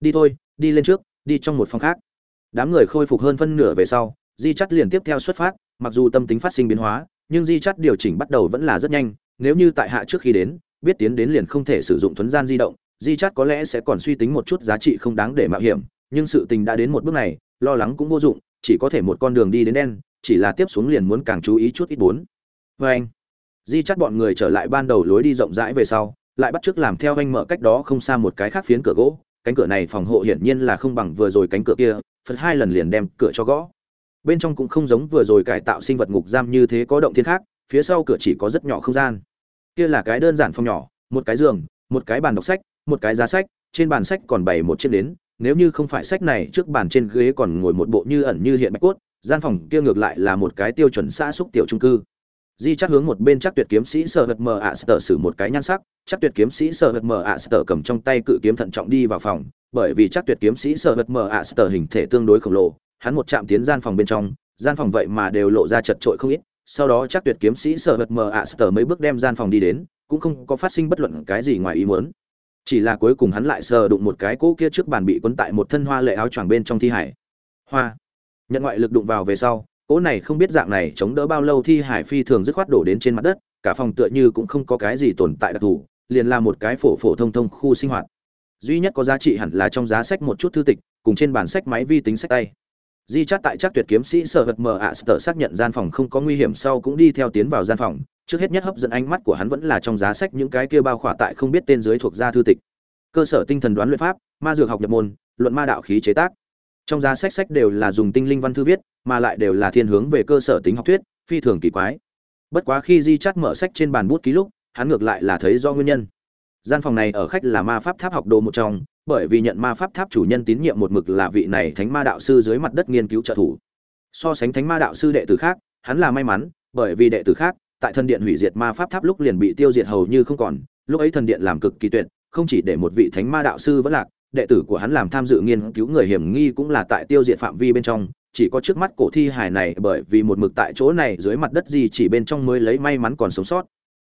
đi thôi, đi lên trước, đi trong một phòng khác. Đám người khôi phục hơn phân nửa về sau, di chắt liền tiếp theo xuất phát, mặc dù tâm tính phát sinh biến hóa, nhưng di chắt điều chỉnh bắt đầu vẫn là rất nhanh, nếu như tại hạ trước khi đến, biết tiến đến liền không thể sử dụng thuấn gian di động, di chắt có lẽ sẽ còn suy tính một chút giá trị không đáng để mạo hiểm, nhưng sự tình đã đến một bước này, lo lắng cũng vô dụng, chỉ có thể một con đường đi đến đen, chỉ là tiếp xuống liền muốn càng chú ý chút ít bốn. Vê anh. Di chắt bọn người trở lại ban đầu lối đi rộng rãi về sau, lại bắt chước làm theo anh mở cách đó không xa một cái khác phiến cửa gỗ cánh cửa này phòng hộ hiển nhiên là không bằng vừa rồi cánh cửa kia, phật hai lần liền đem cửa cho gõ. Bên trong cũng không giống vừa rồi cải tạo sinh vật ngục giam như thế có động thiên khác, phía sau cửa chỉ có rất nhỏ không gian. Kia là cái đơn giản phòng nhỏ, một cái giường, một cái bàn đọc sách, một cái giá sách, trên bàn sách còn bày một chiếc đến nếu như không phải sách này, trước bàn trên ghế còn ngồi một bộ như ẩn như hiện bạch cốt, gian phòng kia ngược lại là một cái tiêu chuẩn xã xúc tiểu trung cư di chắc hướng một bên chắc tuyệt kiếm sĩ sợ hật mờ ạ sờ sử một cái nhan sắc. Chắc tuyệt kiếm sĩ sợ hật mờ ạ sờ cầm trong tay cự kiếm thận trọng đi vào phòng, bởi vì chắc tuyệt kiếm sĩ sợ hật mờ ạ sờ hình thể tương đối khổng lồ, hắn một chạm tiến gian phòng bên trong, gian phòng vậy mà đều lộ ra chật trội không ít. Sau đó chắc tuyệt kiếm sĩ sợ hật mờ ạ sờ mấy bước đem gian phòng đi đến, cũng không có phát sinh bất luận cái gì ngoài ý muốn. Chỉ là cuối cùng hắn lại sờ đụng một cái cỗ kia trước bàn bị quấn tại một thân hoa lệ áo choàng bên trong thi hải. Hoa. Nhận ngoại lực đụng vào về sau cỗ này không biết dạng này chống đỡ bao lâu thi hải phi thường dứt khoát đổ đến trên mặt đất, cả phòng tựa như cũng không có cái gì tồn tại đặc thù, liền là một cái phổ phổ thông thông khu sinh hoạt. Duy nhất có giá trị hẳn là trong giá sách một chút thư tịch, cùng trên bản sách máy vi tính sách tay. Di chát tại chắc tuyệt kiếm sĩ sở hật mờ ạ, sở xác nhận gian phòng không có nguy hiểm sau cũng đi theo tiến vào gian phòng. Trước hết nhất hấp dẫn ánh mắt của hắn vẫn là trong giá sách những cái kia bao khỏa tại không biết tên dưới thuộc gia thư tịch. Cơ sở tinh thần đoán luyện pháp, ma dược học nhập môn, luận ma đạo khí chế tác trong giá sách sách đều là dùng tinh linh văn thư viết, mà lại đều là thiên hướng về cơ sở tính học thuyết, phi thường kỳ quái. Bất quá khi di chắt mở sách trên bàn bút ký lúc, hắn ngược lại là thấy do nguyên nhân. Gian phòng này ở khách là ma pháp tháp học đồ một trong, bởi vì nhận ma pháp tháp chủ nhân tín nhiệm một mực là vị này thánh ma đạo sư dưới mặt đất nghiên cứu trợ thủ. So sánh thánh ma đạo sư đệ tử khác, hắn là may mắn, bởi vì đệ tử khác, tại thần điện hủy diệt ma pháp tháp lúc liền bị tiêu diệt hầu như không còn, lúc ấy thần điện làm cực kỳ tuyệt, không chỉ để một vị thánh ma đạo sư vẫn lạc đệ tử của hắn làm tham dự nghiên cứu người hiểm nghi cũng là tại tiêu diệt phạm vi bên trong, chỉ có trước mắt cổ thi hài này bởi vì một mực tại chỗ này dưới mặt đất gì chỉ bên trong mới lấy may mắn còn sống sót.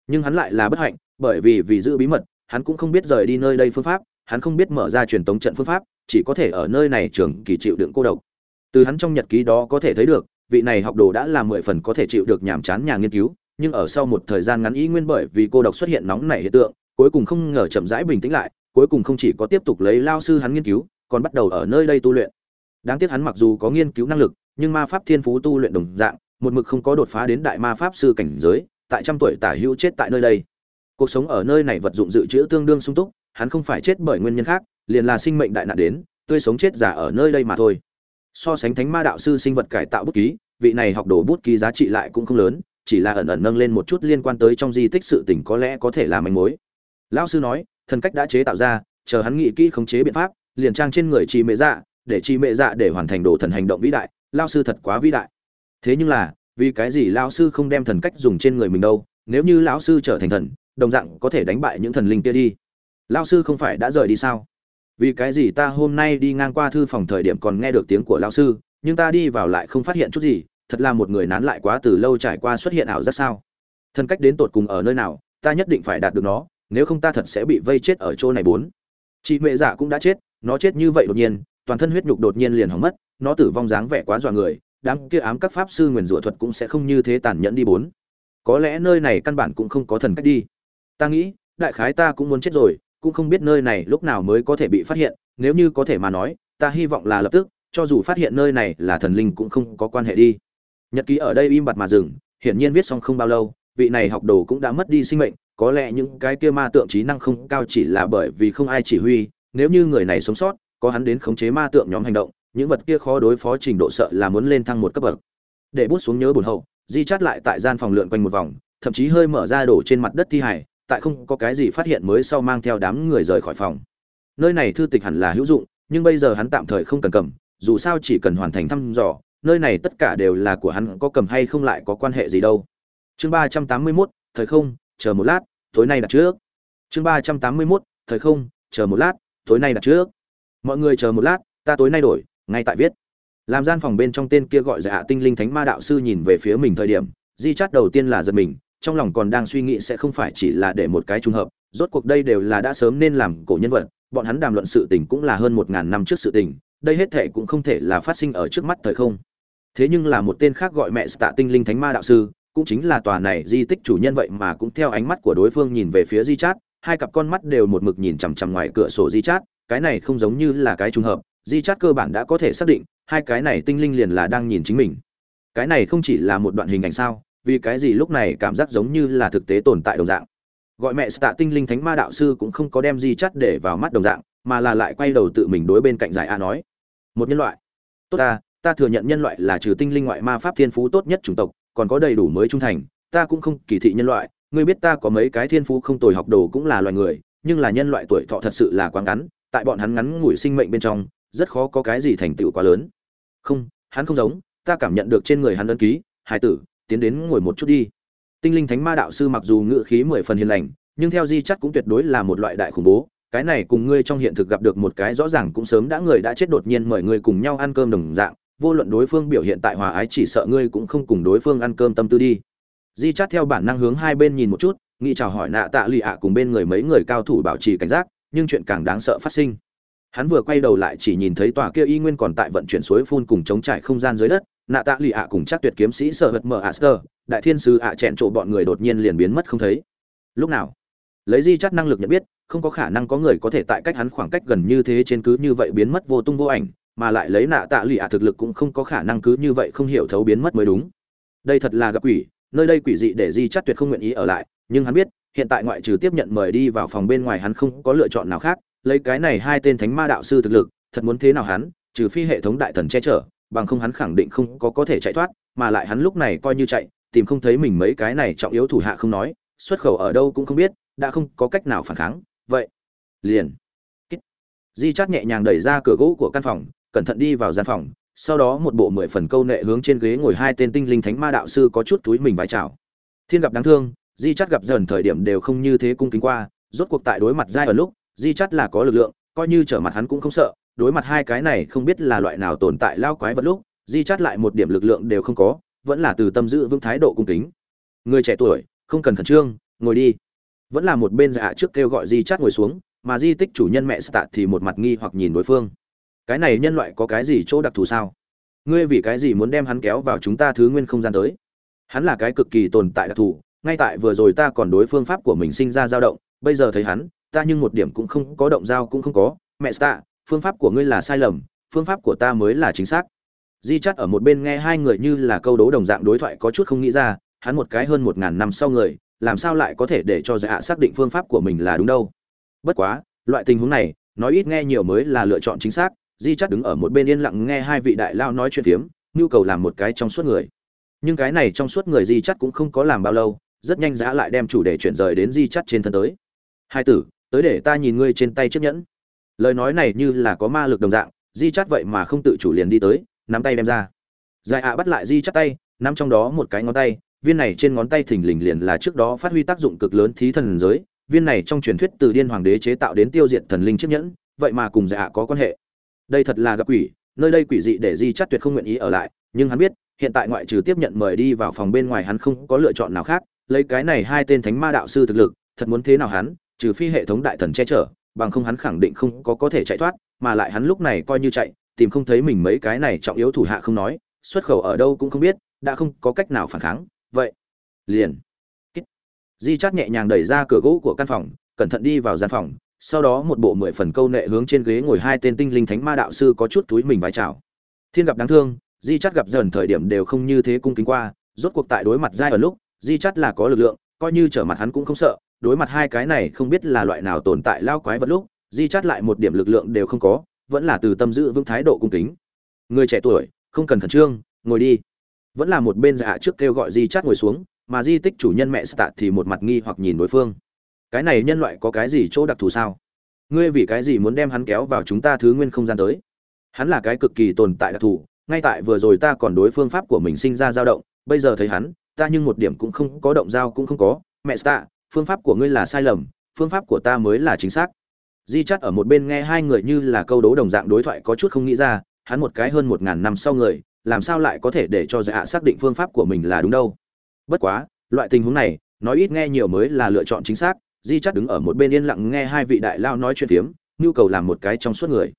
Nhưng hắn lại là bất hạnh, bởi vì vì giữ bí mật, hắn cũng không biết rời đi nơi đây phương pháp, hắn không biết mở ra truyền tống trận phương pháp, chỉ có thể ở nơi này trường kỳ chịu đựng cô độc. Từ hắn trong nhật ký đó có thể thấy được, vị này học đồ đã là mười phần có thể chịu được nhàm chán nhà nghiên cứu, nhưng ở sau một thời gian ngắn ý nguyên bởi vì cô độc xuất hiện nóng nảy hiện tượng, cuối cùng không ngờ chậm rãi bình tĩnh lại cuối cùng không chỉ có tiếp tục lấy lao sư hắn nghiên cứu, còn bắt đầu ở nơi đây tu luyện. Đáng tiếc hắn mặc dù có nghiên cứu năng lực, nhưng ma pháp thiên phú tu luyện đồng dạng, một mực không có đột phá đến đại ma pháp sư cảnh giới, tại trăm tuổi tả hữu chết tại nơi đây. Cuộc sống ở nơi này vật dụng dự trữ tương đương sung túc, hắn không phải chết bởi nguyên nhân khác, liền là sinh mệnh đại nạn đến, tươi sống chết giả ở nơi đây mà thôi. So sánh thánh ma đạo sư sinh vật cải tạo bút ký, vị này học đồ bút ký giá trị lại cũng không lớn, chỉ là ẩn ẩn nâng lên một chút liên quan tới trong di tích sự tình có lẽ có thể là manh mối. Lão sư nói thần cách đã chế tạo ra, chờ hắn nghĩ kỹ khống chế biện pháp, liền trang trên người trì mẹ dạ để trì mẹ dạ để hoàn thành đồ thần hành động vĩ đại, lao sư thật quá vĩ đại. Thế nhưng là, vì cái gì lao sư không đem thần cách dùng trên người mình đâu, nếu như lão sư trở thành thần, đồng dạng có thể đánh bại những thần linh kia đi. Lao sư không phải đã rời đi sao? Vì cái gì ta hôm nay đi ngang qua thư phòng thời điểm còn nghe được tiếng của lao sư, nhưng ta đi vào lại không phát hiện chút gì, thật là một người nán lại quá từ lâu trải qua xuất hiện ảo giác sao? Thần cách đến tột cùng ở nơi nào, ta nhất định phải đạt được nó nếu không ta thật sẽ bị vây chết ở chỗ này bốn. Chị mẹ dạ cũng đã chết, nó chết như vậy đột nhiên, toàn thân huyết nhục đột nhiên liền hỏng mất, nó tử vong dáng vẻ quá dọa người, đám kia ám các pháp sư nguyền rủa thuật cũng sẽ không như thế tàn nhẫn đi bốn. Có lẽ nơi này căn bản cũng không có thần cách đi. Ta nghĩ, đại khái ta cũng muốn chết rồi, cũng không biết nơi này lúc nào mới có thể bị phát hiện, nếu như có thể mà nói, ta hy vọng là lập tức, cho dù phát hiện nơi này là thần linh cũng không có quan hệ đi. Nhật ký ở đây im bặt mà dừng, hiển nhiên viết xong không bao lâu, vị này học đồ cũng đã mất đi sinh mệnh có lẽ những cái kia ma tượng trí năng không cao chỉ là bởi vì không ai chỉ huy, nếu như người này sống sót, có hắn đến khống chế ma tượng nhóm hành động, những vật kia khó đối phó trình độ sợ là muốn lên thăng một cấp bậc. Để bút xuống nhớ buồn hậu, di chát lại tại gian phòng lượn quanh một vòng, thậm chí hơi mở ra đổ trên mặt đất thi hải tại không có cái gì phát hiện mới sau mang theo đám người rời khỏi phòng. Nơi này thư tịch hẳn là hữu dụng, nhưng bây giờ hắn tạm thời không cần cầm, dù sao chỉ cần hoàn thành thăm dò, nơi này tất cả đều là của hắn, có cầm hay không lại có quan hệ gì đâu. Chương ba trăm tám mươi mốt, thời không chờ một lát, tối nay đặt trước. Chương ba trăm tám mươi mốt, thời không, chờ một lát, tối nay đặt trước. Mọi người chờ một lát, ta tối nay đổi, ngay tại viết. Làm gian phòng bên trong tên kia gọi dạ tinh linh thánh ma đạo sư nhìn về phía mình thời điểm, di chát đầu tiên là giật mình, trong lòng còn đang suy nghĩ sẽ không phải chỉ là để một cái trùng hợp, rốt cuộc đây đều là đã sớm nên làm cổ nhân vật, bọn hắn đàm luận sự tình cũng là hơn một ngàn năm trước sự tình, đây hết thể cũng không thể là phát sinh ở trước mắt thời không. Thế nhưng là một tên khác gọi mẹ tạ tinh linh thánh ma đạo sư cũng chính là tòa này di tích chủ nhân vậy mà cũng theo ánh mắt của đối phương nhìn về phía di chát, hai cặp con mắt đều một mực nhìn chằm chằm ngoài cửa sổ di chát, cái này không giống như là cái trùng hợp, di chát cơ bản đã có thể xác định, hai cái này tinh linh liền là đang nhìn chính mình. Cái này không chỉ là một đoạn hình ảnh sao, vì cái gì lúc này cảm giác giống như là thực tế tồn tại đồng dạng. Gọi mẹ tạ tinh linh thánh ma đạo sư cũng không có đem di chắt để vào mắt đồng dạng, mà là lại quay đầu tự mình đối bên cạnh giải a nói, một nhân loại. Tốt ta ta thừa nhận nhân loại là trừ tinh linh ngoại ma pháp thiên phú tốt nhất chủng tộc còn có đầy đủ mới trung thành, ta cũng không kỳ thị nhân loại, ngươi biết ta có mấy cái thiên phú không tồi học đồ cũng là loài người, nhưng là nhân loại tuổi thọ thật sự là quá ngắn, tại bọn hắn ngắn ngủi sinh mệnh bên trong, rất khó có cái gì thành tựu quá lớn. Không, hắn không giống, ta cảm nhận được trên người hắn ấn ký hải tử, tiến đến ngồi một chút đi. Tinh linh thánh ma đạo sư mặc dù ngự khí mười phần hiền lành, nhưng theo di chắc cũng tuyệt đối là một loại đại khủng bố, cái này cùng ngươi trong hiện thực gặp được một cái rõ ràng cũng sớm đã người đã chết đột nhiên mời ngươi cùng nhau ăn cơm đồng dạng vô luận đối phương biểu hiện tại hòa ái chỉ sợ ngươi cũng không cùng đối phương ăn cơm tâm tư đi. Di chát theo bản năng hướng hai bên nhìn một chút, nghĩ chào hỏi nạ tạ lụy ạ cùng bên người mấy người cao thủ bảo trì cảnh giác, nhưng chuyện càng đáng sợ phát sinh. Hắn vừa quay đầu lại chỉ nhìn thấy tòa kia y nguyên còn tại vận chuyển suối phun cùng chống trải không gian dưới đất, nạ tạ lụy ạ cùng chắc tuyệt kiếm sĩ sợ hật mở aster đại thiên sư ạ chẹn trộ bọn người đột nhiên liền biến mất không thấy. Lúc nào? Lấy di chắc năng lực nhận biết, không có khả năng có người có thể tại cách hắn khoảng cách gần như thế trên cứ như vậy biến mất vô tung vô ảnh mà lại lấy nạ tạ lụy ạ thực lực cũng không có khả năng cứ như vậy không hiểu thấu biến mất mới đúng. Đây thật là gặp quỷ, nơi đây quỷ dị để di chắt tuyệt không nguyện ý ở lại, nhưng hắn biết, hiện tại ngoại trừ tiếp nhận mời đi vào phòng bên ngoài hắn không có lựa chọn nào khác, lấy cái này hai tên thánh ma đạo sư thực lực, thật muốn thế nào hắn, trừ phi hệ thống đại thần che chở, bằng không hắn khẳng định không có có thể chạy thoát, mà lại hắn lúc này coi như chạy, tìm không thấy mình mấy cái này trọng yếu thủ hạ không nói, xuất khẩu ở đâu cũng không biết, đã không có cách nào phản kháng, vậy, liền. Di chát nhẹ nhàng đẩy ra cửa gỗ của căn phòng cẩn thận đi vào gian phòng, sau đó một bộ mười phần câu nệ hướng trên ghế ngồi hai tên tinh linh thánh ma đạo sư có chút túi mình vái chào. Thiên gặp đáng thương, di chắt gặp dần thời điểm đều không như thế cung kính qua, rốt cuộc tại đối mặt giai ở lúc, di chắt là có lực lượng, coi như trở mặt hắn cũng không sợ, đối mặt hai cái này không biết là loại nào tồn tại lao quái vật lúc, di chắt lại một điểm lực lượng đều không có, vẫn là từ tâm giữ vững thái độ cung kính. Người trẻ tuổi, không cần khẩn trương, ngồi đi. Vẫn là một bên dạ trước kêu gọi di chắt ngồi xuống, mà di tích chủ nhân mẹ tạ thì một mặt nghi hoặc nhìn đối phương cái này nhân loại có cái gì chỗ đặc thù sao? Ngươi vì cái gì muốn đem hắn kéo vào chúng ta thứ nguyên không gian tới? Hắn là cái cực kỳ tồn tại đặc thù ngay tại vừa rồi ta còn đối phương pháp của mình sinh ra dao động bây giờ thấy hắn ta nhưng một điểm cũng không có động dao cũng không có. Mẹ ta, phương pháp của ngươi là sai lầm phương pháp của ta mới là chính xác. Di chắt ở một bên nghe hai người như là câu đố đồng dạng đối thoại có chút không nghĩ ra hắn một cái hơn một ngàn năm sau người làm sao lại có thể để cho dạ xác định phương pháp của mình là đúng đâu? Bất quá loại tình huống này nói ít nghe nhiều mới là lựa chọn chính xác di chắt đứng ở một bên yên lặng nghe hai vị đại lao nói chuyện phiếm, nhu cầu làm một cái trong suốt người. Nhưng cái này trong suốt người di chắt cũng không có làm bao lâu, rất nhanh giã lại đem chủ đề chuyển rời đến di chắt trên thân tới. Hai tử, tới để ta nhìn ngươi trên tay chiếc nhẫn. Lời nói này như là có ma lực đồng dạng, di chắt vậy mà không tự chủ liền đi tới, nắm tay đem ra. Dài ạ bắt lại di chắt tay, nắm trong đó một cái ngón tay, viên này trên ngón tay thình lình liền là trước đó phát huy tác dụng cực lớn thí thần giới, viên này trong truyền thuyết từ điên hoàng đế chế tạo đến tiêu diệt thần linh chiếc nhẫn, vậy mà cùng dạ có quan hệ đây thật là gặp quỷ, nơi đây quỷ dị để di chắt tuyệt không nguyện ý ở lại, nhưng hắn biết, hiện tại ngoại trừ tiếp nhận mời đi vào phòng bên ngoài hắn không có lựa chọn nào khác, lấy cái này hai tên thánh ma đạo sư thực lực, thật muốn thế nào hắn, trừ phi hệ thống đại thần che chở, bằng không hắn khẳng định không có có thể chạy thoát, mà lại hắn lúc này coi như chạy, tìm không thấy mình mấy cái này trọng yếu thủ hạ không nói, xuất khẩu ở đâu cũng không biết, đã không có cách nào phản kháng, vậy, liền. Di chắt nhẹ nhàng đẩy ra cửa gỗ của căn phòng, cẩn thận đi vào gian phòng sau đó một bộ mười phần câu nệ hướng trên ghế ngồi hai tên tinh linh thánh ma đạo sư có chút túi mình vai chào. Thiên gặp đáng thương, di chắt gặp dần thời điểm đều không như thế cung kính qua, rốt cuộc tại đối mặt giai ở lúc, di chắt là có lực lượng, coi như trở mặt hắn cũng không sợ, đối mặt hai cái này không biết là loại nào tồn tại lao quái vật lúc, di chắt lại một điểm lực lượng đều không có, vẫn là từ tâm giữ vững thái độ cung kính. Người trẻ tuổi, không cần khẩn trương, ngồi đi. Vẫn là một bên dạ trước kêu gọi di chắt ngồi xuống, mà di tích chủ nhân mẹ stạ thì một mặt nghi hoặc nhìn đối phương cái này nhân loại có cái gì chỗ đặc thù sao? Ngươi vì cái gì muốn đem hắn kéo vào chúng ta thứ nguyên không gian tới? Hắn là cái cực kỳ tồn tại đặc thù ngay tại vừa rồi ta còn đối phương pháp của mình sinh ra dao động bây giờ thấy hắn ta nhưng một điểm cũng không có động dao cũng không có. Mẹ ta, phương pháp của ngươi là sai lầm phương pháp của ta mới là chính xác. Di chắt ở một bên nghe hai người như là câu đố đồng dạng đối thoại có chút không nghĩ ra hắn một cái hơn một ngàn năm sau người làm sao lại có thể để cho dạ xác định phương pháp của mình là đúng đâu? Bất quá loại tình huống này nói ít nghe nhiều mới là lựa chọn chính xác di chắt đứng ở một bên yên lặng nghe hai vị đại lao nói chuyện phiếm, nhu cầu làm một cái trong suốt người.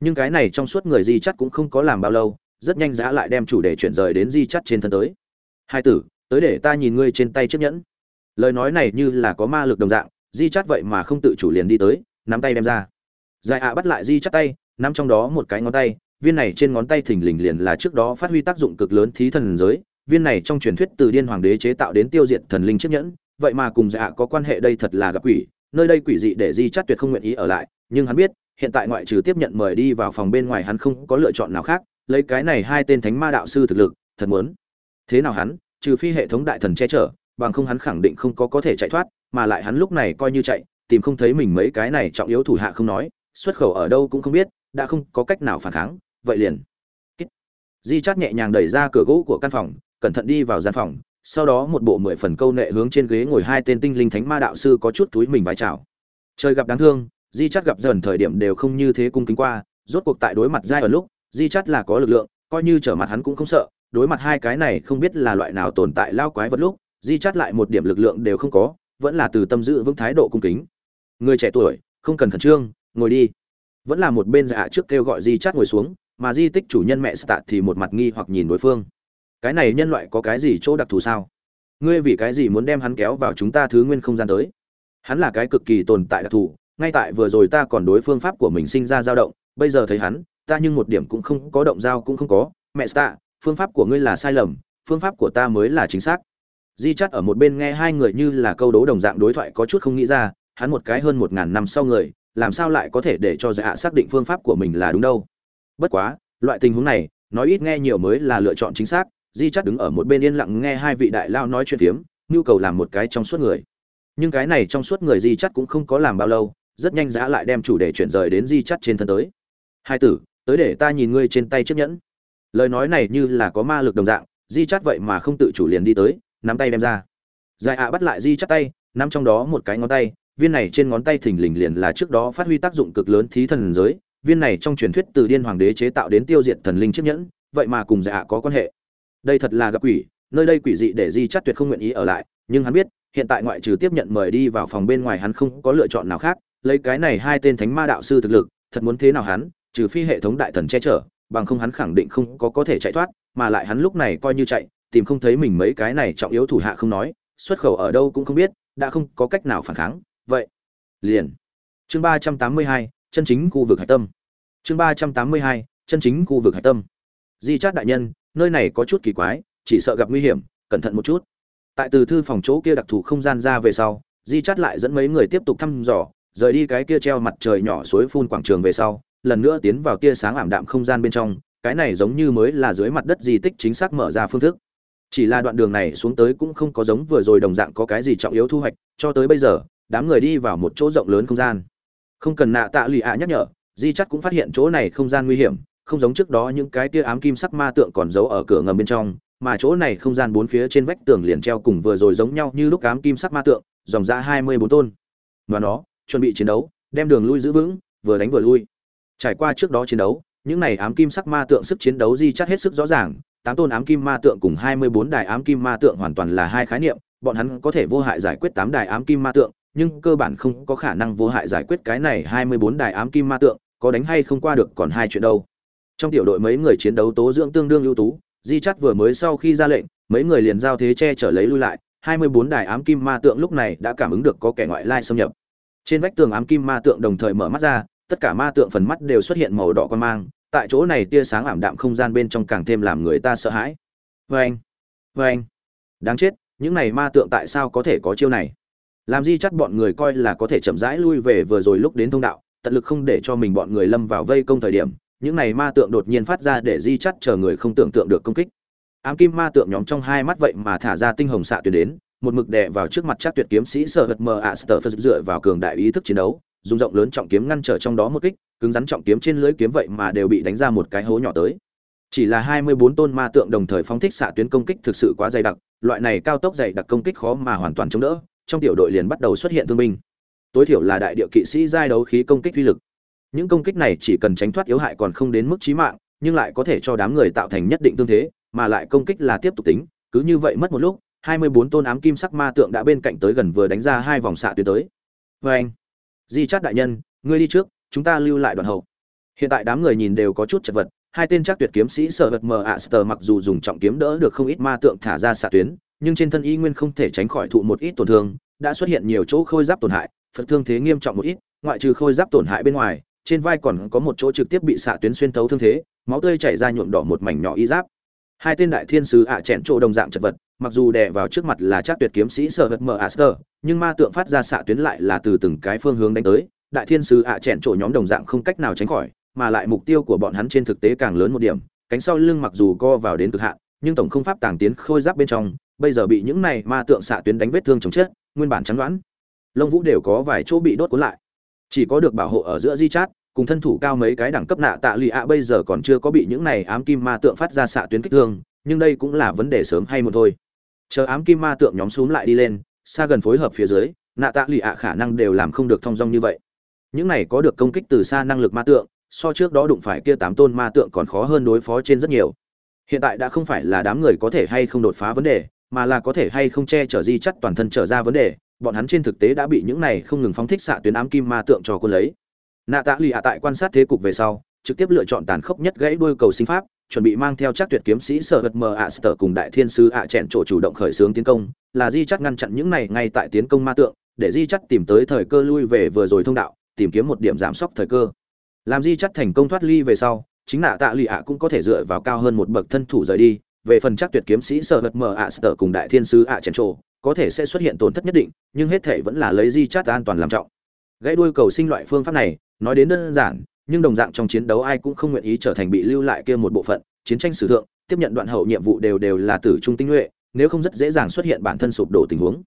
Nhưng cái này trong suốt người di chắt cũng không có làm bao lâu, rất nhanh giã lại đem chủ đề chuyển rời đến di chắt trên thân tới. Hai tử, tới để ta nhìn ngươi trên tay chiếc nhẫn. Lời nói này như là có ma lực đồng dạng, di chắt vậy mà không tự chủ liền đi tới, nắm tay đem ra. Dài ạ bắt lại di chắt tay, nắm trong đó một cái ngón tay, viên này trên ngón tay thình lình liền là trước đó phát huy tác dụng cực lớn thí thần giới. Viên này trong truyền thuyết từ điên hoàng đế chế tạo đến tiêu diệt thần linh chiếc nhẫn vậy mà cùng dạ có quan hệ đây thật là gặp quỷ, nơi đây quỷ dị để di chắt tuyệt không nguyện ý ở lại, nhưng hắn biết, hiện tại ngoại trừ tiếp nhận mời đi vào phòng bên ngoài hắn không có lựa chọn nào khác, lấy cái này hai tên thánh ma đạo sư thực lực, thật muốn. Thế nào hắn, trừ phi hệ thống đại thần che chở, bằng không hắn khẳng định không có có thể chạy thoát, mà lại hắn lúc này coi như chạy, tìm không thấy mình mấy cái này trọng yếu thủ hạ không nói, xuất khẩu ở đâu cũng không biết, đã không có cách nào phản kháng, vậy liền. Di chắt nhẹ nhàng đẩy ra cửa gỗ của căn phòng, cẩn thận đi vào gian phòng sau đó một bộ mười phần câu nệ hướng trên ghế ngồi hai tên tinh linh thánh ma đạo sư có chút túi mình vái chào. Trời gặp đáng thương, di chắt gặp dần thời điểm đều không như thế cung kính qua, rốt cuộc tại đối mặt giai ở lúc, di chắt là có lực lượng, coi như trở mặt hắn cũng không sợ, đối mặt hai cái này không biết là loại nào tồn tại lao quái vật lúc, di chắt lại một điểm lực lượng đều không có, vẫn là từ tâm giữ vững thái độ cung kính. Người trẻ tuổi, không cần khẩn trương, ngồi đi. Vẫn là một bên dạ trước kêu gọi di chắt ngồi xuống, mà di tích chủ nhân mẹ tạ thì một mặt nghi hoặc nhìn đối phương cái này nhân loại có cái gì chỗ đặc thù sao? Ngươi vì cái gì muốn đem hắn kéo vào chúng ta thứ nguyên không gian tới? Hắn là cái cực kỳ tồn tại đặc thù ngay tại vừa rồi ta còn đối phương pháp của mình sinh ra dao động bây giờ thấy hắn ta nhưng một điểm cũng không có động dao cũng không có. Mẹ ta, phương pháp của ngươi là sai lầm phương pháp của ta mới là chính xác. Di chắt ở một bên nghe hai người như là câu đố đồng dạng đối thoại có chút không nghĩ ra hắn một cái hơn một ngàn năm sau người làm sao lại có thể để cho dạ xác định phương pháp của mình là đúng đâu? Bất quá loại tình huống này nói ít nghe nhiều mới là lựa chọn chính xác di chắt đứng ở một bên yên lặng nghe hai vị đại lao nói chuyện phiếm, nhu cầu làm một cái trong suốt người. Nhưng cái này trong suốt người di chắt cũng không có làm bao lâu, rất nhanh giã lại đem chủ đề chuyển rời đến di chắt trên thân tới. Hai tử, tới để ta nhìn ngươi trên tay chiếc nhẫn. Lời nói này như là có ma lực đồng dạng, di chắt vậy mà không tự chủ liền đi tới, nắm tay đem ra. Dài ạ bắt lại di chắt tay, nắm trong đó một cái ngón tay, viên này trên ngón tay thình lình liền là trước đó phát huy tác dụng cực lớn thí thần giới, viên này trong truyền thuyết từ điên hoàng đế chế tạo đến tiêu diệt thần linh chiếc nhẫn, vậy mà cùng dạ có quan hệ đây thật là gặp quỷ, nơi đây quỷ dị để di chắt tuyệt không nguyện ý ở lại, nhưng hắn biết, hiện tại ngoại trừ tiếp nhận mời đi vào phòng bên ngoài hắn không có lựa chọn nào khác, lấy cái này hai tên thánh ma đạo sư thực lực, thật muốn thế nào hắn, trừ phi hệ thống đại thần che chở, bằng không hắn khẳng định không có có thể chạy thoát, mà lại hắn lúc này coi như chạy, tìm không thấy mình mấy cái này trọng yếu thủ hạ không nói, xuất khẩu ở đâu cũng không biết, đã không có cách nào phản kháng, vậy, liền. Chương ba trăm tám mươi hai, chân chính khu vực hải tâm. Chương ba trăm tám mươi hai, chân chính khu vực hải tâm di chát đại nhân, nơi này có chút kỳ quái, chỉ sợ gặp nguy hiểm, cẩn thận một chút. Tại từ thư phòng chỗ kia đặc thù không gian ra về sau, di chát lại dẫn mấy người tiếp tục thăm dò, rời đi cái kia treo mặt trời nhỏ suối phun quảng trường về sau, lần nữa tiến vào tia sáng ảm đạm không gian bên trong, cái này giống như mới là dưới mặt đất di tích chính xác mở ra phương thức. Chỉ là đoạn đường này xuống tới cũng không có giống vừa rồi đồng dạng có cái gì trọng yếu thu hoạch, cho tới bây giờ, đám người đi vào một chỗ rộng lớn không gian. Không cần nạ tạ lụy ạ nhắc nhở, di chắc cũng phát hiện chỗ này không gian nguy hiểm không giống trước đó những cái tia ám kim sắc ma tượng còn giấu ở cửa ngầm bên trong, mà chỗ này không gian bốn phía trên vách tường liền treo cùng vừa rồi giống nhau như lúc ám kim sắc ma tượng, dòng ra hai mươi bốn tôn. Và nó, chuẩn bị chiến đấu, đem đường lui giữ vững, vừa đánh vừa lui. Trải qua trước đó chiến đấu, những này ám kim sắc ma tượng sức chiến đấu di chắc hết sức rõ ràng, tám tôn ám kim ma tượng cùng hai mươi bốn đài ám kim ma tượng hoàn toàn là hai khái niệm, bọn hắn có thể vô hại giải quyết tám đài ám kim ma tượng, nhưng cơ bản không có khả năng vô hại giải quyết cái này hai mươi bốn đài ám kim ma tượng, có đánh hay không qua được còn hai chuyện đâu trong tiểu đội mấy người chiến đấu tố dưỡng tương đương ưu tú, di chắt vừa mới sau khi ra lệnh, mấy người liền giao thế che trở lấy lui lại, hai mươi bốn đài ám kim ma tượng lúc này đã cảm ứng được có kẻ ngoại lai xâm nhập. Trên vách tường ám kim ma tượng đồng thời mở mắt ra, tất cả ma tượng phần mắt đều xuất hiện màu đỏ quan mang, tại chỗ này tia sáng ảm đạm không gian bên trong càng thêm làm người ta sợ hãi. Vê anh vê anh đáng chết, những này ma tượng tại sao có thể có chiêu này? Làm di chắt bọn người coi là có thể chậm rãi lui về vừa rồi lúc đến thông đạo, tận lực không để cho mình bọn người lâm vào vây công thời điểm những này ma tượng đột nhiên phát ra để di chắt chờ người không tưởng tượng được công kích. Ám kim ma tượng nhóm trong hai mắt vậy mà thả ra tinh hồng xạ tuyến đến, một mực đè vào trước mặt chắc tuyệt kiếm sĩ sợ hật mờ ạ sờ phật dựa vào cường đại ý thức chiến đấu, dùng rộng lớn trọng kiếm ngăn trở trong đó một kích, cứng rắn trọng kiếm trên lưới kiếm vậy mà đều bị đánh ra một cái hố nhỏ tới. Chỉ là hai mươi bốn tôn ma tượng đồng thời phóng thích xạ tuyến công kích thực sự quá dày đặc, loại này cao tốc dày đặc công kích khó mà hoàn toàn chống đỡ, trong tiểu đội liền bắt đầu xuất hiện thương binh. Tối thiểu là đại địa kỵ sĩ giai đấu khí công kích uy lực những công kích này chỉ cần tránh thoát yếu hại còn không đến mức chí mạng, nhưng lại có thể cho đám người tạo thành nhất định tương thế, mà lại công kích là tiếp tục tính, cứ như vậy mất một lúc, hai mươi bốn tôn ám kim sắc ma tượng đã bên cạnh tới gần vừa đánh ra hai vòng xạ tuyến tới. Vê anh, di chát đại nhân, ngươi đi trước, chúng ta lưu lại đoạn hậu. Hiện tại đám người nhìn đều có chút chật vật, hai tên chắc tuyệt kiếm sĩ sợ vật mờ ạ sờ mặc dù dùng trọng kiếm đỡ được không ít ma tượng thả ra xạ tuyến, nhưng trên thân y nguyên không thể tránh khỏi thụ một ít tổn thương, đã xuất hiện nhiều chỗ khôi giáp tổn hại, phật thương thế nghiêm trọng một ít, ngoại trừ khôi giáp tổn hại bên ngoài trên vai còn có một chỗ trực tiếp bị xạ tuyến xuyên thấu thương thế, máu tươi chảy ra nhuộm đỏ một mảnh nhỏ y giáp. Hai tên đại thiên sứ ạ chẹn chỗ đồng dạng chật vật, mặc dù đè vào trước mặt là chắc tuyệt kiếm sĩ sở vật mờ aster nhưng ma tượng phát ra xạ tuyến lại là từ từng cái phương hướng đánh tới. Đại thiên sứ ạ chẹn chỗ nhóm đồng dạng không cách nào tránh khỏi, mà lại mục tiêu của bọn hắn trên thực tế càng lớn một điểm, cánh sau lưng mặc dù co vào đến cực hạn, nhưng tổng không pháp tàng tiến khôi giáp bên trong, bây giờ bị những này ma tượng xạ tuyến đánh vết thương chồng chết, nguyên bản chắn đoán. Lông vũ đều có vài chỗ bị đốt cuốn lại chỉ có được bảo hộ ở giữa di chát cùng thân thủ cao mấy cái đẳng cấp nạ tạ lụy ạ, bây giờ còn chưa có bị những này ám kim ma tượng phát ra xạ tuyến kích thương, nhưng đây cũng là vấn đề sớm hay một thôi. Chờ ám kim ma tượng nhóm xuống lại đi lên, xa gần phối hợp phía dưới, nạ tạ lụy ạ khả năng đều làm không được thong dong như vậy. Những này có được công kích từ xa năng lực ma tượng, so trước đó đụng phải kia tám tôn ma tượng còn khó hơn đối phó trên rất nhiều. Hiện tại đã không phải là đám người có thể hay không đột phá vấn đề, mà là có thể hay không che chở di chắt toàn thân trở ra vấn đề bọn hắn trên thực tế đã bị những này không ngừng phóng thích xạ tuyến ám kim ma tượng cho quân lấy. Nạ tạ lì ạ tại quan sát thế cục về sau, trực tiếp lựa chọn tàn khốc nhất gãy đuôi cầu sinh pháp, chuẩn bị mang theo chắc tuyệt kiếm sĩ sở vật mờ ạ sở cùng đại thiên sư ạ à chẹn chỗ chủ động khởi xướng tiến công, là di chắc ngăn chặn những này ngay tại tiến công ma tượng, để di chắc tìm tới thời cơ lui về vừa rồi thông đạo, tìm kiếm một điểm giảm sốc thời cơ. Làm di chắc thành công thoát ly về sau, chính nạ tạ lì ạ cũng có thể dựa vào cao hơn một bậc thân thủ rời đi, về phần chắc tuyệt kiếm sĩ sở vật mờ ạ sở cùng đại thiên sư ạ chẹn chỗ có thể sẽ xuất hiện tổn thất nhất định, nhưng hết thể vẫn là lấy di chát an toàn làm trọng. Gãy đuôi cầu sinh loại phương pháp này, nói đến đơn giản, nhưng đồng dạng trong chiến đấu ai cũng không nguyện ý trở thành bị lưu lại kia một bộ phận, chiến tranh sử thượng, tiếp nhận đoạn hậu nhiệm vụ đều đều là tử trung tinh nhuệ, nếu không rất dễ dàng xuất hiện bản thân sụp đổ tình huống.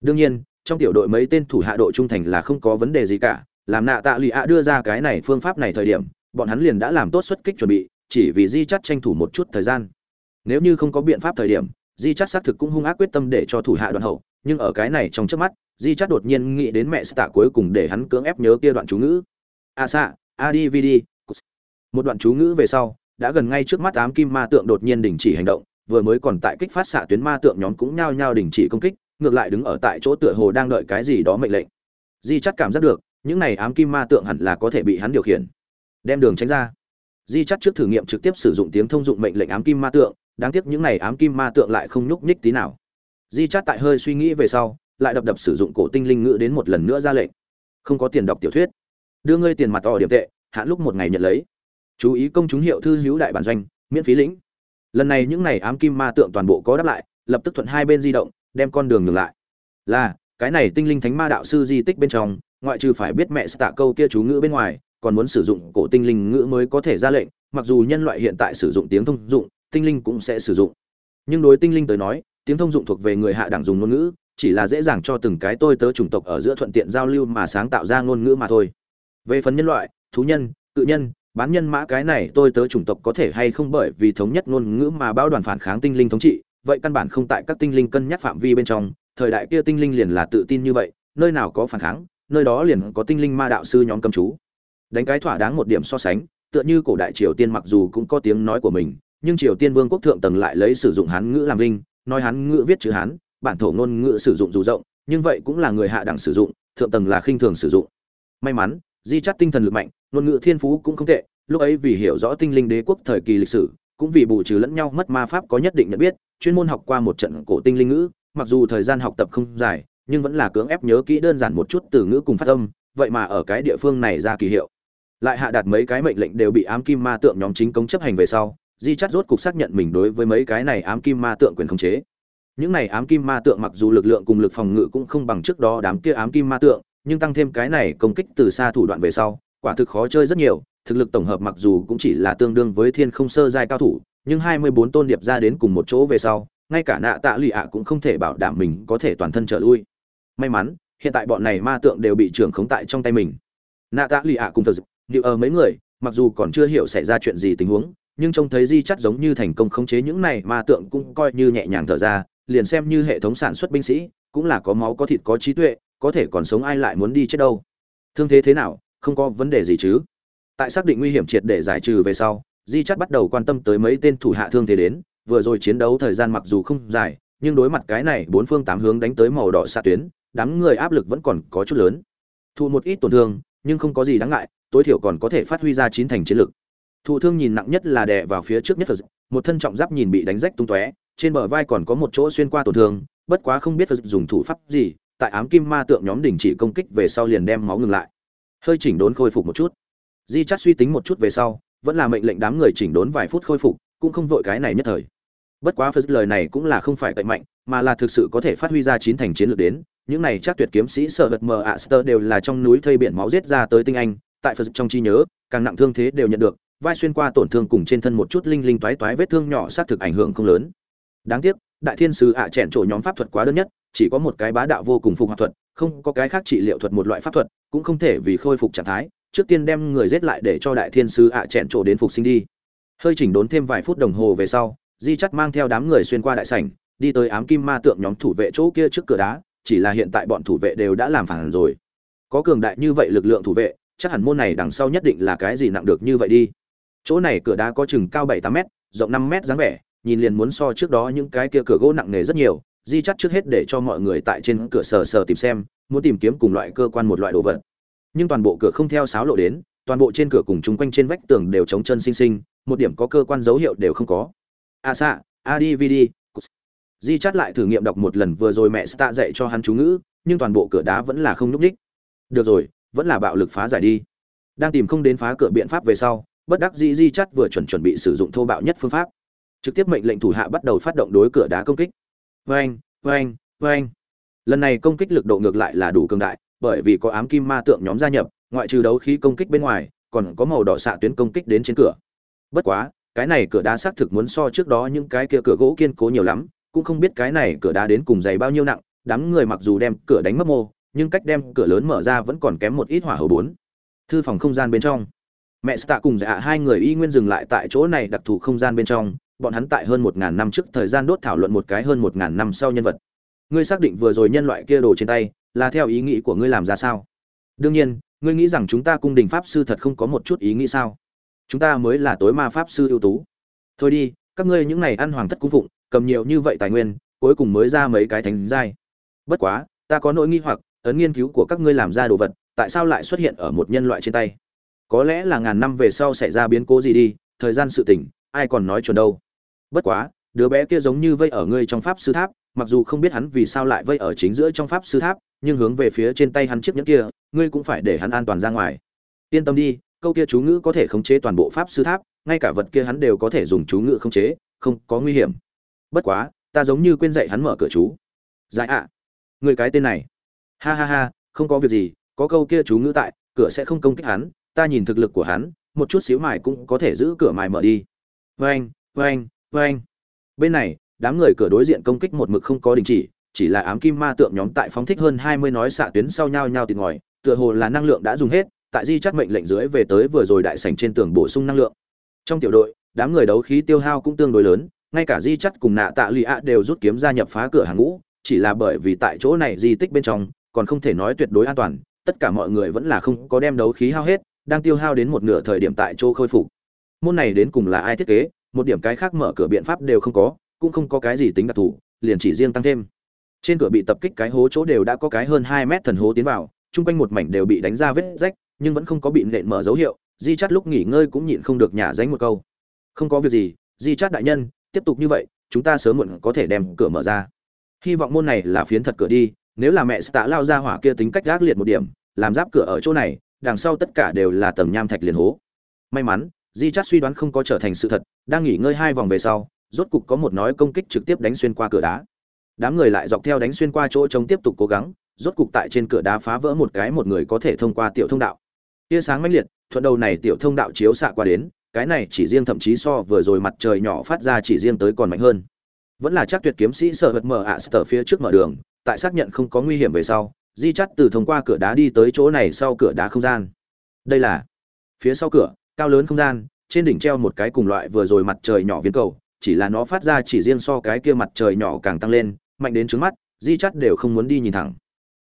Đương nhiên, trong tiểu đội mấy tên thủ hạ độ trung thành là không có vấn đề gì cả, làm nạ tạ lụy ạ đưa ra cái này phương pháp này thời điểm, bọn hắn liền đã làm tốt xuất kích chuẩn bị, chỉ vì di chắt tranh thủ một chút thời gian. Nếu như không có biện pháp thời điểm di chắt xác thực cũng hung ác quyết tâm để cho thủ hạ đoạn hậu, nhưng ở cái này trong trước mắt, di chắt đột nhiên nghĩ đến mẹ tạ cuối cùng để hắn cưỡng ép nhớ kia đoạn chú ngữ. À A xạ advd một đoạn chú ngữ về sau, đã gần ngay trước mắt ám kim ma tượng đột nhiên đình chỉ hành động, vừa mới còn tại kích phát xạ tuyến ma tượng nhóm cũng nhao nhao đình chỉ công kích, ngược lại đứng ở tại chỗ tựa hồ đang đợi cái gì đó mệnh lệnh. Di chắt cảm giác được, những này ám kim ma tượng hẳn là có thể bị hắn điều khiển. Đem đường tránh ra. Di chắt trước thử nghiệm trực tiếp sử dụng tiếng thông dụng mệnh lệnh ám kim ma tượng đáng tiếc những này ám kim ma tượng lại không nhúc nhích tí nào. Di chát tại hơi suy nghĩ về sau, lại đập đập sử dụng cổ tinh linh ngữ đến một lần nữa ra lệnh. Không có tiền đọc tiểu thuyết. Đưa ngươi tiền mặt to điểm tệ, hạn lúc một ngày nhận lấy. Chú ý công chúng hiệu thư hữu đại bản doanh, miễn phí lĩnh. Lần này những này ám kim ma tượng toàn bộ có đáp lại, lập tức thuận hai bên di động, đem con đường ngừng lại. Là, cái này tinh linh thánh ma đạo sư di tích bên trong, ngoại trừ phải biết mẹ tạ câu kia chú ngữ bên ngoài, còn muốn sử dụng cổ tinh linh ngữ mới có thể ra lệnh, mặc dù nhân loại hiện tại sử dụng tiếng thông dụng tinh linh cũng sẽ sử dụng. Nhưng đối tinh linh tới nói, tiếng thông dụng thuộc về người hạ đẳng dùng ngôn ngữ, chỉ là dễ dàng cho từng cái tôi tớ chủng tộc ở giữa thuận tiện giao lưu mà sáng tạo ra ngôn ngữ mà thôi. Về phần nhân loại, thú nhân, cự nhân, bán nhân mã cái này tôi tớ chủng tộc có thể hay không bởi vì thống nhất ngôn ngữ mà bao đoàn phản kháng tinh linh thống trị, vậy căn bản không tại các tinh linh cân nhắc phạm vi bên trong, thời đại kia tinh linh liền là tự tin như vậy, nơi nào có phản kháng, nơi đó liền có tinh linh ma đạo sư nhóm cầm chú. Đánh cái thỏa đáng một điểm so sánh, tựa như cổ đại triều tiên mặc dù cũng có tiếng nói của mình nhưng triều tiên vương quốc thượng tầng lại lấy sử dụng hán ngữ làm vinh, nói hán ngữ viết chữ hán, bản thổ ngôn ngữ sử dụng dù rộng, nhưng vậy cũng là người hạ đẳng sử dụng, thượng tầng là khinh thường sử dụng. May mắn, di chắt tinh thần lực mạnh, ngôn ngữ thiên phú cũng không tệ, lúc ấy vì hiểu rõ tinh linh đế quốc thời kỳ lịch sử, cũng vì bù trừ lẫn nhau mất ma pháp có nhất định nhận biết, chuyên môn học qua một trận cổ tinh linh ngữ, mặc dù thời gian học tập không dài, nhưng vẫn là cưỡng ép nhớ kỹ đơn giản một chút từ ngữ cùng phát âm, vậy mà ở cái địa phương này ra kỳ hiệu. Lại hạ đạt mấy cái mệnh lệnh đều bị ám kim ma tượng nhóm chính công chấp hành về sau di chắt rốt cục xác nhận mình đối với mấy cái này ám kim ma tượng quyền khống chế. Những này ám kim ma tượng mặc dù lực lượng cùng lực phòng ngự cũng không bằng trước đó đám kia ám kim ma tượng, nhưng tăng thêm cái này công kích từ xa thủ đoạn về sau, quả thực khó chơi rất nhiều. Thực lực tổng hợp mặc dù cũng chỉ là tương đương với thiên không sơ giai cao thủ, nhưng hai mươi bốn tôn điệp ra đến cùng một chỗ về sau, ngay cả nạ tạ lụy ạ cũng không thể bảo đảm mình có thể toàn thân trở lui. May mắn, hiện tại bọn này ma tượng đều bị trưởng khống tại trong tay mình. Nạ tạ lụy ạ cùng thật dịu ở mấy người, mặc dù còn chưa hiểu xảy ra chuyện gì tình huống nhưng trông thấy di chắt giống như thành công khống chế những này ma tượng cũng coi như nhẹ nhàng thở ra, liền xem như hệ thống sản xuất binh sĩ, cũng là có máu, có thịt, có trí tuệ, có thể còn sống ai lại muốn đi chết đâu. Thương thế thế nào, không có vấn đề gì chứ. Tại xác định nguy hiểm triệt để giải trừ về sau, di chắt bắt đầu quan tâm tới mấy tên thủ hạ thương thế đến, vừa rồi chiến đấu thời gian mặc dù không dài, nhưng đối mặt cái này bốn phương tám hướng đánh tới màu đỏ xạ tuyến, đám người áp lực vẫn còn có chút lớn. Thụ một ít tổn thương, nhưng không có gì đáng ngại, tối thiểu còn có thể phát huy ra chín thành chiến lực thụ thương nhìn nặng nhất là đè vào phía trước nhất phật một thân trọng giáp nhìn bị đánh rách tung tóe, trên bờ vai còn có một chỗ xuyên qua tổn thương, bất quá không biết phật dùng thủ pháp gì, tại ám kim ma tượng nhóm đình chỉ công kích về sau liền đem máu ngừng lại. Hơi chỉnh đốn khôi phục một chút. Di chắt suy tính một chút về sau, vẫn là mệnh lệnh đám người chỉnh đốn vài phút khôi phục, cũng không vội cái này nhất thời. Bất quá phật lời này cũng là không phải cậy mạnh, mà là thực sự có thể phát huy ra chín thành chiến lược đến. Những này chắc tuyệt kiếm sĩ sợ vật mờ ạ sơ đều là trong núi thây biển máu giết ra tới tinh anh, tại phật trong trí nhớ, càng nặng thương thế đều nhận được vai xuyên qua tổn thương cùng trên thân một chút linh linh toái toái vết thương nhỏ sát thực ảnh hưởng không lớn. Đáng tiếc, đại thiên sứ ạ à chèn trổ nhóm pháp thuật quá đơn nhất, chỉ có một cái bá đạo vô cùng phục hoạt thuật, không có cái khác trị liệu thuật một loại pháp thuật, cũng không thể vì khôi phục trạng thái, trước tiên đem người giết lại để cho đại thiên sứ ạ à chèn trổ đến phục sinh đi. Hơi chỉnh đốn thêm vài phút đồng hồ về sau, di chắt mang theo đám người xuyên qua đại sảnh, đi tới ám kim ma tượng nhóm thủ vệ chỗ kia trước cửa đá, chỉ là hiện tại bọn thủ vệ đều đã làm phản rồi. Có cường đại như vậy lực lượng thủ vệ, chắc hẳn môn này đằng sau nhất định là cái gì nặng được như vậy đi chỗ này cửa đá có chừng cao bảy tám mét, rộng năm mét dáng vẻ, nhìn liền muốn so trước đó những cái kia cửa gỗ nặng nề rất nhiều, di chắt trước hết để cho mọi người tại trên cửa sờ sờ tìm xem, muốn tìm kiếm cùng loại cơ quan một loại đồ vật. Nhưng toàn bộ cửa không theo sáo lộ đến, toàn bộ trên cửa cùng chung quanh trên vách tường đều chống chân xinh xinh, một điểm có cơ quan dấu hiệu đều không có. À a xạ advd di chắt lại thử nghiệm đọc một lần vừa rồi mẹ tạ dạy cho hắn chú ngữ, nhưng toàn bộ cửa đá vẫn là không nhúc ních được rồi, vẫn là bạo lực phá giải đi. Đang tìm không đến phá cửa biện pháp về sau bất đắc dĩ di chắt vừa chuẩn chuẩn bị sử dụng thô bạo nhất phương pháp. Trực tiếp mệnh lệnh thủ hạ bắt đầu phát động đối cửa đá công kích. Vang, vang, vang. lần này công kích lực độ ngược lại là đủ cường đại bởi vì có ám kim ma tượng nhóm gia nhập ngoại trừ đấu khí công kích bên ngoài còn có màu đỏ xạ tuyến công kích đến trên cửa. Bất quá cái này cửa đá xác thực muốn so trước đó những cái kia cửa gỗ kiên cố nhiều lắm cũng không biết cái này cửa đá đến cùng dày bao nhiêu nặng đám người mặc dù đem cửa đánh mất mô nhưng cách đem cửa lớn mở ra vẫn còn kém một ít hỏa hầu bốn. Thư phòng không gian bên trong mẹ tạ cùng dạ hai người y nguyên dừng lại tại chỗ này đặc thù không gian bên trong, bọn hắn tại hơn một ngàn năm trước thời gian đốt thảo luận một cái hơn một ngàn năm sau nhân vật. Ngươi xác định vừa rồi nhân loại kia đồ trên tay là theo ý nghĩ của ngươi làm ra sao? Đương nhiên, ngươi nghĩ rằng chúng ta cung đình pháp sư thật không có một chút ý nghĩ sao? Chúng ta mới là tối ma pháp sư ưu tú. Thôi đi, các ngươi những này ăn hoàng thất cung phụng, cầm nhiều như vậy tài nguyên, cuối cùng mới ra mấy cái thánh giai. Bất quá, ta có nỗi nghi hoặc, ấn nghiên cứu của các ngươi làm ra đồ vật, tại sao lại xuất hiện ở một nhân loại trên tay? Có lẽ là ngàn năm về sau xảy ra biến cố gì đi, thời gian sự tỉnh ai còn nói chuẩn đâu. Bất quá, đứa bé kia giống như vây ở ngươi trong pháp sư tháp, mặc dù không biết hắn vì sao lại vây ở chính giữa trong pháp sư tháp, nhưng hướng về phía trên tay hắn chiếc nhẫn kia, ngươi cũng phải để hắn an toàn ra ngoài. Yên tâm đi, câu kia chú ngữ có thể khống chế toàn bộ pháp sư tháp, ngay cả vật kia hắn đều có thể dùng chú ngữ khống chế, không có nguy hiểm. Bất quá, ta giống như quên dạy hắn mở cửa chú. Giải ạ. Người cái tên này. Ha ha ha, không có việc gì, có câu kia chú ngữ tại, cửa sẽ không công kích hắn ta nhìn thực lực của hắn, một chút xíu mài cũng có thể giữ cửa mài mở đi. Vâng vâng vâng bên này, đám người cửa đối diện công kích một mực không có đình chỉ chỉ là ám kim ma tượng nhóm tại phóng thích hơn hai mươi nói xạ tuyến sau nhau nhau tìm ngòi, tựa hồ là năng lượng đã dùng hết, tại di chắc mệnh lệnh dưới về tới vừa rồi đại sảnh trên tường bổ sung năng lượng. Trong tiểu đội, đám người đấu khí tiêu hao cũng tương đối lớn, ngay cả di chắc cùng nạ tạ lụy ạ đều rút kiếm gia nhập phá cửa hàng ngũ, chỉ là bởi vì tại chỗ này di tích bên trong, còn không thể nói tuyệt đối an toàn, tất cả mọi người vẫn là không có đem đấu khí hao hết đang tiêu hao đến một nửa thời điểm tại chỗ khôi phục. Môn này đến cùng là ai thiết kế, một điểm cái khác mở cửa biện pháp đều không có, cũng không có cái gì tính đặc thù, liền chỉ riêng tăng thêm. Trên cửa bị tập kích cái hố chỗ đều đã có cái hơn hai mét thần hố tiến vào, chung quanh một mảnh đều bị đánh ra vết rách, nhưng vẫn không có bị nện mở dấu hiệu, di chắt lúc nghỉ ngơi cũng nhịn không được nhả dánh một câu. Không có việc gì, di chắt đại nhân, tiếp tục như vậy, chúng ta sớm muộn có thể đem cửa mở ra. Hy vọng môn này là phiến thật cửa đi, nếu là mẹ tạ lao ra hỏa kia tính cách gác liệt một điểm, làm giáp cửa ở chỗ này đằng sau tất cả đều là tầng nham thạch liền hố. May mắn, di chát suy đoán không có trở thành sự thật, đang nghỉ ngơi hai vòng về sau, rốt cục có một nói công kích trực tiếp đánh xuyên qua cửa đá. Đám người lại dọc theo đánh xuyên qua chỗ trống tiếp tục cố gắng, rốt cục tại trên cửa đá phá vỡ một cái một người có thể thông qua tiểu thông đạo. Tia sáng mãnh liệt, thuận đầu này tiểu thông đạo chiếu xạ qua đến, cái này chỉ riêng thậm chí so vừa rồi mặt trời nhỏ phát ra chỉ riêng tới còn mạnh hơn. Vẫn là chắc tuyệt kiếm sĩ sợ hật mở ạ sở phía trước mở đường, tại xác nhận không có nguy hiểm về sau di chắt từ thông qua cửa đá đi tới chỗ này sau cửa đá không gian. Đây là phía sau cửa, cao lớn không gian, trên đỉnh treo một cái cùng loại vừa rồi mặt trời nhỏ viên cầu, chỉ là nó phát ra chỉ riêng so cái kia mặt trời nhỏ càng tăng lên, mạnh đến trứng mắt, di chắt đều không muốn đi nhìn thẳng.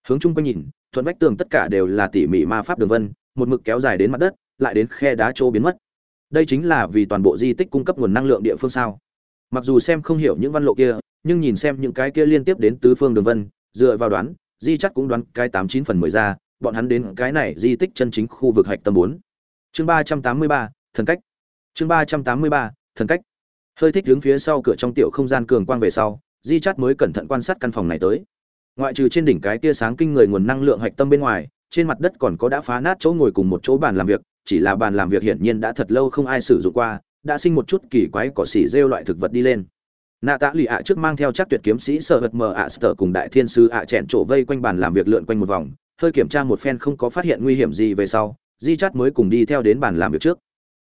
Hướng chung quanh nhìn, thuận vách tường tất cả đều là tỉ mỉ ma pháp đường vân, một mực kéo dài đến mặt đất, lại đến khe đá chỗ biến mất. Đây chính là vì toàn bộ di tích cung cấp nguồn năng lượng địa phương sao. Mặc dù xem không hiểu những văn lộ kia, nhưng nhìn xem những cái kia liên tiếp đến tứ phương đường vân, dựa vào đoán di chắc cũng đoán cái tám chín phần mười ra, bọn hắn đến cái này di tích chân chính khu vực hạch tâm bốn. Chương ba trăm tám mươi ba, thần cách. Chương ba trăm tám mươi ba, thần cách. Hơi thích đứng phía sau cửa trong tiểu không gian cường quang về sau, di chắt mới cẩn thận quan sát căn phòng này tới. Ngoại trừ trên đỉnh cái tia sáng kinh người nguồn năng lượng hạch tâm bên ngoài, trên mặt đất còn có đã phá nát chỗ ngồi cùng một chỗ bàn làm việc, chỉ là bàn làm việc hiển nhiên đã thật lâu không ai sử dụng qua, đã sinh một chút kỳ quái cỏ xỉ rêu loại thực vật đi lên nạ tạ Lì ạ trước mang theo chắc tuyệt kiếm sĩ sợ hật mờ ạ sở cùng đại thiên sư ạ chẹn trổ vây quanh bàn làm việc lượn quanh một vòng, hơi kiểm tra một phen không có phát hiện nguy hiểm gì về sau, di chắt mới cùng đi theo đến bàn làm việc trước.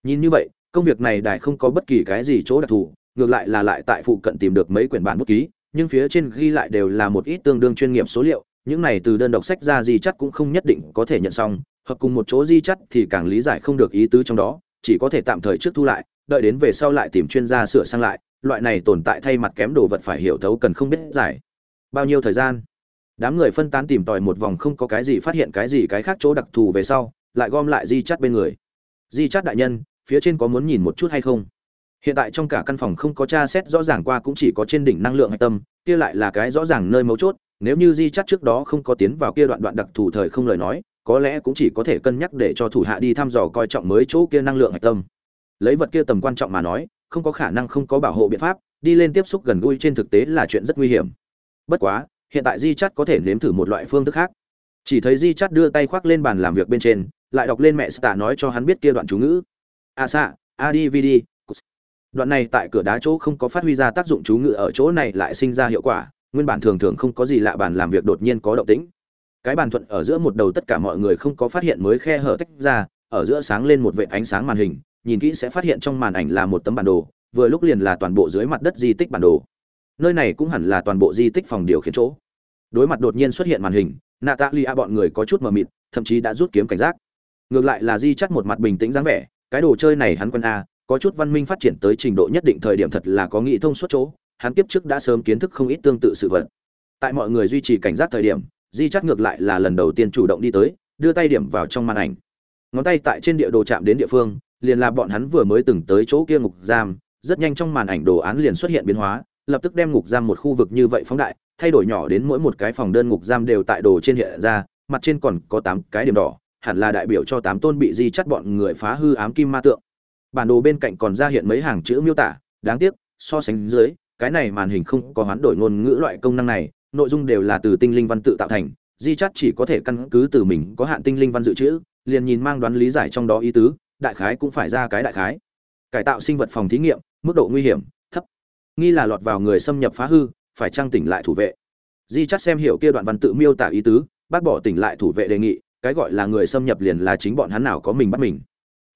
Nhìn như vậy, công việc này đại không có bất kỳ cái gì chỗ đặc thù, ngược lại là lại tại phụ cận tìm được mấy quyển bản bút ký, nhưng phía trên ghi lại đều là một ít tương đương chuyên nghiệp số liệu, những này từ đơn độc sách ra di chắt cũng không nhất định có thể nhận xong, hợp cùng một chỗ di chắt thì càng lý giải không được ý tứ trong đó, chỉ có thể tạm thời trước thu lại, đợi đến về sau lại tìm chuyên gia sửa sang lại loại này tồn tại thay mặt kém đồ vật phải hiểu thấu cần không biết giải. Bao nhiêu thời gian? Đám người phân tán tìm tòi một vòng không có cái gì phát hiện cái gì cái khác chỗ đặc thù về sau, lại gom lại di chắt bên người. Di chắt đại nhân, phía trên có muốn nhìn một chút hay không? Hiện tại trong cả căn phòng không có tra xét rõ ràng qua cũng chỉ có trên đỉnh năng lượng hạch tâm, kia lại là cái rõ ràng nơi mấu chốt, nếu như di chắt trước đó không có tiến vào kia đoạn đoạn đặc thù thời không lời nói, có lẽ cũng chỉ có thể cân nhắc để cho thủ hạ đi thăm dò coi trọng mới chỗ kia năng lượng hạch tâm. Lấy vật kia tầm quan trọng mà nói không có khả năng không có bảo hộ biện pháp, đi lên tiếp xúc gần gũi trên thực tế là chuyện rất nguy hiểm. Bất quá, hiện tại di chắt có thể nếm thử một loại phương thức khác. Chỉ thấy di chắt đưa tay khoác lên bàn làm việc bên trên, lại đọc lên mẹ stạ nói cho hắn biết kia đoạn chú ngữ. À A xạ advd đoạn này tại cửa đá chỗ không có phát huy ra tác dụng chú ngữ ở chỗ này lại sinh ra hiệu quả, nguyên bản thường thường không có gì lạ bàn làm việc đột nhiên có động tĩnh. Cái bàn thuận ở giữa một đầu tất cả mọi người không có phát hiện mới khe hở tách ra, ở giữa sáng lên một vệt ánh sáng màn hình nhìn kỹ sẽ phát hiện trong màn ảnh là một tấm bản đồ, vừa lúc liền là toàn bộ dưới mặt đất di tích bản đồ. Nơi này cũng hẳn là toàn bộ di tích phòng điều khiển chỗ. Đối mặt đột nhiên xuất hiện màn hình nạ tạ lì a bọn người có chút mờ mịt, thậm chí đã rút kiếm cảnh giác. Ngược lại là di chắt một mặt bình tĩnh dáng vẻ, cái đồ chơi này hắn quân a à, có chút văn minh phát triển tới trình độ nhất định thời điểm thật là có nghị thông suốt chỗ, hắn kiếp trước đã sớm kiến thức không ít tương tự sự vật. Tại mọi người duy trì cảnh giác thời điểm, di chắt ngược lại là lần đầu tiên chủ động đi tới, đưa tay điểm vào trong màn ảnh. Ngón tay tại trên địa đồ chạm đến địa phương liền là bọn hắn vừa mới từng tới chỗ kia ngục giam, rất nhanh trong màn ảnh đồ án liền xuất hiện biến hóa, lập tức đem ngục giam một khu vực như vậy phóng đại, thay đổi nhỏ đến mỗi một cái phòng đơn ngục giam đều tại đồ trên hiện ra, mặt trên còn có tám cái điểm đỏ, hẳn là đại biểu cho tám tôn bị di chắt bọn người phá hư ám kim ma tượng. Bản đồ bên cạnh còn ra hiện mấy hàng chữ miêu tả, đáng tiếc, so sánh dưới, cái này màn hình không có hoán đổi ngôn ngữ loại công năng này, nội dung đều là từ tinh linh văn tự tạo thành, di chắt chỉ có thể căn cứ từ mình có hạn tinh linh văn dự trữ, liền nhìn mang đoán lý giải trong đó ý tứ đại khái cũng phải ra cái đại khái. Cải tạo sinh vật phòng thí nghiệm, mức độ nguy hiểm, thấp. Nghi là lọt vào người xâm nhập phá hư, phải trang tỉnh lại thủ vệ. Di chắc xem hiểu kia đoạn văn tự miêu tả ý tứ, bác bỏ tỉnh lại thủ vệ đề nghị, cái gọi là người xâm nhập liền là chính bọn hắn nào có mình bắt mình.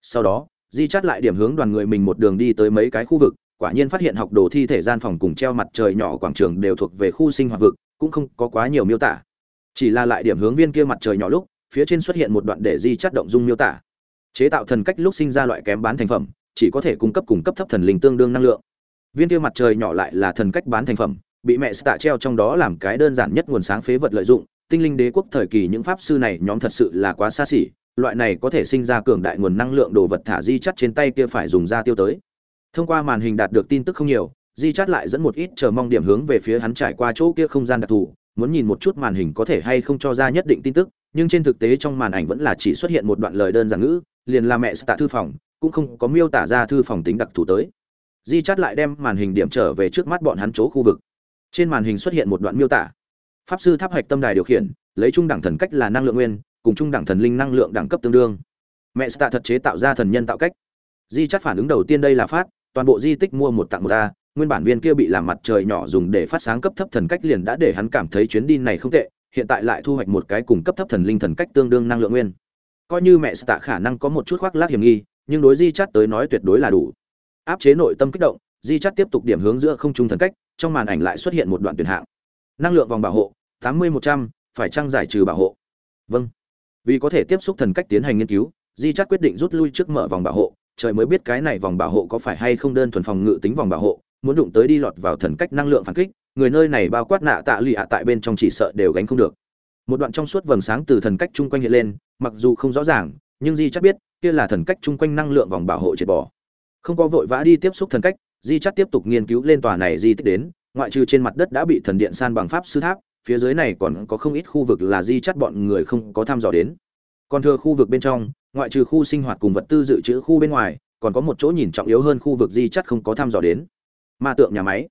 Sau đó, di chắt lại điểm hướng đoàn người mình một đường đi tới mấy cái khu vực, quả nhiên phát hiện học đồ thi thể gian phòng cùng treo mặt trời nhỏ quảng trường đều thuộc về khu sinh hoạt vực, cũng không có quá nhiều miêu tả. Chỉ là lại điểm hướng viên kia mặt trời nhỏ lúc, phía trên xuất hiện một đoạn để di chắt động dung miêu tả chế tạo thần cách lúc sinh ra loại kém bán thành phẩm, chỉ có thể cung cấp cung cấp thấp thần linh tương đương năng lượng. Viên kia mặt trời nhỏ lại là thần cách bán thành phẩm, bị mẹ tạ treo trong đó làm cái đơn giản nhất nguồn sáng phế vật lợi dụng, tinh linh đế quốc thời kỳ những pháp sư này nhóm thật sự là quá xa xỉ, loại này có thể sinh ra cường đại nguồn năng lượng đồ vật thả di chắt trên tay kia phải dùng ra tiêu tới. Thông qua màn hình đạt được tin tức không nhiều, di chắt lại dẫn một ít chờ mong điểm hướng về phía hắn trải qua chỗ kia không gian đặc thù, muốn nhìn một chút màn hình có thể hay không cho ra nhất định tin tức, nhưng trên thực tế trong màn ảnh vẫn là chỉ xuất hiện một đoạn lời đơn giản ngữ liền là mẹ tạ thư phòng, cũng không có miêu tả ra thư phòng tính đặc thù tới. Di chắt lại đem màn hình điểm trở về trước mắt bọn hắn chỗ khu vực. Trên màn hình xuất hiện một đoạn miêu tả. Pháp sư tháp hạch tâm đài điều khiển, lấy trung đẳng thần cách là năng lượng nguyên, cùng trung đẳng thần linh năng lượng đẳng cấp tương đương. Mẹ tạ thật chế tạo ra thần nhân tạo cách. Di chắt phản ứng đầu tiên đây là phát, toàn bộ di tích mua một tặng một ta nguyên bản viên kia bị làm mặt trời nhỏ dùng để phát sáng cấp thấp thần cách liền đã để hắn cảm thấy chuyến đi này không tệ, hiện tại lại thu hoạch một cái cùng cấp thấp thần linh thần cách tương đương năng lượng nguyên coi như mẹ tạ khả năng có một chút khoác lác hiểm nghi, nhưng đối di chắt tới nói tuyệt đối là đủ. Áp chế nội tâm kích động, di chắt tiếp tục điểm hướng giữa không trung thần cách, trong màn ảnh lại xuất hiện một đoạn tuyển hạng. Năng lượng vòng bảo hộ, tám mươi một trăm, phải trang giải trừ bảo hộ? Vâng. Vì có thể tiếp xúc thần cách tiến hành nghiên cứu, di chắt quyết định rút lui trước mở vòng bảo hộ. Trời mới biết cái này vòng bảo hộ có phải hay không đơn thuần phòng ngự tính vòng bảo hộ, muốn đụng tới đi lọt vào thần cách năng lượng phản kích, người nơi này bao quát nạ tạ lụy ạ tại bên trong chỉ sợ đều gánh không được. Một đoạn trong suốt vầng sáng từ thần cách chung quanh hiện lên mặc dù không rõ ràng, nhưng di chắc biết, kia là thần cách chung quanh năng lượng vòng bảo hộ triệt bỏ. Không có vội vã đi tiếp xúc thần cách, di chắc tiếp tục nghiên cứu lên tòa này di tích đến, ngoại trừ trên mặt đất đã bị thần điện san bằng pháp sư tháp, phía dưới này còn có không ít khu vực là di chắt bọn người không có thăm dò đến. Còn thừa khu vực bên trong, ngoại trừ khu sinh hoạt cùng vật tư dự trữ khu bên ngoài, còn có một chỗ nhìn trọng yếu hơn khu vực di chắt không có thăm dò đến. Ma tượng nhà máy.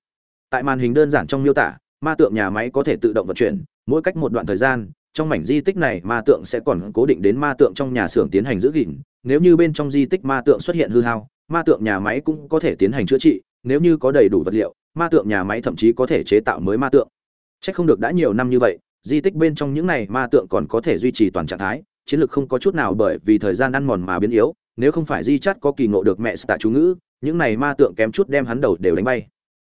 Tại màn hình đơn giản trong miêu tả, ma tượng nhà máy có thể tự động vận chuyển, mỗi cách một đoạn thời gian trong mảnh di tích này ma tượng sẽ còn cố định đến ma tượng trong nhà xưởng tiến hành giữ gìn. Nếu như bên trong di tích ma tượng xuất hiện hư hao ma tượng nhà máy cũng có thể tiến hành chữa trị. Nếu như có đầy đủ vật liệu ma tượng nhà máy thậm chí có thể chế tạo mới ma tượng. Chắc không được đã nhiều năm như vậy, di tích bên trong những này ma tượng còn có thể duy trì toàn trạng thái, chiến lược không có chút nào bởi vì thời gian ăn mòn mà biến yếu, nếu không phải di chắt có kỳ ngộ được mẹ tạ chú ngữ, những này ma tượng kém chút đem hắn đầu đều đánh bay.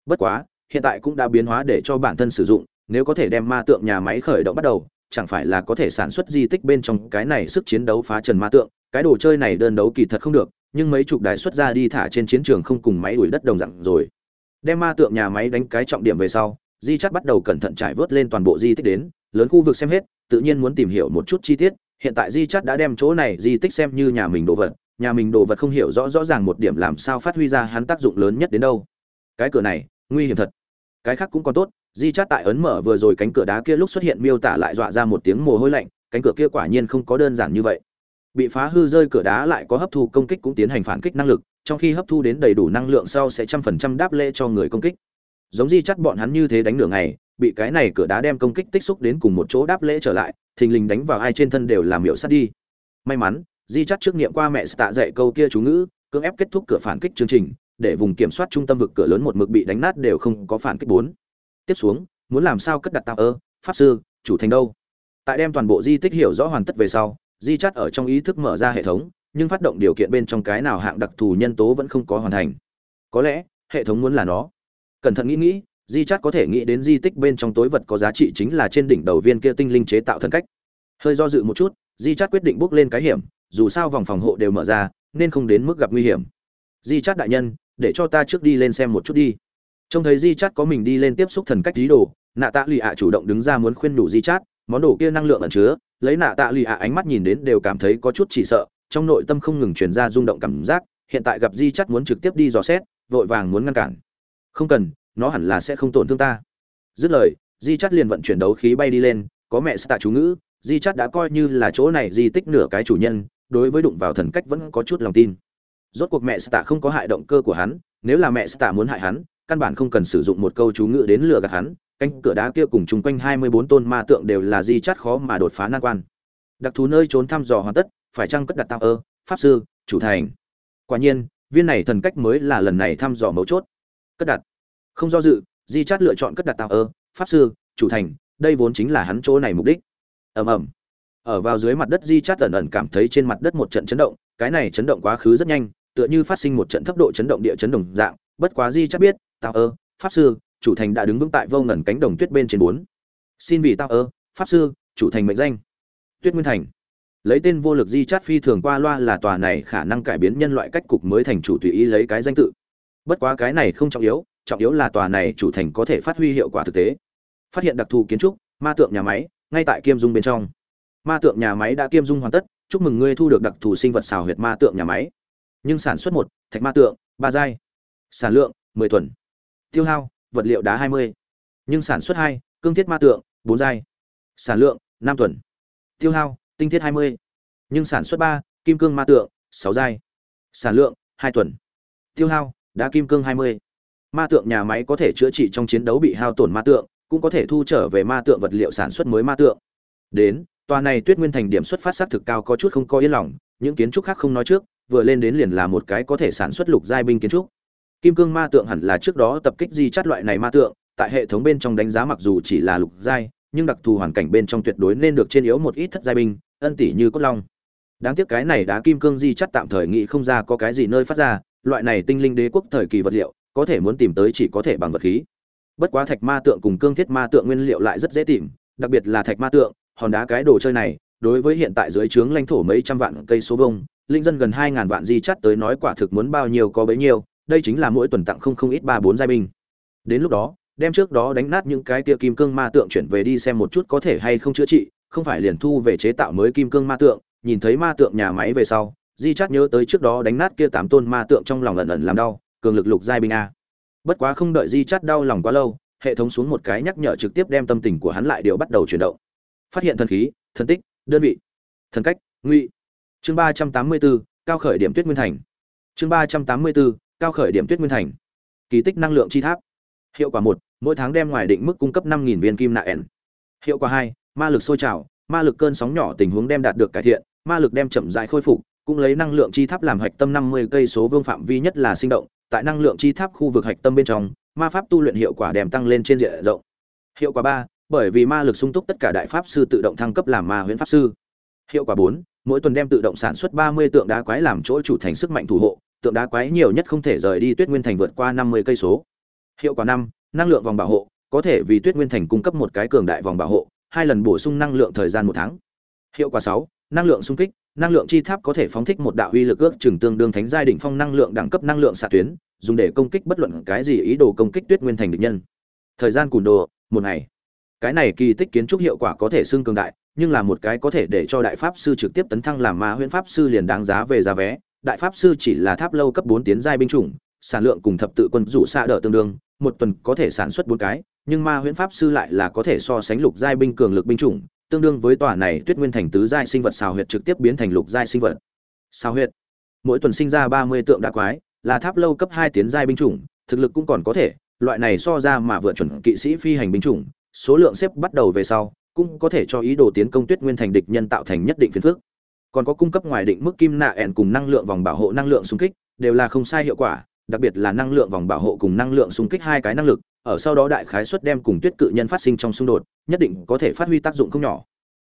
Bất quá, hiện tại cũng đã biến hóa để cho bản thân sử dụng, nếu có thể đem ma tượng nhà máy khởi động bắt đầu, chẳng phải là có thể sản xuất di tích bên trong cái này sức chiến đấu phá trần ma tượng, cái đồ chơi này đơn đấu kỳ thật không được, nhưng mấy chục đài xuất ra đi thả trên chiến trường không cùng máy đuổi đất đồng dạng rồi. Đem ma tượng nhà máy đánh cái trọng điểm về sau, di chắt bắt đầu cẩn thận trải vớt lên toàn bộ di tích đến lớn khu vực xem hết tự nhiên muốn tìm hiểu một chút chi tiết hiện tại di chắt đã đem chỗ này di tích xem như nhà mình đồ vật nhà mình đồ vật không hiểu rõ rõ ràng một điểm làm sao phát huy ra hắn tác dụng lớn nhất đến đâu cái cửa này nguy hiểm thật cái khác cũng còn tốt, di chát tại ấn mở vừa rồi cánh cửa đá kia lúc xuất hiện miêu tả lại dọa ra một tiếng mồ hôi lạnh, cánh cửa kia quả nhiên không có đơn giản như vậy. Bị phá hư rơi cửa đá lại có hấp thu công kích cũng tiến hành phản kích năng lực, trong khi hấp thu đến đầy đủ năng lượng sau sẽ trăm phần trăm đáp lễ cho người công kích. Giống di chắt bọn hắn như thế đánh nửa ngày, bị cái này cửa đá đem công kích tích xúc đến cùng một chỗ đáp lễ trở lại, thình lình đánh vào ai trên thân đều làm miệu sát đi. May mắn, di chắt trước nghiệm qua mẹ tạ dạy câu kia chú ngữ, cưỡng ép kết thúc cửa phản kích chương trình để vùng kiểm soát trung tâm vực cửa lớn một mực bị đánh nát đều không có phản kích bốn. Tiếp xuống, muốn làm sao cất đặt tạo ơ, pháp sư, chủ thành đâu? Tại đem toàn bộ di tích hiểu rõ hoàn tất về sau, di chắt ở trong ý thức mở ra hệ thống, nhưng phát động điều kiện bên trong cái nào hạng đặc thù nhân tố vẫn không có hoàn thành. Có lẽ, hệ thống muốn là nó. Cẩn thận nghĩ nghĩ, di chắt có thể nghĩ đến di tích bên trong tối vật có giá trị chính là trên đỉnh đầu viên kia tinh linh chế tạo thân cách. Hơi do dự một chút, di chắt quyết định bước lên cái hiểm, dù sao vòng phòng hộ đều mở ra, nên không đến mức gặp nguy hiểm. Di chắt đại nhân để cho ta trước đi lên xem một chút đi. Trông thấy di chát có mình đi lên tiếp xúc thần cách dí đồ, nạ tạ lì ạ chủ động đứng ra muốn khuyên đủ di chát, món đồ kia năng lượng ẩn chứa, lấy nạ tạ lì ạ ánh mắt nhìn đến đều cảm thấy có chút chỉ sợ, trong nội tâm không ngừng truyền ra rung động cảm giác, hiện tại gặp di chát muốn trực tiếp đi dò xét, vội vàng muốn ngăn cản. Không cần, nó hẳn là sẽ không tổn thương ta. Dứt lời, di Chát liền vận chuyển đấu khí bay đi lên, có mẹ tạ chú ngữ, di Chát đã coi như là chỗ này di tích nửa cái chủ nhân, đối với đụng vào thần cách vẫn có chút lòng tin rốt cuộc mẹ tạ không có hại động cơ của hắn, nếu là mẹ tạ muốn hại hắn, căn bản không cần sử dụng một câu chú ngữ đến lừa gạt hắn, cánh cửa đá kia cùng chung quanh hai mươi bốn tôn ma tượng đều là di chát khó mà đột phá nan quan. Đặc thù nơi trốn thăm dò hoàn tất, phải chăng cất đặt tạo ơ, pháp sư, chủ thành. Quả nhiên, viên này thần cách mới là lần này thăm dò mấu chốt. Cất đặt. Không do dự, di chát lựa chọn cất đặt tạo ơ, pháp sư, chủ thành, đây vốn chính là hắn chỗ này mục đích. Ầm ầm. Ở vào dưới mặt đất di chát ẩn ẩn cảm thấy trên mặt đất một trận chấn động, cái này chấn động quá khứ rất nhanh tựa như phát sinh một trận thấp độ chấn động địa chấn đồng dạng, bất quá di chắc biết, tao ơ, pháp sư, chủ thành đã đứng vững tại vô ngẩn cánh đồng tuyết bên trên bốn. Xin vì tao ơ, pháp sư, chủ thành mệnh danh. Tuyết nguyên thành. Lấy tên vô lực di chát phi thường qua loa là tòa này khả năng cải biến nhân loại cách cục mới thành chủ tùy ý lấy cái danh tự. Bất quá cái này không trọng yếu trọng yếu là tòa này chủ thành có thể phát huy hiệu quả thực tế. Phát hiện đặc thù kiến trúc, ma tượng nhà máy, ngay tại kiêm dung bên trong. Ma tượng nhà máy đã kiêm dung hoàn tất, chúc mừng ngươi thu được đặc thù sinh vật xào huyệt ma tượng nhà máy nhưng sản xuất một, thạch ma tượng, ba giai. Sản lượng, mười tuần tiêu hao, vật liệu đá hai mươi. Nhưng sản xuất hai, cương thiết ma tượng, bốn giai. Sản lượng, năm tuần tiêu hao, tinh thiết hai mươi. Nhưng sản xuất ba, kim cương ma tượng, sáu giai. Sản lượng, hai tuần tiêu hao, đá kim cương hai mươi. Ma tượng nhà máy có thể chữa trị trong chiến đấu bị hao tổn ma tượng, cũng có thể thu trở về ma tượng vật liệu sản xuất mới ma tượng. Đến, tòa này tuyết nguyên thành điểm xuất phát xác thực cao có chút không có yên lòng, những kiến trúc khác không nói trước vừa lên đến liền là một cái có thể sản xuất lục giai binh kiến trúc. Kim cương ma tượng hẳn là trước đó tập kích di chất loại này ma tượng tại hệ thống bên trong đánh giá mặc dù chỉ là lục giai nhưng đặc thù hoàn cảnh bên trong tuyệt đối nên được trên yếu một ít thất giai binh ân tỷ như cốt long. Đáng tiếc cái này đá kim cương di chắt tạm thời nghĩ không ra có cái gì nơi phát ra loại này tinh linh đế quốc thời kỳ vật liệu có thể muốn tìm tới chỉ có thể bằng vật khí. Bất quá thạch ma tượng cùng cương thiết ma tượng nguyên liệu lại rất dễ tìm đặc biệt là thạch ma tượng hòn đá cái đồ chơi này đối với hiện tại dưới trướng lãnh thổ mấy trăm vạn cây số vuông, linh dân gần hai ngàn vạn di chắt tới nói quả thực muốn bao nhiêu có bấy nhiêu, đây chính là mỗi tuần tặng không không ít ba bốn giai binh. Đến lúc đó, đem trước đó đánh nát những cái tia kim cương ma tượng chuyển về đi xem một chút có thể hay không chữa trị, không phải liền thu về chế tạo mới kim cương ma tượng, nhìn thấy ma tượng nhà máy về sau, di chắt nhớ tới trước đó đánh nát kia tám tôn ma tượng trong lòng ẩn ẩn làm đau, cường lực lục giai binh a. Bất quá không đợi di chắt đau lòng quá lâu, hệ thống xuống một cái nhắc nhở trực tiếp đem tâm tình của hắn lại điều bắt đầu chuyển động. Phát hiện thần khí, thần tích, đơn vị, thần cách, ngụy chương ba trăm tám mươi bốn cao khởi điểm tuyết nguyên thành. Chương ba trăm tám mươi bốn cao khởi điểm tuyết nguyên thành. Kỳ tích năng lượng chi tháp. Hiệu quả một, mỗi tháng đem ngoài định mức cung cấp năm viên kim nạ ẻn. Hiệu quả hai, ma lực sôi trào, ma lực cơn sóng nhỏ tình huống đem đạt được cải thiện, ma lực đem chậm rãi khôi phục, cũng lấy năng lượng chi tháp làm hạch tâm năm mươi cây số vương phạm vi nhất là sinh động, tại năng lượng chi tháp khu vực hạch tâm bên trong, ma pháp tu luyện hiệu quả đem tăng lên trên diện rộng. Hiệu quả ba, bởi vì ma lực sung túc tất cả đại pháp sư tự động thăng cấp làm ma huyễn pháp sư. Hiệu quả bốn mỗi tuần đem tự động sản xuất ba mươi tượng đá quái làm chỗ chủ thành sức mạnh thủ hộ, tượng đá quái nhiều nhất không thể rời đi tuyết nguyên thành vượt qua năm mươi cây số. Hiệu quả năm, năng lượng vòng bảo hộ, có thể vì tuyết nguyên thành cung cấp một cái cường đại vòng bảo hộ, hai lần bổ sung năng lượng thời gian một tháng. Hiệu quả sáu, năng lượng xung kích, năng lượng chi tháp có thể phóng thích một đạo uy lực ước chừng tương đương thánh giai đỉnh phong năng lượng đẳng cấp năng lượng xạ tuyến, dùng để công kích bất luận cái gì ý đồ công kích tuyết nguyên thành địch nhân. Thời gian cùn đồ, một ngày. Cái này kỳ tích kiến trúc hiệu quả có thể xưng cường đại nhưng là một cái có thể để cho đại pháp sư trực tiếp tấn thăng làm ma huyễn pháp sư liền đáng giá về giá vé. Đại pháp sư chỉ là tháp lâu cấp bốn tiến giai binh chủng, sản lượng cùng thập tự quân rủ xa đỡ tương đương, một tuần có thể sản xuất bốn cái, nhưng ma huyễn pháp sư lại là có thể so sánh lục giai binh cường lực binh chủng, tương đương với tòa này tuyết nguyên thành tứ giai sinh vật xào huyệt trực tiếp biến thành lục giai sinh vật. Xào huyệt. Mỗi tuần sinh ra ba mươi tượng đa quái, là tháp lâu cấp hai tiến giai binh chủng, thực lực cũng còn có thể, loại này so ra mà vượt chuẩn kỵ sĩ phi hành binh chủng, số lượng xếp bắt đầu về sau cũng có thể cho ý đồ tiến công tuyết nguyên thành địch nhân tạo thành nhất định phiền phức. Còn có cung cấp ngoài định mức kim nạ ẻn cùng năng lượng vòng bảo hộ năng lượng xung kích, đều là không sai hiệu quả, đặc biệt là năng lượng vòng bảo hộ cùng năng lượng xung kích hai cái năng lực, ở sau đó đại khái suất đem cùng tuyết cự nhân phát sinh trong xung đột, nhất định có thể phát huy tác dụng không nhỏ.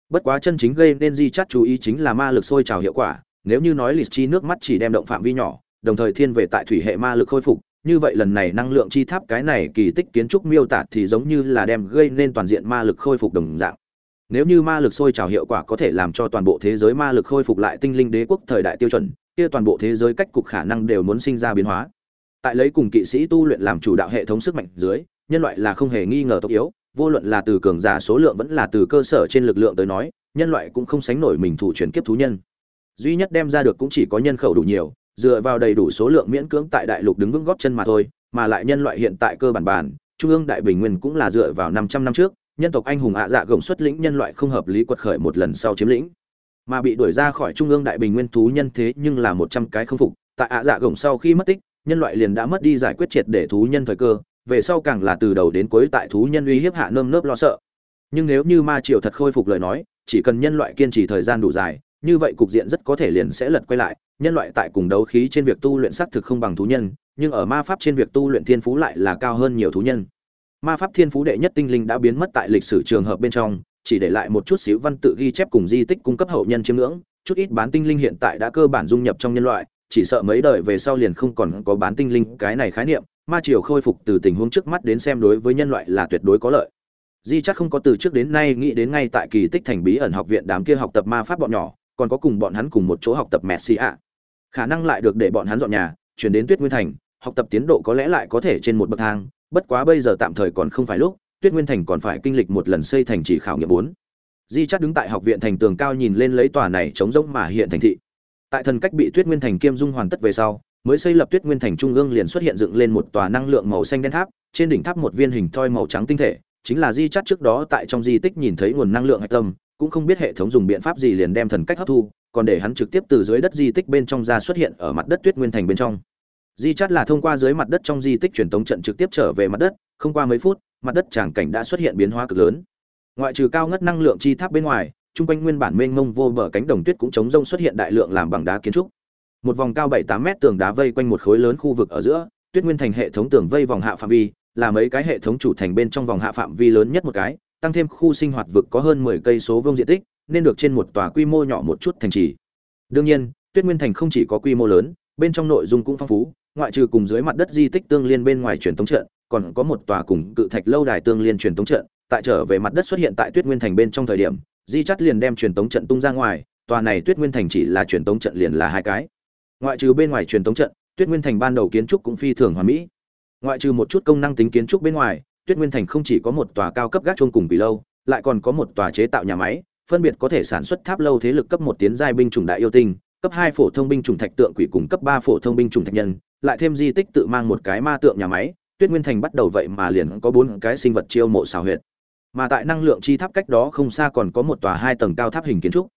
Bất quá chân chính gây nên di chắt chú ý chính là ma lực sôi trào hiệu quả, nếu như nói lịch chi nước mắt chỉ đem động phạm vi nhỏ, đồng thời thiên về tại thủy hệ ma lực khôi phục như vậy lần này năng lượng chi tháp cái này kỳ tích kiến trúc miêu tả thì giống như là đem gây nên toàn diện ma lực khôi phục đồng dạng. Nếu như ma lực sôi trào hiệu quả có thể làm cho toàn bộ thế giới ma lực khôi phục lại tinh linh đế quốc thời đại tiêu chuẩn, kia toàn bộ thế giới cách cục khả năng đều muốn sinh ra biến hóa. Tại lấy cùng kỵ sĩ tu luyện làm chủ đạo hệ thống sức mạnh dưới, nhân loại là không hề nghi ngờ tốc yếu, vô luận là từ cường giả số lượng vẫn là từ cơ sở trên lực lượng tới nói, nhân loại cũng không sánh nổi mình thủ chuyển kiếp thú nhân. Duy nhất đem ra được cũng chỉ có nhân khẩu đủ nhiều dựa vào đầy đủ số lượng miễn cưỡng tại đại lục đứng vững góp chân mà thôi, mà lại nhân loại hiện tại cơ bản bản trung ương đại bình nguyên cũng là dựa vào 500 năm trước, nhân tộc anh hùng ạ dạ gồng xuất lĩnh nhân loại không hợp lý quật khởi một lần sau chiếm lĩnh. Mà bị đuổi ra khỏi trung ương đại bình nguyên thú nhân thế nhưng là một trăm cái không phục, tại ạ dạ gồng sau khi mất tích, nhân loại liền đã mất đi giải quyết triệt để thú nhân thời cơ, về sau càng là từ đầu đến cuối tại thú nhân uy hiếp hạ nơm nớp lo sợ. Nhưng nếu như ma triều thật khôi phục lời nói, chỉ cần nhân loại kiên trì thời gian đủ dài như vậy cục diện rất có thể liền sẽ lật quay lại, nhân loại tại cùng đấu khí trên việc tu luyện xác thực không bằng thú nhân, nhưng ở ma pháp trên việc tu luyện thiên phú lại là cao hơn nhiều thú nhân. Ma pháp thiên phú đệ nhất tinh linh đã biến mất tại lịch sử trường hợp bên trong, chỉ để lại một chút xíu văn tự ghi chép cùng di tích cung cấp hậu nhân chiêm ngưỡng, chút ít bán tinh linh hiện tại đã cơ bản dung nhập trong nhân loại, chỉ sợ mấy đời về sau liền không còn có bán tinh linh, cái này khái niệm, ma triều khôi phục từ tình huống trước mắt đến xem đối với nhân loại là tuyệt đối có lợi. Di chắc không có từ trước đến nay nghĩ đến ngay tại kỳ tích thành bí ẩn học viện đám kia học tập ma pháp bọn nhỏ còn có cùng bọn hắn cùng một chỗ học tập messi ạ. Khả năng lại được để bọn hắn dọn nhà, chuyển đến tuyết nguyên thành, học tập tiến độ có lẽ lại có thể trên một bậc thang, bất quá bây giờ tạm thời còn không phải lúc, tuyết nguyên thành còn phải kinh lịch một lần xây thành chỉ khảo nghiệm bốn. Di chắc đứng tại học viện thành tường cao nhìn lên lấy tòa này chống rỗng mà hiện thành thị. Tại thần cách bị tuyết nguyên thành kiêm dung hoàn tất về sau, mới xây lập tuyết nguyên thành trung ương liền xuất hiện dựng lên một tòa năng lượng màu xanh đen tháp, trên đỉnh tháp một viên hình thoi màu trắng tinh thể, chính là di chắt trước đó tại trong di tích nhìn thấy nguồn năng lượng hạch tâm cũng không biết hệ thống dùng biện pháp gì liền đem thần cách hấp thu, còn để hắn trực tiếp từ dưới đất di tích bên trong ra xuất hiện ở mặt đất tuyết nguyên thành bên trong. Di chắt là thông qua dưới mặt đất trong di tích truyền tống trận trực tiếp trở về mặt đất, không qua mấy phút, mặt đất tràng cảnh đã xuất hiện biến hóa cực lớn. Ngoại trừ cao ngất năng lượng chi tháp bên ngoài chung quanh nguyên bản mênh mông vô bờ cánh đồng tuyết cũng chống rông xuất hiện đại lượng làm bằng đá kiến trúc. Một vòng cao bảy tám mét tường đá vây quanh một khối lớn khu vực ở giữa, tuyết nguyên thành hệ thống tường vây vòng hạ phạm vi, là mấy cái hệ thống chủ thành bên trong vòng hạ phạm vi lớn nhất một cái tăng thêm khu sinh hoạt vực có hơn mười cây số vuông diện tích, nên được trên một tòa quy mô nhỏ một chút thành trì. Đương nhiên, tuyết nguyên thành không chỉ có quy mô lớn, bên trong nội dung cũng phong phú, ngoại trừ cùng dưới mặt đất di tích tương liên bên ngoài truyền thống trận, còn có một tòa cùng cự thạch lâu đài tương liên truyền thống trận. Tại trở về mặt đất xuất hiện tại tuyết nguyên thành bên trong thời điểm, di chắt liền đem truyền tống trận tung ra ngoài, tòa này tuyết nguyên thành chỉ là truyền tống trận liền là hai cái. Ngoại trừ bên ngoài truyền tống trận, tuyết nguyên thành ban đầu kiến trúc cũng phi thường hoàn mỹ. Ngoại trừ một chút công năng tính kiến trúc bên ngoài tuyết nguyên thành không chỉ có một tòa cao cấp gác chuông cùng quỷ lâu, lại còn có một tòa chế tạo nhà máy, phân biệt có thể sản xuất tháp lâu thế lực cấp một tiến giai binh chủng đại yêu tinh, cấp hai phổ thông binh chủng thạch tượng quỷ cùng cấp ba phổ thông binh chủng thạch nhân, lại thêm di tích tự mang một cái ma tượng nhà máy. Tuyết nguyên thành bắt đầu vậy mà liền có bốn cái sinh vật chiêu mộ xào huyệt. Mà tại năng lượng chi tháp cách đó không xa còn có một tòa hai tầng cao tháp hình kiến trúc.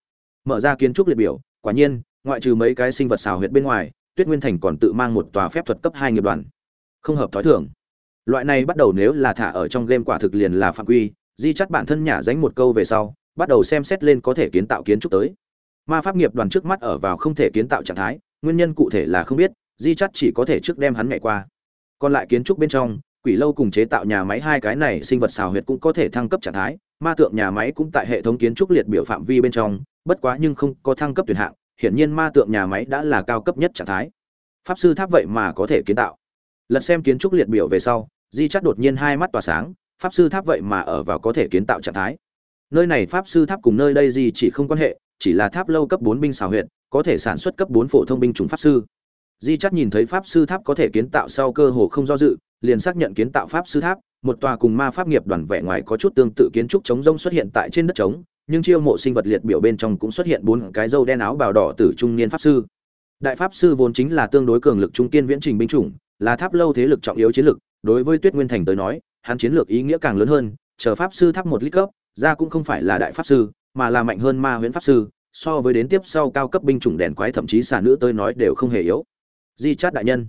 Mở ra kiến trúc liệt biểu, quả nhiên, ngoại trừ mấy cái sinh vật xào huyệt bên ngoài, tuyết nguyên thành còn tự mang một tòa phép thuật cấp hai nghiệp đoàn. Không hợp thói thường loại này bắt đầu nếu là thả ở trong game quả thực liền là phạm quy, di chắt bản thân nhả dánh một câu về sau, bắt đầu xem xét lên có thể kiến tạo kiến trúc tới. Ma pháp nghiệp đoàn trước mắt ở vào không thể kiến tạo trạng thái, nguyên nhân cụ thể là không biết, di chắt chỉ có thể trước đem hắn ngày qua. Còn lại kiến trúc bên trong, quỷ lâu cùng chế tạo nhà máy hai cái này sinh vật xào huyệt cũng có thể thăng cấp trạng thái, ma tượng nhà máy cũng tại hệ thống kiến trúc liệt biểu phạm vi bên trong, bất quá nhưng không có thăng cấp tuyển hạng, hiển nhiên ma tượng nhà máy đã là cao cấp nhất trạng thái. Pháp sư tháp vậy mà có thể kiến tạo. Lật xem kiến trúc liệt biểu về sau di chắt đột nhiên hai mắt tỏa sáng, pháp sư tháp vậy mà ở vào có thể kiến tạo trạng thái. Nơi này pháp sư tháp cùng nơi đây di chỉ không quan hệ, chỉ là tháp lâu cấp bốn binh xào huyện có thể sản xuất cấp bốn phổ thông binh chủng pháp sư. Di chắt nhìn thấy pháp sư tháp có thể kiến tạo sau cơ hồ không do dự, liền xác nhận kiến tạo pháp sư tháp, một tòa cùng ma pháp nghiệp đoàn vẻ ngoài có chút tương tự kiến trúc chống rông xuất hiện tại trên đất trống, nhưng chiêu mộ sinh vật liệt biểu bên trong cũng xuất hiện bốn cái dâu đen áo bào đỏ từ trung niên pháp sư. Đại pháp sư vốn chính là tương đối cường lực trung kiên viễn trình binh chủng, là tháp lâu thế lực trọng yếu chiến lực đối với tuyết nguyên thành tới nói, hắn chiến lược ý nghĩa càng lớn hơn, chờ pháp sư tháp một lít cấp, ra cũng không phải là đại pháp sư, mà là mạnh hơn ma huyễn pháp sư, so với đến tiếp sau cao cấp binh chủng đèn quái thậm chí xà nữ tới nói đều không hề yếu. Di chát đại nhân,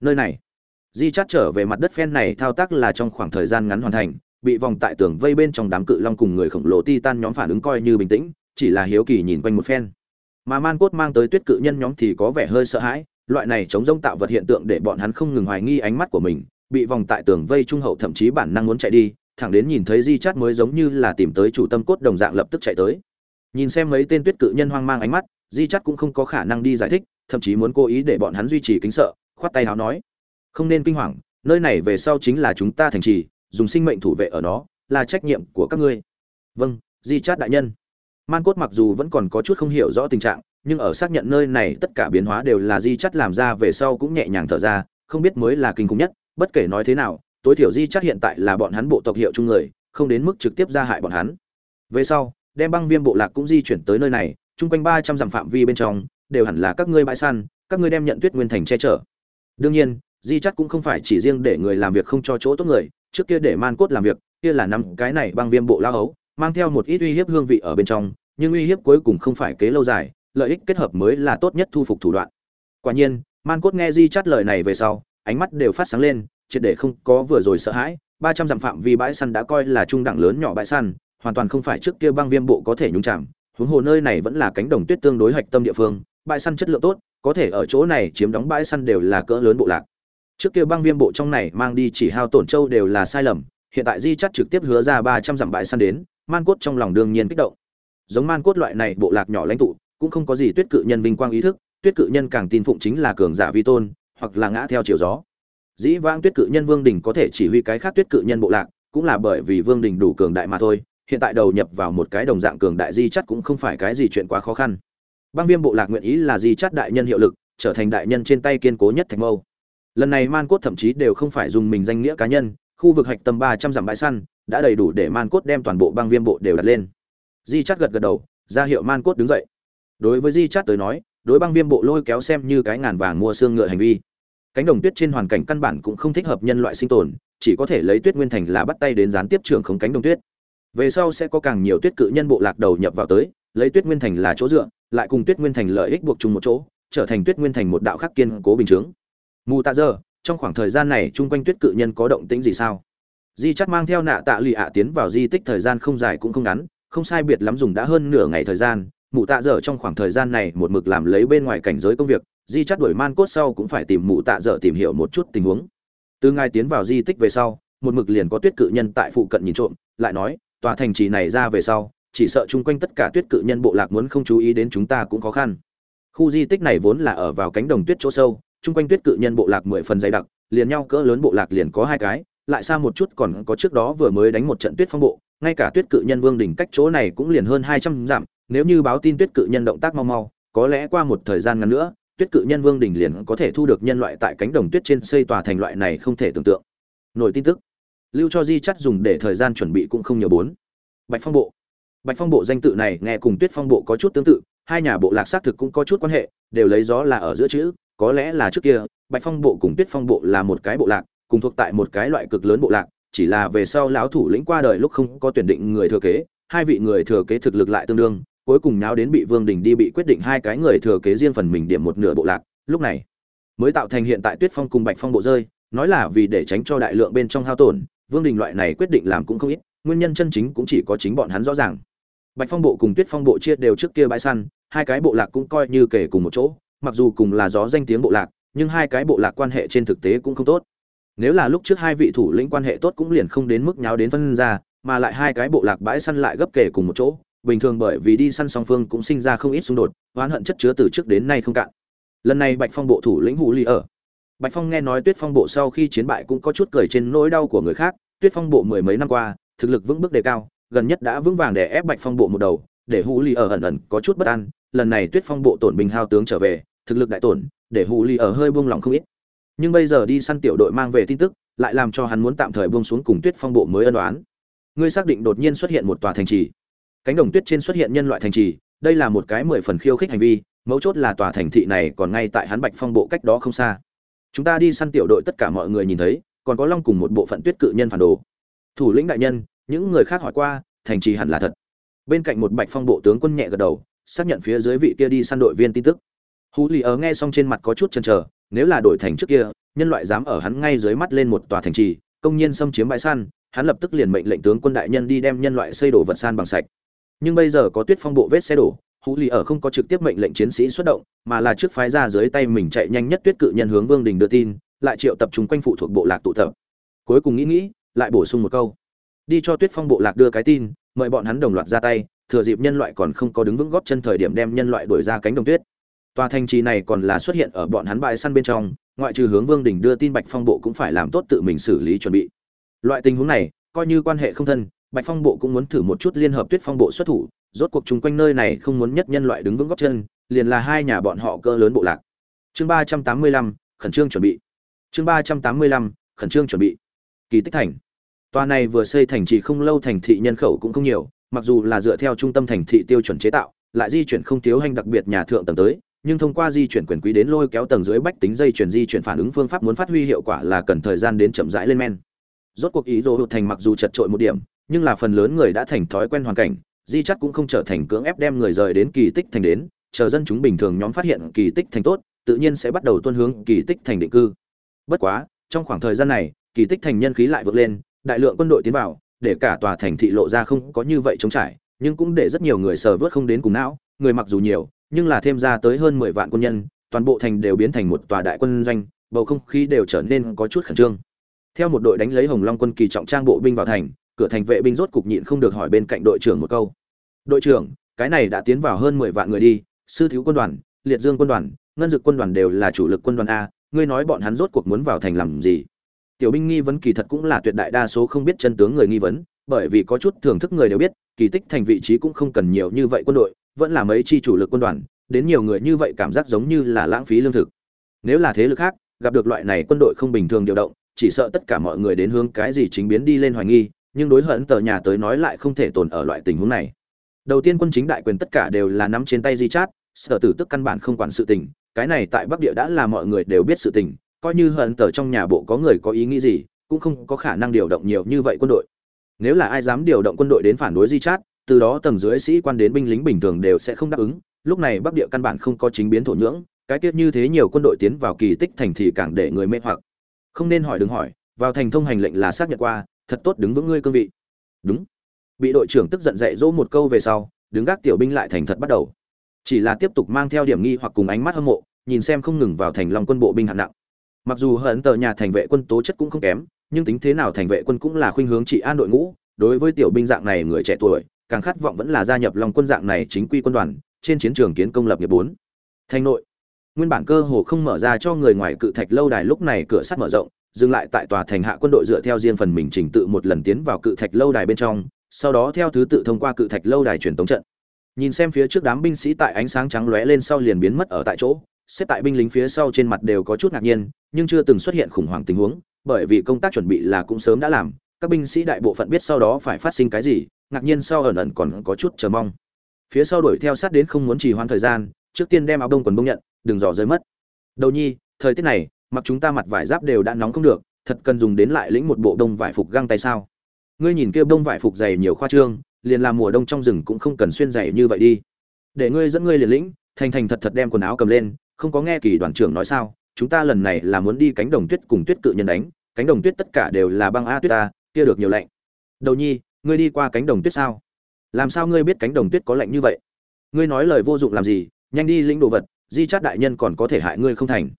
nơi này. Di chát trở về mặt đất phen này thao tác là trong khoảng thời gian ngắn hoàn thành, bị vòng tại tường vây bên trong đám cự long cùng người khổng lồ titan nhóm phản ứng coi như bình tĩnh, chỉ là hiếu kỳ nhìn quanh một phen. Mà man cốt mang tới tuyết cự nhân nhóm thì có vẻ hơi sợ hãi, loại này chống rông tạo vật hiện tượng để bọn hắn không ngừng hoài nghi ánh mắt của mình bị vòng tại tường vây trung hậu thậm chí bản năng muốn chạy đi, thẳng đến nhìn thấy di chát mới giống như là tìm tới chủ tâm cốt đồng dạng lập tức chạy tới. Nhìn xem mấy tên tuyết cự nhân hoang mang ánh mắt, di chát cũng không có khả năng đi giải thích, thậm chí muốn cố ý để bọn hắn duy trì kính sợ, khoát tay háo nói, không nên kinh hoàng, nơi này về sau chính là chúng ta thành trì, dùng sinh mệnh thủ vệ ở nó, là trách nhiệm của các ngươi. Vâng di chát đại nhân. Man cốt mặc dù vẫn còn có chút không hiểu rõ tình trạng, nhưng ở xác nhận nơi này tất cả biến hóa đều là di chắt làm ra về sau cũng nhẹ nhàng thở ra, không biết mới là kinh khủng nhất bất kể nói thế nào, tối thiểu di chắc hiện tại là bọn hắn bộ tộc hiệu chung người, không đến mức trực tiếp ra hại bọn hắn. Về sau, đem băng viêm bộ lạc cũng di chuyển tới nơi này, chung quanh ba trăm dặm phạm vi bên trong, đều hẳn là các ngươi bãi săn, các ngươi đem nhận tuyết nguyên thành che chở. Đương nhiên, di chắc cũng không phải chỉ riêng để người làm việc không cho chỗ tốt người, trước kia để man cốt làm việc, kia là năm cái này băng viêm bộ lao ấu mang theo một ít uy hiếp hương vị ở bên trong, nhưng uy hiếp cuối cùng không phải kế lâu dài, lợi ích kết hợp mới là tốt nhất thu phục thủ đoạn. Quả nhiên, man cốt nghe di chắt lời này về sau ánh mắt đều phát sáng lên, triệt để không có vừa rồi sợ hãi. Ba trăm dặm phạm vi bãi săn đã coi là trung đẳng lớn nhỏ bãi săn, hoàn toàn không phải trước kia băng viêm bộ có thể nhúng chạm huống hồ nơi này vẫn là cánh đồng tuyết tương đối hạch tâm địa phương, bãi săn chất lượng tốt, có thể ở chỗ này chiếm đóng bãi săn đều là cỡ lớn bộ lạc. Trước kia băng viêm bộ trong này mang đi chỉ hao tổn châu đều là sai lầm, hiện tại di chắt trực tiếp hứa ra ba trăm dặm bãi săn đến, man cốt trong lòng đương nhiên kích động. Giống man cốt loại này, bộ lạc nhỏ lãnh tụ, cũng không có gì tuyết cự nhân vinh quang ý thức, tuyết cự nhân càng tin phụng chính là cường giả vi tôn hoặc là ngã theo chiều gió. Dĩ vãng tuyết cự nhân vương đình có thể chỉ huy cái khác tuyết cự nhân bộ lạc, cũng là bởi vì vương đình đủ cường đại mà thôi, hiện tại đầu nhập vào một cái đồng dạng cường đại di chắt cũng không phải cái gì chuyện quá khó khăn. Băng viêm bộ lạc nguyện ý là di chắt đại nhân hiệu lực, trở thành đại nhân trên tay kiên cố nhất thành mâu. Lần này man cốt thậm chí đều không phải dùng mình danh nghĩa cá nhân, khu vực hạch tâm ba trăm dặm bãi săn, đã đầy đủ để man cốt đem toàn bộ băng viêm bộ đều đặt lên. Di chắt gật gật đầu, ra hiệu man cốt đứng dậy. Đối với di chắt tới nói đối băng viêm bộ lôi kéo xem như cái ngàn vàng mua xương ngựa hành vi. Cánh đồng tuyết trên hoàn cảnh căn bản cũng không thích hợp nhân loại sinh tồn, chỉ có thể lấy tuyết nguyên thành là bắt tay đến gián tiếp trưởng không cánh đồng tuyết. Về sau sẽ có càng nhiều tuyết cự nhân bộ lạc đầu nhập vào tới, lấy tuyết nguyên thành là chỗ dựa, lại cùng tuyết nguyên thành lợi ích buộc chung một chỗ, trở thành tuyết nguyên thành một đạo khắc kiên cố bình chướng. Mù tạ giờ, trong khoảng thời gian này chung quanh tuyết cự nhân có động tĩnh gì sao? Di chắt mang theo nạ tạ lụy ạ tiến vào di tích thời gian không dài cũng không ngắn, không sai biệt lắm dùng đã hơn nửa ngày thời gian mụ tạ dở trong khoảng thời gian này một mực làm lấy bên ngoài cảnh giới công việc, di chắt đuổi man cốt sau cũng phải tìm mụ tạ dở tìm hiểu một chút tình huống. Từ ngài tiến vào di tích về sau, một mực liền có tuyết cự nhân tại phụ cận nhìn trộm, lại nói, tòa thành trì này ra về sau, chỉ sợ chung quanh tất cả tuyết cự nhân bộ lạc muốn không chú ý đến chúng ta cũng khó khăn. Khu di tích này vốn là ở vào cánh đồng tuyết chỗ sâu, chung quanh tuyết cự nhân bộ lạc mười phần dày đặc, liền nhau cỡ lớn bộ lạc liền có hai cái, lại xa một chút còn có trước đó vừa mới đánh một trận tuyết phong bộ, ngay cả tuyết cự nhân vương đỉnh cách chỗ này cũng liền hơn hai trăm dặm nếu như báo tin tuyết cự nhân động tác mau mau, có lẽ qua một thời gian ngắn nữa, tuyết cự nhân vương đỉnh liền có thể thu được nhân loại tại cánh đồng tuyết trên xây tòa thành loại này không thể tưởng tượng. Nổi tin tức. Lưu cho di chắt dùng để thời gian chuẩn bị cũng không nhiều bốn. Bạch phong bộ. Bạch phong bộ danh tự này nghe cùng tuyết phong bộ có chút tương tự, hai nhà bộ lạc xác thực cũng có chút quan hệ, đều lấy gió là ở giữa chữ, có lẽ là trước kia, bạch phong bộ cùng tuyết phong bộ là một cái bộ lạc, cùng thuộc tại một cái loại cực lớn bộ lạc, chỉ là về sau lão thủ lĩnh qua đời lúc không có tuyển định người thừa kế, hai vị người thừa kế thực lực lại tương đương cuối cùng nháo đến bị vương đình đi bị quyết định hai cái người thừa kế riêng phần mình điểm một nửa bộ lạc, lúc này mới tạo thành hiện tại tuyết phong cùng bạch phong bộ rơi, nói là vì để tránh cho đại lượng bên trong hao tổn, vương đình loại này quyết định làm cũng không ít, nguyên nhân chân chính cũng chỉ có chính bọn hắn rõ ràng. Bạch phong bộ cùng tuyết phong bộ chia đều trước kia bãi săn, hai cái bộ lạc cũng coi như kể cùng một chỗ, mặc dù cùng là gió danh tiếng bộ lạc, nhưng hai cái bộ lạc quan hệ trên thực tế cũng không tốt. Nếu là lúc trước hai vị thủ lĩnh quan hệ tốt cũng liền không đến mức nháo đến phân ra, mà lại hai cái bộ lạc bãi săn lại gấp kể cùng một chỗ bình thường bởi vì đi săn song phương cũng sinh ra không ít xung đột, oán hận chất chứa từ trước đến nay không cạn. Lần này bạch phong bộ thủ lĩnh hủ ly ở. Bạch phong nghe nói tuyết phong bộ sau khi chiến bại cũng có chút cười trên nỗi đau của người khác, tuyết phong bộ mười mấy năm qua, thực lực vững bước đề cao, gần nhất đã vững vàng để ép bạch phong bộ một đầu, để hủ ly ở ẩn ẩn có chút bất an. Lần này tuyết phong bộ tổn bình hao tướng trở về, thực lực đại tổn, để hủ ly ở hơi buông lỏng không ít. Nhưng bây giờ đi săn tiểu đội mang về tin tức, lại làm cho hắn muốn tạm thời buông xuống cùng tuyết phong bộ mới ân đoán ngươi xác định đột nhiên xuất hiện một tòa thành trì cánh đồng tuyết trên xuất hiện nhân loại thành trì, đây là một cái mười phần khiêu khích hành vi, mấu chốt là tòa thành thị này còn ngay tại hắn bạch phong bộ cách đó không xa. Chúng ta đi săn tiểu đội tất cả mọi người nhìn thấy, còn có long cùng một bộ phận tuyết cự nhân phản đồ. Thủ lĩnh đại nhân, những người khác hỏi qua, thành trì hẳn là thật. Bên cạnh một bạch phong bộ tướng quân nhẹ gật đầu, xác nhận phía dưới vị kia đi săn đội viên tin tức. Hú lì ở nghe xong trên mặt có chút chần chờ, nếu là đổi thành trước kia, nhân loại dám ở hắn ngay dưới mắt lên một tòa thành trì, công nhiên xâm chiếm bãi săn, hắn lập tức liền mệnh lệnh tướng quân đại nhân đi đem nhân loại xây đổ vật san bằng sạch nhưng bây giờ có tuyết phong bộ vết xe đổ, hú lì ở không có trực tiếp mệnh lệnh chiến sĩ xuất động, mà là trước phái ra dưới tay mình chạy nhanh nhất tuyết cự nhân hướng vương đình đưa tin, lại triệu tập trung quanh phụ thuộc bộ lạc tụ tập. Cuối cùng nghĩ nghĩ, lại bổ sung một câu. Đi cho tuyết phong bộ lạc đưa cái tin, mời bọn hắn đồng loạt ra tay, thừa dịp nhân loại còn không có đứng vững góp chân thời điểm đem nhân loại đuổi ra cánh đồng tuyết. Tòa thành trì này còn là xuất hiện ở bọn hắn bãi săn bên trong, ngoại trừ hướng vương đình đưa tin bạch phong bộ cũng phải làm tốt tự mình xử lý chuẩn bị. Loại tình huống này, coi như quan hệ không thân bạch phong bộ cũng muốn thử một chút liên hợp tuyết phong bộ xuất thủ, rốt cuộc chúng quanh nơi này không muốn nhất nhân loại đứng vững gót chân, liền là hai nhà bọn họ cơ lớn bộ lạc. Chương ba trăm tám mươi lăm, khẩn trương chuẩn bị. Chương ba trăm tám mươi lăm, khẩn trương chuẩn bị. Kỳ tích thành. Tòa này vừa xây thành chỉ không lâu thành thị nhân khẩu cũng không nhiều, mặc dù là dựa theo trung tâm thành thị tiêu chuẩn chế tạo, lại di chuyển không thiếu hành đặc biệt nhà thượng tầng tới, nhưng thông qua di chuyển quyền quý đến lôi kéo tầng dưới bách tính dây chuyển di chuyển phản ứng phương pháp muốn phát huy hiệu quả là cần thời gian đến chậm rãi lên men. Rốt cuộc ý đồ hụt thành mặc dù chật trội một điểm nhưng là phần lớn người đã thành thói quen hoàn cảnh, di chắc cũng không trở thành cưỡng ép đem người rời đến kỳ tích thành đến, chờ dân chúng bình thường nhóm phát hiện kỳ tích thành tốt, tự nhiên sẽ bắt đầu tuân hướng kỳ tích thành định cư. Bất quá, trong khoảng thời gian này, kỳ tích thành nhân khí lại vượt lên, đại lượng quân đội tiến vào, để cả tòa thành thị lộ ra không có như vậy chống trải, nhưng cũng để rất nhiều người sờ vớt không đến cùng não, người mặc dù nhiều, nhưng là thêm ra tới hơn mười vạn quân nhân, toàn bộ thành đều biến thành một tòa đại quân doanh, bầu không khí đều trở nên có chút khẩn trương. Theo một đội đánh lấy hồng long quân kỳ trọng trang bộ binh vào thành cửa thành vệ binh rốt cục nhịn không được hỏi bên cạnh đội trưởng một câu. Đội trưởng, cái này đã tiến vào hơn mười vạn người đi, sư thiếu quân đoàn, liệt dương quân đoàn, ngân dực quân đoàn đều là chủ lực quân đoàn a, ngươi nói bọn hắn rốt cuộc muốn vào thành làm gì? Tiểu binh nghi vấn kỳ thật cũng là tuyệt đại đa số không biết chân tướng người nghi vấn, bởi vì có chút thưởng thức người đều biết, kỳ tích thành vị trí cũng không cần nhiều như vậy quân đội, vẫn là mấy chi chủ lực quân đoàn, đến nhiều người như vậy cảm giác giống như là lãng phí lương thực. Nếu là thế lực khác, gặp được loại này quân đội không bình thường điều động, chỉ sợ tất cả mọi người đến hướng cái gì chính biến đi lên hoài nghi nhưng đối hận tờ nhà tới nói lại không thể tồn ở loại tình huống này. Đầu tiên quân chính đại quyền tất cả đều là nắm trên tay di chát, sở tử tức căn bản không quản sự tình, cái này tại bắc địa đã là mọi người đều biết sự tình, coi như hận tờ trong nhà bộ có người có ý nghĩ gì, cũng không có khả năng điều động nhiều như vậy quân đội. Nếu là ai dám điều động quân đội đến phản đối di chát, từ đó tầng dưới sĩ quan đến binh lính bình thường đều sẽ không đáp ứng, lúc này bắc địa căn bản không có chính biến thổ nhưỡng, cái tiết như thế nhiều quân đội tiến vào kỳ tích thành thì càng để người mê hoặc. Không nên hỏi đừng hỏi, vào thành thông hành lệnh là xác nhận qua thật tốt đứng vững ngươi cương vị. Đúng. Bị đội trưởng tức giận dạy dỗ một câu về sau, đứng gác tiểu binh lại thành thật bắt đầu. Chỉ là tiếp tục mang theo điểm nghi hoặc cùng ánh mắt hâm mộ, nhìn xem không ngừng vào thành lòng quân bộ binh hạng nặng. Mặc dù hận tờ nhà thành vệ quân tố chất cũng không kém, nhưng tính thế nào thành vệ quân cũng là khuynh hướng trị an đội ngũ, đối với tiểu binh dạng này người trẻ tuổi, càng khát vọng vẫn là gia nhập lòng quân dạng này chính quy quân đoàn, trên chiến trường kiến công lập nghiệp bốn. Thành nội. Nguyên bản cơ hồ không mở ra cho người ngoài cự thạch lâu đài lúc này cửa sắt mở rộng dừng lại tại tòa thành hạ quân đội dựa theo riêng phần mình trình tự một lần tiến vào cự thạch lâu đài bên trong, sau đó theo thứ tự thông qua cự thạch lâu đài truyền tống trận. Nhìn xem phía trước đám binh sĩ tại ánh sáng trắng lóe lên sau liền biến mất ở tại chỗ, xếp tại binh lính phía sau trên mặt đều có chút ngạc nhiên, nhưng chưa từng xuất hiện khủng hoảng tình huống, bởi vì công tác chuẩn bị là cũng sớm đã làm, các binh sĩ đại bộ phận biết sau đó phải phát sinh cái gì, ngạc nhiên sau ẩn ẩn còn có chút chờ mong. Phía sau đuổi theo sát đến không muốn trì hoãn thời gian, trước tiên đem áo đông quần bông nhận, đừng dò rơi mất. Đầu nhi, thời tiết này mặc chúng ta mặt vải giáp đều đã nóng không được, thật cần dùng đến lại lĩnh một bộ đông vải phục găng tay sao? Ngươi nhìn kia đông vải phục dày nhiều khoa trương, liền làm mùa đông trong rừng cũng không cần xuyên dày như vậy đi. Để ngươi dẫn ngươi liền lĩnh, thành thành thật thật đem quần áo cầm lên, không có nghe kỳ đoàn trưởng nói sao? Chúng ta lần này là muốn đi cánh đồng tuyết cùng tuyết cự nhân đánh, cánh đồng tuyết tất cả đều là băng a tuyết ta kia được nhiều lạnh. Đầu nhi, ngươi đi qua cánh đồng tuyết sao? Làm sao ngươi biết cánh đồng tuyết có lạnh như vậy? Ngươi nói lời vô dụng làm gì, nhanh đi lĩnh đồ vật, di chát đại nhân còn có thể hại ngươi không thành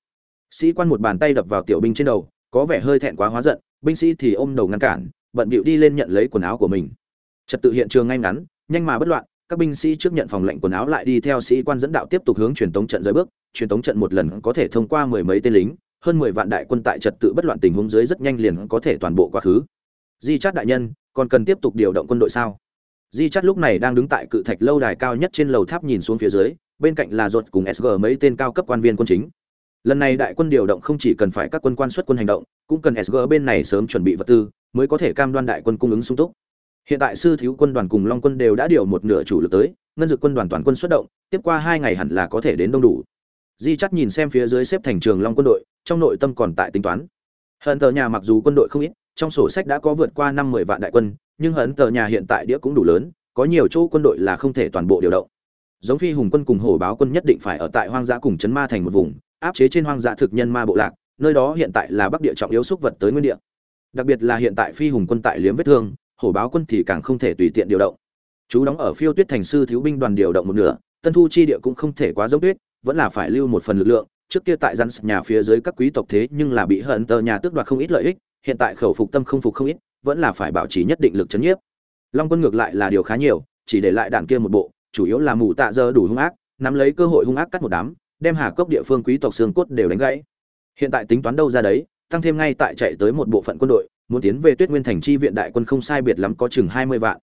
sĩ quan một bàn tay đập vào tiểu binh trên đầu, có vẻ hơi thẹn quá hóa giận, binh sĩ thì ôm đầu ngăn cản, bận bịu đi lên nhận lấy quần áo của mình. Trật tự hiện trường ngay ngắn, nhanh mà bất loạn, các binh sĩ trước nhận phòng lệnh quần áo lại đi theo sĩ quan dẫn đạo tiếp tục hướng truyền tống trận dưới bước. Truyền tống trận một lần có thể thông qua mười mấy tên lính, hơn mười vạn đại quân tại trật tự bất loạn tình huống dưới rất nhanh liền có thể toàn bộ quá khứ. Di chát đại nhân, còn cần tiếp tục điều động quân đội sao? Di chát lúc này đang đứng tại cự thạch lâu đài cao nhất trên lầu tháp nhìn xuống phía dưới, bên cạnh là ruột cùng sg mấy tên cao cấp quan viên quân chính lần này đại quân điều động không chỉ cần phải các quân quan xuất quân hành động, cũng cần sg bên này sớm chuẩn bị vật tư mới có thể cam đoan đại quân cung ứng sung túc. Hiện tại sư thiếu quân đoàn cùng long quân đều đã điều một nửa chủ lực tới, ngân dực quân đoàn toàn quân xuất động, tiếp qua hai ngày hẳn là có thể đến đông đủ. Di chắc nhìn xem phía dưới xếp thành trường long quân đội, trong nội tâm còn tại tính toán. Hận tờ nhà mặc dù quân đội không ít, trong sổ sách đã có vượt qua năm mười vạn đại quân, nhưng hận tờ nhà hiện tại đĩa cũng đủ lớn, có nhiều chỗ quân đội là không thể toàn bộ điều động. Giống phi hùng quân cùng hổ báo quân nhất định phải ở tại hoang dã cùng chấn ma thành một vùng áp chế trên hoang dã thực nhân ma bộ lạc, nơi đó hiện tại là bắc địa trọng yếu xúc vật tới nguyên địa. Đặc biệt là hiện tại phi hùng quân tại liếm vết thương, hổ báo quân thì càng không thể tùy tiện điều động. Chú đóng ở phiêu tuyết thành sư thiếu binh đoàn điều động một nửa, tân thu chi địa cũng không thể quá giống tuyết, vẫn là phải lưu một phần lực lượng. Trước kia tại rắn nhà phía dưới các quý tộc thế nhưng là bị hận tờ nhà tước đoạt không ít lợi ích, hiện tại khẩu phục tâm không phục không ít, vẫn là phải bảo trì nhất định lực chấn nhiếp. Long quân ngược lại là điều khá nhiều, chỉ để lại đạn kia một bộ, chủ yếu là mù tạ giờ đủ hung ác, nắm lấy cơ hội hung ác cắt một đám đem hà cốc địa phương quý tộc xương cốt đều đánh gãy. Hiện tại tính toán đâu ra đấy, tăng thêm ngay tại chạy tới một bộ phận quân đội, muốn tiến về tuyết nguyên thành chi viện đại quân không sai biệt lắm có chừng hai mươi vạn.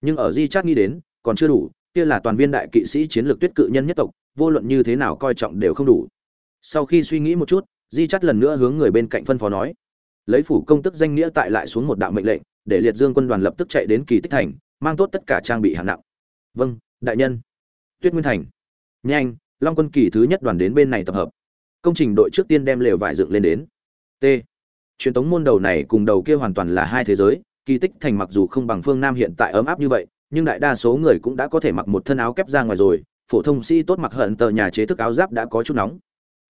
Nhưng ở di chát nghĩ đến, còn chưa đủ, kia là toàn viên đại kỵ sĩ chiến lược tuyết cự nhân nhất tộc, vô luận như thế nào coi trọng đều không đủ. Sau khi suy nghĩ một chút, di chắt lần nữa hướng người bên cạnh phân phó nói, lấy phủ công tức danh nghĩa tại lại xuống một đạo mệnh lệnh, để liệt dương quân đoàn lập tức chạy đến kỳ tích thành, mang tốt tất cả trang bị hạng nặng. Vâng đại nhân. Tuyết nguyên thành. Nhanh long quân kỳ thứ nhất đoàn đến bên này tập hợp. Công trình đội trước tiên đem lều vải dựng lên đến. T. Truyền thống môn đầu này cùng đầu kia hoàn toàn là hai thế giới, kỳ tích thành mặc dù không bằng phương nam hiện tại ấm áp như vậy, nhưng đại đa số người cũng đã có thể mặc một thân áo kép ra ngoài rồi, phổ thông sĩ tốt mặc hận tờ nhà chế thức áo giáp đã có chút nóng.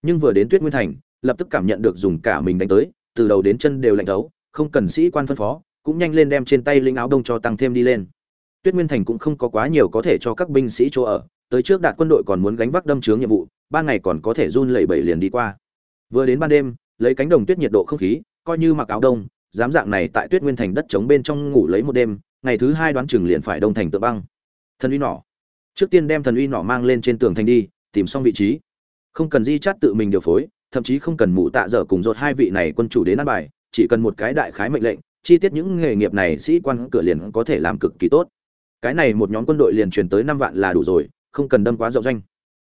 Nhưng vừa đến tuyết nguyên thành, lập tức cảm nhận được dùng cả mình đánh tới, từ đầu đến chân đều lạnh thấu, không cần sĩ quan phân phó, cũng nhanh lên đem trên tay linh áo đông cho tăng thêm đi lên. Tuyết nguyên thành cũng không có quá nhiều có thể cho các binh sĩ chỗ ở tới trước đạt quân đội còn muốn gánh vác đâm chướng nhiệm vụ, ban ngày còn có thể run lẩy bẩy liền đi qua. Vừa đến ban đêm, lấy cánh đồng tuyết nhiệt độ không khí, coi như mặc áo đông, dám dạng này tại tuyết nguyên thành đất trống bên trong ngủ lấy một đêm, ngày thứ hai đoán chừng liền phải đông thành tự băng. Thần uy nỏ trước tiên đem thần uy nỏ mang lên trên tường thành đi, tìm xong vị trí. Không cần di chát tự mình điều phối, thậm chí không cần mụ tạ dở cùng dột hai vị này quân chủ đến ăn bài, chỉ cần một cái đại khái mệnh lệnh, chi tiết những nghề nghiệp này sĩ quan cửa liền có thể làm cực kỳ tốt. Cái này một nhóm quân đội liền truyền tới năm vạn là đủ rồi không cần đâm quá rộng doanh.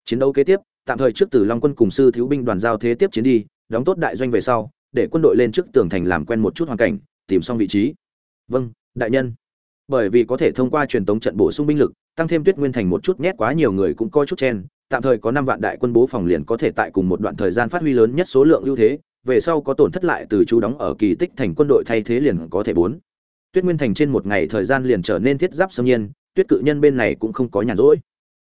Chiến đấu kế tiếp, tạm thời trước từ long quân cùng sư thiếu binh đoàn giao thế tiếp chiến đi, đóng tốt đại doanh về sau, để quân đội lên trước tường thành làm quen một chút hoàn cảnh, tìm xong vị trí. Vâng đại nhân. Bởi vì có thể thông qua truyền tống trận bổ sung binh lực, tăng thêm tuyết nguyên thành một chút nhét quá nhiều người cũng coi chút chen, tạm thời có năm vạn đại quân bố phòng liền có thể tại cùng một đoạn thời gian phát huy lớn nhất số lượng ưu thế, về sau có tổn thất lại từ chú đóng ở kỳ tích thành quân đội thay thế liền có thể bốn. Tuyết nguyên thành trên một ngày thời gian liền trở nên thiết giáp xâm nhiên, tuyết cự nhân bên này cũng không có nhàn rỗi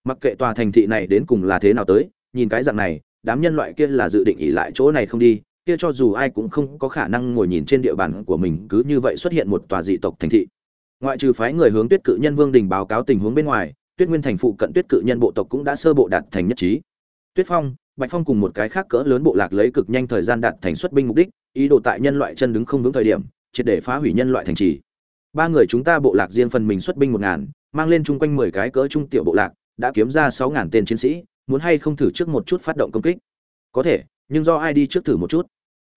mặc kệ tòa thành thị này đến cùng là thế nào tới, nhìn cái dạng này, đám nhân loại kia là dự định ỉ lại chỗ này không đi, kia cho dù ai cũng không có khả năng ngồi nhìn trên địa bàn của mình, cứ như vậy xuất hiện một tòa dị tộc thành thị. Ngoại trừ phái người hướng tuyết cự nhân vương đình báo cáo tình huống bên ngoài, tuyết nguyên thành phụ cận tuyết cự nhân bộ tộc cũng đã sơ bộ đạt thành nhất trí. Tuyết phong, bạch phong cùng một cái khác cỡ lớn bộ lạc lấy cực nhanh thời gian đạt thành xuất binh mục đích, ý đồ tại nhân loại chân đứng không vững thời điểm, triệt để phá hủy nhân loại thành trì. Ba người chúng ta bộ lạc riêng phần mình xuất binh một ngàn, mang lên chung quanh mười cái cỡ trung tiểu bộ lạc đã kiếm ra sáu ngàn tên chiến sĩ, muốn hay không thử trước một chút phát động công kích? Có thể, nhưng do ai đi trước thử một chút?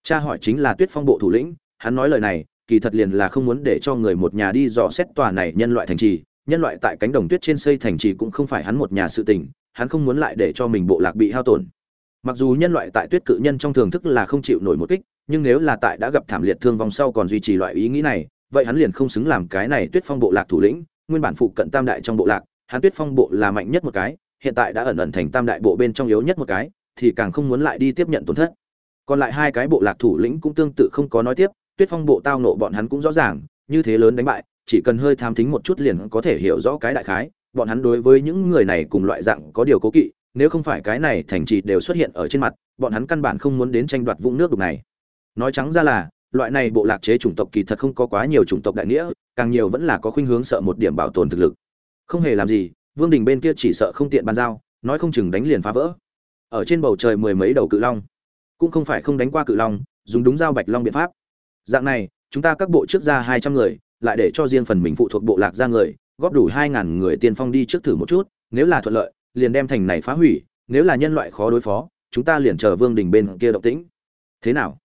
Cha hỏi chính là tuyết phong bộ thủ lĩnh, hắn nói lời này, kỳ thật liền là không muốn để cho người một nhà đi dò xét tòa này nhân loại thành trì. Nhân loại tại cánh đồng tuyết trên xây thành trì cũng không phải hắn một nhà sự tình, hắn không muốn lại để cho mình bộ lạc bị hao tổn. Mặc dù nhân loại tại tuyết cự nhân trong thường thức là không chịu nổi một kích, nhưng nếu là tại đã gặp thảm liệt thương vong sau còn duy trì loại ý nghĩ này, vậy hắn liền không xứng làm cái này tuyết phong bộ lạc thủ lĩnh, nguyên bản phụ cận tam đại trong bộ lạc hắn tuyết phong bộ là mạnh nhất một cái, hiện tại đã ẩn ẩn thành tam đại bộ bên trong yếu nhất một cái, thì càng không muốn lại đi tiếp nhận tổn thất. Còn lại hai cái bộ lạc thủ lĩnh cũng tương tự không có nói tiếp, tuyết phong bộ tao nộ bọn hắn cũng rõ ràng, như thế lớn đánh bại, chỉ cần hơi tham thính một chút liền có thể hiểu rõ cái đại khái, bọn hắn đối với những người này cùng loại dạng có điều cố kỵ, nếu không phải cái này thành trì đều xuất hiện ở trên mặt, bọn hắn căn bản không muốn đến tranh đoạt vũng nước đục này. Nói trắng ra là, loại này bộ lạc chế chủng tộc kỳ thật không có quá nhiều chủng tộc đại nghĩa, càng nhiều vẫn là có khuynh hướng sợ một điểm bảo tồn thực lực không hề làm gì, vương đình bên kia chỉ sợ không tiện bàn giao, nói không chừng đánh liền phá vỡ. Ở trên bầu trời mười mấy đầu cự long, cũng không phải không đánh qua cự long, dùng đúng dao bạch long biện pháp. Dạng này, chúng ta các bộ trước ra hai trăm người, lại để cho riêng phần mình phụ thuộc bộ lạc ra người, góp đủ hai ngàn người tiên phong đi trước thử một chút, nếu là thuận lợi, liền đem thành này phá hủy, nếu là nhân loại khó đối phó, chúng ta liền chờ vương đình bên kia động tĩnh. Thế nào?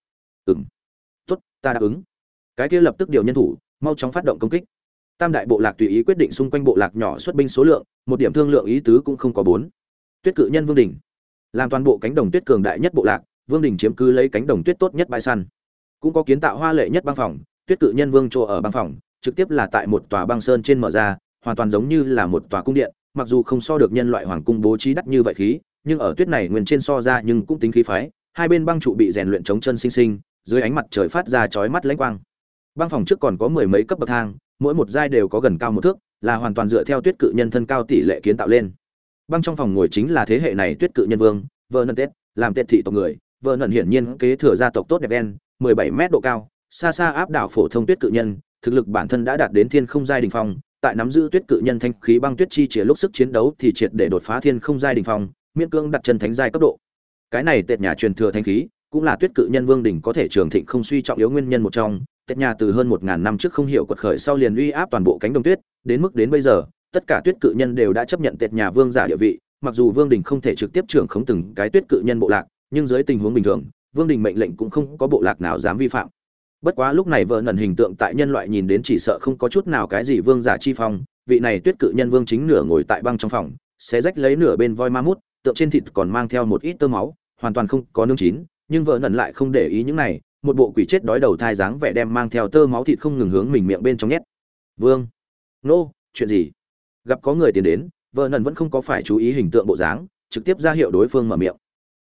Ừng tốt, ta đáp ứng. Cái kia lập tức điều nhân thủ, mau chóng phát động công kích tam đại bộ lạc tùy ý quyết định xung quanh bộ lạc nhỏ xuất binh số lượng, một điểm thương lượng ý tứ cũng không có bốn. Tuyết cự nhân vương đình. Làm toàn bộ cánh đồng tuyết cường đại nhất bộ lạc, vương đình chiếm cứ lấy cánh đồng tuyết tốt nhất bãi săn. Cũng có kiến tạo hoa lệ nhất băng phòng, tuyết cự nhân vương chỗ ở băng phòng, trực tiếp là tại một tòa băng sơn trên mở ra, hoàn toàn giống như là một tòa cung điện, mặc dù không so được nhân loại hoàng cung bố trí đắt như vậy khí, nhưng ở tuyết này nguyên trên so ra nhưng cũng tính khí phái, hai bên băng trụ bị rèn luyện chống chân sinh sinh, dưới ánh mặt trời phát ra chói mắt lãnh quang. Băng phòng trước còn có mười mấy cấp bậc thang mỗi một giai đều có gần cao một thước, là hoàn toàn dựa theo tuyết cự nhân thân cao tỷ lệ kiến tạo lên. Băng trong phòng ngồi chính là thế hệ này tuyết cự nhân vương vợ nần tết, làm tiệt thị tộc người. Vợ hiển nhiên kế thừa gia tộc tốt đẹp đen, mười bảy mét độ cao, xa xa áp đảo phổ thông tuyết cự nhân, thực lực bản thân đã đạt đến thiên không giai đỉnh phong, tại nắm giữ tuyết cự nhân thanh khí băng tuyết chi chìa lúc sức chiến đấu thì triệt để đột phá thiên không giai đỉnh phong, miễn cương đặt chân thánh giai cấp độ. Cái này tệt nhà truyền thừa thanh khí, cũng là tuyết cự nhân vương đỉnh có thể trường thịnh không suy trọng yếu nguyên nhân một trong tết nhà từ hơn một ngàn năm trước không hiểu quật khởi sau liền uy áp toàn bộ cánh đồng tuyết, đến mức đến bây giờ, tất cả tuyết cự nhân đều đã chấp nhận tết nhà vương giả địa vị, mặc dù vương đình không thể trực tiếp trưởng khống từng cái tuyết cự nhân bộ lạc, nhưng dưới tình huống bình thường, vương đình mệnh lệnh cũng không có bộ lạc nào dám vi phạm. Bất quá lúc này vợ nần hình tượng tại nhân loại nhìn đến chỉ sợ không có chút nào cái gì vương giả chi phong, vị này tuyết cự nhân vương chính nửa ngồi tại băng trong phòng, xé rách lấy nửa bên voi ma mút, tượng trên thịt còn mang theo một ít tơ máu, hoàn toàn không có nương chín, nhưng vợ nần lại không để ý những này một bộ quỷ chết đói đầu thai dáng vẻ đem mang theo tơ máu thịt không ngừng hướng mình miệng bên trong nhét. Vương. Nô, chuyện gì? Gặp có người tiến đến, vợ nần vẫn không có phải chú ý hình tượng bộ dáng, trực tiếp ra hiệu đối phương mở miệng.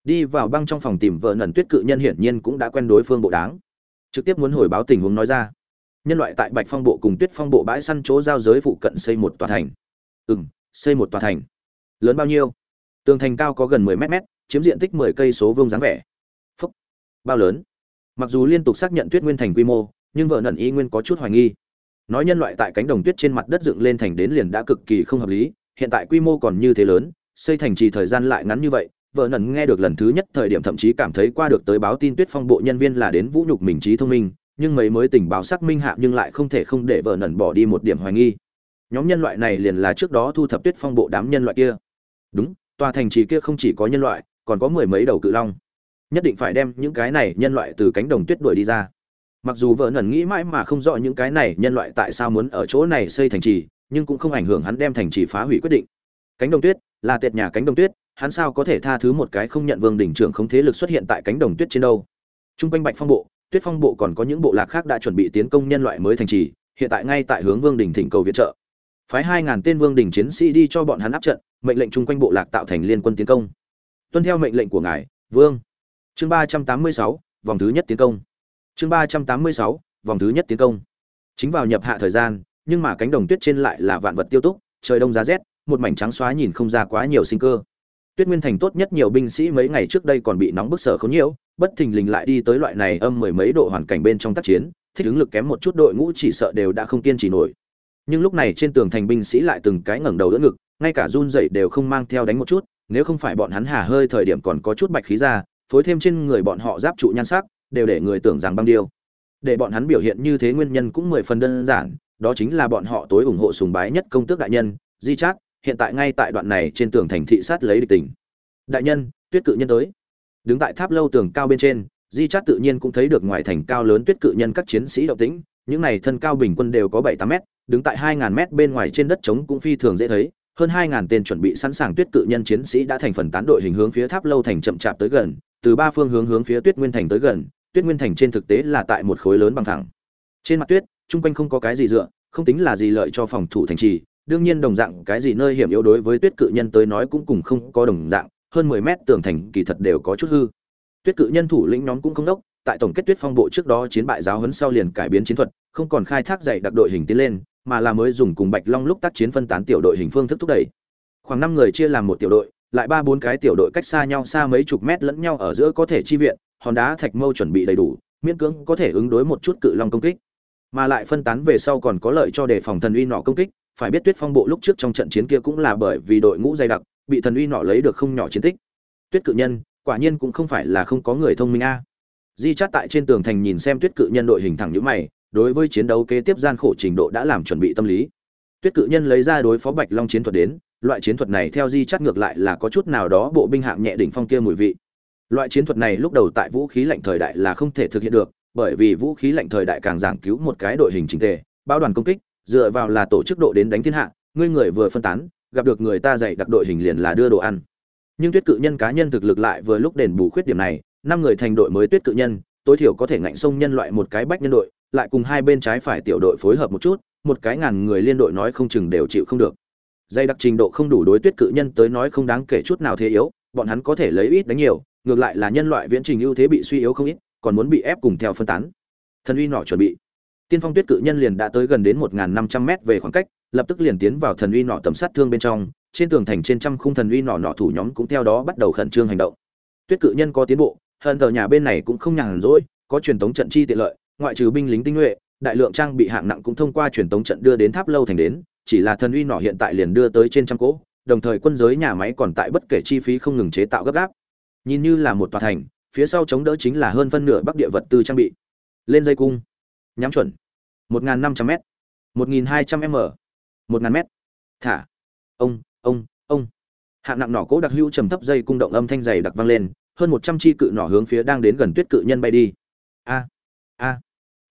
Đi vào băng trong phòng tìm vợ nần tuyết cự nhân hiển nhiên cũng đã quen đối phương bộ đáng. Trực tiếp muốn hồi báo tình huống nói ra. Nhân loại tại bạch phong bộ cùng tuyết phong bộ bãi săn chỗ giao giới phụ cận xây một tòa thành. Ừ m xây một tòa thành. Lớn bao nhiêu? Tường thành cao có gần mười mét mét, chiếm diện tích mười cây số vương dáng vẻ. Phúc. Bao lớn? Mặc dù liên tục xác nhận tuyết nguyên thành quy mô, nhưng vợ nần y nguyên có chút hoài nghi. Nói nhân loại tại cánh đồng tuyết trên mặt đất dựng lên thành đến liền đã cực kỳ không hợp lý, hiện tại quy mô còn như thế lớn, xây thành trì thời gian lại ngắn như vậy, vợ nần nghe được lần thứ nhất thời điểm thậm chí cảm thấy qua được tới báo tin tuyết phong bộ nhân viên là đến vũ nhục mình trí thông minh, nhưng mấy mới tình báo xác minh hạ nhưng lại không thể không để vợ nần bỏ đi một điểm hoài nghi. Nhóm nhân loại này liền là trước đó thu thập tuyết phong bộ đám nhân loại kia. Đúng, tòa thành trì kia không chỉ có nhân loại, còn có mười mấy đầu cự long nhất định phải đem những cái này nhân loại từ cánh đồng tuyết đuổi đi ra. Mặc dù vợ nần nghĩ mãi mà không rõ những cái này nhân loại tại sao muốn ở chỗ này xây thành trì, nhưng cũng không ảnh hưởng hắn đem thành trì phá hủy quyết định. Cánh đồng tuyết, là tệt nhà cánh đồng tuyết, hắn sao có thể tha thứ một cái không nhận vương đỉnh trưởng không thế lực xuất hiện tại cánh đồng tuyết trên đâu? Trung quanh bạch phong bộ, tuyết phong bộ còn có những bộ lạc khác đã chuẩn bị tiến công nhân loại mới thành trì, hiện tại ngay tại hướng vương đỉnh thỉnh cầu viện trợ. Phái hai ngàn tên vương đỉnh chiến sĩ đi cho bọn hắn áp trận, mệnh lệnh chung quanh bộ lạc tạo thành liên quân tiến công. Tuân theo mệnh lệnh của ngài, vương chương ba trăm tám mươi sáu, vòng thứ nhất tiến công. Chương ba trăm tám mươi sáu, vòng thứ nhất tiến công. Chính vào nhập hạ thời gian, nhưng mà cánh đồng tuyết trên lại là vạn vật tiêu túc, trời đông giá rét, một mảnh trắng xóa nhìn không ra quá nhiều sinh cơ. Tuyết nguyên thành tốt nhất nhiều binh sĩ mấy ngày trước đây còn bị nóng bức sở không nhiều bất thình lình lại đi tới loại này âm mười mấy độ hoàn cảnh bên trong tác chiến, thích ứng lực kém một chút đội ngũ chỉ sợ đều đã không kiên trì nổi. Nhưng lúc này trên tường thành binh sĩ lại từng cái ngẩng đầu đỡ ngực, ngay cả run dậy đều không mang theo đánh một chút, nếu không phải bọn hắn hà hơi thời điểm còn có chút bạch khí ra phối thêm trên người bọn họ giáp trụ nhan sắc, đều để người tưởng rằng băng điêu. Để bọn hắn biểu hiện như thế nguyên nhân cũng mười phần đơn giản, đó chính là bọn họ tối ủng hộ sùng bái nhất công tước đại nhân, di trác hiện tại ngay tại đoạn này trên tường thành thị sát lấy địch tình. Đại nhân, tuyết cự nhân tới. Đứng tại tháp lâu tường cao bên trên, di trác tự nhiên cũng thấy được ngoài thành cao lớn tuyết cự nhân các chiến sĩ động tĩnh, những này thân cao bình quân đều có bảy tám mét, đứng tại hai ngàn mét bên ngoài trên đất trống cũng phi thường dễ thấy, hơn hai ngàn tên chuẩn bị sẵn sàng tuyết cự nhân chiến sĩ đã thành phần tán đội hình hướng phía tháp lâu thành chậm chạp tới gần từ ba phương hướng hướng phía tuyết nguyên thành tới gần, tuyết nguyên thành trên thực tế là tại một khối lớn bằng thẳng. Trên mặt tuyết, chung quanh không có cái gì dựa, không tính là gì lợi cho phòng thủ thành trì, đương nhiên đồng dạng cái gì nơi hiểm yếu đối với tuyết cự nhân tới nói cũng cùng không có đồng dạng, hơn mười mét tường thành kỳ thật đều có chút hư. Tuyết cự nhân thủ lĩnh nhóm cũng không đốc, tại tổng kết tuyết phong bộ trước đó chiến bại giáo huấn sau liền cải biến chiến thuật, không còn khai thác dạy đặc đội hình tiến lên, mà là mới dùng cùng bạch long lúc tác chiến phân tán tiểu đội hình phương thức thúc đẩy. Khoảng năm người chia làm một tiểu đội lại ba bốn cái tiểu đội cách xa nhau xa mấy chục mét lẫn nhau ở giữa có thể chi viện, hòn đá thạch mâu chuẩn bị đầy đủ, miễn cưỡng có thể ứng đối một chút cự long công kích. Mà lại phân tán về sau còn có lợi cho đề phòng thần uy nọ công kích, phải biết tuyết phong bộ lúc trước trong trận chiến kia cũng là bởi vì đội ngũ dày đặc, bị thần uy nọ lấy được không nhỏ chiến tích. Tuyết cự nhân, quả nhiên cũng không phải là không có người thông minh a. Di chát tại trên tường thành nhìn xem tuyết cự nhân đội hình thẳng như mày, đối với chiến đấu kế tiếp gian khổ trình độ đã làm chuẩn bị tâm lý. Tuyết cự nhân lấy ra đối phó bạch long chiến thuật đến loại chiến thuật này theo di chắt ngược lại là có chút nào đó bộ binh hạng nhẹ đỉnh phong kia mùi vị. Loại chiến thuật này lúc đầu tại vũ khí lạnh thời đại là không thể thực hiện được, bởi vì vũ khí lạnh thời đại càng giảng cứu một cái đội hình chính tề, bao đoàn công kích, dựa vào là tổ chức độ đến đánh thiên hạ, ngươi người vừa phân tán, gặp được người ta dạy đặc đội hình liền là đưa đồ ăn. Nhưng tuyết cự nhân cá nhân thực lực lại vừa lúc đền bù khuyết điểm này, năm người thành đội mới tuyết cự nhân, tối thiểu có thể ngạnh sông nhân loại một cái bách nhân đội, lại cùng hai bên trái phải tiểu đội phối hợp một chút, một cái ngàn người liên đội nói không chừng đều chịu không được dây đặc trình độ không đủ đối tuyết cự nhân tới nói không đáng kể chút nào thế yếu, bọn hắn có thể lấy ít đánh nhiều, ngược lại là nhân loại viễn trình ưu thế bị suy yếu không ít, còn muốn bị ép cùng theo phân tán. Thần uy nọ chuẩn bị. Tiên phong tuyết cự nhân liền đã tới gần đến một năm trăm mét về khoảng cách, lập tức liền tiến vào thần uy nọ tầm sát thương bên trong, trên tường thành trên trăm khung thần uy nọ nọ thủ nhóm cũng theo đó bắt đầu khẩn trương hành động. Tuyết cự nhân có tiến bộ, hận tờ nhà bên này cũng không nhàn rỗi, có truyền thống trận chi tiện lợi, ngoại trừ binh lính tinh nhuệ, đại lượng trang bị hạng nặng cũng thông qua truyền thống trận đưa đến tháp lâu thành đến chỉ là thần uy nỏ hiện tại liền đưa tới trên trăm cỗ, đồng thời quân giới nhà máy còn tại bất kể chi phí không ngừng chế tạo gấp gáp. Nhìn như là một tòa thành, phía sau chống đỡ chính là hơn phân nửa bắc địa vật tư trang bị. Lên dây cung. Nhắm chuẩn. một n năm trăm m một nghìn hai trăm m. một ngàn m thả. Ông ông ông. Hạng nặng nỏ cố đặc hữu trầm thấp dây cung động âm thanh dày đặc vang lên, hơn một trăm chi cự nỏ hướng phía đang đến gần tuyết cự nhân bay đi. A a.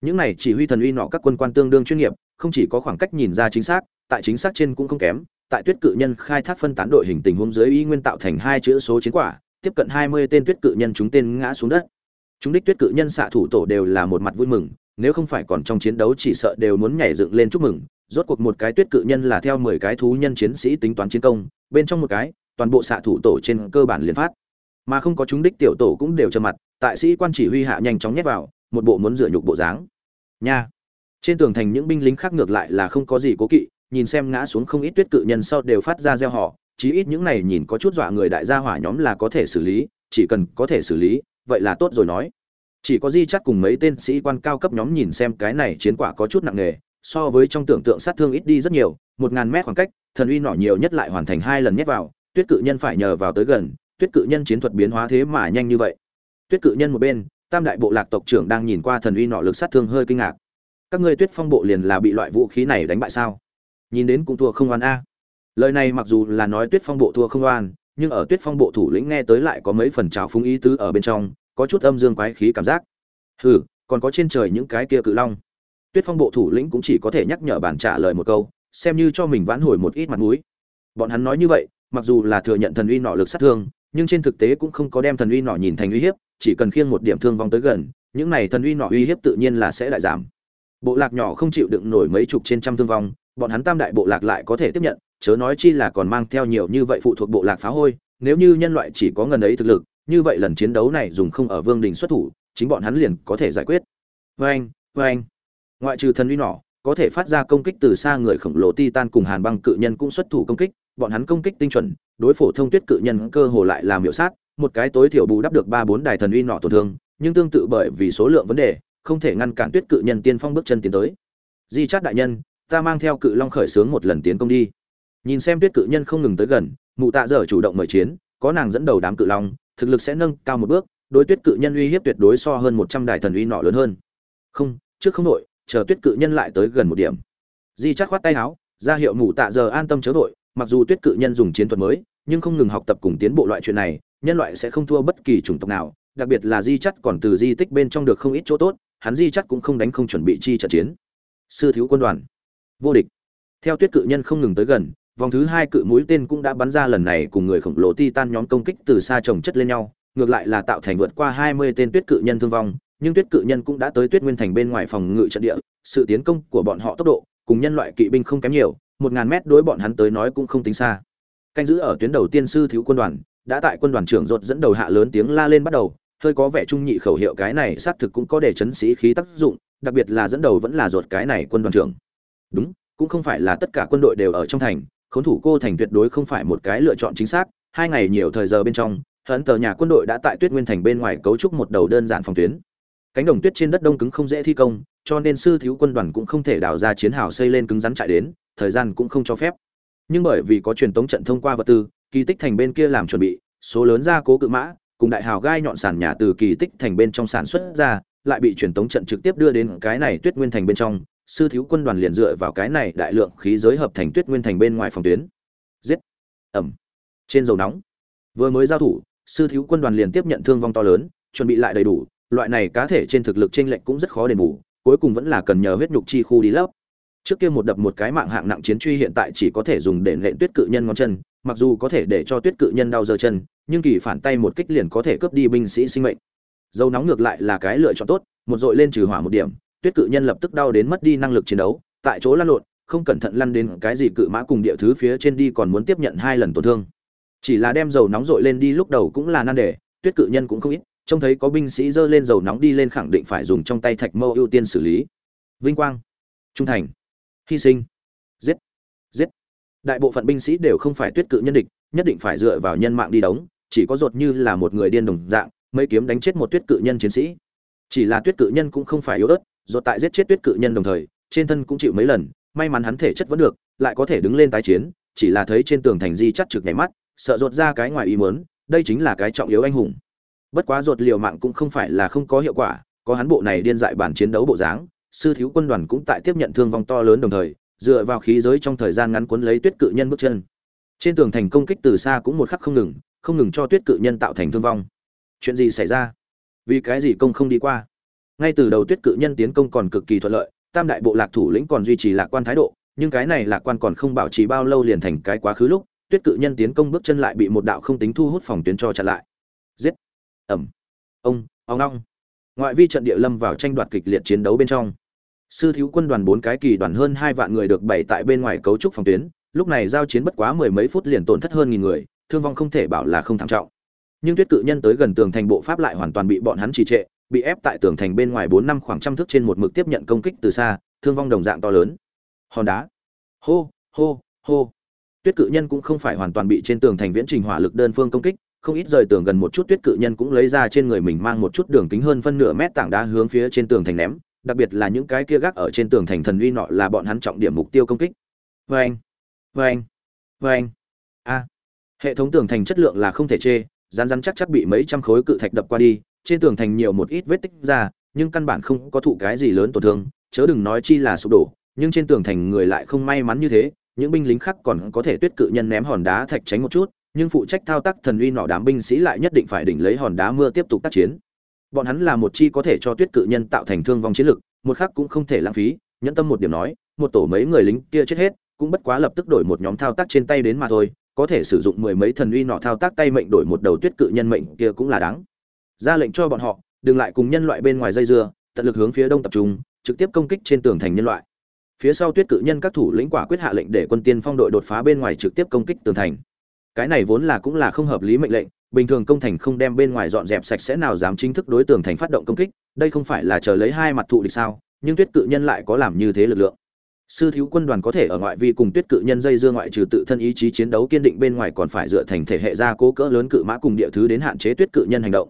Những này chỉ huy thần uy nỏ các quân quan tương đương chuyên nghiệp, không chỉ có khoảng cách nhìn ra chính xác tại chính xác trên cũng không kém, tại tuyết cự nhân khai thác phân tán đội hình tình huống dưới y nguyên tạo thành hai chữ số chiến quả, tiếp cận hai mươi tên tuyết cự nhân chúng tên ngã xuống đất. Chúng đích tuyết cự nhân xạ thủ tổ đều là một mặt vui mừng, nếu không phải còn trong chiến đấu chỉ sợ đều muốn nhảy dựng lên chúc mừng. Rốt cuộc một cái tuyết cự nhân là theo mười cái thú nhân chiến sĩ tính toán chiến công, bên trong một cái, toàn bộ xạ thủ tổ trên cơ bản liền phát. Mà không có chúng đích tiểu tổ cũng đều trơ mặt, tại sĩ quan chỉ huy hạ nhanh chóng nhét vào, một bộ muốn rửa nhục bộ dáng. Nha! Trên tường thành những binh lính khác ngược lại là không có gì cố kỵ nhìn xem ngã xuống không ít tuyết cự nhân sau đều phát ra gieo họ chí ít những này nhìn có chút dọa người đại gia hỏa nhóm là có thể xử lý, chỉ cần có thể xử lý, vậy là tốt rồi nói. Chỉ có di chắc cùng mấy tên sĩ quan cao cấp nhóm nhìn xem cái này chiến quả có chút nặng nề, so với trong tưởng tượng sát thương ít đi rất nhiều, một ngàn mét khoảng cách, thần uy nỏ nhiều nhất lại hoàn thành hai lần nhét vào, tuyết cự nhân phải nhờ vào tới gần, tuyết cự nhân chiến thuật biến hóa thế mà nhanh như vậy. Tuyết cự nhân một bên, tam đại bộ lạc tộc trưởng đang nhìn qua thần uy nọ lực sát thương hơi kinh ngạc. Các ngươi tuyết phong bộ liền là bị loại vũ khí này đánh bại sao? Nhìn đến cũng thua không oan a. Lời này mặc dù là nói tuyết phong bộ thua không oan, nhưng ở tuyết phong bộ thủ lĩnh nghe tới lại có mấy phần trào phúng ý tứ ở bên trong, có chút âm dương quái khí cảm giác. Hừ, còn có trên trời những cái kia cự long. Tuyết phong bộ thủ lĩnh cũng chỉ có thể nhắc nhở bản trả lời một câu, xem như cho mình vãn hồi một ít mặt mũi. Bọn hắn nói như vậy, mặc dù là thừa nhận thần uy nọ lực sát thương, nhưng trên thực tế cũng không có đem thần uy nọ nhìn thành uy hiếp, chỉ cần khiêng một điểm thương vong tới gần, những này thần uy nọ uy hiếp tự nhiên là sẽ đại giảm. Bộ lạc nhỏ không chịu đựng nổi mấy chục trên trăm thương vong bọn hắn tam đại bộ lạc lại có thể tiếp nhận, chớ nói chi là còn mang theo nhiều như vậy phụ thuộc bộ lạc phá hôi, nếu như nhân loại chỉ có ngần ấy thực lực, như vậy lần chiến đấu này dùng không ở vương đình xuất thủ, chính bọn hắn liền có thể giải quyết. Vê anh vê anh ngoại trừ thần uy nỏ có thể phát ra công kích từ xa người khổng lồ titan cùng hàn băng cự nhân cũng xuất thủ công kích, bọn hắn công kích tinh chuẩn, đối phổ thông tuyết cự nhân cơ hồ lại làm hiệu sát, một cái tối thiểu bù đắp được ba bốn đài thần uy nỏ tổn thương, nhưng tương tự bởi vì số lượng vấn đề, không thể ngăn cản tuyết cự nhân tiên phong bước chân tiến tới. Di chát đại nhân ta mang theo cự long khởi sướng một lần tiến công đi. Nhìn xem tuyết cự nhân không ngừng tới gần, mụ tạ dở chủ động mời chiến, có nàng dẫn đầu đám cự long, thực lực sẽ nâng cao một bước, đối tuyết cự nhân uy hiếp tuyệt đối so hơn một trăm đài thần uy nọ lớn hơn. Không, trước không đội, chờ tuyết cự nhân lại tới gần một điểm. Di chắc khoát tay áo, ra hiệu mụ tạ giờ an tâm chớ vội, mặc dù tuyết cự nhân dùng chiến thuật mới, nhưng không ngừng học tập cùng tiến bộ loại chuyện này, nhân loại sẽ không thua bất kỳ chủng tộc nào, đặc biệt là di chắc còn từ di tích bên trong được không ít chỗ tốt, hắn di chắc cũng không đánh không chuẩn bị chi trận chiến. Sư thiếu quân đoàn vô địch. Theo tuyết cự nhân không ngừng tới gần, vòng thứ hai cự mũi tên cũng đã bắn ra lần này cùng người khổng lồ titan nhóm công kích từ xa chồng chất lên nhau, ngược lại là tạo thành vượt qua hai mươi tên tuyết cự nhân thương vong, nhưng tuyết cự nhân cũng đã tới tuyết nguyên thành bên ngoài phòng ngự trận địa, sự tiến công của bọn họ tốc độ cùng nhân loại kỵ binh không kém nhiều, một ngàn mét đối bọn hắn tới nói cũng không tính xa. Canh giữ ở tuyến đầu tiên sư thiếu quân đoàn, đã tại quân đoàn trưởng rột dẫn đầu hạ lớn tiếng la lên bắt đầu, hơi có vẻ trung nhị khẩu hiệu cái này xác thực cũng có để chấn sĩ khí tác dụng, đặc biệt là dẫn đầu vẫn là ruột cái này quân đoàn trưởng đúng, cũng không phải là tất cả quân đội đều ở trong thành, khốn thủ cô thành tuyệt đối không phải một cái lựa chọn chính xác, hai ngày nhiều thời giờ bên trong hận tờ nhà quân đội đã tại tuyết nguyên thành bên ngoài cấu trúc một đầu đơn giản phòng tuyến. Cánh đồng tuyết trên đất đông cứng không dễ thi công, cho nên sư thiếu quân đoàn cũng không thể đào ra chiến hào xây lên cứng rắn chạy đến, thời gian cũng không cho phép. Nhưng bởi vì có truyền tống trận thông qua vật tư, kỳ tích thành bên kia làm chuẩn bị, số lớn gia cố cự mã, cùng đại hào gai nhọn sàn nhà từ kỳ tích thành bên trong sản xuất ra, lại bị truyền tống trận trực tiếp đưa đến cái này tuyết nguyên thành bên trong sư thiếu quân đoàn liền dựa vào cái này đại lượng khí giới hợp thành tuyết nguyên thành bên ngoài phòng tuyến. Giết. Ẩm. Trên dầu nóng. Vừa mới giao thủ, sư thiếu quân đoàn liền tiếp nhận thương vong to lớn, chuẩn bị lại đầy đủ, loại này cá thể trên thực lực trên lệnh cũng rất khó đền bù, cuối cùng vẫn là cần nhờ huyết nhục chi khu đi lấp. Trước kia một đập một cái mạng hạng nặng chiến truy hiện tại chỉ có thể dùng để nện tuyết cự nhân ngón chân, mặc dù có thể để cho tuyết cự nhân đau dơ chân, nhưng kỳ phản tay một kích liền có thể cướp đi binh sĩ sinh mệnh. Dầu nóng ngược lại là cái lựa chọn tốt, một dội lên trừ hỏa một điểm tuyết cự nhân lập tức đau đến mất đi năng lực chiến đấu, tại chỗ lăn lộn, không cẩn thận lăn đến cái gì cự mã cùng địa thứ phía trên đi còn muốn tiếp nhận hai lần tổn thương. Chỉ là đem dầu nóng dội lên đi lúc đầu cũng là nan đề, tuyết cự nhân cũng không ít, trông thấy có binh sĩ dơ lên dầu nóng đi lên khẳng định phải dùng trong tay thạch mâu ưu tiên xử lý. Vinh quang, trung thành, hy sinh, giết giết. Đại bộ phận binh sĩ đều không phải tuyết cự nhân địch, nhất định phải dựa vào nhân mạng đi đóng, chỉ có ruột như là một người điên đồng dạng, mấy kiếm đánh chết một tuyết cự nhân chiến sĩ. Chỉ là tuyết cự nhân cũng không phải yếu ớt rốt tại giết chết tuyết cự nhân đồng thời, trên thân cũng chịu mấy lần, may mắn hắn thể chất vẫn được, lại có thể đứng lên tái chiến, chỉ là thấy trên tường thành di chắt trực nhảy mắt, sợ rốt ra cái ngoài ý muốn, đây chính là cái trọng yếu anh hùng. Bất quá rốt liều mạng cũng không phải là không có hiệu quả, có hắn bộ này điên dại bản chiến đấu bộ dáng, sư thiếu quân đoàn cũng tại tiếp nhận thương vong to lớn đồng thời, dựa vào khí giới trong thời gian ngắn cuốn lấy tuyết cự nhân bước chân. Trên tường thành công kích từ xa cũng một khắc không ngừng không ngừng cho tuyết cự nhân tạo thành thương vong. Chuyện gì xảy ra? Vì cái gì công không đi qua? Ngay từ đầu tuyết cự nhân tiến công còn cực kỳ thuận lợi, tam đại bộ lạc thủ lĩnh còn duy trì lạc quan thái độ, nhưng cái này lạc quan còn không bảo trì bao lâu liền thành cái quá khứ lúc, tuyết cự nhân tiến công bước chân lại bị một đạo không tính thu hút phòng tuyến cho chặn lại. Giết! Ẩm ông! Ông long ngoại vi trận địa lâm vào tranh đoạt kịch liệt chiến đấu bên trong. Sư thiếu quân đoàn bốn cái kỳ đoàn hơn hai vạn người được bày tại bên ngoài cấu trúc phòng tuyến, lúc này giao chiến bất quá mười mấy phút liền tổn thất hơn nghìn người, thương vong không thể bảo là không thảm trọng. Nhưng tuyết cự nhân tới gần tường thành bộ pháp lại hoàn toàn bị bọn hắn trì trệ bị ép tại tường thành bên ngoài bốn năm khoảng trăm thước trên một mực tiếp nhận công kích từ xa, thương vong đồng dạng to lớn. Hòn đá. Hô hô hô. Tuyết cự nhân cũng không phải hoàn toàn bị trên tường thành viễn trình hỏa lực đơn phương công kích, không ít rời tường gần một chút tuyết cự nhân cũng lấy ra trên người mình mang một chút đường kính hơn phân nửa mét tảng đá hướng phía trên tường thành ném, đặc biệt là những cái kia gác ở trên tường thành thần uy nọ là bọn hắn trọng điểm mục tiêu công kích. Vê anh vê a. Hệ thống tường thành chất lượng là không thể chê, rắn rắn chắc chắc bị mấy trăm khối cự thạch đập qua đi trên tường thành nhiều một ít vết tích ra, nhưng căn bản không có thụ cái gì lớn tổn thương, chớ đừng nói chi là sụp đổ, nhưng trên tường thành người lại không may mắn như thế, những binh lính khác còn có thể tuyết cự nhân ném hòn đá thạch tránh một chút, nhưng phụ trách thao tác thần uy nọ đám binh sĩ lại nhất định phải đỉnh lấy hòn đá mưa tiếp tục tác chiến. Bọn hắn là một chi có thể cho tuyết cự nhân tạo thành thương vong chiến lực, một khắc cũng không thể lãng phí, nhẫn tâm một điểm nói, một tổ mấy người lính kia chết hết, cũng bất quá lập tức đổi một nhóm thao tác trên tay đến mà thôi, có thể sử dụng mười mấy thần uy nọ thao tác tay mệnh đổi một đầu tuyết cự nhân mệnh kia cũng là đáng ra lệnh cho bọn họ, đừng lại cùng nhân loại bên ngoài dây dưa, tận lực hướng phía đông tập trung, trực tiếp công kích trên tường thành nhân loại. Phía sau tuyết cự nhân các thủ lĩnh quả quyết hạ lệnh để quân tiên phong đội đột phá bên ngoài trực tiếp công kích tường thành. Cái này vốn là cũng là không hợp lý mệnh lệnh, bình thường công thành không đem bên ngoài dọn dẹp sạch sẽ nào dám chính thức đối tượng thành phát động công kích, đây không phải là chờ lấy hai mặt thụ địch sao, nhưng tuyết cự nhân lại có làm như thế lực lượng. Sư thiếu quân đoàn có thể ở ngoại vi cùng tuyết cự nhân dây dưa ngoại trừ tự thân ý chí chiến đấu kiên định bên ngoài còn phải dựa thành thể hệ gia cố cỡ lớn cự mã cùng địa thứ đến hạn chế tuyết cự nhân hành động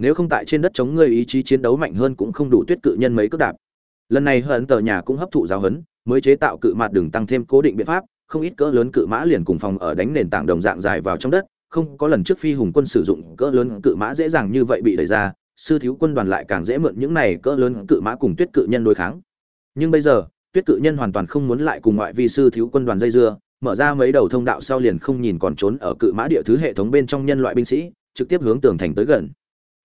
nếu không tại trên đất chống ngươi ý chí chiến đấu mạnh hơn cũng không đủ tuyết cự nhân mấy cước đạp. Lần này hận tờ nhà cũng hấp thụ giáo huấn, mới chế tạo cự mạt đường tăng thêm cố định biện pháp, không ít cỡ lớn cự mã liền cùng phòng ở đánh nền tảng đồng dạng dài vào trong đất, không có lần trước phi hùng quân sử dụng cỡ lớn cự mã dễ dàng như vậy bị đẩy ra, sư thiếu quân đoàn lại càng dễ mượn những này cỡ lớn cự mã cùng tuyết cự nhân đối kháng. Nhưng bây giờ, tuyết cự nhân hoàn toàn không muốn lại cùng ngoại vi sư thiếu quân đoàn dây dưa, mở ra mấy đầu thông đạo sau liền không nhìn còn trốn ở cự mã địa thứ hệ thống bên trong nhân loại binh sĩ, trực tiếp hướng tường thành tới gần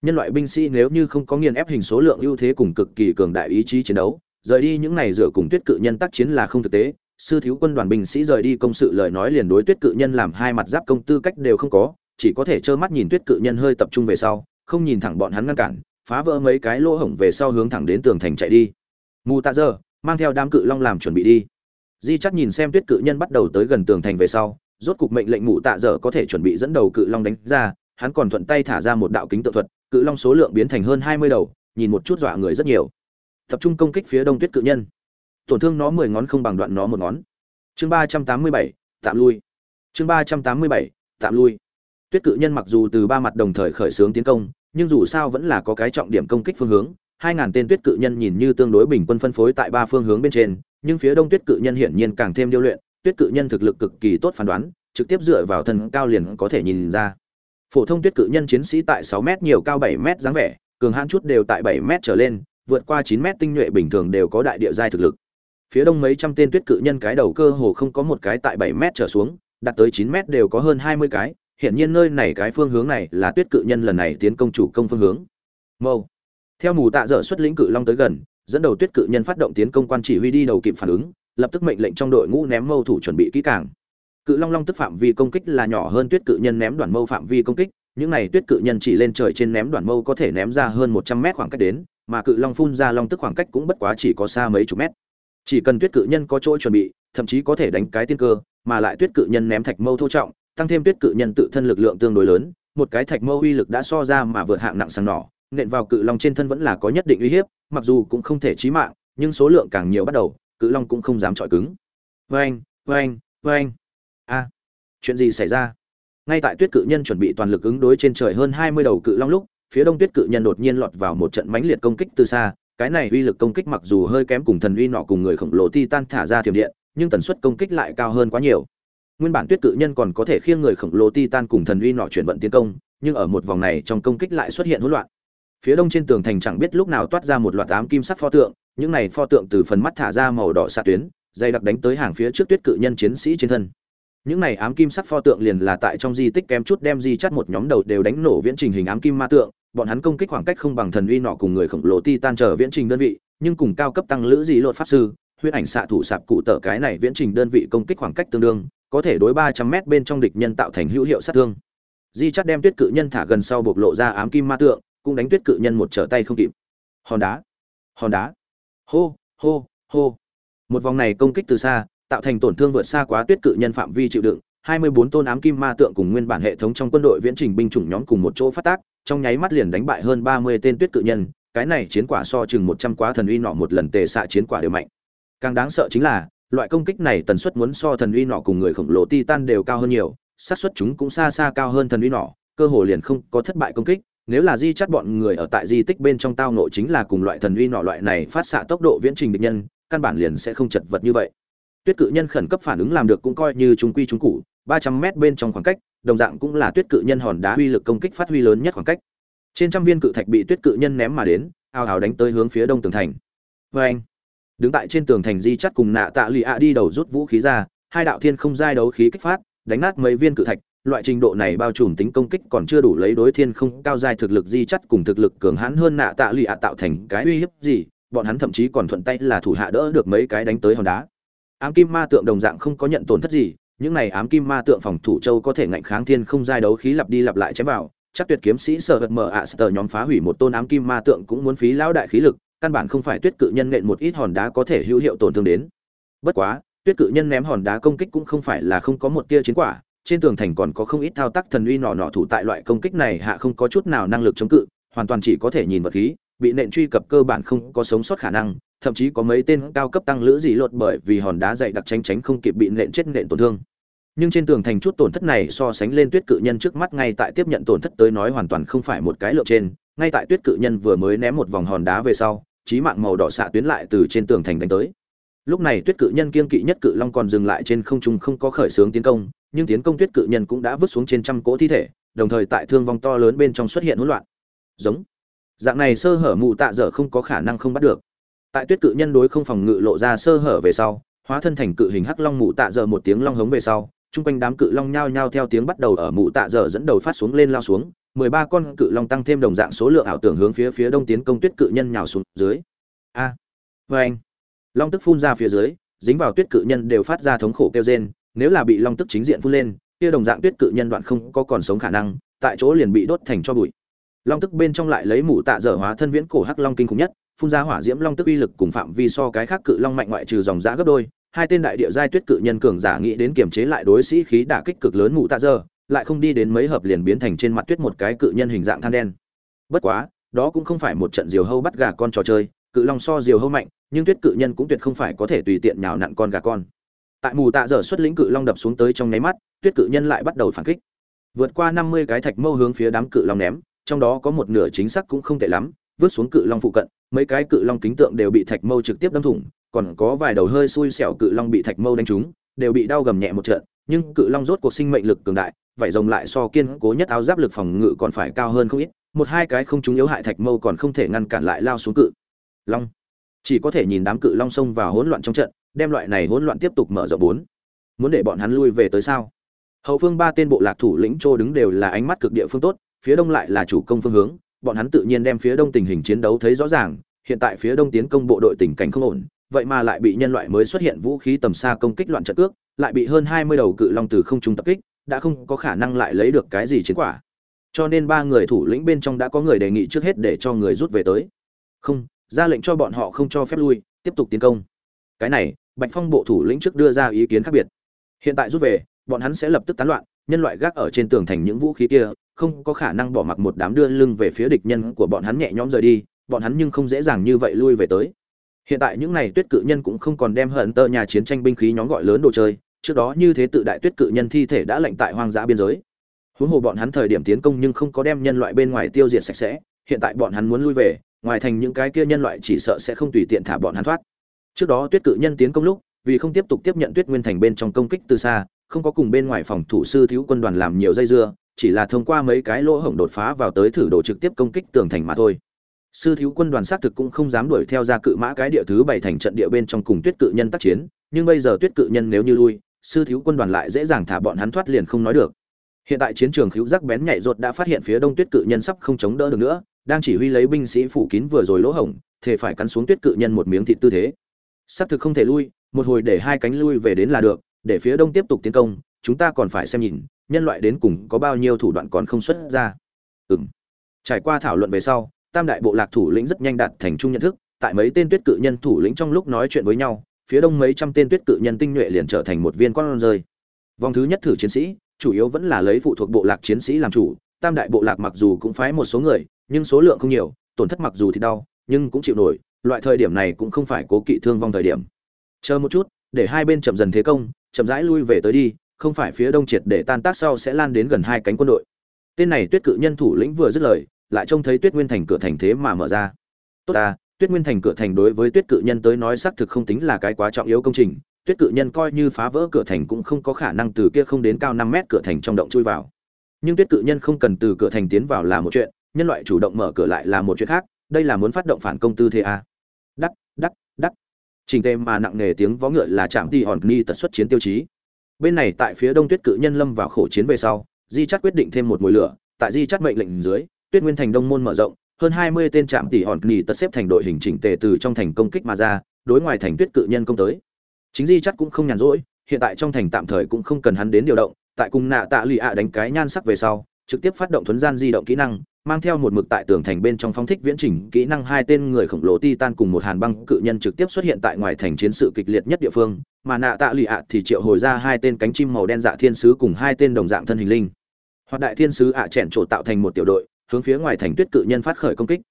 nhân loại binh sĩ nếu như không có nghiền ép hình số lượng ưu thế cùng cực kỳ cường đại ý chí chiến đấu, rời đi những này dựa cùng tuyết cự nhân tác chiến là không thực tế. Sư thiếu quân đoàn binh sĩ rời đi công sự lời nói liền đối tuyết cự nhân làm hai mặt giáp công tư cách đều không có, chỉ có thể trơ mắt nhìn tuyết cự nhân hơi tập trung về sau, không nhìn thẳng bọn hắn ngăn cản, phá vỡ mấy cái lỗ hổng về sau hướng thẳng đến tường thành chạy đi. Mù tạ dơ mang theo đám cự long làm chuẩn bị đi. Di chắc nhìn xem tuyết cự nhân bắt đầu tới gần tường thành về sau, rốt cục mệnh lệnh mù tạ dơ có thể chuẩn bị dẫn đầu cự long đánh ra, hắn còn thuận tay thả ra một đạo kính tự thuật cự long số lượng biến thành hơn hai mươi đầu, nhìn một chút dọa người rất nhiều. Tập trung công kích phía đông tuyết cự nhân. Tổn thương nó mười ngón không bằng đoạn nó một ngón. Chương ba trăm tám mươi bảy, tạm lui. Chương ba trăm tám mươi bảy, tạm lui. Tuyết cự nhân mặc dù từ ba mặt đồng thời khởi xướng tiến công, nhưng dù sao vẫn là có cái trọng điểm công kích phương hướng. Hai ngàn tên tuyết cự nhân nhìn như tương đối bình quân phân phối tại ba phương hướng bên trên, nhưng phía đông tuyết cự nhân hiển nhiên càng thêm điêu luyện. Tuyết cự nhân thực lực cực kỳ tốt phán đoán, trực tiếp dựa vào thần cao liền có thể nhìn ra phổ thông tuyết cự nhân chiến sĩ tại 6m nhiều cao 7m dáng vẻ, cường hãn chút đều tại 7m trở lên, vượt qua 9m tinh nhuệ bình thường đều có đại địa giai thực lực. Phía đông mấy trăm tên tuyết cự nhân cái đầu cơ hồ không có một cái tại 7m trở xuống, đạt tới 9m đều có hơn hai mươi cái hiện nhiên nơi này cái phương hướng này là tuyết cự nhân lần này tiến công chủ công phương hướng. Mâu. Theo mù tạ dở xuất lĩnh cự long tới gần, dẫn đầu tuyết cự nhân phát động tiến công quan chỉ huy đi đầu kịp phản ứng, lập tức mệnh lệnh trong đội ngũ ném mâu thủ chuẩn bị kỹ càng cự long long tức phạm vi công kích là nhỏ hơn tuyết cự nhân ném đoàn mâu phạm vi công kích, những này tuyết cự nhân chỉ lên trời trên ném đoàn mâu có thể ném ra hơn một trăm mét khoảng cách đến, mà cự long phun ra long tức khoảng cách cũng bất quá chỉ có xa mấy chục mét. Chỉ cần tuyết cự nhân có chỗ chuẩn bị, thậm chí có thể đánh cái tiên cơ, mà lại tuyết cự nhân ném thạch mâu thô trọng, tăng thêm tuyết cự nhân tự thân lực lượng tương đối lớn, một cái thạch mâu uy lực đã so ra mà vượt hạng nặng sang nỏ, nện vào cự long trên thân vẫn là có nhất định uy hiếp, mặc dù cũng không thể chí mạng, nhưng số lượng càng nhiều bắt đầu, cự long cũng không dám chọi cứng. Vâng vâng vâng a chuyện gì xảy ra? Ngay tại tuyết cự nhân chuẩn bị toàn lực ứng đối trên trời hơn hai mươi đầu cự long lúc, phía đông tuyết cự nhân đột nhiên lọt vào một trận mãnh liệt công kích từ xa. Cái này uy lực công kích mặc dù hơi kém cùng thần uy nọ cùng người khổng lồ titan thả ra thiểm điện, nhưng tần suất công kích lại cao hơn quá nhiều. Nguyên bản tuyết cự nhân còn có thể khiêng người khổng lồ titan cùng thần uy nọ chuyển vận tiến công, nhưng ở một vòng này trong công kích lại xuất hiện hỗn loạn. Phía đông trên tường thành chẳng biết lúc nào toát ra một loạt ám kim sắc pho tượng, những này pho tượng từ phần mắt thả ra màu đỏ xạ tuyến, dày đặc đánh tới hàng phía trước tuyết cự nhân chiến sĩ trên thân những này ám kim sắc pho tượng liền là tại trong di tích kém chút đem di chắt một nhóm đầu đều đánh nổ viễn trình hình ám kim ma tượng. Bọn hắn công kích khoảng cách không bằng thần uy nọ cùng người khổng lồ ti tan trở viễn trình đơn vị, nhưng cùng cao cấp tăng lữ dị lột pháp sư, huyết ảnh xạ thủ sạp cụ tở cái này viễn trình đơn vị công kích khoảng cách tương đương, có thể đối ba trăm mét bên trong địch nhân tạo thành hữu hiệu sát thương. Di chắt đem tuyết cự nhân thả gần sau bộc lộ ra ám kim ma tượng, cũng đánh tuyết cự nhân một trở tay không kịp. Hòn đá hòn đá. Hô hô hô. Một vòng này công kích từ xa tạo thành tổn thương vượt xa quá tuyết cự nhân phạm vi chịu đựng 24 tôn ám kim ma tượng cùng nguyên bản hệ thống trong quân đội viễn trình binh chủng nhóm cùng một chỗ phát tác, trong nháy mắt liền đánh bại hơn 30 tên tuyết cự nhân, cái này chiến quả so chừng 100 quá thần uy nọ một lần tề xạ chiến quả đều mạnh. Càng đáng sợ chính là, loại công kích này tần suất muốn so thần uy nọ cùng người khổng lồ titan đều cao hơn nhiều, xác suất chúng cũng xa xa cao hơn thần uy nọ, cơ hồ liền không có thất bại công kích, nếu là di chắt bọn người ở tại di tích bên trong tao nộ chính là cùng loại thần uy nọ loại này phát xạ tốc độ viễn trình địch nhân, căn bản liền sẽ không chật vật như vậy tuyết cự nhân khẩn cấp phản ứng làm được cũng coi như chúng quy chúng cụ ba trăm mét bên trong khoảng cách, đồng dạng cũng là tuyết cự nhân hòn đá uy lực công kích phát huy lớn nhất khoảng cách. Trên trăm viên cự thạch bị tuyết cự nhân ném mà đến, ào ào đánh tới hướng phía đông tường thành. Vê anh đứng tại trên tường thành di chắt cùng nạ tạ lụy ạ đi đầu rút vũ khí ra, hai đạo thiên không giai đấu khí kích phát, đánh nát mấy viên cự thạch, loại trình độ này bao trùm tính công kích còn chưa đủ lấy đối thiên không cao giai thực lực di chắt cùng thực lực cường hãn hơn nạ tạ lụy ạ tạo thành cái uy hiếp gì, bọn hắn thậm chí còn thuận tay là thủ hạ đỡ được mấy cái đánh tới hòn đá ám kim ma tượng đồng dạng không có nhận tổn thất gì, những này ám kim ma tượng phòng thủ châu có thể ngạnh kháng thiên không giai đấu khí lặp đi lặp lại chém vào, chắc tuyệt kiếm sĩ sở hật mở ạ, sở nhóm phá hủy một tôn ám kim ma tượng cũng muốn phí lão đại khí lực, căn bản không phải tuyết cự nhân nện một ít hòn đá có thể hữu hiệu tổn thương đến. Bất quá, tuyết cự nhân ném hòn đá công kích cũng không phải là không có một tia chiến quả, trên tường thành còn có không ít thao tác thần uy nọ nọ thủ tại loại công kích này hạ không có chút nào năng lực chống cự, hoàn toàn chỉ có thể nhìn vật khí, bị nện truy cập cơ bản không có sống sót khả năng thậm chí có mấy tên cao cấp tăng lữ gì lột bởi vì hòn đá dày đặc tránh tránh không kịp bị nện chết nện tổn thương. Nhưng trên tường thành chút tổn thất này so sánh lên tuyết cự nhân trước mắt ngay tại tiếp nhận tổn thất tới nói hoàn toàn không phải một cái lượng trên, ngay tại tuyết cự nhân vừa mới ném một vòng hòn đá về sau trí mạng màu đỏ xạ tuyến lại từ trên tường thành đánh tới. Lúc này tuyết cự nhân kiên kỵ nhất cự long còn dừng lại trên không trung không có khởi xướng tiến công, nhưng tiến công tuyết cự nhân cũng đã vứt xuống trên trăm cỗ thi thể, đồng thời tại thương vong to lớn bên trong xuất hiện hỗn loạn. Giống. Dạng này sơ hở mụ tạ dở không có khả năng không bắt được tại tuyết cự nhân đối không phòng ngự lộ ra sơ hở về sau hóa thân thành cự hình hắc long mụ tạ dở một tiếng long hống về sau chung quanh đám cự long nhao nhao theo tiếng bắt đầu ở mụ tạ dở dẫn đầu phát xuống lên lao xuống mười ba con cự long tăng thêm đồng dạng số lượng ảo tưởng hướng phía phía đông tiến công tuyết cự nhân nhào xuống dưới. A à, vê anh. Long tức phun ra phía dưới dính vào tuyết cự nhân đều phát ra thống khổ kêu rên nếu là bị long tức chính diện phun lên kia đồng dạng tuyết cự nhân đoạn không có còn sống khả năng tại chỗ liền bị đốt thành cho bụi. Long tức bên trong lại lấy mụ tạ dở hóa thân viễn cổ hắc long kinh khủng nhất phun ra hỏa diễm long tức uy lực cùng phạm vi so cái khác cự long mạnh ngoại trừ dòng giã gấp đôi, hai tên đại địa giai tuyết cự nhân cường giả nghĩ đến kiềm chế lại đối sĩ khí đả kích cực lớn mụ tạ dở lại không đi đến mấy hợp liền biến thành trên mặt tuyết một cái cự nhân hình dạng than đen. Bất quá, đó cũng không phải một trận diều hâu bắt gà con trò chơi, cự long so diều hâu mạnh, nhưng tuyết cự nhân cũng tuyệt không phải có thể tùy tiện nhào nặn con gà con. Tại mù tạ dở xuất lĩnh cự long đập xuống tới trong nháy mắt, tuyết cự nhân lại bắt đầu phản kích. Vượt qua năm mươi cái thạch mâu hướng phía đám cự long ném, trong đó có một nửa chính xác cũng không tệ lắm vứt xuống cự long phụ cận, mấy cái cự long kính tượng đều bị thạch mâu trực tiếp đâm thủng, còn có vài đầu hơi xui xẻo cự long bị thạch mâu đánh trúng, đều bị đau gầm nhẹ một trận, nhưng cự long rốt cuộc sinh mệnh lực cường đại vảy rồng lại so kiên cố nhất áo giáp lực phòng ngự còn phải cao hơn không ít, một hai cái không chúng yếu hại thạch mâu còn không thể ngăn cản lại lao xuống cự long. Chỉ có thể nhìn đám cự long xông vào hỗn loạn trong trận, đem loại này hỗn loạn tiếp tục mở rộng bốn. Muốn để bọn hắn lui về tới sao? Hậu phương ba tên bộ lạc thủ lĩnh châu đứng đều là ánh mắt cực địa phương tốt, phía đông lại là chủ công phương hướng bọn hắn tự nhiên đem phía đông tình hình chiến đấu thấy rõ ràng, hiện tại phía đông tiến công bộ đội tình cảnh không ổn, vậy mà lại bị nhân loại mới xuất hiện vũ khí tầm xa công kích loạn trận cước, lại bị hơn hai mươi đầu cự long từ không trung tập kích, đã không có khả năng lại lấy được cái gì chiến quả. Cho nên ba người thủ lĩnh bên trong đã có người đề nghị trước hết để cho người rút về tới. Không, ra lệnh cho bọn họ không cho phép lui, tiếp tục tiến công. Cái này, bạch phong bộ thủ lĩnh trước đưa ra ý kiến khác biệt. Hiện tại rút về, bọn hắn sẽ lập tức tán loạn nhân loại gác ở trên tường thành những vũ khí kia, không có khả năng bỏ mặc một đám đưa lưng về phía địch nhân của bọn hắn nhẹ nhõm rời đi, bọn hắn nhưng không dễ dàng như vậy lui về tới. Hiện tại những này tuyết cự nhân cũng không còn đem hận tơ nhà chiến tranh binh khí nhóm gọi lớn đồ chơi, trước đó như thế tự đại tuyết cự nhân thi thể đã lệnh tại hoang dã biên giới. Huống hồ bọn hắn thời điểm tiến công nhưng không có đem nhân loại bên ngoài tiêu diệt sạch sẽ, hiện tại bọn hắn muốn lui về, ngoài thành những cái kia nhân loại chỉ sợ sẽ không tùy tiện thả bọn hắn thoát. Trước đó tuyết cự nhân tiến công lúc, vì không tiếp tục tiếp nhận tuyết nguyên thành bên trong công kích từ xa không có cùng bên ngoài phòng thủ sư thiếu quân đoàn làm nhiều dây dưa, chỉ là thông qua mấy cái lỗ hổng đột phá vào tới thử đồ trực tiếp công kích tường thành mà thôi. Sư thiếu quân đoàn xác thực cũng không dám đuổi theo ra cự mã cái địa thứ bảy thành trận địa bên trong cùng tuyết cự nhân tác chiến, nhưng bây giờ tuyết cự nhân nếu như lui, sư thiếu quân đoàn lại dễ dàng thả bọn hắn thoát liền không nói được. Hiện tại chiến trường khiếu giác bén nhạy ruột đã phát hiện phía đông tuyết cự nhân sắp không chống đỡ được nữa, đang chỉ huy lấy binh sĩ phủ kín vừa rồi lỗ hổng thể phải cắn xuống tuyết cự nhân một miếng thịt tư thế. Sắp thực không thể lui, một hồi để hai cánh lui về đến là được để phía đông tiếp tục tiến công, chúng ta còn phải xem nhìn, nhân loại đến cùng có bao nhiêu thủ đoạn còn không xuất ra. Ừ m trải qua thảo luận về sau, tam đại bộ lạc thủ lĩnh rất nhanh đạt thành chung nhận thức, tại mấy tên tuyết cự nhân thủ lĩnh trong lúc nói chuyện với nhau, phía đông mấy trăm tên tuyết cự nhân tinh nhuệ liền trở thành một viên con rơi. Vòng thứ nhất thử chiến sĩ, chủ yếu vẫn là lấy phụ thuộc bộ lạc chiến sĩ làm chủ, tam đại bộ lạc mặc dù cũng phái một số người, nhưng số lượng không nhiều, tổn thất mặc dù thì đau, nhưng cũng chịu nổi, loại thời điểm này cũng không phải cố kỵ thương vong thời điểm. Chờ một chút, để hai bên chậm dần thế công chậm rãi lui về tới đi, không phải phía đông triệt để tan tác sau sẽ lan đến gần hai cánh quân đội. Tên này tuyết cự nhân thủ lĩnh vừa dứt lời, lại trông thấy tuyết nguyên thành cửa thành thế mà mở ra. Tốt ta, tuyết nguyên thành cửa thành đối với tuyết cự nhân tới nói xác thực không tính là cái quá trọng yếu công trình. Tuyết cự nhân coi như phá vỡ cửa thành cũng không có khả năng từ kia không đến cao năm mét cửa thành trong động chui vào. Nhưng tuyết cự nhân không cần từ cửa thành tiến vào là một chuyện, nhân loại chủ động mở cửa lại là một chuyện khác, đây là muốn phát động phản công tư thế a đắc đắc đắc trình tề mà nặng nề tiếng vó ngựa là chạm đi hòn ni tật xuất chiến tiêu chí. Bên này tại phía đông tuyết cự nhân lâm vào khổ chiến về sau, di chắt quyết định thêm một mùi lửa, tại di chắt mệnh lệnh dưới, tuyết nguyên thành đông môn mở rộng, hơn hai mươi tên trạm tỷ hòn ni tật xếp thành đội hình chỉnh tề từ trong thành công kích mà ra, đối ngoài thành tuyết cự nhân công tới. Chính di chắt cũng không nhàn rỗi, hiện tại trong thành tạm thời cũng không cần hắn đến điều động, tại cùng nạ tạ lụy ạ đánh cái nhan sắc về sau, trực tiếp phát động thuấn gian di động kỹ năng mang theo một mực tại tường thành bên trong phóng thích viễn trình kỹ năng hai tên người khổng lồ titan cùng một hàn băng cự nhân trực tiếp xuất hiện tại ngoài thành chiến sự kịch liệt nhất địa phương, mà nạ tạ lụy ạ thì triệu hồi ra hai tên cánh chim màu đen dạ thiên sứ cùng hai tên đồng dạng thân hình linh. Hoặc đại thiên sứ ạ à chèn trổ tạo thành một tiểu đội, hướng phía ngoài thành tuyết cự nhân phát khởi công kích.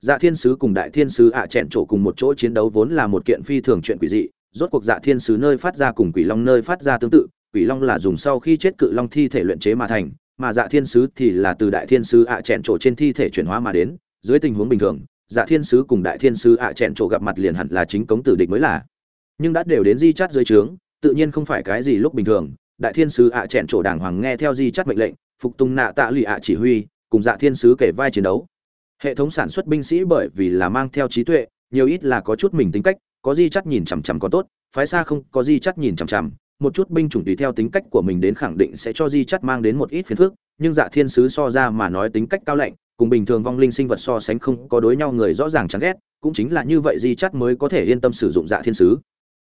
Dạ thiên sứ cùng đại thiên sứ ạ à chèn trổ cùng một chỗ chiến đấu vốn là một kiện phi thường chuyện quỷ dị, rốt cuộc dạ thiên sứ nơi phát ra cùng quỷ long nơi phát ra tương tự, quỷ long là dùng sau khi chết cự long thi thể luyện chế mà thành mà dạ thiên sứ thì là từ đại thiên sứ ạ à chèn trổ trên thi thể chuyển hóa mà đến, dưới tình huống bình thường dạ thiên sứ cùng đại thiên sứ ạ à chèn trổ gặp mặt liền hẳn là chính cống tử địch mới là. Nhưng đã đều đến di chát dưới trướng, tự nhiên không phải cái gì lúc bình thường, đại thiên sứ ạ à chèn trổ đàng hoàng nghe theo di chát mệnh lệnh, phục tùng nạ tạ lụy ạ chỉ huy, cùng dạ thiên sứ kể vai chiến đấu. Hệ thống sản xuất binh sĩ bởi vì là mang theo trí tuệ, nhiều ít là có chút mình tính cách, có di chắt nhìn chằm chằm có tốt, phái xa không có di chắt nhìn chằm chằm một chút binh chủng tùy theo tính cách của mình đến khẳng định sẽ cho di chắt mang đến một ít phiền phức, nhưng dạ thiên sứ so ra mà nói tính cách cao lạnh, cùng bình thường vong linh sinh vật so sánh không có đối nhau người rõ ràng chán ghét, cũng chính là như vậy di chắt mới có thể yên tâm sử dụng dạ thiên sứ.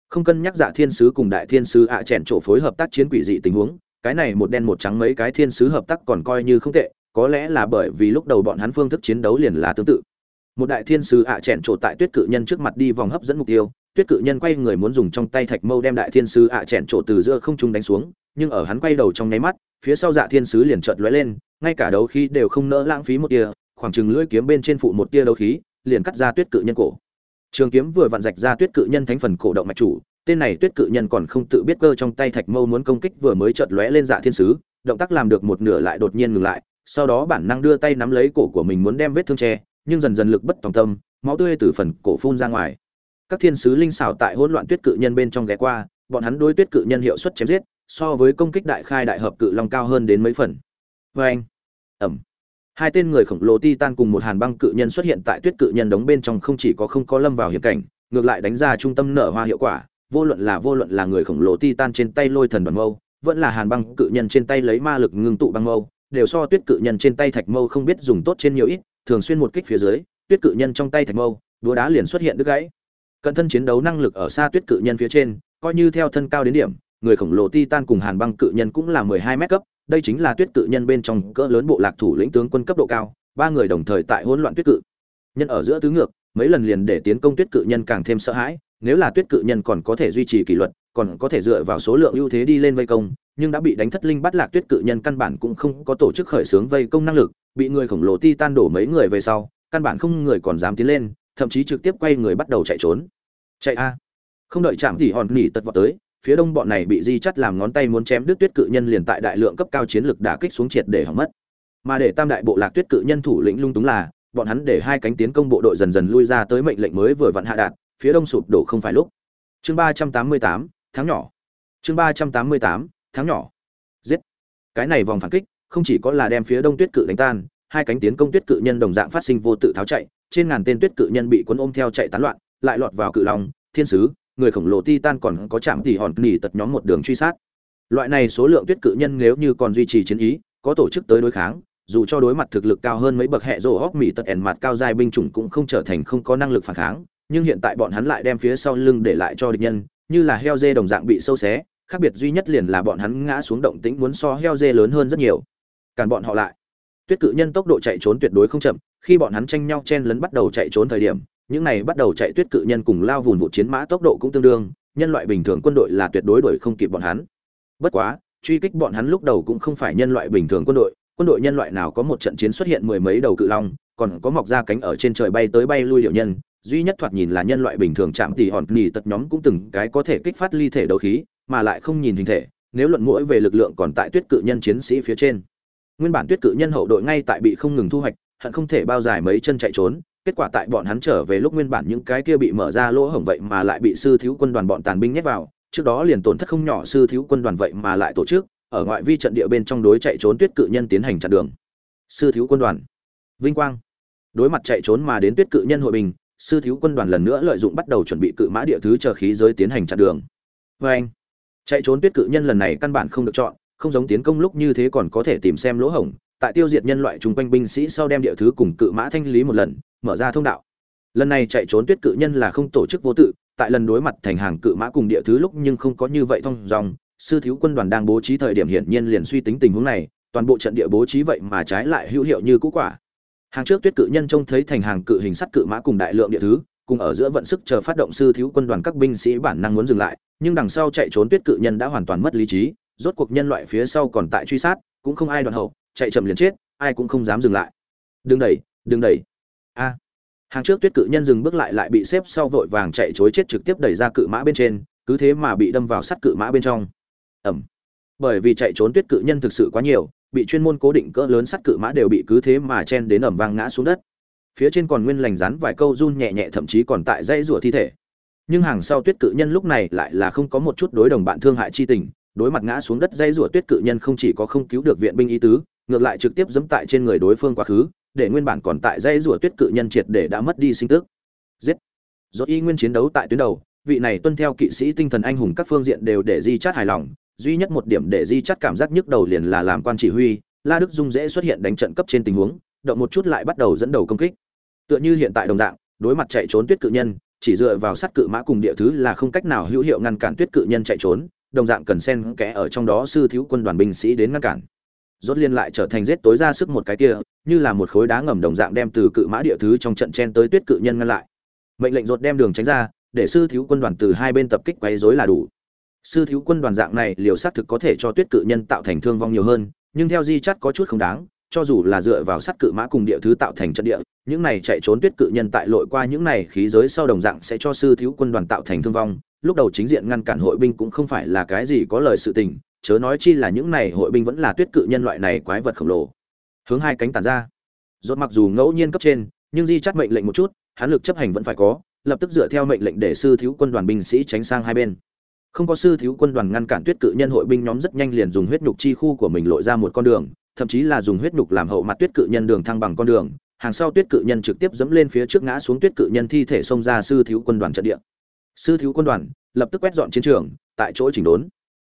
Không cân nhắc dạ thiên sứ cùng đại thiên sứ ạ à chèn trổ phối hợp tác chiến quỷ dị tình huống, cái này một đen một trắng mấy cái thiên sứ hợp tác còn coi như không tệ, có lẽ là bởi vì lúc đầu bọn hắn phương thức chiến đấu liền là tương tự. Một đại thiên sứ ạ à chèn trổ tại tuyết cự nhân trước mặt đi vòng hấp dẫn mục tiêu tuyết cự nhân quay người muốn dùng trong tay thạch mâu đem đại thiên sứ ạ à chèn trổ từ giữa không trung đánh xuống, nhưng ở hắn quay đầu trong nháy mắt, phía sau dạ thiên sứ liền chợt lóe lên, ngay cả đấu khí đều không nỡ lãng phí một tia, khoảng chừng lưỡi kiếm bên trên phụ một tia đấu khí, liền cắt ra tuyết cự nhân cổ. Trường kiếm vừa vặn rạch ra tuyết cự nhân thánh phần cổ động mạch chủ, tên này tuyết cự nhân còn không tự biết cơ trong tay thạch mâu muốn công kích vừa mới chợt lóe lên dạ thiên sứ, động tác làm được một nửa lại đột nhiên ngừng lại, sau đó bản năng đưa tay nắm lấy cổ của mình muốn đem vết thương che, nhưng dần dần lực bất tòng tâm, máu tươi từ phần cổ phun ra ngoài các thiên sứ linh xảo tại hỗn loạn tuyết cự nhân bên trong ghé qua, bọn hắn đối tuyết cự nhân hiệu suất chém giết, so với công kích đại khai đại hợp cự long cao hơn đến mấy phần. Vê anh, ẩm. Hai tên người khổng lồ titan cùng một hàn băng cự nhân xuất hiện tại tuyết cự nhân đống bên trong không chỉ có không có lâm vào hiểm cảnh, ngược lại đánh ra trung tâm nở hoa hiệu quả, vô luận là vô luận là người khổng lồ titan trên tay lôi thần đoàn mâu, vẫn là hàn băng cự nhân trên tay lấy ma lực ngưng tụ băng mâu, đều so tuyết cự nhân trên tay thạch mâu không biết dùng tốt trên nhiều ít, thường xuyên một kích phía dưới, tuyết cự nhân trong tay thạch mâu, đúa đá liền xuất hiện đứt gãy cận thân chiến đấu năng lực ở xa tuyết cự nhân phía trên, coi như theo thân cao đến điểm, người khổng lồ titan cùng hàn băng cự nhân cũng là mười hai mét cấp, đây chính là tuyết cự nhân bên trong cỡ lớn bộ lạc thủ lĩnh tướng quân cấp độ cao, ba người đồng thời tại hỗn loạn tuyết cự. Nhân ở giữa tứ ngược, mấy lần liền để tiến công tuyết cự nhân càng thêm sợ hãi, nếu là tuyết cự nhân còn có thể duy trì kỷ luật, còn có thể dựa vào số lượng ưu thế đi lên vây công, nhưng đã bị đánh thất linh bắt lạc tuyết cự nhân căn bản cũng không có tổ chức khởi xướng vây công năng lực, bị người khổng lồ ti tan đổ mấy người về sau, căn bản không người còn dám tiến lên thậm chí trực tiếp quay người bắt đầu chạy trốn. Chạy a. Không đợi chạm thì hòn nỉ tật vào tới, phía đông bọn này bị di chắt làm ngón tay muốn chém đứt tuyết cự nhân liền tại đại lượng cấp cao chiến lực đả kích xuống triệt để hỏng mất. Mà để tam đại bộ lạc tuyết cự nhân thủ lĩnh lung túng là, bọn hắn để hai cánh tiến công bộ đội dần dần lui ra tới mệnh lệnh mới vừa vặn hạ đạt phía đông sụp đổ không phải lúc. Chương ba trăm tám mươi tám, tháng nhỏ. Chương ba trăm tám mươi tám, tháng nhỏ. Giết. Cái này vòng phản kích, không chỉ có là đem phía đông tuyết cự đánh tan, hai cánh tiến công tuyết cự nhân đồng dạng phát sinh vô tự tháo chạy trên ngàn tên tuyết cự nhân bị cuốn ôm theo chạy tán loạn, lại lọt vào cự long, thiên sứ, người khổng lồ titan còn có chạm tỉ hòn nỉ tật nhóm một đường truy sát. Loại này số lượng tuyết cự nhân nếu như còn duy trì chiến ý, có tổ chức tới đối kháng, dù cho đối mặt thực lực cao hơn mấy bậc hệ rồ hốc mỹ tật ẻn mặt cao giai binh chủng cũng không trở thành không có năng lực phản kháng, nhưng hiện tại bọn hắn lại đem phía sau lưng để lại cho địch nhân, như là heo dê đồng dạng bị sâu xé, khác biệt duy nhất liền là bọn hắn ngã xuống động tĩnh muốn so heo dê lớn hơn rất nhiều. Cản bọn họ lại. Tuyết cự nhân tốc độ chạy trốn tuyệt đối không chậm khi bọn hắn tranh nhau chen lấn bắt đầu chạy trốn thời điểm, những này bắt đầu chạy tuyết cự nhân cùng lao vùn vụ chiến mã tốc độ cũng tương đương, nhân loại bình thường quân đội là tuyệt đối đuổi không kịp bọn hắn. Bất quá, truy kích bọn hắn lúc đầu cũng không phải nhân loại bình thường quân đội quân đội nhân loại nào có một trận chiến xuất hiện mười mấy đầu cự long, còn có mọc ra cánh ở trên trời bay tới bay lui liệu nhân, duy nhất thoạt nhìn là nhân loại bình thường chạm tỉ hòn nỉ tật nhóm cũng từng cái có thể kích phát ly thể đấu khí, mà lại không nhìn hình thể, nếu luận mũi về lực lượng còn tại tuyết cự nhân chiến sĩ phía trên. Nguyên bản tuyết cự nhân hậu đội ngay tại bị không ngừng thu hoạch hận không thể bao dài mấy chân chạy trốn, kết quả tại bọn hắn trở về lúc nguyên bản những cái kia bị mở ra lỗ hổng vậy mà lại bị sư thiếu quân đoàn bọn tàn binh nhét vào, trước đó liền tổn thất không nhỏ sư thiếu quân đoàn vậy mà lại tổ chức, ở ngoại vi trận địa bên trong đối chạy trốn tuyết cự nhân tiến hành chặn đường. Sư thiếu quân đoàn. Vinh quang. Đối mặt chạy trốn mà đến tuyết cự nhân hội bình, sư thiếu quân đoàn lần nữa lợi dụng bắt đầu chuẩn bị cự mã địa thứ chờ khí giới tiến hành chặn đường. Vê anh chạy trốn tuyết cự nhân lần này căn bản không được chọn, không giống tiến công lúc như thế còn có thể tìm xem lỗ hổng tại tiêu diệt nhân loại chung quanh binh sĩ sau đem địa thứ cùng cự mã thanh lý một lần, mở ra thông đạo. Lần này chạy trốn tuyết cự nhân là không tổ chức vô tự, tại lần đối mặt thành hàng cự mã cùng địa thứ lúc nhưng không có như vậy thông dòng. Sư thiếu quân đoàn đang bố trí thời điểm hiển nhiên liền suy tính tình huống này, toàn bộ trận địa bố trí vậy mà trái lại hữu hiệu như cũ quả. Hàng trước tuyết cự nhân trông thấy thành hàng cự hình sắt cự mã cùng đại lượng địa thứ, cùng ở giữa vận sức chờ phát động sư thiếu quân đoàn các binh sĩ bản năng muốn dừng lại, nhưng đằng sau chạy trốn tuyết cự nhân đã hoàn toàn mất lý trí, rốt cuộc nhân loại phía sau còn tại truy sát, cũng không ai đoạn hậu chạy chậm liền chết, ai cũng không dám dừng lại. Đừng đẩy đừng đẩy. A. Hàng trước tuyết cự nhân dừng bước lại lại bị xếp sau vội vàng chạy chối chết trực tiếp đẩy ra cự mã bên trên, cứ thế mà bị đâm vào sắt cự mã bên trong. Ẩm. Bởi vì chạy trốn tuyết cự nhân thực sự quá nhiều, bị chuyên môn cố định cỡ lớn sắt cự mã đều bị cứ thế mà chen đến ẩm vang ngã xuống đất. Phía trên còn nguyên lành rắn vài câu run nhẹ nhẹ thậm chí còn tại dãy rủa thi thể. Nhưng hàng sau tuyết cự nhân lúc này lại là không có một chút đối đồng bạn thương hại chi tình, đối mặt ngã xuống đất dãy rủa tuyết cự nhân không chỉ có không cứu được viện binh ý tứ ngược lại trực tiếp giẫm tại trên người đối phương quá khứ, để nguyên bản còn tại dây rùa tuyết cự nhân triệt để đã mất đi sinh tức. Giết! Do y nguyên chiến đấu tại tuyến đầu, vị này tuân theo kỵ sĩ tinh thần anh hùng các phương diện đều để di chát hài lòng, duy nhất một điểm để di chát cảm giác nhức đầu liền là làm quan chỉ huy, la đức dung dễ xuất hiện đánh trận cấp trên tình huống, động một chút lại bắt đầu dẫn đầu công kích. Tựa như hiện tại đồng dạng, đối mặt chạy trốn tuyết cự nhân, chỉ dựa vào sát cự mã cùng địa thứ là không cách nào hữu hiệu ngăn cản tuyết cự nhân chạy trốn, đồng dạng cần xen kẽ ở trong đó sư thiếu quân đoàn binh sĩ đến ngăn cản rốt liên lại trở thành giết tối ra sức một cái kia, như là một khối đá ngầm đồng dạng đem từ cự mã địa thứ trong trận chen tới tuyết cự nhân ngăn lại. Mệnh lệnh rốt đem đường tránh ra, để sư thiếu quân đoàn từ hai bên tập kích quấy rối là đủ. Sư thiếu quân đoàn dạng này, liều sát thực có thể cho tuyết cự nhân tạo thành thương vong nhiều hơn, nhưng theo di chắt có chút không đáng, cho dù là dựa vào sắt cự mã cùng địa thứ tạo thành trận địa, những này chạy trốn tuyết cự nhân tại lội qua những này khí giới sau đồng dạng sẽ cho sư thiếu quân đoàn tạo thành thương vong, lúc đầu chính diện ngăn cản hội binh cũng không phải là cái gì có lời sự tình chớ nói chi là những này hội binh vẫn là tuyết cự nhân loại này quái vật khổng lồ. Hướng hai cánh tàn ra. Rốt mặc dù ngẫu nhiên cấp trên, nhưng di chắt mệnh lệnh một chút, hắn lực chấp hành vẫn phải có, lập tức dựa theo mệnh lệnh để sư thiếu quân đoàn binh sĩ tránh sang hai bên. Không có sư thiếu quân đoàn ngăn cản tuyết cự nhân hội binh nhóm rất nhanh liền dùng huyết nhục chi khu của mình lội ra một con đường, thậm chí là dùng huyết nhục làm hậu mặt tuyết cự nhân đường thăng bằng con đường, hàng sau tuyết cự nhân trực tiếp dẫm lên phía trước ngã xuống tuyết cự nhân thi thể xông ra sư thiếu quân đoàn trận địa. Sư thiếu quân đoàn lập tức quét dọn chiến trường, tại chỗ chỉnh đốn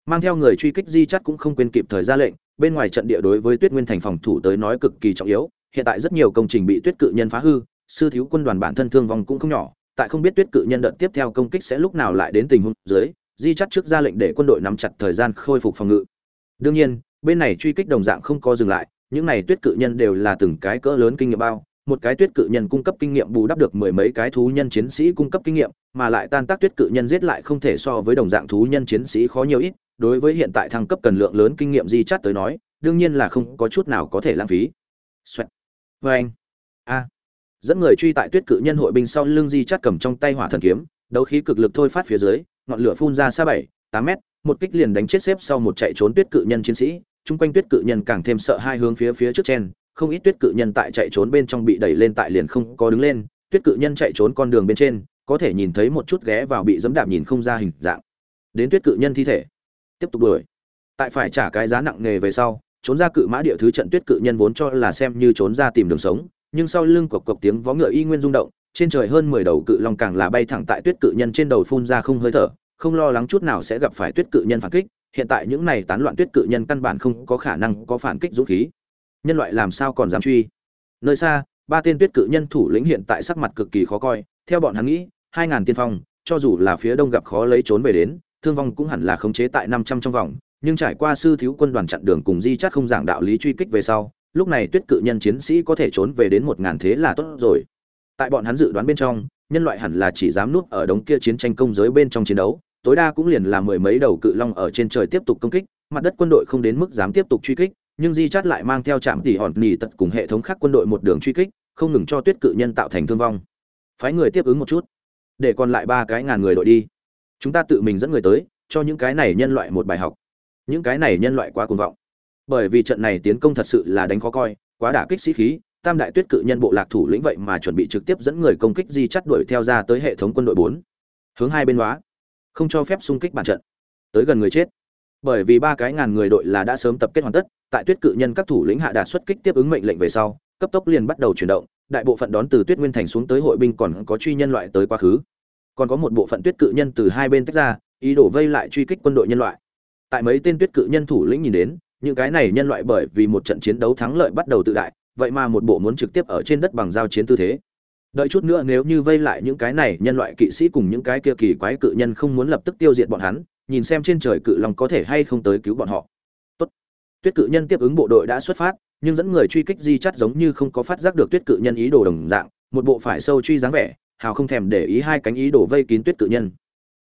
mang theo người truy kích di chắt cũng không quên kịp thời ra lệnh, bên ngoài trận địa đối với tuyết nguyên thành phòng thủ tới nói cực kỳ trọng yếu, hiện tại rất nhiều công trình bị tuyết cự nhân phá hư, sư thiếu quân đoàn bản thân thương vong cũng không nhỏ, tại không biết tuyết cự nhân đợt tiếp theo công kích sẽ lúc nào lại đến tình huống dưới, di chắt trước ra lệnh để quân đội nắm chặt thời gian khôi phục phòng ngự. Đương nhiên, bên này truy kích đồng dạng không có dừng lại, những này tuyết cự nhân đều là từng cái cỡ lớn kinh nghiệm bao, một cái tuyết cự nhân cung cấp kinh nghiệm bù đắp được mười mấy cái thú nhân chiến sĩ cung cấp kinh nghiệm, mà lại tan tác tuyết cự nhân giết lại không thể so với đồng dạng thú nhân chiến sĩ khó nhiều ít đối với hiện tại thăng cấp cần lượng lớn kinh nghiệm di chắt tới nói đương nhiên là không có chút nào có thể lãng phí Xoẹt. Vâng anh. A. Dẫn người truy tại Tuyết Cự Nhân hội binh sau lưng Di Chát cầm trong tay Hỏa Thần kiếm, đấu khí cực lực thôi phát phía dưới, ngọn lửa phun ra xa 7, 8 mét, một kích liền đánh chết xếp sau một chạy trốn Tuyết Cự Nhân chiến sĩ, chung quanh Tuyết Cự Nhân càng thêm sợ hai hướng phía phía trước chen, không ít Tuyết Cự Nhân tại chạy trốn bên trong bị đẩy lên tại liền không có đứng lên, Tuyết Cự Nhân chạy trốn con đường bên trên, có thể nhìn thấy một chút ghé vào bị dẫm đạp nhìn không ra hình dạng. Đến Tuyết Cự Nhân thi thể, tiếp tục đuổi. Tại phải trả cái giá nặng nề về sau, trốn ra cự mã địa thứ trận tuyết cự nhân vốn cho là xem như trốn ra tìm đường sống nhưng sau lưng cộc cộc tiếng vó ngựa y nguyên rung động trên trời hơn mười đầu cự long càng là bay thẳng tại tuyết cự nhân trên đầu phun ra không hơi thở không lo lắng chút nào sẽ gặp phải tuyết cự nhân phản kích hiện tại những này tán loạn tuyết cự nhân căn bản không có khả năng có phản kích dũng khí nhân loại làm sao còn dám truy nơi xa ba tên tuyết cự nhân thủ lĩnh hiện tại sắc mặt cực kỳ khó coi theo bọn hắn nghĩ hai ngàn tiên phong cho dù là phía đông gặp khó lấy trốn về đến thương vong cũng hẳn là khống chế tại năm trăm trong vòng, nhưng trải qua sư thiếu quân đoàn chặn đường cùng di chát không giảng đạo lý truy kích về sau, lúc này tuyết cự nhân chiến sĩ có thể trốn về đến một ngàn thế là tốt rồi. Tại bọn hắn dự đoán bên trong, nhân loại hẳn là chỉ dám nuốt ở đống kia chiến tranh công giới bên trong chiến đấu, tối đa cũng liền là mười mấy đầu cự long ở trên trời tiếp tục công kích, mặt đất quân đội không đến mức dám tiếp tục truy kích, nhưng di chát lại mang theo trạm tỉ hòn nỉ tật cùng hệ thống khác quân đội một đường truy kích, không ngừng cho tuyết cự nhân tạo thành thương vong. Phái người tiếp ứng một chút, để còn lại ba cái ngàn người đội đi chúng ta tự mình dẫn người tới, cho những cái này nhân loại một bài học. Những cái này nhân loại quá cuồng vọng. Bởi vì trận này tiến công thật sự là đánh khó coi, quá đả kích sĩ khí, tam đại tuyết cự nhân bộ lạc thủ lĩnh vậy mà chuẩn bị trực tiếp dẫn người công kích di chắt đuổi theo ra tới hệ thống quân đội bốn. Hướng hai bên hóa. Không cho phép xung kích bản trận. Tới gần người chết. Bởi vì ba cái ngàn người đội là đã sớm tập kết hoàn tất, tại tuyết cự nhân các thủ lĩnh hạ đạt xuất kích tiếp ứng mệnh lệnh về sau, cấp tốc liền bắt đầu chuyển động, đại bộ phận đón từ tuyết nguyên thành xuống tới hội binh còn có truy nhân loại tới quá khứ còn có một bộ phận tuyết cự nhân từ hai bên tách ra, ý đồ vây lại truy kích quân đội nhân loại. Tại mấy tên tuyết cự nhân thủ lĩnh nhìn đến, những cái này nhân loại bởi vì một trận chiến đấu thắng lợi bắt đầu tự đại, vậy mà một bộ muốn trực tiếp ở trên đất bằng giao chiến tư thế. Đợi chút nữa nếu như vây lại những cái này nhân loại kỵ sĩ cùng những cái kia kỳ quái cự nhân không muốn lập tức tiêu diệt bọn hắn, nhìn xem trên trời cự long có thể hay không tới cứu bọn họ. Tốt. tuyết cự nhân tiếp ứng bộ đội đã xuất phát, nhưng dẫn người truy kích di chắt giống như không có phát giác được tuyết cự nhân ý đồ đồng dạng, một bộ phải sâu truy dáng vẻ hào không thèm để ý hai cánh ý đổ vây kín tuyết cự nhân.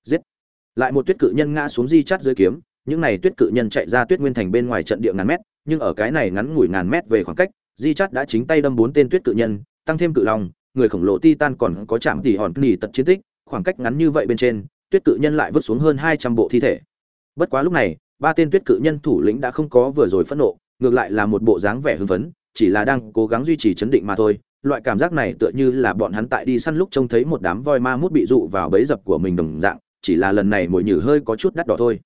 Giết! Lại một tuyết cự nhân ngã xuống di chát dưới kiếm, những này tuyết cự nhân chạy ra tuyết nguyên thành bên ngoài trận địa ngàn mét, nhưng ở cái này ngắn ngủi ngàn mét về khoảng cách, di chát đã chính tay đâm bốn tên tuyết cự nhân, tăng thêm cự long người khổng lồ titan còn có chạm tỉ hòn nỉ tật chiến tích, khoảng cách ngắn như vậy bên trên, tuyết cự nhân lại vứt xuống hơn hai trăm bộ thi thể. Bất quá lúc này, ba tên tuyết cự nhân thủ lĩnh đã không có vừa rồi phẫn nộ, ngược lại là một bộ dáng vẻ hưng phấn, chỉ là đang cố gắng duy trì chấn định mà thôi loại cảm giác này tựa như là bọn hắn tại đi săn lúc trông thấy một đám voi ma mút bị dụ vào bẫy dập của mình đồng dạng, chỉ là lần này mồi nhử hơi có chút đắt đỏ thôi.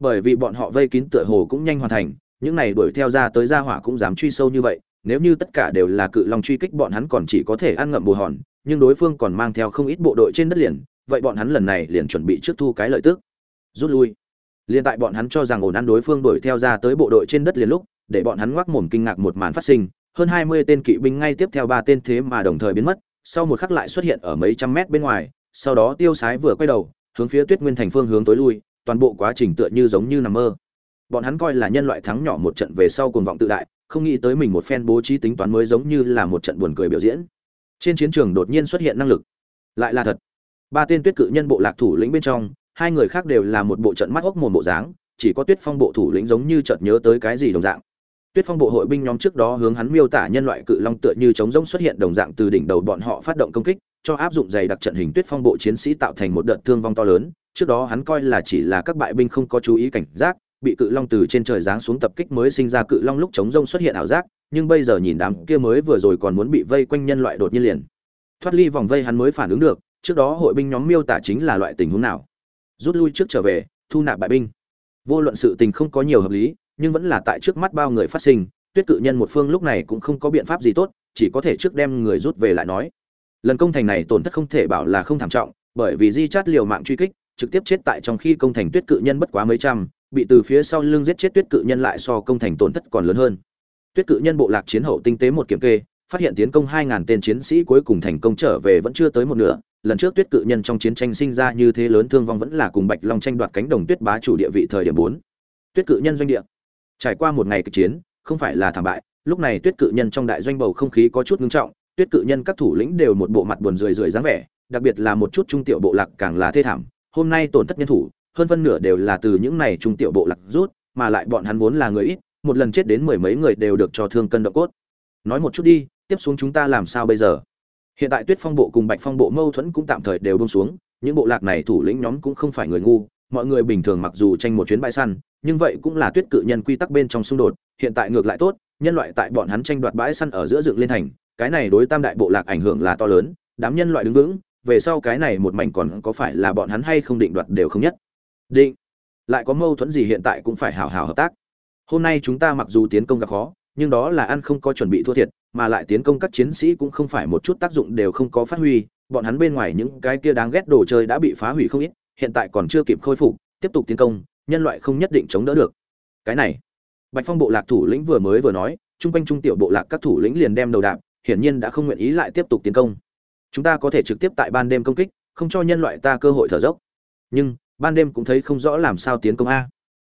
Bởi vì bọn họ vây kín tựa hồ cũng nhanh hoàn thành, những này đuổi theo ra tới gia hỏa cũng dám truy sâu như vậy, nếu như tất cả đều là cự long truy kích bọn hắn còn chỉ có thể ăn ngậm bù hòn, nhưng đối phương còn mang theo không ít bộ đội trên đất liền, vậy bọn hắn lần này liền chuẩn bị trước thu cái lợi tức. Rút lui. Liên tại bọn hắn cho rằng ổn ăn đối phương đuổi theo ra tới bộ đội trên đất liền lúc, để bọn hắn ngoác mồm kinh ngạc một màn phát sinh hơn hai mươi tên kỵ binh ngay tiếp theo ba tên thế mà đồng thời biến mất, sau một khắc lại xuất hiện ở mấy trăm mét bên ngoài, sau đó tiêu sái vừa quay đầu, hướng phía tuyết nguyên thành phương hướng tối lui, toàn bộ quá trình tựa như giống như nằm mơ. Bọn hắn coi là nhân loại thắng nhỏ một trận về sau cuồng vọng tự đại, không nghĩ tới mình một phen bố trí tính toán mới giống như là một trận buồn cười biểu diễn. Trên chiến trường đột nhiên xuất hiện năng lực. Lại là thật. Ba tên tuyết cự nhân bộ lạc thủ lĩnh bên trong, hai người khác đều là một bộ trận mắt ốc mồm bộ dáng, chỉ có tuyết phong bộ thủ lĩnh giống như chợt nhớ tới cái gì đồng dạng tuyết phong bộ hội binh nhóm trước đó hướng hắn miêu tả nhân loại cự long tựa như trống rỗng xuất hiện đồng dạng từ đỉnh đầu bọn họ phát động công kích, cho áp dụng dày đặc trận hình tuyết phong bộ chiến sĩ tạo thành một đợt thương vong to lớn. Trước đó hắn coi là chỉ là các bại binh không có chú ý cảnh giác, bị cự long từ trên trời giáng xuống tập kích mới sinh ra cự long lúc chống rông xuất hiện ảo giác, nhưng bây giờ nhìn đám kia mới vừa rồi còn muốn bị vây quanh nhân loại đột nhiên liền thoát ly vòng vây hắn mới phản ứng được, trước đó hội binh nhóm miêu tả chính là loại tình huống nào. Rút lui trước trở về, thu nạp bại binh. Vô luận sự tình không có nhiều hợp lý nhưng vẫn là tại trước mắt bao người phát sinh, tuyết cự nhân một phương lúc này cũng không có biện pháp gì tốt, chỉ có thể trước đem người rút về lại nói. Lần công thành này tổn thất không thể bảo là không thảm trọng, bởi vì di chát liều mạng truy kích, trực tiếp chết tại trong khi công thành tuyết cự nhân bất quá mấy trăm, bị từ phía sau lưng giết chết tuyết cự nhân lại so công thành tổn thất còn lớn hơn. Tuyết cự nhân bộ lạc chiến hậu tinh tế một kiểm kê, phát hiện tiến công hai ngàn tên chiến sĩ cuối cùng thành công trở về vẫn chưa tới một nửa. Lần trước tuyết cự nhân trong chiến tranh sinh ra như thế lớn thương vong vẫn là cùng bạch long tranh đoạt cánh đồng tuyết bá chủ địa vị thời điểm 4. tuyết cự nhân doanh địa trải qua một ngày kịch chiến, không phải là thảm bại, lúc này tuyết cự nhân trong đại doanh bầu không khí có chút ngưng trọng, tuyết cự nhân các thủ lĩnh đều một bộ mặt buồn rười rượi dáng vẻ, đặc biệt là một chút trung tiểu bộ lạc càng là thê thảm, hôm nay tổn thất nhân thủ, hơn phân nửa đều là từ những này trung tiểu bộ lạc rút, mà lại bọn hắn vốn là người ít, một lần chết đến mười mấy người đều được cho thương cân độ cốt. Nói một chút đi, tiếp xuống chúng ta làm sao bây giờ? Hiện tại tuyết phong bộ cùng bạch phong bộ mâu thuẫn cũng tạm thời đều bông xuống, những bộ lạc này thủ lĩnh nhóm cũng không phải người ngu mọi người bình thường mặc dù tranh một chuyến bãi săn, nhưng vậy cũng là tuyết cự nhân quy tắc bên trong xung đột, hiện tại ngược lại tốt, nhân loại tại bọn hắn tranh đoạt bãi săn ở giữa dựng lên thành, cái này đối tam đại bộ lạc ảnh hưởng là to lớn, đám nhân loại đứng vững, về sau cái này một mảnh còn có phải là bọn hắn hay không định đoạt đều không nhất. Định. Lại có mâu thuẫn gì hiện tại cũng phải hảo hảo hợp tác. Hôm nay chúng ta mặc dù tiến công gặp khó, nhưng đó là ăn không có chuẩn bị thua thiệt, mà lại tiến công các chiến sĩ cũng không phải một chút tác dụng đều không có phát huy, bọn hắn bên ngoài những cái kia đáng ghét đồ chơi đã bị phá hủy không ít hiện tại còn chưa kịp khôi phục, tiếp tục tiến công, nhân loại không nhất định chống đỡ được. Cái này, bạch phong bộ lạc thủ lĩnh vừa mới vừa nói, chung quanh trung tiểu bộ lạc các thủ lĩnh liền đem đầu đạp, hiển nhiên đã không nguyện ý lại tiếp tục tiến công. Chúng ta có thể trực tiếp tại ban đêm công kích, không cho nhân loại ta cơ hội thở dốc. Nhưng, ban đêm cũng thấy không rõ làm sao tiến công a.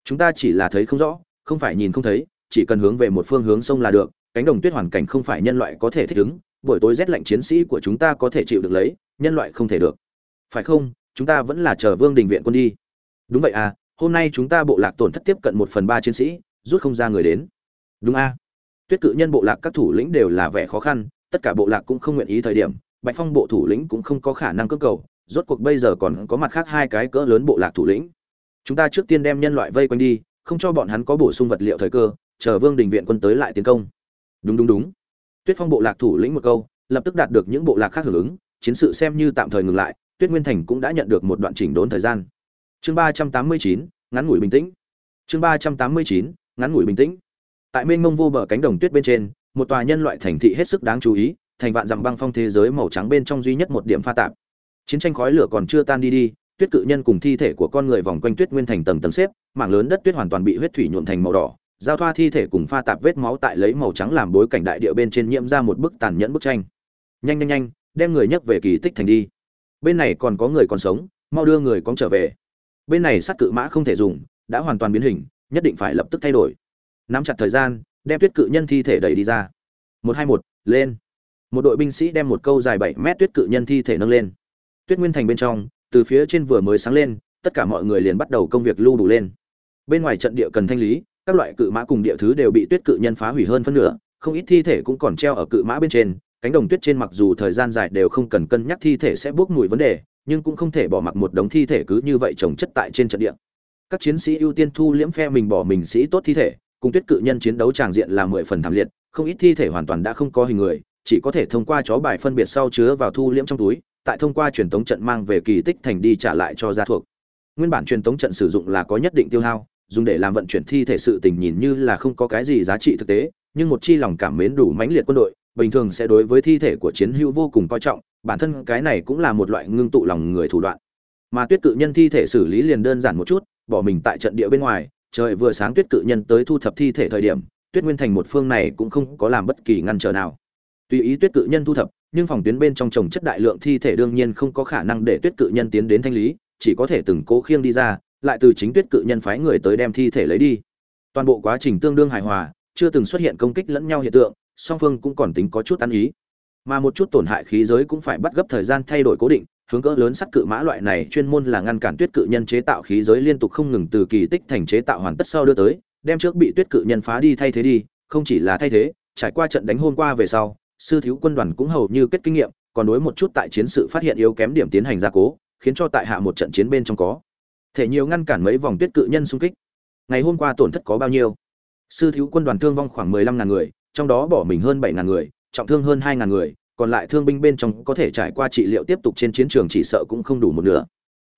Chúng ta chỉ là thấy không rõ, không phải nhìn không thấy, chỉ cần hướng về một phương hướng sông là được, cánh đồng tuyết hoàn cảnh không phải nhân loại có thể thích ứng, buổi tối rét lạnh chiến sĩ của chúng ta có thể chịu được lấy, nhân loại không thể được. Phải không? Chúng ta vẫn là chờ vương đình viện quân đi. Đúng vậy à hôm nay chúng ta bộ lạc tổn thất tiếp cận một phần ba chiến sĩ, rút không ra người đến. Đúng a tuyết cự nhân bộ lạc các thủ lĩnh đều là vẻ khó khăn, tất cả bộ lạc cũng không nguyện ý thời điểm, bạch phong bộ thủ lĩnh cũng không có khả năng cơ cầu, rốt cuộc bây giờ còn có mặt khác hai cái cỡ lớn bộ lạc thủ lĩnh. Chúng ta trước tiên đem nhân loại vây quanh đi, không cho bọn hắn có bổ sung vật liệu thời cơ, chờ vương đình viện quân tới lại tiến công. Đúng đúng đúng. Tuyết phong bộ lạc thủ lĩnh một câu, lập tức đạt được những bộ lạc khác hưởng ứng, chiến sự xem như tạm thời ngừng lại tuyết nguyên thành cũng đã nhận được một đoạn chỉnh đốn thời gian. Chương ba trăm tám mươi chín, ngắn ngủi bình tĩnh. Chương ba trăm tám mươi chín, ngắn ngủi bình tĩnh. Tại mênh mông vô bờ cánh đồng tuyết bên trên, một tòa nhân loại thành thị hết sức đáng chú ý, thành vạn dặm băng phong thế giới màu trắng bên trong duy nhất một điểm pha tạp. Chiến tranh khói lửa còn chưa tan đi đi, tuyết cự nhân cùng thi thể của con người vòng quanh tuyết nguyên thành tầng tầng xếp, mảng lớn đất tuyết hoàn toàn bị huyết thủy nhuộm thành màu đỏ, giao thoa thi thể cùng pha tạp vết máu tại lấy màu trắng làm bối cảnh đại địa bên trên nhiễm ra một bức tàn nhẫn bức tranh. Nhanh nhanh nhanh, đem người nhấc về kỳ tích thành đi bên này còn có người còn sống, mau đưa người con trở về. Bên này sắt cự mã không thể dùng, đã hoàn toàn biến hình, nhất định phải lập tức thay đổi. Nắm chặt thời gian, đem tuyết cự nhân thi thể đẩy đi ra. Một hai một, lên. Một đội binh sĩ đem một câu dài bảy mét tuyết cự nhân thi thể nâng lên. Tuyết nguyên thành bên trong, từ phía trên vừa mới sáng lên, tất cả mọi người liền bắt đầu công việc lưu đủ lên. Bên ngoài trận địa cần thanh lý, các loại cự mã cùng địa thứ đều bị tuyết cự nhân phá hủy hơn phân nửa, không ít thi thể cũng còn treo ở cự mã bên trên cánh đồng tuyết trên mặc dù thời gian dài đều không cần cân nhắc thi thể sẽ buốc mùi vấn đề, nhưng cũng không thể bỏ mặc một đống thi thể cứ như vậy trồng chất tại trên trận địa. Các chiến sĩ ưu tiên thu liễm phe mình bỏ mình sĩ tốt thi thể, cùng tuyết cự nhân chiến đấu tràng diện là mười phần thảm liệt, không ít thi thể hoàn toàn đã không có hình người, chỉ có thể thông qua chó bài phân biệt sau chứa vào thu liễm trong túi, tại thông qua truyền tống trận mang về kỳ tích thành đi trả lại cho gia thuộc. Nguyên bản truyền tống trận sử dụng là có nhất định tiêu hao, dùng để làm vận chuyển thi thể sự tình nhìn như là không có cái gì giá trị thực tế, nhưng một chi lòng cảm mến đủ mãnh liệt quân đội bình thường sẽ đối với thi thể của chiến hữu vô cùng coi trọng, bản thân cái này cũng là một loại ngưng tụ lòng người thủ đoạn. Mà tuyết cự nhân thi thể xử lý liền đơn giản một chút, bỏ mình tại trận địa bên ngoài, trời vừa sáng tuyết cự nhân tới thu thập thi thể thời điểm, tuyết nguyên thành một phương này cũng không có làm bất kỳ ngăn trở nào. Tùy ý tuyết cự nhân thu thập, nhưng phòng tuyến bên trong trồng chất đại lượng thi thể đương nhiên không có khả năng để tuyết cự nhân tiến đến thanh lý, chỉ có thể từng cố khiêng đi ra, lại từ chính tuyết cự nhân phái người tới đem thi thể lấy đi. Toàn bộ quá trình tương đương hài hòa, chưa từng xuất hiện công kích lẫn nhau hiện tượng song phương cũng còn tính có chút ăn ý. Mà một chút tổn hại khí giới cũng phải bắt gấp thời gian thay đổi cố định, hướng cỡ lớn sắt cự mã loại này chuyên môn là ngăn cản tuyết cự nhân chế tạo khí giới liên tục không ngừng từ kỳ tích thành chế tạo hoàn tất sau đưa tới, đem trước bị tuyết cự nhân phá đi thay thế đi, không chỉ là thay thế, trải qua trận đánh hôm qua về sau, sư thiếu quân đoàn cũng hầu như kết kinh nghiệm, còn đối một chút tại chiến sự phát hiện yếu kém điểm tiến hành gia cố, khiến cho tại hạ một trận chiến bên trong có thể nhiều ngăn cản mấy vòng tuyết cự nhân xung kích. Ngày hôm qua tổn thất có bao nhiêu? Sư thiếu quân đoàn thương vong khoảng mười lăm ngàn người trong đó bỏ mình hơn bảy ngàn người, trọng thương hơn hai ngàn người, còn lại thương binh bên trong có thể trải qua trị liệu tiếp tục trên chiến trường chỉ sợ cũng không đủ một nửa.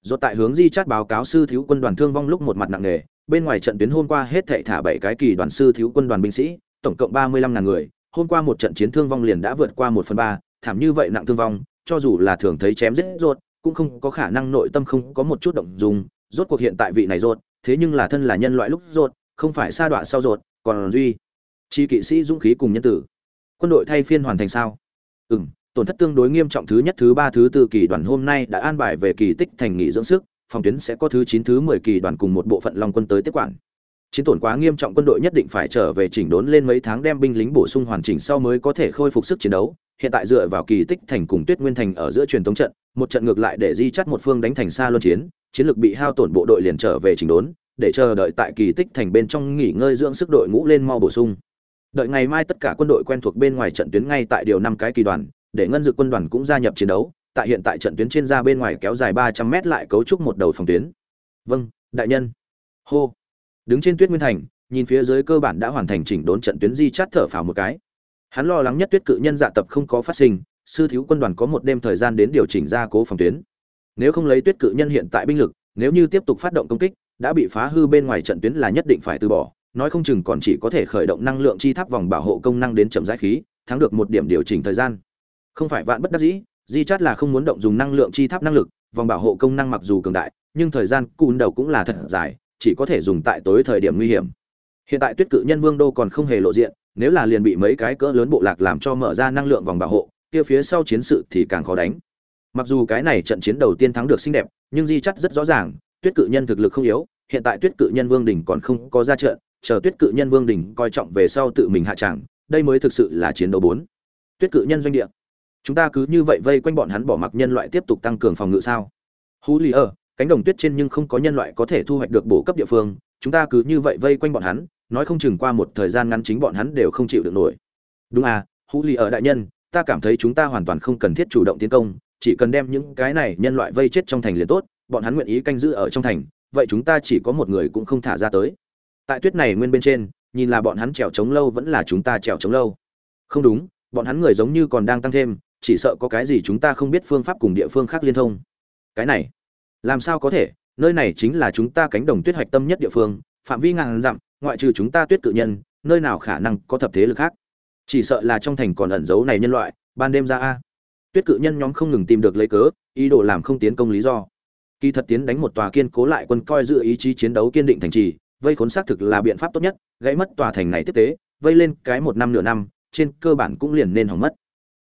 Do tại hướng di chát báo cáo sư thiếu quân đoàn thương vong lúc một mặt nặng nề, bên ngoài trận tuyến hôm qua hết thảy thả bảy cái kỳ đoàn sư thiếu quân đoàn binh sĩ, tổng cộng ba mươi lăm ngàn người, hôm qua một trận chiến thương vong liền đã vượt qua một phần ba, thảm như vậy nặng thương vong, cho dù là thường thấy chém giết rốt, cũng không có khả năng nội tâm không có một chút động dung, rốt cuộc hiện tại vị này rốt, thế nhưng là thân là nhân loại lúc rốt, không phải sa đọa sau rốt, còn duy chi kỵ sĩ dũng khí cùng nhân tử. Quân đội thay phiên hoàn thành sao? Ừ tổn thất tương đối nghiêm trọng thứ nhất, thứ ba, thứ tư kỳ đoàn hôm nay đã an bài về kỳ tích thành nghỉ dưỡng sức, phòng tuyến sẽ có thứ chín, thứ mười kỳ đoàn cùng một bộ phận long quân tới tiếp quản. Chiến tổn quá nghiêm trọng quân đội nhất định phải trở về chỉnh đốn lên mấy tháng đem binh lính bổ sung hoàn chỉnh sau mới có thể khôi phục sức chiến đấu. Hiện tại dựa vào kỳ tích thành cùng tuyết nguyên thành ở giữa truyền thống trận, một trận ngược lại để di chắt một phương đánh thành xa luân chiến chiến lược bị hao tổn bộ đội liền trở về chỉnh đốn, để chờ đợi tại kỳ tích thành bên trong nghỉ ngơi dưỡng sức đội ngũ lên mau bổ sung đợi ngày mai tất cả quân đội quen thuộc bên ngoài trận tuyến ngay tại điều năm cái kỳ đoàn, để ngân dự quân đoàn cũng gia nhập chiến đấu, tại hiện tại trận tuyến trên ra bên ngoài kéo dài ba trăm mét lại cấu trúc một đầu phòng tuyến. Vâng đại nhân. Hô. Đứng trên tuyết nguyên thành, nhìn phía dưới cơ bản đã hoàn thành chỉnh đốn trận tuyến di chát thở phào một cái. Hắn lo lắng nhất tuyết cự nhân dạ tập không có phát sinh, sư thiếu quân đoàn có một đêm thời gian đến điều chỉnh gia cố phòng tuyến. Nếu không lấy tuyết cự nhân hiện tại binh lực, nếu như tiếp tục phát động công kích, đã bị phá hư bên ngoài trận tuyến là nhất định phải từ bỏ nói không chừng còn chỉ có thể khởi động năng lượng chi tháp vòng bảo hộ công năng đến chậm giải khí, thắng được một điểm điều chỉnh thời gian. Không phải vạn bất đắc dĩ, di chát là không muốn động dùng năng lượng chi tháp năng lực, vòng bảo hộ công năng mặc dù cường đại, nhưng thời gian cún đầu cũng là thật dài, chỉ có thể dùng tại tối thời điểm nguy hiểm. Hiện tại tuyết cự nhân vương đô còn không hề lộ diện, nếu là liền bị mấy cái cỡ lớn bộ lạc làm cho mở ra năng lượng vòng bảo hộ, kia phía sau chiến sự thì càng khó đánh. Mặc dù cái này trận chiến đầu tiên thắng được xinh đẹp, nhưng di chắt rất rõ ràng, tuyết cự nhân thực lực không yếu, hiện tại tuyết cự nhân vương đình còn không có ra trận chờ tuyết cự nhân vương đình coi trọng về sau tự mình hạ tràng, đây mới thực sự là chiến đấu bốn. Tuyết cự nhân doanh địa. Chúng ta cứ như vậy vây quanh bọn hắn bỏ mặc nhân loại tiếp tục tăng cường phòng ngự sao? Hú lì ở cánh đồng tuyết trên nhưng không có nhân loại có thể thu hoạch được bổ cấp địa phương, chúng ta cứ như vậy vây quanh bọn hắn, nói không chừng qua một thời gian ngắn chính bọn hắn đều không chịu được nổi. Đúng à hú lì ở đại nhân, ta cảm thấy chúng ta hoàn toàn không cần thiết chủ động tiến công, chỉ cần đem những cái này nhân loại vây chết trong thành liền tốt, bọn hắn nguyện ý canh giữ ở trong thành, vậy chúng ta chỉ có một người cũng không thả ra tới tại tuyết này nguyên bên trên, nhìn là bọn hắn trèo trống lâu vẫn là chúng ta trèo trống lâu. Không đúng, bọn hắn người giống như còn đang tăng thêm, chỉ sợ có cái gì chúng ta không biết phương pháp cùng địa phương khác liên thông. Cái này, làm sao có thể? Nơi này chính là chúng ta cánh đồng tuyết hoạch tâm nhất địa phương, phạm vi ngàn dặm, ngoại trừ chúng ta tuyết cự nhân, nơi nào khả năng có thập thế lực khác? Chỉ sợ là trong thành còn ẩn giấu này nhân loại, ban đêm ra a. Tuyết cự nhân nhóm không ngừng tìm được lấy cớ, ý đồ làm không tiến công lý do. Kỳ thật tiến đánh một tòa kiên cố lại quân coi giữ ý chí chiến đấu kiên định thành trì vây khốn xác thực là biện pháp tốt nhất, gãy mất tòa thành này tiếp tế, vây lên cái một năm nửa năm, trên cơ bản cũng liền nên hỏng mất.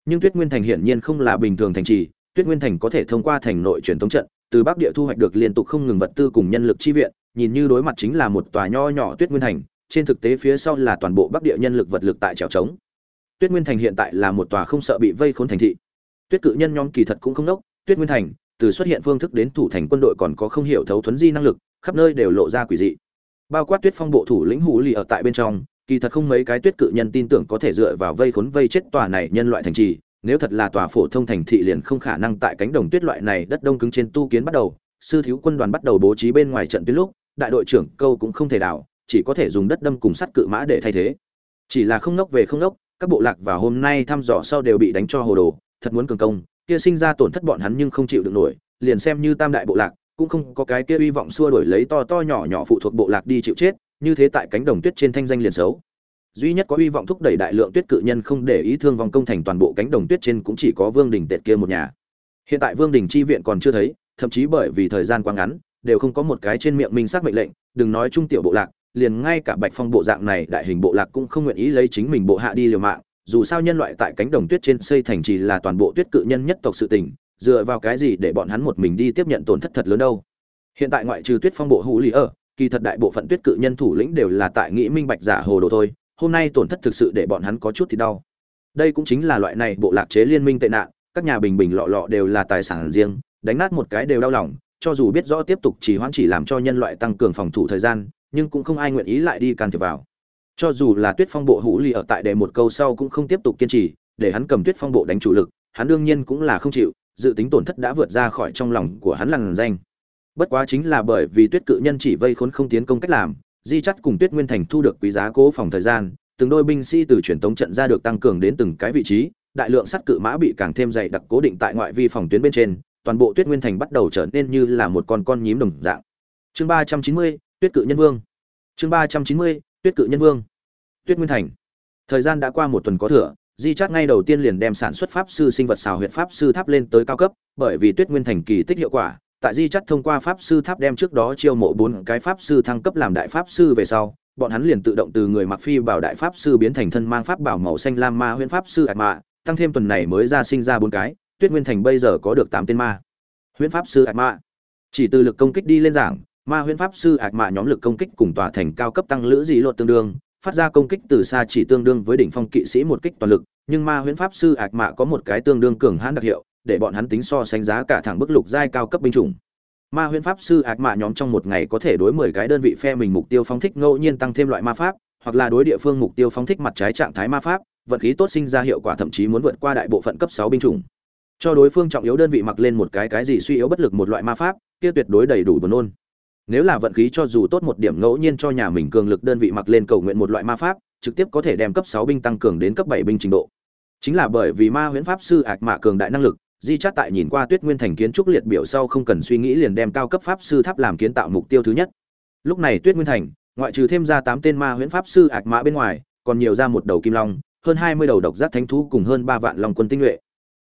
Nhưng tuyết nguyên thành hiển nhiên không là bình thường thành trì, tuyết nguyên thành có thể thông qua thành nội truyền thống trận, từ bắc địa thu hoạch được liên tục không ngừng vật tư cùng nhân lực chi viện, nhìn như đối mặt chính là một tòa nho nhỏ tuyết nguyên thành, trên thực tế phía sau là toàn bộ bắc địa nhân lực vật lực tại trèo trống. Tuyết nguyên thành hiện tại là một tòa không sợ bị vây khốn thành thị. Tuyết cự nhân nhóm kỳ thật cũng không nốc tuyết nguyên thành, từ xuất hiện phương thức đến thủ thành quân đội còn có không hiểu thấu thuấn di năng lực, khắp nơi đều lộ ra quỷ dị bao quát tuyết phong bộ thủ lĩnh hủ lì ở tại bên trong, kỳ thật không mấy cái tuyết cự nhân tin tưởng có thể dựa vào vây khốn vây chết tòa này nhân loại thành trì, nếu thật là tòa phổ thông thành thị liền không khả năng tại cánh đồng tuyết loại này đất đông cứng trên tu kiến bắt đầu, sư thiếu quân đoàn bắt đầu bố trí bên ngoài trận tuyến lúc, đại đội trưởng câu cũng không thể đảo, chỉ có thể dùng đất đâm cùng sắt cự mã để thay thế. Chỉ là không nốc về không nốc, các bộ lạc và hôm nay thăm dò sau đều bị đánh cho hồ đồ, thật muốn cường công, kia sinh ra tổn thất bọn hắn nhưng không chịu được nổi, liền xem như tam đại bộ lạc cũng không có cái kia hy vọng xua đổi lấy to to nhỏ nhỏ phụ thuộc bộ lạc đi chịu chết, như thế tại cánh đồng tuyết trên thanh danh liền xấu. Duy nhất có hy vọng thúc đẩy đại lượng tuyết cự nhân không để ý thương vong công thành toàn bộ cánh đồng tuyết trên cũng chỉ có vương đình tệt kia một nhà. Hiện tại vương đình chi viện còn chưa thấy, thậm chí bởi vì thời gian quá ngắn, đều không có một cái trên miệng minh xác mệnh lệnh, đừng nói trung tiểu bộ lạc, liền ngay cả bạch phong bộ dạng này đại hình bộ lạc cũng không nguyện ý lấy chính mình bộ hạ đi liều mạng, dù sao nhân loại tại cánh đồng tuyết trên xây thành trì là toàn bộ tuyết cự nhân nhất tộc sự tình dựa vào cái gì để bọn hắn một mình đi tiếp nhận tổn thất thật lớn đâu? Hiện tại ngoại trừ tuyết phong bộ hữu lý ở, kỳ thật đại bộ phận tuyết cự nhân thủ lĩnh đều là tại nghĩ minh bạch giả hồ đồ thôi, hôm nay tổn thất thực sự để bọn hắn có chút thì đau. Đây cũng chính là loại này bộ lạc chế liên minh tệ nạn, các nhà bình bình lọ lọ đều là tài sản riêng, đánh nát một cái đều đau lòng, cho dù biết rõ tiếp tục chỉ hoãn chỉ làm cho nhân loại tăng cường phòng thủ thời gian, nhưng cũng không ai nguyện ý lại đi can thiệp vào. Cho dù là tuyết phong bộ hữu ly ở tại đề một câu sau cũng không tiếp tục kiên trì, để hắn cầm tuyết phong bộ đánh chủ lực, hắn đương nhiên cũng là không chịu dự tính tổn thất đã vượt ra khỏi trong lòng của hắn lằn danh. Bất quá chính là bởi vì tuyết cự nhân chỉ vây khốn không tiến công cách làm, di chắt cùng tuyết nguyên thành thu được quý giá cố phòng thời gian, từng đôi binh sĩ từ truyền tống trận ra được tăng cường đến từng cái vị trí, đại lượng sắt cự mã bị càng thêm dày đặc cố định tại ngoại vi phòng tuyến bên trên, toàn bộ tuyết nguyên thành bắt đầu trở nên như là một con con nhím đồng dạng. Chương ba trăm chín mươi, tuyết cự nhân vương. Chương ba trăm chín mươi, tuyết cự nhân vương. Tuyết nguyên thành. Thời gian đã qua một tuần có thừa di chát ngay đầu tiên liền đem sản xuất pháp sư sinh vật xào huyện pháp sư tháp lên tới cao cấp, bởi vì tuyết nguyên thành kỳ tích hiệu quả, tại di chắt thông qua pháp sư tháp đem trước đó chiêu mộ bốn cái pháp sư thăng cấp làm đại pháp sư về sau, bọn hắn liền tự động từ người mặc phi bảo đại pháp sư biến thành thân mang pháp bảo màu xanh lam ma huyễn pháp sư ạt mạ, tăng thêm tuần này mới ra sinh ra bốn cái, tuyết nguyên thành bây giờ có được tám tên ma huyễn pháp sư ạt mạ. Chỉ từ lực công kích đi lên giảng, ma huyễn pháp sư ạt mạ nhóm lực công kích cùng tòa thành cao cấp tăng lữ dị luật tương đương, phát ra công kích từ xa chỉ tương đương với đỉnh phong kỵ sĩ một kích toàn lực nhưng ma huyễn pháp sư ạc mạ có một cái tương đương cường hãn đặc hiệu, để bọn hắn tính so sánh giá cả thẳng bức lục giai cao cấp binh chủng. Ma huyễn pháp sư ác mạ nhóm trong một ngày có thể đối mười cái đơn vị phe mình mục tiêu phóng thích ngẫu nhiên tăng thêm loại ma pháp, hoặc là đối địa phương mục tiêu phóng thích mặt trái trạng thái ma pháp, vận khí tốt sinh ra hiệu quả thậm chí muốn vượt qua đại bộ phận cấp sáu binh chủng. Cho đối phương trọng yếu đơn vị mặc lên một cái cái gì suy yếu bất lực một loại ma pháp, kia tuyệt đối đầy đủ buồn nôn. Nếu là vận khí cho dù tốt một điểm ngẫu nhiên cho nhà mình cường lực đơn vị mặc lên cầu nguyện một loại ma pháp trực tiếp có thể đem cấp sáu binh tăng cường đến cấp bảy binh trình độ. Chính là bởi vì ma huyễn pháp sư ạc mạ cường đại năng lực, di chát tại nhìn qua tuyết nguyên thành kiến trúc liệt biểu sau không cần suy nghĩ liền đem cao cấp pháp sư tháp làm kiến tạo mục tiêu thứ nhất. Lúc này tuyết nguyên thành, ngoại trừ thêm ra tám tên ma huyễn pháp sư ạc mã bên ngoài, còn nhiều ra một đầu kim long, hơn hai mươi đầu độc giác thánh thú cùng hơn ba vạn long quân tinh nhuệ.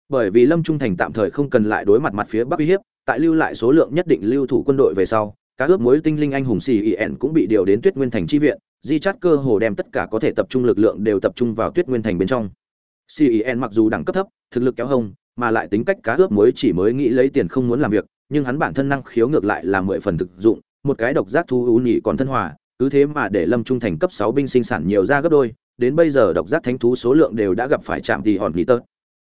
Bởi vì lâm trung thành tạm thời không cần lại đối mặt mặt phía bắc uy hiếp, tại lưu lại số lượng nhất định lưu thủ quân đội về sau các ước mối tinh linh anh hùng xì ien cũng bị điều đến tuyết nguyên thành chi viện di chát cơ hồ đem tất cả có thể tập trung lực lượng đều tập trung vào tuyết nguyên thành bên trong. Cen mặc dù đẳng cấp thấp, thực lực kéo hông, mà lại tính cách cá ướp muối chỉ mới nghĩ lấy tiền không muốn làm việc, nhưng hắn bản thân năng khiếu ngược lại là mười phần thực dụng, một cái độc giác thu ưu nhị còn thân hòa, cứ thế mà để lâm trung thành cấp sáu binh sinh sản nhiều ra gấp đôi, đến bây giờ độc giác thánh thú số lượng đều đã gặp phải chạm thì hòn nghỉ tớt.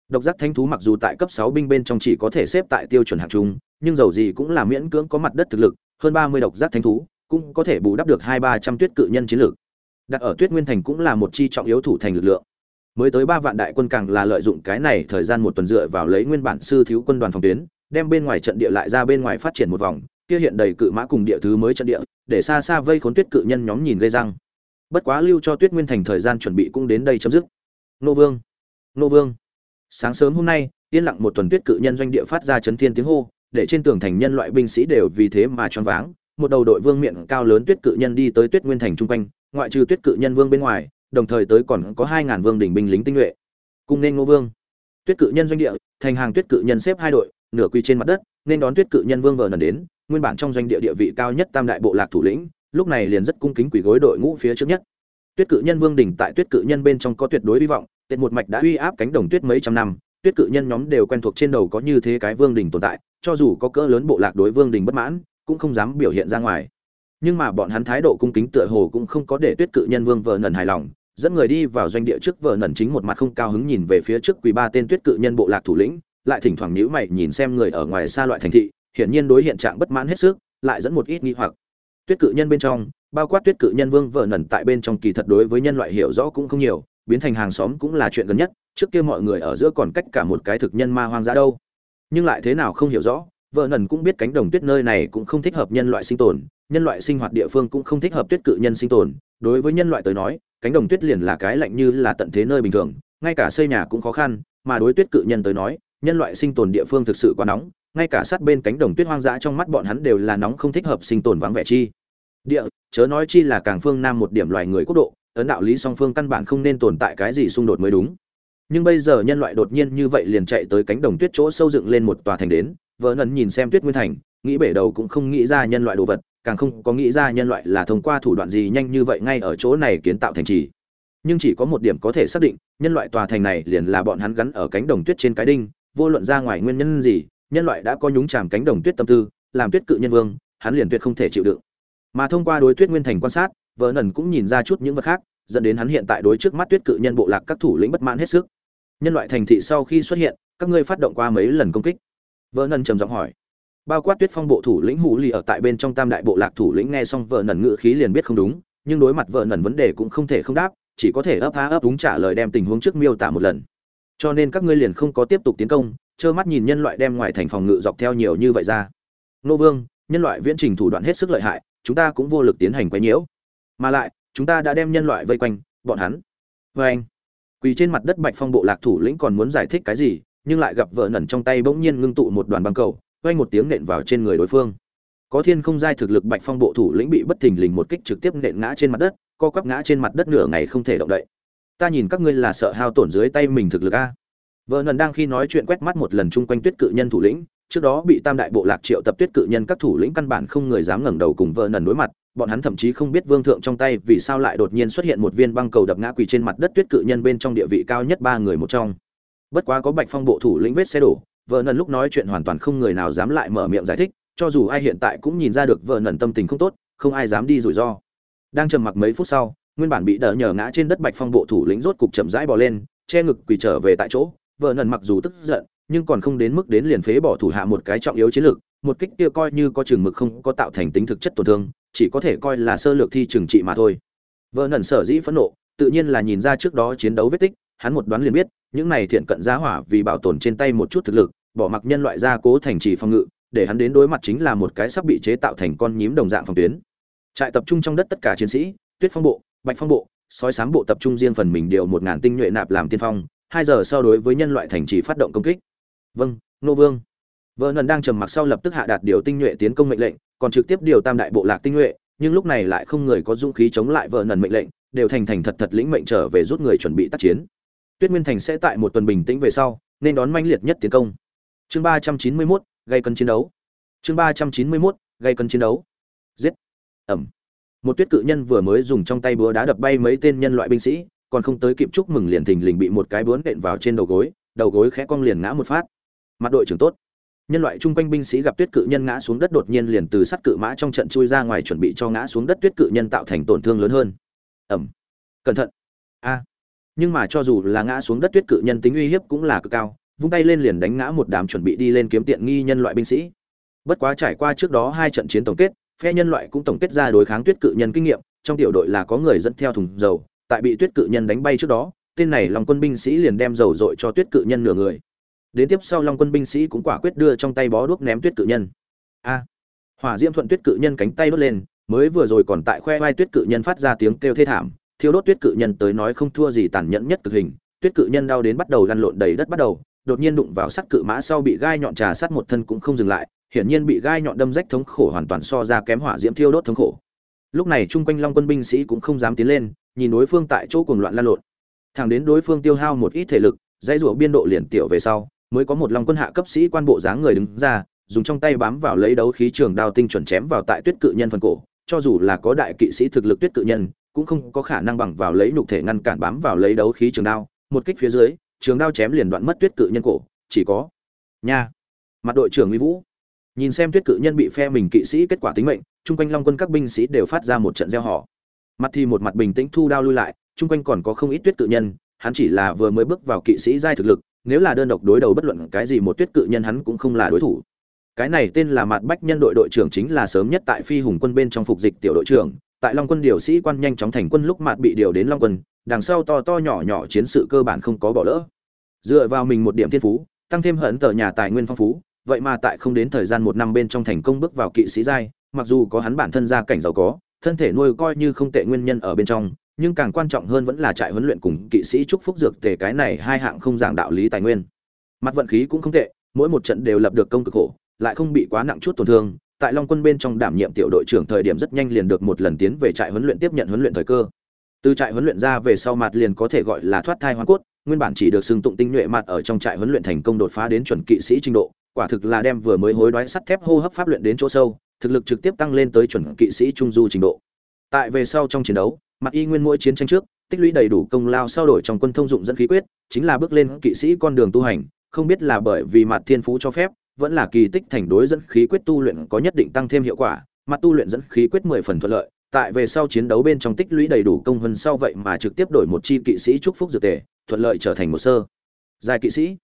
Độc giác thánh thú mặc dù tại cấp sáu binh bên trong chỉ có thể xếp tại tiêu chuẩn hạng trung, nhưng dầu gì cũng là miễn cưỡng có mặt đất thực lực, hơn ba mươi độc giác thánh thú cũng có thể bù đắp được hai ba trăm tuyết cự nhân chiến lược. Đặt ở tuyết nguyên thành cũng là một chi trọng yếu thủ thành lực lượng. Mới tới ba vạn đại quân càng là lợi dụng cái này thời gian một tuần dựa vào lấy nguyên bản sư thiếu quân đoàn phòng tuyến, đem bên ngoài trận địa lại ra bên ngoài phát triển một vòng, kia hiện đầy cự mã cùng địa thứ mới trận địa, để xa xa vây khốn tuyết cự nhân nhóm nhìn gây răng. Bất quá lưu cho tuyết nguyên thành thời gian chuẩn bị cũng đến đây chấm dứt. Nô vương! Nô vương! Sáng sớm hôm nay, yên lặng một tuần tuyết cự nhân doanh địa phát ra chấn thiên tiếng hô, để trên tường thành nhân loại binh sĩ đều vì thế mà choáng váng một đầu đội vương miệng cao lớn tuyết cự nhân đi tới tuyết nguyên thành trung quanh, ngoại trừ tuyết cự nhân vương bên ngoài, đồng thời tới còn có hai ngàn vương đỉnh binh lính tinh nhuệ. Cùng nên ngô vương. Tuyết cự nhân doanh địa, thành hàng tuyết cự nhân xếp hai đội, nửa quy trên mặt đất, nên đón tuyết cự nhân vương vờ nần đến, nguyên bản trong doanh địa địa vị cao nhất tam đại bộ lạc thủ lĩnh, lúc này liền rất cung kính quỳ gối đội ngũ phía trước nhất. Tuyết cự nhân vương đỉnh tại tuyết cự nhân bên trong có tuyệt đối hy vọng tệt một mạch đã uy áp cánh đồng tuyết mấy trăm năm, tuyết cự nhân nhóm đều quen thuộc trên đầu có như thế cái vương đỉnh tồn tại, cho dù có cỡ lớn bộ lạc đối vương đỉnh bất mãn cũng không dám biểu hiện ra ngoài. Nhưng mà bọn hắn thái độ cung kính tựa hồ cũng không có để tuyết cự nhân vương vợ nần hài lòng, dẫn người đi vào doanh địa trước vợ nần chính một mặt không cao hứng nhìn về phía trước quỳ ba tên tuyết cự nhân bộ lạc thủ lĩnh, lại thỉnh thoảng nhíu mày nhìn xem người ở ngoài xa loại thành thị, hiển nhiên đối hiện trạng bất mãn hết sức, lại dẫn một ít nghi hoặc. Tuyết cự nhân bên trong, bao quát tuyết cự nhân vương vợ nần tại bên trong kỳ thật đối với nhân loại hiểu rõ cũng không nhiều, biến thành hàng xóm cũng là chuyện gần nhất, trước kia mọi người ở giữa còn cách cả một cái thực nhân ma hoang dã đâu. Nhưng lại thế nào không hiểu rõ vợ nần cũng biết cánh đồng tuyết nơi này cũng không thích hợp nhân loại sinh tồn, nhân loại sinh hoạt địa phương cũng không thích hợp tuyết cự nhân sinh tồn. Đối với nhân loại tới nói, cánh đồng tuyết liền là cái lạnh như là tận thế nơi bình thường, ngay cả xây nhà cũng khó khăn, mà đối tuyết cự nhân tới nói, nhân loại sinh tồn địa phương thực sự quá nóng, ngay cả sát bên cánh đồng tuyết hoang dã trong mắt bọn hắn đều là nóng không thích hợp sinh tồn vắng vẻ chi. Địa, chớ nói chi là càng phương nam một điểm loài người quốc độ, ấn đạo lý song phương căn bản không nên tồn tại cái gì xung đột mới đúng. Nhưng bây giờ nhân loại đột nhiên như vậy liền chạy tới cánh đồng tuyết chỗ sâu dựng lên một tòa thành đến vợ nần nhìn xem tuyết nguyên thành, nghĩ bể đầu cũng không nghĩ ra nhân loại đồ vật, càng không có nghĩ ra nhân loại là thông qua thủ đoạn gì nhanh như vậy ngay ở chỗ này kiến tạo thành trì. Nhưng chỉ có một điểm có thể xác định, nhân loại tòa thành này liền là bọn hắn gắn ở cánh đồng tuyết trên cái đinh, vô luận ra ngoài nguyên nhân gì, nhân loại đã có nhúng chàm cánh đồng tuyết tâm tư, làm tuyết cự nhân vương, hắn liền tuyệt không thể chịu đựng. Mà thông qua đối tuyết nguyên thành quan sát, vợ nần cũng nhìn ra chút những vật khác, dẫn đến hắn hiện tại đối trước mắt tuyết cự nhân bộ lạc các thủ lĩnh bất mãn hết sức. Nhân loại thành thị sau khi xuất hiện, các ngươi phát động qua mấy lần công kích? Vợ nần trầm giọng hỏi. Bao quát tuyết phong bộ thủ lĩnh hủ lì ở tại bên trong tam đại bộ lạc thủ lĩnh nghe xong vợ nần ngự khí liền biết không đúng, nhưng đối mặt vợ nần vấn đề cũng không thể không đáp, chỉ có thể ấp há ấp đúng trả lời đem tình huống trước miêu tả một lần. Cho nên các ngươi liền không có tiếp tục tiến công, trơ mắt nhìn nhân loại đem ngoài thành phòng ngự dọc theo nhiều như vậy ra. Nô vương, nhân loại viễn trình thủ đoạn hết sức lợi hại, chúng ta cũng vô lực tiến hành quấy nhiễu. Mà lại, chúng ta đã đem nhân loại vây quanh, bọn hắn. Vê anh quỳ trên mặt đất bạch phong bộ lạc thủ lĩnh còn muốn giải thích cái gì nhưng lại gặp vợ nẩn trong tay bỗng nhiên ngưng tụ một đoàn băng cầu, quay một tiếng nện vào trên người đối phương. Có thiên không giai thực lực bạch phong bộ thủ lĩnh bị bất thình lình một kích trực tiếp nện ngã trên mặt đất, co quắp ngã trên mặt đất nửa ngày không thể động đậy. Ta nhìn các ngươi là sợ hao tổn dưới tay mình thực lực a. Vợ nần đang khi nói chuyện quét mắt một lần chung quanh tuyết cự nhân thủ lĩnh, trước đó bị tam đại bộ lạc triệu tập tuyết cự nhân các thủ lĩnh căn bản không người dám ngẩng đầu cùng vợ nần đối mặt, bọn hắn thậm chí không biết vương thượng trong tay vì sao lại đột nhiên xuất hiện một viên băng cầu đập ngã quỳ trên mặt đất tuyết cự nhân bên trong địa vị cao nhất ba người một trong bất quá có bạch phong bộ thủ lĩnh vết xe đổ vợ nần lúc nói chuyện hoàn toàn không người nào dám lại mở miệng giải thích, cho dù ai hiện tại cũng nhìn ra được vợ nần tâm tình không tốt, không ai dám đi rủi ro. Đang trầm mặc mấy phút sau, nguyên bản bị đỡ nhờ ngã trên đất bạch phong bộ thủ lĩnh rốt cục chậm rãi bò lên, che ngực quỳ trở về tại chỗ. Vợ nần mặc dù tức giận, nhưng còn không đến mức đến liền phế bỏ thủ hạ một cái trọng yếu chiến lược, một kích kia coi như có chừng mực không có tạo thành tính thực chất tổn thương, chỉ có thể coi là sơ lược thi trừng trị mà thôi. Vợ nần sở dĩ phẫn nộ, tự nhiên là nhìn ra trước đó chiến đấu vết tích, hắn một đoán liền biết những này thiện cận giá hỏa vì bảo tồn trên tay một chút thực lực, bỏ mặc nhân loại gia cố thành trì phòng ngự, để hắn đến đối mặt chính là một cái sắp bị chế tạo thành con nhím đồng dạng phòng tuyến. Trại tập trung trong đất tất cả chiến sĩ, tuyết phong bộ, bạch phong bộ, sói sám bộ tập trung riêng phần mình điều một ngàn tinh nhuệ nạp làm tiên phong, hai giờ sau đối với nhân loại thành trì phát động công kích. Vâng nô vương. Vợ nần đang trầm mặc sau lập tức hạ đạt điều tinh nhuệ tiến công mệnh lệnh, còn trực tiếp điều tam đại bộ lạc tinh nhuệ, nhưng lúc này lại không người có dũng khí chống lại vợ nần mệnh lệnh, đều thành thành thật thật lĩnh mệnh trở về rút người chuẩn bị tác chiến tuyết nguyên thành sẽ tại một tuần bình tĩnh về sau, nên đón manh liệt nhất tiến công. Chương ba trăm chín mươi mốt gây cân chiến đấu. Chương ba trăm chín mươi mốt gây cân chiến đấu. Giết. Ẩm. Một tuyết cự nhân vừa mới dùng trong tay búa đá đập bay mấy tên nhân loại binh sĩ, còn không tới kịp chúc mừng liền thình lình bị một cái búa đện vào trên đầu gối đầu gối khẽ cong liền ngã một phát. Mặt đội trưởng tốt. Nhân loại chung quanh binh sĩ gặp tuyết cự nhân ngã xuống đất đột nhiên liền từ sắt cự mã trong trận chui ra ngoài chuẩn bị cho ngã xuống đất tuyết cự nhân tạo thành tổn thương lớn hơn. Ẩm. Cẩn thận. A nhưng mà cho dù là ngã xuống đất tuyết cự nhân tính uy hiếp cũng là cực cao, vung tay lên liền đánh ngã một đám chuẩn bị đi lên kiếm tiện nghi nhân loại binh sĩ. Bất quá trải qua trước đó hai trận chiến tổng kết, phe nhân loại cũng tổng kết ra đối kháng tuyết cự nhân kinh nghiệm, trong tiểu đội là có người dẫn theo thùng dầu, tại bị tuyết cự nhân đánh bay trước đó, tên này lòng quân binh sĩ liền đem dầu dội cho tuyết cự nhân nửa người. Đến tiếp sau long quân binh sĩ cũng quả quyết đưa trong tay bó đuốc ném tuyết cự nhân. A! Hỏa diễm thuận tuyết cự nhân cánh tay đốt lên, mới vừa rồi còn tại khoe vai tuyết cự nhân phát ra tiếng kêu thê thảm thiêu đốt tuyết cự nhân tới nói không thua gì tàn nhẫn nhất cực hình, tuyết cự nhân đau đến bắt đầu lăn lộn đầy đất bắt đầu, đột nhiên đụng vào sắt cự mã sau bị gai nhọn trà sắt một thân cũng không dừng lại, hiển nhiên bị gai nhọn đâm rách thống khổ hoàn toàn so ra kém hỏa diễm thiêu đốt thống khổ. Lúc này chung quanh long quân binh sĩ cũng không dám tiến lên, nhìn đối phương tại chỗ cuồng loạn lan lộn. Thẳng đến đối phương tiêu hao một ít thể lực, dãy rủa biên độ liền tiểu về sau, mới có một long quân hạ cấp sĩ quan bộ dáng người đứng ra, dùng trong tay bám vào lấy đấu khí trường đao tinh chuẩn chém vào tại tuyết cự nhân phần cổ, cho dù là có đại kỵ sĩ thực lực tuyết cự nhân cũng không có khả năng bằng vào lấy nhục thể ngăn cản bám vào lấy đấu khí trường đao, một kích phía dưới, trường đao chém liền đoạn mất tuyết cự nhân cổ, chỉ có nha, mặt đội trưởng uy vũ. Nhìn xem tuyết cự nhân bị phe mình kỵ sĩ kết quả tính mệnh, chung quanh long quân các binh sĩ đều phát ra một trận reo hò. Mặt thì một mặt bình tĩnh thu đao lui lại, chung quanh còn có không ít tuyết cự nhân, hắn chỉ là vừa mới bước vào kỵ sĩ giai thực lực, nếu là đơn độc đối đầu bất luận cái gì một tuyết cự nhân hắn cũng không là đối thủ. Cái này tên là mặt bách nhân đội đội trưởng chính là sớm nhất tại phi hùng quân bên trong phục dịch tiểu đội trưởng tại long quân điều sĩ quan nhanh chóng thành quân lúc mạt bị điều đến long quân, đằng sau to to nhỏ nhỏ chiến sự cơ bản không có bỏ lỡ. Dựa vào mình một điểm thiên phú, tăng thêm hận tờ nhà tài nguyên phong phú, vậy mà tại không đến thời gian một năm bên trong thành công bước vào kỵ sĩ giai, mặc dù có hắn bản thân gia cảnh giàu có, thân thể nuôi coi như không tệ nguyên nhân ở bên trong, nhưng càng quan trọng hơn vẫn là trại huấn luyện cùng kỵ sĩ trúc phúc dược tề cái này hai hạng không giảng đạo lý tài nguyên. Mặt vận khí cũng không tệ, mỗi một trận đều lập được công cực khổ, lại không bị quá nặng chút tổn thương tại long quân bên trong đảm nhiệm tiểu đội trưởng thời điểm rất nhanh liền được một lần tiến về trại huấn luyện tiếp nhận huấn luyện thời cơ. Từ trại huấn luyện ra về sau mặt liền có thể gọi là thoát thai hoa cốt, nguyên bản chỉ được xưng tụng tinh nhuệ mặt ở trong trại huấn luyện thành công đột phá đến chuẩn kỵ sĩ trình độ, quả thực là đem vừa mới hối đoái sắt thép hô hấp pháp luyện đến chỗ sâu, thực lực trực tiếp tăng lên tới chuẩn kỵ sĩ trung du trình độ. Tại về sau trong chiến đấu, mặt y nguyên mỗi chiến tranh trước, tích lũy đầy đủ công lao sau đổi trong quân thông dụng dẫn khí quyết, chính là bước lên kỵ sĩ con đường tu hành, không biết là bởi vì mặt thiên phú cho phép vẫn là kỳ tích thành đối dẫn khí quyết tu luyện có nhất định tăng thêm hiệu quả mặt tu luyện dẫn khí quyết mười phần thuận lợi, tại về sau chiến đấu bên trong tích lũy đầy đủ công hơn sau vậy mà trực tiếp đổi một chi kỵ sĩ chúc phúc dược tề, thuận lợi trở thành một sơ. Giai kỵ sĩ.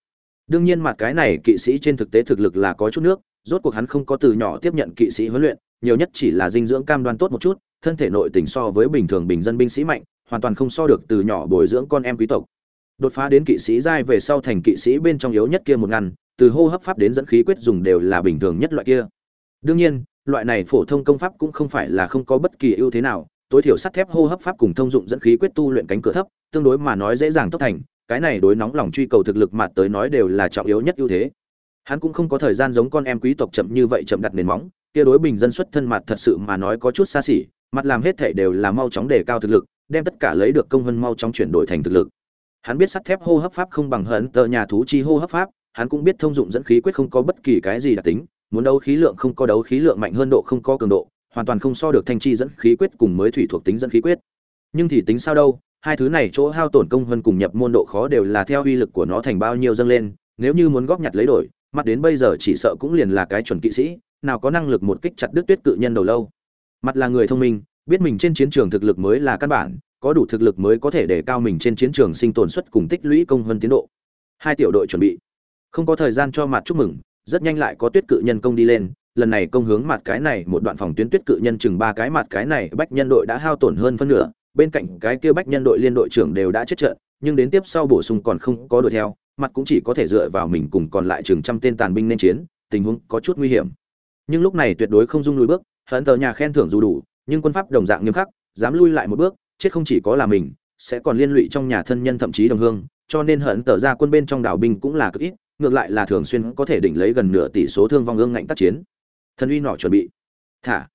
Đương nhiên mặt cái này kỵ sĩ trên thực tế thực lực là có chút nước, rốt cuộc hắn không có từ nhỏ tiếp nhận kỵ sĩ huấn luyện, nhiều nhất chỉ là dinh dưỡng cam đoan tốt một chút, thân thể nội tình so với bình thường bình dân binh sĩ mạnh, hoàn toàn không so được từ nhỏ bồi dưỡng con em quý tộc đột phá đến kỵ sĩ giai về sau thành kỵ sĩ bên trong yếu nhất kia một ngăn, từ hô hấp pháp đến dẫn khí quyết dùng đều là bình thường nhất loại kia. Đương nhiên, loại này phổ thông công pháp cũng không phải là không có bất kỳ ưu thế nào, tối thiểu sắt thép hô hấp pháp cùng thông dụng dẫn khí quyết tu luyện cánh cửa thấp, tương đối mà nói dễ dàng tốc thành, cái này đối nóng lòng truy cầu thực lực mặt tới nói đều là trọng yếu nhất ưu thế. Hắn cũng không có thời gian giống con em quý tộc chậm như vậy chậm đặt nền móng, kia đối bình dân xuất thân mặt thật sự mà nói có chút xa xỉ, mặt làm hết thể đều là mau chóng đề cao thực lực, đem tất cả lấy được công hơn mau chóng chuyển đổi thành thực lực hắn biết sắt thép hô hấp pháp không bằng hận tờ nhà thú chi hô hấp pháp, hắn cũng biết thông dụng dẫn khí quyết không có bất kỳ cái gì đặc tính, muốn đấu khí lượng không có đấu khí lượng mạnh hơn độ không có cường độ, hoàn toàn không so được thanh chi dẫn khí quyết cùng mới thủy thuộc tính dẫn khí quyết. Nhưng thì tính sao đâu, hai thứ này chỗ hao tổn công hơn cùng nhập môn độ khó đều là theo uy lực của nó thành bao nhiêu dâng lên, nếu như muốn góp nhặt lấy đổi, mắt đến bây giờ chỉ sợ cũng liền là cái chuẩn kỵ sĩ, nào có năng lực một kích chặt đứt tuyết cự nhân đầu lâu. Mặt là người thông minh, biết mình trên chiến trường thực lực mới là căn bản có đủ thực lực mới có thể để cao mình trên chiến trường sinh tồn suất cùng tích lũy công hơn tiến độ. Hai tiểu đội chuẩn bị. Không có thời gian cho mặt chúc mừng, rất nhanh lại có tuyết cự nhân công đi lên. Lần này công hướng mặt cái này, một đoạn phòng tuyến tuyết cự nhân chừng ba cái mặt cái này, bách nhân đội đã hao tổn hơn phân nửa. Bên cạnh cái kia bách nhân đội liên đội trưởng đều đã chết trận, nhưng đến tiếp sau bổ sung còn không có đuổi theo. Mặt cũng chỉ có thể dựa vào mình cùng còn lại chừng trăm tên tàn binh nên chiến, tình huống có chút nguy hiểm. Nhưng lúc này tuyệt đối không dung lùi bước hận tờ nhà khen thưởng dù đủ, nhưng quân pháp đồng dạng nghiêm khắc, dám lui lại một bước chết không chỉ có là mình, sẽ còn liên lụy trong nhà thân nhân thậm chí đồng hương, cho nên hận tờ ra quân bên trong đảo binh cũng là cực ít, ngược lại là thường xuyên có thể đỉnh lấy gần nửa tỷ số thương vong ương ngạnh tác chiến. Thần uy nọ chuẩn bị. Thả.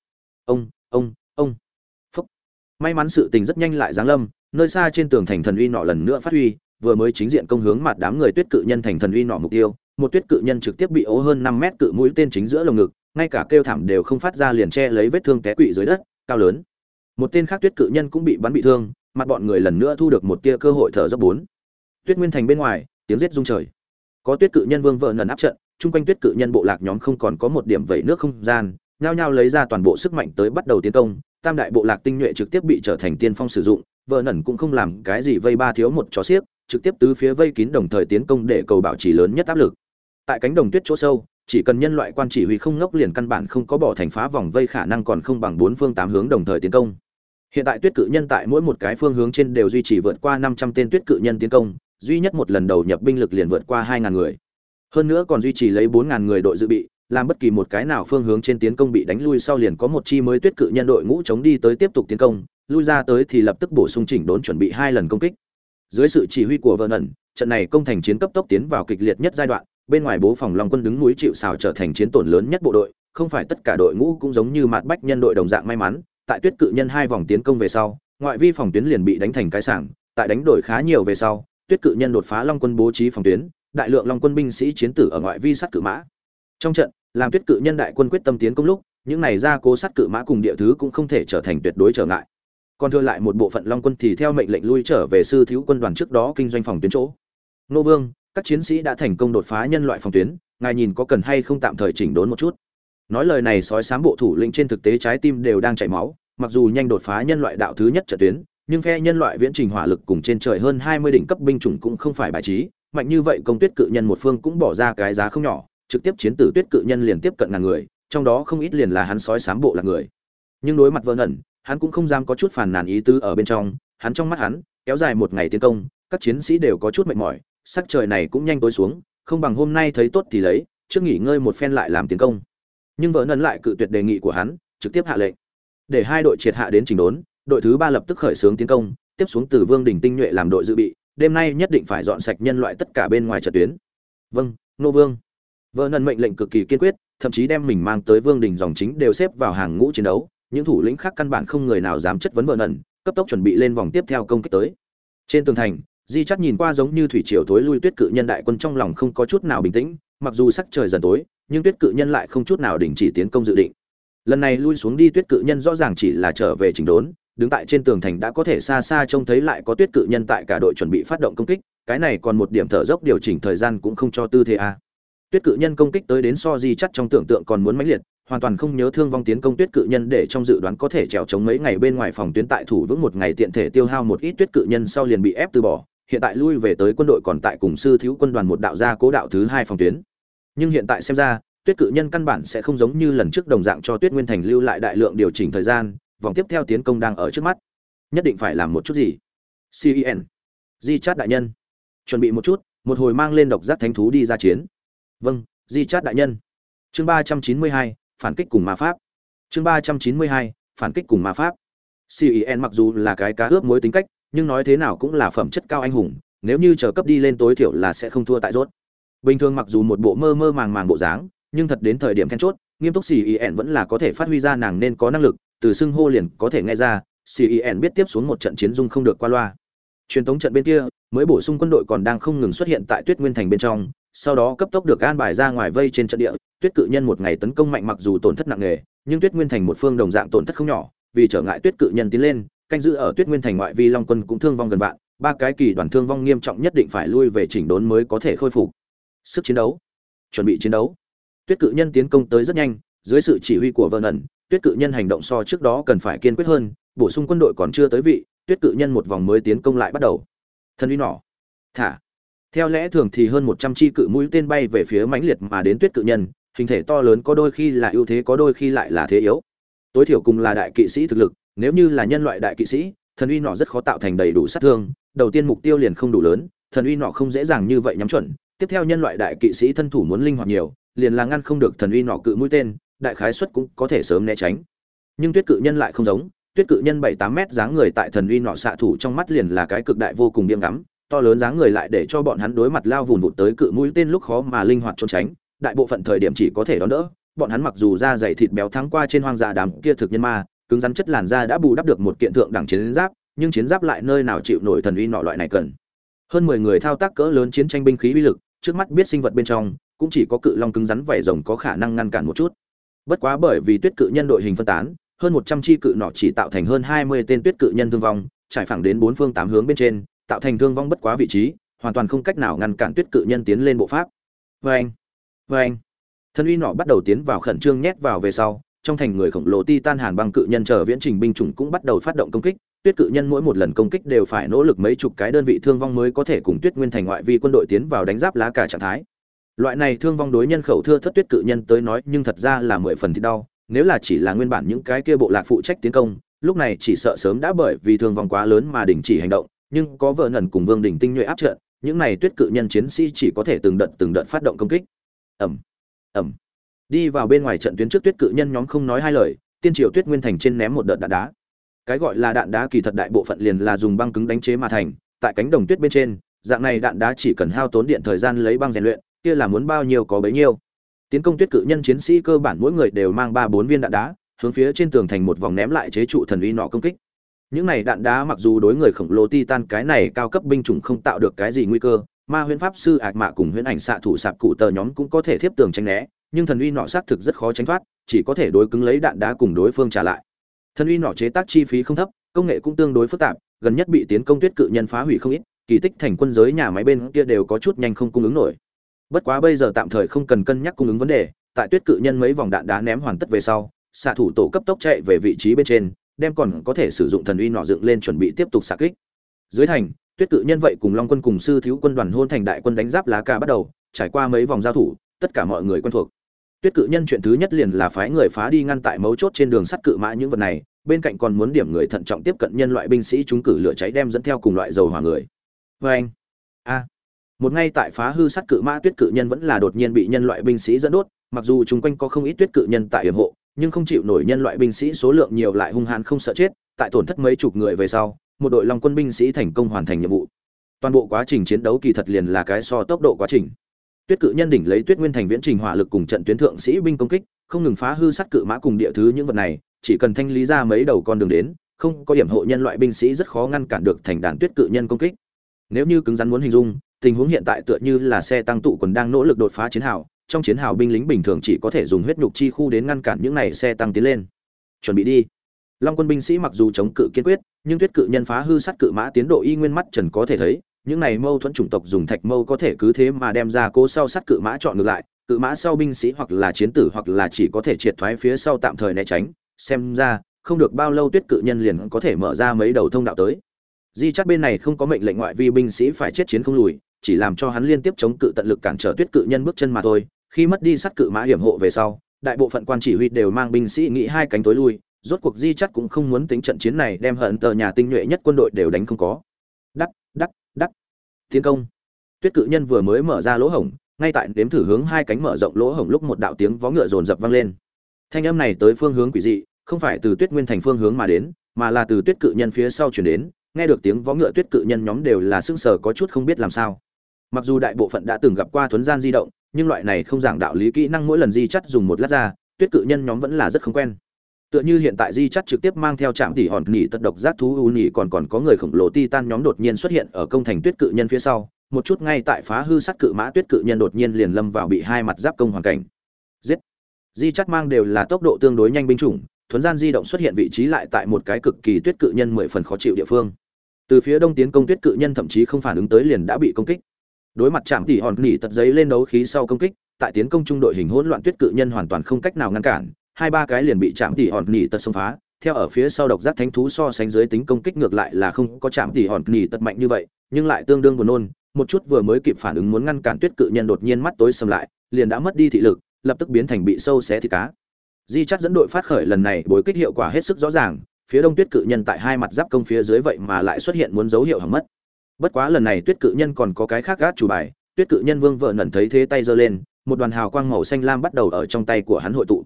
Ông ông ông. Phúc. May mắn sự tình rất nhanh lại giáng lâm, nơi xa trên tường thành thần uy nọ lần nữa phát huy, vừa mới chính diện công hướng mặt đám người tuyết cự nhân thành thần uy nọ mục tiêu, một tuyết cự nhân trực tiếp bị ố hơn năm mét cự mũi tên chính giữa lồng ngực, ngay cả kêu thảm đều không phát ra liền che lấy vết thương té quỵ dưới đất, cao lớn một tên khác tuyết cự nhân cũng bị bắn bị thương, mặt bọn người lần nữa thu được một tia cơ hội thở dốc bốn. Tuyết nguyên thành bên ngoài, tiếng rết rung trời. Có tuyết cự nhân vương vợ nần áp trận, chung quanh tuyết cự nhân bộ lạc nhóm không còn có một điểm vẩy nước không gian, nhao nhao lấy ra toàn bộ sức mạnh tới bắt đầu tiến công. Tam đại bộ lạc tinh nhuệ trực tiếp bị trở thành tiên phong sử dụng, vợ nần cũng không làm cái gì vây ba thiếu một chó xiếc, trực tiếp tứ phía vây kín đồng thời tiến công để cầu bảo trì lớn nhất áp lực. Tại cánh đồng tuyết chỗ sâu, chỉ cần nhân loại quan chỉ huy không ngốc liền căn bản không có bỏ thành phá vòng vây khả năng còn không bằng bốn phương tám hướng đồng thời tiến công hiện tại tuyết cự nhân tại mỗi một cái phương hướng trên đều duy trì vượt qua năm trăm tên tuyết cự nhân tiến công, duy nhất một lần đầu nhập binh lực liền vượt qua hai ngàn người. Hơn nữa còn duy trì lấy bốn ngàn người đội dự bị, làm bất kỳ một cái nào phương hướng trên tiến công bị đánh lui sau liền có một chi mới tuyết cự nhân đội ngũ chống đi tới tiếp tục tiến công, lui ra tới thì lập tức bổ sung chỉnh đốn chuẩn bị hai lần công kích. Dưới sự chỉ huy của vợ nần trận này công thành chiến cấp tốc tiến vào kịch liệt nhất giai đoạn, bên ngoài bố phòng long quân đứng núi chịu xào trở thành chiến tổn lớn nhất bộ đội, không phải tất cả đội ngũ cũng giống như mạt bách nhân đội đồng dạng may mắn tại tuyết cự nhân hai vòng tiến công về sau, ngoại vi phòng tuyến liền bị đánh thành cái sảng, tại đánh đổi khá nhiều về sau, tuyết cự nhân đột phá long quân bố trí phòng tuyến, đại lượng long quân binh sĩ chiến tử ở ngoại vi sắt cự mã. Trong trận, làm tuyết cự nhân đại quân quyết tâm tiến công lúc, những này ra cố sắt cự mã cùng địa thứ cũng không thể trở thành tuyệt đối trở ngại. Còn thừa lại một bộ phận long quân thì theo mệnh lệnh lui trở về sư thiếu quân đoàn trước đó kinh doanh phòng tuyến chỗ. Nô vương, các chiến sĩ đã thành công đột phá nhân loại phòng tuyến, ngài nhìn có cần hay không tạm thời chỉnh đốn một chút? Nói lời này sói sám bộ thủ lĩnh trên thực tế trái tim đều đang chảy máu, mặc dù nhanh đột phá nhân loại đạo thứ nhất trận tuyến, nhưng phe nhân loại viễn trình hỏa lực cùng trên trời hơn hai mươi đỉnh cấp binh chủng cũng không phải bài trí, mạnh như vậy công tuyết cự nhân một phương cũng bỏ ra cái giá không nhỏ, trực tiếp chiến tử tuyết cự nhân liền tiếp cận ngàn người, trong đó không ít liền là hắn sói sám bộ là người. Nhưng đối mặt vỡ ngẩn hắn cũng không dám có chút phản nàn ý tứ ở bên trong, hắn trong mắt hắn, kéo dài một ngày tiến công, các chiến sĩ đều có chút mệt mỏi, sắc trời này cũng nhanh tối xuống, không bằng hôm nay thấy tốt thì lấy, trước nghỉ ngơi một phen lại làm tiến công nhưng vợ nần lại cự tuyệt đề nghị của hắn, trực tiếp hạ lệnh. Để hai đội triệt hạ đến trình đốn, đội thứ ba lập tức khởi xướng tiến công, tiếp xuống từ vương đình tinh nhuệ làm đội dự bị, đêm nay nhất định phải dọn sạch nhân loại tất cả bên ngoài trận tuyến. Vâng nô vương. Vợ nần mệnh lệnh cực kỳ kiên quyết, thậm chí đem mình mang tới vương đình dòng chính đều xếp vào hàng ngũ chiến đấu, những thủ lĩnh khác căn bản không người nào dám chất vấn vợ nần, cấp tốc chuẩn bị lên vòng tiếp theo công kích tới. Trên tường thành, di chắc nhìn qua giống như thủy triều tối lui tuyết cự nhân đại quân trong lòng không có chút nào bình tĩnh, mặc dù sắc trời dần tối nhưng tuyết cự nhân lại không chút nào đình chỉ tiến công dự định. Lần này lui xuống đi tuyết cự nhân rõ ràng chỉ là trở về chỉnh đốn, đứng tại trên tường thành đã có thể xa xa trông thấy lại có tuyết cự nhân tại cả đội chuẩn bị phát động công kích, cái này còn một điểm thở dốc điều chỉnh thời gian cũng không cho tư thế a tuyết cự nhân công kích tới đến so di chắc trong tưởng tượng còn muốn mãnh liệt, hoàn toàn không nhớ thương vong tiến công tuyết cự nhân để trong dự đoán có thể trèo chống mấy ngày bên ngoài phòng tuyến tại thủ vững một ngày tiện thể tiêu hao một ít tuyết cự nhân sau liền bị ép từ bỏ, hiện tại lui về tới quân đội còn tại cùng sư thiếu quân đoàn một đạo gia cố đạo thứ hai phòng tuyến nhưng hiện tại xem ra, tuyết cự nhân căn bản sẽ không giống như lần trước đồng dạng cho tuyết nguyên thành lưu lại đại lượng điều chỉnh thời gian, vòng tiếp theo tiến công đang ở trước mắt. Nhất định phải làm một chút gì? Cen di chát đại nhân. Chuẩn bị một chút, một hồi mang lên độc giác thánh thú đi ra chiến. Vâng di chát đại nhân. Chương ba trăm chín mươi hai, phản kích cùng ma pháp. Chương ba trăm chín mươi hai, phản kích cùng ma pháp. Cen mặc dù là cái cá ướp mối tính cách, nhưng nói thế nào cũng là phẩm chất cao anh hùng, nếu như chờ cấp đi lên tối thiểu là sẽ không thua tại rốt bình thường mặc dù một bộ mơ mơ màng màng bộ dáng, nhưng thật đến thời điểm then chốt, nghiêm túc cen vẫn là có thể phát huy ra nàng nên có năng lực, từ xưng hô liền có thể nghe ra cen biết tiếp xuống một trận chiến dung không được qua loa. Truyền thống trận bên kia, mới bổ sung quân đội còn đang không ngừng xuất hiện tại tuyết nguyên thành bên trong, sau đó cấp tốc được an bài ra ngoài vây trên trận địa, tuyết cự nhân một ngày tấn công mạnh mặc dù tổn thất nặng nề, nhưng tuyết nguyên thành một phương đồng dạng tổn thất không nhỏ, vì trở ngại tuyết cự nhân tiến lên, canh giữ ở tuyết nguyên thành ngoại vi long quân cũng thương vong gần vạn, ba cái kỳ đoàn thương vong nghiêm trọng nhất định phải lui về chỉnh đốn mới có thể khôi phục sức chiến đấu, chuẩn bị chiến đấu. Tuyết cự nhân tiến công tới rất nhanh, dưới sự chỉ huy của vợ ẩn tuyết cự nhân hành động so trước đó cần phải kiên quyết hơn, bổ sung quân đội còn chưa tới vị, tuyết cự nhân một vòng mới tiến công lại bắt đầu. Thân uy nỏ thả. Theo lẽ thường thì hơn một trăm chi cự mũi tên bay về phía mãnh liệt mà đến tuyết cự nhân, hình thể to lớn có đôi khi là ưu thế, có đôi khi lại là thế yếu. Tối thiểu cùng là đại kỵ sĩ thực lực, nếu như là nhân loại đại kỵ sĩ, thần uy nọ rất khó tạo thành đầy đủ sát thương, đầu tiên mục tiêu liền không đủ lớn, thần uy nọ không dễ dàng như vậy nhắm chuẩn tiếp theo nhân loại đại kỵ sĩ thân thủ muốn linh hoạt nhiều, liền là ngăn không được thần uy nọ cự mũi tên, đại khái suất cũng có thể sớm né tránh. Nhưng tuyết cự nhân lại không giống, tuyết cự nhân bảy tám mét dáng người tại thần uy nọ xạ thủ trong mắt liền là cái cực đại vô cùng điềm ngắm to lớn dáng người lại để cho bọn hắn đối mặt lao vùn vụt tới cự mũi tên lúc khó mà linh hoạt trốn tránh, đại bộ phận thời điểm chỉ có thể đón đỡ, bọn hắn mặc dù da dày thịt béo thắng qua trên hoang dã đám kia thực nhân ma, cứng rắn chất làn da đã bù đắp được một kiện thượng đẳng chiến giáp, nhưng chiến giáp lại nơi nào chịu nổi thần uy nọ loại này cần. Hơn mười người thao tác cỡ lớn chiến tranh binh khí uy lực trước mắt biết sinh vật bên trong, cũng chỉ có cự long cứng rắn vảy rồng có khả năng ngăn cản một chút. Bất quá bởi vì tuyết cự nhân đội hình phân tán, hơn một trăm chi cự nọ chỉ tạo thành hơn hai mươi tên tuyết cự nhân thương vong, trải phẳng đến bốn phương tám hướng bên trên, tạo thành thương vong bất quá vị trí, hoàn toàn không cách nào ngăn cản tuyết cự nhân tiến lên bộ pháp. Vê anh vê anh thân uy nọ bắt đầu tiến vào khẩn trương nhét vào về sau, trong thành người khổng lồ titan hàn băng cự nhân chờ viễn trình binh chủng cũng bắt đầu phát động công kích tuyết cự nhân mỗi một lần công kích đều phải nỗ lực mấy chục cái đơn vị thương vong mới có thể cùng tuyết nguyên thành ngoại vi quân đội tiến vào đánh giáp lá cả trạng thái. Loại này thương vong đối nhân khẩu thưa thất tuyết cự nhân tới nói, nhưng thật ra là mười phần thì đau, nếu là chỉ là nguyên bản những cái kia bộ lạc phụ trách tiến công, lúc này chỉ sợ sớm đã bởi vì thương vong quá lớn mà đình chỉ hành động, nhưng có vợ nần cùng vương đỉnh tinh nhuệ áp trận, những này tuyết cự nhân chiến sĩ chỉ có thể từng đợt từng đợt phát động công kích. Ẩm ẩm đi vào bên ngoài trận tuyến trước tuyết cự nhân nhóm không nói hai lời, tiên triều tuyết nguyên thành trên ném một đợt đạn đá cái gọi là đạn đá kỳ thật đại bộ phận liền là dùng băng cứng đánh chế mà thành, tại cánh đồng tuyết bên trên, dạng này đạn đá chỉ cần hao tốn điện thời gian lấy băng rèn luyện, kia là muốn bao nhiêu có bấy nhiêu. Tiến công tuyết cự nhân chiến sĩ cơ bản mỗi người đều mang ba bốn viên đạn đá, hướng phía trên tường thành một vòng ném lại chế trụ thần uy nọ công kích. Những này đạn đá mặc dù đối người khổng lồ titan cái này cao cấp binh chủng không tạo được cái gì nguy cơ, ma huyễn pháp sư ạc mạ cùng huyễn ảnh xạ thủ sạp cụ tờ nhóm cũng có thể thiếp tường tránh né, nhưng thần uy nọ xác thực rất khó tránh thoát, chỉ có thể đối cứng lấy đạn đá cùng đối phương trả lại thần uy nỏ chế tác chi phí không thấp, công nghệ cũng tương đối phức tạp, gần nhất bị tiến công tuyết cự nhân phá hủy không ít, kỳ tích thành quân giới nhà máy bên kia đều có chút nhanh không cung ứng nổi. Bất quá bây giờ tạm thời không cần cân nhắc cung ứng vấn đề, tại tuyết cự nhân mấy vòng đạn đá ném hoàn tất về sau, xạ thủ tổ cấp tốc chạy về vị trí bên trên, đem còn có thể sử dụng thần uy nọ dựng lên chuẩn bị tiếp tục xạ kích. Dưới thành, tuyết cự nhân vậy cùng long quân cùng sư thiếu quân đoàn hôn thành đại quân đánh giáp lá cà bắt đầu, trải qua mấy vòng giao thủ, tất cả mọi người quen thuộc tuyết cự nhân chuyện thứ nhất liền là phái người phá đi ngăn tại mấu chốt trên đường sắt cự mã những vật này, bên cạnh còn muốn điểm người thận trọng tiếp cận nhân loại binh sĩ chúng cử lửa cháy đem dẫn theo cùng loại dầu hỏa người. Vê anh, a, một ngay tại phá hư sắt cự mã tuyết cự nhân vẫn là đột nhiên bị nhân loại binh sĩ dẫn đốt, mặc dù chung quanh có không ít tuyết cự nhân tại hiểm hộ, nhưng không chịu nổi nhân loại binh sĩ số lượng nhiều lại hung hãn không sợ chết, tại tổn thất mấy chục người về sau, một đội long quân binh sĩ thành công hoàn thành nhiệm vụ. Toàn bộ quá trình chiến đấu kỳ thật liền là cái so tốc độ quá trình tuyết cự nhân đỉnh lấy tuyết nguyên thành viễn trình hỏa lực cùng trận tuyến thượng sĩ binh công kích, không ngừng phá hư sắt cự mã cùng địa thứ những vật này, chỉ cần thanh lý ra mấy đầu con đường đến, không có điểm hộ nhân loại binh sĩ rất khó ngăn cản được thành đàn tuyết cự nhân công kích. Nếu như cứng rắn muốn hình dung, tình huống hiện tại tựa như là xe tăng tụ còn đang nỗ lực đột phá chiến hào, trong chiến hào binh lính bình thường chỉ có thể dùng huyết nhục chi khu đến ngăn cản những này xe tăng tiến lên. Chuẩn bị đi. Long quân binh sĩ mặc dù chống cự kiên quyết, nhưng tuyết cự nhân phá hư sắt cự mã tiến độ y nguyên mắt trần có thể thấy những này mâu thuẫn chủng tộc dùng thạch mâu có thể cứ thế mà đem ra cố sau sắt cự mã chọn ngược lại, cự mã sau binh sĩ hoặc là chiến tử hoặc là chỉ có thể triệt thoái phía sau tạm thời né tránh, xem ra, không được bao lâu tuyết cự nhân liền có thể mở ra mấy đầu thông đạo tới. Di chắc bên này không có mệnh lệnh ngoại vi binh sĩ phải chết chiến không lùi, chỉ làm cho hắn liên tiếp chống cự tận lực cản trở tuyết cự nhân bước chân mà thôi. Khi mất đi sắt cự mã hiểm hộ về sau, đại bộ phận quan chỉ huy đều mang binh sĩ nghĩ hai cánh tối lui, rốt cuộc di chắc cũng không muốn tính trận chiến này đem hận tờ nhà tinh nhuệ nhất quân đội đều đánh không có tiến công. Tuyết cự nhân vừa mới mở ra lỗ hổng, ngay tại đếm thử hướng hai cánh mở rộng lỗ hổng lúc một đạo tiếng vó ngựa rồn rập vang lên. Thanh âm này tới phương hướng quỷ dị, không phải từ tuyết nguyên thành phương hướng mà đến, mà là từ tuyết cự nhân phía sau chuyển đến, nghe được tiếng vó ngựa tuyết cự nhân nhóm đều là sững sờ có chút không biết làm sao. Mặc dù đại bộ phận đã từng gặp qua thuấn gian di động, nhưng loại này không giảng đạo lý kỹ năng mỗi lần di chắt dùng một lát ra, tuyết cự nhân nhóm vẫn là rất không quen tựa như hiện tại di chắt trực tiếp mang theo trạm tỉ hòn nỉ tật độc giác thú u nỉ còn còn có người khổng lồ titan nhóm đột nhiên xuất hiện ở công thành tuyết cự nhân phía sau. Một chút ngay tại phá hư sắt cự mã tuyết cự nhân đột nhiên liền lâm vào bị hai mặt giáp công hoàn cảnh. Giết! Di chắt mang đều là tốc độ tương đối nhanh binh chủng, thuấn gian di động xuất hiện vị trí lại tại một cái cực kỳ tuyết cự nhân mười phần khó chịu địa phương. Từ phía đông tiến công tuyết cự nhân thậm chí không phản ứng tới liền đã bị công kích. Đối mặt chạm tỉ hòn nỉ tật giấy lên đấu khí sau công kích, tại tiến công trung đội hình hỗn loạn tuyết cự nhân hoàn toàn không cách nào ngăn cản hai ba cái liền bị chạm tỉ hòn nỉ tật xông phá. Theo ở phía sau độc giác thánh thú so sánh dưới tính công kích ngược lại là không có chạm tỉ hòn nỉ tật mạnh như vậy, nhưng lại tương đương buồn nôn. Một chút vừa mới kịp phản ứng muốn ngăn cản tuyết cự nhân đột nhiên mắt tối sầm lại, liền đã mất đi thị lực, lập tức biến thành bị sâu xé thịt cá. Di chắt dẫn đội phát khởi lần này bối kích hiệu quả hết sức rõ ràng, phía đông tuyết cự nhân tại hai mặt giáp công phía dưới vậy mà lại xuất hiện muốn dấu hiệu hỏng mất. Bất quá lần này tuyết cự nhân còn có cái khác gác chủ bài, tuyết cự nhân vương vợ nẩn thấy thế tay giơ lên, một đoàn hào quang màu xanh lam bắt đầu ở trong tay của hắn hội tụ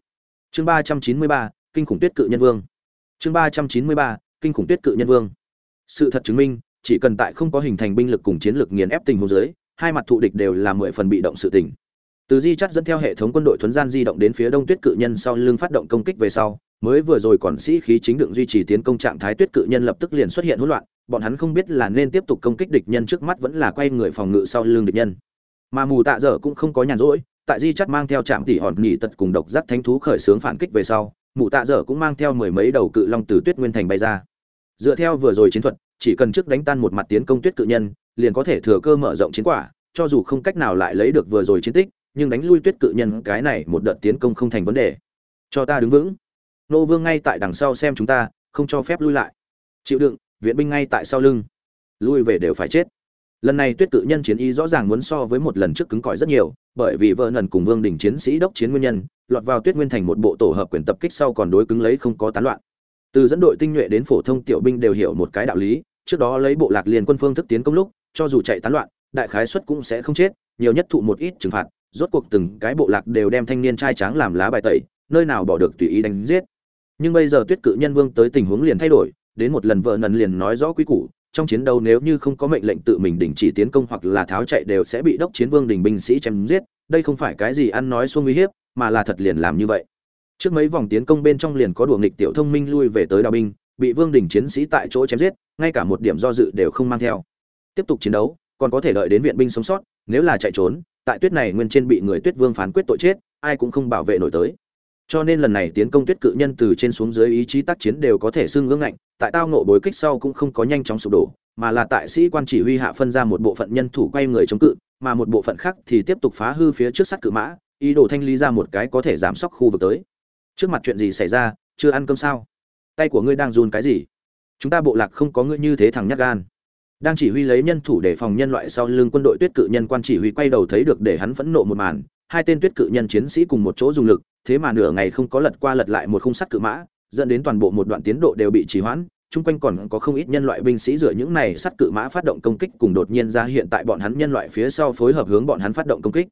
chương ba trăm chín mươi ba, kinh khủng tuyết cự nhân vương. Chương ba trăm chín mươi ba, kinh khủng tuyết cự nhân vương. Sự thật chứng minh, chỉ cần tại không có hình thành binh lực cùng chiến lược nghiền ép tình huống dưới, hai mặt thụ địch đều là mười phần bị động sự tình. Từ di chắt dẫn theo hệ thống quân đội thuấn gian di động đến phía đông tuyết cự nhân sau lưng phát động công kích về sau, mới vừa rồi còn sĩ khí chính đựng duy trì tiến công trạng thái tuyết cự nhân lập tức liền xuất hiện hỗn loạn, bọn hắn không biết là nên tiếp tục công kích địch nhân trước mắt vẫn là quay người phòng ngự sau lưng địch nhân. Mà mù tạ dở cũng không có nhàn rỗi tại di chắt mang theo trạm tỉ hòn nhị tật cùng độc giác thánh thú khởi xướng phản kích về sau, Mụ tạ dở cũng mang theo mười mấy đầu cự long từ tuyết nguyên thành bay ra. Dựa theo vừa rồi chiến thuật, chỉ cần trước đánh tan một mặt tiến công tuyết cự nhân, liền có thể thừa cơ mở rộng chiến quả, cho dù không cách nào lại lấy được vừa rồi chiến tích, nhưng đánh lui tuyết cự nhân cái này một đợt tiến công không thành vấn đề. Cho ta đứng vững. Nô vương ngay tại đằng sau xem chúng ta, không cho phép lui lại. Chịu đựng, viện binh ngay tại sau lưng. Lui về đều phải chết lần này tuyết cự nhân chiến ý rõ ràng muốn so với một lần trước cứng cỏi rất nhiều, bởi vì vợ nần cùng vương đình chiến sĩ đốc chiến nguyên nhân, lọt vào tuyết nguyên thành một bộ tổ hợp quyền tập kích sau còn đối cứng lấy không có tán loạn. Từ dẫn đội tinh nhuệ đến phổ thông tiểu binh đều hiểu một cái đạo lý, trước đó lấy bộ lạc liền quân phương thức tiến công lúc, cho dù chạy tán loạn, đại khái suất cũng sẽ không chết, nhiều nhất thụ một ít trừng phạt, rốt cuộc từng cái bộ lạc đều đem thanh niên trai tráng làm lá bài tẩy, nơi nào bỏ được tùy ý đánh giết. Nhưng bây giờ tuyết cự nhân vương tới tình huống liền thay đổi, đến một lần vợ nần liền nói rõ quy củ trong chiến đấu nếu như không có mệnh lệnh tự mình đình chỉ tiến công hoặc là tháo chạy đều sẽ bị đốc chiến vương đình binh sĩ chém giết, đây không phải cái gì ăn nói xuông uy hiếp, mà là thật liền làm như vậy. Trước mấy vòng tiến công bên trong liền có đùa nghịch tiểu thông minh lui về tới đào binh, bị vương đình chiến sĩ tại chỗ chém giết, ngay cả một điểm do dự đều không mang theo. Tiếp tục chiến đấu, còn có thể đợi đến viện binh sống sót, nếu là chạy trốn, tại tuyết này nguyên trên bị người tuyết vương phán quyết tội chết, ai cũng không bảo vệ nổi tới cho nên lần này tiến công tuyết cự nhân từ trên xuống dưới ý chí tác chiến đều có thể xưng ngưỡng ngạnh, tại tao nộ bối kích sau cũng không có nhanh chóng sụp đổ, mà là tại sĩ quan chỉ huy hạ phân ra một bộ phận nhân thủ quay người chống cự, mà một bộ phận khác thì tiếp tục phá hư phía trước sắt cự mã, ý đồ thanh lý ra một cái có thể giảm sóc khu vực tới. Trước mặt chuyện gì xảy ra, chưa ăn cơm sao? Tay của ngươi đang run cái gì? Chúng ta bộ lạc không có ngươi như thế thằng nhát gan. Đang chỉ huy lấy nhân thủ để phòng nhân loại sau lưng quân đội tuyết cự nhân quan chỉ huy quay đầu thấy được để hắn phẫn nộ một màn hai tên tuyết cự nhân chiến sĩ cùng một chỗ dùng lực, thế mà nửa ngày không có lật qua lật lại một khung sắt cự mã, dẫn đến toàn bộ một đoạn tiến độ đều bị trì hoãn. Chung quanh còn có không ít nhân loại binh sĩ dựa những này sắt cự mã phát động công kích cùng đột nhiên ra hiện tại bọn hắn nhân loại phía sau phối hợp hướng bọn hắn phát động công kích.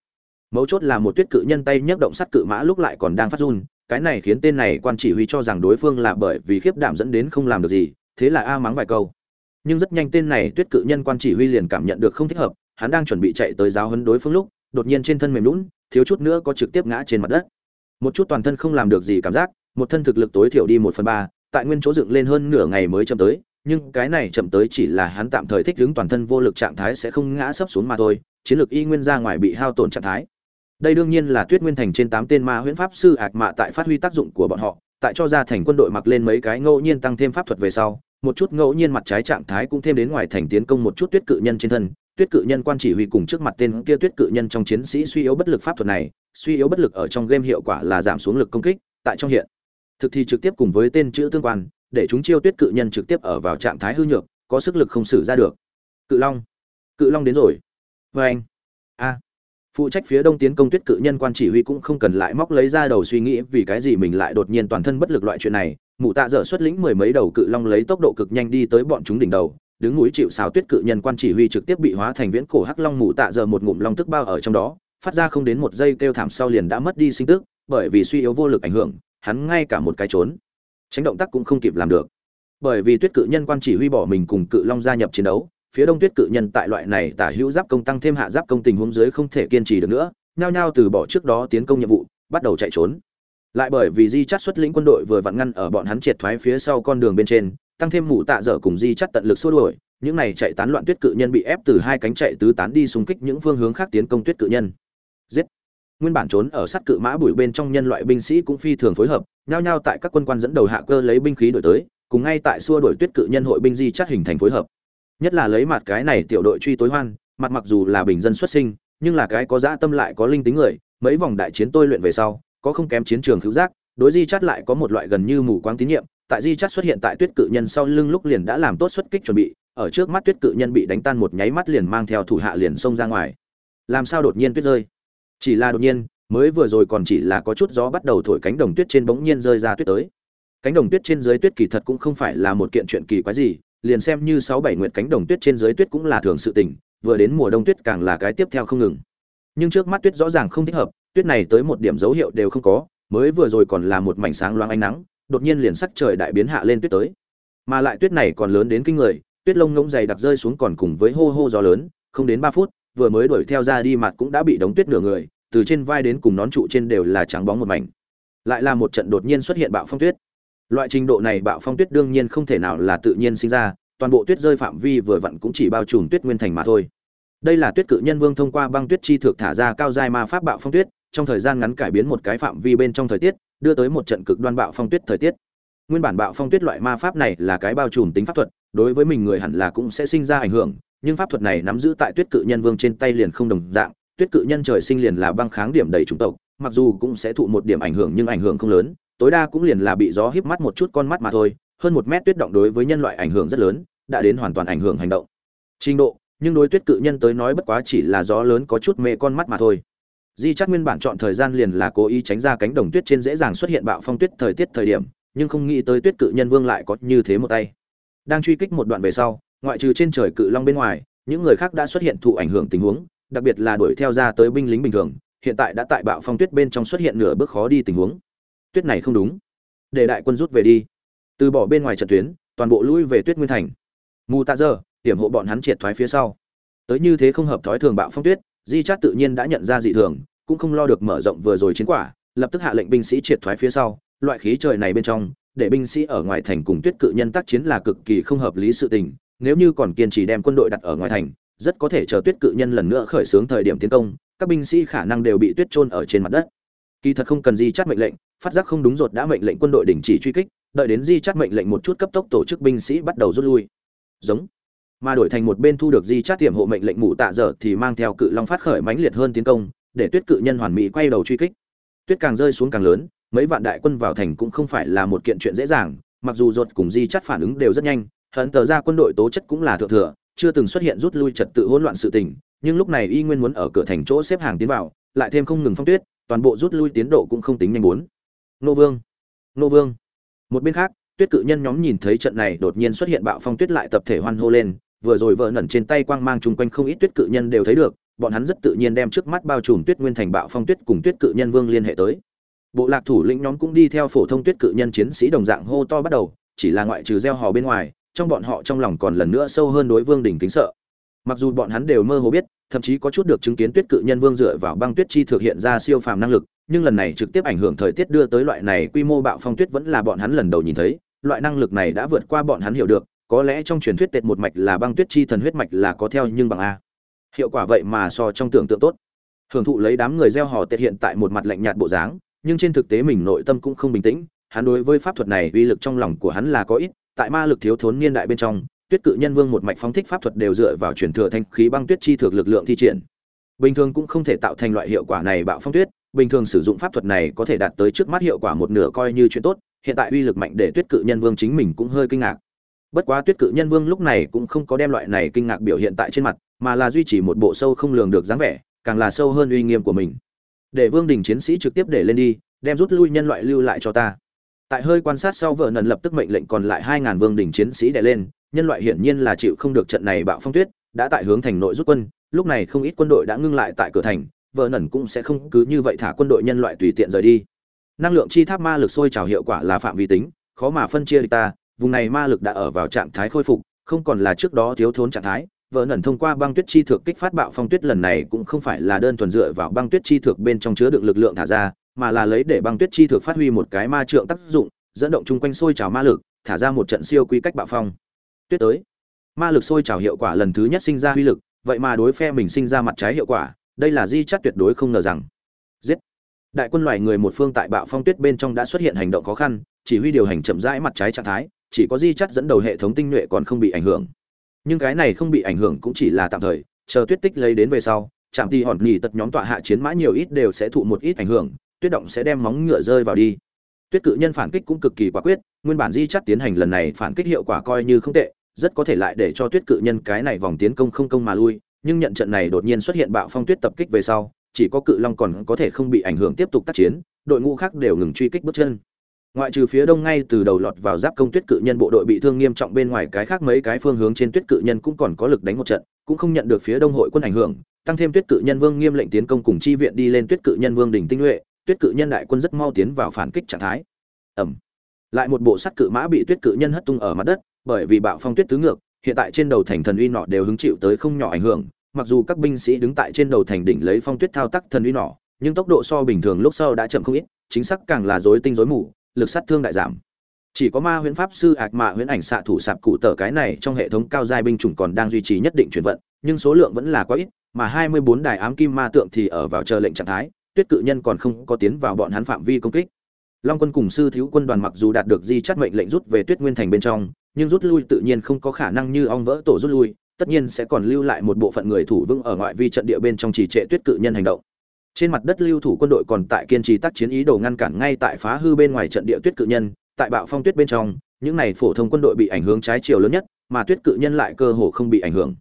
Mấu chốt là một tuyết cự nhân tay nhấc động sắt cự mã lúc lại còn đang phát run, cái này khiến tên này quan chỉ huy cho rằng đối phương là bởi vì khiếp đảm dẫn đến không làm được gì, thế là a mắng vài câu. Nhưng rất nhanh tên này tuyết cự nhân quan chỉ huy liền cảm nhận được không thích hợp, hắn đang chuẩn bị chạy tới giáo huấn đối phương lúc, đột nhiên trên thân mềm lún thiếu chút nữa có trực tiếp ngã trên mặt đất. Một chút toàn thân không làm được gì cảm giác, một thân thực lực tối thiểu đi một phần ba, tại nguyên chỗ dựng lên hơn nửa ngày mới chậm tới, nhưng cái này chậm tới chỉ là hắn tạm thời thích ứng toàn thân vô lực trạng thái sẽ không ngã sấp xuống mà thôi, chiến lược y nguyên ra ngoài bị hao tổn trạng thái. Đây đương nhiên là tuyết nguyên thành trên tám tên ma huyễn pháp sư ạc mạ tại phát huy tác dụng của bọn họ, tại cho ra thành quân đội mặc lên mấy cái ngẫu nhiên tăng thêm pháp thuật về sau, một chút ngẫu nhiên mặt trái trạng thái cũng thêm đến ngoài thành tiến công một chút tuyết cự nhân trên thân tuyết cự nhân quan chỉ huy cùng trước mặt tên kia tuyết cự nhân trong chiến sĩ suy yếu bất lực pháp thuật này, suy yếu bất lực ở trong game hiệu quả là giảm xuống lực công kích, tại trong hiện thực thì trực tiếp cùng với tên chữ tương quan, để chúng chiêu tuyết cự nhân trực tiếp ở vào trạng thái hư nhược, có sức lực không xử ra được. Cự long cự long đến rồi. Vê anh, a, phụ trách phía đông tiến công tuyết cự nhân quan chỉ huy cũng không cần lại móc lấy ra đầu suy nghĩ vì cái gì mình lại đột nhiên toàn thân bất lực loại chuyện này. Mụ tạ dở xuất lĩnh mười mấy đầu cự long lấy tốc độ cực nhanh đi tới bọn chúng đỉnh đầu đứng núi chịu xào tuyết cự nhân quan chỉ huy trực tiếp bị hóa thành viễn cổ hắc long mụ tạ giờ một ngụm long tức bao ở trong đó, phát ra không đến một giây kêu thảm sau liền đã mất đi sinh tức, bởi vì suy yếu vô lực ảnh hưởng, hắn ngay cả một cái trốn. Tránh động tác cũng không kịp làm được. Bởi vì tuyết cự nhân quan chỉ huy bỏ mình cùng cự long gia nhập chiến đấu, phía đông tuyết cự nhân tại loại này tả hữu giáp công tăng thêm hạ giáp công tình huống dưới không thể kiên trì được nữa, nhao nhao từ bỏ trước đó tiến công nhiệm vụ, bắt đầu chạy trốn. Lại bởi vì di chắt xuất lĩnh quân đội vừa vặn ngăn ở bọn hắn triệt thoái phía sau con đường bên trên tăng thêm mụ tạ dở cùng di chắt tận lực xua đuổi, những này chạy tán loạn tuyết cự nhân bị ép từ hai cánh chạy tứ tán đi xung kích những phương hướng khác tiến công tuyết cự nhân. Giết! Nguyên bản trốn ở sát cự mã bụi bên trong nhân loại binh sĩ cũng phi thường phối hợp, nhao nhao tại các quân quan dẫn đầu hạ cơ lấy binh khí đổi tới, cùng ngay tại xua đổi tuyết cự nhân hội binh di chắt hình thành phối hợp. Nhất là lấy mặt cái này tiểu đội truy tối hoan, mặt mặc dù là bình dân xuất sinh, nhưng là cái có dã tâm lại có linh tính người, mấy vòng đại chiến tôi luyện về sau, có không kém chiến trường hữu giác, đối di chắt lại có một loại gần như mù quáng tín nhiệm tại di chắt xuất hiện tại tuyết cự nhân sau lưng lúc liền đã làm tốt xuất kích chuẩn bị, ở trước mắt tuyết cự nhân bị đánh tan một nháy mắt liền mang theo thủ hạ liền xông ra ngoài. Làm sao đột nhiên tuyết rơi? Chỉ là đột nhiên, mới vừa rồi còn chỉ là có chút gió bắt đầu thổi cánh đồng tuyết trên bỗng nhiên rơi ra tuyết tới. Cánh đồng tuyết trên dưới tuyết kỳ thật cũng không phải là một kiện chuyện kỳ quái gì, liền xem như sáu bảy nguyệt cánh đồng tuyết trên dưới tuyết cũng là thường sự tình, vừa đến mùa đông tuyết càng là cái tiếp theo không ngừng. Nhưng trước mắt tuyết rõ ràng không thích hợp, tuyết này tới một điểm dấu hiệu đều không có, mới vừa rồi còn là một mảnh sáng loáng ánh nắng đột nhiên liền sắc trời đại biến hạ lên tuyết tới. Mà lại tuyết này còn lớn đến kinh người, tuyết lông ngỗng dày đặc rơi xuống còn cùng với hô hô gió lớn, không đến ba phút, vừa mới đuổi theo ra đi mặt cũng đã bị đóng tuyết nửa người, từ trên vai đến cùng nón trụ trên đều là trắng bóng một mảnh. Lại là một trận đột nhiên xuất hiện bạo phong tuyết. Loại trình độ này bạo phong tuyết đương nhiên không thể nào là tự nhiên sinh ra, toàn bộ tuyết rơi phạm vi vừa vặn cũng chỉ bao trùm tuyết nguyên thành mà thôi. Đây là tuyết cự nhân vương thông qua băng tuyết chi thực thả ra cao giai ma pháp bạo phong tuyết trong thời gian ngắn cải biến một cái phạm vi bên trong thời tiết, đưa tới một trận cực đoan bạo phong tuyết thời tiết. Nguyên bản bạo phong tuyết loại ma pháp này là cái bao trùm tính pháp thuật, đối với mình người hẳn là cũng sẽ sinh ra ảnh hưởng, nhưng pháp thuật này nắm giữ tại tuyết cự nhân vương trên tay liền không đồng dạng, tuyết cự nhân trời sinh liền là băng kháng điểm đầy chủng tộc, mặc dù cũng sẽ thụ một điểm ảnh hưởng nhưng ảnh hưởng không lớn, tối đa cũng liền là bị gió híp mắt một chút con mắt mà thôi, hơn một mét tuyết động đối với nhân loại ảnh hưởng rất lớn, đã đến hoàn toàn ảnh hưởng hành động. Trình độ, nhưng đối tuyết cự nhân tới nói bất quá chỉ là gió lớn có chút mê con mắt mà thôi di Chát nguyên bản chọn thời gian liền là cố ý tránh ra cánh đồng tuyết trên dễ dàng xuất hiện bạo phong tuyết thời tiết thời điểm, nhưng không nghĩ tới tuyết cự nhân vương lại có như thế một tay. Đang truy kích một đoạn về sau, ngoại trừ trên trời cự long bên ngoài, những người khác đã xuất hiện thụ ảnh hưởng tình huống, đặc biệt là đuổi theo ra tới binh lính bình thường, hiện tại đã tại bạo phong tuyết bên trong xuất hiện nửa bước khó đi tình huống. Tuyết này không đúng. Để đại quân rút về đi. Từ bỏ bên ngoài trận tuyến, toàn bộ lui về tuyết nguyên thành. Mù tạ dơ, hiểm hộ bọn hắn triệt thoái phía sau. Tới như thế không hợp thói thường bạo phong tuyết di chát tự nhiên đã nhận ra dị thường, cũng không lo được mở rộng vừa rồi chiến quả, lập tức hạ lệnh binh sĩ triệt thoái phía sau. Loại khí trời này bên trong, để binh sĩ ở ngoài thành cùng tuyết cự nhân tác chiến là cực kỳ không hợp lý sự tình. Nếu như còn kiên trì đem quân đội đặt ở ngoài thành, rất có thể chờ tuyết cự nhân lần nữa khởi xướng thời điểm tiến công, các binh sĩ khả năng đều bị tuyết trôn ở trên mặt đất. Kỳ thật không cần di chắt mệnh lệnh, phát giác không đúng rột đã mệnh lệnh quân đội đình chỉ truy kích, đợi đến di chắt mệnh lệnh một chút cấp tốc tổ chức binh sĩ bắt đầu rút lui. Giống mà đổi thành một bên thu được di chát tiệm hộ mệnh lệnh mụ tạ dở thì mang theo cự long phát khởi mãnh liệt hơn tiến công, để tuyết cự nhân hoàn mỹ quay đầu truy kích. Tuyết càng rơi xuống càng lớn, mấy vạn đại quân vào thành cũng không phải là một kiện chuyện dễ dàng, mặc dù ruột cùng di chát phản ứng đều rất nhanh hận tờ ra quân đội tố chất cũng là thượng thừa, chưa từng xuất hiện rút lui trật tự hỗn loạn sự tình, nhưng lúc này y nguyên muốn ở cửa thành chỗ xếp hàng tiến vào, lại thêm không ngừng phong tuyết, toàn bộ rút lui tiến độ cũng không tính nhanh bốn. Nô vương! Nô vương! Một bên khác, tuyết cự nhân nhóm nhìn thấy trận này đột nhiên xuất hiện bạo phong tuyết lại tập thể hoan hô lên vừa rồi vợ nẩn trên tay quang mang chung quanh không ít tuyết cự nhân đều thấy được, bọn hắn rất tự nhiên đem trước mắt bao trùm tuyết nguyên thành bạo phong tuyết cùng tuyết cự nhân vương liên hệ tới. Bộ lạc thủ lĩnh nhóm cũng đi theo phổ thông tuyết cự nhân chiến sĩ đồng dạng hô to bắt đầu, chỉ là ngoại trừ gieo hò bên ngoài, trong bọn họ trong lòng còn lần nữa sâu hơn đối vương đỉnh kính sợ. Mặc dù bọn hắn đều mơ hồ biết, thậm chí có chút được chứng kiến tuyết cự nhân vương dựa vào băng tuyết chi thực hiện ra siêu phàm năng lực, nhưng lần này trực tiếp ảnh hưởng thời tiết đưa tới loại này quy mô bạo phong tuyết vẫn là bọn hắn lần đầu nhìn thấy, loại năng lực này đã vượt qua bọn hắn hiểu được có lẽ trong truyền thuyết tệt một mạch là băng tuyết chi thần huyết mạch là có theo nhưng bằng a. Hiệu quả vậy mà so trong tưởng tượng tốt. Hưởng thụ lấy đám người gieo hò tệt hiện tại một mặt lạnh nhạt bộ dáng, nhưng trên thực tế mình nội tâm cũng không bình tĩnh, hắn đối với pháp thuật này uy lực trong lòng của hắn là có ít, tại ma lực thiếu thốn niên đại bên trong, tuyết cự nhân vương một mạch phóng thích pháp thuật đều dựa vào truyền thừa thanh khí băng tuyết chi thực lực lượng thi triển. Bình thường cũng không thể tạo thành loại hiệu quả này bạo phong tuyết, bình thường sử dụng pháp thuật này có thể đạt tới trước mắt hiệu quả một nửa coi như chuyện tốt, hiện tại uy lực mạnh để tuyết cự nhân vương chính mình cũng hơi kinh ngạc bất quá tuyết cự nhân vương lúc này cũng không có đem loại này kinh ngạc biểu hiện tại trên mặt, mà là duy trì một bộ sâu không lường được dáng vẻ, càng là sâu hơn uy nghiêm của mình. Để vương đình chiến sĩ trực tiếp để lên đi, đem rút lui nhân loại lưu lại cho ta. Tại hơi quan sát sau vợ nần lập tức mệnh lệnh còn lại hai ngàn vương đỉnh chiến sĩ đè lên, nhân loại hiển nhiên là chịu không được trận này bạo phong tuyết, đã tại hướng thành nội rút quân, lúc này không ít quân đội đã ngưng lại tại cửa thành, vợ nần cũng sẽ không cứ như vậy thả quân đội nhân loại tùy tiện rời đi. Năng lượng chi tháp ma lực sôi trào hiệu quả là phạm vi tính, khó mà phân chia địch ta vùng này ma lực đã ở vào trạng thái khôi phục, không còn là trước đó thiếu thốn trạng thái. Vợ nần thông qua băng tuyết chi thực kích phát bạo phong tuyết lần này cũng không phải là đơn thuần dựa vào băng tuyết chi thực bên trong chứa đựng lực lượng thả ra, mà là lấy để băng tuyết chi thực phát huy một cái ma trượng tác dụng, dẫn động chung quanh sôi trào ma lực, thả ra một trận siêu quy cách bạo phong. Tuyết tới. Ma lực sôi trào hiệu quả lần thứ nhất sinh ra uy lực, vậy mà đối phe mình sinh ra mặt trái hiệu quả, đây là di chắc tuyệt đối không ngờ rằng. Giết. Đại quân loài người một phương tại bạo phong tuyết bên trong đã xuất hiện hành động khó khăn, chỉ huy điều hành chậm rãi mặt trái trạng thái chỉ có di chắt dẫn đầu hệ thống tinh nhuệ còn không bị ảnh hưởng. Nhưng cái này không bị ảnh hưởng cũng chỉ là tạm thời, chờ tuyết tích lấy đến về sau chạm thì hòn nghỉ tật nhóm tọa hạ chiến mã nhiều ít đều sẽ thụ một ít ảnh hưởng, tuyết động sẽ đem móng ngựa rơi vào đi. Tuyết cự nhân phản kích cũng cực kỳ quả quyết, nguyên bản di chắt tiến hành lần này phản kích hiệu quả coi như không tệ, rất có thể lại để cho tuyết cự nhân cái này vòng tiến công không công mà lui, nhưng nhận trận này đột nhiên xuất hiện bạo phong tuyết tập kích về sau, chỉ có cự long còn có thể không bị ảnh hưởng tiếp tục tác chiến, đội ngũ khác đều ngừng truy kích bước chân ngoại trừ phía đông ngay từ đầu lọt vào giáp công tuyết cự nhân, bộ đội bị thương nghiêm trọng, bên ngoài cái khác mấy cái phương hướng trên tuyết cự nhân cũng còn có lực đánh một trận, cũng không nhận được phía đông hội quân ảnh hưởng. Tăng thêm tuyết cự nhân vương nghiêm lệnh tiến công cùng chi viện đi lên tuyết cự nhân vương đỉnh tinh nhuệ, tuyết cự nhân đại quân rất mau tiến vào phản kích trạng thái. Ẩm. Lại một bộ sắt cự mã bị tuyết cự nhân hất tung ở mặt đất, bởi vì bạo phong tuyết tứ ngược, hiện tại trên đầu thành thần uy nọ đều hứng chịu tới không nhỏ ảnh hưởng. Mặc dù các binh sĩ đứng tại trên đầu thành đỉnh lấy phong tuyết thao tác thần uy nọ, nhưng tốc độ so bình thường lúc sau đã chậm không ít, chính xác càng là rối tinh rối mù lực sát thương đại giảm. Chỉ có ma huyễn pháp sư ạc mạ huyễn ảnh xạ thủ sạp cụ tờ cái này trong hệ thống cao giai binh chủng còn đang duy trì nhất định chuyển vận, nhưng số lượng vẫn là quá ít, mà 24 đài ám kim ma tượng thì ở vào chờ lệnh trạng thái, tuyết cự nhân còn không có tiến vào bọn hắn phạm vi công kích. Long quân cùng sư thiếu quân đoàn mặc dù đạt được di chắt mệnh lệnh rút về tuyết nguyên thành bên trong, nhưng rút lui tự nhiên không có khả năng như ong vỡ tổ rút lui, tất nhiên sẽ còn lưu lại một bộ phận người thủ vững ở ngoại vi trận địa bên trong trì trệ tuyết cự nhân hành động trên mặt đất lưu thủ quân đội còn tại kiên trì tác chiến ý đồ ngăn cản ngay tại phá hư bên ngoài trận địa tuyết cự nhân, tại bạo phong tuyết bên trong, những này phổ thông quân đội bị ảnh hưởng trái chiều lớn nhất, mà tuyết cự nhân lại cơ hồ không bị ảnh hưởng.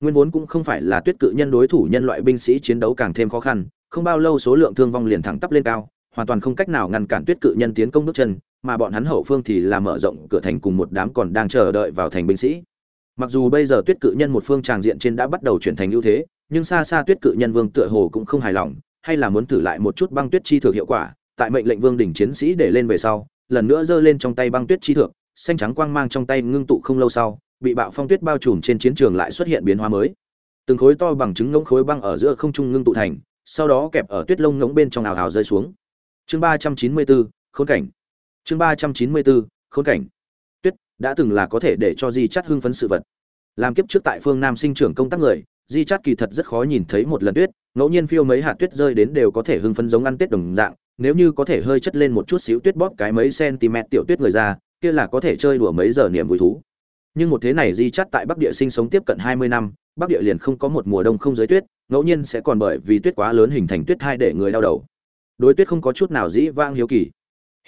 Nguyên vốn cũng không phải là tuyết cự nhân đối thủ nhân loại binh sĩ chiến đấu càng thêm khó khăn, không bao lâu số lượng thương vong liền thẳng tắp lên cao, hoàn toàn không cách nào ngăn cản tuyết cự nhân tiến công bước chân, mà bọn hắn hậu phương thì là mở rộng cửa thành cùng một đám còn đang chờ đợi vào thành binh sĩ. Mặc dù bây giờ tuyết cự nhân một phương tràng diện trên đã bắt đầu chuyển thành ưu thế, nhưng xa xa tuyết cự nhân vương tựa hồ cũng không hài lòng hay là muốn thử lại một chút băng tuyết chi thực hiệu quả, tại mệnh lệnh vương đỉnh chiến sĩ để lên về sau, lần nữa giơ lên trong tay băng tuyết chi thực xanh trắng quang mang trong tay ngưng tụ không lâu sau, bị bạo phong tuyết bao trùm trên chiến trường lại xuất hiện biến hóa mới. Từng khối to bằng trứng ngỗng khối băng ở giữa không trung ngưng tụ thành, sau đó kẹp ở tuyết lông ngỗng bên trong ào ào rơi xuống. Chương ba trăm chín mươi bốn, khốn cảnh. Chương ba trăm chín mươi bốn, khốn cảnh. Tuyết, đã từng là có thể để cho di chắt hưng phấn sự vật. Làm kiếp trước tại phương nam sinh trưởng công tác người, di chắt kỳ thật rất khó nhìn thấy một lần tuyết ngẫu nhiên phiêu mấy hạt tuyết rơi đến đều có thể hưng phấn giống ăn tết đồng dạng, nếu như có thể hơi chất lên một chút xíu tuyết bóp cái mấy cm tiểu tuyết người ra, kia là có thể chơi đùa mấy giờ niềm vui thú. Nhưng một thế này di chắt tại bắc địa sinh sống tiếp cận hai mươi năm, bắc địa liền không có một mùa đông không giới tuyết, ngẫu nhiên sẽ còn bởi vì tuyết quá lớn hình thành tuyết thai để người đau đầu. Đối tuyết không có chút nào dĩ vang hiếu kỳ.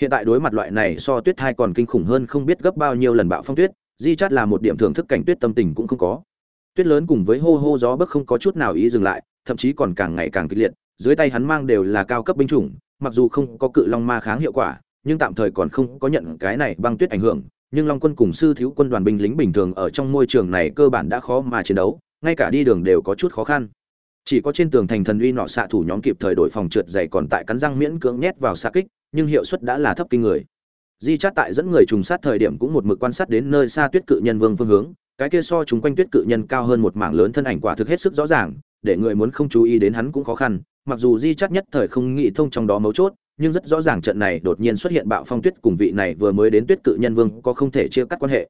Hiện tại đối mặt loại này so tuyết thai còn kinh khủng hơn không biết gấp bao nhiêu lần bạo phong tuyết, di chắt là một điểm thưởng thức cảnh tuyết tâm tình cũng không có. Tuyết lớn cùng với hô hô gió bấc không có chút nào ý dừng lại thậm chí còn càng ngày càng kịch liệt, dưới tay hắn mang đều là cao cấp binh chủng, mặc dù không có cự long ma kháng hiệu quả, nhưng tạm thời còn không có nhận cái này băng tuyết ảnh hưởng, nhưng long quân cùng sư thiếu quân đoàn binh lính bình thường ở trong môi trường này cơ bản đã khó mà chiến đấu, ngay cả đi đường đều có chút khó khăn. Chỉ có trên tường thành thần uy nọ xạ thủ nhóm kịp thời đổi phòng trượt dày còn tại cắn răng miễn cưỡng nhét vào xa kích, nhưng hiệu suất đã là thấp kinh người. Di chát tại dẫn người trùng sát thời điểm cũng một mực quan sát đến nơi xa tuyết cự nhân vương phương hướng, cái kia so chúng quanh tuyết cự nhân cao hơn một mảng lớn thân ảnh quả thực hết sức rõ ràng để người muốn không chú ý đến hắn cũng khó khăn, mặc dù di chắc nhất thời không nghĩ thông trong đó mấu chốt, nhưng rất rõ ràng trận này đột nhiên xuất hiện bạo phong tuyết cùng vị này vừa mới đến tuyết cự nhân vương có không thể chia cắt quan hệ.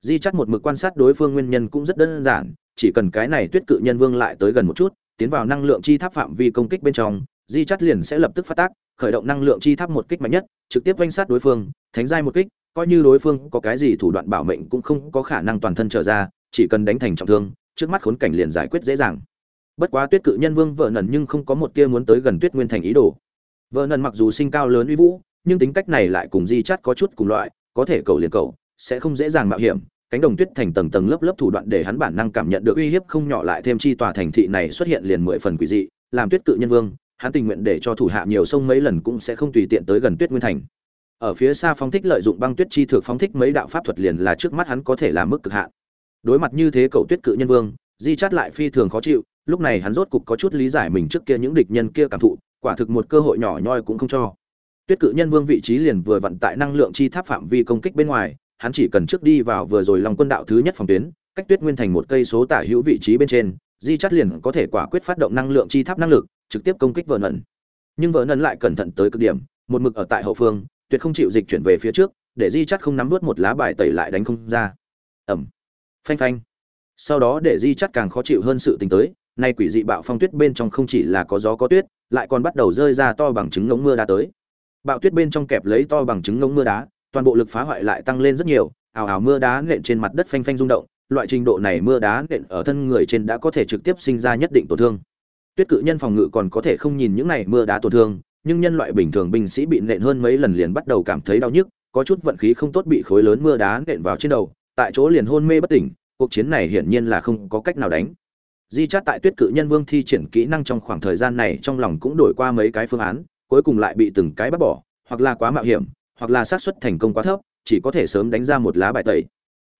Di chắc một mực quan sát đối phương nguyên nhân cũng rất đơn giản, chỉ cần cái này tuyết cự nhân vương lại tới gần một chút, tiến vào năng lượng chi tháp phạm vi công kích bên trong, di chắt liền sẽ lập tức phát tác, khởi động năng lượng chi tháp một kích mạnh nhất, trực tiếp quanh sát đối phương, thánh giai một kích, coi như đối phương có cái gì thủ đoạn bảo mệnh cũng không có khả năng toàn thân trở ra, chỉ cần đánh thành trọng thương, trước mắt khốn cảnh liền giải quyết dễ dàng bất quá tuyết cự nhân vương vợ nần nhưng không có một tia muốn tới gần tuyết nguyên thành ý đồ. Vợ nần mặc dù sinh cao lớn uy vũ, nhưng tính cách này lại cùng di chắt có chút cùng loại, có thể cầu liền cầu, sẽ không dễ dàng mạo hiểm. Cánh đồng tuyết thành tầng tầng lớp lớp thủ đoạn để hắn bản năng cảm nhận được uy hiếp không nhỏ lại thêm chi tòa thành thị này xuất hiện liền mười phần quỷ dị, làm tuyết cự nhân vương, hắn tình nguyện để cho thủ hạ nhiều sông mấy lần cũng sẽ không tùy tiện tới gần tuyết nguyên thành. Ở phía xa phóng thích lợi dụng băng tuyết chi thực phóng thích mấy đạo pháp thuật liền là trước mắt hắn có thể làm mức cực hạn. Đối mặt như thế cậu tuyết cự nhân vương, di chắt lại phi thường khó chịu lúc này hắn rốt cục có chút lý giải mình trước kia những địch nhân kia cảm thụ, quả thực một cơ hội nhỏ nhoi cũng không cho. Tuyết cự nhân vương vị trí liền vừa vận tại năng lượng chi tháp phạm vi công kích bên ngoài, hắn chỉ cần trước đi vào vừa rồi lòng quân đạo thứ nhất phòng tuyến, cách tuyết nguyên thành một cây số tả hữu vị trí bên trên, di chắt liền có thể quả quyết phát động năng lượng chi tháp năng lực, trực tiếp công kích vợ nần. Nhưng vợ nần lại cẩn thận tới cực điểm, một mực ở tại hậu phương, tuyệt không chịu dịch chuyển về phía trước, để di chắt không nắm vớt một lá bài tẩy lại đánh không ra. Ẩm phanh phanh. Sau đó để di chắt càng khó chịu hơn sự tình tới nay quỷ dị bạo phong tuyết bên trong không chỉ là có gió có tuyết, lại còn bắt đầu rơi ra to bằng trứng ngống mưa đá tới. Bạo tuyết bên trong kẹp lấy to bằng trứng ngống mưa đá, toàn bộ lực phá hoại lại tăng lên rất nhiều, ào ào mưa đá nện trên mặt đất phanh phanh rung động, loại trình độ này mưa đá nện ở thân người trên đã có thể trực tiếp sinh ra nhất định tổn thương. Tuyết cự nhân phòng ngự còn có thể không nhìn những này mưa đá tổn thương, nhưng nhân loại bình thường binh sĩ bị nện hơn mấy lần liền bắt đầu cảm thấy đau nhức, có chút vận khí không tốt bị khối lớn mưa đá nện vào trên đầu, tại chỗ liền hôn mê bất tỉnh, cuộc chiến này hiển nhiên là không có cách nào đánh di chát tại tuyết cự nhân vương thi triển kỹ năng trong khoảng thời gian này trong lòng cũng đổi qua mấy cái phương án, cuối cùng lại bị từng cái bác bỏ, hoặc là quá mạo hiểm, hoặc là xác suất thành công quá thấp, chỉ có thể sớm đánh ra một lá bài tẩy.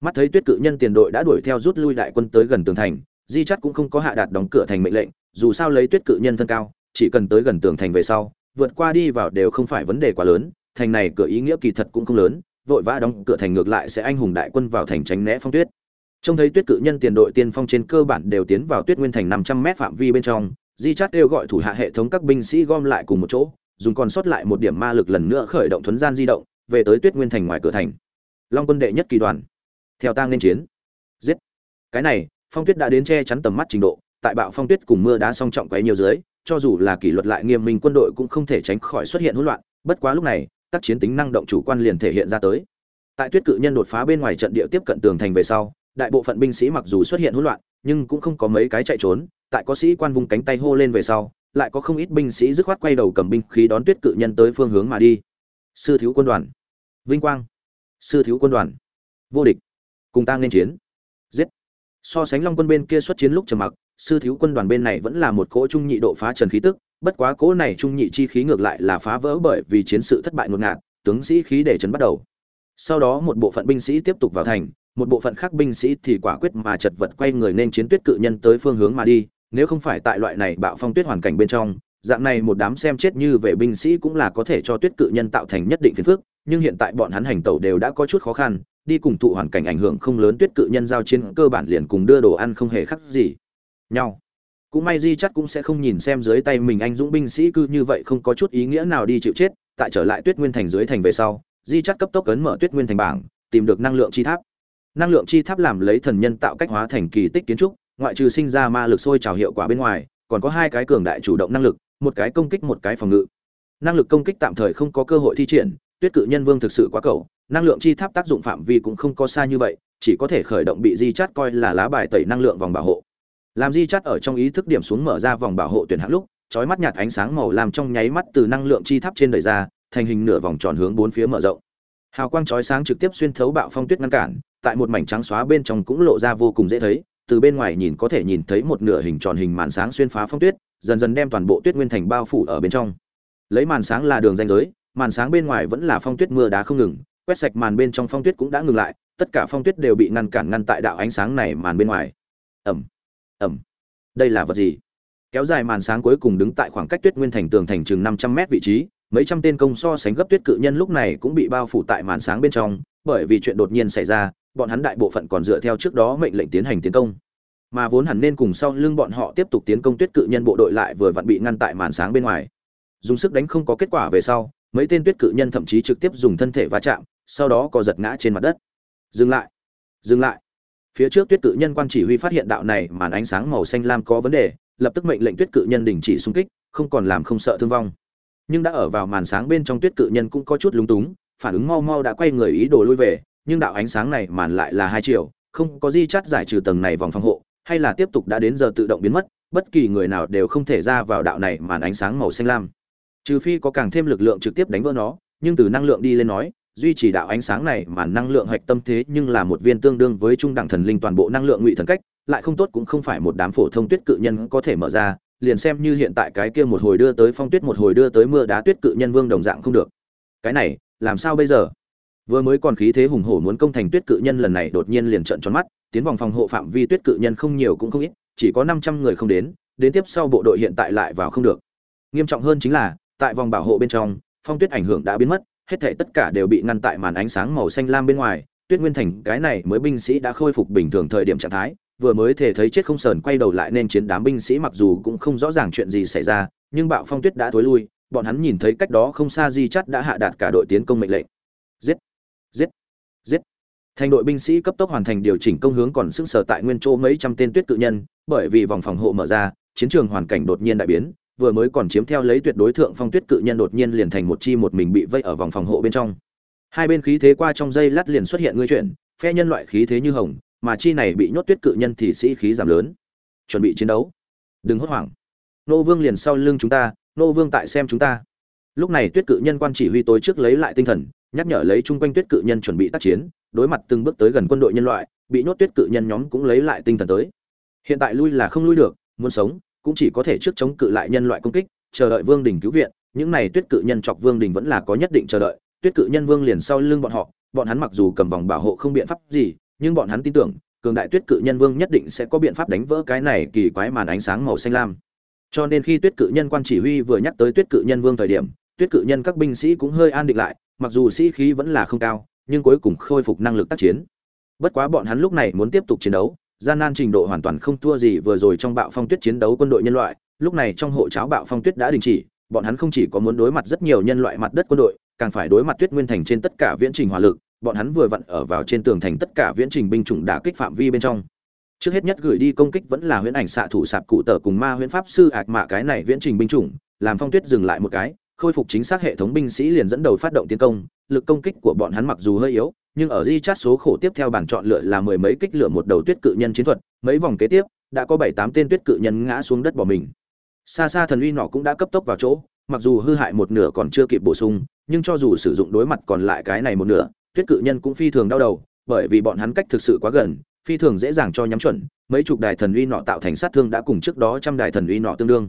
Mắt thấy tuyết cự nhân tiền đội đã đuổi theo rút lui đại quân tới gần tường thành, di chát cũng không có hạ đạt đóng cửa thành mệnh lệnh, dù sao lấy tuyết cự nhân thân cao, chỉ cần tới gần tường thành về sau, vượt qua đi vào đều không phải vấn đề quá lớn, thành này cửa ý nghĩa kỳ thật cũng không lớn, vội vã đóng cửa thành ngược lại sẽ anh hùng đại quân vào thành tránh né phong tuyết trông thấy tuyết cự nhân tiền đội tiên phong trên cơ bản đều tiến vào tuyết nguyên thành năm trăm mét phạm vi bên trong, di chát kêu gọi thủ hạ hệ thống các binh sĩ gom lại cùng một chỗ, dùng còn sót lại một điểm ma lực lần nữa khởi động thuấn gian di động, về tới tuyết nguyên thành ngoài cửa thành. Long quân đệ nhất kỳ đoàn, theo tang lên chiến. Giết. Cái này, phong tuyết đã đến che chắn tầm mắt trình độ, tại bạo phong tuyết cùng mưa đá song trọng quấy nhiều dưới, cho dù là kỷ luật lại nghiêm minh quân đội cũng không thể tránh khỏi xuất hiện hỗn loạn, bất quá lúc này, tác chiến tính năng động chủ quan liền thể hiện ra tới. Tại tuyết cự nhân đột phá bên ngoài trận địa tiếp cận tường thành về sau đại bộ phận binh sĩ mặc dù xuất hiện hỗn loạn, nhưng cũng không có mấy cái chạy trốn, tại có sĩ quan vùng cánh tay hô lên về sau, lại có không ít binh sĩ dứt khoát quay đầu cầm binh khí đón tuyết cự nhân tới phương hướng mà đi. Sư thiếu quân đoàn. Vinh quang. Sư thiếu quân đoàn. Vô địch. Cùng ta nên chiến. Giết. So sánh long quân bên kia xuất chiến lúc trầm mặc, sư thiếu quân đoàn bên này vẫn là một cỗ trung nhị độ phá trần khí tức, bất quá cỗ này trung nhị chi khí ngược lại là phá vỡ bởi vì chiến sự thất bại ngột ngạt, tướng sĩ khí để trấn bắt đầu. Sau đó một bộ phận binh sĩ tiếp tục vào thành một bộ phận khác binh sĩ thì quả quyết mà chật vật quay người nên chiến tuyết cự nhân tới phương hướng mà đi, nếu không phải tại loại này bạo phong tuyết hoàn cảnh bên trong, dạng này một đám xem chết như về binh sĩ cũng là có thể cho tuyết cự nhân tạo thành nhất định phiền phức, nhưng hiện tại bọn hắn hành tẩu đều đã có chút khó khăn, đi cùng tụ hoàn cảnh ảnh hưởng không lớn tuyết cự nhân giao chiến cơ bản liền cùng đưa đồ ăn không hề khác gì. Nhau. Cũng may di chắc cũng sẽ không nhìn xem dưới tay mình anh dũng binh sĩ cứ như vậy không có chút ý nghĩa nào đi chịu chết, tại trở lại tuyết nguyên thành dưới thành về sau, di chắc cấp tốc ấn mở tuyết nguyên thành bảng, tìm được năng lượng chi tháp năng lượng chi tháp làm lấy thần nhân tạo cách hóa thành kỳ tích kiến trúc, ngoại trừ sinh ra ma lực sôi trào hiệu quả bên ngoài, còn có hai cái cường đại chủ động năng lực, một cái công kích một cái phòng ngự. Năng lực công kích tạm thời không có cơ hội thi triển, tuyết cự nhân vương thực sự quá cầu, năng lượng chi tháp tác dụng phạm vi cũng không có xa như vậy, chỉ có thể khởi động bị di chắt coi là lá bài tẩy năng lượng vòng bảo hộ. Làm di chắt ở trong ý thức điểm xuống mở ra vòng bảo hộ tuyển hạng lúc, chói mắt nhạt ánh sáng màu làm trong nháy mắt từ năng lượng chi tháp trên đời ra, thành hình nửa vòng tròn hướng bốn phía mở rộng. Hào quang chói sáng trực tiếp xuyên thấu bạo phong tuyết ngăn cản tại một mảnh trắng xóa bên trong cũng lộ ra vô cùng dễ thấy, từ bên ngoài nhìn có thể nhìn thấy một nửa hình tròn hình màn sáng xuyên phá phong tuyết, dần dần đem toàn bộ tuyết nguyên thành bao phủ ở bên trong. Lấy màn sáng là đường ranh giới, màn sáng bên ngoài vẫn là phong tuyết mưa đá không ngừng, quét sạch màn bên trong phong tuyết cũng đã ngừng lại, tất cả phong tuyết đều bị ngăn cản ngăn tại đạo ánh sáng này màn bên ngoài. Ẩm ẩm, đây là vật gì? Kéo dài màn sáng cuối cùng đứng tại khoảng cách tuyết nguyên thành tường thành chừng năm trăm mét vị trí, mấy trăm tên công so sánh gấp tuyết cự nhân lúc này cũng bị bao phủ tại màn sáng bên trong, bởi vì chuyện đột nhiên xảy ra bọn hắn đại bộ phận còn dựa theo trước đó mệnh lệnh tiến hành tiến công. Mà vốn hẳn nên cùng sau lưng bọn họ tiếp tục tiến công tuyết cự nhân bộ đội lại vừa vặn bị ngăn tại màn sáng bên ngoài. Dùng sức đánh không có kết quả về sau, mấy tên tuyết cự nhân thậm chí trực tiếp dùng thân thể va chạm, sau đó co giật ngã trên mặt đất. Dừng lại dừng lại. Phía trước tuyết cự nhân quan chỉ huy phát hiện đạo này màn ánh sáng màu xanh lam có vấn đề, lập tức mệnh lệnh tuyết cự nhân đình chỉ xung kích, không còn làm không sợ thương vong. Nhưng đã ở vào màn sáng bên trong tuyết cự nhân cũng có chút lúng túng, phản ứng mau mau đã quay người ý đồ lui về nhưng đạo ánh sáng này màn lại là hai chiều, không có di chắt giải trừ tầng này vòng phòng hộ, hay là tiếp tục đã đến giờ tự động biến mất, bất kỳ người nào đều không thể ra vào đạo này màn ánh sáng màu xanh lam. Trừ phi có càng thêm lực lượng trực tiếp đánh vỡ nó, nhưng từ năng lượng đi lên nói, duy trì đạo ánh sáng này mà năng lượng hạch tâm thế nhưng là một viên tương đương với trung đẳng thần linh toàn bộ năng lượng ngụy thần cách, lại không tốt cũng không phải một đám phổ thông tuyết cự nhân có thể mở ra, liền xem như hiện tại cái kia một hồi đưa tới phong tuyết một hồi đưa tới mưa đá tuyết cự nhân vương đồng dạng không được. Cái này, làm sao bây giờ? Vừa mới còn khí thế hùng hổ muốn công thành tuyết cự nhân lần này đột nhiên liền trợn tròn mắt, tiến vòng phòng hộ phạm vi tuyết cự nhân không nhiều cũng không ít, chỉ có năm trăm người không đến đến tiếp sau bộ đội hiện tại lại vào không được. Nghiêm trọng hơn chính là, tại vòng bảo hộ bên trong, phong tuyết ảnh hưởng đã biến mất, hết thảy tất cả đều bị ngăn tại màn ánh sáng màu xanh lam bên ngoài. Tuyết nguyên thành, cái này mới binh sĩ đã khôi phục bình thường thời điểm trạng thái, vừa mới thể thấy chết không sờn quay đầu lại nên chiến đám binh sĩ mặc dù cũng không rõ ràng chuyện gì xảy ra, nhưng bạo phong tuyết đã thối lui, bọn hắn nhìn thấy cách đó không xa di chắt đã hạ đạt cả đội tiến công mệnh lệnh. Giết! Giết. Giết. Thành đội binh sĩ cấp tốc hoàn thành điều chỉnh công hướng còn sững sờ tại nguyên chỗ mấy trăm tên tuyết cự nhân, bởi vì vòng phòng hộ mở ra, chiến trường hoàn cảnh đột nhiên đại biến, vừa mới còn chiếm theo lấy tuyệt đối thượng phong tuyết cự nhân đột nhiên liền thành một chi một mình bị vây ở vòng phòng hộ bên trong. Hai bên khí thế qua trong dây lát liền xuất hiện ngươi chuyển, phe nhân loại khí thế như hồng, mà chi này bị nhốt tuyết cự nhân thì sĩ khí giảm lớn. Chuẩn bị chiến đấu. Đừng hốt hoảng. Nô vương liền sau lưng chúng ta, nô vương tại xem chúng ta. Lúc này tuyết cự nhân quan chỉ huy tối trước lấy lại tinh thần nhắc nhở lấy chung quanh tuyết cự nhân chuẩn bị tác chiến, đối mặt từng bước tới gần quân đội nhân loại, bị nhốt tuyết cự nhân nhóm cũng lấy lại tinh thần tới. Hiện tại lui là không lui được, muốn sống cũng chỉ có thể trước chống cự lại nhân loại công kích, chờ đợi vương đình cứu viện, những này tuyết cự nhân chọc vương đình vẫn là có nhất định chờ đợi, tuyết cự nhân vương liền sau lưng bọn họ, bọn hắn mặc dù cầm vòng bảo hộ không biện pháp gì, nhưng bọn hắn tin tưởng, cường đại tuyết cự nhân vương nhất định sẽ có biện pháp đánh vỡ cái này kỳ quái màn ánh sáng màu xanh lam. Cho nên khi tuyết cự nhân quan chỉ huy vừa nhắc tới tuyết cự nhân vương thời điểm, tuyết cự nhân các binh sĩ cũng hơi an định lại mặc dù sĩ khí vẫn là không cao, nhưng cuối cùng khôi phục năng lực tác chiến. Bất quá bọn hắn lúc này muốn tiếp tục chiến đấu, gian nan trình độ hoàn toàn không thua gì vừa rồi trong bạo phong tuyết chiến đấu quân đội nhân loại, lúc này trong hộ cháo bạo phong tuyết đã đình chỉ, bọn hắn không chỉ có muốn đối mặt rất nhiều nhân loại mặt đất quân đội, càng phải đối mặt tuyết nguyên thành trên tất cả viễn trình hỏa lực, bọn hắn vừa vặn ở vào trên tường thành tất cả viễn trình binh chủng đả kích phạm vi bên trong. Trước hết nhất gửi đi công kích vẫn là huyễn ảnh xạ thủ sạp cụ tờ cùng ma huyễn pháp sư ạc mạ cái này viễn trình binh chủng, làm phong tuyết dừng lại một cái khôi phục chính xác hệ thống binh sĩ liền dẫn đầu phát động tiến công, lực công kích của bọn hắn mặc dù hơi yếu, nhưng ở di chát số khổ tiếp theo bảng chọn lựa là mười mấy kích lửa một đầu tuyết cự nhân chiến thuật, mấy vòng kế tiếp, đã có bảy tám tên tuyết cự nhân ngã xuống đất bỏ mình. Xa xa thần uy nọ cũng đã cấp tốc vào chỗ, mặc dù hư hại một nửa còn chưa kịp bổ sung, nhưng cho dù sử dụng đối mặt còn lại cái này một nửa, tuyết cự nhân cũng phi thường đau đầu, bởi vì bọn hắn cách thực sự quá gần, phi thường dễ dàng cho nhắm chuẩn, mấy chục đài thần uy nọ tạo thành sát thương đã cùng trước đó trăm đài thần uy nọ tương đương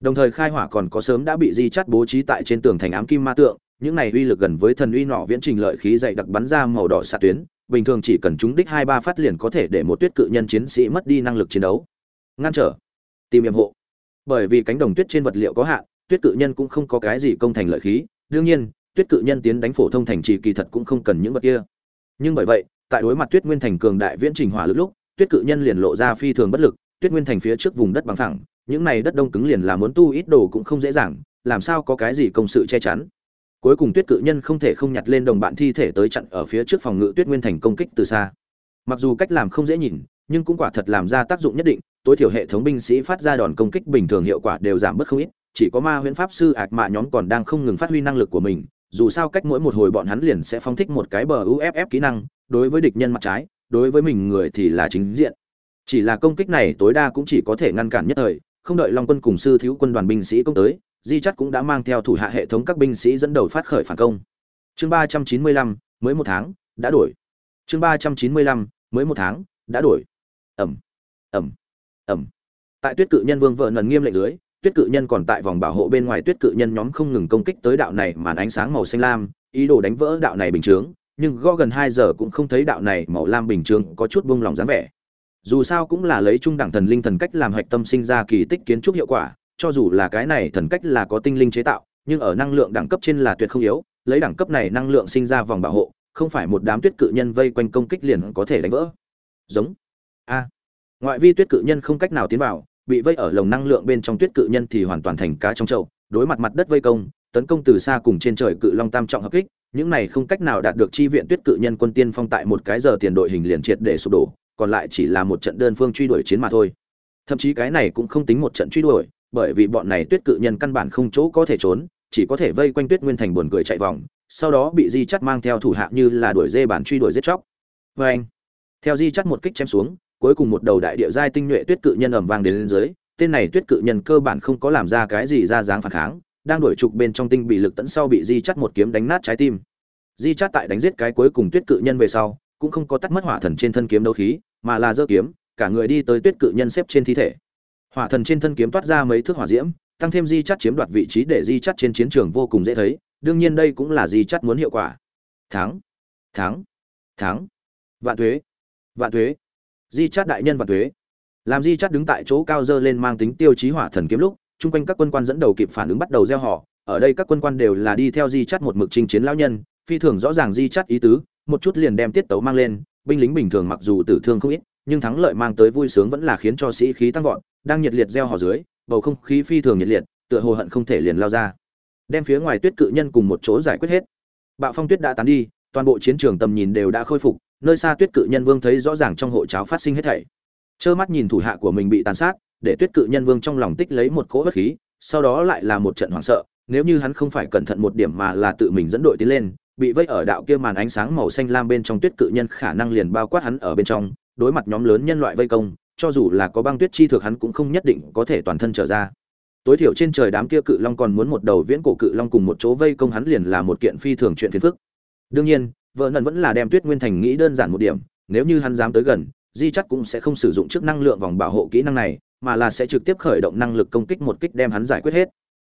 đồng thời khai hỏa còn có sớm đã bị di chắt bố trí tại trên tường thành ám kim ma tượng, những này uy lực gần với thần uy nọ viễn trình lợi khí dày đặc bắn ra màu đỏ xạ tuyến, bình thường chỉ cần chúng đích hai ba phát liền có thể để một tuyết cự nhân chiến sĩ mất đi năng lực chiến đấu. Ngăn trở. Tìm hiểm hộ. Bởi vì cánh đồng tuyết trên vật liệu có hạn, tuyết cự nhân cũng không có cái gì công thành lợi khí, đương nhiên, tuyết cự nhân tiến đánh phổ thông thành trì kỳ thật cũng không cần những vật kia. Nhưng bởi vậy, tại đối mặt tuyết nguyên thành cường đại viễn trình hỏa lực lúc, tuyết cự nhân liền lộ ra phi thường bất lực, tuyết nguyên thành phía trước vùng đất bằng phẳng những này đất đông cứng liền là muốn tu ít đồ cũng không dễ dàng, làm sao có cái gì công sự che chắn. Cuối cùng tuyết cự nhân không thể không nhặt lên đồng bạn thi thể tới chặn ở phía trước phòng ngự tuyết nguyên thành công kích từ xa. Mặc dù cách làm không dễ nhìn, nhưng cũng quả thật làm ra tác dụng nhất định, tối thiểu hệ thống binh sĩ phát ra đòn công kích bình thường hiệu quả đều giảm bớt không ít, chỉ có ma huyễn pháp sư ạc mạ nhóm còn đang không ngừng phát huy năng lực của mình, dù sao cách mỗi một hồi bọn hắn liền sẽ phóng thích một cái bờ uff kỹ năng, đối với địch nhân mặt trái, đối với mình người thì là chính diện. Chỉ là công kích này tối đa cũng chỉ có thể ngăn cản nhất thời không đợi long quân cùng sư thiếu quân đoàn binh sĩ công tới, di chắt cũng đã mang theo thủ hạ hệ thống các binh sĩ dẫn đầu phát khởi phản công. Chương ba trăm chín mươi lăm, mới một tháng, đã đổi. Chương ba trăm chín mươi lăm, mới một tháng, đã đổi. Ẩm ẩm ẩm. Tại tuyết cự nhân vương vợ nần nghiêm lệnh dưới, tuyết cự nhân còn tại vòng bảo hộ bên ngoài tuyết cự nhân nhóm không ngừng công kích tới đạo này màn ánh sáng màu xanh lam, ý đồ đánh vỡ đạo này bình chướng, nhưng gõ gần hai giờ cũng không thấy đạo này màu lam bình chướng có chút buông lỏng dáng vẻ dù sao cũng là lấy trung đẳng thần linh thần cách làm hạch tâm sinh ra kỳ tích kiến trúc hiệu quả, cho dù là cái này thần cách là có tinh linh chế tạo, nhưng ở năng lượng đẳng cấp trên là tuyệt không yếu, lấy đẳng cấp này năng lượng sinh ra vòng bảo hộ, không phải một đám tuyết cự nhân vây quanh công kích liền có thể đánh vỡ. Giống. A. Ngoại vi tuyết cự nhân không cách nào tiến vào, bị vây ở lồng năng lượng bên trong tuyết cự nhân thì hoàn toàn thành cá trong chậu, đối mặt mặt đất vây công, tấn công từ xa cùng trên trời cự long tam trọng hợp kích, những này không cách nào đạt được chi viện tuyết cự nhân quân tiên phong tại một cái giờ tiền đội hình liền triệt để sụp đổ còn lại chỉ là một trận đơn phương truy đuổi chiến mà thôi. Thậm chí cái này cũng không tính một trận truy đuổi, bởi vì bọn này tuyết cự nhân căn bản không chỗ có thể trốn, chỉ có thể vây quanh tuyết nguyên thành buồn cười chạy vòng, sau đó bị di chắt mang theo thủ hạ như là đuổi dê bản truy đuổi giết chóc. Vê anh, theo di chắt một kích chém xuống, cuối cùng một đầu đại địa giai tinh nhuệ tuyết cự nhân ầm vang đến lên dưới, tên này tuyết cự nhân cơ bản không có làm ra cái gì ra dáng phản kháng, đang đuổi trục bên trong tinh bị lực tẫn sau bị di chắt một kiếm đánh nát trái tim. Di chắt tại đánh giết cái cuối cùng tuyết cự nhân về sau, cũng không có tắt mất hỏa thần trên thân kiếm đấu khí mà là giơ kiếm, cả người đi tới tuyết cự nhân xếp trên thi thể. Hỏa thần trên thân kiếm toát ra mấy thước hỏa diễm, tăng thêm di chắt chiếm đoạt vị trí để di chắt trên chiến trường vô cùng dễ thấy, đương nhiên đây cũng là di chắt muốn hiệu quả. Thắng thắng thắng. Vạn thuế vạn thuế. Di chắt đại nhân vạn thuế. Làm di chắt đứng tại chỗ cao dơ lên mang tính tiêu chí hỏa thần kiếm lúc, chung quanh các quân quan dẫn đầu kịp phản ứng bắt đầu gieo họ. Ở đây các quân quan đều là đi theo di chắt một mực chinh chiến lão nhân, phi thường rõ ràng di chắt ý tứ, một chút liền đem tiết tấu mang lên binh lính bình thường mặc dù tử thương không ít, nhưng thắng lợi mang tới vui sướng vẫn là khiến cho sĩ khí tăng vọt, đang nhiệt liệt gieo họ dưới, bầu không khí phi thường nhiệt liệt, tựa hồ hận không thể liền lao ra. Đem phía ngoài tuyết cự nhân cùng một chỗ giải quyết hết. Bạo phong tuyết đã tán đi, toàn bộ chiến trường tầm nhìn đều đã khôi phục, nơi xa tuyết cự nhân vương thấy rõ ràng trong hộ cháo phát sinh hết thảy. Trơ mắt nhìn thủ hạ của mình bị tàn sát, để tuyết cự nhân vương trong lòng tích lấy một cỗ bất khí, sau đó lại là một trận hoảng sợ, nếu như hắn không phải cẩn thận một điểm mà là tự mình dẫn đội tiến lên bị vây ở đạo kia màn ánh sáng màu xanh lam bên trong tuyết cự nhân khả năng liền bao quát hắn ở bên trong, đối mặt nhóm lớn nhân loại vây công, cho dù là có băng tuyết chi thực hắn cũng không nhất định có thể toàn thân trở ra. Tối thiểu trên trời đám kia cự long còn muốn một đầu viễn cổ cự long cùng một chỗ vây công hắn liền là một kiện phi thường chuyện phiền phức. Đương nhiên, vợ nần vẫn là đem tuyết nguyên thành nghĩ đơn giản một điểm, nếu như hắn dám tới gần, di chắc cũng sẽ không sử dụng chức năng lượng vòng bảo hộ kỹ năng này, mà là sẽ trực tiếp khởi động năng lực công kích một kích đem hắn giải quyết hết.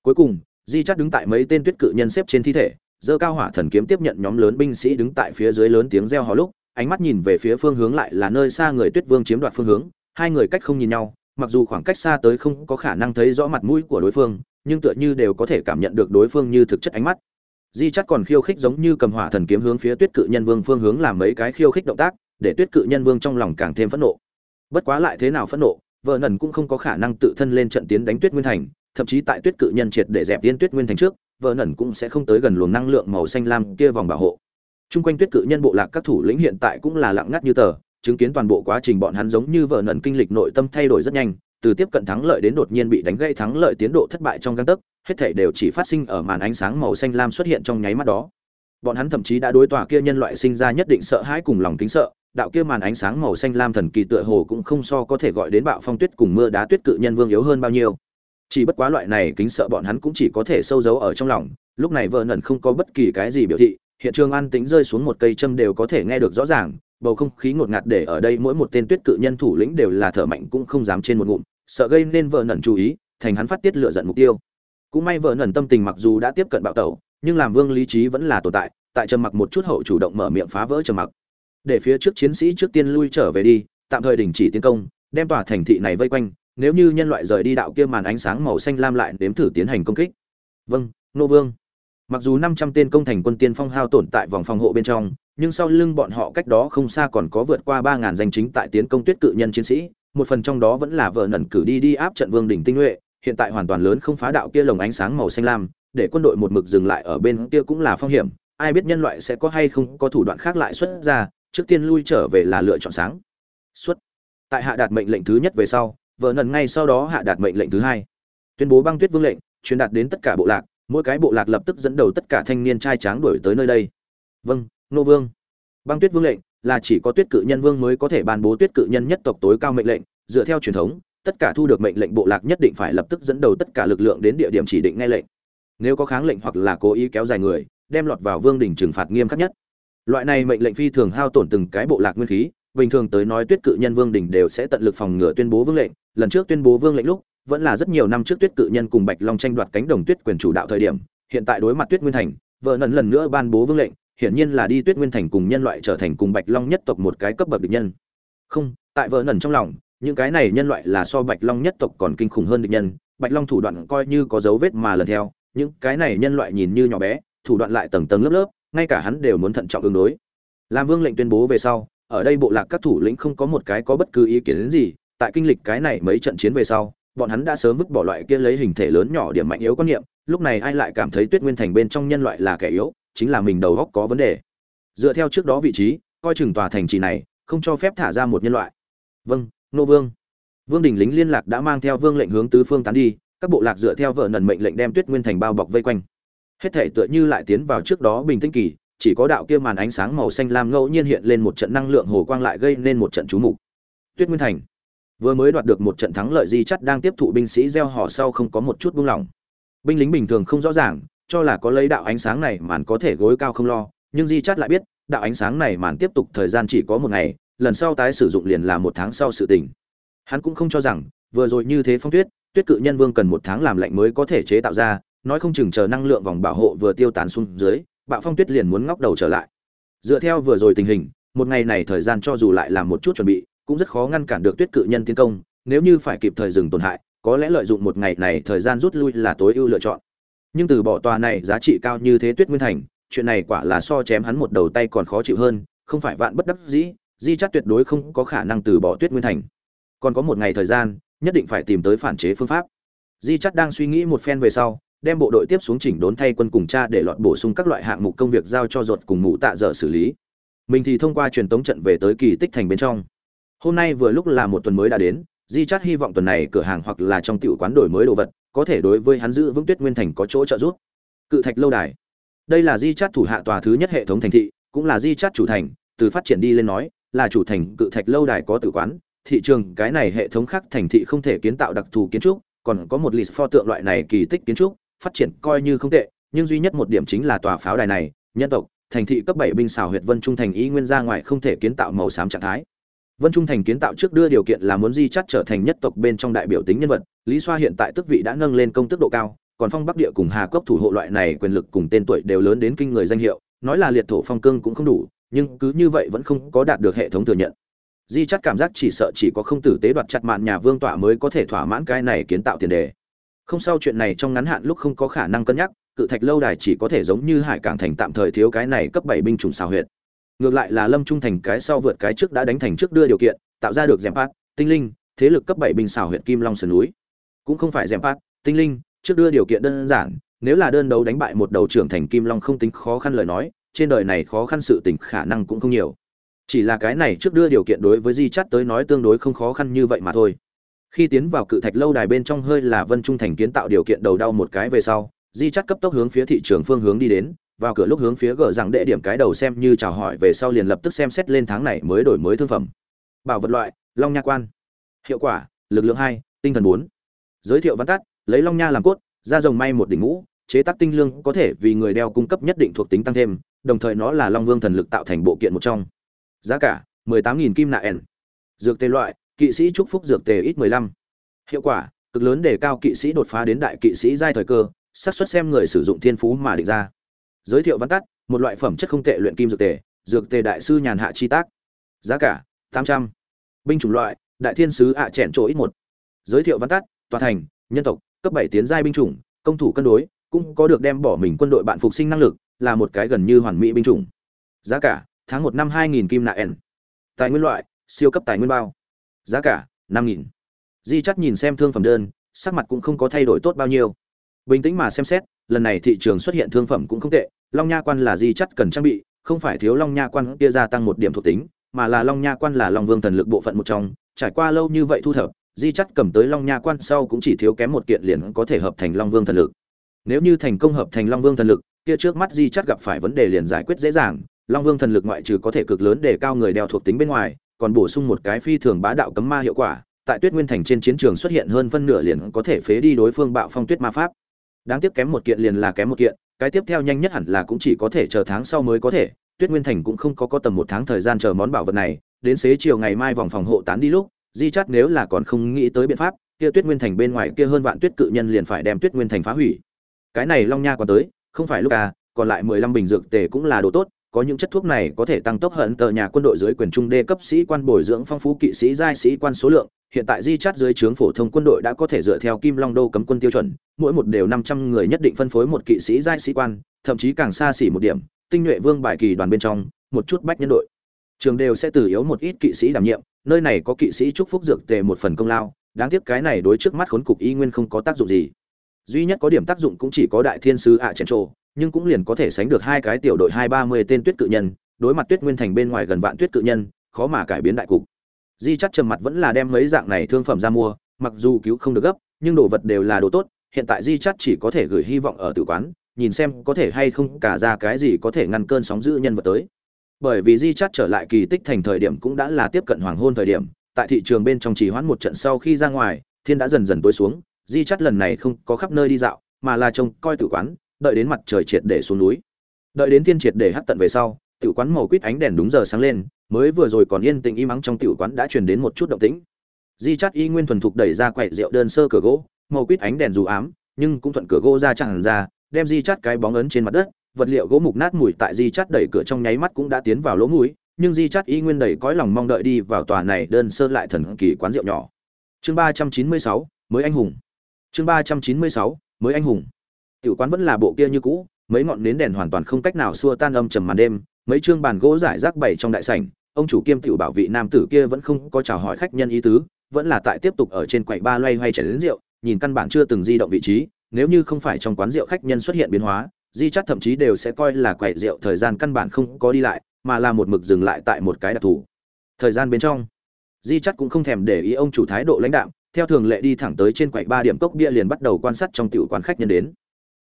Cuối cùng, di chắc đứng tại mấy tên tuyết cự nhân xếp trên thi thể dơ cao hỏa thần kiếm tiếp nhận nhóm lớn binh sĩ đứng tại phía dưới lớn tiếng reo hò lúc, ánh mắt nhìn về phía phương hướng lại là nơi xa người tuyết vương chiếm đoạt phương hướng, hai người cách không nhìn nhau, mặc dù khoảng cách xa tới không có khả năng thấy rõ mặt mũi của đối phương, nhưng tựa như đều có thể cảm nhận được đối phương như thực chất ánh mắt. Di chắc còn khiêu khích giống như cầm hỏa thần kiếm hướng phía tuyết cự nhân vương phương hướng làm mấy cái khiêu khích động tác, để tuyết cự nhân vương trong lòng càng thêm phẫn nộ. Bất quá lại thế nào phẫn nộ, vợ nần cũng không có khả năng tự thân lên trận tiến đánh tuyết nguyên thành, thậm chí tại tuyết cự nhân triệt để dẹp tiên tuyết nguyên thành trước vợ nần cũng sẽ không tới gần luồng năng lượng màu xanh lam kia vòng bảo hộ. Chung quanh tuyết cự nhân bộ lạc các thủ lĩnh hiện tại cũng là lặng ngắt như tờ, chứng kiến toàn bộ quá trình bọn hắn giống như vợ nần kinh lịch nội tâm thay đổi rất nhanh, từ tiếp cận thắng lợi đến đột nhiên bị đánh gây thắng lợi tiến độ thất bại trong găng tấc, hết thảy đều chỉ phát sinh ở màn ánh sáng màu xanh lam xuất hiện trong nháy mắt đó. Bọn hắn thậm chí đã đối tòa kia nhân loại sinh ra nhất định sợ hãi cùng lòng kính sợ, đạo kia màn ánh sáng màu xanh lam thần kỳ tựa hồ cũng không so có thể gọi đến bạo phong tuyết cùng mưa đá tuyết cự nhân vương yếu hơn bao nhiêu chỉ bất quá loại này kính sợ bọn hắn cũng chỉ có thể sâu giấu ở trong lòng, lúc này vợ nần không có bất kỳ cái gì biểu thị, hiện trường an tĩnh rơi xuống một cây châm đều có thể nghe được rõ ràng, bầu không khí ngột ngạt để ở đây mỗi một tên tuyết cự nhân thủ lĩnh đều là thở mạnh cũng không dám trên một ngụm, sợ gây nên vợ nần chú ý, thành hắn phát tiết lựa giận mục tiêu. Cũng may vợ nần tâm tình mặc dù đã tiếp cận bạo tẩu, nhưng làm vương lý trí vẫn là tồn tại tại trầm mặc một chút hậu chủ động mở miệng phá vỡ trầm mặc. Để phía trước chiến sĩ trước tiên lui trở về đi, tạm thời đình chỉ tiến công, đem tòa thành thị này vây quanh nếu như nhân loại rời đi đạo kia màn ánh sáng màu xanh lam lại nếm thử tiến hành công kích. Vâng nô vương. Mặc dù năm trăm tên công thành quân tiên phong hao tổn tại vòng phòng hộ bên trong, nhưng sau lưng bọn họ cách đó không xa còn có vượt qua ba ngàn danh chính tại tiến công tuyết cự nhân chiến sĩ, một phần trong đó vẫn là vợ nần cử đi đi áp trận vương đỉnh tinh nhuệ hiện tại hoàn toàn lớn không phá đạo kia lồng ánh sáng màu xanh lam, để quân đội một mực dừng lại ở bên kia cũng là phong hiểm, ai biết nhân loại sẽ có hay không có thủ đoạn khác lại xuất ra, trước tiên lui trở về là lựa chọn sáng. Xuất. Tại hạ đạt mệnh lệnh thứ nhất về sau vợ nần ngay sau đó hạ đạt mệnh lệnh thứ hai. Tuyên bố băng tuyết vương lệnh, truyền đạt đến tất cả bộ lạc, mỗi cái bộ lạc lập tức dẫn đầu tất cả thanh niên trai tráng đuổi tới nơi đây. Vâng nô vương. Băng tuyết vương lệnh là chỉ có tuyết cự nhân vương mới có thể ban bố tuyết cự nhân nhất tộc tối cao mệnh lệnh, dựa theo truyền thống, tất cả thu được mệnh lệnh bộ lạc nhất định phải lập tức dẫn đầu tất cả lực lượng đến địa điểm chỉ định nghe lệnh. Nếu có kháng lệnh hoặc là cố ý kéo dài người, đem lọt vào vương đỉnh trừng phạt nghiêm khắc nhất. Loại này mệnh lệnh phi thường hao tổn từng cái bộ lạc nguyên khí bình thường tới nói tuyết cự nhân vương đỉnh đều sẽ tận lực phòng ngừa tuyên bố vương lệnh. Lần trước tuyên bố vương lệnh lúc, vẫn là rất nhiều năm trước tuyết cự nhân cùng bạch long tranh đoạt cánh đồng tuyết quyền chủ đạo thời điểm, hiện tại đối mặt tuyết nguyên thành, vợ nần lần nữa ban bố vương lệnh, hiển nhiên là đi tuyết nguyên thành cùng nhân loại trở thành cùng bạch long nhất tộc một cái cấp bậc địch nhân. Không, tại vợ nần trong lòng, những cái này nhân loại là so bạch long nhất tộc còn kinh khủng hơn địch nhân, bạch long thủ đoạn coi như có dấu vết mà lần theo, những cái này nhân loại nhìn như nhỏ bé, thủ đoạn lại tầng tầng lớp lớp, ngay cả hắn đều muốn thận trọng ứng đối. Làm vương lệnh tuyên bố về sau ở đây bộ lạc các thủ lĩnh không có một cái có bất cứ ý kiến đến gì, tại kinh lịch cái này mấy trận chiến về sau, bọn hắn đã sớm vứt bỏ loại kia lấy hình thể lớn nhỏ điểm mạnh yếu quan niệm, lúc này ai lại cảm thấy tuyết nguyên thành bên trong nhân loại là kẻ yếu, chính là mình đầu góc có vấn đề. Dựa theo trước đó vị trí, coi chừng tòa thành trì này, không cho phép thả ra một nhân loại. Vâng nô vương. Vương đình lính liên lạc đã mang theo vương lệnh hướng tứ phương tán đi, các bộ lạc dựa theo vợ nần mệnh lệnh đem tuyết nguyên thành bao bọc vây quanh. Hết thể tựa như lại tiến vào trước đó bình tĩnh kỳ chỉ có đạo kia màn ánh sáng màu xanh lam ngẫu nhiên hiện lên một trận năng lượng hồ quang lại gây nên một trận chú mục. Tuyết nguyên thành. Vừa mới đoạt được một trận thắng lợi di chắt đang tiếp thụ binh sĩ gieo họ sau không có một chút buông lỏng. Binh lính bình thường không rõ ràng, cho là có lấy đạo ánh sáng này màn có thể gối cao không lo, nhưng di chắt lại biết, đạo ánh sáng này màn tiếp tục thời gian chỉ có một ngày, lần sau tái sử dụng liền là một tháng sau sự tình. Hắn cũng không cho rằng, vừa rồi như thế phong tuyết tuyết cự nhân vương cần một tháng làm lạnh mới có thể chế tạo ra, nói không chừng chờ năng lượng vòng bảo hộ vừa tiêu tán xuống dưới bạo phong tuyết liền muốn ngóc đầu trở lại. Dựa theo vừa rồi tình hình, một ngày này thời gian cho dù lại làm một chút chuẩn bị, cũng rất khó ngăn cản được tuyết cự nhân tiến công, nếu như phải kịp thời dừng tổn hại, có lẽ lợi dụng một ngày này thời gian rút lui là tối ưu lựa chọn. Nhưng từ bỏ tòa này giá trị cao như thế tuyết nguyên thành, chuyện này quả là so chém hắn một đầu tay còn khó chịu hơn, không phải vạn bất đắc dĩ, di chắc tuyệt đối không có khả năng từ bỏ tuyết nguyên thành. Còn có một ngày thời gian, nhất định phải tìm tới phản chế phương pháp. Di chắc đang suy nghĩ một phen về sau đem bộ đội tiếp xuống chỉnh đốn thay quân cùng cha để lọt bổ sung các loại hạng mục công việc giao cho ruột cùng mụ tạ dở xử lý. Mình thì thông qua truyền tống trận về tới kỳ tích thành bên trong. Hôm nay vừa lúc là một tuần mới đã đến, di chát hy vọng tuần này cửa hàng hoặc là trong tiểu quán đổi mới đồ vật, có thể đối với hắn giữ vững tuyết nguyên thành có chỗ trợ giúp. Cự thạch lâu đài. Đây là di chát thủ hạ tòa thứ nhất hệ thống thành thị, cũng là di chát chủ thành, từ phát triển đi lên nói, là chủ thành cự thạch lâu đài có tử quán, thị trường cái này hệ thống khác thành thị không thể kiến tạo đặc thù kiến trúc, còn có một list pho tượng loại này kỳ tích kiến trúc phát triển coi như không tệ, nhưng duy nhất một điểm chính là tòa pháo đài này, nhân tộc, thành thị cấp bảy binh xảo huyệt vân trung thành ý nguyên ra ngoài không thể kiến tạo màu xám trạng thái. Vân trung thành kiến tạo trước đưa điều kiện là muốn di chắt trở thành nhất tộc bên trong đại biểu tính nhân vật, lý xoa hiện tại tước vị đã nâng lên công tước độ cao, còn phong bắc địa cùng hà cốc thủ hộ loại này quyền lực cùng tên tuổi đều lớn đến kinh người danh hiệu, nói là liệt thổ phong cương cũng không đủ, nhưng cứ như vậy vẫn không có đạt được hệ thống thừa nhận. Di chắt cảm giác chỉ sợ chỉ có không tử tế đoạt chặt mạn nhà vương tọa mới có thể thỏa mãn cái này kiến tạo tiền đề không sao, chuyện này trong ngắn hạn lúc không có khả năng cân nhắc, cự thạch lâu đài chỉ có thể giống như hải cảng thành tạm thời thiếu cái này cấp bảy binh chủng xào huyệt. Ngược lại là lâm trung thành cái sau vượt cái trước đã đánh thành trước đưa điều kiện, tạo ra được dèm phát tinh linh, thế lực cấp bảy binh xào huyệt kim long sườn núi. Cũng không phải dèm phát tinh linh, trước đưa điều kiện đơn giản, nếu là đơn đấu đánh bại một đầu trưởng thành kim long không tính khó khăn lời nói, trên đời này khó khăn sự tình khả năng cũng không nhiều. Chỉ là cái này trước đưa điều kiện đối với di chắt tới nói tương đối không khó khăn như vậy mà thôi khi tiến vào cự thạch lâu đài bên trong hơi là vân trung thành kiến tạo điều kiện đầu đau một cái về sau, di chắt cấp tốc hướng phía thị trường phương hướng đi đến, vào cửa lúc hướng phía gờ rằng đệ điểm cái đầu xem như chào hỏi về sau liền lập tức xem xét lên tháng này mới đổi mới thương phẩm. Bảo vật loại, long nha quan. Hiệu quả, lực lượng hai, tinh thần bốn. Giới thiệu văn tắt, lấy long nha làm cốt ra rồng may một đỉnh ngũ chế tác tinh lương có thể vì người đeo cung cấp nhất định thuộc tính tăng thêm, đồng thời nó là long vương thần lực tạo thành bộ kiện một trong. Giá cả, mười tám nghìn kim nạ ẻn. Dược tê loại kỵ sĩ chúc phúc dược tề ít mười lăm. Hiệu quả, cực lớn để cao kỵ sĩ đột phá đến đại kỵ sĩ giai thời cơ, xác suất xem người sử dụng thiên phú mà định ra. Giới thiệu văn tắt, một loại phẩm chất không tệ luyện kim dược tề dược tề đại sư nhàn hạ chi tác. Giá cả, tám trăm. Binh chủng loại, đại thiên sứ ạ à chèn chỗ ít một. Giới thiệu văn tắt, tòa thành, nhân tộc, cấp bảy tiến giai binh chủng, công thủ cân đối, cũng có được đem bỏ mình quân đội bạn phục sinh năng lực, là một cái gần như hoàn mỹ binh chủng. Giá cả, tháng một năm hai nghìn kim nạ n tài nguyên loại, siêu cấp tài nguyên bao giá cả, năm nghìn. Di chắt nhìn xem thương phẩm đơn, sắc mặt cũng không có thay đổi tốt bao nhiêu. Bình tĩnh mà xem xét, lần này thị trường xuất hiện thương phẩm cũng không tệ, long nha quan là di chắt cần trang bị, không phải thiếu long nha quan kia gia tăng một điểm thuộc tính, mà là long nha quan là long vương thần lực bộ phận một trong, trải qua lâu như vậy thu thập, di chắt cầm tới long nha quan sau cũng chỉ thiếu kém một kiện liền có thể hợp thành long vương thần lực. Nếu như thành công hợp thành long vương thần lực, kia trước mắt di chắt gặp phải vấn đề liền giải quyết dễ dàng, long vương thần lực ngoại trừ có thể cực lớn để cao người đeo thuộc tính bên ngoài còn bổ sung một cái phi thường bá đạo cấm ma hiệu quả, tại tuyết nguyên thành trên chiến trường xuất hiện hơn phân nửa liền có thể phế đi đối phương bạo phong tuyết ma pháp. Đáng tiếc kém một kiện liền là kém một kiện, cái tiếp theo nhanh nhất hẳn là cũng chỉ có thể chờ tháng sau mới có thể, tuyết nguyên thành cũng không có có tầm một tháng thời gian chờ món bảo vật này, đến xế chiều ngày mai vòng phòng hộ tán đi lúc, di chắt nếu là còn không nghĩ tới biện pháp, kia tuyết nguyên thành bên ngoài kia hơn vạn tuyết cự nhân liền phải đem tuyết nguyên thành phá hủy. Cái này long nha còn tới, không phải lúc à còn lại mười lăm bình dược tề cũng là đồ tốt có những chất thuốc này có thể tăng tốc hận tờ nhà quân đội dưới quyền trung đê cấp sĩ quan bồi dưỡng phong phú kỵ sĩ giai sĩ quan số lượng. Hiện tại di chắt dưới trướng phổ thông quân đội đã có thể dựa theo kim long đô cấm quân tiêu chuẩn, mỗi một đều năm trăm người nhất định phân phối một kỵ sĩ giai sĩ quan, thậm chí càng xa xỉ một điểm, tinh nhuệ vương bài kỳ đoàn bên trong, một chút bách nhân đội. Trường đều sẽ từ yếu một ít kỵ sĩ đảm nhiệm, nơi này có kỵ sĩ chúc phúc dược tề một phần công lao, đáng tiếc cái này đối trước mắt khốn cục y nguyên không có tác dụng gì. Duy nhất có điểm tác dụng cũng chỉ có đại thiên sứ ạ à chèn trộ nhưng cũng liền có thể sánh được hai cái tiểu đội hai ba mươi tên tuyết cự nhân, đối mặt tuyết nguyên thành bên ngoài gần vạn tuyết cự nhân, khó mà cải biến đại cục. Di chắc trầm mặt vẫn là đem mấy dạng này thương phẩm ra mua, mặc dù cứu không được gấp, nhưng đồ vật đều là đồ tốt, hiện tại di chắc chỉ có thể gửi hy vọng ở tử quán, nhìn xem có thể hay không cả ra cái gì có thể ngăn cơn sóng dữ nhân vật tới. Bởi vì di chắt trở lại kỳ tích thành thời điểm cũng đã là tiếp cận hoàng hôn thời điểm, tại thị trường bên trong trì hoãn một trận sau khi ra ngoài, thiên đã dần dần tối xuống, di chắt lần này không có khắp nơi đi dạo, mà là trông coi tử quán đợi đến mặt trời triệt để xuống núi. Đợi đến thiên triệt để hắt tận về sau, Tiểu quán màu quýt ánh đèn đúng giờ sáng lên, mới vừa rồi còn yên tĩnh im ắng trong tiểu quán đã truyền đến một chút động tĩnh. Di chắt y nguyên thuần thục đẩy ra quậy rượu đơn sơ cửa gỗ, màu quýt ánh đèn dù ám, nhưng cũng thuận cửa gỗ ra chẳng ra, đem di chắt cái bóng ấn trên mặt đất, vật liệu gỗ mục nát mùi tại di chắt đẩy cửa trong nháy mắt cũng đã tiến vào lỗ mũi, nhưng di chắt y nguyên đầy cõi lòng mong đợi đi vào tòa này đơn sơ lại thần kỳ quán rượu nhỏ. Chương ba trăm chín mươi sáu, mới anh hùng. Chương ba trăm chín mươi sáu, mới anh hùng tiểu quán vẫn là bộ kia như cũ, mấy ngọn nến đèn hoàn toàn không cách nào xua tan âm trầm màn đêm, mấy chương bàn gỗ rải rác bày trong đại sảnh, ông chủ kiêm tiểu bảo vị nam tử kia vẫn không có chào hỏi khách nhân ý tứ, vẫn là tại tiếp tục ở trên quầy ba loay hoay chảy đến rượu, nhìn căn bản chưa từng di động vị trí, nếu như không phải trong quán rượu khách nhân xuất hiện biến hóa, di chắc thậm chí đều sẽ coi là quầy rượu thời gian căn bản không có đi lại, mà là một mực dừng lại tại một cái đặc thù. Thời gian bên trong, di chắc cũng không thèm để ý ông chủ thái độ lãnh đạm, theo thường lệ đi thẳng tới trên quầy ba điểm cốc bia liền bắt đầu quan sát trong tiểu quán khách nhân đến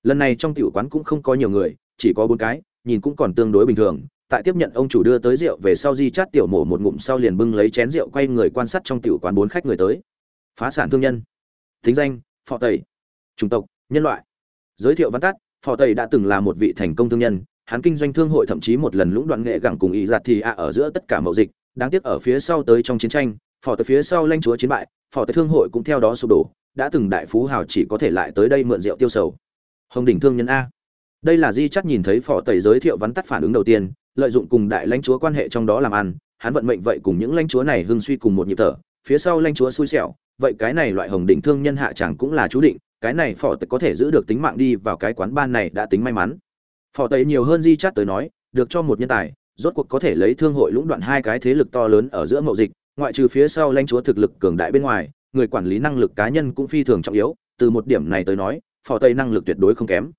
lần này trong tiểu quán cũng không có nhiều người, chỉ có bốn cái, nhìn cũng còn tương đối bình thường. Tại tiếp nhận ông chủ đưa tới rượu về sau di chát tiểu mổ một ngụm sau liền bưng lấy chén rượu quay người quan sát trong tiểu quán bốn khách người tới. Phá sản thương nhân. Thính danh, phò tẩy. Chủng tộc, nhân loại. Giới thiệu văn tắt, phò tẩy đã từng là một vị thành công thương nhân. Hắn kinh doanh thương hội thậm chí một lần lũng đoạn nghệ gẳng cùng ý giặt thì ạ ở giữa tất cả mậu dịch. Đáng tiếc ở phía sau tới trong chiến tranh, phò tới phía sau lanh chúa chiến bại, phò tới thương hội cũng theo đó sụp đổ. Đã từng đại phú hào chỉ có thể lại tới đây mượn rượu tiêu sầu hồng đỉnh thương nhân a. Đây là di chắc nhìn thấy phò tẩy giới thiệu vắn tắt phản ứng đầu tiên, lợi dụng cùng đại lãnh chúa quan hệ trong đó làm ăn, hắn vận mệnh vậy cùng những lãnh chúa này hưng suy cùng một nhịp thở, phía sau lãnh chúa xui xẻo, vậy cái này loại hồng đỉnh thương nhân hạ chẳng cũng là chú định, cái này phò tẩy có thể giữ được tính mạng đi vào cái quán ban này đã tính may mắn. Phò tẩy nhiều hơn di chắc tới nói, được cho một nhân tài, rốt cuộc có thể lấy thương hội lũng đoạn hai cái thế lực to lớn ở giữa mậu dịch, ngoại trừ phía sau lãnh chúa thực lực cường đại bên ngoài, người quản lý năng lực cá nhân cũng phi thường trọng yếu, từ một điểm này tới nói phò tây năng lực tuyệt đối không kém.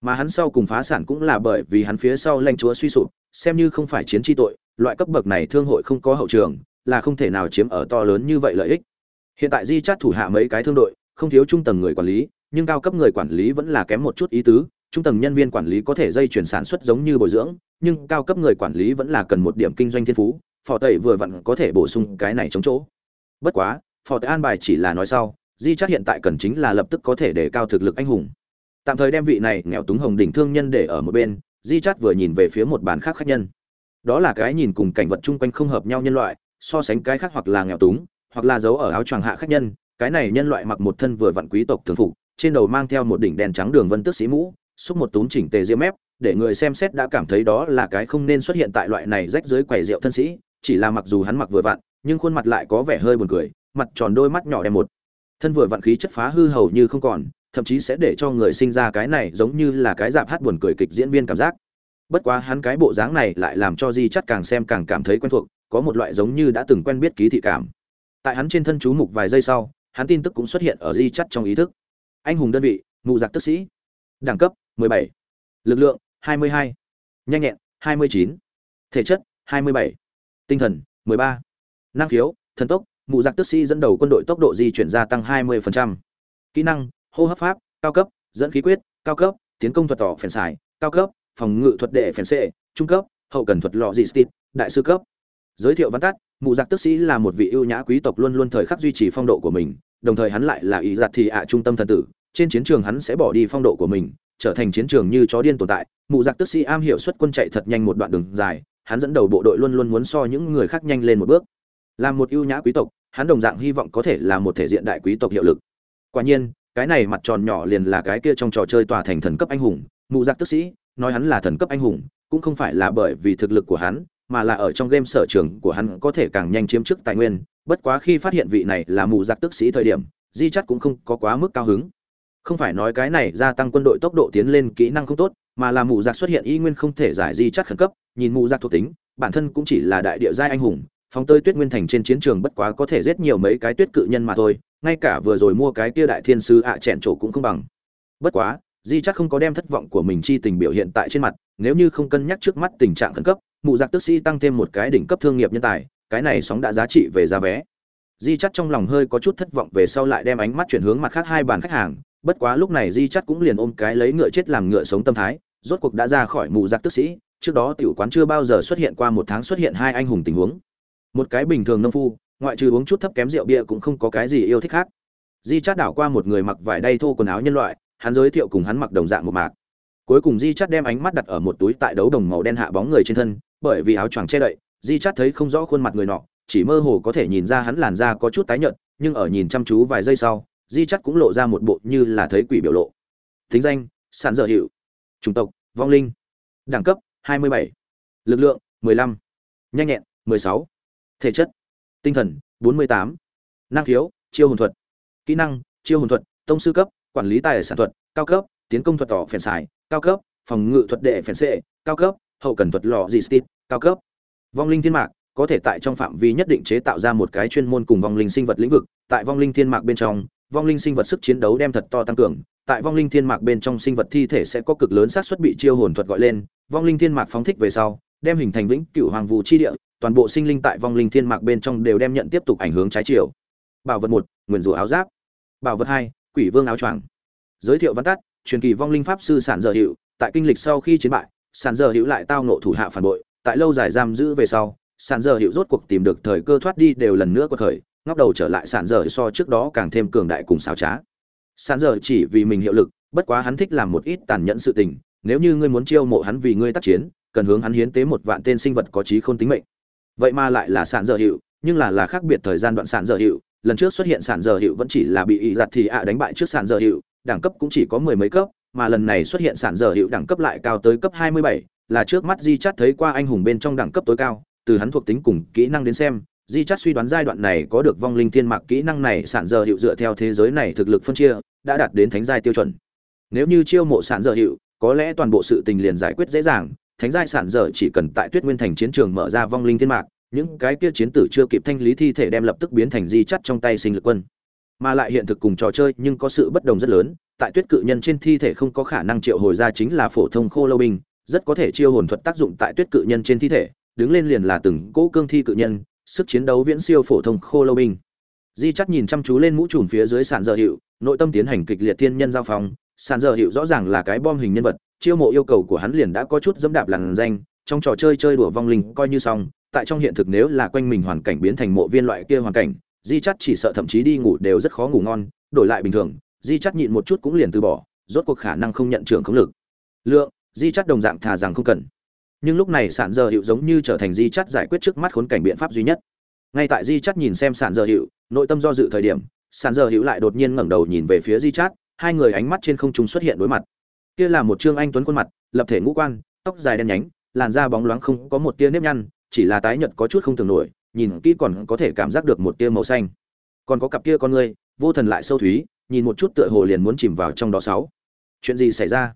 Mà hắn sau cùng phá sản cũng là bởi vì hắn phía sau lãnh chúa suy sụp, xem như không phải chiến tri tội, loại cấp bậc này thương hội không có hậu trường, là không thể nào chiếm ở to lớn như vậy lợi ích. Hiện tại di chát thủ hạ mấy cái thương đội, không thiếu trung tầng người quản lý, nhưng cao cấp người quản lý vẫn là kém một chút ý tứ. Trung tầng nhân viên quản lý có thể dây chuyển sản xuất giống như bồi dưỡng, nhưng cao cấp người quản lý vẫn là cần một điểm kinh doanh thiên phú, phò tẩy vừa vặn có thể bổ sung cái này chống chỗ. Bất quá, phò tẩy an bài chỉ là nói sau di chắc hiện tại cần chính là lập tức có thể để cao thực lực anh hùng. Tạm thời đem vị này nghèo túng hồng đỉnh thương nhân để ở một bên, di chắt vừa nhìn về phía một bàn khác khách nhân. Đó là cái nhìn cùng cảnh vật chung quanh không hợp nhau nhân loại, so sánh cái khác hoặc là nghèo túng, hoặc là giấu ở áo choàng hạ khách nhân, cái này nhân loại mặc một thân vừa vặn quý tộc thường phục, trên đầu mang theo một đỉnh đèn trắng đường vân tước sĩ mũ, xúc một túm chỉnh tề diêm mép, để người xem xét đã cảm thấy đó là cái không nên xuất hiện tại loại này rách dưới quầy rượu thân sĩ, chỉ là mặc dù hắn mặc vừa vặn, nhưng khuôn mặt lại có vẻ hơi buồn cười, mặt tròn đôi mắt nhỏ đem một thân vừa vạn khí chất phá hư hầu như không còn, thậm chí sẽ để cho người sinh ra cái này giống như là cái dạp hát buồn cười kịch diễn viên cảm giác bất quá hắn cái bộ dáng này lại làm cho di chắt càng xem càng cảm thấy quen thuộc, có một loại giống như đã từng quen biết ký thị cảm tại hắn trên thân chú mục vài giây sau, hắn tin tức cũng xuất hiện ở di chắt trong ý thức anh hùng đơn vị mụ giặc tức sĩ đẳng cấp 17. lực lượng 22. nhanh nhẹn 29. thể chất 27. tinh thần 13. năng khiếu, thần tốc mụ giặc tức sĩ dẫn đầu quân đội tốc độ di chuyển gia tăng 20%. kỹ năng, hô hấp pháp, cao cấp, dẫn khí quyết, cao cấp, tiến công thuật tỏ phèn xài, cao cấp, phòng ngự thuật đệ phèn xệ trung cấp, hậu cần thuật lọ dị stit, đại sư cấp. Giới thiệu văn tắt, mụ giặc tức sĩ là một vị ưu nhã quý tộc luôn luôn thời khắc duy trì phong độ của mình, đồng thời hắn lại là ý giặt thì ạ trung tâm thần tử, trên chiến trường hắn sẽ bỏ đi phong độ của mình, trở thành chiến trường như chó điên tồn tại. Mụ giặc tức sĩ am hiểu xuất quân chạy thật nhanh một đoạn đường dài, hắn dẫn đầu bộ đội luôn luôn muốn so những người khác nhanh lên một bước làm một ưu nhã quý tộc, hắn đồng dạng hy vọng có thể là một thể diện đại quý tộc hiệu lực. Quả nhiên, cái này mặt tròn nhỏ liền là cái kia trong trò chơi tòa thành thần cấp anh hùng, mụ giặc tức sĩ, nói hắn là thần cấp anh hùng, cũng không phải là bởi vì thực lực của hắn, mà là ở trong game sở trường của hắn có thể càng nhanh chiếm chức tài nguyên, bất quá khi phát hiện vị này là mụ giặc tức sĩ thời điểm, di chắc cũng không có quá mức cao hứng. Không phải nói cái này gia tăng quân đội tốc độ tiến lên kỹ năng không tốt, mà là mụ giặc xuất hiện y nguyên không thể giải di chắc khẩn cấp, nhìn mụ giặc thuộc tính, bản thân cũng chỉ là đại địa giai anh hùng phóng tơi tuyết nguyên thành trên chiến trường bất quá có thể giết nhiều mấy cái tuyết cự nhân mà thôi, ngay cả vừa rồi mua cái kia đại thiên sư ạ à chẹn chỗ cũng không bằng. Bất quá, di chắc không có đem thất vọng của mình chi tình biểu hiện tại trên mặt, nếu như không cân nhắc trước mắt tình trạng khẩn cấp, mụ giặc tức sĩ tăng thêm một cái đỉnh cấp thương nghiệp nhân tài, cái này sóng đã giá trị về giá vé. Di chắc trong lòng hơi có chút thất vọng về sau lại đem ánh mắt chuyển hướng mặt khác hai bàn khách hàng, bất quá lúc này di chắc cũng liền ôm cái lấy ngựa chết làm ngựa sống tâm thái, rốt cuộc đã ra khỏi mụ giặc tức sĩ, trước đó tiểu quán chưa bao giờ xuất hiện qua một tháng xuất hiện hai anh hùng tình huống một cái bình thường nông phu, ngoại trừ uống chút thấp kém rượu bia cũng không có cái gì yêu thích khác di chát đảo qua một người mặc vải đay thô quần áo nhân loại, hắn giới thiệu cùng hắn mặc đồng dạng một mạc cuối cùng di chát đem ánh mắt đặt ở một túi tại đấu đồng màu đen hạ bóng người trên thân, bởi vì áo choàng che đậy, di chát thấy không rõ khuôn mặt người nọ, chỉ mơ hồ có thể nhìn ra hắn làn da có chút tái nhợt, nhưng ở nhìn chăm chú vài giây sau, di chát cũng lộ ra một bộ như là thấy quỷ biểu lộ thính danh sản dở hiệu chủng tộc, vong linh đẳng cấp 27. lực lượng 15. nhanh nhẹn 16 thể chất, tinh thần 48. năng khiếu, chiêu hồn thuật, kỹ năng, chiêu hồn thuật, tông sư cấp, quản lý tài sản thuật, cao cấp, tiến công thuật tỏ phèn xài, cao cấp, phòng ngự thuật đệ phèn xệ, cao cấp, hậu cần thuật lò dì stít cao cấp. Vong linh thiên mạc, có thể tại trong phạm vi nhất định chế tạo ra một cái chuyên môn cùng vong linh sinh vật lĩnh vực. Tại vong linh thiên mạc bên trong, vong linh sinh vật sức chiến đấu đem thật to tăng cường. Tại vong linh thiên mạc bên trong sinh vật thi thể sẽ có cực lớn xác suất bị chiêu hồn thuật gọi lên. Vong linh thiên mạc phóng thích về sau, đem hình thành vĩnh cửu hoàng vũ chi địa toàn bộ sinh linh tại vong linh thiên mạc bên trong đều đem nhận tiếp tục ảnh hưởng trái chiều. Bảo vật một nguyền rủa áo giáp. Bảo vật hai, quỷ vương áo choàng. Giới thiệu văn tắt, truyền kỳ vong linh pháp sư sản dở hiệu tại kinh lịch sau khi chiến bại, sản dở hiệu lại tao nộ thủ hạ phản bội, tại lâu dài giam giữ về sau, sản dở hiệu rốt cuộc tìm được thời cơ thoát đi đều lần nữa có thời, ngóc đầu trở lại sản dở so trước đó càng thêm cường đại cùng xảo trá. Sản dở chỉ vì mình hiệu lực, bất quá hắn thích làm một ít tàn nhẫn sự tình, nếu như ngươi muốn chiêu mộ hắn vì ngươi tác chiến, cần hướng hắn hiến tế một vạn tên sinh vật có trí không tính mệnh vậy mà lại là sản dở hiệu, nhưng là là khác biệt thời gian đoạn sản dở hiệu. Lần trước xuất hiện sản dở hiệu vẫn chỉ là bị ị giặt thì ạ đánh bại trước sản dở hiệu, đẳng cấp cũng chỉ có mười mấy cấp, mà lần này xuất hiện sản dở hiệu đẳng cấp lại cao tới cấp hai mươi bảy, là trước mắt di chắt thấy qua anh hùng bên trong đẳng cấp tối cao, từ hắn thuộc tính cùng kỹ năng đến xem, di chắt suy đoán giai đoạn này có được vong linh thiên mạc kỹ năng này sản dở hiệu dựa theo thế giới này thực lực phân chia, đã đạt đến thánh giai tiêu chuẩn. Nếu như chiêu mộ sản dở hiệu, có lẽ toàn bộ sự tình liền giải quyết dễ dàng thánh giai sản dở chỉ cần tại tuyết nguyên thành chiến trường mở ra vong linh thiên mạc, những cái kia chiến tử chưa kịp thanh lý thi thể đem lập tức biến thành di chắt trong tay sinh lực quân. Mà lại hiện thực cùng trò chơi nhưng có sự bất đồng rất lớn, tại tuyết cự nhân trên thi thể không có khả năng triệu hồi ra chính là phổ thông khô lâu binh, rất có thể chiêu hồn thuật tác dụng tại tuyết cự nhân trên thi thể, đứng lên liền là từng cỗ cương thi cự nhân, sức chiến đấu viễn siêu phổ thông khô lâu binh. Di chắt nhìn chăm chú lên mũ trùm phía dưới sàn dở hiệu, nội tâm tiến hành kịch liệt thiên nhân giao phong sàn dở hiệu rõ ràng là cái bom hình nhân vật chiêu mộ yêu cầu của hắn liền đã có chút dẫm đạp làn danh, trong trò chơi chơi đùa vong linh coi như xong, tại trong hiện thực nếu là quanh mình hoàn cảnh biến thành mộ viên loại kia hoàn cảnh, di chắt chỉ sợ thậm chí đi ngủ đều rất khó ngủ ngon, đổi lại bình thường, di chắt nhịn một chút cũng liền từ bỏ, rốt cuộc khả năng không nhận trưởng không lực. Lượng, di chắt đồng dạng thà rằng không cần. Nhưng lúc này sản giờ hiệu giống như trở thành di chắt giải quyết trước mắt khốn cảnh biện pháp duy nhất. Ngay tại di chắt nhìn xem sản giờ hiệu nội tâm do dự thời điểm sản giờ hiệu lại đột nhiên ngẩng đầu nhìn về phía di chắt hai người ánh mắt trên không trung xuất hiện đối mặt kia là một trương anh tuấn khuôn mặt, lập thể ngũ quan, tóc dài đen nhánh, làn da bóng loáng không có một tia nếp nhăn, chỉ là tái nhợt có chút không tưởng nổi, nhìn kỹ còn có thể cảm giác được một tia màu xanh. Còn có cặp kia con ngươi, vô thần lại sâu thúy, nhìn một chút tựa hồ liền muốn chìm vào trong đó sáu. Chuyện gì xảy ra?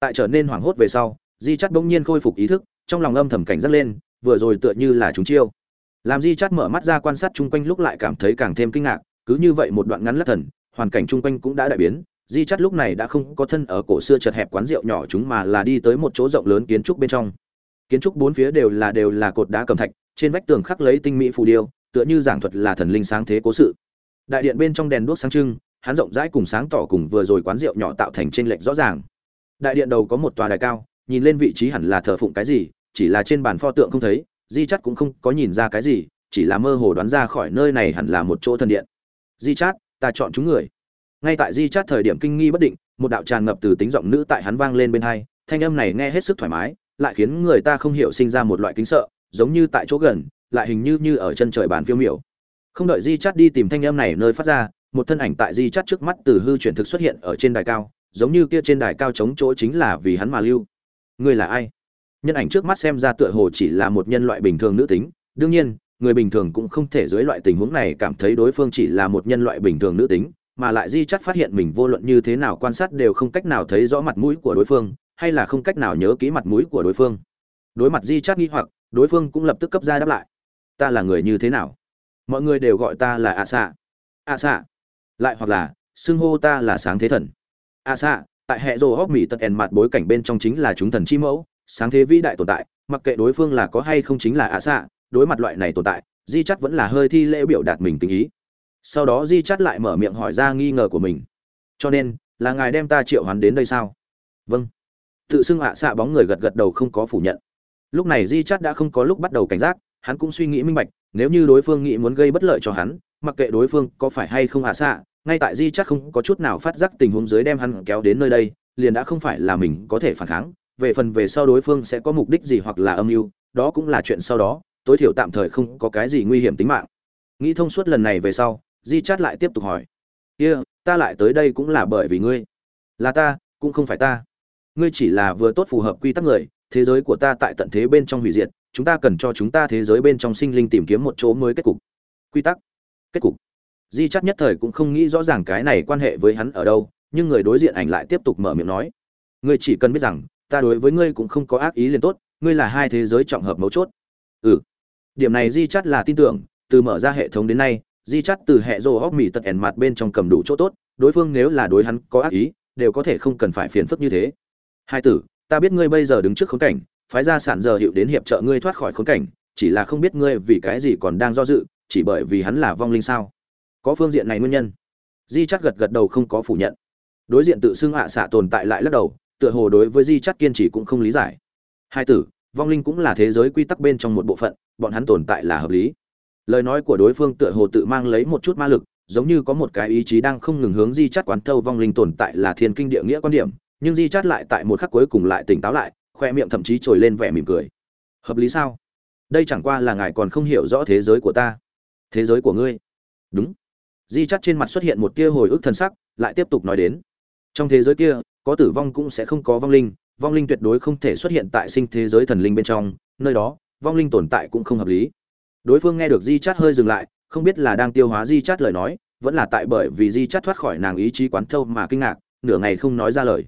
Tại trở nên hoảng hốt về sau, di chắt bỗng nhiên khôi phục ý thức, trong lòng âm thầm cảnh giác lên, vừa rồi tựa như là chúng chiêu. Làm di chắt mở mắt ra quan sát chung quanh lúc lại cảm thấy càng thêm kinh ngạc, cứ như vậy một đoạn ngắn lắc thần, hoàn cảnh chung quanh cũng đã đại biến di chắt lúc này đã không có thân ở cổ xưa chật hẹp quán rượu nhỏ chúng mà là đi tới một chỗ rộng lớn kiến trúc bên trong. Kiến trúc bốn phía đều là đều là cột đá cầm thạch, trên vách tường khắc lấy tinh mỹ phù điêu, tựa như giảng thuật là thần linh sáng thế cố sự. Đại điện bên trong đèn đuốc sáng trưng, hắn rộng rãi cùng sáng tỏ cùng vừa rồi quán rượu nhỏ tạo thành trên lệch rõ ràng. Đại điện đầu có một tòa đài cao, nhìn lên vị trí hẳn là thờ phụng cái gì, chỉ là trên bàn pho tượng không thấy, di chắt cũng không có nhìn ra cái gì, chỉ là mơ hồ đoán ra khỏi nơi này hẳn là một chỗ thần điện. Di chát, ta chọn chúng người ngay tại di chát thời điểm kinh nghi bất định, một đạo tràn ngập từ tính giọng nữ tại hắn vang lên bên hai, thanh âm này nghe hết sức thoải mái, lại khiến người ta không hiểu sinh ra một loại kính sợ, giống như tại chỗ gần, lại hình như như ở chân trời bàn phiêu miểu. Không đợi di chát đi tìm thanh âm này nơi phát ra, một thân ảnh tại di chát trước mắt từ hư chuyển thực xuất hiện ở trên đài cao, giống như kia trên đài cao chống chỗ chính là vì hắn mà lưu. Người là ai? Nhân ảnh trước mắt xem ra tựa hồ chỉ là một nhân loại bình thường nữ tính, đương nhiên, người bình thường cũng không thể dưới loại tình huống này cảm thấy đối phương chỉ là một nhân loại bình thường nữ tính mà lại di chắt phát hiện mình vô luận như thế nào quan sát đều không cách nào thấy rõ mặt mũi của đối phương, hay là không cách nào nhớ kỹ mặt mũi của đối phương. Đối mặt di chắt nghi hoặc, đối phương cũng lập tức cấp ra đáp lại. Ta là người như thế nào? Mọi người đều gọi ta là ạ xạ ạ xạ lại hoặc là, xưng hô ta là sáng thế thần. Ạ xạ tại hệ rồ hóc mỹ tật ẻn mặt bối cảnh bên trong chính là chúng thần chi mẫu, sáng thế vĩ đại tồn tại, mặc kệ đối phương là có hay không chính là ạ xạ đối mặt loại này tồn tại, di chắt vẫn là hơi thi lễ biểu đạt mình tình ý sau đó di chắt lại mở miệng hỏi ra nghi ngờ của mình. Cho nên, là ngài đem ta triệu hoán đến đây sao? Vâng. Tự xưng ạ xạ bóng người gật gật đầu không có phủ nhận. Lúc này di chắt đã không có lúc bắt đầu cảnh giác, hắn cũng suy nghĩ minh bạch, nếu như đối phương nghĩ muốn gây bất lợi cho hắn, mặc kệ đối phương có phải hay không ạ xạ, ngay tại di chắt không có chút nào phát giác tình huống dưới đem hắn kéo đến nơi đây, liền đã không phải là mình có thể phản kháng, về phần về sau đối phương sẽ có mục đích gì hoặc là âm mưu, đó cũng là chuyện sau đó, tối thiểu tạm thời không có cái gì nguy hiểm tính mạng. Nghĩ thông suốt lần này về sau di chát lại tiếp tục hỏi. Kia、yeah, ta lại tới đây cũng là bởi vì ngươi. Là ta cũng không phải ta. Ngươi chỉ là vừa tốt phù hợp quy tắc người thế giới của ta tại tận thế bên trong hủy diệt chúng ta cần cho chúng ta thế giới bên trong sinh linh tìm kiếm một chỗ mới kết cục. Quy tắc. Kết cục. Di chắc nhất thời cũng không nghĩ rõ ràng cái này quan hệ với hắn ở đâu nhưng người đối diện ảnh lại tiếp tục mở miệng nói. Ngươi chỉ cần biết rằng ta đối với ngươi cũng không có ác ý liền tốt ngươi là hai thế giới trọng hợp mấu chốt. Ừ. Điểm này di chắc là tin tưởng từ mở ra hệ thống đến nay di chắt từ hệ rồ hóc mỹ tật ẻn mặt bên trong cầm đủ chỗ tốt, đối phương nếu là đối hắn có ác ý, đều có thể không cần phải phiền phức như thế. Hai tử, ta biết ngươi bây giờ đứng trước khốn cảnh, phái ra sản giờ hiệu đến hiệp trợ ngươi thoát khỏi khốn cảnh, chỉ là không biết ngươi vì cái gì còn đang do dự, chỉ bởi vì hắn là vong linh sao? Có phương diện này nguyên nhân? Di chắt gật gật đầu không có phủ nhận. Đối diện tự xưng hạ xạ tồn tại lại lắc đầu, tựa hồ đối với di chắt kiên trì cũng không lý giải. Hai tử, vong linh cũng là thế giới quy tắc bên trong một bộ phận, bọn hắn tồn tại là hợp lý lời nói của đối phương tựa hồ tự mang lấy một chút ma lực, giống như có một cái ý chí đang không ngừng hướng di chắt quán thâu vong linh tồn tại là thiên kinh địa nghĩa quan điểm, nhưng di chắt lại tại một khắc cuối cùng lại tỉnh táo lại, khoe miệng thậm chí trồi lên vẻ mỉm cười. Hợp lý sao? Đây chẳng qua là ngài còn không hiểu rõ thế giới của ta. Thế giới của ngươi. Đúng. Di chắt trên mặt xuất hiện một tia hồi ức thân sắc, lại tiếp tục nói đến. Trong thế giới kia, có tử vong cũng sẽ không có vong linh vong linh tuyệt đối không thể xuất hiện tại sinh thế giới thần linh bên trong, nơi đó, vong linh tồn tại cũng không hợp lý đối phương nghe được di chát hơi dừng lại, không biết là đang tiêu hóa di chát lời nói, vẫn là tại bởi vì di chát thoát khỏi nàng ý chí quán thâu mà kinh ngạc, nửa ngày không nói ra lời.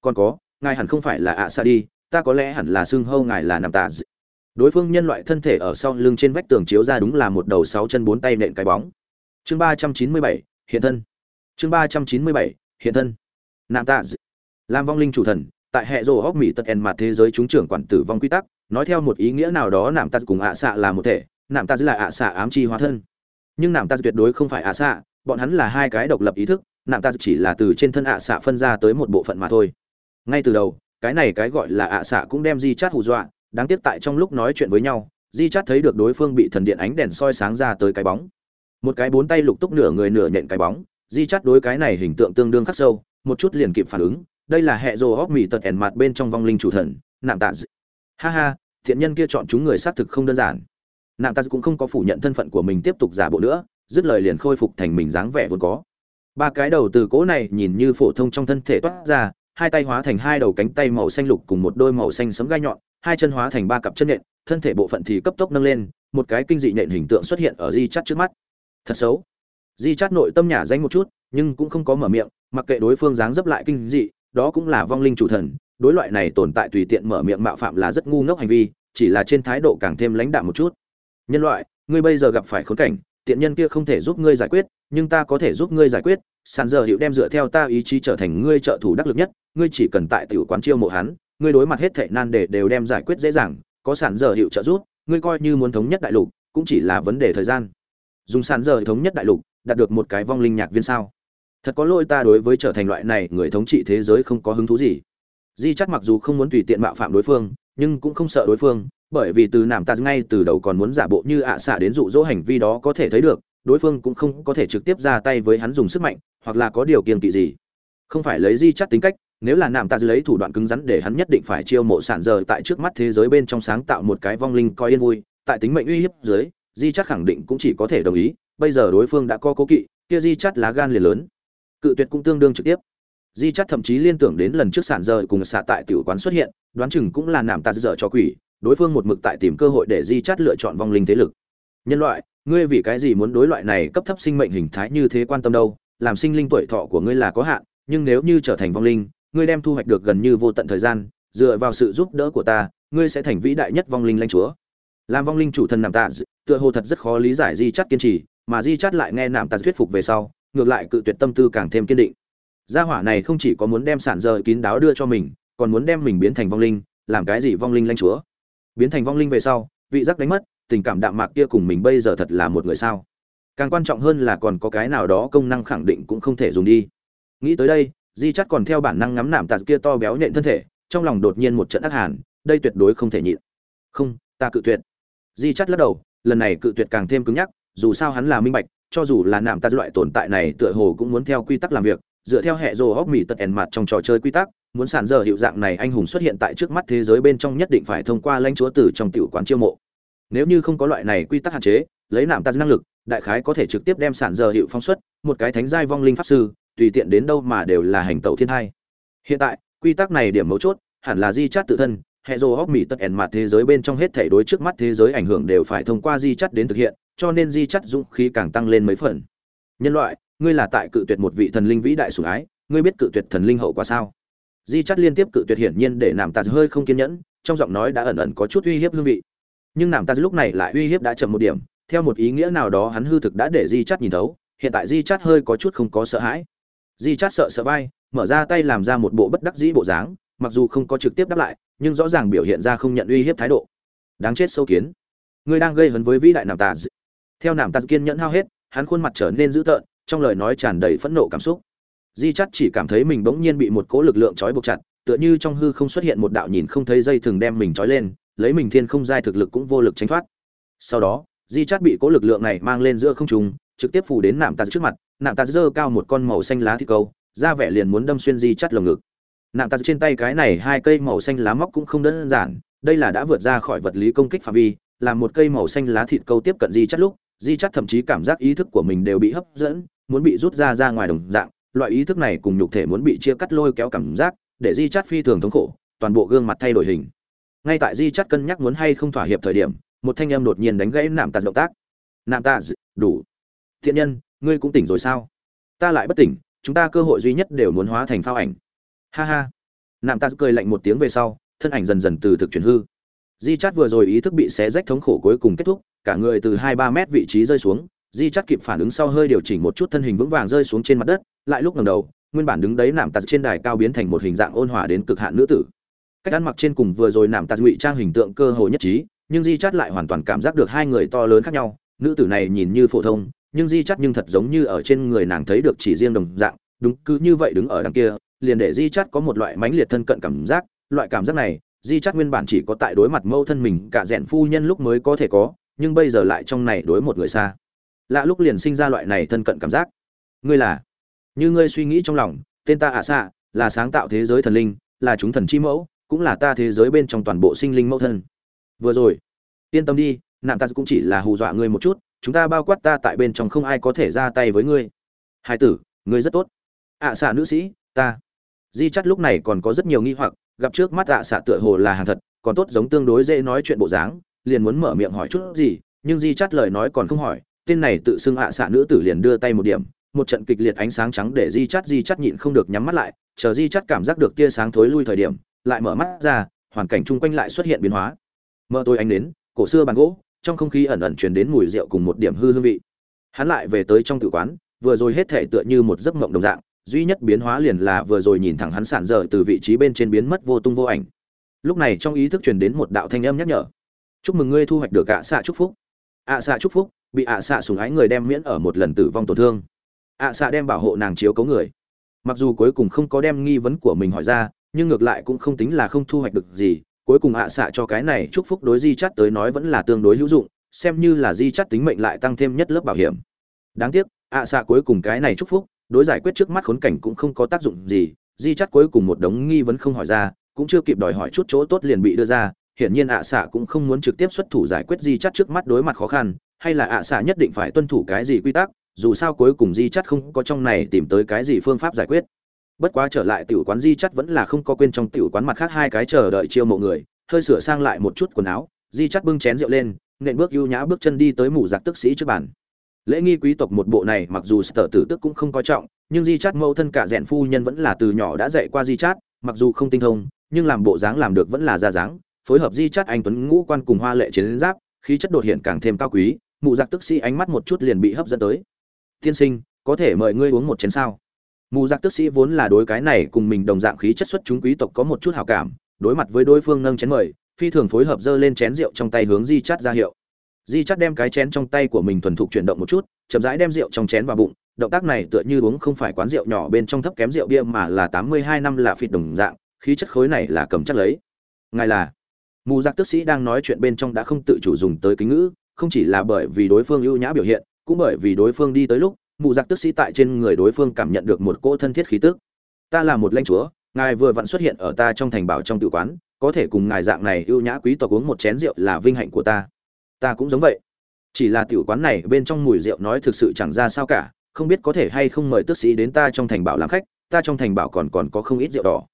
Còn có, ngài hẳn không phải là ạ xa đi, ta có lẽ hẳn là xưng hâu ngài là nằm tà đối phương nhân loại thân thể ở sau lưng trên vách tường chiếu ra đúng là một đầu sáu chân bốn tay nện cái bóng. Chương ba trăm chín mươi bảy, hiện thân. Chương ba trăm chín mươi bảy, hiện thân. Nam tạ làm vong linh chủ thần, tại hệ rổ hóc mỹ tật en mặt thế giới chúng trưởng quản tử vong quy tắc, nói theo một ý nghĩa nào đó nạm tạ cùng ạ xạ là một thể nạm tạ là ạ xạ ám chi hóa thân. Nhưng nạm ta tuyệt đối không phải ạ xạ, bọn hắn là hai cái độc lập ý thức, nạm ta chỉ là từ trên thân ạ xạ phân ra tới một bộ phận mà thôi. Ngay từ đầu, cái này cái gọi là ạ xạ cũng đem di chát hù dọa, đáng tiếc tại trong lúc nói chuyện với nhau, di chát thấy được đối phương bị thần điện ánh đèn soi sáng ra tới cái bóng. Một cái bốn tay lục túc nửa người nửa nhện cái bóng, di chát đối cái này hình tượng tương đương khắc sâu, một chút liền kịp phản ứng, đây là hệ rồ hóc mỹ tật ẻn mặt bên trong vong linh chủ thần, nạm tạ ha ha, thiện nhân kia chọn chúng người xác thực không đơn giản nạm ta cũng không có phủ nhận thân phận của mình tiếp tục giả bộ nữa, dứt lời liền khôi phục thành mình dáng vẻ vốn có. Ba cái đầu từ cỗ này nhìn như phổ thông trong thân thể toát ra, hai tay hóa thành hai đầu cánh tay màu xanh lục cùng một đôi màu xanh sấm gai nhọn, hai chân hóa thành ba cặp chân nện, thân thể bộ phận thì cấp tốc nâng lên, một cái kinh dị nện hình tượng xuất hiện ở di chắt trước mắt. Thật xấu. Di chắt nội tâm nhả danh một chút, nhưng cũng không có mở miệng, mặc kệ đối phương dáng dấp lại kinh dị, đó cũng là vong linh chủ thần, đối loại này tồn tại tùy tiện mở miệng mạo phạm là rất ngu ngốc hành vi, chỉ là trên thái độ càng thêm lãnh đạm một chút nhân loại, ngươi bây giờ gặp phải khốn cảnh, tiện nhân kia không thể giúp ngươi giải quyết, nhưng ta có thể giúp ngươi giải quyết. Sàn giờ hiệu đem dựa theo ta ý chí trở thành ngươi trợ thủ đắc lực nhất, ngươi chỉ cần tại tiểu quán chiêu mộ hắn, ngươi đối mặt hết thệ nan đề đều đem giải quyết dễ dàng, có sàn giờ hiệu trợ giúp, ngươi coi như muốn thống nhất đại lục, cũng chỉ là vấn đề thời gian. Dùng sàn giờ thống nhất đại lục, đạt được một cái vong linh nhạc viên sao? Thật có lỗi ta đối với trở thành loại này người thống trị thế giới không có hứng thú gì. Di chắc mặc dù không muốn tùy tiện mạo phạm đối phương, nhưng cũng không sợ đối phương bởi vì từ nàm tạt ngay từ đầu còn muốn giả bộ như ạ à xạ đến dụ dỗ hành vi đó có thể thấy được, đối phương cũng không có thể trực tiếp ra tay với hắn dùng sức mạnh, hoặc là có điều kiên kỵ gì. Không phải lấy di chắt tính cách, nếu là nàm tạt lấy thủ đoạn cứng rắn để hắn nhất định phải chiêu mộ sản giờ tại trước mắt thế giới bên trong sáng tạo một cái vong linh coi yên vui, tại tính mệnh uy hiếp dưới, di chắt khẳng định cũng chỉ có thể đồng ý, bây giờ đối phương đã có cố kỵ, kia di chắt lá gan liền lớn. Cự tuyệt cũng tương đương trực tiếp. Di chắt thậm chí liên tưởng đến lần trước sản giờ cùng xạ tại tiểu quán xuất hiện, đoán chừng cũng là nàm tạt dở cho quỷ đối phương một mực tại tìm cơ hội để di chát lựa chọn vong linh thế lực. Nhân loại, ngươi vì cái gì muốn đối loại này cấp thấp sinh mệnh hình thái như thế quan tâm đâu? Làm sinh linh tuổi thọ của ngươi là có hạn, nhưng nếu như trở thành vong linh, ngươi đem thu hoạch được gần như vô tận thời gian, dựa vào sự giúp đỡ của ta, ngươi sẽ thành vĩ đại nhất vong linh lãnh chúa. Làm vong linh chủ thần nằm tạ tựa hồ thật rất khó lý giải di chắt kiên trì, mà di chắt lại nghe nàm tạ thuyết phục về sau, ngược lại cự tuyệt tâm tư càng thêm kiên định. Gia hỏa này không chỉ có muốn đem sản giờ kín đáo đưa cho mình, còn muốn đem mình biến thành vong linh, làm cái gì vong linh lãnh chúa? Biến thành vong linh về sau, vị giác đánh mất, tình cảm đạm mạc kia cùng mình bây giờ thật là một người sao? Càng quan trọng hơn là còn có cái nào đó công năng khẳng định cũng không thể dùng đi. Nghĩ tới đây, di chắt còn theo bản năng ngắm nạm tạt kia to béo nhện thân thể, trong lòng đột nhiên một trận ác hàn, đây tuyệt đối không thể nhịn. Không, ta cự tuyệt. Di chắt lắc đầu, lần này cự tuyệt càng thêm cứng nhắc, dù sao hắn là minh bạch, cho dù là nạm tạt loại tồn tại này tựa hồ cũng muốn theo quy tắc làm việc, dựa theo hệ rồ hóc mỹ tật ẻn mặt trong trò chơi quy tắc muốn sản giờ hiệu dạng này anh hùng xuất hiện tại trước mắt thế giới bên trong nhất định phải thông qua lãnh chúa tử trong tiểu quán chiêu mộ. Nếu như không có loại này quy tắc hạn chế, lấy nạm ta năng lực, đại khái có thể trực tiếp đem sản giờ hiệu phóng xuất, một cái thánh giai vong linh pháp sư, tùy tiện đến đâu mà đều là hành tẩu thiên hai hiện tại, quy tắc này điểm mấu chốt, hẳn là di chát tự thân, hệ dồ hóc mỹ tất ẻn mặt thế giới bên trong hết thể đối trước mắt thế giới ảnh hưởng đều phải thông qua di chắt đến thực hiện, cho nên di chắt dũng khí càng tăng lên mấy phần. Nhân loại, ngươi là tại cự tuyệt một vị thần linh vĩ đại sủng ái, ngươi biết cự tuyệt thần linh hậu quả sao? Di chắt liên tiếp cự tuyệt hiển nhiên để nàm tạt hơi không kiên nhẫn, trong giọng nói đã ẩn ẩn có chút uy hiếp hương vị. Nhưng nàm tạt lúc này lại uy hiếp đã chậm một điểm, theo một ý nghĩa nào đó hắn hư thực đã để di chắt nhìn thấu, hiện tại di chắt hơi có chút không có sợ hãi. Di chắt sợ sợ vai, mở ra tay làm ra một bộ bất đắc dĩ bộ dáng, mặc dù không có trực tiếp đáp lại, nhưng rõ ràng biểu hiện ra không nhận uy hiếp thái độ. Đáng chết sâu kiến. Ngươi đang gây hấn với vĩ đại nàm tạt theo nàm tạt kiên nhẫn hao hết, hắn khuôn mặt trở nên dữ tợn, trong lời nói tràn đầy phẫn nộ cảm xúc di chắt chỉ cảm thấy mình bỗng nhiên bị một cỗ lực lượng trói buộc chặt, tựa như trong hư không xuất hiện một đạo nhìn không thấy dây thường đem mình trói lên, lấy mình thiên không giai thực lực cũng vô lực tránh thoát. Sau đó, di chắt bị cỗ lực lượng này mang lên giữa không trung, trực tiếp phủ đến nạm tạt trước mặt. Nạm tạt giơ cao một con màu xanh lá thi câu, ra vẻ liền muốn đâm xuyên di chắt lồng ngực. Nạm tạt trên tay cái này hai cây màu xanh lá móc cũng không đơn giản, đây là đã vượt ra khỏi vật lý công kích phạm vi làm một cây màu xanh lá thịt câu tiếp cận di chắt lúc, di chắt thậm chí cảm giác ý thức của mình đều bị hấp dẫn, muốn bị rút ra ra ngoài đồng dạng loại ý thức này cùng nhục thể muốn bị chia cắt lôi kéo cảm giác, để di chắt phi thường thống khổ, toàn bộ gương mặt thay đổi hình. Ngay tại di chắt cân nhắc muốn hay không thỏa hiệp thời điểm, một thanh âm đột nhiên đánh gãy nạm tạt động tác. Nạm tạt đủ. Thiện nhân, ngươi cũng tỉnh rồi sao? Ta lại bất tỉnh, chúng ta cơ hội duy nhất đều muốn hóa thành phao ảnh. Ha ha. Nạm tạt cười lạnh một tiếng về sau, thân ảnh dần dần từ thực chuyển hư. Di chắt vừa rồi ý thức bị xé rách thống khổ cuối cùng kết thúc, cả người từ hai ba mét vị trí rơi xuống di chắt kịp phản ứng sau hơi điều chỉnh một chút thân hình vững vàng rơi xuống trên mặt đất, lại lúc ngầm đầu, nguyên bản đứng đấy nạm tạt trên đài cao biến thành một hình dạng ôn hòa đến cực hạn nữ tử. Cách ăn mặc trên cùng vừa rồi nạm tạt ngụy trang hình tượng cơ hồ nhất trí, nhưng di chắt lại hoàn toàn cảm giác được hai người to lớn khác nhau. Nữ tử này nhìn như phổ thông, nhưng di chắt nhưng thật giống như ở trên người nàng thấy được chỉ riêng đồng dạng, đúng, cứ như vậy đứng ở đằng kia, liền để di chắt có một loại mãnh liệt thân cận cảm giác. Loại cảm giác này, di chắt nguyên bản chỉ có tại đối mặt mâu thân mình, cả rèn phu nhân lúc mới có thể có, nhưng bây giờ lại trong này đối một người xa lạ lúc liền sinh ra loại này thân cận cảm giác. Ngươi là? Như ngươi suy nghĩ trong lòng, tên ta ạ à xạ là sáng tạo thế giới thần linh, là chúng thần chi mẫu, cũng là ta thế giới bên trong toàn bộ sinh linh mẫu thân. Vừa rồi, yên tâm đi, nạm ta cũng chỉ là hù dọa ngươi một chút, chúng ta bao quát ta tại bên trong không ai có thể ra tay với ngươi. Hai tử, ngươi rất tốt. Ạ à xạ nữ sĩ, ta. Di chắt lúc này còn có rất nhiều nghi hoặc, gặp trước mắt ạ à xạ tựa hồ là hàng thật, còn tốt giống tương đối dễ nói chuyện bộ dáng, liền muốn mở miệng hỏi chút gì, nhưng di chắt lời nói còn không hỏi tên này tự xưng ạ xạ nữ tử liền đưa tay một điểm, một trận kịch liệt ánh sáng trắng để di chắt di chắt nhịn không được nhắm mắt lại, chờ di chắt cảm giác được tia sáng thối lui thời điểm, lại mở mắt ra, hoàn cảnh chung quanh lại xuất hiện biến hóa. Mơ tôi ánh đến cổ xưa bàn gỗ, trong không khí ẩn ẩn truyền đến mùi rượu cùng một điểm hư hương vị. Hắn lại về tới trong tử quán, vừa rồi hết thể tựa như một giấc mộng đồng dạng, duy nhất biến hóa liền là vừa rồi nhìn thẳng hắn sản dở từ vị trí bên trên biến mất vô tung vô ảnh. Lúc này trong ý thức truyền đến một đạo thanh âm nhắc nhở. Chúc mừng ngươi thu hoạch được ạ xạ chúc phúc. ạ xạ chúc phúc bị ạ xạ sùng ái người đem miễn ở một lần tử vong tổn thương. ạ xạ đem bảo hộ nàng chiếu cấu người. Mặc dù cuối cùng không có đem nghi vấn của mình hỏi ra, nhưng ngược lại cũng không tính là không thu hoạch được gì. Cuối cùng ạ xạ cho cái này chúc phúc đối di chắt tới nói vẫn là tương đối hữu dụng, xem như là di chắt tính mệnh lại tăng thêm nhất lớp bảo hiểm. Đáng tiếc, ạ xạ cuối cùng cái này chúc phúc, đối giải quyết trước mắt khốn cảnh cũng không có tác dụng gì. Di chắt cuối cùng một đống nghi vấn không hỏi ra, cũng chưa kịp đòi hỏi chút chỗ tốt liền bị đưa ra. Hiển nhiên ạ xạ cũng không muốn trực tiếp xuất thủ giải quyết di chắt trước mắt đối mặt khó khăn hay là ạ xạ nhất định phải tuân thủ cái gì quy tắc, dù sao cuối cùng di chắt không có trong này tìm tới cái gì phương pháp giải quyết. Bất quá trở lại tiểu quán di chắt vẫn là không có quên trong tiểu quán mặt khác hai cái chờ đợi chiêu mộ người, hơi sửa sang lại một chút quần áo, di chắt bưng chén rượu lên, nện bước ưu nhã bước chân đi tới mù giặc tức sĩ trước bàn. Lễ nghi quý tộc một bộ này mặc dù sở tử tức cũng không coi trọng, nhưng di chắt mẫu thân cả rèn phu nhân vẫn là từ nhỏ đã dạy qua di chắt mặc dù không tinh thông, nhưng làm bộ dáng làm được vẫn là ra dáng, phối hợp di chắt anh tuấn ngũ quan cùng hoa lệ chiến giáp, khí chất đột hiện càng thêm cao quý mụ giặc tức sĩ ánh mắt một chút liền bị hấp dẫn tới. Tiên sinh, có thể mời ngươi uống một chén sao? Mù giặc tức sĩ vốn là đối cái này cùng mình đồng dạng khí chất xuất chúng quý tộc có một chút hào cảm, đối mặt với đối phương nâng chén mời, phi thường phối hợp dơ lên chén rượu trong tay hướng di chắt ra hiệu. Di chắt đem cái chén trong tay của mình thuần thục chuyển động một chút, chậm rãi đem rượu trong chén vào bụng, động tác này tựa như uống không phải quán rượu nhỏ bên trong thấp kém rượu bia mà là tám mươi hai năm là phịt đồng dạng, khí chất khối này là cầm chắc lấy. Ngài là? Mù giặc tức sĩ đang nói chuyện bên trong đã không tự chủ dùng tới kính ngữ không chỉ là bởi vì đối phương ưu nhã biểu hiện, cũng bởi vì đối phương đi tới lúc mù giặc tức sĩ tại trên người đối phương cảm nhận được một cỗ thân thiết khí tức. Ta là một lãnh chúa, ngài vừa vặn xuất hiện ở ta trong thành bảo trong tự quán, có thể cùng ngài dạng này ưu nhã quý tộc uống một chén rượu là vinh hạnh của ta. Ta cũng giống vậy. Chỉ là tiểu quán này bên trong mùi rượu nói thực sự chẳng ra sao cả, không biết có thể hay không mời tước sĩ đến ta trong thành bảo làm khách, ta trong thành bảo còn còn có không ít rượu đỏ.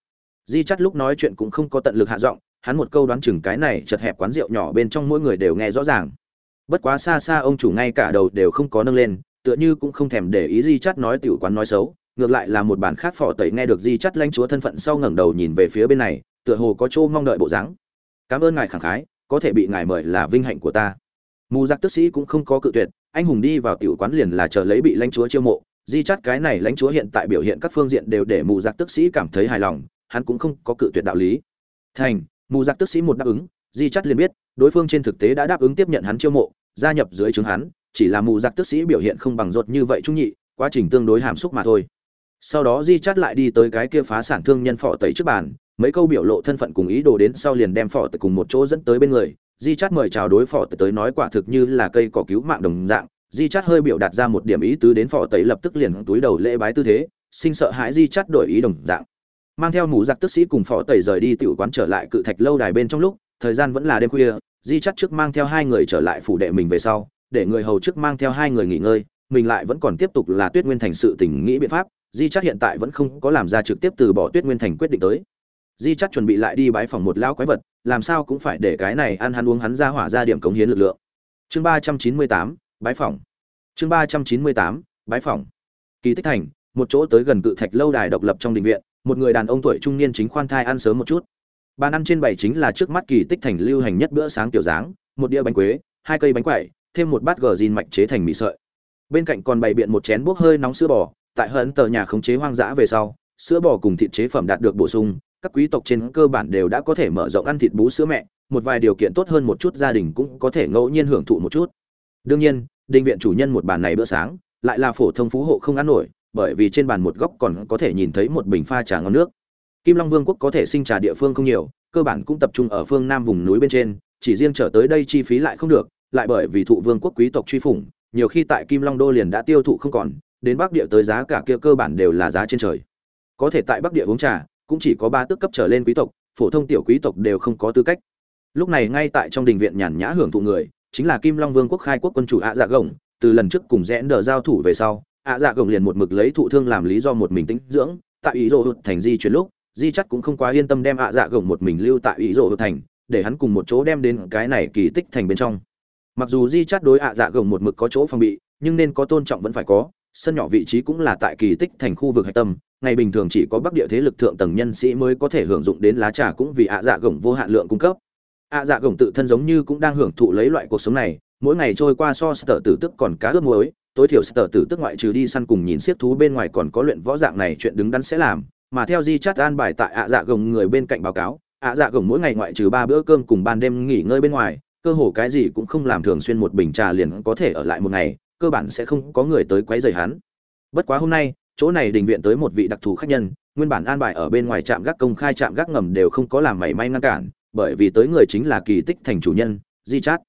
Di chắt lúc nói chuyện cũng không có tận lực hạ giọng, hắn một câu đoán chừng cái này chật hẹp quán rượu nhỏ bên trong mỗi người đều nghe rõ ràng bất quá xa xa ông chủ ngay cả đầu đều không có nâng lên, tựa như cũng không thèm để ý di chắt nói tiểu quán nói xấu, ngược lại là một bản khác phò tẩy nghe được di chắt lãnh chúa thân phận sau ngẩng đầu nhìn về phía bên này, tựa hồ có chỗ mong đợi bộ dáng. Cảm ơn ngài khẳng khái, có thể bị ngài mời là vinh hạnh của ta. Mù giặc tức sĩ cũng không có cự tuyệt, anh hùng đi vào tiểu quán liền là chờ lấy bị lãnh chúa chiêu mộ. Di chắt cái này lãnh chúa hiện tại biểu hiện các phương diện đều để mù giặc tức sĩ cảm thấy hài lòng, hắn cũng không có cự tuyệt đạo lý. Thành, mù giặc tức sĩ một đáp ứng, di chắt liền biết, đối phương trên thực tế đã đáp ứng tiếp nhận hắn chiêu mộ gia nhập dưới trướng hắn, chỉ là mù giặc tức sĩ biểu hiện không bằng ruột như vậy trung nhị, quá trình tương đối hàm xúc mà thôi. Sau đó di chắt lại đi tới cái kia phá sản thương nhân phỏ tẩy trước bàn, mấy câu biểu lộ thân phận cùng ý đồ đến sau liền đem phỏ tẩy cùng một chỗ dẫn tới bên người. Di chắt mời chào đối phỏ tẩy tới nói quả thực như là cây cỏ cứu mạng đồng dạng. Di chắt hơi biểu đạt ra một điểm ý tứ đến phỏ tẩy lập tức liền túi đầu lễ bái tư thế, sinh sợ hãi di chắt đổi ý đồng dạng. Mang theo mù giặc tức sĩ cùng phỏ tẩy rời đi tiểu quán trở lại cự thạch lâu đài bên trong lúc, thời gian vẫn là đêm khuya di chắt trước mang theo hai người trở lại phủ đệ mình về sau, để người hầu trước mang theo hai người nghỉ ngơi, mình lại vẫn còn tiếp tục là tuyết nguyên thành sự tình nghĩ biện pháp, di chắt hiện tại vẫn không có làm ra trực tiếp từ bỏ tuyết nguyên thành quyết định tới. Di chắt chuẩn bị lại đi bái phòng một lão quái vật, làm sao cũng phải để cái này ăn hắn uống hắn ra hỏa ra điểm cống hiến lực lượng. Chương ba trăm chín mươi tám, bái phòng. Chương ba trăm chín mươi tám, bái phòng. Kỳ tích thành, một chỗ tới gần cự thạch lâu đài độc lập trong đình viện, một người đàn ông tuổi trung niên chính khoan thai ăn sớm một chút bàn ăn trên bảy chính là trước mắt kỳ tích thành lưu hành nhất bữa sáng tiểu dáng, một đĩa bánh quế, hai cây bánh quẩy, thêm một bát gờ gin mạch chế thành mì sợi. Bên cạnh còn bày biện một chén bốc hơi nóng sữa bò, tại hận tờ nhà khống chế hoang dã về sau, sữa bò cùng thịt chế phẩm đạt được bổ sung, các quý tộc trên cơ bản đều đã có thể mở rộng ăn thịt bú sữa mẹ, một vài điều kiện tốt hơn một chút gia đình cũng có thể ngẫu nhiên hưởng thụ một chút. Đương nhiên, đình viện chủ nhân một bàn này bữa sáng, lại là phổ thông phú hộ không ăn nổi, bởi vì trên bàn một góc còn có thể nhìn thấy một bình pha trà ngon nước kim long vương quốc có thể sinh trà địa phương không nhiều cơ bản cũng tập trung ở phương nam vùng núi bên trên chỉ riêng trở tới đây chi phí lại không được lại bởi vì thụ vương quốc quý tộc truy phủng nhiều khi tại kim long đô liền đã tiêu thụ không còn đến bắc địa tới giá cả kia cơ bản đều là giá trên trời. Có thể tại bắc địa uống trà cũng chỉ có ba tước cấp trở lên quý tộc phổ thông tiểu quý tộc đều không có tư cách. Lúc này ngay tại trong đình viện nhàn nhã hưởng thụ người chính là kim long vương quốc khai quốc quân chủ ạ dạ Gổng, từ lần trước cùng rẽ đờ giao thủ về sau ạ dạ Gổng liền một mực lấy thụ thương làm lý do một mình tĩnh dưỡng tại ý rộ thành di chuyển lúc di chắc cũng không quá yên tâm đem ạ dạ gồng một mình lưu tại ý rộ thành, để hắn cùng một chỗ đem đến cái này kỳ tích thành bên trong. Mặc dù di chắc đối ạ dạ gồng một mực có chỗ phòng bị, nhưng nên có tôn trọng vẫn phải có, sân nhỏ vị trí cũng là tại kỳ tích thành khu vực hạch tâm, ngày bình thường chỉ có bắc địa thế lực thượng tầng nhân sĩ mới có thể hưởng dụng đến lá trà cũng vì ạ dạ gồng vô hạn lượng cung cấp. Ạ dạ gồng tự thân giống như cũng đang hưởng thụ lấy loại cuộc sống này, mỗi ngày trôi qua so sở tử tức còn cá ướp muối, tối thiểu sở tử tức ngoại trừ đi săn cùng nhìn siết thú bên ngoài còn có luyện võ dạng này chuyện đứng đắn sẽ làm mà theo di chát an bài tại ạ dạ gồng người bên cạnh báo cáo, ạ dạ gồng mỗi ngày ngoại trừ ba bữa cơm cùng ban đêm nghỉ ngơi bên ngoài, cơ hồ cái gì cũng không làm thường xuyên một bình trà liền có thể ở lại một ngày, cơ bản sẽ không có người tới quấy rầy hắn. Bất quá hôm nay, chỗ này đình viện tới một vị đặc thù khách nhân, nguyên bản an bài ở bên ngoài trạm gác công khai trạm gác ngầm đều không có làm mảy may ngăn cản, bởi vì tới người chính là kỳ tích thành chủ nhân, di chát.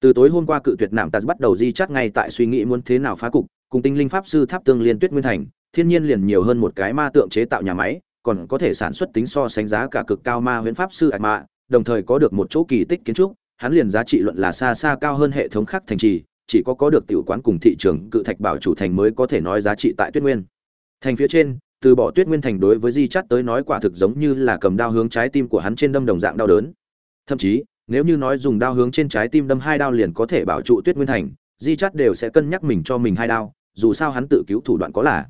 Từ tối hôm qua cự tuyệt nạm tạt bắt đầu di chát ngay tại suy nghĩ muốn thế nào phá cục, cùng tinh linh pháp sư tháp tương liên tuyết nguyên thành thiên nhiên liền nhiều hơn một cái ma tượng chế tạo nhà máy, còn có thể sản xuất tính so sánh giá cả cực cao ma huyễn pháp sư ạc mạ, đồng thời có được một chỗ kỳ tích kiến trúc, hắn liền giá trị luận là xa xa cao hơn hệ thống khác thành trì, chỉ có có được tiểu quán cùng thị trường cự thạch bảo chủ thành mới có thể nói giá trị tại tuyết nguyên. Thành phía trên, từ bỏ tuyết nguyên thành đối với di chắt tới nói quả thực giống như là cầm đao hướng trái tim của hắn trên đâm đồng dạng đau đớn. Thậm chí, nếu như nói dùng đao hướng trên trái tim đâm hai đao liền có thể bảo trụ tuyết nguyên thành, di chắt đều sẽ cân nhắc mình cho mình hai đao, dù sao hắn tự cứu thủ đoạn có là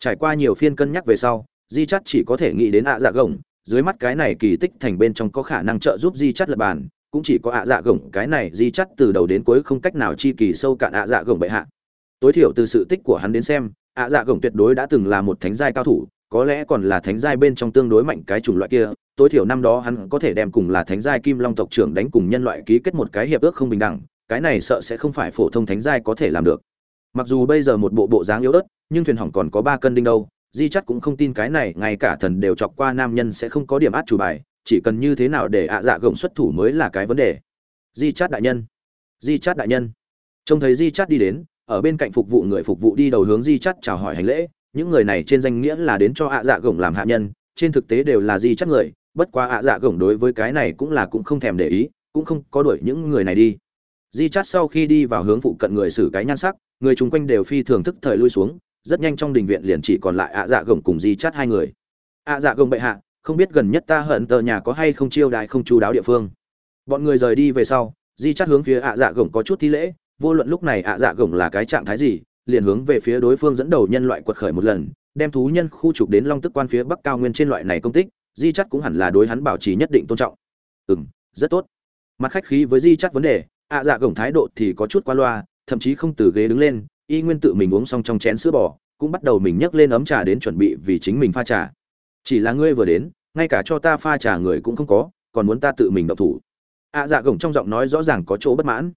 trải qua nhiều phiên cân nhắc về sau di chắt chỉ có thể nghĩ đến ạ dạ gồng. Dưới mắt cái này kỳ tích thành bên trong có khả năng trợ giúp di chắt lập bàn, cũng chỉ có ạ dạ gồng. Cái này di chắt từ đầu đến cuối không cách nào chi kỳ sâu cạn ạ dạ gồng bệ hạ. Tối thiểu từ sự tích của hắn đến xem, ạ dạ gồng tuyệt đối đã từng là một thánh giai cao thủ, có lẽ còn là thánh giai bên trong tương đối mạnh cái chủng loại kia. Tối thiểu năm đó hắn có thể đem cùng là thánh giai kim long tộc trưởng đánh cùng nhân loại ký kết một cái hiệp ước không bình đẳng. Cái này sợ sẽ không phải phổ thông thánh giai có thể làm được mặc dù bây giờ một bộ bộ dáng yếu ớt, nhưng thuyền hỏng còn có ba cân đinh đâu, di chắc cũng không tin cái này, ngay cả thần đều chọc qua nam nhân sẽ không có điểm át chủ bài, chỉ cần như thế nào để ạ dạ gồng xuất thủ mới là cái vấn đề. Di chát đại nhân. Di chát đại nhân. Trông thấy di chát đi đến, ở bên cạnh phục vụ người phục vụ đi đầu hướng di chát chào hỏi hành lễ, những người này trên danh nghĩa là đến cho ạ dạ gồng làm hạ nhân, trên thực tế đều là di chát người, bất quá ạ dạ gồng đối với cái này cũng là cũng không thèm để ý, cũng không có đuổi những người này đi di chát sau khi đi vào hướng phụ cận người xử cái nhan sắc, người chung quanh đều phi thường thức thời lui xuống, rất nhanh trong đình viện liền chỉ còn lại ạ dạ gồng cùng di chát hai người. Ạ dạ gồng bệ hạ, không biết gần nhất ta hận tờ nhà có hay không chiêu đại không chú đáo địa phương? Bọn người rời đi về sau, di chát hướng phía ạ dạ gồng có chút thi lễ, vô luận lúc này ạ dạ gồng là cái trạng thái gì, liền hướng về phía đối phương dẫn đầu nhân loại quật khởi một lần, đem thú nhân khu trục đến long tức quan phía bắc cao nguyên trên loại này công tích, di chắt cũng hẳn là đối hắn bảo trì nhất định tôn trọng. Ừ m rất tốt. Mặt khách khí với di chắt vấn đề ạ dạ gồng thái độ thì có chút qua loa, thậm chí không từ ghế đứng lên, y nguyên tự mình uống xong trong chén sữa bò, cũng bắt đầu mình nhấc lên ấm trà đến chuẩn bị vì chính mình pha trà. Chỉ là ngươi vừa đến, ngay cả cho ta pha trà người cũng không có, còn muốn ta tự mình độc thủ. ạ dạ gồng trong giọng nói rõ ràng có chỗ bất mãn.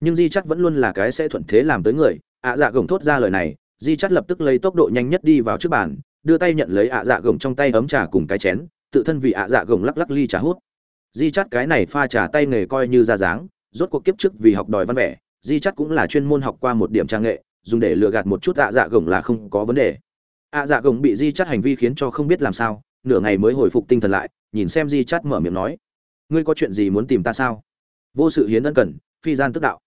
Nhưng di chắc vẫn luôn là cái sẽ thuận thế làm tới người. ạ dạ gồng thốt ra lời này, di chắc lập tức lấy tốc độ nhanh nhất đi vào trước bàn, đưa tay nhận lấy ạ dạ gồng trong tay ấm trà cùng cái chén, tự thân vì ạ dạ gồng lắc lắc ly trà hút. Di chắc cái này pha trà tay nghề coi như ra dáng rốt cuộc kiếp trước vì học đòi văn vẻ, di chắc cũng là chuyên môn học qua một điểm trang nghệ, dùng để lừa gạt một chút ạ dạ gồng là không có vấn đề. Ạ dạ gồng bị di chắc hành vi khiến cho không biết làm sao, nửa ngày mới hồi phục tinh thần lại, nhìn xem di chắc mở miệng nói, ngươi có chuyện gì muốn tìm ta sao? Vô sự hiến ân cần, phi gian tức đạo.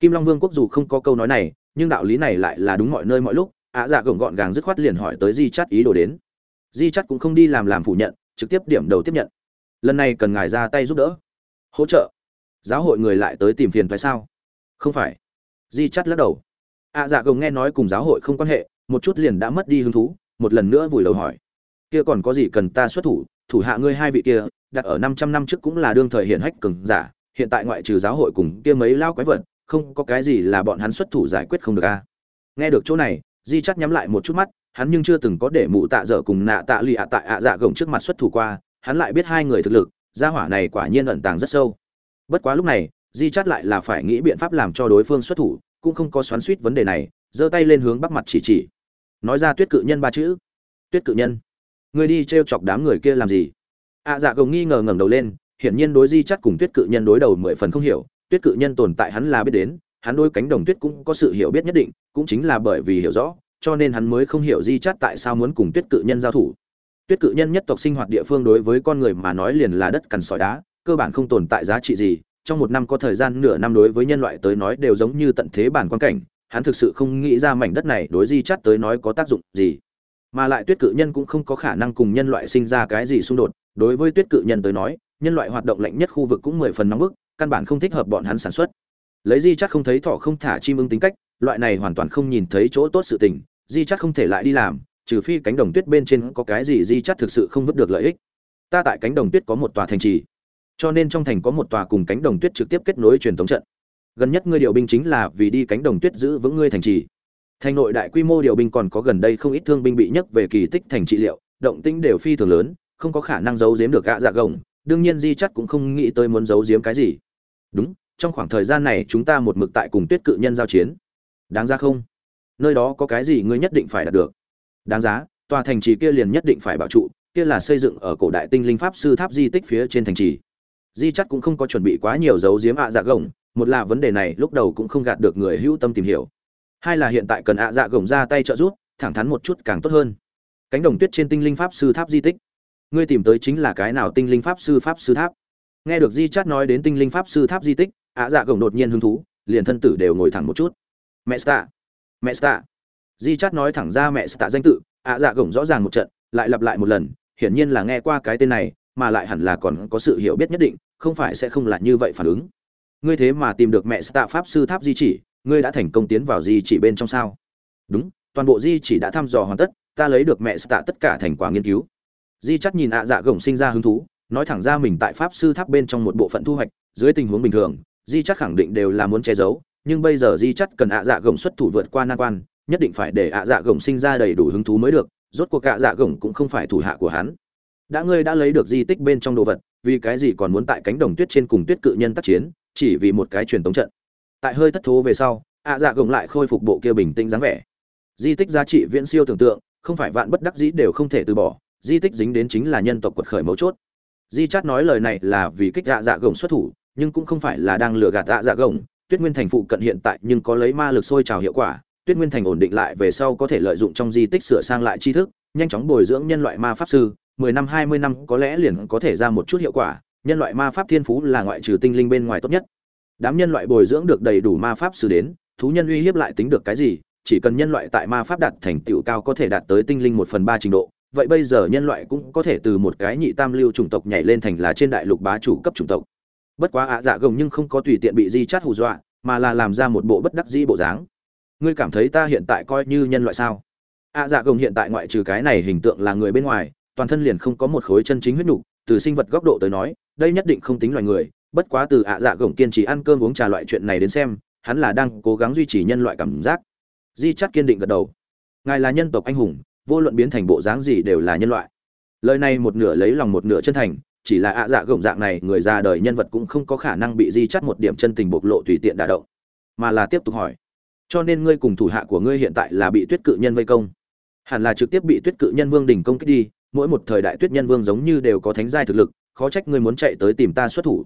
Kim long vương quốc dù không có câu nói này, nhưng đạo lý này lại là đúng mọi nơi mọi lúc, ạ dạ gồng gọn gàng dứt khoát liền hỏi tới di chắt ý đồ đến. Di chắt cũng không đi làm làm phủ nhận, trực tiếp điểm đầu tiếp nhận. Lần này cần ngài ra tay giúp đỡ. Hỗ trợ giáo hội người lại tới tìm phiền phải sao không phải di chắt lắc đầu ạ dạ gồng nghe nói cùng giáo hội không quan hệ một chút liền đã mất đi hứng thú một lần nữa vùi đầu hỏi kia còn có gì cần ta xuất thủ thủ hạ ngươi hai vị kia đặt ở 500 năm trước cũng là đương thời hiện hách cường giả, hiện tại ngoại trừ giáo hội cùng kia mấy lao quái vật, không có cái gì là bọn hắn xuất thủ giải quyết không được a. Nghe được chỗ này, Di chắt nhắm lại một chút mắt, hắn nhưng chưa từng có để mụ tạ dở cùng nạ tạ lì ạ tại ạ dạ gồng trước mặt xuất thủ qua, hắn lại biết hai người thực lực, gia hỏa này quả nhiên ẩn tàng rất sâu. Bất quá lúc này, Di chát lại là phải nghĩ biện pháp làm cho đối phương xuất thủ, cũng không có xoắn xuýt vấn đề này, giơ tay lên hướng bắc mặt chỉ chỉ. Nói ra Tuyết cự nhân ba chữ. Tuyết cự nhân, ngươi đi trêu chọc đám người kia làm gì? ạ dạ gồng nghi ngờ ngẩng đầu lên hiển nhiên đối di chắt cùng tuyết cự nhân đối đầu mười phần không hiểu tuyết cự nhân tồn tại hắn là biết đến hắn đối cánh đồng tuyết cũng có sự hiểu biết nhất định cũng chính là bởi vì hiểu rõ cho nên hắn mới không hiểu di chắt tại sao muốn cùng tuyết cự nhân giao thủ tuyết cự nhân nhất tộc sinh hoạt địa phương đối với con người mà nói liền là đất cằn sỏi đá cơ bản không tồn tại giá trị gì, trong một năm có thời gian nửa năm đối với nhân loại tới nói đều giống như tận thế bản quan cảnh, hắn thực sự không nghĩ ra mảnh đất này đối di chắt tới nói có tác dụng gì. Mà lại tuyết cự nhân cũng không có khả năng cùng nhân loại sinh ra cái gì xung đột, đối với tuyết cự nhân tới nói, nhân loại hoạt động lạnh nhất khu vực cũng mười phần nóng bức, căn bản không thích hợp bọn hắn sản xuất. Lấy di chắc không thấy thỏ không thả chim ưng tính cách, loại này hoàn toàn không nhìn thấy chỗ tốt sự tình, di chắc không thể lại đi làm, trừ phi cánh đồng tuyết bên trên có cái gì di chắc thực sự không vứt được lợi ích. Ta tại cánh đồng tuyết có một tòa thành trì cho nên trong thành có một tòa cùng cánh đồng tuyết trực tiếp kết nối truyền thống trận. Gần nhất ngươi điều binh chính là vì đi cánh đồng tuyết giữ vững ngươi thành trì. Thành nội đại quy mô điều binh còn có gần đây không ít thương binh bị nhấc về kỳ tích thành trị liệu, động tĩnh đều phi thường lớn, không có khả năng giấu giếm được gạ dạ gồng, đương nhiên di chắc cũng không nghĩ tới muốn giấu giếm cái gì. Đúng, trong khoảng thời gian này chúng ta một mực tại cùng tuyết cự nhân giao chiến. Đáng ra không? Nơi đó có cái gì ngươi nhất định phải đạt được? Đáng giá, tòa thành trì kia liền nhất định phải bảo trụ, kia là xây dựng ở cổ đại tinh linh pháp sư tháp di tích phía trên thành trì di chắc cũng không có chuẩn bị quá nhiều giấu giếm ạ dạ gồng, một là vấn đề này lúc đầu cũng không gạt được người hữu tâm tìm hiểu. Hai là hiện tại cần ạ dạ gồng ra tay trợ giúp, thẳng thắn một chút càng tốt hơn. Cánh đồng tuyết trên tinh linh pháp sư tháp di tích. Ngươi tìm tới chính là cái nào tinh linh pháp sư pháp sư tháp? Nghe được di chát nói đến tinh linh pháp sư tháp di tích, ạ dạ gồng đột nhiên hứng thú, liền thân tử đều ngồi thẳng một chút. Mẹ sta mẹ sta di chát nói thẳng ra mẹ sta danh tự, ạ dạ gồng rõ ràng một trận, lại lặp lại một lần, hiển nhiên là nghe qua cái tên này mà lại hẳn là còn có sự hiểu biết nhất định, không phải sẽ không là như vậy phản ứng. Ngươi thế mà tìm được mẹ Tạ pháp sư tháp di chỉ, ngươi đã thành công tiến vào di chỉ bên trong sao? Đúng, toàn bộ di chỉ đã thăm dò hoàn tất, ta lấy được mẹ Tạ tất cả thành quả nghiên cứu. Di chắc nhìn ạ dạ gồng sinh ra hứng thú, nói thẳng ra mình tại pháp sư tháp bên trong một bộ phận thu hoạch, dưới tình huống bình thường, di chắc khẳng định đều là muốn che giấu, nhưng bây giờ di chắc cần ạ dạ gồng xuất thủ vượt qua nan quan, nhất định phải để ạ dạ gồng sinh ra đầy đủ hứng thú mới được, rốt cuộc ạ dạ gồng cũng không phải thủ hạ của hắn đã ngươi đã lấy được di tích bên trong đồ vật, vì cái gì còn muốn tại cánh đồng tuyết trên cùng tuyết cự nhân tác chiến, chỉ vì một cái truyền tống trận? Tại hơi thất thố về sau, ạ dạ gồng lại khôi phục bộ kia bình tĩnh dáng vẻ. Di tích giá trị viễn siêu tưởng tượng, không phải vạn bất đắc dĩ đều không thể từ bỏ, di tích dính đến chính là nhân tộc quật khởi mấu chốt. Di chát nói lời này là vì kích ạ dạ gồng xuất thủ, nhưng cũng không phải là đang lừa gạt ạ dạ gồng. Tuyết nguyên thành phụ cận hiện tại nhưng có lấy ma lực sôi trào hiệu quả, tuyết nguyên thành ổn định lại về sau có thể lợi dụng trong di tích sửa sang lại tri thức, nhanh chóng bồi dưỡng nhân loại ma pháp sư mười năm, hai mươi năm có lẽ liền có thể ra một chút hiệu quả, nhân loại ma pháp thiên phú là ngoại trừ tinh linh bên ngoài tốt nhất. Đám nhân loại bồi dưỡng được đầy đủ ma pháp sư đến, thú nhân uy hiếp lại tính được cái gì, chỉ cần nhân loại tại ma pháp đạt thành tựu cao có thể đạt tới tinh linh một phần ba trình độ, vậy bây giờ nhân loại cũng có thể từ một cái nhị tam lưu chủng tộc nhảy lên thành là trên đại lục bá chủ cấp chủng tộc. Bất quá ạ dạ gồng nhưng không có tùy tiện bị di chát hù dọa, mà là làm ra một bộ bất đắc dĩ bộ dáng. Ngươi cảm thấy ta hiện tại coi như nhân loại sao? Ạ dạ gồng hiện tại ngoại trừ cái này hình tượng là người bên ngoài toàn thân liền không có một khối chân chính huyết nhục từ sinh vật góc độ tới nói, đây nhất định không tính loài người, bất quá từ ạ dạ gồng kiên trì ăn cơm uống trà loại chuyện này đến xem, hắn là đang cố gắng duy trì nhân loại cảm giác. Di chắc kiên định gật đầu. Ngài là nhân tộc anh hùng, vô luận biến thành bộ dáng gì đều là nhân loại. Lời này một nửa lấy lòng một nửa chân thành, chỉ là ạ dạ gồng dạng này, người già đời nhân vật cũng không có khả năng bị di chắt một điểm chân tình bộc lộ tùy tiện đả động, mà là tiếp tục hỏi, cho nên ngươi cùng thủ hạ của ngươi hiện tại là bị tuyết cự nhân vây công? Hẳn là trực tiếp bị tuyết cự nhân vương đình công kích đi mỗi một thời đại tuyết nhân vương giống như đều có thánh giai thực lực, khó trách ngươi muốn chạy tới tìm ta xuất thủ.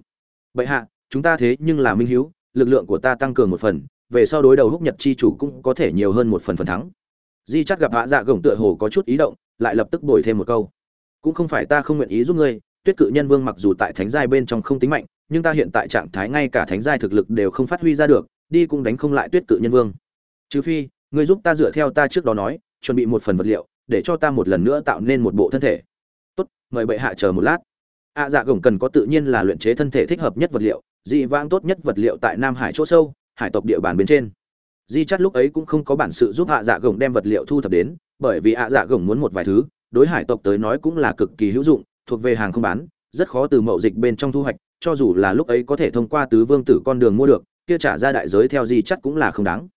Bệ hạ, chúng ta thế nhưng là minh hiếu, lực lượng của ta tăng cường một phần, về sau đối đầu húc nhật chi chủ cũng có thể nhiều hơn một phần phần thắng. Di chắc gặp hạ dạ gồng tựa hồ có chút ý động, lại lập tức đổi thêm một câu. Cũng không phải ta không nguyện ý giúp ngươi, tuyết cự nhân vương mặc dù tại thánh giai bên trong không tính mạnh, nhưng ta hiện tại trạng thái ngay cả thánh giai thực lực đều không phát huy ra được, đi cũng đánh không lại tuyết cự nhân vương. Trừ phi, ngươi giúp ta dựa theo ta trước đó nói, chuẩn bị một phần vật liệu để cho ta một lần nữa tạo nên một bộ thân thể. Tốt, mời bệ hạ chờ một lát. Ạ dạ gồng cần có tự nhiên là luyện chế thân thể thích hợp nhất vật liệu, dị vãng tốt nhất vật liệu tại nam hải chỗ sâu, hải tộc địa bàn bên trên. Di chắt lúc ấy cũng không có bản sự giúp ạ dạ gồng đem vật liệu thu thập đến, bởi vì ạ dạ gồng muốn một vài thứ, đối hải tộc tới nói cũng là cực kỳ hữu dụng, thuộc về hàng không bán, rất khó từ mậu dịch bên trong thu hoạch, cho dù là lúc ấy có thể thông qua tứ vương tử con đường mua được, kia trả ra đại giới theo di chắt cũng là không đáng.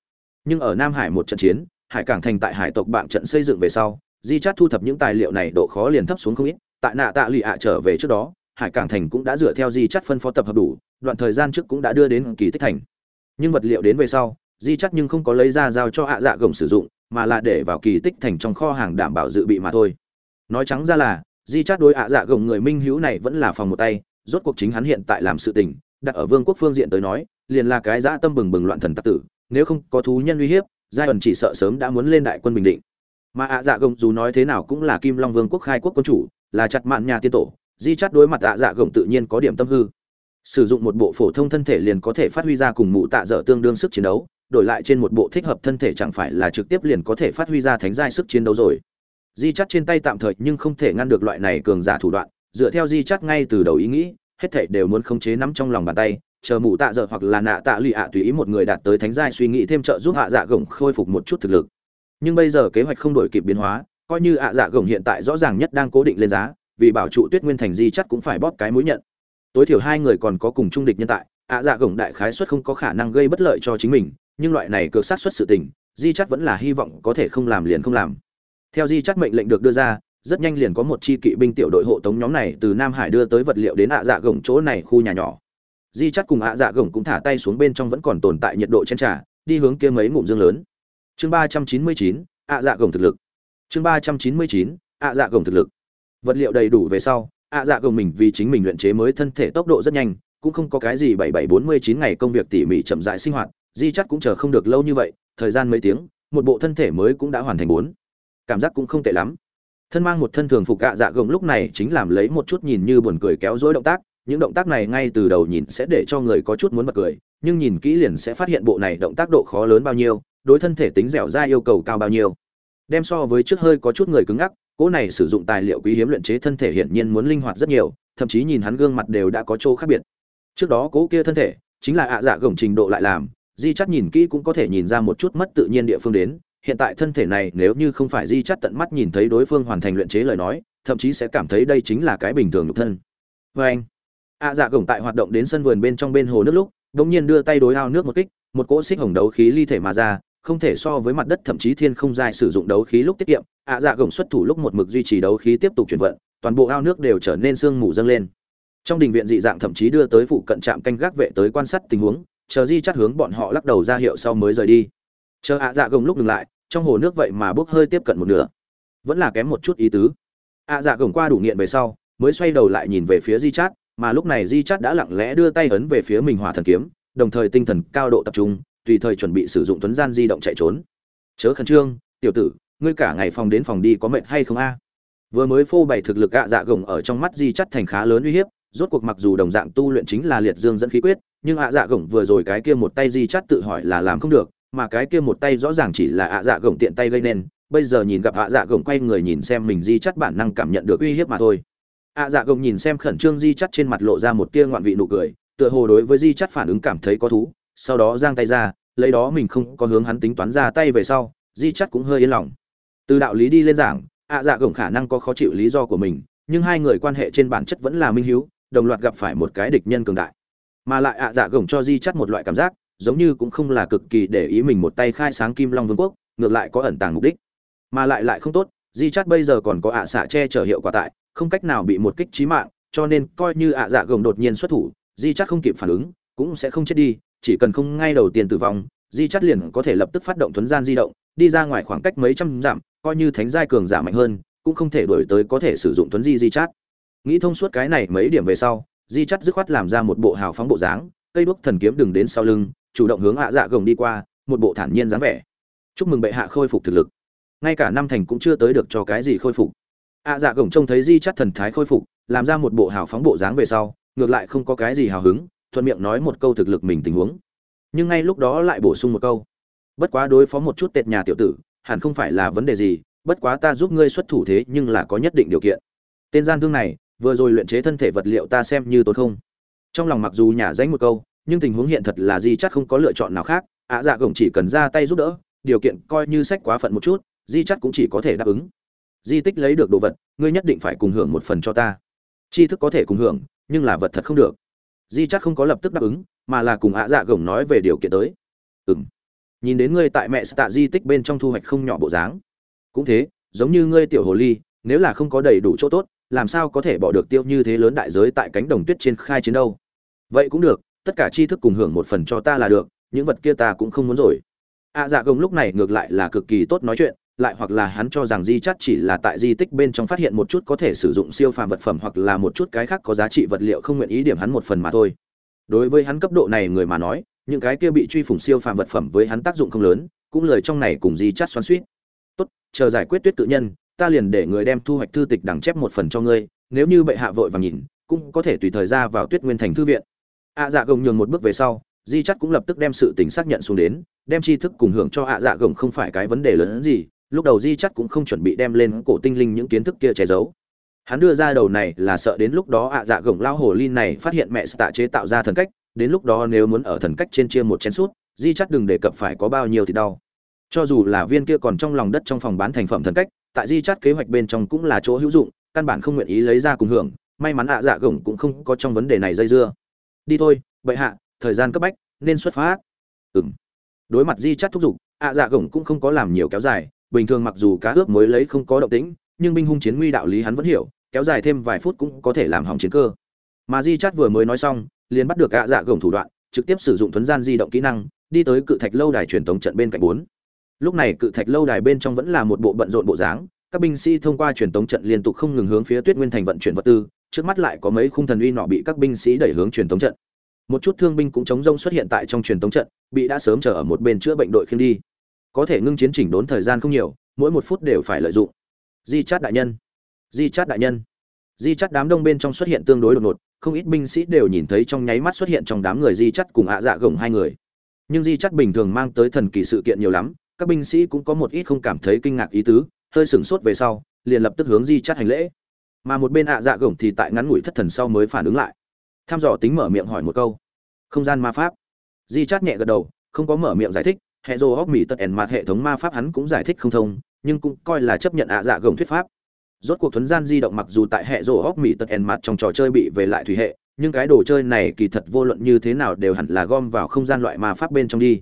Nhưng ở nam hải một trận chiến hải cảng thành tại hải tộc bạn trận xây dựng về sau, di chát thu thập những tài liệu này độ khó liền thấp xuống không ít, tại nạ tạ lụy ạ trở về trước đó, hải cảng thành cũng đã dựa theo di chát phân phó tập hợp đủ, đoạn thời gian trước cũng đã đưa đến kỳ tích thành. Nhưng vật liệu đến về sau, di chát nhưng không có lấy ra giao cho ạ dạ gồng sử dụng, mà là để vào kỳ tích thành trong kho hàng đảm bảo dự bị mà thôi. Nói trắng ra là, di chát đối ạ dạ gồng người minh hữu này vẫn là phòng một tay, rốt cuộc chính hắn hiện tại làm sự tình, đặt ở vương quốc phương diện tới nói, liền là cái dã tâm bừng bừng loạn thần tặc tử, nếu không có thú nhân uy hiếp giai ẩn chỉ sợ sớm đã muốn lên đại quân bình định. Mà ạ dạ gồng dù nói thế nào cũng là kim long vương quốc khai quốc quân chủ, là chặt mạn nhà tiên tổ, di chắt đối mặt ạ dạ gồng tự nhiên có điểm tâm hư. Sử dụng một bộ phổ thông thân thể liền có thể phát huy ra cùng mụ tạ dở tương đương sức chiến đấu, đổi lại trên một bộ thích hợp thân thể chẳng phải là trực tiếp liền có thể phát huy ra thánh giai sức chiến đấu rồi. Di chắt trên tay tạm thời nhưng không thể ngăn được loại này cường giả thủ đoạn, dựa theo di chắt ngay từ đầu ý nghĩ, hết thảy đều muốn khống chế nắm trong lòng bàn tay chờ mụ tạ dở hoặc là nạ tạ lụy ạ tùy ý một người đạt tới thánh giai suy nghĩ thêm trợ giúp hạ dạ gồng khôi phục một chút thực lực. Nhưng bây giờ kế hoạch không đổi kịp biến hóa, coi như ạ dạ gồng hiện tại rõ ràng nhất đang cố định lên giá, vì bảo trụ tuyết nguyên thành di chắc cũng phải bóp cái mũi nhận. Tối thiểu hai người còn có cùng trung địch nhân tại, ạ dạ gồng đại khái suất không có khả năng gây bất lợi cho chính mình, nhưng loại này cược sát xuất sự tình, di chắc vẫn là hy vọng có thể không làm liền không làm. Theo di chắc mệnh lệnh được đưa ra, rất nhanh liền có một chi kỵ binh tiểu đội hộ tống nhóm này từ nam hải đưa tới vật liệu đến ạ dạ gồng chỗ này khu nhà nhỏ di chắt cùng ạ dạ gồng cũng thả tay xuống bên trong vẫn còn tồn tại nhiệt độ chen trà, đi hướng kia mấy ngụm dương lớn. Chương ba trăm chín mươi chín, ạ dạ gồng thực lực. Chương ba trăm chín mươi chín, ạ dạ gồng thực lực. Vật liệu đầy đủ về sau, ạ dạ gồng mình vì chính mình luyện chế mới thân thể tốc độ rất nhanh, cũng không có cái gì bảy bảy bốn mươi chín ngày công việc tỉ mỉ chậm rãi sinh hoạt, di chắt cũng chờ không được lâu như vậy, thời gian mấy tiếng, một bộ thân thể mới cũng đã hoàn thành bốn. Cảm giác cũng không tệ lắm. Thân mang một thân thường phục ạ dạ gồng lúc này chính làm lấy một chút nhìn như buồn cười kéo dối động tác những động tác này ngay từ đầu nhìn sẽ để cho người có chút muốn bật cười, nhưng nhìn kỹ liền sẽ phát hiện bộ này động tác độ khó lớn bao nhiêu, đối thân thể tính dẻo dai yêu cầu cao bao nhiêu. Đem so với trước hơi có chút người cứng ngắc, cỗ này sử dụng tài liệu quý hiếm luyện chế thân thể hiển nhiên muốn linh hoạt rất nhiều, thậm chí nhìn hắn gương mặt đều đã có chỗ khác biệt. Trước đó cỗ kia thân thể, chính là ạ dạ gồng trình độ lại làm, di chắt nhìn kỹ cũng có thể nhìn ra một chút mất tự nhiên địa phương đến, hiện tại thân thể này nếu như không phải di chắt tận mắt nhìn thấy đối phương hoàn thành luyện chế lời nói, thậm chí sẽ cảm thấy đây chính là cái bình thường nhục thân. Vê anh ạ dạ gồng tại hoạt động đến sân vườn bên trong bên hồ nước lúc đ ỗ n g nhiên đưa tay đối ao nước một kích, một cỗ xích hồng đấu khí ly thể mà ra, không thể so với mặt đất thậm chí thiên không dài sử dụng đấu khí lúc tiết kiệm, ạ dạ gồng xuất thủ lúc một mực duy trì đấu khí tiếp tục chuyển vận, toàn bộ ao nước đều trở nên sương mù dâng lên. Trong đình viện dị dạng thậm chí đưa tới phụ cận trạm canh gác vệ tới quan sát tình huống, chờ di chắt hướng bọn họ lắc đầu ra hiệu sau mới rời đi. Chờ ạ dạ gồng lúc ngừng lại, trong hồ nước vậy mà bốc hơi tiếp cận một nửa. Vẫn là kém một chút ý tứ. Ạ dạ gồng qua đủ nghiện về sau, mới xoay đầu lại nhìn về phía di chát mà lúc này di chát đã lặng lẽ đưa tay ấn về phía mình hỏa thần kiếm, đồng thời tinh thần cao độ tập trung, tùy thời chuẩn bị sử dụng tuấn gian di động chạy trốn. Chớ khẩn trương, tiểu tử, ngươi cả ngày phòng đến phòng đi có mệt hay không a? Vừa mới phô bày thực lực gạ dạ gồng ở trong mắt di chắt thành khá lớn uy hiếp, rốt cuộc mặc dù đồng dạng tu luyện chính là liệt dương dẫn khí quyết, nhưng ạ dạ gồng vừa rồi cái kia một tay di chắt tự hỏi là làm không được, mà cái kia một tay rõ ràng chỉ là ạ dạ gồng tiện tay gây nên, bây giờ nhìn gặp ạ dạ gồng quay người nhìn xem mình di chắt bản năng cảm nhận được uy hiếp mà thôi ạ dạ gồng nhìn xem khẩn trương di chắt trên mặt lộ ra một tia ngoạn vị nụ cười, tựa hồ đối với di chắt phản ứng cảm thấy có thú, sau đó giang tay ra, lấy đó mình không có hướng hắn tính toán ra tay về sau, di chắt cũng hơi yên lòng. Từ đạo lý đi lên giảng, ạ dạ gồng khả năng có khó chịu lý do của mình, nhưng hai người quan hệ trên bản chất vẫn là minh hiếu, đồng loạt gặp phải một cái địch nhân cường đại. Mà lại ạ dạ gồng cho di chắt một loại cảm giác, giống như cũng không là cực kỳ để ý mình một tay khai sáng kim long vương quốc, ngược lại có ẩn tàng mục đích. Mà lại lại không tốt, di chắt bây giờ còn có ạ xạ che chở hiệu quả tại không cách nào bị một kích trí mạng, cho nên coi như ạ dạ gồng đột nhiên xuất thủ, di chắt không kịp phản ứng, cũng sẽ không chết đi, chỉ cần không ngay đầu tiên tử vong, di chắt liền có thể lập tức phát động thuấn gian di động, đi ra ngoài khoảng cách mấy trăm dặm, coi như thánh giai cường giả mạnh hơn, cũng không thể đổi tới có thể sử dụng thuấn di di chát. Nghĩ thông suốt cái này mấy điểm về sau, di chắt dứt khoát làm ra một bộ hào phóng bộ dáng, cây đuốc thần kiếm đừng đến sau lưng, chủ động hướng ạ dạ gồng đi qua, một bộ thản nhiên dáng vẻ. Chúc mừng bệ hạ khôi phục thực lực. Ngay cả năm thành cũng chưa tới được cho cái gì khôi phục ạ dạ gồng trông thấy di chắt thần thái khôi phục, làm ra một bộ hào phóng bộ dáng về sau, ngược lại không có cái gì hào hứng, thuận miệng nói một câu thực lực mình tình huống. Nhưng ngay lúc đó lại bổ sung một câu. Bất quá đối phó một chút tệt nhà tiểu tử, hẳn không phải là vấn đề gì, bất quá ta giúp ngươi xuất thủ thế nhưng là có nhất định điều kiện. Tên gian thương này, vừa rồi luyện chế thân thể vật liệu ta xem như tốt không. Trong lòng mặc dù nhả danh một câu, nhưng tình huống hiện thật là di chắc không có lựa chọn nào khác, ạ dạ gồng chỉ cần ra tay giúp đỡ, điều kiện coi như sách quá phận một chút, di chắc cũng chỉ có thể đáp ứng di tích lấy được đồ vật, ngươi nhất định phải cùng hưởng một phần cho ta. Tri thức có thể cùng hưởng, nhưng là vật thật không được. Di chắc không có lập tức đáp ứng, mà là cùng ạ dạ gồng nói về điều kiện tới. Ừ m nhìn đến ngươi tại mẹ tạ di tích bên trong thu hoạch không nhỏ bộ dáng. Cũng thế, giống như ngươi tiểu hồ ly, nếu là không có đầy đủ chỗ tốt, làm sao có thể bỏ được tiêu như thế lớn đại giới tại cánh đồng tuyết trên khai chiến đâu? Vậy cũng được, tất cả tri thức cùng hưởng một phần cho ta là được, những vật kia ta cũng không muốn rồi. Ạ dạ gồng lúc này ngược lại là cực kỳ tốt nói chuyện lại hoặc là hắn cho rằng di chắt chỉ là tại di tích bên trong phát hiện một chút có thể sử dụng siêu phàm vật phẩm hoặc là một chút cái khác có giá trị vật liệu không nguyện ý điểm hắn một phần mà thôi. Đối với hắn cấp độ này người mà nói, những cái kia bị truy phủng siêu phàm vật phẩm với hắn tác dụng không lớn, cũng lời trong này cùng di chắt xoắn suýt tốt, chờ giải quyết tuyết tự nhân, ta liền để người đem thu hoạch thư tịch đằng chép một phần cho ngươi, nếu như bệ hạ vội vàng nhìn, cũng có thể tùy thời ra vào tuyết nguyên thành thư viện. Ạ dạ gồng nhường một bước về sau, di chắt cũng lập tức đem sự tình xác nhận xuống đến, đem tri thức cùng hưởng cho ạ dạ gồng không phải cái vấn đề lớn hơn gì lúc đầu di chắc cũng không chuẩn bị đem lên cổ tinh linh những kiến thức kia che giấu. Hắn đưa ra đầu này là sợ đến lúc đó ạ dạ gồng lao hồ ly này phát hiện mẹ tạ chế tạo ra thần cách, đến lúc đó nếu muốn ở thần cách trên chia một chén sút, di chắc đừng đề cập phải có bao nhiêu thì đau. Cho dù là viên kia còn trong lòng đất trong phòng bán thành phẩm thần cách, tại di chắt kế hoạch bên trong cũng là chỗ hữu dụng, căn bản không nguyện ý lấy ra cùng hưởng, may mắn ạ dạ gồng cũng không có trong vấn đề này dây dưa. Đi thôi, bệ hạ, thời gian cấp bách, nên xuất phát. Ừng đối mặt di chắt thúc giục, ạ dạ gồng cũng không có làm nhiều kéo dài bình thường mặc dù cá ướp mới lấy không có động tĩnh, nhưng binh hung chiến nguy đạo lý hắn vẫn hiểu, kéo dài thêm vài phút cũng có thể làm hỏng chiến cơ. Mà di Chát vừa mới nói xong, liền bắt được gã dạ gồng thủ đoạn, trực tiếp sử dụng thuấn gian di động kỹ năng, đi tới cự thạch lâu đài truyền tống trận bên cạnh bốn. Lúc này cự thạch lâu đài bên trong vẫn là một bộ bận rộn bộ dáng, các binh sĩ thông qua truyền tống trận liên tục không ngừng hướng phía tuyết nguyên thành vận chuyển vật tư, trước mắt lại có mấy khung thần uy nọ bị các binh sĩ đẩy hướng truyền tống trận. Một chút thương binh cũng chống rông xuất hiện tại trong truyền tống trận, bị đã sớm chờ ở một bên chữa bệnh đội khiêng đi có thể ngưng chiến chỉnh đốn thời gian không nhiều, mỗi một phút đều phải lợi dụng. Di chát đại nhân. Di chát đại nhân. Di chát đám đông bên trong xuất hiện tương đối đột ngột, không ít binh sĩ đều nhìn thấy trong nháy mắt xuất hiện trong đám người di chắt cùng ạ dạ gồng hai người. Nhưng di chắt bình thường mang tới thần kỳ sự kiện nhiều lắm, các binh sĩ cũng có một ít không cảm thấy kinh ngạc ý tứ, hơi sửng sốt về sau, liền lập tức hướng di chắt hành lễ. Mà một bên ạ dạ gồng thì tại ngắn ngủi thất thần sau mới phản ứng lại. Tham dò tính mở miệng hỏi một câu. Không gian ma pháp. Di chát nhẹ gật đầu, không có mở miệng giải thích hệ dồ hóc mỹ tật ẻn mặt hệ thống ma pháp hắn cũng giải thích không thông, nhưng cũng coi là chấp nhận ạ dạ gồng thuyết pháp. Rốt cuộc thuấn gian di động mặc dù tại hệ rổ hóc mỹ tật ẻn mặt trong trò chơi bị về lại thủy hệ, nhưng cái đồ chơi này kỳ thật vô luận như thế nào đều hẳn là gom vào không gian loại ma pháp bên trong đi.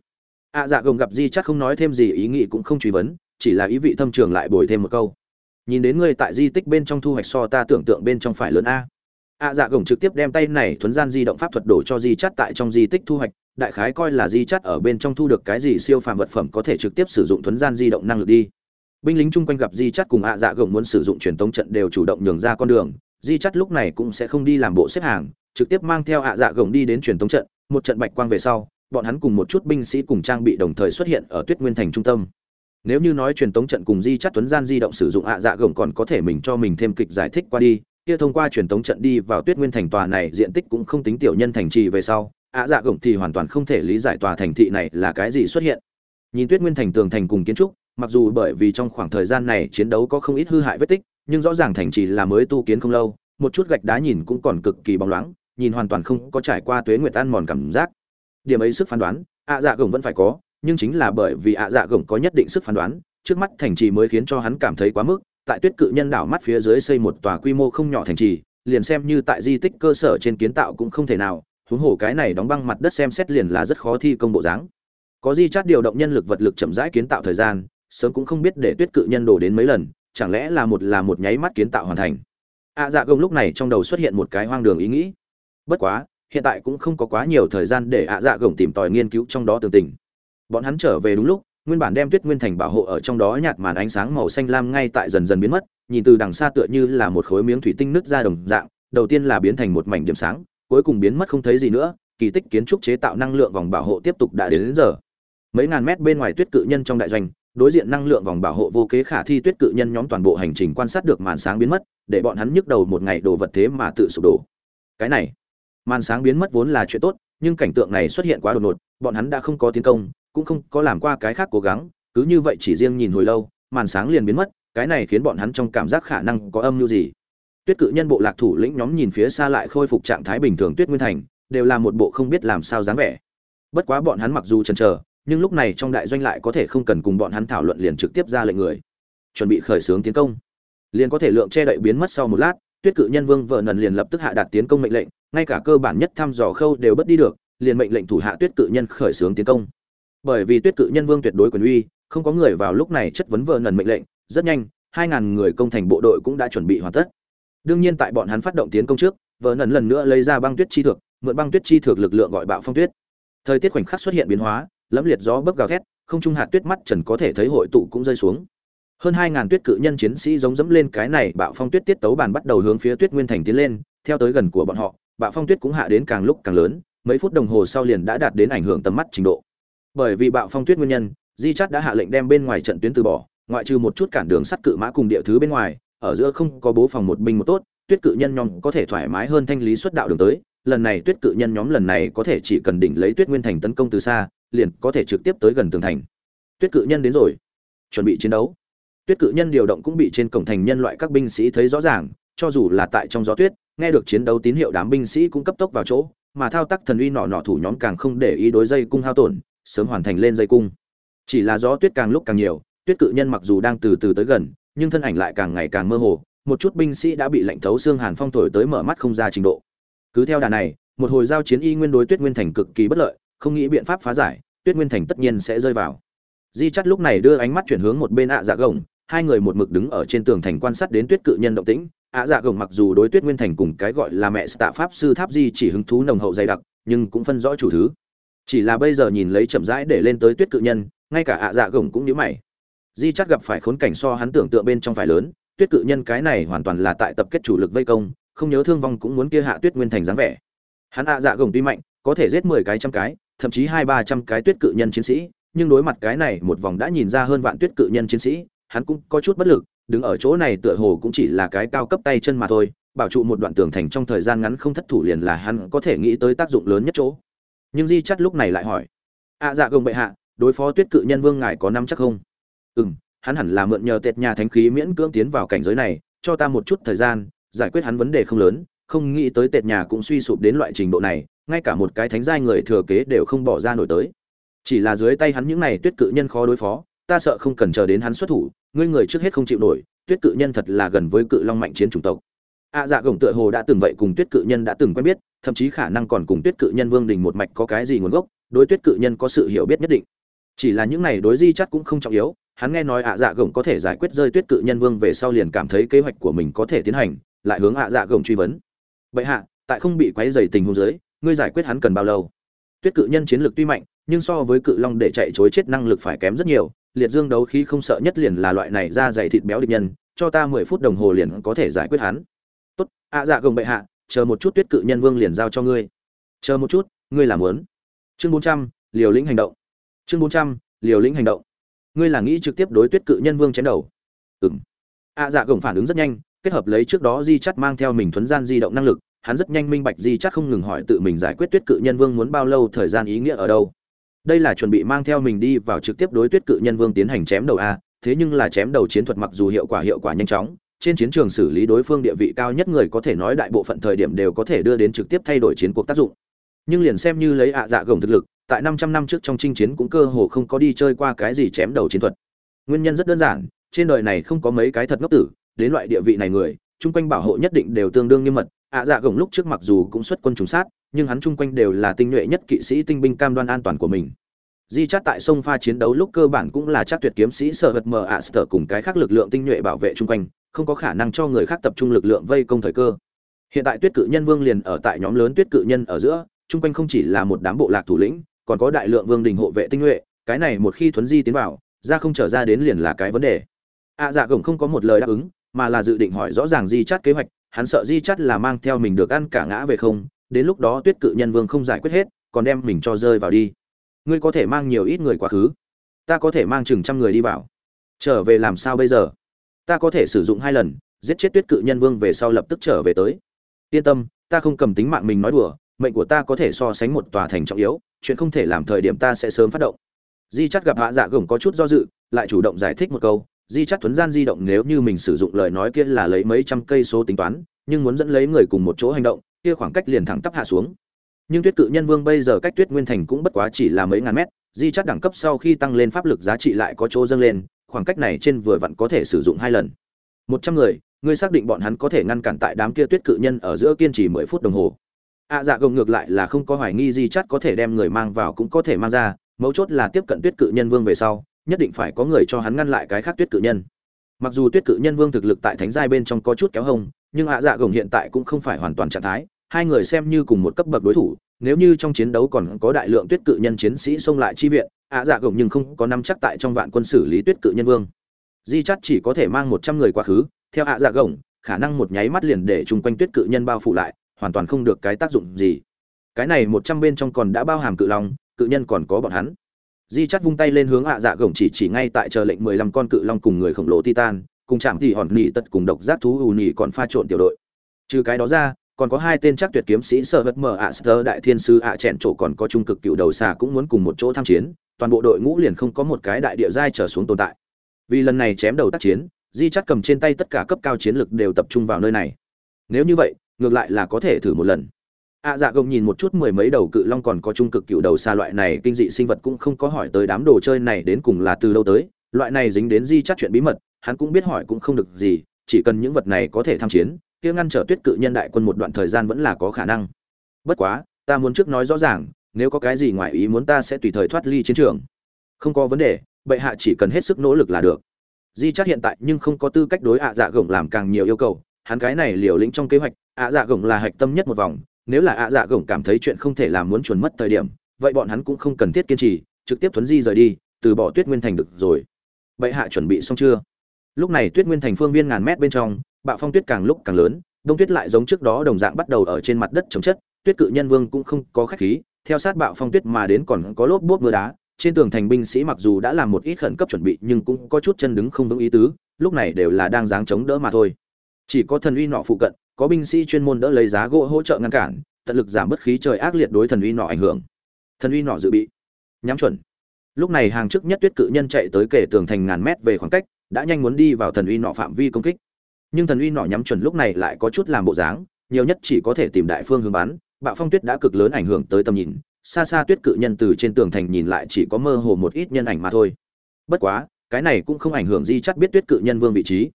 Ạ dạ gồng gặp di chắc không nói thêm gì, ý nghĩ cũng không truy vấn, chỉ là ý vị thâm trường lại bồi thêm một câu. Nhìn đến ngươi tại di tích bên trong thu hoạch so ta tưởng tượng bên trong phải lớn a. Ạ dạ gồng trực tiếp đem tay này thuấn gian di động pháp thuật đổ cho di chắt tại trong di tích thu hoạch đại khái coi là di chắt ở bên trong thu được cái gì siêu phàm vật phẩm có thể trực tiếp sử dụng thuấn gian di động năng lực đi. Binh lính chung quanh gặp di chắt cùng ạ dạ gồng muốn sử dụng truyền tống trận đều chủ động nhường ra con đường, di chắt lúc này cũng sẽ không đi làm bộ xếp hàng, trực tiếp mang theo ạ dạ gồng đi đến truyền tống trận, một trận bạch quang về sau, bọn hắn cùng một chút binh sĩ cùng trang bị đồng thời xuất hiện ở tuyết nguyên thành trung tâm. Nếu như nói truyền tống trận cùng di chắt tuấn gian di động sử dụng ạ dạ gồng còn có thể mình cho mình thêm kịch giải thích qua đi, kia thông qua truyền tống trận đi vào tuyết nguyên thành tòa này diện tích cũng không tính tiểu nhân thành trì về sau ạ dạ gổng thì hoàn toàn không thể lý giải tòa thành thị này là cái gì xuất hiện. Nhìn tuyết nguyên thành tường thành cùng kiến trúc, mặc dù bởi vì trong khoảng thời gian này chiến đấu có không ít hư hại vết tích, nhưng rõ ràng thành trì là mới tu kiến không lâu, một chút gạch đá nhìn cũng còn cực kỳ bóng loáng, nhìn hoàn toàn không có trải qua tuế nguyệt ăn mòn cảm giác. Điểm ấy sức phán đoán, ạ dạ gổng vẫn phải có, nhưng chính là bởi vì ạ dạ gổng có nhất định sức phán đoán, trước mắt thành trì mới khiến cho hắn cảm thấy quá mức, tại tuyết cự nhân đảo mắt phía dưới xây một tòa quy mô không nhỏ thành trì, liền xem như tại di tích cơ sở trên kiến tạo cũng không thể nào huống hồ cái này đóng băng mặt đất xem xét liền là rất khó thi công bộ dáng. Có di chát điều động nhân lực vật lực chậm rãi kiến tạo thời gian, sớm cũng không biết để tuyết cự nhân đổ đến mấy lần, chẳng lẽ là một là một nháy mắt kiến tạo hoàn thành. Ạ dạ gông lúc này trong đầu xuất hiện một cái hoang đường ý nghĩ. Bất quá, hiện tại cũng không có quá nhiều thời gian để ạ dạ gồng tìm tòi nghiên cứu trong đó tường tình. Bọn hắn trở về đúng lúc, nguyên bản đem tuyết nguyên thành bảo hộ ở trong đó nhạt màn ánh sáng màu xanh lam ngay tại dần dần biến mất, nhìn từ đằng xa tựa như là một khối miếng thủy tinh nứt ra đồng dạng, đầu tiên là biến thành một mảnh điểm sáng cuối cùng biến mất không thấy gì nữa kỳ tích kiến trúc chế tạo năng lượng vòng bảo hộ tiếp tục đã đến, đến giờ. Mấy ngàn mét bên ngoài tuyết cự nhân trong đại doanh đối diện năng lượng vòng bảo hộ vô kế khả thi tuyết cự nhân nhóm toàn bộ hành trình quan sát được màn sáng biến mất để bọn hắn nhức đầu một ngày đồ vật thế mà tự sụp đổ. Cái này màn sáng biến mất vốn là chuyện tốt nhưng cảnh tượng này xuất hiện quá đột ngột bọn hắn đã không có tiến công cũng không có làm qua cái khác cố gắng cứ như vậy chỉ riêng nhìn hồi lâu màn sáng liền biến mất cái này khiến bọn hắn trong cảm giác khả năng có âm mưu gì? Tuyết cự nhân bộ lạc thủ lĩnh nhóm nhìn phía xa lại khôi phục trạng thái bình thường tuyết nguyên thành, đều là một bộ không biết làm sao dáng vẻ. Bất quá bọn hắn mặc dù chần chờ, nhưng lúc này trong đại doanh lại có thể không cần cùng bọn hắn thảo luận liền trực tiếp ra lệnh người. Chuẩn bị khởi xướng tiến công. Liền có thể lượng che đậy biến mất sau một lát, tuyết cự nhân vương vợ nần liền lập tức hạ đạt tiến công mệnh lệnh, ngay cả cơ bản nhất thăm dò khâu đều bất đi được, liền mệnh lệnh thủ hạ tuyết cự nhân khởi xướng tiến công. Bởi vì tuyết cự nhân vương tuyệt đối quyền uy, không có người vào lúc này chất vấn vợ nần mệnh lệnh, rất nhanh, hai ngàn người công thành bộ đội cũng đã chuẩn bị hoàn tất đương nhiên tại bọn hắn phát động tiến công trước vợ nần lần nữa lấy ra băng tuyết chi thực mượn băng tuyết chi thực lực lượng gọi bạo phong tuyết. Thời tiết khoảnh khắc xuất hiện biến hóa, lẫm liệt gió bấc gào thét, không trung hạt tuyết mắt trần có thể thấy hội tụ cũng rơi xuống. Hơn hai ngàn tuyết cự nhân chiến sĩ giống dẫm lên cái này, bạo phong tuyết tiết tấu bàn bắt đầu hướng phía tuyết nguyên thành tiến lên, theo tới gần của bọn họ, bạo phong tuyết cũng hạ đến càng lúc càng lớn, mấy phút đồng hồ sau liền đã đạt đến ảnh hưởng tầm mắt trình độ. Bởi vì bạo phong tuyết nguyên nhân, di chắt đã hạ lệnh đem bên ngoài trận tuyến từ bỏ, ngoại trừ một chút cản đường sắt cự mã cùng địa thứ bên ngoài ở giữa không có bố phòng một binh một tốt, tuyết cự nhân nhóm có thể thoải mái hơn thanh lý xuất đạo đường tới, lần này tuyết cự nhân nhóm lần này có thể chỉ cần đỉnh lấy tuyết nguyên thành tấn công từ xa, liền có thể trực tiếp tới gần tường thành. Tuyết cự nhân đến rồi. Chuẩn bị chiến đấu. Tuyết cự nhân điều động cũng bị trên cổng thành nhân loại các binh sĩ thấy rõ ràng, cho dù là tại trong gió tuyết, nghe được chiến đấu tín hiệu đám binh sĩ cũng cấp tốc vào chỗ, mà thao tác thần uy nọ nọ thủ nhóm càng không để ý đối dây cung hao tổn, sớm hoàn thành lên dây cung. Chỉ là gió tuyết càng lúc càng nhiều, tuyết cự nhân mặc dù đang từ từ tới gần nhưng thân ảnh lại càng ngày càng mơ hồ, một chút binh sĩ đã bị lạnh thấu xương hàn phong thổi tới mở mắt không ra trình độ. Cứ theo đà này, một hồi giao chiến y nguyên đối tuyết nguyên thành cực kỳ bất lợi, không nghĩ biện pháp phá giải, tuyết nguyên thành tất nhiên sẽ rơi vào. Di chắt lúc này đưa ánh mắt chuyển hướng một bên ạ dạ gồng, hai người một mực đứng ở trên tường thành quan sát đến tuyết cự nhân động tĩnh. Ạ dạ gồng mặc dù đối tuyết nguyên thành cùng cái gọi là mẹ tạ pháp sư tháp di chỉ hứng thú nồng hậu dày đặc, nhưng cũng phân rõ chủ thứ. Chỉ là bây giờ nhìn lấy chậm rãi để lên tới tuyết cự nhân, ngay cả ạ dạ gồng cũng nhíu mày di chắc gặp phải khốn cảnh so hắn tưởng tượng bên trong phải lớn, tuyết cự nhân cái này hoàn toàn là tại tập kết chủ lực vây công, không nhớ thương vong cũng muốn kia hạ tuyết nguyên thành dáng vẻ. Hắn ạ dạ gồng tuy mạnh, có thể giết mười cái trăm cái, thậm chí hai ba trăm cái tuyết cự nhân chiến sĩ, nhưng đối mặt cái này một vòng đã nhìn ra hơn vạn tuyết cự nhân chiến sĩ, hắn cũng có chút bất lực, đứng ở chỗ này tựa hồ cũng chỉ là cái cao cấp tay chân mà thôi, bảo trụ một đoạn tường thành trong thời gian ngắn không thất thủ liền là hắn có thể nghĩ tới tác dụng lớn nhất chỗ. Nhưng di chắt lúc này lại hỏi, ạ dạ gồng bệ hạ, đối phó tuyết cự nhân vương ngài có năm chắc không? Ừm, hắn hẳn là mượn nhờ tệt nhà thánh khí miễn cưỡng tiến vào cảnh giới này cho ta một chút thời gian giải quyết hắn vấn đề không lớn không nghĩ tới tệt nhà cũng suy sụp đến loại trình độ này ngay cả một cái thánh giai người thừa kế đều không bỏ ra nổi tới. Chỉ là dưới tay hắn những này tuyết cự nhân khó đối phó ta sợ không cần chờ đến hắn xuất thủ ngươi người trước hết không chịu nổi tuyết cự nhân thật là gần với cự long mạnh chiến chủng tộc. A à, dạ gồng tựa hồ đã từng vậy cùng tuyết cự nhân đã từng quen biết thậm chí khả năng còn cùng tuyết cự nhân vương đình một mạch có cái gì nguồn gốc đối tuyết cự nhân có sự hiểu biết nhất định. Chỉ là những này đối di chắc cũng không trọng yếu hắn nghe nói ạ à dạ gồng có thể giải quyết rơi tuyết cự nhân vương về sau liền cảm thấy kế hoạch của mình có thể tiến hành, lại hướng ạ à dạ gồng truy vấn. Bệ hạ, tại không bị quấy dày tình huống dưới, ngươi giải quyết hắn cần bao lâu? Tuyết cự nhân chiến lược tuy mạnh, nhưng so với cự long để chạy chối chết năng lực phải kém rất nhiều, liệt dương đấu khí không sợ nhất liền là loại này ra dày thịt béo địch nhân, cho ta mười phút đồng hồ liền có thể giải quyết hắn. Tốt, ạ dạ gồng bệ hạ, chờ một chút tuyết cự nhân vương liền giao cho ngươi. Chờ một chút, ngươi làm muốn. Chương bốn trăm, liều lĩnh hành động. Chương bốn trăm, liều lĩnh hành động ngươi là nghĩ trực tiếp đối tuyết cự nhân vương chém đầu. Ừng ạ dạ gồng phản ứng rất nhanh, kết hợp lấy trước đó di chắt mang theo mình thuấn gian di động năng lực, hắn rất nhanh minh bạch di chắt không ngừng hỏi tự mình giải quyết tuyết cự nhân vương muốn bao lâu, thời gian ý nghĩa ở đâu. Đây là chuẩn bị mang theo mình đi vào trực tiếp đối tuyết cự nhân vương tiến hành chém đầu a, thế nhưng là chém đầu chiến thuật mặc dù hiệu quả hiệu quả nhanh chóng, trên chiến trường xử lý đối phương địa vị cao nhất người có thể nói đại bộ phận thời điểm đều có thể đưa đến trực tiếp thay đổi chiến cuộc tác dụng. Nhưng liền xem như lấy ạ dạ gồng thực lực tại 500 năm trước trong chinh chiến cũng cơ hồ không có đi chơi qua cái gì chém đầu chiến thuật. Nguyên nhân rất đơn giản, trên đời này không có mấy cái thật ngốc tử, đến loại địa vị này người, chung quanh bảo hộ nhất định đều tương đương nghiêm mật. Ạ dạ gồng lúc trước mặc dù cũng xuất quân trùng sát, nhưng hắn chung quanh đều là tinh nhuệ nhất kỵ sĩ tinh binh cam đoan an toàn của mình. Di chát tại sông pha chiến đấu lúc cơ bản cũng là chắc tuyệt kiếm sĩ sở vật mờ ạ sở cùng cái khác lực lượng tinh nhuệ bảo vệ chung quanh, không có khả năng cho người khác tập trung lực lượng vây công thời cơ. Hiện tại tuyết cự nhân vương liền ở tại nhóm lớn tuyết cự nhân ở giữa, chung quanh không chỉ là một đám bộ lạc thủ lĩnh còn có đại lượng vương đình hộ vệ tinh nhuệ, cái này một khi thuấn di tiến vào, ra không trở ra đến liền là cái vấn đề. Ạ dạ gồng không có một lời đáp ứng, mà là dự định hỏi rõ ràng di chắt kế hoạch, hắn sợ di chắt là mang theo mình được ăn cả ngã về không, đến lúc đó tuyết cự nhân vương không giải quyết hết, còn đem mình cho rơi vào đi. Ngươi có thể mang nhiều ít người quá khứ. Ta có thể mang chừng trăm người đi vào. Trở về làm sao bây giờ? Ta có thể sử dụng hai lần, giết chết tuyết cự nhân vương về sau lập tức trở về tới. Yên tâm, ta không cầm tính mạng mình nói đùa mệnh của ta có thể so sánh một tòa thành trọng yếu, chuyện không thể làm thời điểm ta sẽ sớm phát động. Di chắt gặp hạ dạ gồng có chút do dự, lại chủ động giải thích một câu, di chắt thuấn gian di động nếu như mình sử dụng lời nói kia là lấy mấy trăm cây số tính toán, nhưng muốn dẫn lấy người cùng một chỗ hành động, kia khoảng cách liền thẳng tắp hạ xuống. Nhưng tuyết cự nhân vương bây giờ cách tuyết nguyên thành cũng bất quá chỉ là mấy ngàn mét, di chắt đẳng cấp sau khi tăng lên pháp lực giá trị lại có chỗ dâng lên, khoảng cách này trên vừa vặn có thể sử dụng hai lần. Một trăm người, ngươi xác định bọn hắn có thể ngăn cản tại đám kia tuyết cự nhân ở giữa kiên trì mười phút đồng hồ ạ à, dạ gồng ngược lại là không có hoài nghi di chắc có thể đem người mang vào cũng có thể mang ra mấu chốt là tiếp cận tuyết cự nhân vương về sau nhất định phải có người cho hắn ngăn lại cái khác tuyết cự nhân. Mặc dù tuyết cự nhân vương thực lực tại thánh giai bên trong có chút kéo hông nhưng ạ à, dạ gồng hiện tại cũng không phải hoàn toàn trạng thái hai người xem như cùng một cấp bậc đối thủ nếu như trong chiến đấu còn có đại lượng tuyết cự nhân chiến sĩ xông lại chi viện ạ à, dạ gồng nhưng không có nắm chắc tại trong vạn quân xử lý tuyết cự nhân vương. Di chắt chỉ có thể mang một trăm người quá khứ theo ạ dạ gồng khả năng một nháy mắt liền để chung quanh tuyết cự nhân bao phủ lại hoàn toàn không được cái tác dụng gì. Cái này một trăm bên trong còn đã bao hàm cự long, cự nhân còn có bọn hắn. Di chắt vung tay lên hướng ạ dạ gồng chỉ chỉ ngay tại chờ lệnh mười lăm con cự long cùng người khổng lồ titan, cùng chạm thì hòn nỉ tật cùng độc giác thú ù nỉ còn pha trộn tiểu đội. Trừ cái đó ra, còn có hai tên chắc tuyệt kiếm sĩ sở vật mở ạ sơ đại thiên sư ạ chèn chỗ còn có trung cực cựu đầu xà cũng muốn cùng một chỗ tham chiến, toàn bộ đội ngũ liền không có một cái đại địa giai trở xuống tồn tại. Vì lần này chém đầu tác chiến, di chắt cầm trên tay tất cả cấp cao chiến lực đều tập trung vào nơi này. Nếu như vậy ngược lại là có thể thử một lần. Ạ dạ gồng nhìn một chút mười mấy đầu cự long còn có trung cực cựu đầu xa loại này kinh dị sinh vật cũng không có hỏi tới đám đồ chơi này đến cùng là từ đâu tới, loại này dính đến di chắc chuyện bí mật, hắn cũng biết hỏi cũng không được gì, chỉ cần những vật này có thể tham chiến, kia ngăn trở tuyết cự nhân đại quân một đoạn thời gian vẫn là có khả năng. Bất quá, ta muốn trước nói rõ ràng, nếu có cái gì ngoài ý muốn ta sẽ tùy thời thoát ly chiến trường. Không có vấn đề, bệ hạ chỉ cần hết sức nỗ lực là được. Di chắc hiện tại nhưng không có tư cách đối ạ dạ gồng làm càng nhiều yêu cầu, hắn cái này liều lĩnh trong kế hoạch ạ dạ gồng là hạch tâm nhất một vòng, nếu là ạ dạ gồng cảm thấy chuyện không thể làm muốn chuẩn mất thời điểm, vậy bọn hắn cũng không cần thiết kiên trì, trực tiếp thuấn di rời đi, từ bỏ tuyết nguyên thành được rồi. Bệ hạ chuẩn bị xong chưa? Lúc này tuyết nguyên thành phương viên ngàn mét bên trong, bạo phong tuyết càng lúc càng lớn, đông tuyết lại giống trước đó đồng dạng bắt đầu ở trên mặt đất chống chất, tuyết cự nhân vương cũng không có khách khí, theo sát bạo phong tuyết mà đến còn có lốp bốt mưa đá, trên tường thành binh sĩ mặc dù đã làm một ít khẩn cấp chuẩn bị nhưng cũng có chút chân đứng không vững ý tứ, lúc này đều là đang dáng chống đỡ mà thôi. Chỉ có thần uy nọ phụ cận có binh sĩ chuyên môn đỡ lấy giá gỗ hỗ trợ ngăn cản, tận lực giảm bất khí trời ác liệt đối thần uy nọ ảnh hưởng. Thần uy nọ dự bị. Nhắm chuẩn. Lúc này hàng trước nhất tuyết cự nhân chạy tới kể tường thành ngàn mét về khoảng cách, đã nhanh muốn đi vào thần uy nọ phạm vi công kích. Nhưng thần uy nọ nhắm chuẩn lúc này lại có chút làm bộ dáng, nhiều nhất chỉ có thể tìm đại phương hướng bắn, bạo phong tuyết đã cực lớn ảnh hưởng tới tầm nhìn. Xa xa tuyết cự nhân từ trên tường thành nhìn lại chỉ có mơ hồ một ít nhân ảnh mà thôi. Bất quá, cái này cũng không ảnh hưởng gì chắc biết tuyết cự nhân vương vị trí.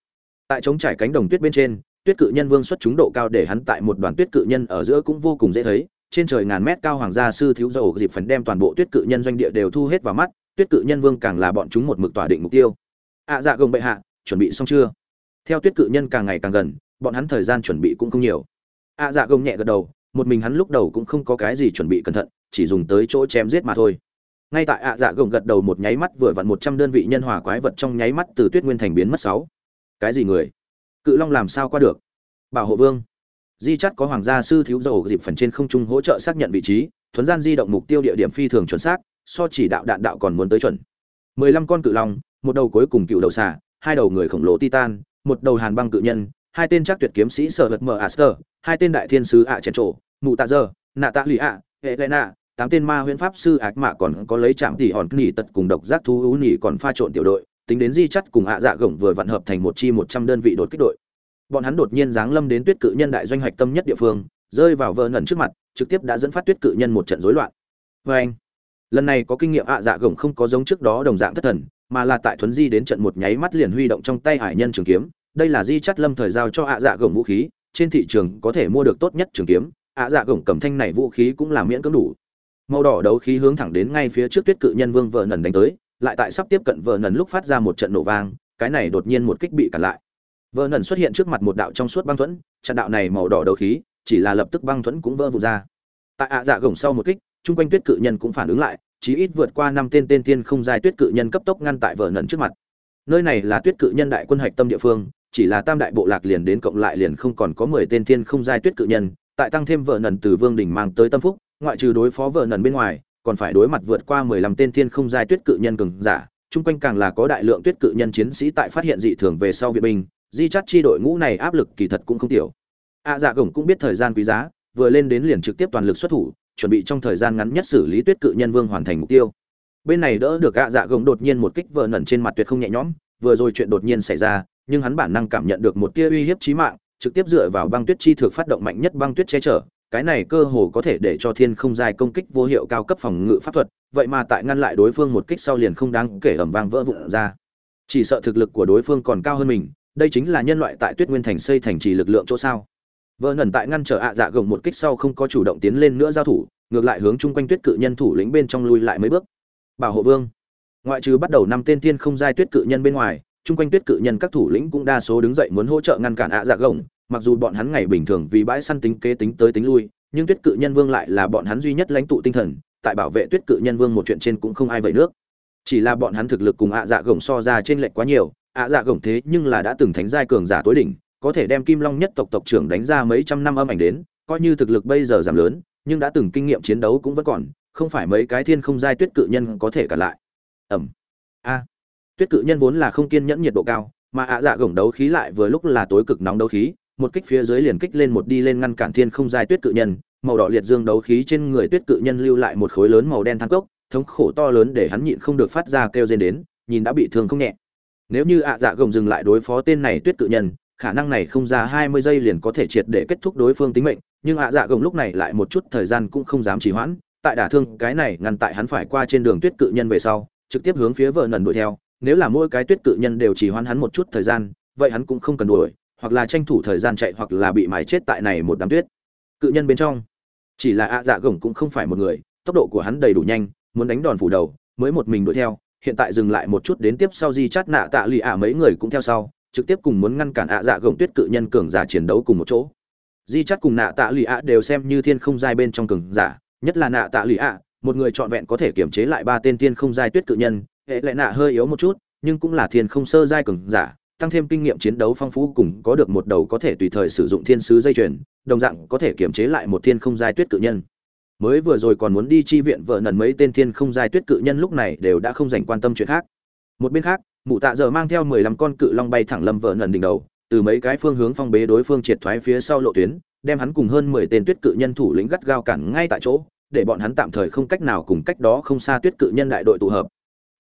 Tại chống trải cánh đồng tuyết bên trên tuyết cự nhân vương xuất chúng độ cao để hắn tại một đoàn tuyết cự nhân ở giữa cũng vô cùng dễ thấy trên trời ngàn mét cao hoàng gia sư thiếu dầu dịp phần đem toàn bộ tuyết cự nhân doanh địa đều thu hết vào mắt tuyết cự nhân vương càng là bọn chúng một mực tỏa định mục tiêu. Ạ à, dạ gồng bệ hạ chuẩn bị xong chưa? Theo tuyết cự nhân càng ngày càng gần bọn hắn thời gian chuẩn bị cũng không nhiều. Ạ à, dạ gồng nhẹ gật đầu một mình hắn lúc đầu cũng không có cái gì chuẩn bị cẩn thận chỉ dùng tới chỗ chém giết mà thôi. Ngay tại ạ dạ gồng gật đầu một nháy mắt vừa vặn một trăm đơn vị nhân hòa quái vật trong nháy mắt từ tuyết nguyên thành biến mất sáu. Cái gì người? Cự long làm sao qua được? Bảo hộ vương. Di chắt có hoàng gia sư thiếu dầu dịp phần trên không trung hỗ trợ xác nhận vị trí, thuấn gian di động mục tiêu địa điểm phi thường chuẩn xác, so chỉ đạo đạn đạo còn muốn tới chuẩn. Mười lăm con cự long, một đầu cuối cùng cựu đầu xà, hai đầu người khổng lồ titan, một đầu hàn băng cự nhân, hai tên chắc tuyệt kiếm sĩ sở vật mờ aster, hai tên đại thiên sứ ạ chèn trổ, mụ tạ dơ, nạ tạ lụy ạ hệ lệ nạ tám tên ma huyễn pháp sư ác mạ còn có lấy trạm tỉ hòn nghỉ tật cùng độc giác thú ú nhỉ còn pha trộn tiểu đội tính đến di chắt cùng ạ dạ gồng vừa vặn hợp thành một chi một trăm đơn vị đột kích đội. Bọn hắn đột nhiên giáng lâm đến tuyết cự nhân đại doanh hoạch tâm nhất địa phương, rơi vào vợ nần trước mặt, trực tiếp đã dẫn phát tuyết cự nhân một trận rối loạn. Vê anh, lần này có kinh nghiệm ạ dạ gồng không có giống trước đó đồng dạng thất thần, mà là tại thuấn di đến trận một nháy mắt liền huy động trong tay hải nhân trường kiếm. Đây là di chắt lâm thời giao cho ạ dạ gồng vũ khí, trên thị trường có thể mua được tốt nhất trường kiếm. Ạ dạ gồng cầm thanh này vũ khí cũng là miễn cưỡng đủ. Màu đỏ đấu khí hướng thẳng đến ngay phía trước tuyết cự nhân vương vợ nần đánh tới lại tại sắp tiếp cận vợ nần lúc phát ra một trận nổ vang, cái này đột nhiên một kích bị cản lại. Vợ nần xuất hiện trước mặt một đạo trong suốt băng thuẫn chặn đạo này màu đỏ đấu khí, chỉ là lập tức băng thuẫn cũng vỡ vụt ra. Tại ạ dạ gồng sau một kích, chung quanh tuyết cự nhân cũng phản ứng lại, chí ít vượt qua năm tên tên tiên không dài tuyết cự nhân cấp tốc ngăn tại vợ nần trước mặt. Nơi này là tuyết cự nhân đại quân hạch tâm địa phương, chỉ là tam đại bộ lạc liền đến cộng lại liền không còn có mười tên tiên không giai tuyết cự nhân, tại tăng thêm vợ nần từ vương đình mang tới tâm phúc, ngoại trừ đối phó vợ nần bên ngoài còn phải đối mặt vượt qua mười lăm tên thiên không giai tuyết cự nhân cường giả, chung quanh càng là có đại lượng tuyết cự nhân chiến sĩ tại phát hiện dị thường về sau viện binh, di chắt chi đội ngũ này áp lực kỳ thật cũng không tiểu. A dạ Gổng cũng biết thời gian quý giá, vừa lên đến liền trực tiếp toàn lực xuất thủ, chuẩn bị trong thời gian ngắn nhất xử lý tuyết cự nhân vương hoàn thành mục tiêu. Bên này đỡ được a dạ Gổng đột nhiên một kích vợ nần trên mặt tuyệt không nhẹ nhõm, vừa rồi chuyện đột nhiên xảy ra, nhưng hắn bản năng cảm nhận được một tia uy hiếp chí mạng, trực tiếp dựa vào băng tuyết chi thực phát động mạnh nhất băng tuyết che chở cái này cơ hồ có thể để cho thiên không dài công kích vô hiệu cao cấp phòng ngự pháp thuật, vậy mà tại ngăn lại đối phương một kích sau liền không đáng kể ầm vang vỡ vụn ra. Chỉ sợ thực lực của đối phương còn cao hơn mình, đây chính là nhân loại tại tuyết nguyên thành xây thành trì lực lượng chỗ sao. Vợ nần tại ngăn trở ạ dạ gồng một kích sau không có chủ động tiến lên nữa giao thủ, ngược lại hướng chung quanh tuyết cự nhân thủ lĩnh bên trong lui lại mấy bước. Bảo hộ vương. Ngoại trừ bắt đầu năm tên tiên không giai tuyết cự nhân bên ngoài, chung quanh tuyết cự nhân các thủ lĩnh cũng đa số đứng dậy muốn hỗ trợ ngăn cản ạ dạ gồng mặc dù bọn hắn ngày bình thường vì bãi săn tính kế tính tới tính lui, nhưng tuyết cự nhân vương lại là bọn hắn duy nhất lãnh tụ tinh thần, tại bảo vệ tuyết cự nhân vương một chuyện trên cũng không ai vậy nước. Chỉ là bọn hắn thực lực cùng ạ dạ gồng so ra trên lệch quá nhiều, ạ dạ gồng thế nhưng là đã từng thánh giai cường giả tối đỉnh, có thể đem kim long nhất tộc tộc trưởng đánh ra mấy trăm năm âm ảnh đến, coi như thực lực bây giờ giảm lớn, nhưng đã từng kinh nghiệm chiến đấu cũng vẫn còn, không phải mấy cái thiên không giai tuyết cự nhân có thể cả lại. Ẩm. A. Tuyết cự nhân vốn là không kiên nhẫn nhiệt độ cao, mà ạ dạ gồng đấu khí lại vừa lúc là tối cực nóng đấu khí một kích phía dưới liền kích lên một đi lên ngăn cản thiên không giai tuyết cự nhân, màu đỏ liệt dương đấu khí trên người tuyết cự nhân lưu lại một khối lớn màu đen thang cốc, thống khổ to lớn để hắn nhịn không được phát ra kêu rên đến, nhìn đã bị thương không nhẹ. Nếu như ạ dạ gồng dừng lại đối phó tên này tuyết cự nhân, khả năng này không ra hai mươi giây liền có thể triệt để kết thúc đối phương tính mệnh, nhưng ạ dạ gồng lúc này lại một chút thời gian cũng không dám trì hoãn, tại đả thương cái này ngăn tại hắn phải qua trên đường tuyết cự nhân về sau, trực tiếp hướng phía vợ nần đuổi theo, nếu là mỗi cái tuyết cự nhân đều chỉ hoãn hắn một chút thời gian, vậy hắn cũng không cần đuổi hoặc là tranh thủ thời gian chạy hoặc là bị mái chết tại này một đám tuyết. Cự nhân bên trong. Chỉ là ạ dạ gồng cũng không phải một người, tốc độ của hắn đầy đủ nhanh, muốn đánh đòn phủ đầu, mới một mình đuổi theo, hiện tại dừng lại một chút đến tiếp sau di chát nạ tạ lì ạ mấy người cũng theo sau, trực tiếp cùng muốn ngăn cản ạ dạ gồng tuyết cự nhân cường giả chiến đấu cùng một chỗ. Di chát cùng nạ tạ lì ạ đều xem như thiên không giai bên trong cường giả, nhất là nạ tạ lì ạ, một người trọn vẹn có thể kiểm chế lại ba tên thiên không giai tuyết cự nhân, hệ lại nạ hơi yếu một chút, nhưng cũng là thiên không sơ giai cường giả tăng thêm kinh nghiệm chiến đấu phong phú cùng có được một đầu có thể tùy thời sử dụng thiên sứ dây chuyền, đồng dạng có thể kiểm chế lại một thiên không giai tuyết cự nhân. Mới vừa rồi còn muốn đi chi viện vợ nần mấy tên thiên không giai tuyết cự nhân lúc này đều đã không dành quan tâm chuyện khác. Một bên khác, mụ tạ giờ mang theo mười lăm con cự long bay thẳng lâm vợ nần đỉnh đầu, từ mấy cái phương hướng phong bế đối phương triệt thoái phía sau lộ tuyến, đem hắn cùng hơn mười tên tuyết cự nhân thủ lĩnh gắt gao cản ngay tại chỗ, để bọn hắn tạm thời không cách nào cùng cách đó không xa tuyết cự nhân đại đội tụ hợp.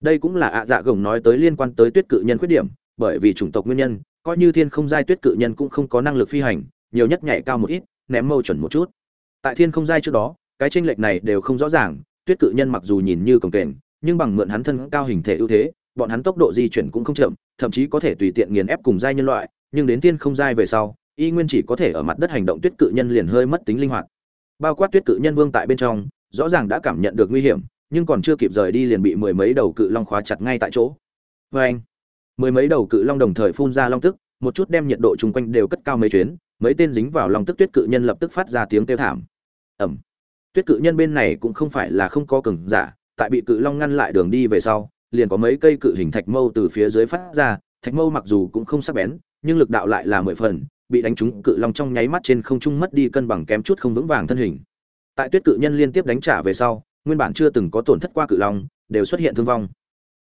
Đây cũng là ạ dạ gồng nói tới liên quan tới tuyết cự nhân khuyết điểm bởi vì chủng tộc nguyên nhân, coi như thiên không giai tuyết cự nhân cũng không có năng lực phi hành, nhiều nhất nhảy cao một ít, ném mâu chuẩn một chút. Tại thiên không giai trước đó, cái tranh lệch này đều không rõ ràng, tuyết cự nhân mặc dù nhìn như cồng kềnh, nhưng bằng mượn hắn thân cao hình thể ưu thế, bọn hắn tốc độ di chuyển cũng không chậm, thậm chí có thể tùy tiện nghiền ép cùng giai nhân loại, nhưng đến thiên không giai về sau, y nguyên chỉ có thể ở mặt đất hành động tuyết cự nhân liền hơi mất tính linh hoạt. Bao quát tuyết cự nhân vương tại bên trong, rõ ràng đã cảm nhận được nguy hiểm, nhưng còn chưa kịp rời đi liền bị mười mấy đầu cự long khóa chặt ngay tại chỗ. Vê anh mười mấy đầu cự long đồng thời phun ra long tức, một chút đem nhiệt độ chung quanh đều cất cao mấy chuyến, mấy tên dính vào long tức tuyết cự nhân lập tức phát ra tiếng kêu thảm. Ẩm tuyết cự nhân bên này cũng không phải là không có cường giả, tại bị cự long ngăn lại đường đi về sau, liền có mấy cây cự hình thạch mâu từ phía dưới phát ra, thạch mâu mặc dù cũng không sắc bén, nhưng lực đạo lại là mười phần, bị đánh trúng cự long trong nháy mắt trên không trung mất đi cân bằng kém chút không vững vàng thân hình. Tại tuyết cự nhân liên tiếp đánh trả về sau, nguyên bản chưa từng có tổn thất qua cự long, đều xuất hiện thương vong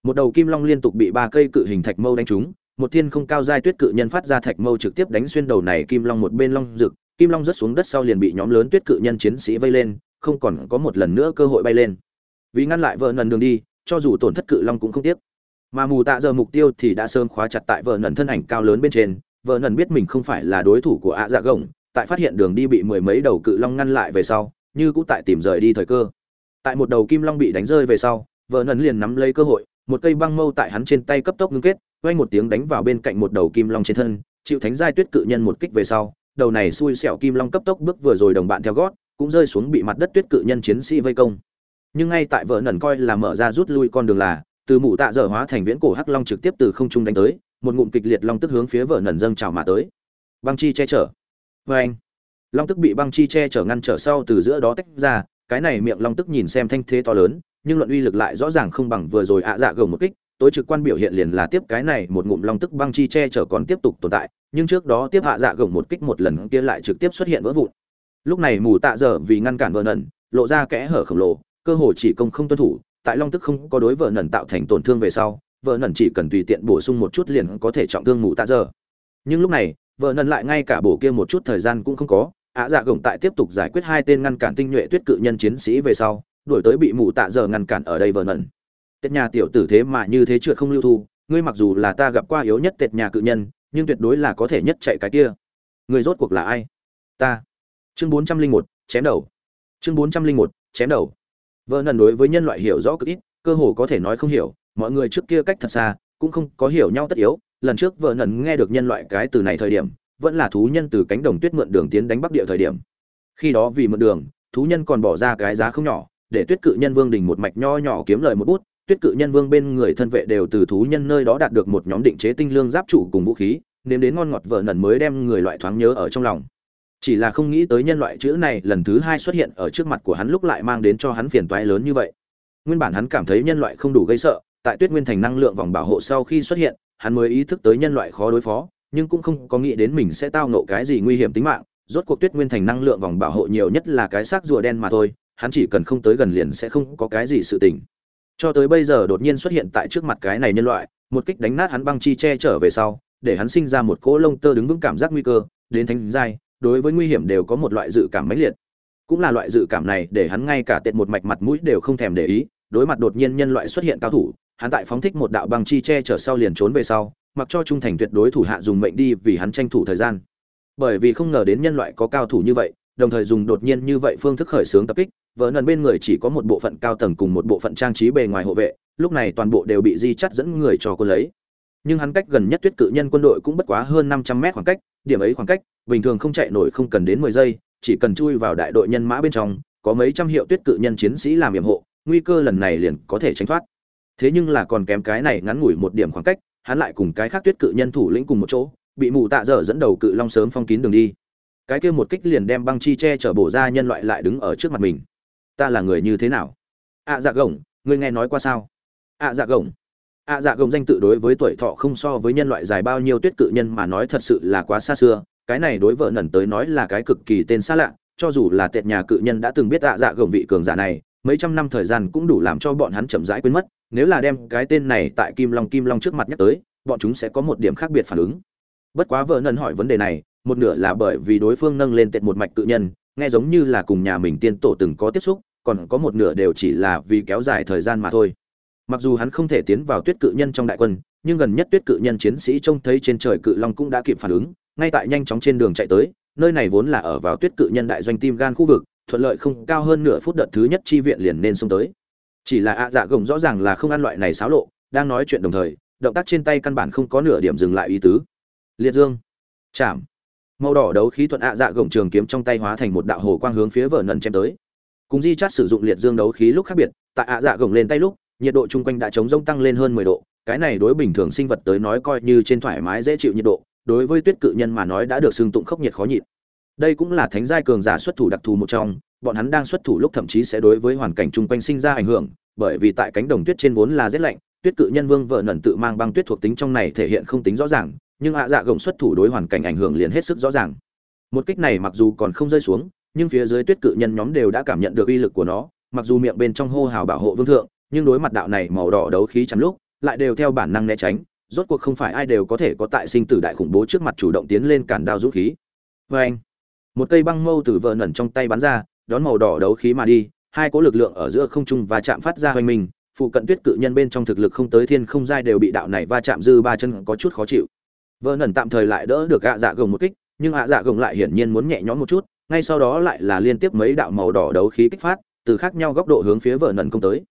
một đầu kim long liên tục bị ba cây cự hình thạch mâu đánh trúng, một thiên không cao giai tuyết cự nhân phát ra thạch mâu trực tiếp đánh xuyên đầu này kim long một bên long rực, kim long rớt xuống đất sau liền bị nhóm lớn tuyết cự nhân chiến sĩ vây lên, không còn có một lần nữa cơ hội bay lên. Vì ngăn lại vợ nần đường đi, cho dù tổn thất cự long cũng không tiếc. Mà mù tạ giờ mục tiêu thì đã sớm khóa chặt tại vợ nần thân ảnh cao lớn bên trên, vợ nần biết mình không phải là đối thủ của ạ dạ gồng, tại phát hiện đường đi bị mười mấy đầu cự long ngăn lại về sau, như cũng tại tìm rời đi thời cơ. Tại một đầu kim long bị đánh rơi về sau, vợ nần liền nắm lấy cơ hội một cây băng mâu tại hắn trên tay cấp tốc ngưng kết quanh một tiếng đánh vào bên cạnh một đầu kim long trên thân, chịu thánh giai tuyết cự nhân một kích về sau, đầu này xui xẻo kim long cấp tốc bước vừa rồi đồng bạn theo gót, cũng rơi xuống bị mặt đất tuyết cự nhân chiến sĩ vây công. Nhưng ngay tại vợ nần coi là mở ra rút lui con đường là, từ mụ tạ dở hóa thành viễn cổ hắc long trực tiếp từ không trung đánh tới, một ngụm kịch liệt long tức hướng phía vợ nần dâng trào mà tới. Băng chi che chở. Vê anh long tức bị băng chi che chở ngăn trở sau từ giữa đó tách ra, cái này miệng long tức nhìn xem thanh thế to lớn nhưng luận uy lực lại rõ ràng không bằng vừa rồi ạ dạ gồng một kích, tối trực quan biểu hiện liền là tiếp cái này một ngụm long tức băng chi che chở còn tiếp tục tồn tại, nhưng trước đó tiếp hạ dạ gồng một kích một lần kia lại trực tiếp xuất hiện vỡ vụn. Lúc này mù tạ dở vì ngăn cản vợ nần, lộ ra kẽ hở khổng lồ, cơ hồ chỉ công không tuân thủ, tại long tức không có đối vợ nần tạo thành tổn thương về sau, vợ nần chỉ cần tùy tiện bổ sung một chút liền có thể trọng thương mù tạ dở nhưng lúc này, vợ nần lại ngay cả bổ kia một chút thời gian cũng không có, ạ dạ gồng tại tiếp tục giải quyết hai tên ngăn cản tinh nhuệ tuyết cự nhân chiến sĩ về sau đuổi tới bị mù tạ giờ ngăn cản ở đây vờn nần tết nhà tiểu tử thế mà như thế trượt không lưu thu, ngươi mặc dù là ta gặp qua yếu nhất tết nhà cự nhân, nhưng tuyệt đối là có thể nhất chạy cái kia. Người rốt cuộc là ai? Ta. Chương bốn trăm linh một, chém đầu. Chương bốn trăm linh một, chém đầu. Vợ nần đối với nhân loại hiểu rõ cực ít, cơ hồ có thể nói không hiểu, mọi người trước kia cách thật xa, cũng không có hiểu nhau tất yếu. Lần trước vợ nần nghe được nhân loại cái từ này thời điểm, vẫn là thú nhân từ cánh đồng tuyết mượn đường tiến đánh bắc địa thời điểm. Khi đó vì mượn đường, thú nhân còn bỏ ra cái giá không nhỏ để tuyết cự nhân vương đình một mạch nho nhỏ kiếm lời một bút, tuyết cự nhân vương bên người thân vệ đều từ thú nhân nơi đó đạt được một nhóm định chế tinh lương giáp trụ cùng vũ khí, nếm đến ngon ngọt vợ nần mới đem người loại thoáng nhớ ở trong lòng. Chỉ là không nghĩ tới nhân loại chữ này lần thứ hai xuất hiện ở trước mặt của hắn lúc lại mang đến cho hắn phiền toái lớn như vậy. Nguyên bản hắn cảm thấy nhân loại không đủ gây sợ, tại tuyết nguyên thành năng lượng vòng bảo hộ sau khi xuất hiện, hắn mới ý thức tới nhân loại khó đối phó, nhưng cũng không có nghĩ đến mình sẽ tao nộ cái gì nguy hiểm tính mạng, rốt cuộc tuyết nguyên thành năng lượng vòng bảo hộ nhiều nhất là cái xác rùa đen mà thôi hắn chỉ cần không tới gần liền sẽ không có cái gì sự tình. Cho tới bây giờ đột nhiên xuất hiện tại trước mặt cái này nhân loại, một kích đánh nát hắn băng chi che trở về sau, để hắn sinh ra một cỗ lông tơ đứng vững cảm giác nguy cơ, đến thánh giai, đối với nguy hiểm đều có một loại dự cảm mãnh liệt. Cũng là loại dự cảm này để hắn ngay cả tệt một mạch mặt mũi đều không thèm để ý, đối mặt đột nhiên nhân loại xuất hiện cao thủ, hắn tại phóng thích một đạo băng chi che chở sau liền trốn về sau, mặc cho trung thành tuyệt đối thủ hạ dùng mệnh đi vì hắn tranh thủ thời gian. Bởi vì không ngờ đến nhân loại có cao thủ như vậy, đồng thời dùng đột nhiên như vậy phương thức khởi xướng tập kích vợ nần bên người chỉ có một bộ phận cao tầng cùng một bộ phận trang trí bề ngoài hộ vệ, lúc này toàn bộ đều bị di chắt dẫn người cho quân lấy. Nhưng hắn cách gần nhất tuyết cự nhân quân đội cũng bất quá hơn năm trăm mét khoảng cách, điểm ấy khoảng cách, bình thường không chạy nổi không cần đến mười giây, chỉ cần chui vào đại đội nhân mã bên trong, có mấy trăm hiệu tuyết cự nhân chiến sĩ làm nhiệm hộ, nguy cơ lần này liền có thể tránh thoát. Thế nhưng là còn kém cái này ngắn ngủi một điểm khoảng cách, hắn lại cùng cái khác tuyết cự nhân thủ lĩnh cùng một chỗ, bị mù tạ dở dẫn đầu cự long sớm phong kín đường đi. Cái kia một kích liền đem băng chi che chở bổ ra nhân loại lại đứng ở trước mặt mình ta là người như thế nào? Ạ à, dạ gồng ngươi nghe nói qua sao? Ạ à, dạ gồng. Ạ à, dạ gồng danh tự đối với tuổi thọ không so với nhân loại dài bao nhiêu tuyết cự nhân mà nói thật sự là quá xa xưa. Cái này đối vợ nần tới nói là cái cực kỳ tên xa lạ cho dù là tệ nhà cự nhân đã từng biết ạ dạ gồng vị cường giả này mấy trăm năm thời gian cũng đủ làm cho bọn hắn chậm rãi quên mất. Nếu là đem cái tên này tại kim long kim long trước mặt nhắc tới bọn chúng sẽ có một điểm khác biệt phản ứng. Bất quá vợ nần hỏi vấn đề này một nửa là bởi vì đối phương nâng lên tệ một mạch cự nhân nghe giống như là cùng nhà mình tiên tổ từng có tiếp xúc, còn có một nửa đều chỉ là vì kéo dài thời gian mà thôi. Mặc dù hắn không thể tiến vào tuyết cự nhân trong đại quân, nhưng gần nhất tuyết cự nhân chiến sĩ trông thấy trên trời cự long cũng đã kịp phản ứng, ngay tại nhanh chóng trên đường chạy tới, nơi này vốn là ở vào tuyết cự nhân đại doanh tim gan khu vực, thuận lợi không cao hơn nửa phút đợt thứ nhất chi viện liền nên xông tới. Chỉ là ạ dạ gồng rõ ràng là không ăn loại này xáo lộ, đang nói chuyện đồng thời, động tác trên tay căn bản không có nửa điểm dừng lại ý tứ. Liệt dương. Chạm màu đỏ đấu khí thuận ạ dạ gồng trường kiếm trong tay hóa thành một đạo hồ quang hướng phía vợ nần chém tới. Cùng di chát sử dụng liệt dương đấu khí lúc khác biệt, tại ạ dạ gồng lên tay lúc, nhiệt độ chung quanh đã chống rông tăng lên hơn mười độ, cái này đối bình thường sinh vật tới nói coi như trên thoải mái dễ chịu nhiệt độ, đối với tuyết cự nhân mà nói đã được xưng tụng khốc nhiệt khó nhịn. Đây cũng là thánh giai cường giả xuất thủ đặc thù một trong, bọn hắn đang xuất thủ lúc thậm chí sẽ đối với hoàn cảnh chung quanh sinh ra ảnh hưởng, bởi vì tại cánh đồng tuyết trên vốn là rét lạnh, tuyết cự nhân vương vợ nần tự mang băng tuyết thuộc tính trong này thể hiện không tính rõ ràng nhưng ạ dạ gồng xuất thủ đối hoàn cảnh ảnh hưởng liền hết sức rõ ràng. Một kích này mặc dù còn không rơi xuống, nhưng phía dưới tuyết cự nhân nhóm đều đã cảm nhận được uy lực của nó, mặc dù miệng bên trong hô hào bảo hộ vương thượng, nhưng đối mặt đạo này màu đỏ đấu khí chắn lúc, lại đều theo bản năng né tránh, rốt cuộc không phải ai đều có thể có tại sinh tử đại khủng bố trước mặt chủ động tiến lên cản đao dũng khí. Vê anh một cây băng mâu từ vợ nẩn trong tay bắn ra, đón màu đỏ đấu khí mà đi, hai cỗ lực lượng ở giữa không trung và chạm phát ra hoành mình, phụ cận tuyết cự nhân bên trong thực lực không tới thiên không giai đều bị đạo này va chạm dư ba chân có chút khó chịu vợ nần tạm thời lại đỡ được ạ dạ gồng một kích, nhưng ạ dạ gồng lại hiển nhiên muốn nhẹ nhõm một chút, ngay sau đó lại là liên tiếp mấy đạo màu đỏ đấu khí kích phát, từ khác nhau góc độ hướng phía vợ nần công tới.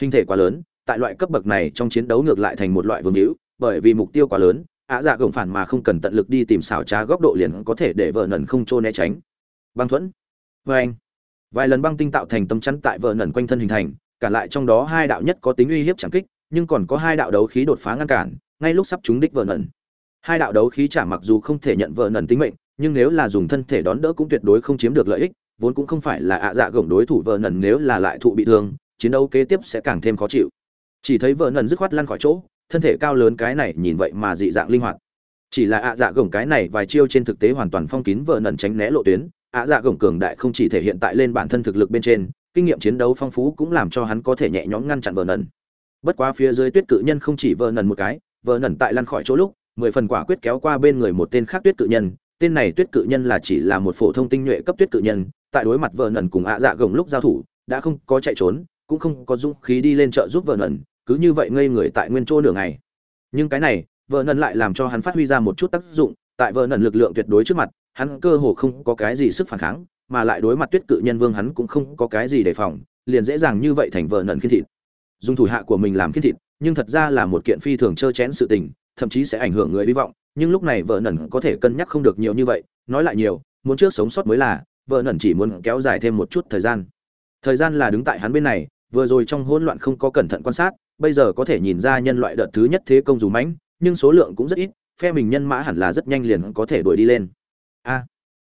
Hình thể quá lớn, tại loại cấp bậc này trong chiến đấu ngược lại thành một loại vương hữu, bởi vì mục tiêu quá lớn, ạ dạ gồng phản mà không cần tận lực đi tìm xảo trá góc độ liền có thể để vợ nần không trô né tránh. Băng thuẫn. Vê anh. Vài lần băng tinh tạo thành tấm chắn tại vợ nần quanh thân hình thành, cả lại trong đó hai đạo nhất có tính uy hiếp chẳng kích, nhưng còn có hai đạo đấu khí đột phá ngăn cản, ngay lúc sắp trúng đích vợ nần hai đạo đấu khí trả mặc dù không thể nhận vợ nần tính mệnh, nhưng nếu là dùng thân thể đón đỡ cũng tuyệt đối không chiếm được lợi ích, vốn cũng không phải là ạ dạ gồng đối thủ vợ nần nếu là lại thụ bị thương, chiến đấu kế tiếp sẽ càng thêm khó chịu. Chỉ thấy vợ nần dứt khoát lăn khỏi chỗ, thân thể cao lớn cái này nhìn vậy mà dị dạng linh hoạt. Chỉ là ạ dạ gồng cái này vài chiêu trên thực tế hoàn toàn phong kín vợ nần tránh né lộ tuyến, ạ dạ gồng cường đại không chỉ thể hiện tại lên bản thân thực lực bên trên, kinh nghiệm chiến đấu phong phú cũng làm cho hắn có thể nhẹ nhõm ngăn chặn vợ nần. Bất quá phía dưới tuyết cự nhân không chỉ vợ nần một cái, vợ nần tại lăn khỏi chỗ lúc mười phần quả quyết kéo qua bên người một tên khác tuyết cự nhân, tên này tuyết cự nhân là chỉ là một phổ thông tinh nhuệ cấp tuyết cự nhân, tại đối mặt vợ nần cùng ạ dạ gồng lúc giao thủ, đã không có chạy trốn, cũng không có dũng khí đi lên chợ giúp vợ nần, cứ như vậy ngây người tại nguyên chỗ nửa ngày. Nhưng cái này, vợ nần lại làm cho hắn phát huy ra một chút tác dụng, tại vợ nần lực lượng tuyệt đối trước mặt, hắn cơ hồ không có cái gì sức phản kháng, mà lại đối mặt tuyết cự nhân vương hắn cũng không có cái gì đề phòng, liền dễ dàng như vậy thành vợ nần khiên thịt. Dùng thủ hạ của mình làm khiên thịt, nhưng thật ra là một kiện phi thường trơ chén sự tình thậm chí sẽ ảnh hưởng người hy vọng, nhưng lúc này vợ nần có thể cân nhắc không được nhiều như vậy, nói lại nhiều, muốn trước sống sót mới là, vợ nần chỉ muốn kéo dài thêm một chút thời gian. Thời gian là đứng tại hắn bên này, vừa rồi trong hỗn loạn không có cẩn thận quan sát, bây giờ có thể nhìn ra nhân loại đợt thứ nhất thế công dù mãnh, nhưng số lượng cũng rất ít, phe mình nhân mã hẳn là rất nhanh liền có thể đuổi đi lên. A,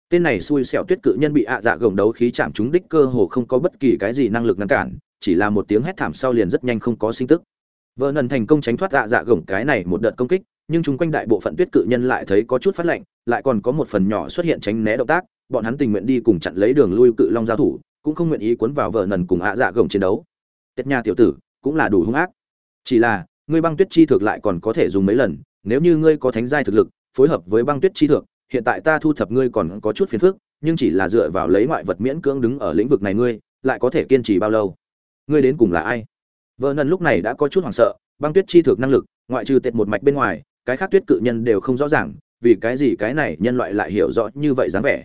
tên này xui xẻo tuyết cự nhân bị ạ dạ gồng đấu khí chạm trúng đích cơ hồ không có bất kỳ cái gì năng lực ngăn cản, chỉ là một tiếng hét thảm sau liền rất nhanh không có sinh tức vợ nần thành công tránh thoát dạ dạ gồng cái này một đợt công kích, nhưng chung quanh đại bộ phận tuyết cự nhân lại thấy có chút phát lạnh, lại còn có một phần nhỏ xuất hiện tránh né động tác, bọn hắn tình nguyện đi cùng chặn lấy đường lui cự long giao thủ, cũng không nguyện ý cuốn vào vợ nần cùng ạ dạ gồng chiến đấu. Tết nhà tiểu tử, cũng là đủ hung ác. Chỉ là, ngươi băng tuyết chi thực lại còn có thể dùng mấy lần, nếu như ngươi có thánh giai thực lực, phối hợp với băng tuyết chi thực hiện tại ta thu thập ngươi còn có chút phiền phức, nhưng chỉ là dựa vào lấy ngoại vật miễn cưỡng đứng ở lĩnh vực này ngươi, lại có thể kiên trì bao lâu? Ngươi đến cùng là ai? Vợ nần lúc này đã có chút hoảng sợ, băng tuyết chi thực năng lực, ngoại trừ tệt một mạch bên ngoài, cái khác tuyết cự nhân đều không rõ ràng, vì cái gì cái này nhân loại lại hiểu rõ như vậy dáng vẻ.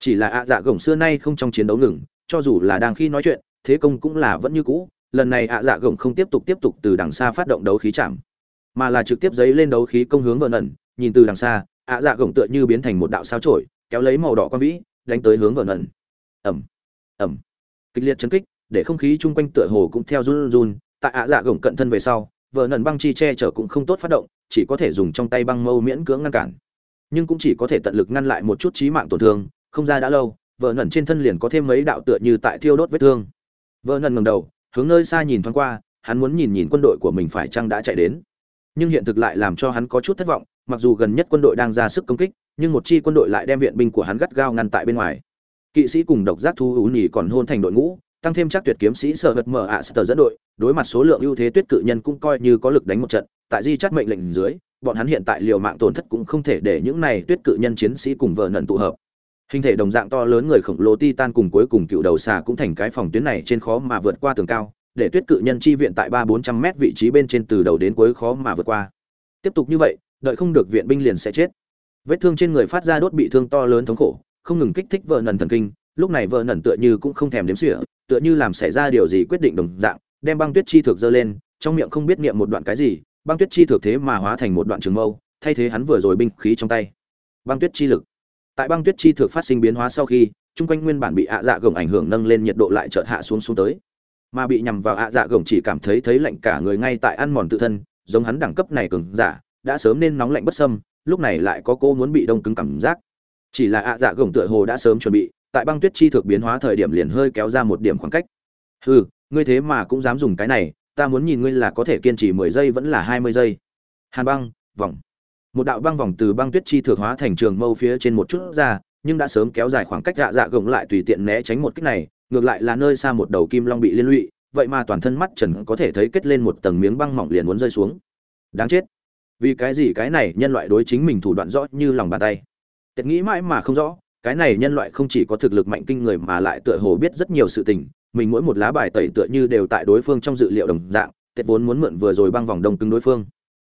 Chỉ là ạ dạ gồng xưa nay không trong chiến đấu ngừng, cho dù là đang khi nói chuyện, thế công cũng là vẫn như cũ, lần này ạ dạ gồng không tiếp tục tiếp tục từ đằng xa phát động đấu khí chạm, mà là trực tiếp giấy lên đấu khí công hướng vợ nần, nhìn từ đằng xa, ạ dạ gồng tựa như biến thành một đạo sao trổi kéo lấy màu đỏ quan vĩ, đánh tới hướng vợ nần. Ẩm ẩm kịch liệt chấn kích, để không khí chung quanh tựa hồ cũng theo run run tại ạ dạ gồng cận thân về sau, vợ nần băng chi che chở cũng không tốt phát động, chỉ có thể dùng trong tay băng mâu miễn cưỡng ngăn cản. Nhưng cũng chỉ có thể tận lực ngăn lại một chút chí mạng tổn thương, không ra đã lâu, vợ nần trên thân liền có thêm mấy đạo tựa như tại thiêu đốt vết thương. Vợ nần ngầm đầu, hướng nơi xa nhìn thoáng qua, hắn muốn nhìn nhìn quân đội của mình phải chăng đã chạy đến. Nhưng hiện thực lại làm cho hắn có chút thất vọng, mặc dù gần nhất quân đội đang ra sức công kích, nhưng một chi quân đội lại đem viện binh của hắn gắt gao ngăn tại bên ngoài. Kỵ sĩ cùng độc giác thu ú nhì còn hôn thành đội ngũ, tăng thêm chắc tuyệt kiếm sĩ sở hật mở ạ sờ dẫn đội đối mặt số lượng ưu thế tuyết cự nhân cũng coi như có lực đánh một trận, tại di chắt mệnh lệnh dưới, bọn hắn hiện tại liều mạng tổn thất cũng không thể để những này tuyết cự nhân chiến sĩ cùng vợ nần tụ hợp. Hình thể đồng dạng to lớn người khổng lồ titan cùng cuối cùng cựu đầu xà cũng thành cái phòng tuyến này trên khó mà vượt qua tường cao, để tuyết cự nhân chi viện tại ba bốn trăm mét vị trí bên trên từ đầu đến cuối khó mà vượt qua. Tiếp tục như vậy, đợi không được viện binh liền sẽ chết. Vết thương trên người phát ra đốt bị thương to lớn thống khổ, không ngừng kích thích vợ nần thần kinh, lúc này vợ nần tựa như cũng không thèm đếm xỉa, tựa như làm xảy ra điều gì quyết định đồng dạng đem băng tuyết chi thực giơ lên, trong miệng không biết niệm một đoạn cái gì, băng tuyết chi thực thế mà hóa thành một đoạn trường mâu, thay thế hắn vừa rồi binh khí trong tay. Băng tuyết chi lực. Tại băng tuyết chi thực phát sinh biến hóa sau khi trung quanh nguyên bản bị ạ dạ gồng ảnh hưởng nâng lên nhiệt độ lại chợt hạ xuống xuống tới. Mà bị nhằm vào ạ dạ gồng chỉ cảm thấy thấy lạnh cả người ngay tại ăn mòn tự thân, giống hắn đẳng cấp này cường giả, đã sớm nên nóng lạnh bất sâm lúc này lại có cô muốn bị đông cứng cảm giác. Chỉ là ạ dạ gồng tựa hồ đã sớm chuẩn bị, tại băng tuyết chi thực biến hóa thời điểm liền hơi kéo ra một điểm khoảng cách. Hừ ngươi thế mà cũng dám dùng cái này, ta muốn nhìn ngươi là có thể kiên trì mười giây vẫn là hai mươi giây. Hàn băng, vòng. Một đạo băng vòng từ băng tuyết chi thực hóa thành trường mâu phía trên một chút ra, nhưng đã sớm kéo dài khoảng cách dạ dạ gồng lại tùy tiện né tránh một kích này, ngược lại là nơi xa một đầu kim long bị liên lụy, vậy mà toàn thân mắt trần có thể thấy kết lên một tầng miếng băng mỏng liền muốn rơi xuống. Đáng chết. Vì cái gì cái này nhân loại đối chính mình thủ đoạn rõ như lòng bàn tay. Tệt nghĩ mãi mà không rõ, cái này nhân loại không chỉ có thực lực mạnh kinh người mà lại tựa hồ biết rất nhiều sự tình mình mỗi một lá bài tẩy tựa như đều tại đối phương trong dự liệu đồng dạng, tết vốn muốn mượn vừa rồi băng vòng đông cứng đối phương.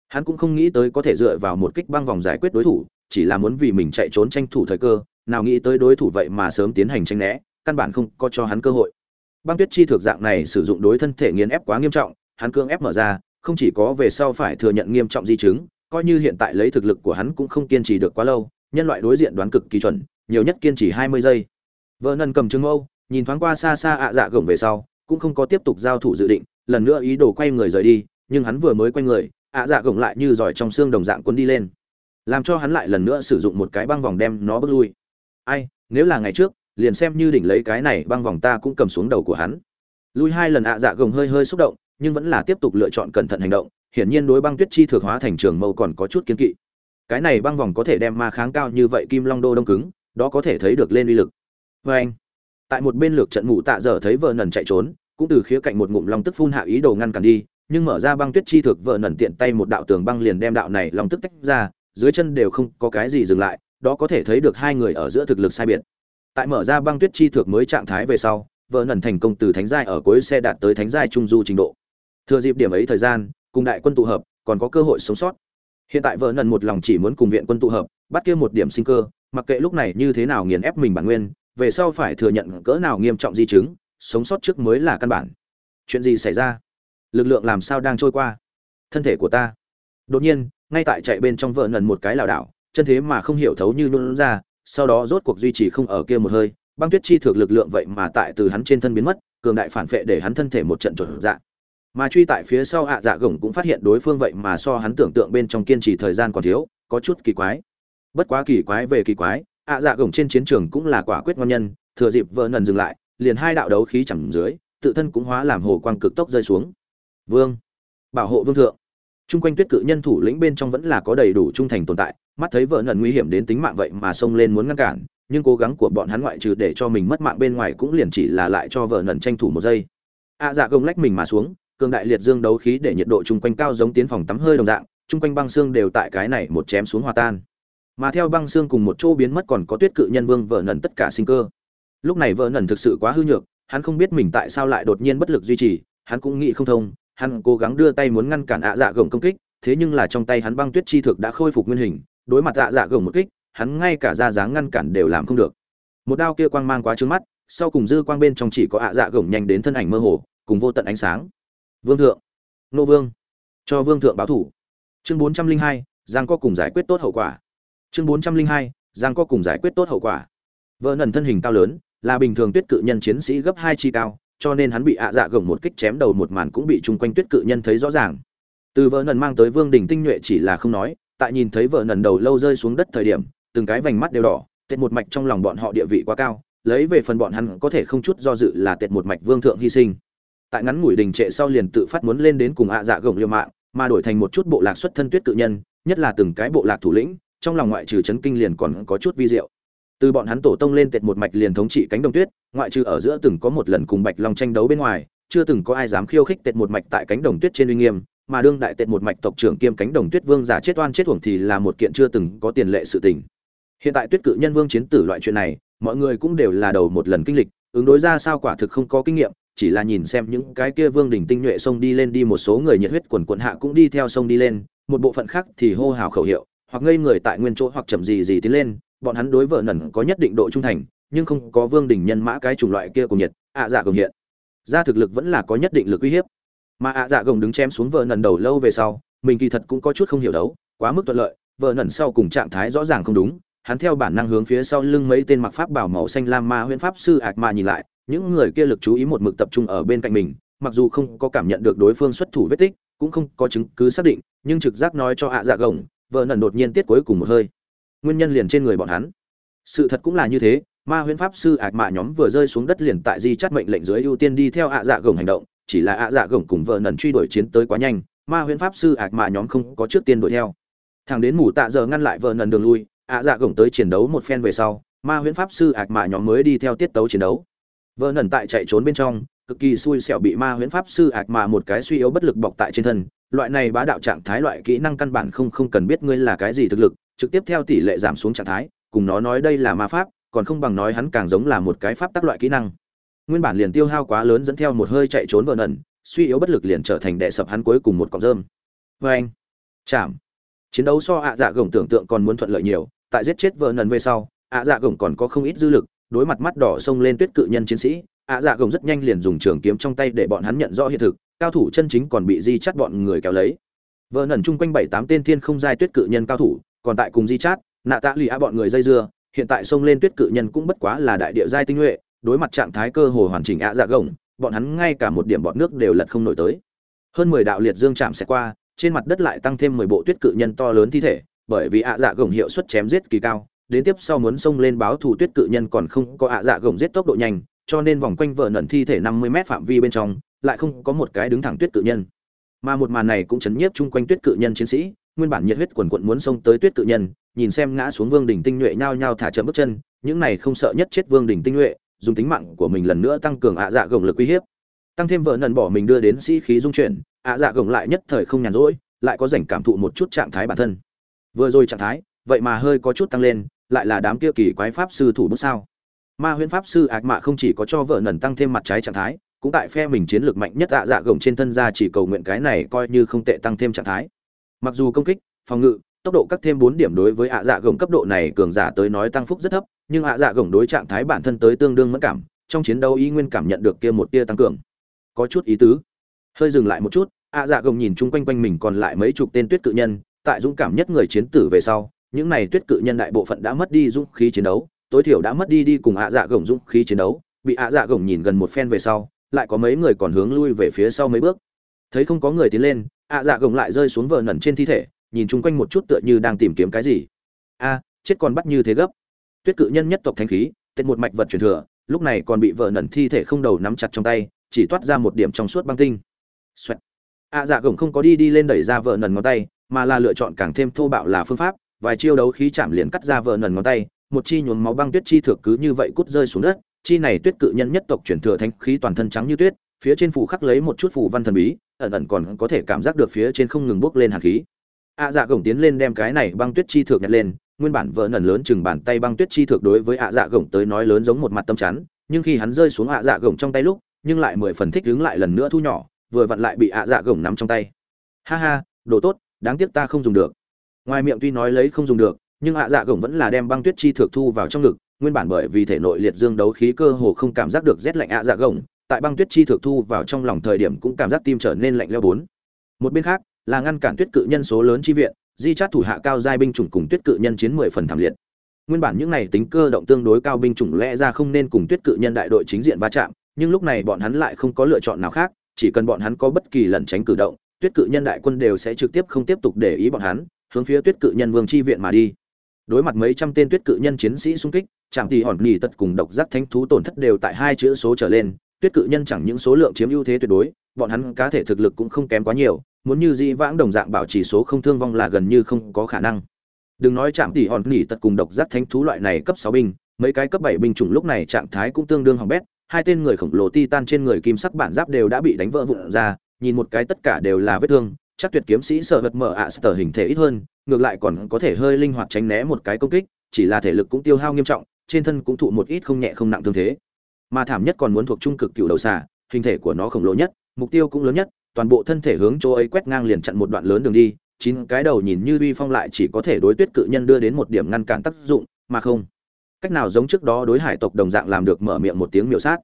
Hắn cũng không nghĩ tới có thể dựa vào một kích băng vòng giải quyết đối thủ, chỉ là muốn vì mình chạy trốn tranh thủ thời cơ, nào nghĩ tới đối thủ vậy mà sớm tiến hành tranh né, căn bản không có cho hắn cơ hội. Băng tuyết chi thực dạng này sử dụng đối thân thể nghiền ép quá nghiêm trọng, hắn cương ép mở ra, không chỉ có về sau phải thừa nhận nghiêm trọng di chứng, coi như hiện tại lấy thực lực của hắn cũng không kiên trì được quá lâu, nhân loại đối diện đoán cực kỳ chuẩn, nhiều nhất kiên trì hai mươi giây. Vợ nần cầm trứng âu nhìn thoáng qua xa xa ạ dạ gồng về sau, cũng không có tiếp tục giao thủ dự định, lần nữa ý đồ quay người rời đi, nhưng hắn vừa mới quay người, ạ dạ gồng lại như giỏi trong xương đồng dạng cuốn đi lên. Làm cho hắn lại lần nữa sử dụng một cái băng vòng đem nó bước lui. Ai, nếu là ngày trước, liền xem như đỉnh lấy cái này băng vòng ta cũng cầm xuống đầu của hắn. Lui hai lần ạ dạ gồng hơi hơi xúc động, nhưng vẫn là tiếp tục lựa chọn cẩn thận hành động, hiển nhiên đối băng tuyết chi thực hóa thành trường mâu còn có chút kiến kỵ. Cái này băng vòng có thể đem ma kháng cao như vậy kim long đô đông cứng, đó có thể thấy được lên uy lực. Vê anh tại một bên lược trận ngủ tạ dở thấy vợ nần chạy trốn, cũng từ khía cạnh một ngụm long tức phun hạ ý đồ ngăn cản đi, nhưng mở ra băng tuyết chi thực vợ nần tiện tay một đạo tường băng liền đem đạo này long tức tách ra, dưới chân đều không có cái gì dừng lại, đó có thể thấy được hai người ở giữa thực lực sai biệt. Tại mở ra băng tuyết chi thực mới trạng thái về sau, vợ nần thành công từ thánh giai ở cuối xe đạt tới thánh giai trung du trình độ. Thừa dịp điểm ấy thời gian, cùng đại quân tụ hợp, còn có cơ hội sống sót. Hiện tại vợ nần một lòng chỉ muốn cùng viện quân tụ hợp, bắt kia một điểm sinh cơ, mặc kệ lúc này như thế nào nghiền ép mình bản nguyên về sau phải thừa nhận cỡ nào nghiêm trọng di chứng, sống sót trước mới là căn bản. Chuyện gì xảy ra? Lực lượng làm sao đang trôi qua? Thân thể của ta. Đột nhiên, ngay tại chạy bên trong vợ nần một cái lảo đảo, chân thế mà không hiểu thấu như luôn ra, sau đó rốt cuộc duy trì không ở kia một hơi, băng tuyết chi thực lực lượng vậy mà tại từ hắn trên thân biến mất, cường đại phản vệ để hắn thân thể một trận chuẩn dạ. Mà truy tại phía sau ạ dạ gồng cũng phát hiện đối phương vậy mà so hắn tưởng tượng bên trong kiên trì thời gian còn thiếu, có chút kỳ quái. Bất quá kỳ quái về kỳ quái ạ dạ gồng trên chiến trường cũng là quả quyết ngon nhân, thừa dịp vợ nần dừng lại, liền hai đạo đấu khí chẳng dưới, tự thân cũng hóa làm hồ quang cực tốc rơi xuống. Vương, bảo hộ vương thượng. Chung quanh tuyết cự nhân thủ lĩnh bên trong vẫn là có đầy đủ trung thành tồn tại, mắt thấy vợ nần nguy hiểm đến tính mạng vậy mà xông lên muốn ngăn cản, nhưng cố gắng của bọn hắn ngoại trừ để cho mình mất mạng bên ngoài cũng liền chỉ là lại cho vợ nần tranh thủ một giây. Ạ dạ gồng lách mình mà xuống, cường đại liệt dương đấu khí để nhiệt độ chung quanh cao giống tiến phòng tắm hơi đồng dạng chung quanh băng xương đều tại cái này một chém xuống hòa tan mà theo băng xương cùng một chỗ biến mất còn có tuyết cự nhân vương vợ nần tất cả sinh cơ. Lúc này vợ nần thực sự quá hư nhược, hắn không biết mình tại sao lại đột nhiên bất lực duy trì, hắn cũng nghĩ không thông, hắn cố gắng đưa tay muốn ngăn cản ạ dạ gồng công kích, thế nhưng là trong tay hắn băng tuyết chi thực đã khôi phục nguyên hình, đối mặt ạ dạ gồng một kích, hắn ngay cả ra dáng ngăn cản đều làm không được. Một đao kia quang mang quá trướng mắt, sau cùng dư quang bên trong chỉ có ạ dạ gồng nhanh đến thân ảnh mơ hồ, cùng vô tận ánh sáng. Vương thượng, nô vương, cho vương thượng báo thủ. Chương bốn trăm linh hai, giang có cùng giải quyết tốt hậu quả chương bốn trăm linh hai, giang có cùng giải quyết tốt hậu quả. Vợ nần thân hình cao lớn, là bình thường tuyết cự nhân chiến sĩ gấp hai chi cao, cho nên hắn bị ạ dạ gồng một kích chém đầu một màn cũng bị chung quanh tuyết cự nhân thấy rõ ràng. Từ vợ nần mang tới vương đình tinh nhuệ chỉ là không nói, tại nhìn thấy vợ nần đầu lâu rơi xuống đất thời điểm, từng cái vành mắt đều đỏ, tệt một mạch trong lòng bọn họ địa vị quá cao, lấy về phần bọn hắn có thể không chút do dự là tệt một mạch vương thượng hy sinh. Tại ngắn ngủi đình trệ sau liền tự phát muốn lên đến cùng ạ dạ gồng liều mạng, mà đổi thành một chút bộ lạc xuất thân tuyết cự nhân, nhất là từng cái bộ lạc thủ lĩnh trong lòng ngoại trừ chấn kinh liền còn có chút vi diệu. Từ bọn hắn tổ tông lên tệt một mạch liền thống trị cánh đồng tuyết, ngoại trừ ở giữa từng có một lần cùng bạch long tranh đấu bên ngoài, chưa từng có ai dám khiêu khích tệt một mạch tại cánh đồng tuyết trên uy nghiêm, mà đương đại tệt một mạch tộc trưởng kiêm cánh đồng tuyết vương giả chết oan chết uổng thì là một kiện chưa từng có tiền lệ sự tình. Hiện tại tuyết cự nhân vương chiến tử loại chuyện này, mọi người cũng đều là đầu một lần kinh lịch, ứng đối ra sao quả thực không có kinh nghiệm, chỉ là nhìn xem những cái kia vương đỉnh tinh nhuệ sông đi lên đi một số người nhiệt huyết quần quần hạ cũng đi theo sông đi lên, một bộ phận khác thì hô hào khẩu hiệu hoặc ngây người tại nguyên chỗ hoặc chậm gì gì tiến lên, bọn hắn đối vợ nần có nhất định độ trung thành, nhưng không có vương đỉnh nhân mã cái chủng loại kia cùng nhiệt, ạ dạ gồng hiện. Ra thực lực vẫn là có nhất định lực uy hiếp. Mà ạ dạ gồng đứng chém xuống vợ nần đầu lâu về sau, mình kỳ thật cũng có chút không hiểu đấu, quá mức thuận lợi, vợ nần sau cùng trạng thái rõ ràng không đúng, hắn theo bản năng hướng phía sau lưng mấy tên mặc pháp bảo màu xanh lam ma huyễn pháp sư ạc mà nhìn lại, những người kia lực chú ý một mực tập trung ở bên cạnh mình, mặc dù không có cảm nhận được đối phương xuất thủ vết tích, cũng không có chứng cứ xác định, nhưng trực giác nói cho ạ dạ gồng vợ nần đột nhiên tiết cuối cùng một hơi. Nguyên nhân liền trên người bọn hắn. Sự thật cũng là như thế, ma huyễn pháp sư ạc mạ nhóm vừa rơi xuống đất liền tại di chắt mệnh lệnh dưới ưu tiên đi theo ạ dạ gồng hành động, chỉ là ạ dạ gồng cùng vợ nần truy đuổi chiến tới quá nhanh, ma huyễn pháp sư ạc mạ nhóm không có trước tiên đuổi theo. Thằng đến mù tạ giờ ngăn lại vợ nần đường lui, ạ dạ gồng tới chiến đấu một phen về sau, ma huyễn pháp sư ạc mạ nhóm mới đi theo tiết tấu chiến đấu. Vợ nần tại chạy trốn bên trong, cực kỳ xui xẻo bị ma huyễn pháp sư ạc mạ một cái suy yếu bất lực bọc tại trên thân loại này bá đạo trạng thái loại kỹ năng căn bản không không cần biết ngươi là cái gì thực lực, trực tiếp theo tỷ lệ giảm xuống trạng thái, cùng nó nói đây là ma pháp, còn không bằng nói hắn càng giống là một cái pháp tác loại kỹ năng. Nguyên bản liền tiêu hao quá lớn dẫn theo một hơi chạy trốn vợ nần, suy yếu bất lực liền trở thành đệ sập hắn cuối cùng một cọng rơm. Vê anh. Chạm. Chiến đấu so ạ dạ gồng tưởng tượng còn muốn thuận lợi nhiều, tại giết chết vợ nần về sau, ạ dạ gồng còn có không ít dư lực, đối mặt mắt đỏ xông lên tuyết cự nhân chiến sĩ, ạ dạ gồng rất nhanh liền dùng trường kiếm trong tay để bọn hắn nhận rõ hiện thực cao thủ chân chính còn bị di chắt bọn người kéo lấy. Vợ nần chung quanh bảy tám tên thiên không giai tuyết cự nhân cao thủ, còn tại cùng di chát, nạ tạ lì a bọn người dây dưa, hiện tại xông lên tuyết cự nhân cũng bất quá là đại địa giai tinh nhuệ, đối mặt trạng thái cơ hồ hoàn chỉnh ạ dạ gồng, bọn hắn ngay cả một điểm bọt nước đều lật không nổi tới. Hơn mười đạo liệt dương chạm sẽ qua, trên mặt đất lại tăng thêm mười bộ tuyết cự nhân to lớn thi thể, bởi vì ạ dạ gồng hiệu suất chém giết kỳ cao, đến tiếp sau muốn xông lên báo thủ tuyết cự nhân còn không có ạ dạ gồng giết tốc độ nhanh, cho nên vòng quanh vợ nẩn thi thể năm mươi m phạm vi bên trong lại không có một cái đứng thẳng tuyết cự nhân. Mà một màn này cũng chấn nhiếp chung quanh tuyết cự nhân chiến sĩ, nguyên bản nhiệt huyết quần quận muốn xông tới tuyết cự nhân, nhìn xem ngã xuống vương đỉnh tinh nhuệ nhao nhao thả chậm bước chân, những này không sợ nhất chết vương đỉnh tinh nhuệ, dùng tính mạng của mình lần nữa tăng cường ạ dạ gồng lực uy hiếp. Tăng thêm vợ nần bỏ mình đưa đến sĩ khí dung chuyển, ạ dạ gồng lại nhất thời không nhàn rỗi, lại có rảnh cảm thụ một chút trạng thái bản thân. Vừa rồi trạng thái, vậy mà hơi có chút tăng lên, lại là đám kia kỳ quái pháp sư thủ bút sao. Ma huyễn pháp sư ác mạ không chỉ có cho vợ nần tăng thêm mặt trái trạng thái cũng tại phe mình chiến lược mạnh nhất ạ dạ gồng trên thân ra chỉ cầu nguyện cái này coi như không tệ tăng thêm trạng thái. Mặc dù công kích, phòng ngự, tốc độ cắt thêm bốn điểm đối với ạ dạ gồng cấp độ này cường giả tới nói tăng phúc rất thấp, nhưng ạ dạ gồng đối trạng thái bản thân tới tương đương mất cảm, trong chiến đấu y nguyên cảm nhận được kia một tia tăng cường. Có chút ý tứ. Hơi dừng lại một chút, ạ dạ gồng nhìn chung quanh quanh mình còn lại mấy chục tên tuyết cự nhân, tại dũng cảm nhất người chiến tử về sau, những này tuyết cự nhân đại bộ phận đã mất đi dũng khí chiến đấu, tối thiểu đã mất đi đi cùng ạ dạ gồng dũng khí chiến đấu, bị ạ dạ gồng nhìn gần một phen về sau lại có mấy người còn hướng lui về phía sau mấy bước. Thấy không có người tiến lên, ạ dạ gồng lại rơi xuống vờ nẩn trên thi thể, nhìn chung quanh một chút tựa như đang tìm kiếm cái gì. A, chết còn bắt như thế gấp. Tuyết cự nhân nhất tộc thanh khí tên một mạch vật truyền thừa, lúc này còn bị vợ nẩn thi thể không đầu nắm chặt trong tay, chỉ toát ra một điểm trong suốt băng tinh. Xoẹt. ạ dạ gồng không có đi đi lên đẩy ra vợ nẩn ngón tay, mà là lựa chọn càng thêm thô bạo là phương pháp, vài chiêu đấu khí chạm liền cắt ra vợ nẩn ngón tay, một chi nhuốm máu băng tuyết chi thượng cứ như vậy cút rơi xuống đất chi này tuyết cự nhân nhất tộc truyền thừa thanh khí toàn thân trắng như tuyết, phía trên phủ khắc lấy một chút phủ văn thần bí, ẩn ẩn còn có thể cảm giác được phía trên không ngừng bốc lên hàn khí. Ạ dạ gồng tiến lên đem cái này băng tuyết chi thượng nhặt lên, nguyên bản vỡ nần lớn chừng bàn tay băng tuyết chi thượng đối với ạ dạ gồng tới nói lớn giống một mặt tâm chắn, nhưng khi hắn rơi xuống ạ dạ gồng trong tay lúc, nhưng lại mười phần thích đứng lại lần nữa thu nhỏ, vừa vặn lại bị ạ dạ gồng nắm trong tay. Ha ha, đồ tốt, đáng tiếc ta không dùng được. Ngoài miệng tuy nói lấy không dùng được, nhưng ạ dạ gồng vẫn là đem băng tuyết chi thượng thu vào trong ngực nguyên bản bởi vì thể nội liệt dương đấu khí cơ hồ không cảm giác được rét lạnh ạ dạ gồng, tại băng tuyết chi thượng thu vào trong lòng thời điểm cũng cảm giác tim trở nên lạnh leo bốn. Một bên khác, là ngăn cản tuyết cự nhân số lớn chi viện, di chát thủ hạ cao giai binh chủng cùng tuyết cự nhân chiến mười phần thảm liệt. Nguyên bản những này tính cơ động tương đối cao binh chủng lẽ ra không nên cùng tuyết cự nhân đại đội chính diện va chạm, nhưng lúc này bọn hắn lại không có lựa chọn nào khác, chỉ cần bọn hắn có bất kỳ lần tránh cử động, tuyết cự nhân đại quân đều sẽ trực tiếp không tiếp tục để ý bọn hắn, hướng phía tuyết cự nhân vương chi viện mà đi đối mặt mấy trăm tên tuyết cự nhân chiến sĩ xung kích chạm thì hòn nghỉ tật cùng độc giác thánh thú tổn thất đều tại hai chữ số trở lên. Tuyết cự nhân chẳng những số lượng chiếm ưu thế tuyệt đối, bọn hắn cá thể thực lực cũng không kém quá nhiều, muốn như dĩ vãng đồng dạng bảo trì số không thương vong là gần như không có khả năng. Đừng nói chạm tỉ hòn nghỉ tật cùng độc giác thánh thú loại này cấp sáu binh, mấy cái cấp bảy binh chủng lúc này trạng thái cũng tương đương hỏng bét. Hai tên người khổng lồ titan trên người kim sắc bản giáp đều đã bị đánh vỡ vụn ra, nhìn một cái tất cả đều là vết thương chắc tuyệt kiếm sĩ sợ vật mở ạ, sở hình thể ít hơn, ngược lại còn có thể hơi linh hoạt tránh né một cái công kích, chỉ là thể lực cũng tiêu hao nghiêm trọng, trên thân cũng thụ một ít không nhẹ không nặng thương thế. Mà thảm nhất còn muốn thuộc trung cực cựu đầu xà, hình thể của nó khổng lồ nhất, mục tiêu cũng lớn nhất, toàn bộ thân thể hướng chỗ ấy quét ngang liền chặn một đoạn lớn đường đi, chín cái đầu nhìn như uy phong lại chỉ có thể đối tuyết cự nhân đưa đến một điểm ngăn cản tác dụng, mà không. Cách nào giống trước đó đối hải tộc đồng dạng làm được mở miệng một tiếng miểu sát.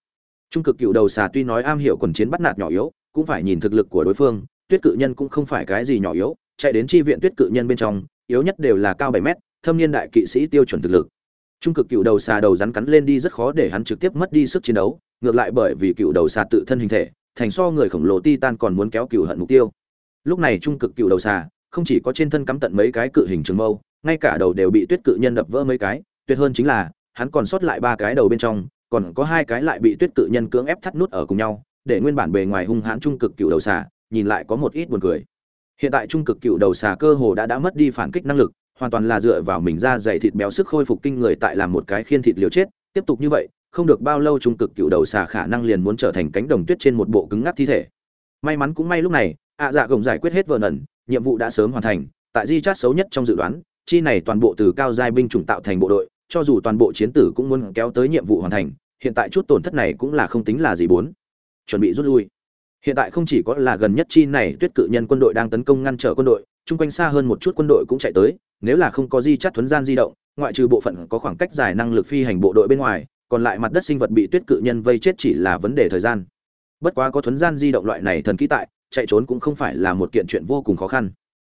Trung cực cựu đầu xà tuy nói am hiểu quần chiến bắt nạt nhỏ yếu, cũng phải nhìn thực lực của đối phương tuyết cự nhân cũng không phải cái gì nhỏ yếu, chạy đến tri viện tuyết cự nhân bên trong, yếu nhất đều là cao bảy mét, thâm niên đại kỵ sĩ tiêu chuẩn thực lực. Trung cực cựu đầu xà đầu rắn cắn lên đi rất khó để hắn trực tiếp mất đi sức chiến đấu, ngược lại bởi vì cựu đầu xà tự thân hình thể, thành so người khổng lồ titan còn muốn kéo cựu hận mục tiêu. Lúc này trung cực cựu đầu xà, không chỉ có trên thân cắm tận mấy cái cự hình trường mâu, ngay cả đầu đều bị tuyết cự nhân đập vỡ mấy cái, tuyệt hơn chính là, hắn còn sót lại ba cái đầu bên trong, còn có hai cái lại bị tuyết cự nhân cưỡng ép thắt nút ở cùng nhau, để nguyên bản bề ngoài hung hãn trung cực cựu đầu xà nhìn lại có một ít buồn cười. Hiện tại trung cực cựu đầu xà cơ hồ đã đã mất đi phản kích năng lực hoàn toàn là dựa vào mình ra dày thịt béo sức khôi phục kinh người tại làm một cái khiên thịt liều chết. Tiếp tục như vậy không được bao lâu trung cực cựu đầu xà khả năng liền muốn trở thành cánh đồng tuyết trên một bộ cứng ngắc thi thể. May mắn cũng may lúc này ạ dạ gồng giải quyết hết vờn ẩn, nhiệm vụ đã sớm hoàn thành tại di chát xấu nhất trong dự đoán chi này toàn bộ từ cao giai binh chủng tạo thành bộ đội cho dù toàn bộ chiến tử cũng muốn kéo tới nhiệm vụ hoàn thành hiện tại chút tổn thất này cũng là không tính là gì bốn. Chuẩn bị rút lui hiện tại không chỉ có là gần nhất chi này, tuyết cự nhân quân đội đang tấn công ngăn trở quân đội, chung quanh xa hơn một chút quân đội cũng chạy tới, nếu là không có di chắt thuấn gian di động, ngoại trừ bộ phận có khoảng cách dài năng lực phi hành bộ đội bên ngoài, còn lại mặt đất sinh vật bị tuyết cự nhân vây chết chỉ là vấn đề thời gian. Bất quá có thuấn gian di động loại này thần kỹ tại, chạy trốn cũng không phải là một kiện chuyện vô cùng khó khăn.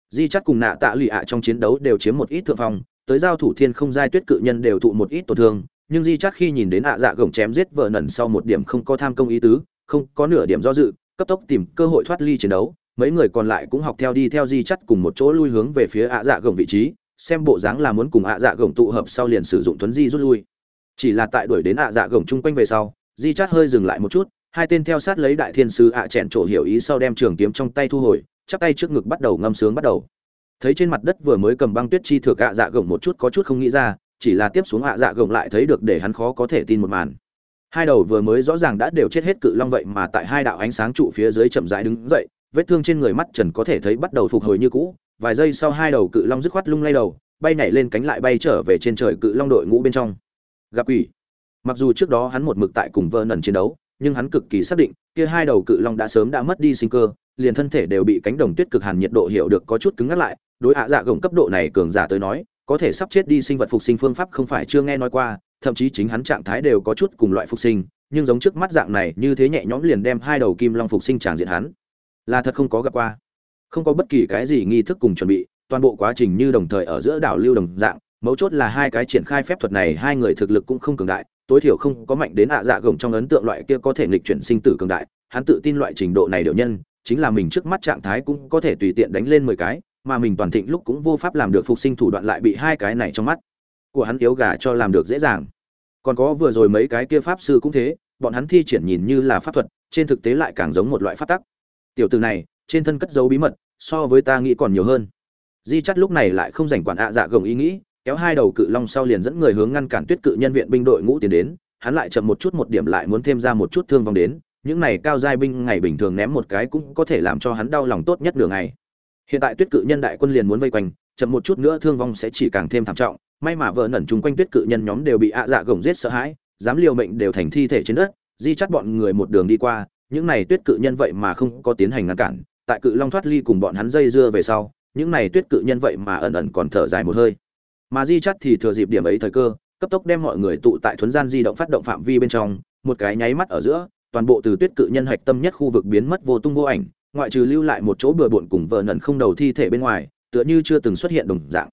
Di chắt cùng nạ tạ lụy ạ trong chiến đấu đều chiếm một ít thượng phong, tới giao thủ thiên không giai tuyết cự nhân đều thụ một ít tổn thương, nhưng di chắt khi nhìn đến ạ dạ gồng chém giết vợ nần sau một điểm không có tham công ý tứ, không có nửa điểm do dự cấp tốc tìm cơ hội thoát ly chiến đấu, mấy người còn lại cũng học theo đi theo di chắt cùng một chỗ lui hướng về phía ạ dạ gồng vị trí, xem bộ dáng là muốn cùng ạ dạ gồng tụ hợp sau liền sử dụng thuấn di rút lui. Chỉ là tại đuổi đến ạ dạ gồng chung quanh về sau, di chắt hơi dừng lại một chút, hai tên theo sát lấy đại thiên sứ ạ chẹn trổ hiểu ý sau đem trường kiếm trong tay thu hồi, chắp tay trước ngực bắt đầu ngâm sướng bắt đầu. Thấy trên mặt đất vừa mới cầm băng tuyết chi thừa ạ dạ gồng một chút có chút không nghĩ ra, chỉ là tiếp xuống ạ dạ gồng lại thấy được để hắn khó có thể tin một màn hai đầu vừa mới rõ ràng đã đều chết hết cự long vậy mà tại hai đạo ánh sáng trụ phía dưới chậm rãi đứng dậy, vết thương trên người mắt trần có thể thấy bắt đầu phục hồi như cũ, vài giây sau hai đầu cự long dứt khoát lung lay đầu, bay nhảy lên cánh lại bay trở về trên trời cự long đội ngũ bên trong. Gặp quỷ. Mặc dù trước đó hắn một mực tại cùng vơ nần chiến đấu, nhưng hắn cực kỳ xác định, kia hai đầu cự long đã sớm đã mất đi sinh cơ, liền thân thể đều bị cánh đồng tuyết cực hàn nhiệt độ hiểu được có chút cứng ngắt lại, đối hạ dạ gồng cấp độ này cường giả tới nói, có thể sắp chết đi sinh vật phục sinh phương pháp không phải chưa nghe nói qua thậm chí chính hắn trạng thái đều có chút cùng loại phục sinh, nhưng giống trước mắt dạng này, như thế nhẹ nhõm liền đem hai đầu kim long phục sinh tràng diện hắn. Là thật không có gặp qua. Không có bất kỳ cái gì nghi thức cùng chuẩn bị, toàn bộ quá trình như đồng thời ở giữa đảo lưu đồng dạng, mấu chốt là hai cái triển khai phép thuật này, hai người thực lực cũng không cường đại, tối thiểu không có mạnh đến ạ dạ gồng trong ấn tượng loại kia có thể nghịch chuyển sinh tử cường đại, hắn tự tin loại trình độ này điệu nhân, chính là mình trước mắt trạng thái cũng có thể tùy tiện đánh lên mười cái, mà mình toàn thịnh lúc cũng vô pháp làm được phục sinh thủ đoạn lại bị hai cái này trong mắt của hắn yếu gà cho làm được dễ dàng còn có vừa rồi mấy cái kia pháp sư cũng thế, bọn hắn thi triển nhìn như là pháp thuật, trên thực tế lại càng giống một loại pháp tắc. Tiểu từ này, trên thân cất dấu bí mật, so với ta nghĩ còn nhiều hơn. Di chắt lúc này lại không dành quản ạ dạ gồng ý nghĩ, kéo hai đầu cự long sau liền dẫn người hướng ngăn cản tuyết cự nhân viện binh đội ngũ tiến đến, hắn lại chậm một chút một điểm lại muốn thêm ra một chút thương vong đến, những này cao giai binh ngày bình thường ném một cái cũng có thể làm cho hắn đau lòng tốt nhất nửa ngày. Hiện tại tuyết cự nhân đại quân liền muốn vây quanh, chậm một chút nữa thương vong sẽ chỉ càng thêm thảm trọng may mà vợ nẩn chung quanh tuyết cự nhân nhóm đều bị ạ dạ gồng giết sợ hãi, dám liều mệnh đều thành thi thể trên đất, di chắt bọn người một đường đi qua, những này tuyết cự nhân vậy mà không có tiến hành ngăn cản, tại cự long thoát ly cùng bọn hắn dây dưa về sau, những này tuyết cự nhân vậy mà ẩn ẩn còn thở dài một hơi. Mà di chắt thì thừa dịp điểm ấy thời cơ, cấp tốc đem mọi người tụ tại thuấn gian di động phát động phạm vi bên trong, một cái nháy mắt ở giữa, toàn bộ từ tuyết cự nhân hạch tâm nhất khu vực biến mất vô tung vô ảnh, ngoại trừ lưu lại một chỗ bừa bộn cùng vợ nần không đầu thi thể bên ngoài, tựa như chưa từng xuất hiện đồng dạng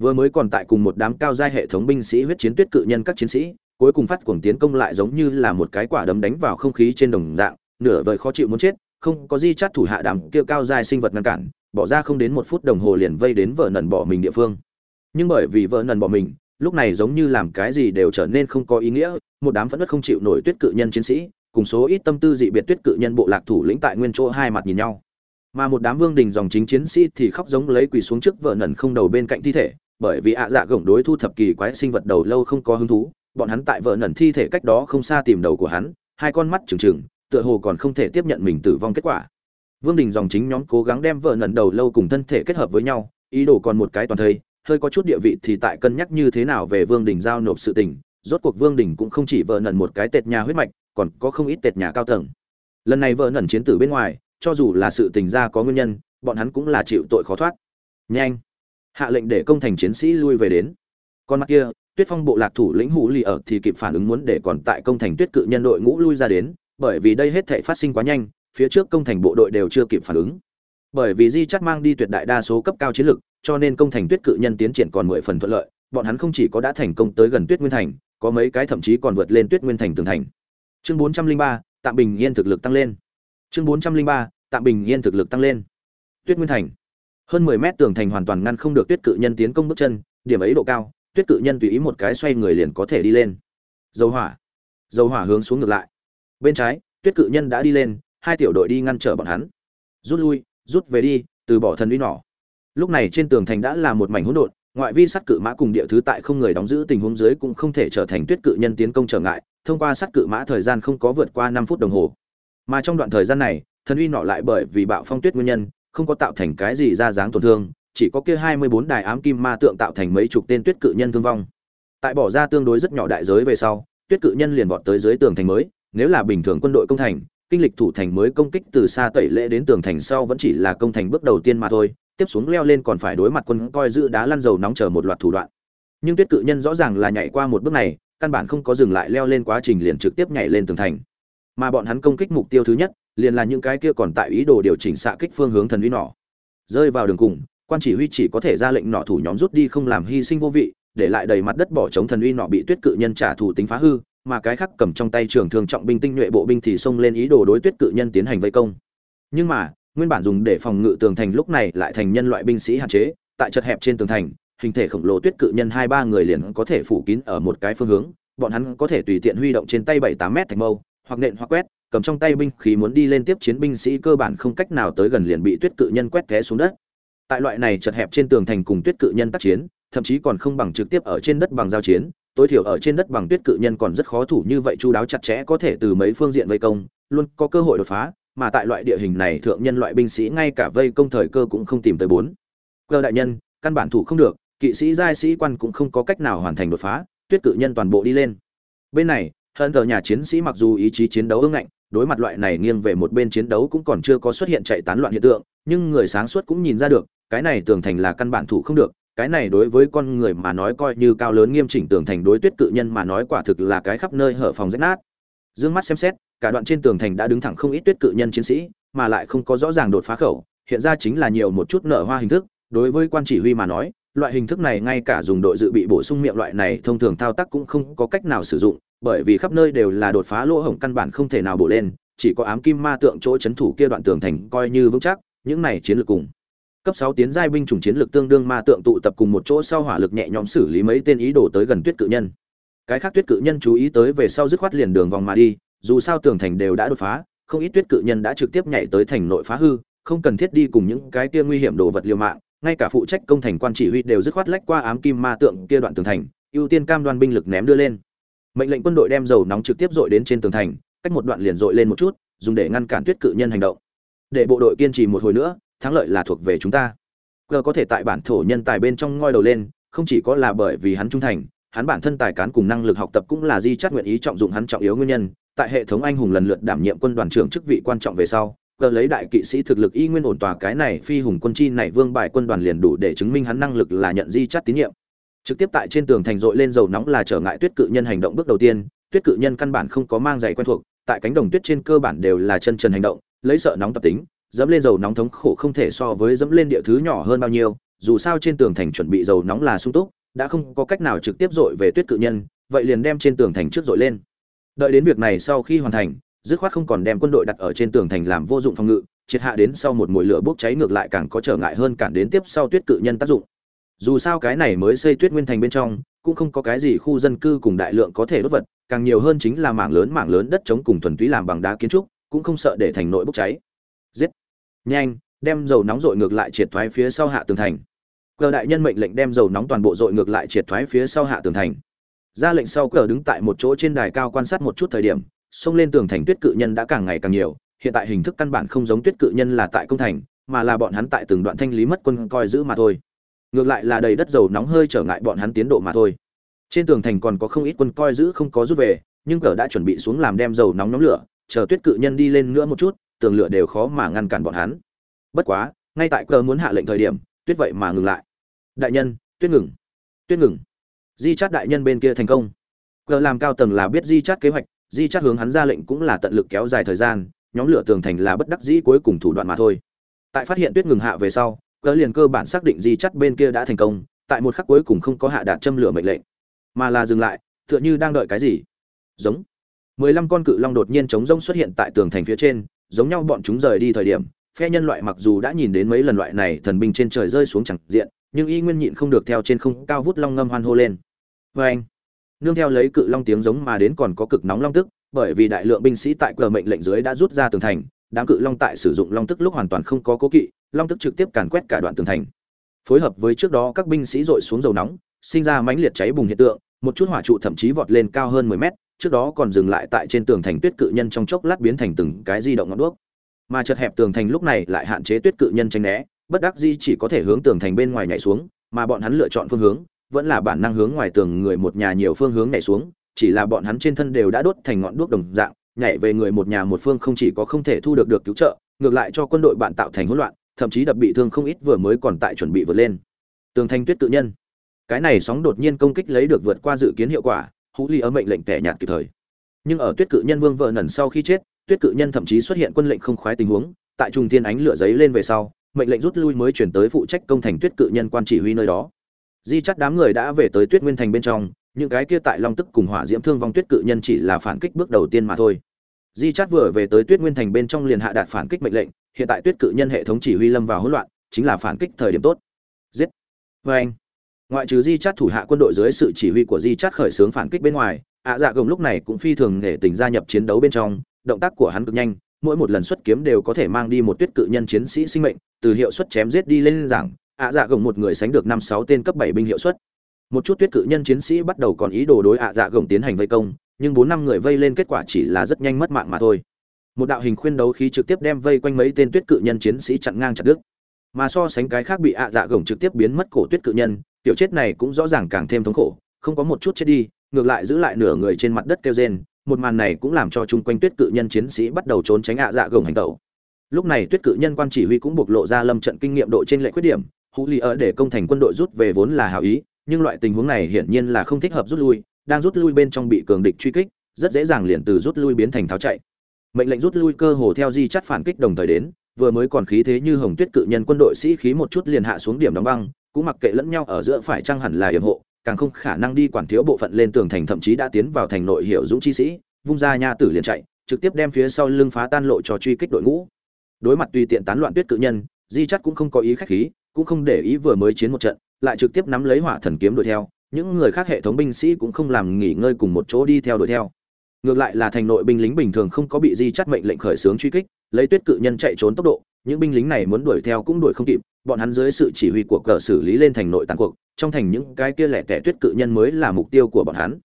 vừa mới còn tại cùng một đám cao giai hệ thống binh sĩ huyết chiến tuyết cự nhân các chiến sĩ, cuối cùng phát cuồng tiến công lại giống như là một cái quả đấm đánh vào không khí trên đồng dạng, nửa vời khó chịu muốn chết, không có di chát thủ hạ đám kia cao giai sinh vật ngăn cản, bỏ ra không đến một phút đồng hồ liền vây đến vợ nần bỏ mình địa phương. Nhưng bởi vì vợ nần bỏ mình, lúc này giống như làm cái gì đều trở nên không có ý nghĩa, một đám phẫn nộ không chịu nổi tuyết cự nhân chiến sĩ, cùng số ít tâm tư dị biệt tuyết cự nhân bộ lạc thủ lĩnh tại nguyên chỗ hai mặt nhìn nhau. Mà một đám vương đình dòng chính chiến sĩ thì khóc giống lấy quỳ xuống trước vợ nần không đầu bên cạnh thi thể bởi vì ạ dạ gồng đối thu thập kỳ quái sinh vật đầu lâu không có hứng thú, bọn hắn tại vợ nần thi thể cách đó không xa tìm đầu của hắn, hai con mắt trừng trừng, tựa hồ còn không thể tiếp nhận mình tử vong kết quả. Vương đình dòng chính nhóm cố gắng đem vợ nần đầu lâu cùng thân thể kết hợp với nhau, ý đồ còn một cái toàn thây, hơi có chút địa vị thì tại cân nhắc như thế nào về vương đình giao nộp sự tình, rốt cuộc vương đình cũng không chỉ vợ nần một cái tệt nhà huyết mạch, còn có không ít tệt nhà cao tầng. Lần này vợ nần chiến tử bên ngoài, cho dù là sự tình ra có nguyên nhân, bọn hắn cũng là chịu tội khó thoát. Nhanh! Hạ lệnh để công thành chiến sĩ lui về đến. Con mắt kia, tuyết phong bộ lạc thủ lĩnh hủ lì ở thì kịp phản ứng muốn để còn tại công thành tuyết cự nhân đội ngũ lui ra đến, bởi vì đây hết thể phát sinh quá nhanh, phía trước công thành bộ đội đều chưa kịp phản ứng. Bởi vì di chắt mang đi tuyệt đại đa số cấp cao chiến lực, cho nên công thành tuyết cự nhân tiến triển còn mười phần thuận lợi, bọn hắn không chỉ có đã thành công tới gần tuyết nguyên thành, có mấy cái thậm chí còn vượt lên tuyết nguyên thành tường thành. Chương bốn trăm linh ba, tạm bình yên thực lực tăng lên. Chương bốn trăm linh ba, tạm bình yên thực lực tăng lên. Tuyết nguyên thành hơn mười mét tường thành hoàn toàn ngăn không được tuyết cự nhân tiến công bước chân, điểm ấy độ cao, tuyết cự nhân tùy ý một cái xoay người liền có thể đi lên. Dầu hỏa. Dầu hỏa hướng xuống ngược lại. Bên trái, tuyết cự nhân đã đi lên, hai tiểu đội đi ngăn trở bọn hắn. Rút lui, rút về đi, từ bỏ thần uy nỏ. Lúc này trên tường thành đã là một mảnh hỗn độn, ngoại vi sắt cự mã cùng địa thứ tại không người đóng giữ tình huống dưới cũng không thể trở thành tuyết cự nhân tiến công trở ngại, thông qua sắt cự mã thời gian không có vượt qua năm phút đồng hồ. Mà trong đoạn thời gian này, thần uy nọ lại bởi vì bạo phong tuyết nguyên nhân không có tạo thành cái gì ra dáng tổn thương, chỉ có kia hai mươi bốn đài ám kim ma tượng tạo thành mấy chục tên tuyết cự nhân thương vong. Tại bỏ ra tương đối rất nhỏ đại giới về sau, tuyết cự nhân liền vọt tới dưới tường thành mới, nếu là bình thường quân đội công thành, kinh lịch thủ thành mới công kích từ xa tẩy lễ đến tường thành sau vẫn chỉ là công thành bước đầu tiên mà thôi, tiếp xuống leo lên còn phải đối mặt quân coi giữ đá lăn dầu nóng chờ một loạt thủ đoạn. Nhưng tuyết cự nhân rõ ràng là nhảy qua một bước này, căn bản không có dừng lại leo lên quá trình liền trực tiếp nhảy lên tường thành. Mà bọn hắn công kích mục tiêu thứ nhất liền là những cái kia còn tại ý đồ điều chỉnh xạ kích phương hướng thần uy nỏ. Rơi vào đường cùng, quan chỉ huy chỉ có thể ra lệnh nỏ thủ nhóm rút đi không làm hy sinh vô vị, để lại đầy mặt đất bỏ chống thần uy nọ bị tuyết cự nhân trả thù tính phá hư, mà cái khác cầm trong tay trường thương trọng binh tinh nhuệ bộ binh thì xông lên ý đồ đối tuyết cự nhân tiến hành vây công. Nhưng mà, nguyên bản dùng để phòng ngự tường thành lúc này lại thành nhân loại binh sĩ hạn chế, tại chật hẹp trên tường thành, hình thể khổng lồ tuyết cự nhân hai ba người liền có thể phủ kín ở một cái phương hướng, bọn hắn có thể tùy tiện huy động trên tay bảy tám mét thành mâu, hoặc nện hoặc quét cầm trong tay binh khí muốn đi lên tiếp chiến binh sĩ cơ bản không cách nào tới gần liền bị tuyết cự nhân quét té xuống đất. Tại loại này chật hẹp trên tường thành cùng tuyết cự nhân tác chiến, thậm chí còn không bằng trực tiếp ở trên đất bằng giao chiến, tối thiểu ở trên đất bằng tuyết cự nhân còn rất khó thủ như vậy chu đáo chặt chẽ có thể từ mấy phương diện vây công, luôn có cơ hội đột phá, mà tại loại địa hình này thượng nhân loại binh sĩ ngay cả vây công thời cơ cũng không tìm tới bốn. Cơ đại nhân, căn bản thủ không được, kỵ sĩ giai sĩ quan cũng không có cách nào hoàn thành đột phá, tuyết cự nhân toàn bộ đi lên. Bên này hơn tờ nhà chiến sĩ mặc dù ý chí chiến đấu ưng ngạnh đối mặt loại này nghiêng về một bên chiến đấu cũng còn chưa có xuất hiện chạy tán loạn hiện tượng, nhưng người sáng suốt cũng nhìn ra được, cái này tường thành là căn bản thủ không được, cái này đối với con người mà nói coi như cao lớn nghiêm chỉnh tường thành đối tuyết cự nhân mà nói quả thực là cái khắp nơi hở phòng rách nát. Dương mắt xem xét, cả đoạn trên tường thành đã đứng thẳng không ít tuyết cự nhân chiến sĩ, mà lại không có rõ ràng đột phá khẩu, hiện ra chính là nhiều một chút nở hoa hình thức, đối với quan chỉ huy mà nói, loại hình thức này ngay cả dùng đội dự bị bổ sung miệng loại này thông thường thao tác cũng không có cách nào sử dụng bởi vì khắp nơi đều là đột phá lỗ hổng căn bản không thể nào bổ lên, chỉ có ám kim ma tượng chỗ chấn thủ kia đoạn tường thành coi như vững chắc, những này chiến lược cùng. Cấp sáu tiến giai binh chủng chiến lược tương đương ma tượng tụ tập cùng một chỗ sau hỏa lực nhẹ nhõm xử lý mấy tên ý đồ tới gần tuyết cự nhân. Cái khác tuyết cự nhân chú ý tới về sau dứt khoát liền đường vòng mà đi, dù sao tường thành đều đã đột phá, không ít tuyết cự nhân đã trực tiếp nhảy tới thành nội phá hư, không cần thiết đi cùng những cái kia nguy hiểm đồ vật liều mạng, ngay cả phụ trách công thành quan chỉ huy đều dứt khoát lách qua ám kim ma tượng kia đoạn tường thành, ưu tiên cam đoan binh lực ném đưa lên mệnh lệnh quân đội đem dầu nóng trực tiếp dội đến trên tường thành cách một đoạn liền dội lên một chút dùng để ngăn cản tuyết cự nhân hành động để bộ đội kiên trì một hồi nữa thắng lợi là thuộc về chúng ta Cờ có thể tại bản thổ nhân tài bên trong ngoi đầu lên, không chỉ có là bởi vì hắn trung thành, hắn bản thân tài cán cùng năng lực học tập cũng là di chắt nguyện ý trọng dụng hắn trọng yếu nguyên nhân. Tại hệ thống anh hùng lần lượt đảm nhiệm quân đoàn trưởng chức vị quan trọng về sau, cờ lấy đại kỵ sĩ thực lực y nguyên ổn tòa cái này phi hùng quân chi này vương bài quân đoàn liền đủ để chứng minh hắn năng lực là nhận di chắt tín nhiệm. Trực tiếp tại trên tường thành dội lên dầu nóng là trở ngại tuyết cự nhân hành động bước đầu tiên, tuyết cự nhân căn bản không có mang giày quen thuộc, tại cánh đồng tuyết trên cơ bản đều là chân trần hành động, lấy sợ nóng tập tính, dẫm lên dầu nóng thống khổ không thể so với dẫm lên địa thứ nhỏ hơn bao nhiêu dù sao trên tường thành chuẩn bị dầu nóng là sung túc đã không có cách nào trực tiếp dội về tuyết cự nhân vậy liền đem trên tường thành trước dội lên. Đợi đến việc này sau khi hoàn thành dứt khoát không còn đem quân đội đặt ở trên tường thành làm vô dụng phòng ngự triệt hạ đến sau một mùi lửa bốc cháy ngược lại càng có trở ngại hơn cản đến tiếp sau tuyết cự nhân tác dụng dù sao cái này mới xây tuyết nguyên thành bên trong, cũng không có cái gì khu dân cư cùng đại lượng có thể đốt vật, càng nhiều hơn chính là mảng lớn mảng lớn đất chống cùng thuần túy làm bằng đá kiến trúc, cũng không sợ để thành nội bốc cháy. Giết! Nhanh! Đem dầu nóng dội ngược lại triệt thoái phía sau hạ tường thành. Cờ đại nhân mệnh lệnh đem dầu nóng toàn bộ dội ngược lại triệt thoái phía sau hạ tường thành. Ra lệnh sau cờ đứng tại một chỗ trên đài cao quan sát một chút thời điểm, xông lên tường thành tuyết cự nhân đã càng ngày càng nhiều, hiện tại hình thức căn bản không giống tuyết cự nhân là tại công thành, mà là bọn hắn tại từng đoạn thanh lý mất quân coi giữ mà thôi ngược lại là đầy đất dầu nóng hơi trở ngại bọn hắn tiến độ mà thôi. Trên tường thành còn có không ít quân coi giữ không có rút về, nhưng cờ đã chuẩn bị xuống làm đem dầu nóng nóng lửa, chờ tuyết cự nhân đi lên nữa một chút, tường lửa đều khó mà ngăn cản bọn hắn. Bất quá, ngay tại cờ muốn hạ lệnh thời điểm, tuyết vậy mà ngừng lại. Đại nhân, tuyết ngừng. Tuyết ngừng. Di chát đại nhân bên kia thành công. Cờ làm cao tầng là biết di chát kế hoạch, di chát hướng hắn ra lệnh cũng là tận lực kéo dài thời gian, nhóm lửa tường thành là bất đắc dĩ cuối cùng thủ đoạn mà thôi. Tại phát hiện tuyết ngừng hạ về sau cơ liền cơ bản xác định di chắt bên kia đã thành công, tại một khắc cuối cùng không có hạ đạt châm lửa mệnh lệnh, mà là dừng lại, tựa như đang đợi cái gì. Giống. Mười lăm con cự long đột nhiên chống rông xuất hiện tại tường thành phía trên, giống nhau bọn chúng rời đi thời điểm, phe nhân loại mặc dù đã nhìn đến mấy lần loại này thần binh trên trời rơi xuống chẳng diện, nhưng y nguyên nhịn không được theo trên không cao vút long ngâm hoan hô lên. Vê anh, nương theo lấy cự long tiếng giống mà đến còn có cực nóng long tức, bởi vì đại lượng binh sĩ tại cờ mệnh lệnh dưới đã rút ra tường thành đám cự long tại sử dụng long tức lúc hoàn toàn không có cố kỵ, long tức trực tiếp càn quét cả đoạn tường thành. Phối hợp với trước đó các binh sĩ dội xuống dầu nóng, sinh ra mãnh liệt cháy bùng hiện tượng, một chút hỏa trụ thậm chí vọt lên cao hơn 10 mét, trước đó còn dừng lại tại trên tường thành tuyết cự nhân trong chốc lát biến thành từng cái di động ngọn đuốc. Mà chật hẹp tường thành lúc này lại hạn chế tuyết cự nhân tránh né, bất đắc di chỉ có thể hướng tường thành bên ngoài nhảy xuống, mà bọn hắn lựa chọn phương hướng, vẫn là bản năng hướng ngoài tường người một nhà nhiều phương hướng nhảy xuống, chỉ là bọn hắn trên thân đều đã đốt thành ngọn đuốc đồng dạng nhảy về người một nhà một phương không chỉ có không thể thu được được cứu trợ, ngược lại cho quân đội bạn tạo thành hỗn loạn, thậm chí đập bị thương không ít vừa mới còn tại chuẩn bị vượt lên. Tường thanh tuyết tự nhân. Cái này sóng đột nhiên công kích lấy được vượt qua dự kiến hiệu quả hú ly ở mệnh lệnh tẻ nhạt kịp thời. Nhưng ở tuyết cự nhân vương vợ nần sau khi chết, tuyết cự nhân thậm chí xuất hiện quân lệnh không khoái tình huống, tại trung thiên ánh lửa giấy lên về sau, mệnh lệnh rút lui mới chuyển tới phụ trách công thành tuyết cự nhân quan chỉ huy nơi đó. Di chắc đám người đã về tới tuyết nguyên thành bên trong những cái kia tại long tức cùng hỏa diễm thương vong tuyết cự nhân chỉ là phản kích bước đầu tiên mà thôi. Di chát vừa về tới tuyết nguyên thành bên trong liền hạ đạt phản kích mệnh lệnh, hiện tại tuyết cự nhân hệ thống chỉ huy lâm vào hỗn loạn, chính là phản kích thời điểm tốt. Giết! Vê anh, ngoại trừ di chát thủ hạ quân đội dưới sự chỉ huy của di chát khởi xướng phản kích bên ngoài, ạ dạ gồng lúc này cũng phi thường nể tình gia nhập chiến đấu bên trong, động tác của hắn cực nhanh, mỗi một lần xuất kiếm đều có thể mang đi một tuyết cự nhân chiến sĩ sinh mệnh, từ hiệu suất chém giết đi lên giảng, ạ dạ gồng một người sánh được năm sáu tên cấp bảy binh hiệu suất một chút tuyết cự nhân chiến sĩ bắt đầu còn ý đồ đối ạ dạ gồng tiến hành vây công, nhưng bốn năm người vây lên kết quả chỉ là rất nhanh mất mạng mà thôi. Một đạo hình khuyên đấu khí trực tiếp đem vây quanh mấy tên tuyết cự nhân chiến sĩ chặn ngang chặt đứt. Mà so sánh cái khác bị ạ dạ gồng trực tiếp biến mất cổ tuyết cự nhân, tiểu chết này cũng rõ ràng càng thêm thống khổ, không có một chút chết đi, ngược lại giữ lại nửa người trên mặt đất kêu rên, một màn này cũng làm cho chung quanh tuyết cự nhân chiến sĩ bắt đầu trốn tránh ạ dạ gồng hành tẩu. Lúc này tuyết cự nhân quan chỉ huy cũng bộc lộ ra lâm trận kinh nghiệm độ trên lệ khuyết điểm, hữu lý ở để công thành quân đội rút về vốn là hảo ý nhưng loại tình huống này hiển nhiên là không thích hợp rút lui, đang rút lui bên trong bị cường địch truy kích, rất dễ dàng liền từ rút lui biến thành tháo chạy. Mệnh lệnh rút lui cơ hồ theo di chắt phản kích đồng thời đến, vừa mới còn khí thế như hồng tuyết cự nhân quân đội sĩ khí một chút liền hạ xuống điểm đóng băng, cũng mặc kệ lẫn nhau ở giữa phải chăng hẳn là yểm hộ, càng không khả năng đi quản thiếu bộ phận lên tường thành thậm chí đã tiến vào thành nội hiểu dũng chi sĩ, vung ra nha tử liền chạy, trực tiếp đem phía sau lưng phá tan lộ cho truy kích đội ngũ. Đối mặt tùy tiện tán loạn tuyết cự nhân, di chắt cũng không có ý khách khí cũng không để ý vừa mới chiến một trận, lại trực tiếp nắm lấy hỏa thần kiếm đuổi theo, những người khác hệ thống binh sĩ cũng không làm nghỉ ngơi cùng một chỗ đi theo đuổi theo. Ngược lại là thành nội binh lính bình thường không có bị di chắt mệnh lệnh khởi xướng truy kích, lấy tuyết cự nhân chạy trốn tốc độ, những binh lính này muốn đuổi theo cũng đuổi không kịp, bọn hắn dưới sự chỉ huy của cờ xử lý lên thành nội tàn cuộc, trong thành những cái kia lẻ tẻ tuyết cự nhân mới là mục tiêu của bọn hắn.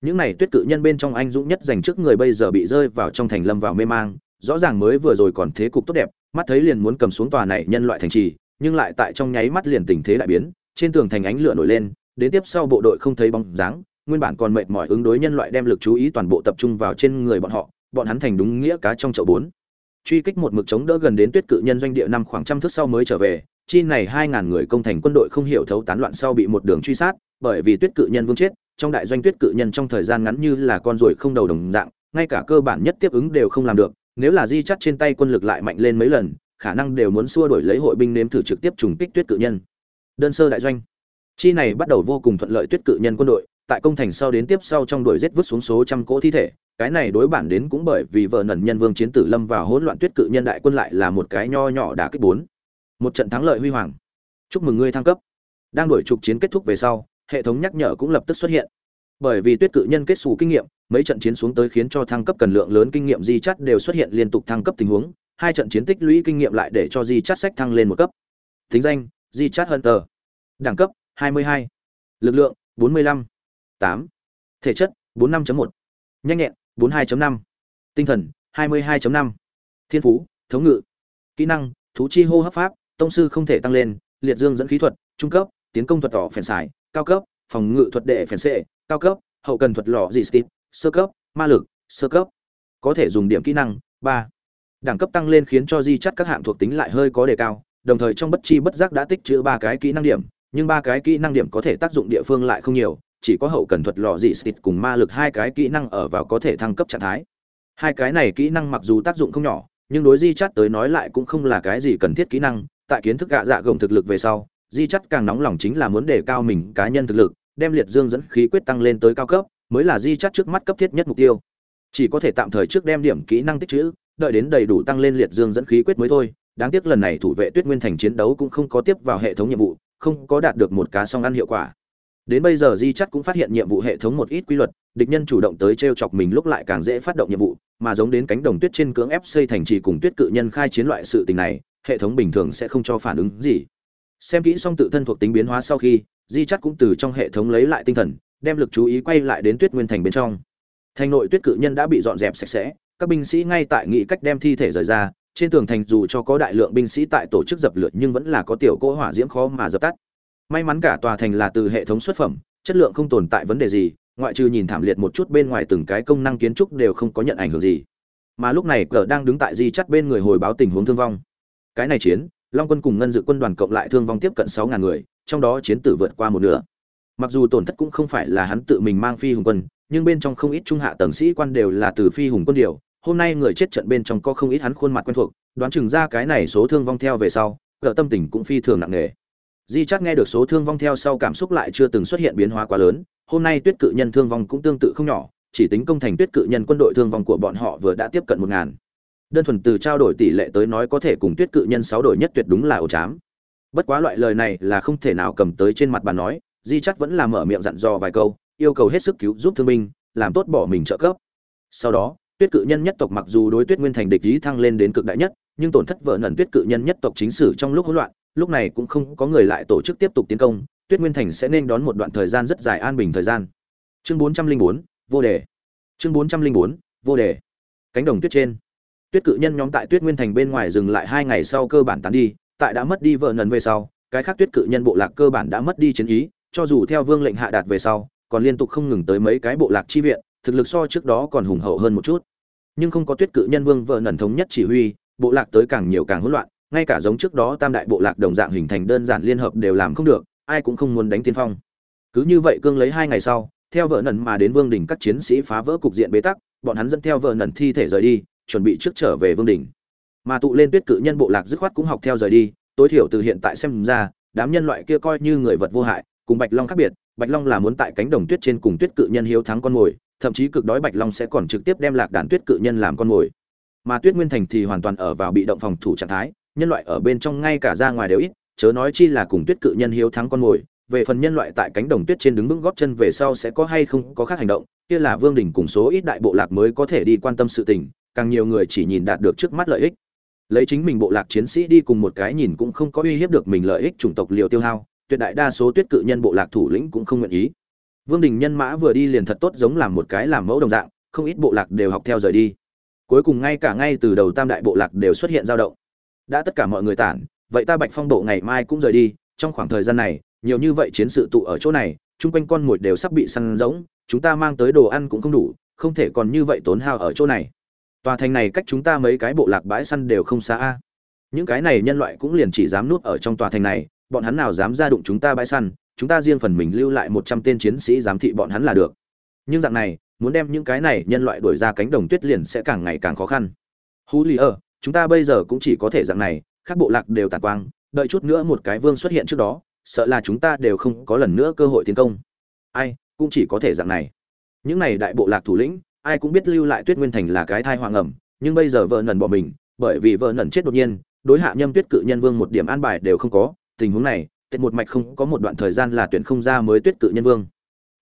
Những này tuyết cự nhân bên trong anh dũng nhất dành trước người bây giờ bị rơi vào trong thành lâm vào mê mang, rõ ràng mới vừa rồi còn thế cục tốt đẹp, mắt thấy liền muốn cầm xuống tòa này nhân loại thành trì nhưng lại tại trong nháy mắt liền tình thế đại biến, trên tường thành ánh lửa nổi lên, đến tiếp sau bộ đội không thấy bóng dáng, nguyên bản còn mệt mỏi ứng đối nhân loại đem lực chú ý toàn bộ tập trung vào trên người bọn họ, bọn hắn thành đúng nghĩa cá trong chậu bốn. Truy kích một mực chống đỡ gần đến tuyết cự nhân doanh địa năm khoảng trăm thước sau mới trở về, chi này hai ngàn người công thành quân đội không hiểu thấu tán loạn sau bị một đường truy sát, bởi vì tuyết cự nhân vương chết, trong đại doanh tuyết cự nhân trong thời gian ngắn như là con ruồi không đầu đồng dạng, ngay cả cơ bản nhất tiếp ứng đều không làm được, nếu là di chắt trên tay quân lực lại mạnh lên mấy lần khả năng đều muốn xua đổi lấy hội binh nếm thử trực tiếp trùng kích tuyết cự nhân. Đơn sơ đại doanh. Chi này bắt đầu vô cùng thuận lợi tuyết cự nhân quân đội, tại công thành sau đến tiếp sau trong đuổi giết vứt xuống số trăm cỗ thi thể, cái này đối bản đến cũng bởi vì vợ nần nhân vương chiến tử lâm vào hỗn loạn tuyết cự nhân đại quân lại là một cái nho nhỏ đả kích bốn. Một trận thắng lợi huy hoàng. Chúc mừng ngươi thăng cấp. Đang đuổi trục chiến kết thúc về sau, hệ thống nhắc nhở cũng lập tức xuất hiện. Bởi vì tuyết cự nhân kết xù kinh nghiệm, mấy trận chiến xuống tới khiến cho thăng cấp cần lượng lớn kinh nghiệm di chắt đều xuất hiện liên tục thăng cấp tình huống hai trận chiến tích lũy kinh nghiệm lại để cho di Chát sách thăng lên một cấp thính danh, di chát hunter đẳng cấp 22. lực lượng 45. 8. thể chất 45.1. nhanh nhẹn 42.5. tinh thần 22.5. thiên phú, thống ngự kỹ năng, thú chi hô hấp pháp, tông sư không thể tăng lên, liệt dương dẫn khí thuật, trung cấp, tiến công thuật tỏ phèn xài, cao cấp, phòng ngự thuật đệ phèn xệ, cao cấp, hậu cần thuật lò dị stip sơ cấp, ma lực, sơ cấp có thể dùng điểm kỹ năng, ba đẳng cấp tăng lên khiến cho di chắt các hạng thuộc tính lại hơi có đề cao, đồng thời trong bất chi bất giác đã tích trữ ba cái kỹ năng điểm, nhưng ba cái kỹ năng điểm có thể tác dụng địa phương lại không nhiều, chỉ có hậu cần thuật lò dị xịt cùng ma lực hai cái kỹ năng ở vào có thể thăng cấp trạng thái. Hai cái này kỹ năng mặc dù tác dụng không nhỏ, nhưng đối di chắt tới nói lại cũng không là cái gì cần thiết kỹ năng, tại kiến thức gạ dạ gồng thực lực về sau, di chắt càng nóng lòng chính là muốn đề cao mình cá nhân thực lực, đem liệt dương dẫn khí quyết tăng lên tới cao cấp, mới là di chắt trước mắt cấp thiết nhất mục tiêu. Chỉ có thể tạm thời trước đem điểm kỹ năng tích trữ đợi đến đầy đủ tăng lên liệt dương dẫn khí quyết mới thôi. Đáng tiếc lần này thủ vệ tuyết nguyên thành chiến đấu cũng không có tiếp vào hệ thống nhiệm vụ, không có đạt được một cá song ăn hiệu quả. Đến bây giờ di chắc cũng phát hiện nhiệm vụ hệ thống một ít quy luật, địch nhân chủ động tới t r e o chọc mình lúc lại càng dễ phát động nhiệm vụ, mà giống đến cánh đồng tuyết trên cưỡng ép xây thành trì cùng tuyết cự nhân khai chiến loại sự tình này, hệ thống bình thường sẽ không cho phản ứng gì. Xem kỹ xong tự thân thuộc tính biến hóa sau khi, di chắc cũng từ trong hệ thống lấy lại tinh thần, đem lực chú ý quay lại đến tuyết nguyên thành bên trong. Thành nội tuyết cự nhân đã bị dọn dẹp sạch sẽ các binh sĩ ngay tại nghị cách đem thi thể rời ra, trên tường thành dù cho có đại lượng binh sĩ tại tổ chức dập lửa nhưng vẫn là có tiểu cỗ hỏa diễm khó mà dập tắt. May mắn cả tòa thành là từ hệ thống xuất phẩm, chất lượng không tồn tại vấn đề gì, ngoại trừ nhìn thảm liệt một chút bên ngoài từng cái công năng kiến trúc đều không có nhận ảnh hưởng gì. Mà lúc này cờ đang đứng tại di chắt bên người hồi báo tình huống thương vong. Cái này chiến, long quân cùng ngân dự quân đoàn cộng lại thương vong tiếp cận sáu ngàn người, trong đó chiến tử vượt qua một nửa. Mặc dù tổn thất cũng không phải là hắn tự mình mang phi hùng quân, nhưng bên trong không ít trung hạ tầng sĩ quan đều là từ phi hùng quân điều hôm nay người chết trận bên trong có không ít hắn khuôn mặt quen thuộc, đoán chừng ra cái này số thương vong theo về sau gỡ tâm tình cũng phi thường nặng nề. Di chắc nghe được số thương vong theo sau cảm xúc lại chưa từng xuất hiện biến hóa quá lớn, hôm nay tuyết cự nhân thương vong cũng tương tự không nhỏ, chỉ tính công thành tuyết cự nhân quân đội thương vong của bọn họ vừa đã tiếp cận một ngàn. Đơn thuần từ trao đổi tỷ lệ tới nói có thể cùng tuyết cự nhân sáu đổi nhất tuyệt đúng là ổ chám. Bất quá loại lời này là không thể nào cầm tới trên mặt bàn nói, di chắc vẫn là mở miệng dặn dò vài câu, yêu cầu hết sức cứu giúp thương binh, làm tốt bỏ mình trợ cấp. Sau đó tuyết cự nhân nhất tộc mặc dù đối tuyết nguyên thành địch ý thăng lên đến cực đại nhất, nhưng tổn thất vợ nần tuyết cự nhân nhất tộc chính sử trong lúc hỗn loạn, lúc này cũng không có người lại tổ chức tiếp tục tiến công, tuyết nguyên thành sẽ nên đón một đoạn thời gian rất dài an bình thời gian. Chương bốn trăm linh bốn, vô đề. Chương bốn trăm linh bốn, vô đề. Cánh đồng tuyết trên. Tuyết cự nhân nhóm tại tuyết nguyên thành bên ngoài dừng lại hai ngày sau cơ bản tán đi, tại đã mất đi vợ nần về sau, cái khác tuyết cự nhân bộ lạc cơ bản đã mất đi chiến ý, cho dù theo vương lệnh hạ đạt về sau, còn liên tục không ngừng tới mấy cái bộ lạc chi viện thực lực so trước đó còn hùng hậu hơn một chút. Nhưng không có tuyết cự nhân vương vợ nần thống nhất chỉ huy, bộ lạc tới càng nhiều càng hỗn loạn, ngay cả giống trước đó tam đại bộ lạc đồng dạng hình thành đơn giản liên hợp đều làm không được, ai cũng không muốn đánh tiên phong. Cứ như vậy cương lấy hai ngày sau, theo vợ nần mà đến vương đình các chiến sĩ phá vỡ cục diện bế tắc, bọn hắn dẫn theo vợ nần thi thể rời đi, chuẩn bị trước trở về vương đình mà tụ lên tuyết cự nhân bộ lạc dứt khoát cũng học theo rời đi, tối thiểu từ hiện tại xem ra, đám nhân loại kia coi như người vật vô hại, cùng bạch long khác biệt bạch long là muốn tại cánh đồng tuyết trên cùng tuyết cự nhân hiếu thắng con mồi, thậm chí cực đói bạch long sẽ còn trực tiếp đem lạc đàn tuyết cự nhân làm con mồi. Mà tuyết nguyên thành thì hoàn toàn ở vào bị động phòng thủ trạng thái, nhân loại ở bên trong ngay cả ra ngoài đều ít, chớ nói chi là cùng tuyết cự nhân hiếu thắng con mồi, về phần nhân loại tại cánh đồng tuyết trên đứng vững góp chân về sau sẽ có hay không có khác hành động, kia là vương đỉnh cùng số ít đại bộ lạc mới có thể đi quan tâm sự tình, càng nhiều người chỉ nhìn đạt được trước mắt lợi ích. Lấy chính mình bộ lạc chiến sĩ đi cùng một cái nhìn cũng không có uy hiếp được mình lợi ích chủng tộc liều tiêu hao tuyệt đại đa số tuyết cự nhân bộ lạc thủ lĩnh cũng không nguyện ý. Vương đình nhân mã vừa đi liền thật tốt giống làm một cái làm mẫu đồng dạng, không ít bộ lạc đều học theo rời đi. Cuối cùng ngay cả ngay từ đầu tam đại bộ lạc đều xuất hiện dao động. Đã tất cả mọi người tản, vậy ta bạch phong bộ ngày mai cũng rời đi, trong khoảng thời gian này, nhiều như vậy chiến sự tụ ở chỗ này, chung quanh con mồi đều sắp bị săn rỗng, chúng ta mang tới đồ ăn cũng không đủ, không thể còn như vậy tốn hao ở chỗ này. Tòa thành này cách chúng ta mấy cái bộ lạc bãi săn đều không xa a. Những cái này nhân loại cũng liền chỉ dám nuốt ở trong tòa thành này bọn hắn nào dám ra đụng chúng ta bãi săn chúng ta riêng phần mình lưu lại một trăm tên chiến sĩ giám thị bọn hắn là được. Nhưng dạng này muốn đem những cái này nhân loại đuổi ra cánh đồng tuyết liền sẽ càng ngày càng khó khăn. Hú lì ơ, chúng ta bây giờ cũng chỉ có thể dạng này các bộ lạc đều tàn quang đợi chút nữa một cái vương xuất hiện trước đó sợ là chúng ta đều không có lần nữa cơ hội tiến công. Ai cũng chỉ có thể dạng này. Những này đại bộ lạc thủ lĩnh ai cũng biết lưu lại tuyết nguyên thành là cái thai hoàng ẩm nhưng bây giờ vợ nần bỏ mình bởi vì vợ nần chết đột nhiên đối hạ nhâm tuyết cự nhân vương một điểm an bài đều không có tình huống này tệ một mạch không có một đoạn thời gian là tuyển không ra mới tuyết cự nhân vương.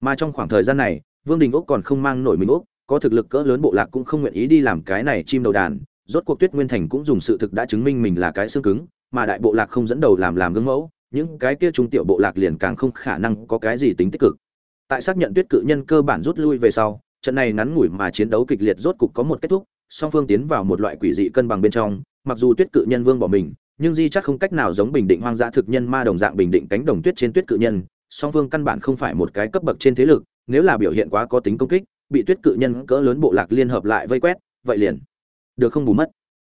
Mà trong khoảng thời gian này, vương đình úc còn không mang nổi mình úc, có thực lực cỡ lớn bộ lạc cũng không nguyện ý đi làm cái này chim đầu đàn, rốt cuộc tuyết nguyên thành cũng dùng sự thực đã chứng minh mình là cái xương cứng, mà đại bộ lạc không dẫn đầu làm làm gương mẫu, những cái kia trung tiểu bộ lạc liền càng không khả năng có cái gì tính tích cực. Tại xác nhận tuyết cự nhân cơ bản rút lui về sau, trận này ngắn ngủi mà chiến đấu kịch liệt rốt cục có một kết thúc, song phương tiến vào một loại quỷ dị cân bằng bên trong, mặc dù tuyết cự nhân vương bỏ mình nhưng di chắc không cách nào giống bình định hoang dã thực nhân ma đồng dạng bình định cánh đồng tuyết trên tuyết cự nhân, song phương căn bản không phải một cái cấp bậc trên thế lực, nếu là biểu hiện quá có tính công kích, bị tuyết cự nhân cỡ lớn bộ lạc liên hợp lại vây quét, vậy liền được không bù mất.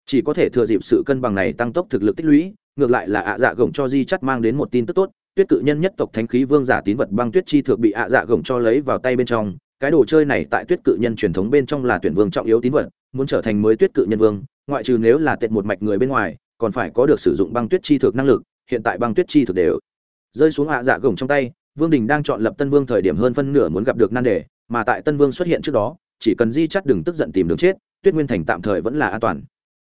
Chỉ có thể thừa dịp sự cân bằng này tăng tốc thực lực tích lũy, ngược lại là ạ dạ gồng cho di chắt mang đến một tin tức tốt, tuyết cự nhân nhất tộc thánh khí vương giả tín vật băng tuyết chi thực bị ạ dạ gồng cho lấy vào tay bên trong, cái đồ chơi này tại tuyết cự nhân truyền thống bên trong là tuyển vương trọng yếu tín vật, muốn trở thành mới tuyết cự nhân vương, ngoại trừ nếu là tệ một mạch người bên ngoài còn phải có được sử dụng băng tuyết chi thực năng lực, hiện tại băng tuyết chi thực đều rơi xuống hạ dạ gồng trong tay, vương đình đang chọn lập tân vương thời điểm hơn phân nửa muốn gặp được nan đề, mà tại tân vương xuất hiện trước đó, chỉ cần di chắt đừng tức giận tìm đường chết, tuyết nguyên thành tạm thời vẫn là an toàn.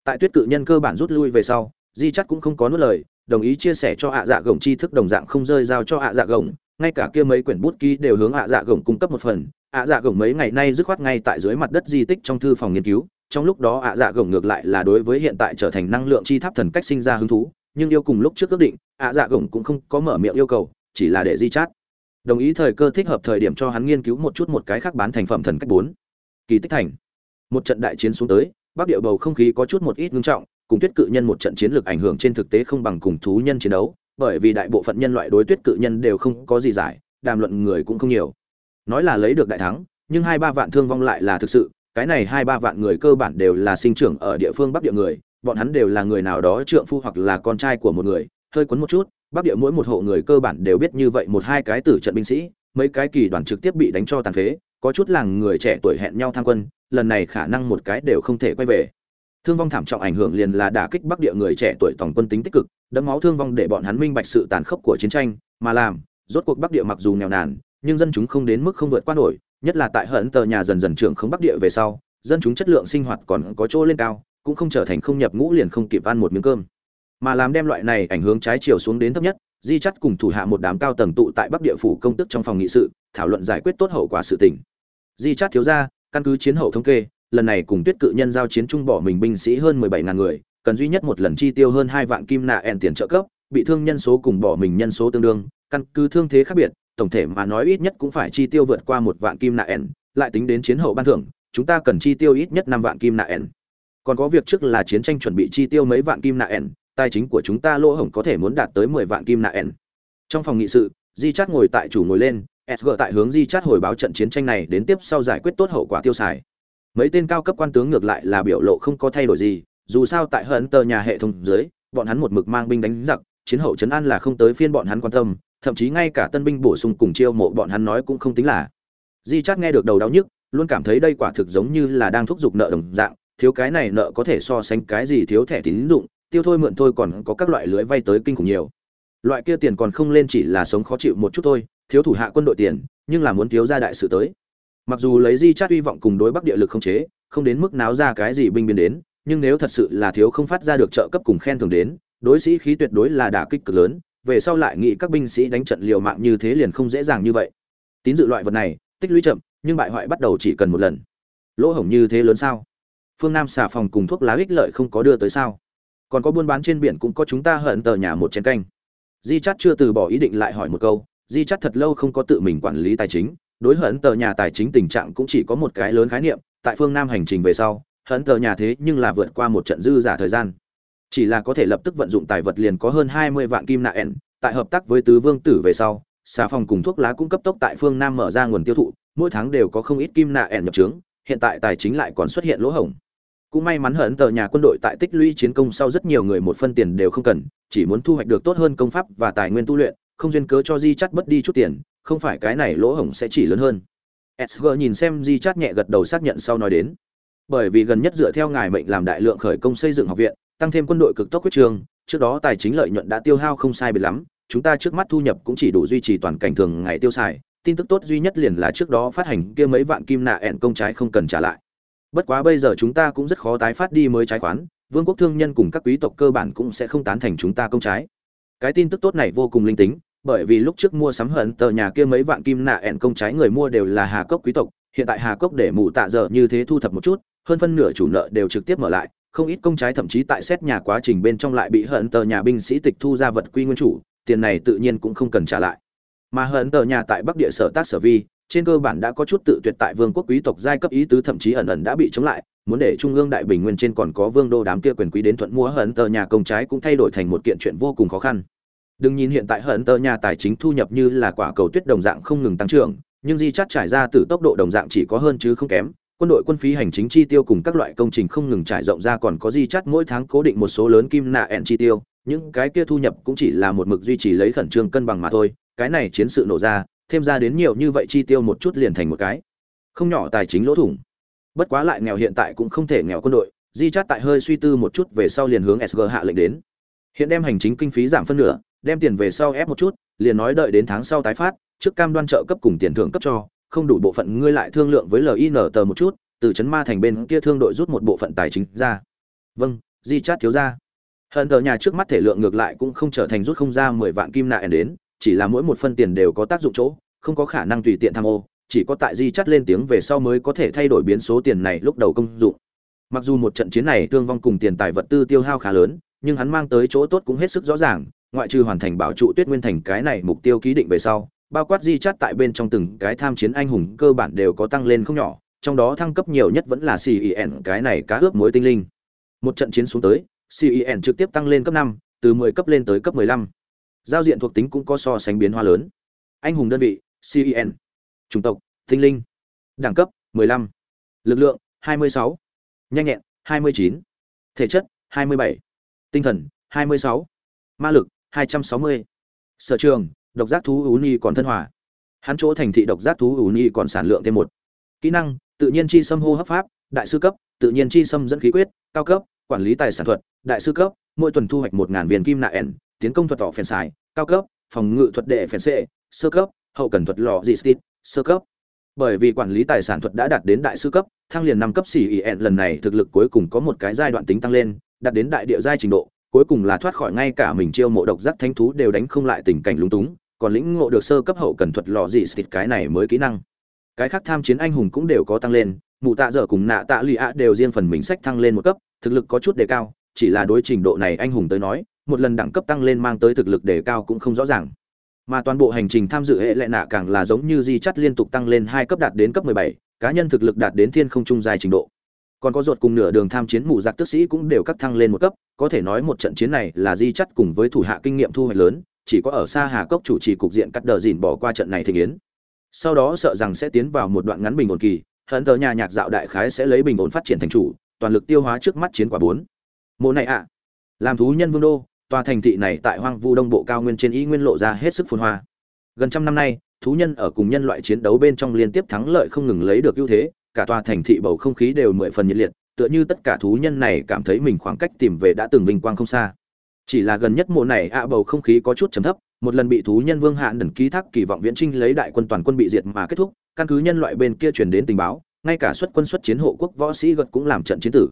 Tại tuyết cự nhân cơ bản rút lui về sau, di chắt cũng không có nuốt lời, đồng ý chia sẻ cho hạ dạ gồng chi thức đồng dạng không rơi giao cho hạ dạ gồng, ngay cả kia mấy quyển bút ký đều hướng hạ dạ gồng cung cấp một phần. ạ dạ gồng mấy ngày nay dứt khoát ngay tại dưới mặt đất di tích trong thư phòng nghiên cứu trong lúc đó ạ dạ gồng ngược lại là đối với hiện tại trở thành năng lượng chi tháp thần cách sinh ra hứng thú, nhưng yêu cùng lúc trước ước định, ạ dạ gồng cũng không có mở miệng yêu cầu, chỉ là để di chát. Đồng ý thời cơ thích hợp thời điểm cho hắn nghiên cứu một chút một cái khác bán thành phẩm thần cách bốn. Kỳ tích thành. Một trận đại chiến xuống tới, bắc địa bầu không khí có chút một ít ngưng trọng, cùng tuyết cự nhân một trận chiến lược ảnh hưởng trên thực tế không bằng cùng thú nhân chiến đấu, bởi vì đại bộ phận nhân loại đối tuyết cự nhân đều không có gì giải, đàm luận người cũng không nhiều. Nói là lấy được đại thắng, nhưng hai ba vạn thương vong lại là thực sự cái này hai ba vạn người cơ bản đều là sinh trưởng ở địa phương bắc địa người, bọn hắn đều là người nào đó trượng phu hoặc là con trai của một người. Hơi quấn một chút, bắc địa mỗi một hộ người cơ bản đều biết như vậy một hai cái tử trận binh sĩ, mấy cái kỳ đoàn trực tiếp bị đánh cho tàn phế, có chút làng người trẻ tuổi hẹn nhau tham quân, lần này khả năng một cái đều không thể quay về. Thương vong thảm trọng ảnh hưởng liền là đả kích bắc địa người trẻ tuổi tổng quân tính tích cực, đẫm máu thương vong để bọn hắn minh bạch sự tàn khốc của chiến tranh, mà làm, rốt cuộc bắc địa mặc dù nghèo nàn, nhưng dân chúng không đến mức không vượt qua nổi nhất là tại hận tờ nhà dần dần trưởng không bắc địa về sau, dân chúng chất lượng sinh hoạt còn có chỗ lên cao, cũng không trở thành không nhập ngũ liền không kịp ăn một miếng cơm. Mà làm đem loại này ảnh hướng trái chiều xuống đến thấp nhất, di chắt cùng thủ hạ một đám cao tầng tụ tại bắc địa phủ công tức trong phòng nghị sự, thảo luận giải quyết tốt hậu quả sự tình. Di chắt thiếu ra căn cứ chiến hậu thống kê, lần này cùng tuyết cự nhân giao chiến trung bỏ mình binh sĩ hơn mười bảy ngàn người, cần duy nhất một lần chi tiêu hơn hai vạn kim nạ ẹn tiền trợ cấp, bị thương nhân số cùng bỏ mình nhân số tương đương, căn cứ thương thế khác biệt tổng thể mà nói ít nhất cũng phải chi tiêu vượt qua một vạn kim nạ ẻn, lại tính đến chiến hậu ban thưởng, chúng ta cần chi tiêu ít nhất năm vạn kim nạ ẻn. Còn có việc trước là chiến tranh chuẩn bị chi tiêu mấy vạn kim nạ ẻn, tài chính của chúng ta lỗ hổng có thể muốn đạt tới mười vạn kim nạ ẻn. Trong phòng nghị sự, di chát ngồi tại chủ ngồi lên sg tại hướng di chát hồi báo trận chiến tranh này đến tiếp sau giải quyết tốt hậu quả tiêu xài. Mấy tên cao cấp quan tướng ngược lại là biểu lộ không có thay đổi gì, dù sao tại hận tờ nhà hệ thống dưới, bọn hắn một mực mang binh đánh giặc, chiến hậu trấn an là không tới phiên bọn hắn quan tâm thậm chí ngay cả tân binh bổ sung cùng chiêu mộ bọn hắn nói cũng không tính là. Di chát nghe được đầu đau nhức, luôn cảm thấy đây quả thực giống như là đang thúc giục nợ đồng dạng, thiếu cái này nợ có thể so sánh cái gì thiếu thẻ tín dụng, tiêu thôi mượn thôi còn có các loại lưới vay tới kinh khủng nhiều. Loại kia tiền còn không lên chỉ là sống khó chịu một chút thôi, thiếu thủ hạ quân đội tiền, nhưng là muốn thiếu ra đại sự tới. Mặc dù lấy di chát hy vọng cùng đối bắc địa lực không chế, không đến mức náo ra cái gì binh biến đến, nhưng nếu thật sự là thiếu không phát ra được trợ cấp cùng khen thưởng đến, đối sĩ khí tuyệt đối là đả kích cực lớn về sau lại nghĩ các binh sĩ đánh trận liều mạng như thế liền không dễ dàng như vậy. Tín dự loại vật này, tích lũy chậm, nhưng bại hoại bắt đầu chỉ cần một lần. Lỗ hổng như thế lớn sao? Phương nam xà phòng cùng thuốc lá ích lợi không có đưa tới sao? Còn có buôn bán trên biển cũng có chúng ta hận tờ nhà một chén canh. Di chắt chưa từ bỏ ý định lại hỏi một câu, di chắt thật lâu không có tự mình quản lý tài chính. Đối hận tờ nhà tài chính tình trạng cũng chỉ có một cái lớn khái niệm, tại phương nam hành trình về sau, hận tờ nhà thế nhưng là vượt qua một trận dư giả thời gian chỉ là có thể lập tức vận dụng tài vật liền có hơn hai mươi vạn kim nạ ẻn. Tại hợp tác với tứ vương tử về sau, xà phòng cùng thuốc lá cũng cấp tốc tại phương nam mở ra nguồn tiêu thụ, mỗi tháng đều có không ít kim nạ ẻn nhập trướng, hiện tại tài chính lại còn xuất hiện lỗ hổng. Cũng may mắn hận tờ nhà quân đội tại tích lũy chiến công sau rất nhiều người một phân tiền đều không cần, chỉ muốn thu hoạch được tốt hơn công pháp và tài nguyên tu luyện, không duyên cớ cho di chắt mất đi chút tiền, không phải cái này lỗ hổng sẽ chỉ lớn hơn. Sg nhìn xem di chắt nhẹ gật đầu xác nhận sau nói đến. Bởi vì gần nhất dựa theo ngài mệnh làm đại lượng khởi công xây dựng học viện tăng thêm quân đội cực tốc quyết trường trước đó tài chính lợi nhuận đã tiêu hao không sai biệt lắm, chúng ta trước mắt thu nhập cũng chỉ đủ duy trì toàn cảnh thường ngày tiêu xài, tin tức tốt duy nhất liền là trước đó phát hành kia mấy vạn kim nạ ẹn công trái không cần trả lại. Bất quá bây giờ chúng ta cũng rất khó tái phát đi mới trái khoán, vương quốc thương nhân cùng các quý tộc cơ bản cũng sẽ không tán thành chúng ta công trái. Cái tin tức tốt này vô cùng linh tính, bởi vì lúc trước mua sắm hận tờ nhà kia mấy vạn kim nạ ẹn công trái người mua đều là hà cốc quý tộc, hiện tại hà cốc để mù tạ dở như thế thu thập một chút, hơn phân nửa chủ nợ đều trực tiếp mở lại không ít công trái thậm chí tại xét nhà quá trình bên trong lại bị hận tờ nhà binh sĩ tịch thu ra vật quy nguyên chủ, tiền này tự nhiên cũng không cần trả lại. Mà hận tờ nhà tại bắc địa sở tác sở vi, trên cơ bản đã có chút tự tuyệt tại vương quốc quý tộc giai cấp ý tứ thậm chí ẩn ẩn đã bị chống lại, muốn để trung ương đại bình nguyên trên còn có vương đô đám kia quyền quý đến thuận mua hận tờ nhà công trái cũng thay đổi thành một kiện chuyện vô cùng khó khăn. Đừng nhìn hiện tại hận tờ nhà tài chính thu nhập như là quả cầu tuyết đồng dạng không ngừng tăng trưởng, nhưng di chắt trải ra từ tốc độ đồng dạng chỉ có hơn chứ không kém quân đội quân phí hành chính chi tiêu cùng các loại công trình không ngừng trải rộng ra còn có di chắt mỗi tháng cố định một số lớn kim nạ ẹn chi tiêu, những cái kia thu nhập cũng chỉ là một mực duy trì lấy khẩn trương cân bằng mà thôi, cái này chiến sự nổ ra, thêm ra đến nhiều như vậy chi tiêu một chút liền thành một cái. Không nhỏ tài chính lỗ thủng. Bất quá lại nghèo hiện tại cũng không thể nghèo quân đội, di chắt tại hơi suy tư một chút về sau liền hướng sg hạ lệnh đến. Hiện đem hành chính kinh phí giảm phân nửa, đem tiền về sau ép một chút, liền nói đợi đến tháng sau tái phát, trước cam đoan trợ cấp cùng tiền thưởng cấp cho không đủ bộ phận ngươi lại thương lượng với lin tờ một chút, từ Trấn ma thành bên kia thương đội rút một bộ phận tài chính ra. Vâng di Chat thiếu gia. Hận tờ nhà trước mắt thể lượng ngược lại cũng không trở thành rút không ra mười vạn kim nạ đến, chỉ là mỗi một phân tiền đều có tác dụng chỗ, không có khả năng tùy tiện tham ô, chỉ có tại di chắt lên tiếng về sau mới có thể thay đổi biến số tiền này lúc đầu công dụng. Mặc dù một trận chiến này thương vong cùng tiền tài vật tư tiêu hao khá lớn, nhưng hắn mang tới chỗ tốt cũng hết sức rõ ràng, ngoại trừ hoàn thành bảo trụ tuyết nguyên thành cái này mục tiêu ký định về sau bao quát di chát tại bên trong từng cái tham chiến anh hùng cơ bản đều có tăng lên không nhỏ, trong đó thăng cấp nhiều nhất vẫn là cen cái này cá ướp muối tinh linh một trận chiến xuống tới cen trực tiếp tăng lên cấp năm, từ 10 cấp lên tới cấp 15 giao diện thuộc tính cũng có so sánh biến hóa lớn anh hùng đơn vị cen chủng tộc, tinh linh đẳng cấp 15. lực lượng 26. nhanh nhẹn 29. thể chất 27. tinh thần 26. ma lực 260. sở trường độc giác thú ú ni còn thân hòa. Hắn chỗ thành thị độc giác thú ú ni còn sản lượng thêm một. Kỹ năng, tự nhiên chi xâm hô hấp pháp, đại sư cấp, tự nhiên chi xâm dẫn khí quyết, cao cấp, quản lý tài sản thuật, đại sư cấp, mỗi tuần thu hoạch một ngàn viên kim nạ ẻn, tiến công thuật tỏ phèn xài, cao cấp, phòng ngự thuật đệ phèn xệ sơ cấp, hậu cần thuật lò dị stit sơ cấp. Bởi vì quản lý tài sản thuật đã đạt đến đại sư cấp, thăng liền năm cấp xỉ ỉ ẹn lần này thực lực cuối cùng có một cái giai đoạn tính tăng lên, đạt đến đại địa giai trình độ, cuối cùng là thoát khỏi ngay cả mình chiêu mộ độc giác thanh thú đều đánh không lại tình cảnh lúng túng còn lĩnh ngộ được sơ cấp hậu cần thuật lò dị xịt cái này mới kỹ năng. Cái khác tham chiến anh hùng cũng đều có tăng lên mụ tạ dở cùng nạ tạ lụy ạ đều riêng phần mình sách thăng lên một cấp thực lực có chút đề cao chỉ là đối trình độ này anh hùng tới nói một lần đẳng cấp tăng lên mang tới thực lực đề cao cũng không rõ ràng. Mà toàn bộ hành trình tham dự hệ lệ nạ càng là giống như di chắt liên tục tăng lên hai cấp đạt đến cấp 17, cá nhân thực lực đạt đến thiên không trung dài trình độ. Còn có ruột cùng nửa đường tham chiến mù giặc tước sĩ cũng đều cắt thăng lên một cấp có thể nói một trận chiến này là di chắt cùng với thủ hạ kinh nghiệm thu hoạch lớn chỉ có ở xa hà cốc chủ trì cục diện cắt đờ dìn bỏ qua trận này thịnh yến. Sau đó sợ rằng sẽ tiến vào một đoạn ngắn bình ổn kỳ, hận tờ nhà nhạc dạo đại khái sẽ lấy bình ổn phát triển thành chủ, toàn lực tiêu hóa trước mắt chiến quả bốn. Mộ này ạ. Làm thú nhân vương đô, tòa thành thị này tại hoang vu đông bộ cao nguyên trên y nguyên lộ ra hết sức phồn hoa. Gần trăm năm nay, thú nhân ở cùng nhân loại chiến đấu bên trong liên tiếp thắng lợi không ngừng lấy được ưu thế, cả tòa thành thị bầu không khí đều mười phần nhiệt liệt, tựa như tất cả thú nhân này cảm thấy mình khoảng cách tìm về đã từng vinh quang không xa chỉ là gần nhất mùa này ạ bầu không khí có chút trầm thấp, một lần bị thú nhân vương hạn đần ký thác kỳ vọng viễn trinh lấy đại quân toàn quân bị diệt mà kết thúc, căn cứ nhân loại bên kia truyền đến tình báo, ngay cả xuất quân xuất chiến hộ quốc võ sĩ gật cũng làm trận chiến tử.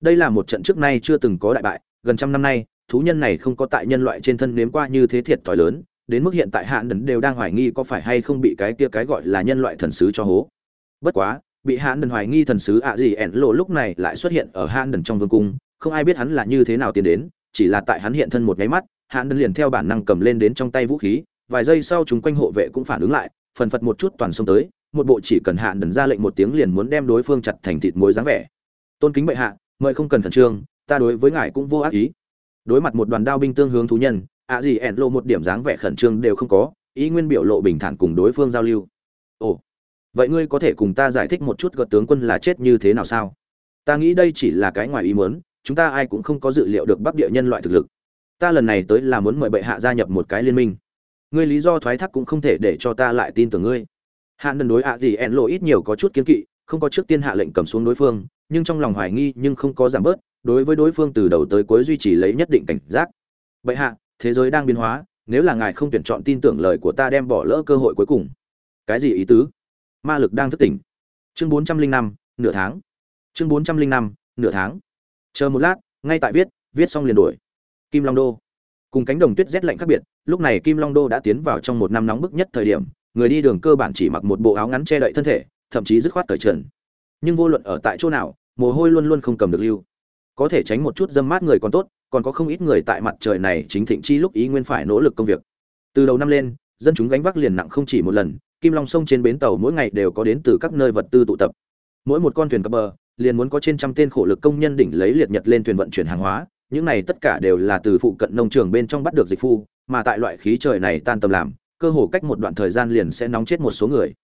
Đây là một trận trước nay chưa từng có đại bại, gần trăm năm nay, thú nhân này không có tại nhân loại trên thân nếm qua như thế thiệt thòi lớn, đến mức hiện tại hạn đần đều đang hoài nghi có phải hay không bị cái kia cái gọi là nhân loại thần sứ cho hố. Bất quá, bị hạn đần hoài nghi thần sứ ạ gì ẻn lộ lúc này lại xuất hiện ở hạn đần trong vương cung, không ai biết hắn là như thế nào tiến đến chỉ là tại hắn hiện thân một nháy mắt hạn đần liền theo bản năng cầm lên đến trong tay vũ khí, vài giây sau chúng quanh hộ vệ cũng phản ứng lại, phần phật một chút toàn xông tới, một bộ chỉ cần hạn đần ra lệnh một tiếng liền muốn đem đối phương chặt thành thịt muối dáng vẻ. Tôn kính bệ hạ, mời không cần khẩn trương, ta đối với ngài cũng vô ác ý. Đối mặt một đoàn đao binh tương hướng thú nhân, ạ gì ẻn lộ một điểm dáng vẻ khẩn trương đều không có, ý nguyên biểu lộ bình thản cùng đối phương giao lưu. Ồ, vậy ngươi có thể cùng ta giải thích một chút gợt tướng quân là chết như thế nào sao? Ta nghĩ đây chỉ là cái ngoài ý muốn chúng ta ai cũng không có dự liệu được bắc địa nhân loại thực lực. Ta lần này tới là muốn mời bệ hạ gia nhập một cái liên minh. Ngươi lý do thoái thác cũng không thể để cho ta lại tin tưởng ngươi. Hạn đần đối ạ gì ẹn lộ ít nhiều có chút kiến kỵ, không có trước tiên hạ lệnh cầm xuống đối phương, nhưng trong lòng hoài nghi nhưng không có giảm bớt, đối với đối phương từ đầu tới cuối duy trì lấy nhất định cảnh giác. Bệ hạ, thế giới đang biến hóa, nếu là ngài không tuyển chọn tin tưởng lời của ta đem bỏ lỡ cơ hội cuối cùng. Cái gì ý tứ? Ma lực đang thức tỉnh. Chương bốn trăm linh năm, nửa tháng. Chương bốn trăm linh năm, nửa tháng chờ một lát, ngay tại viết viết xong liền đổi. Kim long đô. Cùng cánh đồng tuyết rét lạnh khác biệt, lúc này kim long đô đã tiến vào trong một năm nóng bức nhất thời điểm, người đi đường cơ bản chỉ mặc một bộ áo ngắn che đậy thân thể, thậm chí dứt khoát cởi trần. Nhưng vô luận ở tại chỗ nào, mồ hôi luôn luôn không cầm được lưu. Có thể tránh một chút dâm mát người còn tốt, còn có không ít người tại mặt trời này chính thịnh chi lúc ý nguyên phải nỗ lực công việc. Từ đầu năm lên, dân chúng gánh vác liền nặng không chỉ một lần, kim long sông trên bến tàu mỗi ngày đều có đến từ các nơi vật tư tụ tập. Mỗi một con thuyền cập bờ liền muốn có trên trăm tên khổ lực công nhân đỉnh lấy liệt nhật lên thuyền vận chuyển hàng hóa, những này tất cả đều là từ phụ cận nông trường bên trong bắt được dịch phu, mà tại loại khí trời này tan tầm làm, cơ hồ cách một đoạn thời gian liền sẽ nóng chết một số người.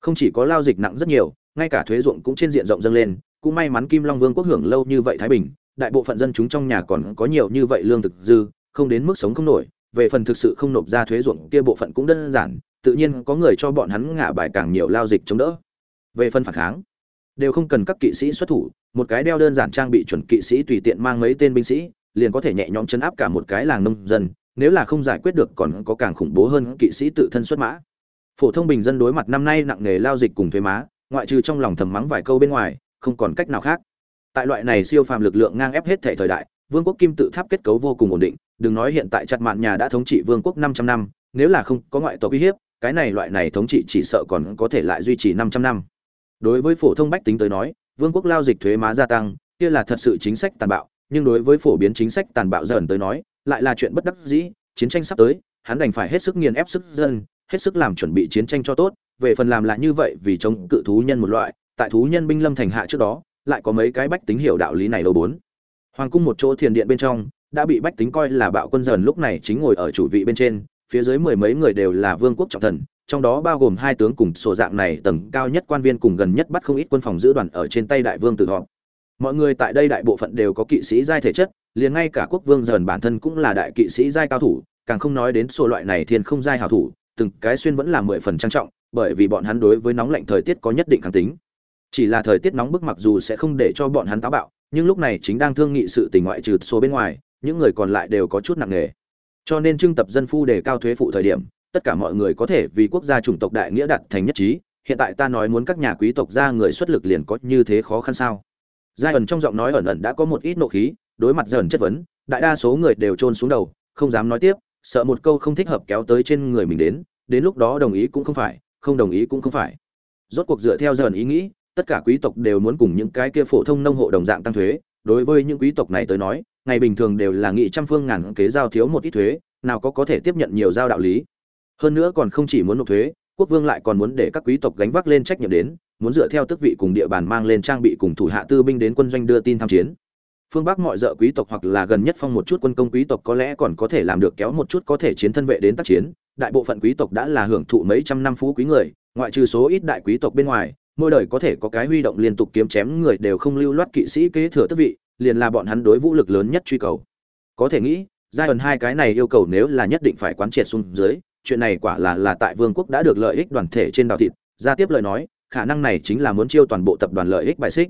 Không chỉ có lao dịch nặng rất nhiều, ngay cả thuế ruộng cũng trên diện rộng dâng lên, cũng may mắn kim long vương quốc hưởng lâu như vậy thái bình, đại bộ phận dân chúng trong nhà còn có nhiều như vậy lương thực dư, không đến mức sống không nổi, về phần thực sự không nộp ra thuế ruộng kia bộ phận cũng đơn giản, tự nhiên có người cho bọn hắn ngả bài càng nhiều lao dịch chống đỡ. Về phần phản kháng đều không cần các kỵ sĩ xuất thủ, một cái đeo đơn giản trang bị chuẩn kỵ sĩ tùy tiện mang mấy tên binh sĩ, liền có thể nhẹ nhõm chấn áp cả một cái làng nông dân, nếu là không giải quyết được còn có càng khủng bố hơn kỵ sĩ tự thân xuất mã. Phổ thông bình dân đối mặt năm nay nặng nề lao dịch cùng thuế má, ngoại trừ trong lòng thầm mắng vài câu bên ngoài, không còn cách nào khác. Tại loại này siêu phàm lực lượng ngang ép hết thể thời đại, vương quốc kim tự tháp kết cấu vô cùng ổn định, đừng nói hiện tại chặt mạn nhà đã thống trị vương quốc 500 năm, nếu là không có ngoại tộc uy hiếp, cái này loại này thống trị chỉ sợ còn có thể lại duy trì 500 năm đối với phổ thông bách tính tới nói, vương quốc lao dịch thuế má gia tăng, kia là thật sự chính sách tàn bạo, nhưng đối với phổ biến chính sách tàn bạo dần tới nói, lại là chuyện bất đắc dĩ, chiến tranh sắp tới, hắn đành phải hết sức nghiền ép sức dân, hết sức làm chuẩn bị chiến tranh cho tốt, về phần làm lại như vậy vì chống cự thú nhân một loại, tại thú nhân binh lâm thành hạ trước đó, lại có mấy cái bách tính hiểu đạo lý này đâu bốn. Hoàng cung một chỗ thiền điện bên trong, đã bị bách tính coi là bạo quân dần lúc này chính ngồi ở chủ vị bên trên, phía dưới mười mấy người đều là vương quốc trọng thần trong đó bao gồm hai tướng cùng sổ dạng này tầng cao nhất quan viên cùng gần nhất bắt không ít quân phòng giữ đoàn ở trên tay đại vương tự họp mọi người tại đây đại bộ phận đều có kỵ sĩ giai thể chất, liền ngay cả quốc vương dần bản thân cũng là đại kỵ sĩ giai cao thủ, càng không nói đến sổ loại này thiên không giai hảo thủ, từng cái xuyên vẫn là mười phần trang trọng, bởi vì bọn hắn đối với nóng lạnh thời tiết có nhất định kháng tính. Chỉ là thời tiết nóng bức mặc dù sẽ không để cho bọn hắn táo bạo, nhưng lúc này chính đang thương nghị sự tình ngoại trừ số bên ngoài, những người còn lại đều có chút nặng nề. Cho nên trưng tập dân phu đề cao thuế phụ thời điểm tất cả mọi người có thể vì quốc gia chủng tộc đại nghĩa đặt thành nhất trí, hiện tại ta nói muốn các nhà quý tộc ra người xuất lực liền có như thế khó khăn sao? Giai ẩn trong giọng nói ẩn ẩn đã có một ít nộ khí, đối mặt dần chất vấn, đại đa số người đều trôn xuống đầu, không dám nói tiếp, sợ một câu không thích hợp kéo tới trên người mình đến đến lúc đó đồng ý cũng không phải, không đồng ý cũng không phải. Rốt cuộc dựa theo dần ý nghĩ, tất cả quý tộc đều muốn cùng những cái kia phổ thông nông hộ đồng dạng tăng thuế, đối với những quý tộc này tới nói, ngày bình thường đều là nghị trăm phương ngàn kế giao thiếu một ít thuế, nào có có thể tiếp nhận nhiều giao đạo lý hơn nữa còn không chỉ muốn nộp thuế, quốc vương lại còn muốn để các quý tộc gánh vác lên trách nhiệm đến, muốn dựa theo tước vị cùng địa bàn mang lên trang bị cùng thủ hạ tư binh đến quân doanh đưa tin tham chiến. Phương bắc mọi dợ quý tộc hoặc là gần nhất phong một chút quân công quý tộc có lẽ còn có thể làm được kéo một chút có thể chiến thân vệ đến tác chiến. Đại bộ phận quý tộc đã là hưởng thụ mấy trăm năm phú quý người, ngoại trừ số ít đại quý tộc bên ngoài, mỗi đời có thể có cái huy động liên tục kiếm chém người đều không lưu loát kỵ sĩ kế thừa tước vị, liền là bọn hắn đối vũ lực lớn nhất truy cầu. Có thể nghĩ giai ẩn hai cái này yêu cầu nếu là nhất định phải quán triệt xuống dưới chuyện này quả là là tại vương quốc đã được lợi ích đoàn thể trên đào thịt. Ra tiếp lời nói, khả năng này chính là muốn chiêu toàn bộ tập đoàn lợi ích bài xích.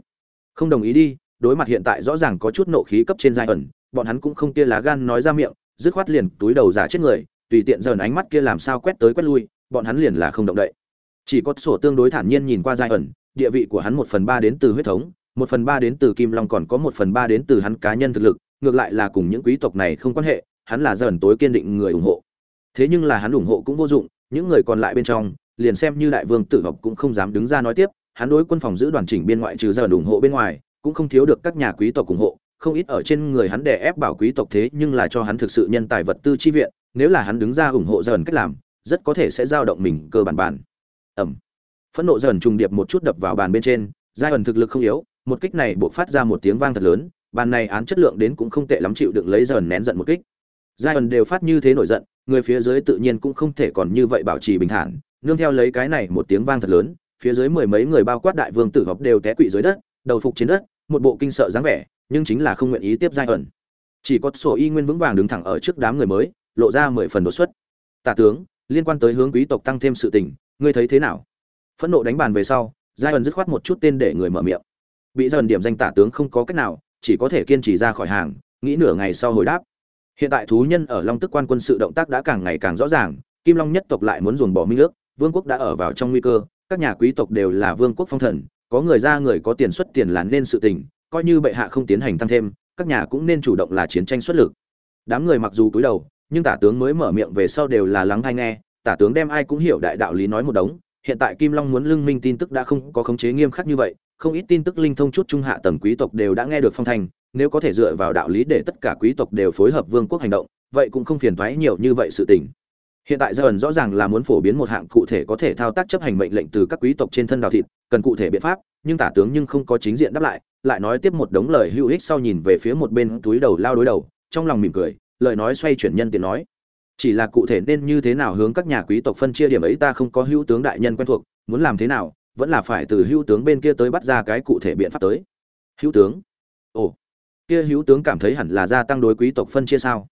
Không đồng ý đi, đối mặt hiện tại rõ ràng có chút nộ khí cấp trên giai ẩn, bọn hắn cũng không kia lá gan nói ra miệng, dứt khoát liền túi đầu giả chết người, tùy tiện dần ánh mắt kia làm sao quét tới quét lui, bọn hắn liền là không động đậy. Chỉ có sổ tương đối thản nhiên nhìn qua giai ẩn, địa vị của hắn một phần ba đến từ huyết thống, một phần ba đến từ kim long còn có một phần ba đến từ hắn cá nhân thực lực, ngược lại là cùng những quý tộc này không quan hệ, hắn là dần tối kiên định người ủng hộ thế nhưng là hắn ủng hộ cũng vô dụng, những người còn lại bên trong, liền xem như đại vương tử học cũng không dám đứng ra nói tiếp, hắn đối quân phòng giữ đoàn chỉnh biên ngoại trừ dần ủng hộ bên ngoài, cũng không thiếu được các nhà quý tộc ủng hộ, không ít ở trên người hắn đè ép bảo quý tộc thế nhưng là cho hắn thực sự nhân tài vật tư chi viện, nếu là hắn đứng ra ủng hộ dần cách làm, rất có thể sẽ giao động mình cơ bản bản. Ẩm. Phẫn nộ dần trùng điệp một chút đập vào bàn bên trên, giai ẩn thực lực không yếu, một kích này buộc phát ra một tiếng vang thật lớn, bàn này án chất lượng đến cũng không tệ lắm chịu đựng lấy dần nén giận một kích. Giai ẩn đều phát như thế nổi giận người phía dưới tự nhiên cũng không thể còn như vậy bảo trì bình thản. Nương theo lấy cái này một tiếng vang thật lớn, phía dưới mười mấy người bao quát đại vương tử học đều té quỵ dưới đất, đầu phục trên đất, một bộ kinh sợ dáng vẻ, nhưng chính là không nguyện ý tiếp giai ẩn. Chỉ có sổ y nguyên vững vàng đứng thẳng ở trước đám người mới, lộ ra mười phần đột xuất. Tả tướng, liên quan tới hướng quý tộc tăng thêm sự tình, ngươi thấy thế nào? Phẫn nộ đánh bàn về sau, giai ẩn dứt khoát một chút tên để người mở miệng. Bị dần điểm danh tả tướng không có cách nào, chỉ có thể kiên trì ra khỏi hàng, nghĩ nửa ngày sau hồi đáp hiện tại thú nhân ở long tức quan quân sự động tác đã càng ngày càng rõ ràng, kim long nhất tộc lại muốn dồn bỏ minh ước, vương quốc đã ở vào trong nguy cơ, các nhà quý tộc đều là vương quốc phong thần, có người ra người có tiền xuất tiền là nên sự tình, coi như bệ hạ không tiến hành tăng thêm, các nhà cũng nên chủ động là chiến tranh xuất lực. Đám người mặc dù cúi đầu, nhưng tả tướng mới mở miệng về sau đều là lắng hay nghe, tả tướng đem ai cũng hiểu đại đạo lý nói một đống, hiện tại kim long muốn lưng minh tin tức đã không có khống chế nghiêm khắc như vậy, không ít tin tức linh thông chút trung hạ tầng quý tộc đều đã nghe được phong thành nếu có thể dựa vào đạo lý để tất cả quý tộc đều phối hợp vương quốc hành động, vậy cũng không phiền thoái nhiều như vậy sự tình. Hiện tại giờ rõ ràng là muốn phổ biến một hạng cụ thể có thể thao tác chấp hành mệnh lệnh từ các quý tộc trên thân đào thịt, cần cụ thể biện pháp, nhưng tả tướng nhưng không có chính diện đáp lại lại nói tiếp một đống lời hữu ích sau nhìn về phía một bên túi đầu lao đối đầu, trong lòng mỉm cười, lời nói xoay chuyển nhân tiện nói. Chỉ là cụ thể nên như thế nào hướng các nhà quý tộc phân chia điểm ấy ta không có hữu tướng đại nhân quen thuộc, muốn làm thế nào, vẫn là phải từ hữu tướng bên kia tới bắt ra cái cụ thể biện pháp tới. Hữu tướng kia hữu tướng cảm thấy hẳn là gia tăng đối quý tộc phân chia sao?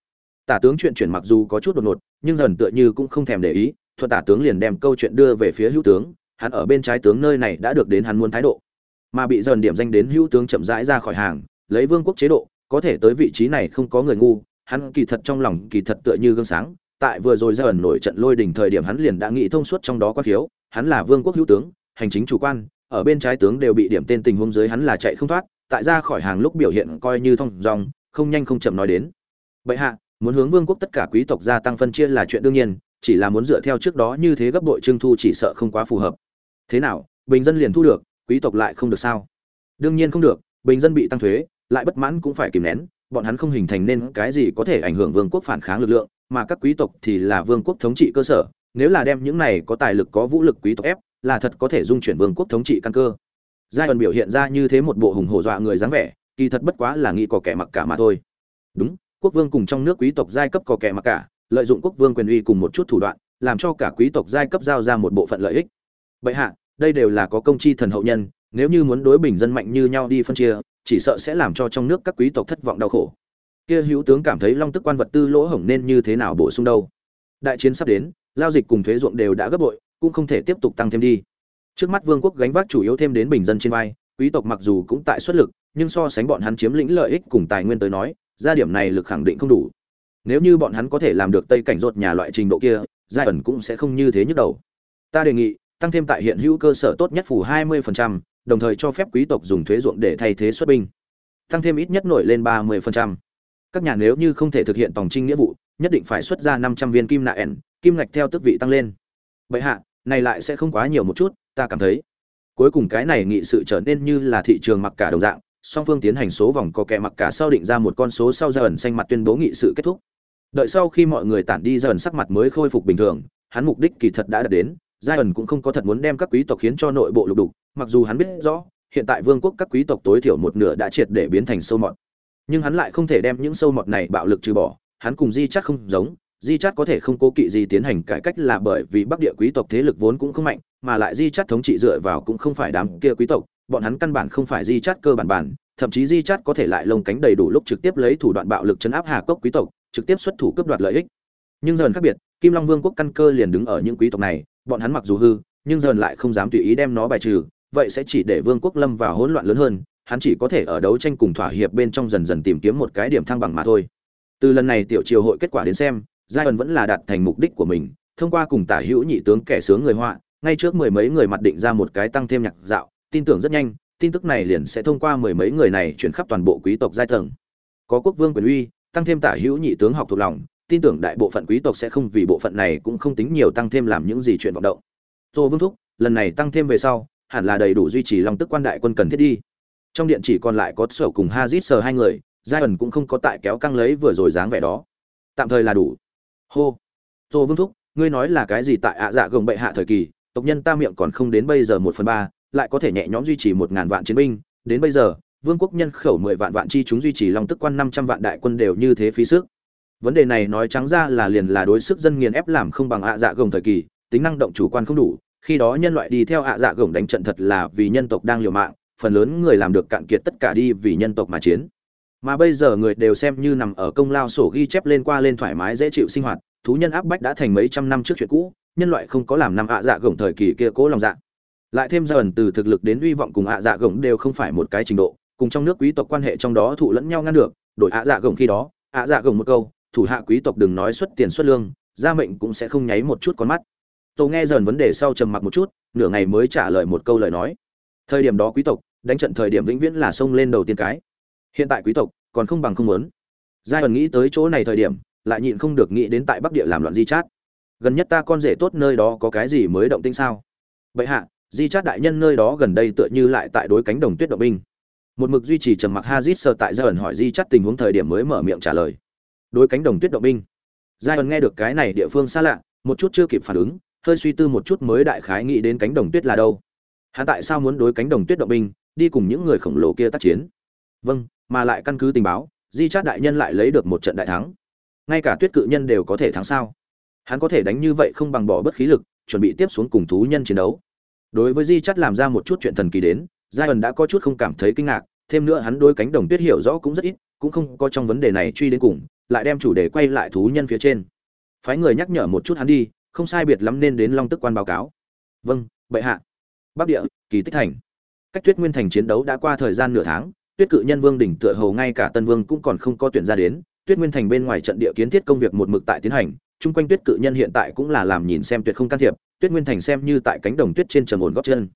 Tả tướng chuyện chuyển mặc dù có chút đột ngột, nhưng dần tựa như cũng không thèm để ý, thuận tả tướng liền đem câu chuyện đưa về phía hữu tướng, hắn ở bên trái tướng nơi này đã được đến hắn muốn thái độ. Mà bị dần điểm danh đến hữu tướng chậm rãi ra khỏi hàng, lấy vương quốc chế độ, có thể tới vị trí này không có người ngu, hắn kỳ thật trong lòng kỳ thật tựa như gương sáng, tại vừa rồi ra ẩn nổi trận lôi đỉnh thời điểm hắn liền đã nghĩ thông suốt trong đó có thiếu hắn là vương quốc hữu tướng, hành chính chủ quan, ở bên trái tướng đều bị điểm tên tình huống dưới hắn là chạy không thoát tại ra khỏi hàng lúc biểu hiện coi như thông dòng không nhanh không chậm nói đến. Bệ hạ, muốn hướng vương quốc tất cả quý tộc gia tăng phân chia là chuyện đương nhiên, chỉ là muốn dựa theo trước đó như thế gấp đội trưng thu chỉ sợ không quá phù hợp. Thế nào, bình dân liền thu được, quý tộc lại không được sao? Đương nhiên không được, bình dân bị tăng thuế, lại bất mãn cũng phải kìm nén, bọn hắn không hình thành nên cái gì có thể ảnh hưởng vương quốc phản kháng lực lượng, mà các quý tộc thì là vương quốc thống trị cơ sở, nếu là đem những này có tài lực có vũ lực quý tộc ép, là thật có thể dung chuyển vương quốc thống trị căn cơ giai ẩn biểu hiện ra như thế một bộ hùng hổ dọa người dáng vẻ, kỳ thật bất quá là nghĩ có kẻ mặc cả mà thôi. Đúng, quốc vương cùng trong nước quý tộc giai cấp có kẻ mặc cả, lợi dụng quốc vương quyền uy cùng một chút thủ đoạn, làm cho cả quý tộc giai cấp giao ra một bộ phận lợi ích. Bệ hạ, đây đều là có công chi thần hậu nhân, nếu như muốn đối bình dân mạnh như nhau đi phân chia, chỉ sợ sẽ làm cho trong nước các quý tộc thất vọng đau khổ. Kia hữu tướng cảm thấy long tức quan vật tư lỗ hổng nên như thế nào bổ sung đâu. Đại chiến sắp đến, lao dịch cùng thuế ruộng đều đã gấp bội, cũng không thể tiếp tục tăng thêm đi trước mắt vương quốc gánh vác chủ yếu thêm đến bình dân trên vai quý tộc mặc dù cũng tại xuất lực nhưng so sánh bọn hắn chiếm lĩnh lợi ích cùng tài nguyên tới nói gia điểm này lực khẳng định không đủ. Nếu như bọn hắn có thể làm được tây cảnh rột nhà loại trình độ kia giai ẩn cũng sẽ không như thế nhức đầu. Ta đề nghị tăng thêm tại hiện hữu cơ sở tốt nhất phủ 20%, đồng thời cho phép quý tộc dùng thuế ruộng để thay thế xuất binh. Tăng thêm ít nhất nổi lên 30%. các nhà nếu như không thể thực hiện tổng trinh nghĩa vụ nhất định phải xuất ra 500 viên kim nạ ẻn kim ngạch theo tước vị tăng lên. Vậy hạ này lại sẽ không quá nhiều một chút ta cảm thấy. Cuối cùng cái này nghị sự trở nên như là thị trường mặc cả đồng dạng, song phương tiến hành số vòng có kẻ mặc cả sau định ra một con số sau ra ẩn xanh mặt tuyên bố nghị sự kết thúc. Đợi sau khi mọi người tản đi ra ẩn sắc mặt mới khôi phục bình thường, hắn mục đích kỳ thật đã đạt đến giai ẩn cũng không có thật muốn đem các quý tộc khiến cho nội bộ lục đục, mặc dù hắn biết rõ, hiện tại vương quốc các quý tộc tối thiểu một nửa đã triệt để biến thành sâu mọt. Nhưng hắn lại không thể đem những sâu mọt này bạo lực trừ bỏ, hắn cùng di chắc không giống, di chắt có thể không cố kỵ gì tiến hành cải cách là bởi vì bắc địa quý tộc thế lực vốn cũng không mạnh mà lại di chắt thống trị dựa vào cũng không phải đám kia quý tộc, bọn hắn căn bản không phải di chắt cơ bản bản, thậm chí di chắt có thể lại lông cánh đầy đủ lúc trực tiếp lấy thủ đoạn bạo lực chấn áp hà cốc quý tộc, trực tiếp xuất thủ cướp đoạt lợi ích. Nhưng dần khác biệt, kim long vương quốc căn cơ liền đứng ở những quý tộc này, bọn hắn mặc dù hư, nhưng dần lại không dám tùy ý đem nó bài trừ, vậy sẽ chỉ để vương quốc lâm vào hỗn loạn lớn hơn, hắn chỉ có thể ở đấu tranh cùng thỏa hiệp bên trong dần dần tìm kiếm một cái điểm thăng bằng mà thôi. Từ lần này tiểu triều hội kết quả đến xem, giai ẩn vẫn là đạt thành mục đích của mình, thông qua cùng tả hữu nhị tướng kẻ sướng người họa ngay trước mười mấy người mặt định ra một cái tăng thêm nhạc dạo, tin tưởng rất nhanh, tin tức này liền sẽ thông qua mười mấy người này chuyển khắp toàn bộ quý tộc giai tầng. Có quốc vương quyền uy, tăng thêm tả hữu nhị tướng học thuộc lòng, tin tưởng đại bộ phận quý tộc sẽ không vì bộ phận này cũng không tính nhiều tăng thêm làm những gì chuyện vọng động. Tô vương thúc, lần này tăng thêm về sau, hẳn là đầy đủ duy trì long tức quan đại quân cần thiết đi. Trong điện chỉ còn lại có sở cùng hazit sờ hai người, giai ẩn cũng không có tại kéo căng lấy vừa rồi dáng vẻ đó. Tạm thời là đủ. Hô. Tô vương thúc, ngươi nói là cái gì tại ạ dạ gồng bệ hạ thời kỳ tộc nhân ta miệng còn không đến bây giờ một phần ba, lại có thể nhẹ nhõm duy trì một ngàn vạn chiến binh. Đến bây giờ, vương quốc nhân khẩu mười vạn vạn chi chúng duy trì lòng tức quan năm trăm vạn đại quân đều như thế phí sức. Vấn đề này nói trắng ra là liền là đối sức dân nghiền ép làm không bằng ạ dạ gồng thời kỳ, tính năng động chủ quan không đủ. Khi đó nhân loại đi theo ạ dạ gồng đánh trận thật là vì nhân tộc đang liều mạng, phần lớn người làm được cạn kiệt tất cả đi vì nhân tộc mà chiến. Mà bây giờ người đều xem như nằm ở công lao sổ ghi chép lên qua lên thoải mái dễ chịu sinh hoạt, thú nhân áp bách đã thành mấy trăm năm trước chuyện cũ nhân loại không có làm năm ạ dạ gồng thời kỳ kia cố lòng dạ. Lại thêm dần từ thực lực đến uy vọng cùng ạ dạ gồng đều không phải một cái trình độ, cùng trong nước quý tộc quan hệ trong đó thụ lẫn nhau ngăn được, đổi ạ dạ gồng khi đó, ạ dạ gồng một câu, thủ hạ quý tộc đừng nói xuất tiền xuất lương gia mệnh cũng sẽ không nháy một chút con mắt. Tôi nghe dần vấn đề sau trầm mặc một chút, nửa ngày mới trả lời một câu lời nói. Thời điểm đó quý tộc, đánh trận thời điểm vĩnh viễn là xông lên đầu tiên cái. Hiện tại quý tộc, còn không bằng không muốn. Giai ẩn nghĩ tới chỗ này thời điểm, lại nhịn không được nghĩ đến tại bắc địa làm loạn di chát gần nhất ta con rể tốt nơi đó có cái gì mới động tinh sao? Bệ hạ, di chát đại nhân nơi đó gần đây tựa như lại tại đối cánh đồng tuyết động binh. Một mực duy trì trầm mặc hazit sơ tại giai ẩn hỏi di chát tình huống thời điểm mới mở miệng trả lời. Đối cánh đồng tuyết động binh. Giai ẩn nghe được cái này địa phương xa lạ, một chút chưa kịp phản ứng, hơi suy tư một chút mới đại khái nghĩ đến cánh đồng tuyết là đâu. Hắn tại sao muốn đối cánh đồng tuyết động binh, đi cùng những người khổng lồ kia tác chiến? Vâng mà lại căn cứ tình báo, di chát đại nhân lại lấy được một trận đại thắng. Ngay cả tuyết cự nhân đều có thể thắng sao? Hắn có thể đánh như vậy không bằng bỏ bất khí lực, chuẩn bị tiếp xuống cùng thú nhân chiến đấu. Đối với di chắt làm ra một chút chuyện thần kỳ đến giai ẩn đã có chút không cảm thấy kinh ngạc, thêm nữa hắn đôi cánh đồng tuyết hiểu rõ cũng rất ít, cũng không có trong vấn đề này truy đến cùng, lại đem chủ đề quay lại thú nhân phía trên. Phái người nhắc nhở một chút hắn đi, không sai biệt lắm nên đến long tức quan báo cáo. Vâng bệ hạ. Bắc địa, kỳ tích thành. Cách tuyết nguyên thành chiến đấu đã qua thời gian nửa tháng, tuyết cự nhân vương đỉnh tựa hầu ngay cả tân vương cũng còn không có tuyển ra đến, tuyết nguyên thành bên ngoài trận địa kiến thiết công việc một mực tại tiến hành chung quanh tuyết cự nhân hiện tại cũng là làm nhìn xem tuyệt không can thiệp, tuyết nguyên thành xem như tại cánh đồng tuyết trên trầm ổn góp chân.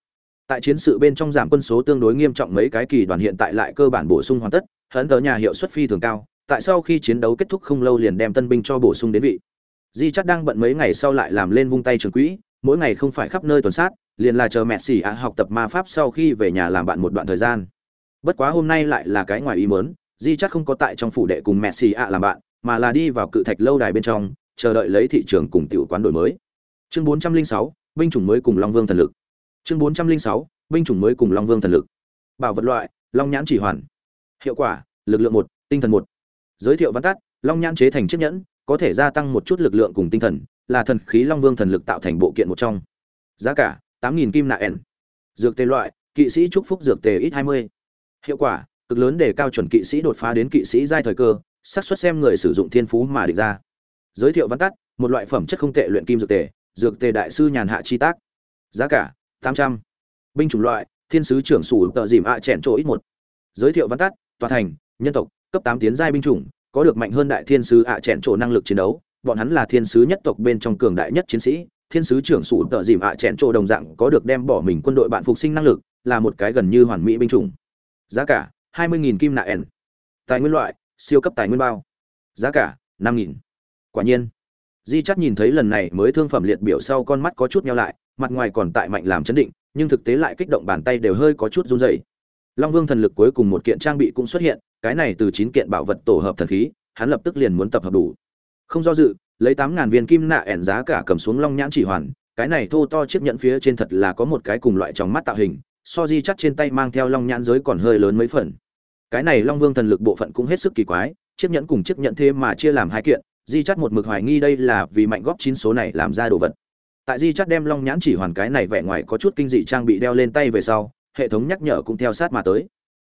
Tại chiến sự bên trong giảm quân số tương đối nghiêm trọng mấy cái kỳ đoàn hiện tại lại cơ bản bổ sung hoàn tất hấn tờ nhà hiệu suất phi thường cao, tại sau khi chiến đấu kết thúc không lâu liền đem tân binh cho bổ sung đến vị. Di chắc đang bận mấy ngày sau lại làm lên vung tay trường quỹ, mỗi ngày không phải khắp nơi tuần sát, liền là chờ mẹ xỉ ạ học tập ma pháp sau khi về nhà làm bạn một đoạn thời gian. Bất quá hôm nay lại là cái ngoài ý mớn di chắc không có tại trong phủ đệ cùng mẹ xỉ ạ làm bạn, mà là đi vào cự thạch lâu đài bên trong chờ đợi lấy thị trường cùng tiểu quán đổi mới. Chương bốn trăm linh sáu, binh chủng mới cùng long vương thần lực. Chương bốn trăm linh sáu, binh chủng mới cùng long vương thần lực. Bảo vật loại, long nhãn chỉ hoàn. Hiệu quả, lực lượng một, tinh thần một. Giới thiệu văn tắt, long nhãn chế thành chiếc nhẫn, có thể gia tăng một chút lực lượng cùng tinh thần, là thần khí long vương thần lực tạo thành bộ kiện một trong. Giá cả, tám nghìn kim nạ n dược tề loại, kỵ sĩ chúc phúc dược tề ít hai mươi. Hiệu quả, cực lớn để cao chuẩn kỵ sĩ đột phá đến kỵ sĩ giai thời cơ, xác suất xem người sử dụng thiên phú mà địch ra giới thiệu văn tắt, một loại phẩm chất không tệ luyện kim dược tề dược tề đại sư nhàn hạ chi tác. Giá cả, tám trăm. Binh chủng loại, thiên sứ trưởng sủ tợ dìm ạ chèn chỗ ít một. Giới thiệu văn tắt, tòa thành, nhân tộc, cấp tám tiến giai binh chủng, có được mạnh hơn đại thiên sứ ạ chèn chỗ năng lực chiến đấu. Bọn hắn là thiên sứ nhất tộc bên trong cường đại nhất chiến sĩ. Thiên sứ trưởng sủ tợ dìm ạ chèn chỗ đồng dạng có được đem bỏ mình quân đội bạn phục sinh năng lực, là một cái gần như hoàn mỹ binh chủng. Giá cả, hai mươi nghìn kim nạ n tài nguyên loại, siêu cấp tài nguyên bao. Giá cả, năm nghìn quả nhiên. Di chắc nhìn thấy lần này mới thương phẩm liệt biểu sau con mắt có chút nhau lại, mặt ngoài còn tại mạnh làm chấn định, nhưng thực tế lại kích động bàn tay đều hơi có chút run rẩy. Long vương thần lực cuối cùng một kiện trang bị cũng xuất hiện, cái này từ chín kiện bảo vật tổ hợp thần khí, hắn lập tức liền muốn tập hợp đủ. Không do dự, lấy tám ngàn viên kim nạ ẻn giá cả cầm xuống long nhãn chỉ hoàn, cái này thô to chiếc nhẫn phía trên thật là có một cái cùng loại trong mắt tạo hình, so di chắc trên tay mang theo long nhãn giới còn hơi lớn mấy phần. Cái này long vương thần lực bộ phận cũng hết sức kỳ quái, chiếc nhẫn cùng chiếc nhẫn thế mà chia làm hai kiện di chắt một mực hoài nghi đây là vì mạnh góp chín số này làm ra đồ vật. Tại di chắt đem long nhãn chỉ hoàn cái này vẻ ngoài có chút kinh dị trang bị đeo lên tay về sau, hệ thống nhắc nhở cũng theo sát mà tới.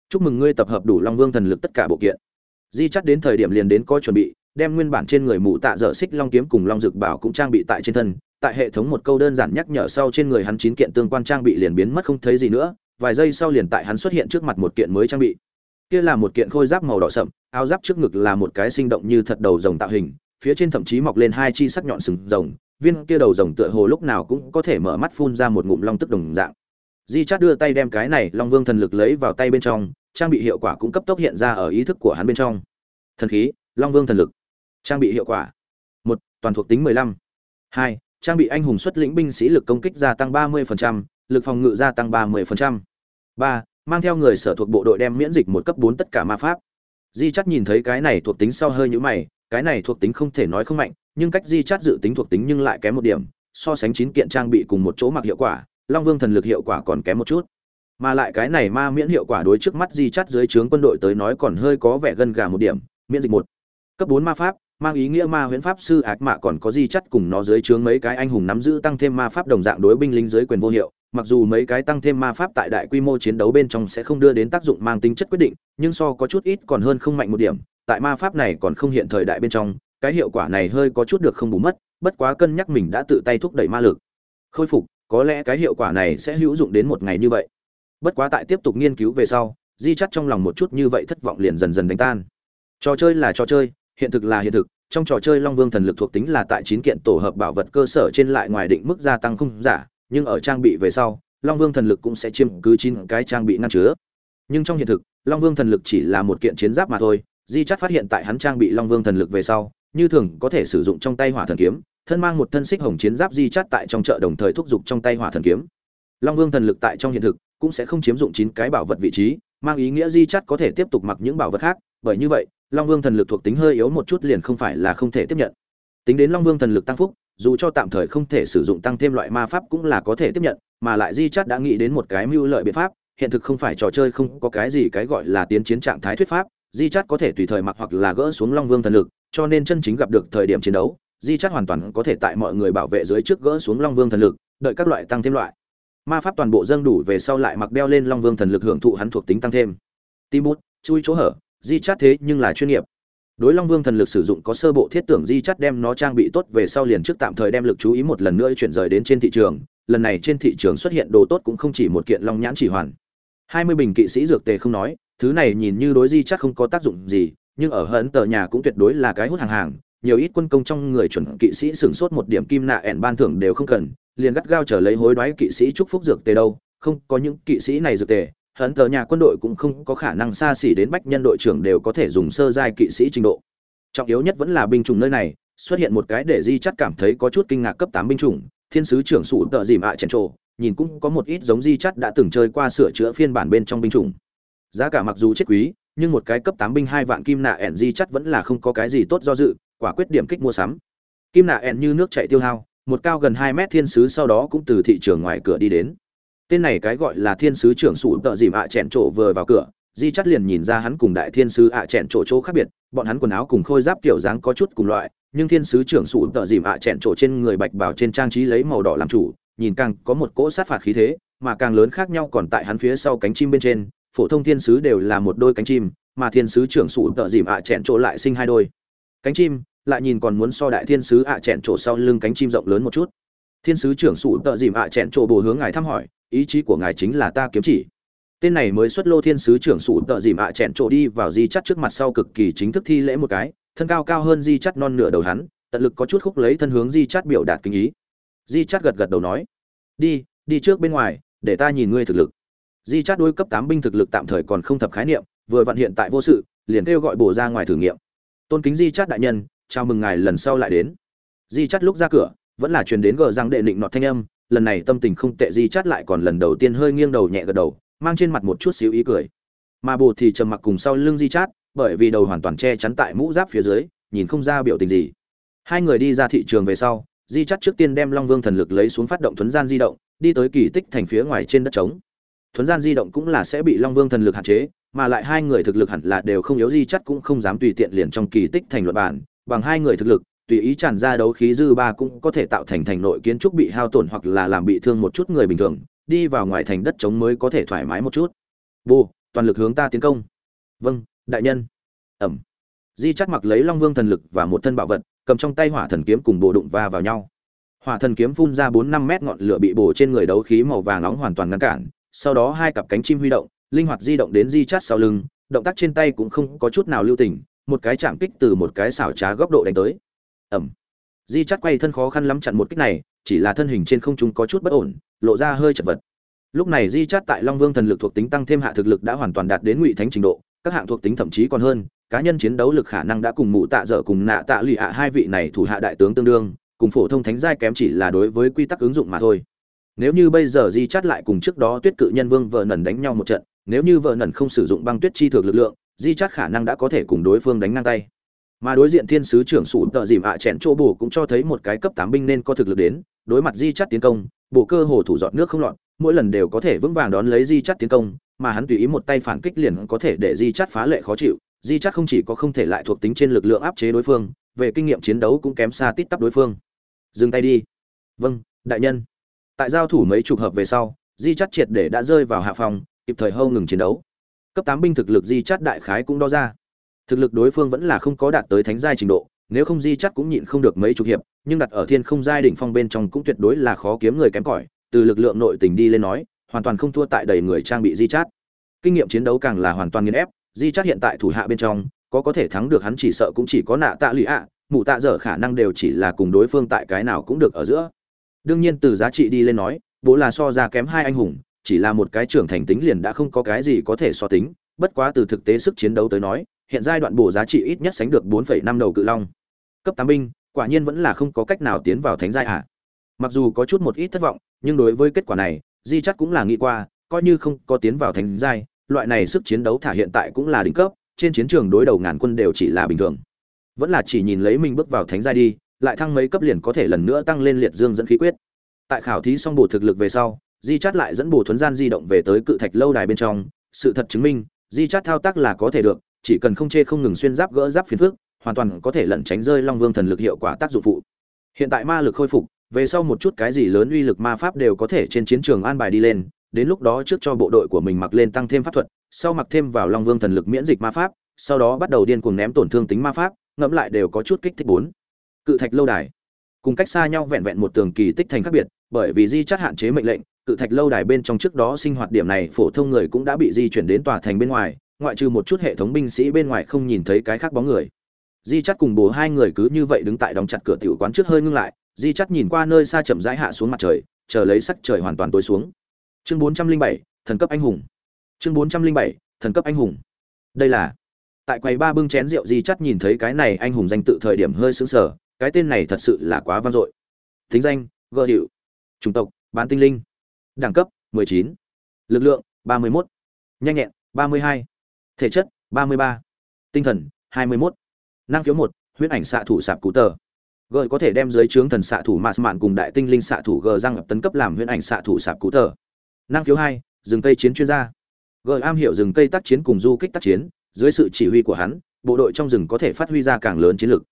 Chúc mừng ngươi tập hợp đủ long vương thần lực tất cả bộ kiện. Di chắt đến thời điểm liền đến coi chuẩn bị, đem nguyên bản trên người mụ tạ dở xích long kiếm cùng long dực bảo cũng trang bị tại trên thân. Tại hệ thống một câu đơn giản nhắc nhở sau trên người hắn chín kiện tương quan trang bị liền biến mất không thấy gì nữa, vài giây sau liền tại hắn xuất hiện trước mặt một kiện mới trang bị. Kia là một kiện khôi giáp màu đỏ sậm, áo giáp trước ngực là một cái sinh động như thật đầu rồng tạo hình phía trên thậm chí mọc lên hai chi sắc nhọn sừng rồng, viên kia đầu rồng tựa hồ lúc nào cũng có thể mở mắt phun ra một ngụm long tức đồng dạng. Di chát đưa tay đem cái này long vương thần lực lấy vào tay bên trong, trang bị hiệu quả cũng cấp tốc hiện ra ở ý thức của hắn bên trong. Thần khí, long vương thần lực. Trang bị hiệu quả. Một, toàn thuộc tính mười lăm. Hai, trang bị anh hùng xuất lĩnh binh sĩ lực công kích gia tăng ba mươi phần trăm, lực phòng ngự gia tăng ba mươi phần trăm. Ba, mang theo người sở thuộc bộ đội đem miễn dịch một cấp bốn tất cả ma pháp. Di chắt nhìn thấy cái này thuộc tính sau hơi nhũ mày cái này thuộc tính không thể nói không mạnh, nhưng cách di chát dự tính thuộc tính nhưng lại kém một điểm, so sánh chín kiện trang bị cùng một chỗ mặc hiệu quả, long vương thần lực hiệu quả còn kém một chút. Mà lại cái này ma miễn hiệu quả đối trước mắt di chát dưới trướng quân đội tới nói còn hơi có vẻ gân gà một điểm, miễn dịch một. Cấp bốn ma pháp, mang ý nghĩa ma huyễn pháp sư ác mạ còn có di chắt cùng nó dưới trướng mấy cái anh hùng nắm giữ tăng thêm ma pháp đồng dạng đối binh lính dưới quyền vô hiệu, mặc dù mấy cái tăng thêm ma pháp tại đại quy mô chiến đấu bên trong sẽ không đưa đến tác dụng mang tính chất quyết định, nhưng so có chút ít còn hơn không mạnh một điểm tại ma pháp này còn không hiện thời đại bên trong, cái hiệu quả này hơi có chút được không bù mất, bất quá cân nhắc mình đã tự tay thúc đẩy ma lực. Khôi phục, có lẽ cái hiệu quả này sẽ hữu dụng đến một ngày như vậy. Bất quá tại tiếp tục nghiên cứu về sau, di chắt trong lòng một chút như vậy thất vọng liền dần dần đánh tan. Trò chơi là trò chơi, hiện thực là hiện thực, trong trò chơi long vương thần lực thuộc tính là tại chín kiện tổ hợp bảo vật cơ sở trên lại ngoài định mức gia tăng không giả, nhưng ở trang bị về sau, long vương thần lực cũng sẽ chiếm cứ chín cái trang bị ngăn chứa. Nhưng trong hiện thực, long vương thần lực chỉ là một kiện chiến giáp mà thôi di chắt phát hiện tại hắn trang bị long vương thần lực về sau, như thường có thể sử dụng trong tay hỏa thần kiếm, thân mang một thân xích hồng chiến giáp di chắt tại trong chợ đồng thời thúc giục trong tay hỏa thần kiếm. Long vương thần lực tại trong hiện thực cũng sẽ không chiếm dụng chín cái bảo vật vị trí, mang ý nghĩa di chắt có thể tiếp tục mặc những bảo vật khác, bởi như vậy, long vương thần lực thuộc tính hơi yếu một chút liền không phải là không thể tiếp nhận. Tính đến long vương thần lực tăng phúc, dù cho tạm thời không thể sử dụng tăng thêm loại ma pháp cũng là có thể tiếp nhận, mà lại di chắt đã nghĩ đến một cái mưu lợi biện pháp, hiện thực không phải trò chơi, không có cái gì cái gọi là tiến chiến trạng thái thuyết pháp di Chát có thể tùy thời mặc hoặc là gỡ xuống long vương thần lực, cho nên chân chính gặp được thời điểm chiến đấu, di Chát hoàn toàn có thể tại mọi người bảo vệ dưới trước gỡ xuống long vương thần lực, đợi các loại tăng thêm loại. Ma pháp toàn bộ dâng đủ về sau lại mặc đeo lên long vương thần lực hưởng thụ hắn thuộc tính tăng thêm. Tim bút, chui chỗ hở, di Chát thế nhưng là chuyên nghiệp. Đối long vương thần lực sử dụng có sơ bộ thiết tưởng di chắt đem nó trang bị tốt về sau liền trước tạm thời đem lực chú ý một lần nữa chuyển rời đến trên thị trường, lần này trên thị trường xuất hiện đồ tốt cũng không chỉ một kiện long nhãn chỉ hoàn hai mươi bình kỵ sĩ dược tề không nói, thứ này nhìn như đối di chắc không có tác dụng gì, nhưng ở hấn tờ nhà cũng tuyệt đối là cái hút hàng hàng, nhiều ít quân công trong người chuẩn kỵ sĩ sửng sốt một điểm kim nạ ẻn ban thưởng đều không cần, liền gắt gao trở lấy hối đoái kỵ sĩ chúc phúc dược tề đâu, không, có những kỵ sĩ này dược tề hấn tờ nhà quân đội cũng không có khả năng xa xỉ đến bách nhân đội trưởng đều có thể dùng sơ giai kỵ sĩ trình độ. Trọng yếu nhất vẫn là binh chủng nơi này, xuất hiện một cái để di chắc cảm thấy có chút kinh ngạc cấp tám binh chủng, thiên sứ trưởng sụt tợ dìm ạ à chèn trộ nhìn cũng có một ít giống di chắt đã từng chơi qua sửa chữa phiên bản bên trong binh chủng. Giá cả mặc dù chết quý, nhưng một cái cấp tám binh hai vạn kim nạ ẻn di chắt vẫn là không có cái gì tốt do dự, quả quyết điểm kích mua sắm. Kim nạ ẻn như nước chạy tiêu hao, một cao gần hai mét thiên sứ sau đó cũng từ thị trường ngoài cửa đi đến. Tên này cái gọi là thiên sứ trưởng sủ tợ dìm ạ à chèn trộ vừa vào cửa, di chắt liền nhìn ra hắn cùng đại thiên sứ ạ chẹn chỗ chỗ khác biệt, bọn hắn quần áo cùng khôi giáp kiểu dáng có chút cùng loại, nhưng thiên sứ trưởng sủ tợ dìm ạ chẹn chỗ trên người bạch bảo trên trang trí lấy màu đỏ làm chủ nhìn càng có một cỗ sát phạt khí thế, mà càng lớn khác nhau còn tại hắn phía sau cánh chim bên trên, phổ thông thiên sứ đều là một đôi cánh chim, mà thiên sứ trưởng sủ tợ dìm ạ chẹn chỗ lại sinh hai đôi. Cánh chim, lại nhìn còn muốn so đại thiên sứ ạ chẹn chỗ sau lưng cánh chim rộng lớn một chút. Thiên sứ trưởng sủ tợ dìm ạ chẹn chỗ bổ hướng ngài thăm hỏi, ý chí của ngài chính là ta kiếm chỉ. Tên này mới xuất lô thiên sứ trưởng sủ tợ dìm ạ chẹn chỗ đi vào di chắt trước mặt sau cực kỳ chính thức thi lễ một cái, thân cao cao hơn di chắt non nửa đầu hắn, tận lực có chút khúc lấy thân hướng di chắt biểu đạt kinh ý di chát gật gật đầu nói, đi đi trước bên ngoài, để ta nhìn ngươi thực lực. Di chát đối cấp tám binh thực lực tạm thời còn không thập khái niệm, vừa vận hiện tại vô sự, liền kêu gọi bổ ra ngoài thử nghiệm. Tôn kính di chát đại nhân, chào mừng ngài lần sau lại đến. Di chát lúc ra cửa, vẫn là truyền đến gờ răng đệ định nọt thanh âm, lần này tâm tình không tệ, di chát lại còn lần đầu tiên hơi nghiêng đầu nhẹ gật đầu, mang trên mặt một chút xíu ý cười. Mà bồ thì trầm mặc cùng sau lưng di chát, bởi vì đầu hoàn toàn che chắn tại mũ giáp phía dưới, nhìn không ra biểu tình gì. Hai người đi ra thị trường về sau di chắt trước tiên đem long vương thần lực lấy xuống phát động thuấn gian di động, đi tới kỳ tích thành phía ngoài trên đất trống. Thuấn gian di động cũng là sẽ bị long vương thần lực hạn chế, mà lại hai người thực lực hẳn là đều không yếu, di chắt cũng không dám tùy tiện liền trong kỳ tích thành luật bản bằng hai người thực lực, tùy ý tràn ra đấu khí dư ba cũng có thể tạo thành thành nội kiến trúc bị hao tổn hoặc là làm bị thương một chút người bình thường, đi vào ngoài thành đất trống mới có thể thoải mái một chút. Bù, toàn lực hướng ta tiến công. Vâng đại nhân. Ẩm. Di chắt mặc lấy long vương thần lực và một thân bảo vật cầm trong tay hỏa thần kiếm cùng bồ đụng va vào nhau. Hỏa thần kiếm phun ra bốn năm mét ngọn lửa bị bổ trên người đấu khí màu vàng nóng hoàn toàn ngăn cản, sau đó hai cặp cánh chim huy động, linh hoạt di động đến di chát sau lưng, động tác trên tay cũng không có chút nào lưu tình, một cái chạm kích từ một cái xảo trá góc độ đánh tới. Ẩm. Di chát quay thân khó khăn lắm chặn một kích này, chỉ là thân hình trên không trung có chút bất ổn, lộ ra hơi chật vật. Lúc này di chát tại long vương thần lực thuộc tính tăng thêm hạ thực lực đã hoàn toàn đạt đến ngụy thánh trình độ các hạng thuộc tính thậm chí còn hơn, cá nhân chiến đấu lực khả năng đã cùng mụ tạ dở cùng nạ tạ lụy hạ hai vị này thủ hạ đại tướng tương đương, cùng phổ thông thánh giai kém chỉ là đối với quy tắc ứng dụng mà thôi. Nếu như bây giờ di chát lại cùng trước đó tuyết cự nhân vương vợ nần đánh nhau một trận, nếu như vợ nần không sử dụng băng tuyết chi thực lực lượng, di chát khả năng đã có thể cùng đối phương đánh ngang tay. Mà đối diện thiên sứ trưởng sủ tợ dìm ạ à chèn chỗ bù cũng cho thấy một cái cấp tám binh nên có thực lực đến, đối mặt di chắt tiến công bộ cơ hồ thủ dọn nước không lọt, mỗi lần đều có thể vững vàng đón lấy di chắt tiến công mà hắn tùy ý một tay phản kích liền có thể để di chắt phá lệ khó chịu. Di chắt không chỉ có không thể lại thuộc tính trên lực lượng áp chế đối phương, về kinh nghiệm chiến đấu cũng kém xa tít tắp đối phương. Dừng tay đi. Vâng đại nhân. Tại giao thủ mấy chục hợp về sau, di chắt triệt để đã rơi vào hạ phòng, kịp thời hâu ngừng chiến đấu. Cấp tám binh thực lực di chắt đại khái cũng đo ra. Thực lực đối phương vẫn là không có đạt tới thánh giai trình độ, nếu không di chắt cũng nhịn không được mấy chục hiệp, nhưng đặt ở thiên không giai đỉnh phong bên trong cũng tuyệt đối là khó kiếm người kém cỏi. Từ lực lượng nội tình đi lên nói hoàn toàn không thua tại đầy người trang bị di chát kinh nghiệm chiến đấu càng là hoàn toàn nghiền ép di chát hiện tại thủ hạ bên trong có có thể thắng được hắn chỉ sợ cũng chỉ có nạ tạ lụy ạ mụ tạ dở khả năng đều chỉ là cùng đối phương tại cái nào cũng được ở giữa đương nhiên từ giá trị đi lên nói bố là so ra kém hai anh hùng chỉ là một cái trưởng thành tính liền đã không có cái gì có thể so tính bất quá từ thực tế sức chiến đấu tới nói hiện giai đoạn bổ giá trị ít nhất sánh được 4,5 đầu cự long. Cấp 8 binh, quả nhiên vẫn là không có cách nào tiến vào thánh giai ạ. Mặc dù có chút một ít thất vọng, nhưng đối với kết quả này, Di chắc cũng là nghĩ qua, coi như không có tiến vào thánh giai, loại này sức chiến đấu thả hiện tại cũng là đỉnh cấp, trên chiến trường đối đầu ngàn quân đều chỉ là bình thường. Vẫn là chỉ nhìn lấy mình bước vào thánh giai đi, lại thăng mấy cấp liền có thể lần nữa tăng lên liệt dương dẫn khí quyết. Tại khảo thí xong bổ thực lực về sau, Di Chát lại dẫn bổ thuấn gian di động về tới cự thạch lâu đài bên trong, sự thật chứng minh, Di Chát thao tác là có thể được, chỉ cần không chê không ngừng xuyên giáp gỡ giáp phiền phức, hoàn toàn có thể lẩn tránh rơi Long Vương thần lực hiệu quả tác dụng phụ. Hiện tại ma lực khôi phục, về sau một chút cái gì lớn uy lực ma pháp đều có thể trên chiến trường an bài đi lên, đến lúc đó trước cho bộ đội của mình mặc lên tăng thêm pháp thuật, sau mặc thêm vào Long Vương thần lực miễn dịch ma pháp, sau đó bắt đầu điên cuồng ném tổn thương tính ma pháp, ngẫm lại đều có chút kích thích bốn. Cự thạch lâu đài, cùng cách xa nhau vẹn vẹn một tường kỳ tích thành khác biệt, bởi vì di chắt hạn chế mệnh lệnh, cự thạch lâu đài bên trong trước đó sinh hoạt điểm này phổ thông người cũng đã bị di chuyển đến tòa thành bên ngoài, ngoại trừ một chút hệ thống binh sĩ bên ngoài không nhìn thấy cái khác bóng người di chắt cùng bố hai người cứ như vậy đứng tại đóng chặt cửa tiểu quán trước hơi ngưng lại di chắt nhìn qua nơi xa chậm rãi hạ xuống mặt trời, chờ lấy sắc trời hoàn toàn tối xuống chương bốn trăm linh bảy, thần cấp anh hùng chương bốn trăm linh bảy, thần cấp anh hùng đây là, tại quầy ba bưng chén rượu di chắt nhìn thấy cái này anh hùng danh tự thời điểm hơi sững sờ, cái tên này thật sự là quá vang dội tính danh gợ hiệu chủng tộc, bán tinh linh đẳng cấp 19. lực lượng 31. nhanh nhẹn 32 thể chất 33. tinh thần 21. năng khiếu một, huyết ảnh xạ thủ sạp cụ tờ g có thể đem dưới trướng thần xạ thủ mạt mạn cùng đại tinh linh xạ thủ g răng tấn cấp làm huyễn ảnh xạ thủ sạp cụ tờ năng khiếu hai, rừng cây chiến chuyên gia. G am hiểu rừng cây tác chiến cùng du kích tác chiến, dưới sự chỉ huy của hắn, bộ đội trong rừng có thể phát huy ra càng lớn chiến lược.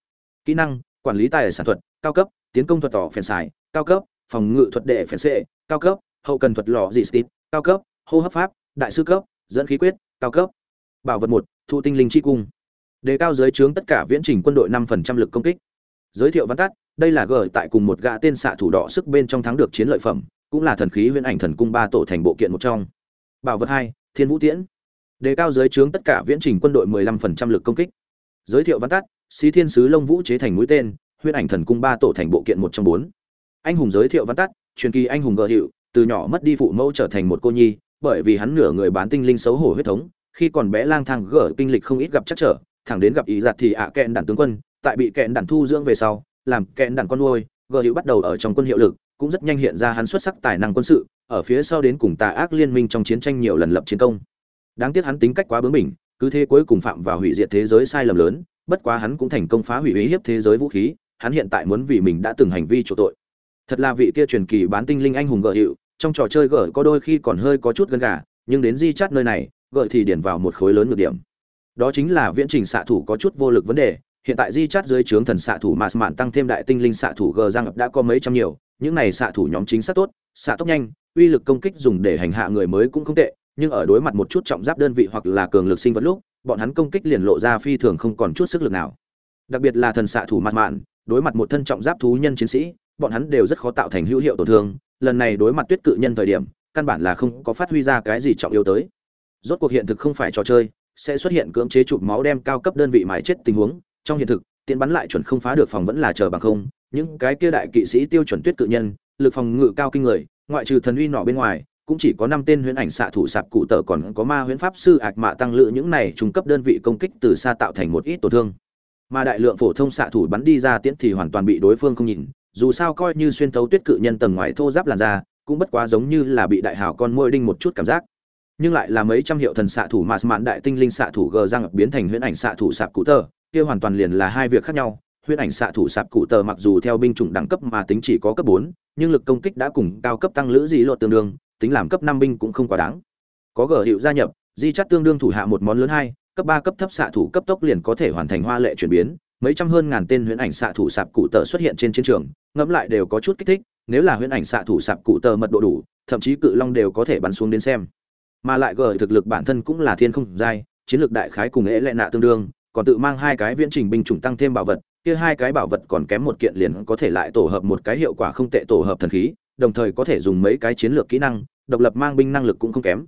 Kỹ năng, quản lý tài sản thuật, cao cấp, tiến công thuật tỏ phèn xài, cao cấp, phòng ngự thuật đệ phèn xệ, cao cấp, hậu cần thuật lò dị stít cao cấp, hô hấp pháp, đại sư cấp, dẫn khí quyết, cao cấp. Bảo vật một, thu tinh linh chi cung. Đề cao dưới trướng tất cả viễn trình quân đội năm phần trăm lực công kích giới thiệu văn tắt, đây là gờ tại cùng một gã tên xạ thủ đỏ sức bên trong thắng được chiến lợi phẩm, cũng là thần khí huyễn ảnh thần cung ba tổ thành bộ kiện một trong. Bảo vật hai, thiên vũ tiễn. Đề cao dưới trướng tất cả viễn trình quân đội mười lăm phần trăm lực công kích. Giới thiệu văn tắt, xí thiên sứ lông vũ chế thành mũi tên, huyễn ảnh thần cung ba tổ thành bộ kiện một trong bốn. Anh hùng giới thiệu văn tắt, truyền kỳ anh hùng gờ hiệu, từ nhỏ mất đi phụ mẫu trở thành một cô nhi, bởi vì hắn nửa người bán tinh linh xấu hổ huyết thống, khi còn bé lang thang gở kinh lịch không ít gặp chắc trở, thẳng đến gặp ý giặt thì ạ à kẹn đàn tướng quân tại bị kẹn đản thu dưỡng về sau, làm kẹn đản con nuôi gờ hữu bắt đầu ở trong quân hiệu lực, cũng rất nhanh hiện ra hắn xuất sắc tài năng quân sự, ở phía sau đến cùng tà ác liên minh trong chiến tranh nhiều lần lập chiến công. Đáng tiếc hắn tính cách quá bướng bỉnh, cứ thế cuối cùng phạm vào hủy diệt thế giới sai lầm lớn, bất quá hắn cũng thành công phá hủy uy hiếp thế giới vũ khí, hắn hiện tại muốn vì mình đã từng hành vi chỗ tội. Thật là vị kia truyền kỳ bán tinh linh anh hùng gợ hiệu trong trò chơi gợ có đôi khi còn hơi có chút gân gà, nhưng đến di chát nơi này gợi thì điển vào một khối lớn nhược điểm. Đó chính là viễn trình xạ thủ có chút vô lực vấn đề hiện tại di chát dưới trướng thần xạ thủ mạt mạn tăng thêm đại tinh linh xạ thủ g giang đã có mấy trăm nhiều, những này xạ thủ nhóm chính xác tốt, xạ tốc nhanh, uy lực công kích dùng để hành hạ người mới cũng không tệ, nhưng ở đối mặt một chút trọng giáp đơn vị hoặc là cường lực sinh vật lúc, bọn hắn công kích liền lộ ra phi thường không còn chút sức lực nào. Đặc biệt là thần xạ thủ mạt mạn, đối mặt một thân trọng giáp thú nhân chiến sĩ, bọn hắn đều rất khó tạo thành hữu hiệu tổn thương, lần này đối mặt tuyết cự nhân thời điểm, căn bản là không có phát huy ra cái gì trọng yếu tới. Rốt cuộc hiện thực không phải trò chơi, sẽ xuất hiện cưỡng chế chụp máu đem cao cấp đơn vị mái chết tình huống trong hiện thực tiện bắn lại chuẩn không phá được phòng vẫn là chờ bằng không, những cái kia đại kỵ sĩ tiêu chuẩn tuyết cự nhân, lực phòng ngự cao kinh người, ngoại trừ thần uy nọ bên ngoài, cũng chỉ có năm tên huyễn ảnh xạ thủ sạp cụ tờ còn có ma huyễn pháp sư ạc mạ tăng lự những này trung cấp đơn vị công kích từ xa tạo thành một ít tổn thương. Mà đại lượng phổ thông xạ thủ bắn đi ra tiễn thì hoàn toàn bị đối phương không nhìn, dù sao coi như xuyên thấu tuyết cự nhân tầng ngoài thô giáp làn da, cũng bất quá giống như là bị đại hào con môi đinh một chút cảm giác. Nhưng lại là mấy trăm hiệu thần xạ thủ mà mạn đại tinh linh xạ thủ gờ răng biến thành huyễn ảnh xạ thủ sạp cụ tờ kia hoàn toàn liền là hai việc khác nhau. Huyễn ảnh xạ thủ sạp cụ tờ mặc dù theo binh chủng đẳng cấp mà tính chỉ có cấp bốn, nhưng lực công kích đã cùng cao cấp tăng lữ dị lột tương đương, tính làm cấp năm binh cũng không quá đáng. Có gờ hiệu gia nhập, di chắt tương đương thủ hạ một món lớn hai, cấp ba cấp thấp xạ thủ cấp tốc liền có thể hoàn thành hoa lệ chuyển biến. Mấy trăm hơn ngàn tên huyễn ảnh xạ thủ sạp cụ tờ xuất hiện trên chiến trường, ngẫm lại đều có chút kích thích, nếu là huyễn ảnh xạ thủ sạp cụ tờ mật độ đủ, thậm chí cự long đều có thể bắn xuống đến xem. Mà lại gở thực lực bản thân cũng là thiên không giai, chiến lược đại khái cùng ế lệ nạ tương đương còn tự mang hai cái viễn trình binh chủng tăng thêm bảo vật, kia hai cái bảo vật còn kém một kiện liền có thể lại tổ hợp một cái hiệu quả không tệ tổ hợp thần khí, đồng thời có thể dùng mấy cái chiến lược kỹ năng, độc lập mang binh năng lực cũng không kém.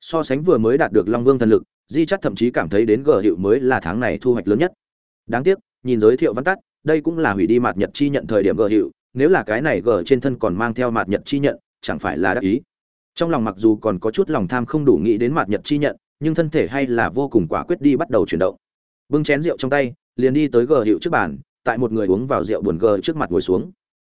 So sánh vừa mới đạt được long vương thần lực, di chắc thậm chí cảm thấy đến gờ hiệu mới là tháng này thu hoạch lớn nhất. Đáng tiếc, nhìn giới thiệu văn tắt, đây cũng là hủy đi mạt nhật chi nhận thời điểm gờ hiệu nếu là cái này gờ trên thân còn mang theo mạt nhật chi nhận, chẳng phải là đắc ý. Trong lòng mặc dù còn có chút lòng tham không đủ nghĩ đến mạt nhật chi nhận, nhưng thân thể hay là vô cùng quả quyết đi bắt đầu chuyển động bưng chén rượu trong tay, liền đi tới gờ hiệu trước bàn, tại một người uống vào rượu buồn gờ trước mặt ngồi xuống.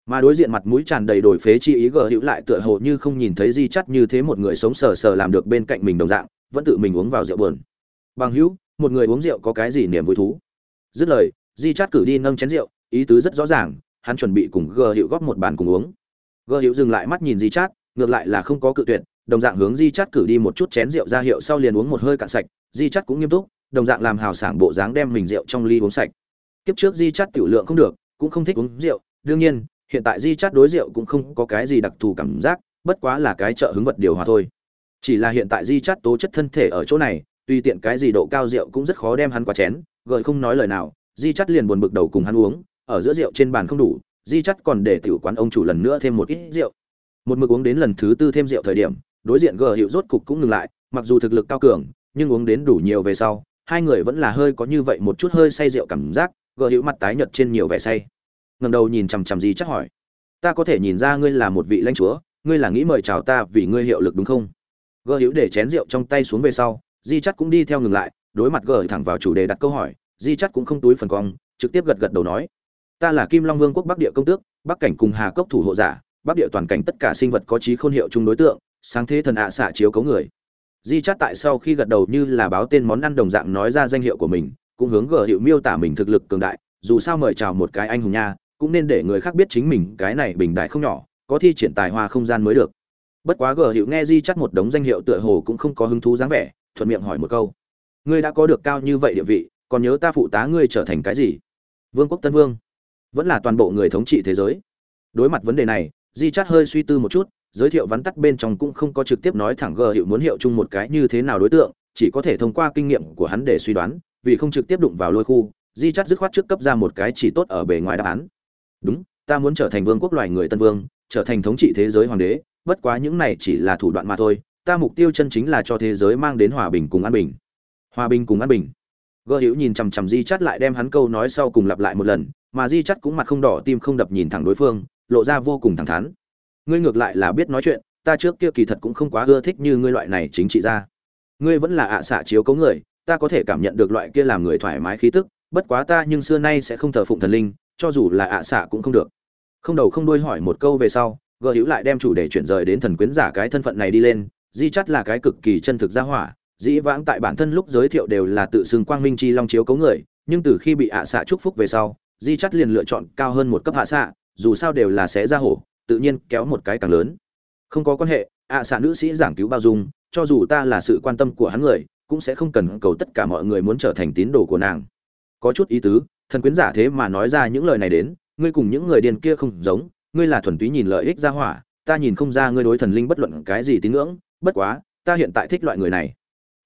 Mà đối diện mặt mũi tràn đầy đổi phế chi ý gờ hiệu lại tựa hồ như không nhìn thấy di chắt như thế một người sống sờ sờ làm được bên cạnh mình đồng dạng, vẫn tự mình uống vào rượu buồn. Bằng hữu, một người uống rượu có cái gì niềm vui thú? Dứt lời, di chắt cử đi nâng chén rượu, ý tứ rất rõ ràng, hắn chuẩn bị cùng gờ hiệu góp một bàn cùng uống. Gờ hiệu dừng lại mắt nhìn di chắt, ngược lại là không có cự tuyệt, đồng dạng hướng di chắt cử đi một chút chén rượu ra hiệu sau liền uống một hơi cạn sạch, di chắt cũng nghiêm túc đồng dạng làm hào sảng bộ dáng đem mình rượu trong ly uống sạch. Kiếp trước di Chát tiểu lượng không được, cũng không thích uống rượu. Đương nhiên, hiện tại di Chát đối rượu cũng không có cái gì đặc thù cảm giác, bất quá là cái trợ hứng vật điều hòa thôi. Chỉ là hiện tại di Chát tố chất thân thể ở chỗ này, tùy tiện cái gì độ cao rượu cũng rất khó đem hắn qua chén, gợi không nói lời nào. Di Chát liền buồn bực đầu cùng hắn uống, ở giữa rượu trên bàn không đủ, di Chát còn để tiểu quán ông chủ lần nữa thêm một ít rượu. Một mực uống đến lần thứ tư thêm rượu thời điểm, đối diện gờ hiệu rốt cục cũng ngừng lại, mặc dù thực lực cao cường, nhưng uống đến đủ nhiều về sau hai người vẫn là hơi có như vậy một chút hơi say rượu cảm giác gợ hữu mặt tái nhợt trên nhiều vẻ say. Ngầm đầu nhìn chằm chằm gì chắc hỏi, ta có thể nhìn ra ngươi là một vị lãnh chúa, ngươi là nghĩ mời chào ta vì ngươi hiệu lực đúng không? Gợ hữu để chén rượu trong tay xuống về sau, di chắc cũng đi theo ngừng lại, đối mặt gờ thẳng vào chủ đề đặt câu hỏi, di chắc cũng không túi phần cong, trực tiếp gật gật đầu nói, ta là kim long vương quốc bắc địa công tước, bắc cảnh cùng hà cốc thủ hộ giả, bắc địa toàn cảnh tất cả sinh vật có trí khôn hiệu chung đối tượng, sáng thế thần ạ xạ chiếu cấu người di chát tại sau khi gật đầu như là báo tên món ăn đồng dạng nói ra danh hiệu của mình, cũng hướng gờ hiệu miêu tả mình thực lực cường đại, dù sao mời chào một cái anh hùng nha, cũng nên để người khác biết chính mình cái này bình đại không nhỏ, có thi triển tài hoa không gian mới được. Bất quá gờ hiệu nghe di chắt một đống danh hiệu tựa hồ cũng không có hứng thú dáng vẻ, thuận miệng hỏi một câu. Ngươi đã có được cao như vậy địa vị, còn nhớ ta phụ tá ngươi trở thành cái gì? Vương quốc tân vương. Vẫn là toàn bộ người thống trị thế giới. Đối mặt vấn đề này, di chắt hơi suy tư một chút giới thiệu vắn tắt bên trong cũng không có trực tiếp nói thẳng gờ hiệu muốn hiệu chung một cái như thế nào đối tượng, chỉ có thể thông qua kinh nghiệm của hắn để suy đoán, vì không trực tiếp đụng vào lôi khu, di chắt dứt khoát trước cấp ra một cái chỉ tốt ở bề ngoài đáp án. Đúng, ta muốn trở thành vương quốc loài người tân vương, trở thành thống trị thế giới hoàng đế, bất quá những này chỉ là thủ đoạn mà thôi, ta mục tiêu chân chính là cho thế giới mang đến hòa bình cùng an bình. Hòa bình cùng an bình. Gợ hữu nhìn chằm chằm di chắt lại đem hắn câu nói sau cùng lặp lại một lần, mà di chắt cũng mặt không đỏ, tim không đập nhìn thẳng đối phương, lộ ra vô cùng thẳng thắn ngươi ngược lại là biết nói chuyện, ta trước kia kỳ thật cũng không quá ưa thích như ngươi loại này chính trị ra ngươi vẫn là ạ à xạ chiếu cấu người, ta có thể cảm nhận được loại kia làm người thoải mái khí tức, bất quá ta nhưng xưa nay sẽ không thờ phụng thần linh, cho dù là ạ à xạ cũng không được. Không đầu không đuôi hỏi một câu về sau gợ hữu lại đem chủ đề chuyển rời đến thần quyến giả cái thân phận này đi lên, di chắt là cái cực kỳ chân thực gia hỏa, dĩ vãng tại bản thân lúc giới thiệu đều là tự xưng quang minh chi long chiếu cấu người, nhưng từ khi bị ạ à xạ chúc phúc về sau, di chắt liền lựa chọn cao hơn một cấp hạ xạ, dù sao đều là sẽ ra hổ tự nhiên kéo một cái càng lớn. Không có quan hệ, ạ xạ nữ sĩ giảng cứu bao dung, cho dù ta là sự quan tâm của hắn người, cũng sẽ không cần cầu tất cả mọi người muốn trở thành tín đồ của nàng. Có chút ý tứ, thần quyến giả thế mà nói ra những lời này đến, ngươi cùng những người điên kia không giống, ngươi là thuần túy nhìn lợi ích ra hỏa, ta nhìn không ra ngươi đối thần linh bất luận cái gì tín ngưỡng, bất quá, ta hiện tại thích loại người này.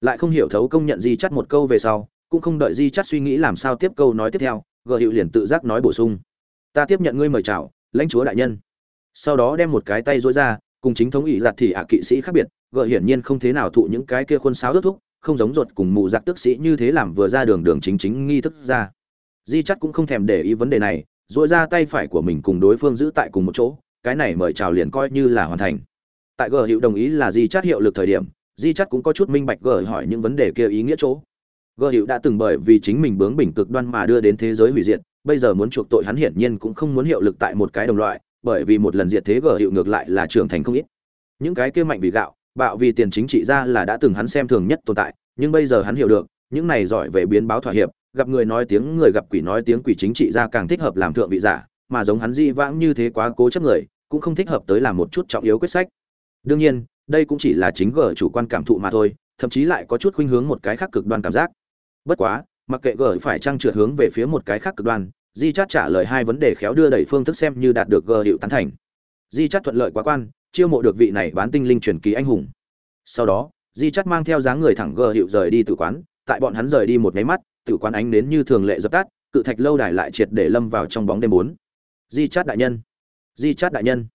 Lại không hiểu thấu công nhận di chắt một câu về sau, cũng không đợi di chắt suy nghĩ làm sao tiếp câu nói tiếp theo gợ hiệu liền tự giác nói bổ sung. Ta tiếp nhận ngươi mời chào, lãnh chúa đại nhân sau đó đem một cái tay rối ra, cùng chính thống ủy giặt thì ả kỵ sĩ khác biệt, gợ hiển nhiên không thế nào thụ những cái kia khuôn sáo ước thúc, không giống ruột cùng mù giặc tức sĩ như thế làm vừa ra đường đường chính chính nghi thức ra. Di chắc cũng không thèm để ý vấn đề này dội ra tay phải của mình cùng đối phương giữ tại cùng một chỗ, cái này mời chào liền coi như là hoàn thành. Tại gờ hiệu đồng ý là di chắc hiệu lực thời điểm, di chắc cũng có chút minh bạch gờ hỏi những vấn đề kia ý nghĩa chỗ. Gờ hiệu đã từng bởi vì chính mình bướng bỉnh cực đoan mà đưa đến thế giới hủy diệt, bây giờ muốn chuộc tội hắn hiển nhiên cũng không muốn hiệu lực tại một cái đồng loại bởi vì một lần diệt thế gờ hiệu ngược lại là trưởng thành không ít. Những cái kia mạnh vì gạo, bạo vì tiền chính trị ra là đã từng hắn xem thường nhất tồn tại, nhưng bây giờ hắn hiểu được, những này giỏi về biến báo thỏa hiệp, gặp người nói tiếng người gặp quỷ nói tiếng quỷ chính trị ra càng thích hợp làm thượng vị giả, mà giống hắn di vãng như thế quá cố chấp người, cũng không thích hợp tới làm một chút trọng yếu quyết sách. Đương nhiên, đây cũng chỉ là chính gờ chủ quan cảm thụ mà thôi, thậm chí lại có chút khuynh hướng một cái khác cực đoan cảm giác. Bất quá, mặc kệ gờ phải trăng trượt hướng về phía một cái khác cực đoan di chát trả lời hai vấn đề khéo đưa đẩy phương thức xem như đạt được gờ hiệu tán thành. Di chát thuận lợi quá quan, chiêu mộ được vị này bán tinh linh truyền kỳ anh hùng. Sau đó, di chát mang theo dáng người thẳng gờ hiệu rời đi tử quán, tại bọn hắn rời đi một nháy mắt, tử quán ánh đến như thường lệ dập tắt, cự thạch lâu đài lại triệt để lâm vào trong bóng đêm bốn. Di chát đại nhân, di chát đại nhân.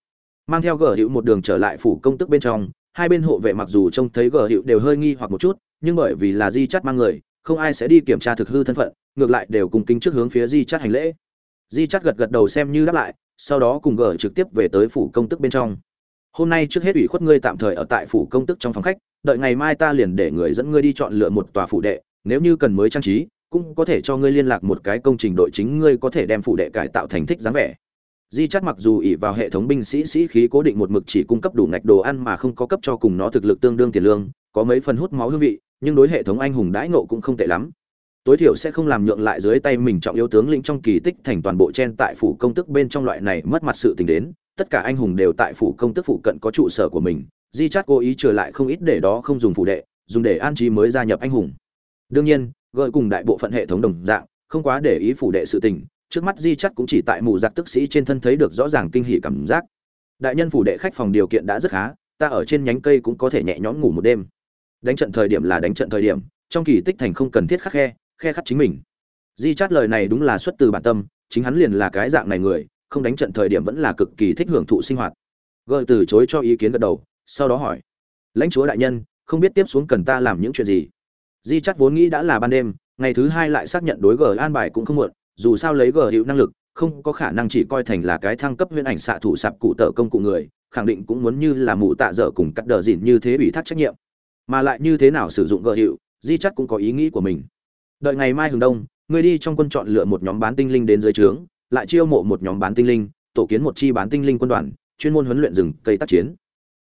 Mang theo gờ hiệu một đường trở lại phủ công tức bên trong, hai bên hộ vệ mặc dù trông thấy gờ hiệu đều hơi nghi hoặc một chút, nhưng bởi vì là di chát mang người không ai sẽ đi kiểm tra thực hư thân phận, ngược lại đều cùng kính trước hướng phía di chắt hành lễ. Di chắt gật gật đầu xem như đáp lại, sau đó cùng gờ trực tiếp về tới phủ công tức bên trong. Hôm nay trước hết ủy khuất ngươi tạm thời ở tại phủ công tức trong phòng khách, đợi ngày mai ta liền để người dẫn ngươi đi chọn lựa một tòa phủ đệ, nếu như cần mới trang trí, cũng có thể cho ngươi liên lạc một cái công trình đội chính ngươi có thể đem phủ đệ cải tạo thành thích dáng vẻ. Di chắt mặc dù ỉ vào hệ thống binh sĩ sĩ khí cố định một mực chỉ cung cấp đủ ngạch đồ ăn mà không có cấp cho cùng nó thực lực tương đương tiền lương có mấy phần hút máu hương vị, nhưng đối hệ thống anh hùng đãi ngộ cũng không tệ lắm. Tối thiểu sẽ không làm nhượng lại dưới tay mình trọng yếu tướng lĩnh trong kỳ tích thành toàn bộ chen tại phủ công tức bên trong loại này mất mặt sự tình đến, tất cả anh hùng đều tại phủ công tức phụ cận có trụ sở của mình. Di chát cố ý trở lại không ít để đó không dùng phụ đệ, dùng để an trí mới gia nhập anh hùng. Đương nhiên, gợi cùng đại bộ phận hệ thống đồng dạng, không quá để ý phủ đệ sự tình, trước mắt di chắt cũng chỉ tại mù giặc tức sĩ trên thân thấy được rõ ràng kinh hỉ cảm giác. Đại nhân phủ đệ khách phòng điều kiện đã rất khá, ta ở trên nhánh cây cũng có thể nhẹ nhõm ngủ một đêm đánh trận thời điểm là đánh trận thời điểm, trong kỳ tích thành không cần thiết khắc khe khe khắc chính mình. Di chát lời này đúng là xuất từ bản tâm, chính hắn liền là cái dạng này người, không đánh trận thời điểm vẫn là cực kỳ thích hưởng thụ sinh hoạt. Gợi từ chối cho ý kiến gật đầu, sau đó hỏi, lãnh chúa đại nhân, không biết tiếp xuống cần ta làm những chuyện gì? Di chắt vốn nghĩ đã là ban đêm, ngày thứ hai lại xác nhận đối g an bài cũng không muộn, dù sao lấy g hữu năng lực, không có khả năng chỉ coi thành là cái thăng cấp huyễn ảnh xạ thủ sạp cụ tờ công cụ người, khẳng định cũng muốn như là mụ tạ dở cùng cắt đờ dìn như thế ủy thác trách nhiệm mà lại như thế nào sử dụng gợ hiệu, di chắc cũng có ý nghĩ của mình. Đợi ngày mai hừng đông, người đi trong quân chọn lựa một nhóm bán tinh linh đến dưới trướng, lại chiêu mộ một nhóm bán tinh linh, tổ kiến một chi bán tinh linh quân đoàn, chuyên môn huấn luyện rừng, cây tác chiến.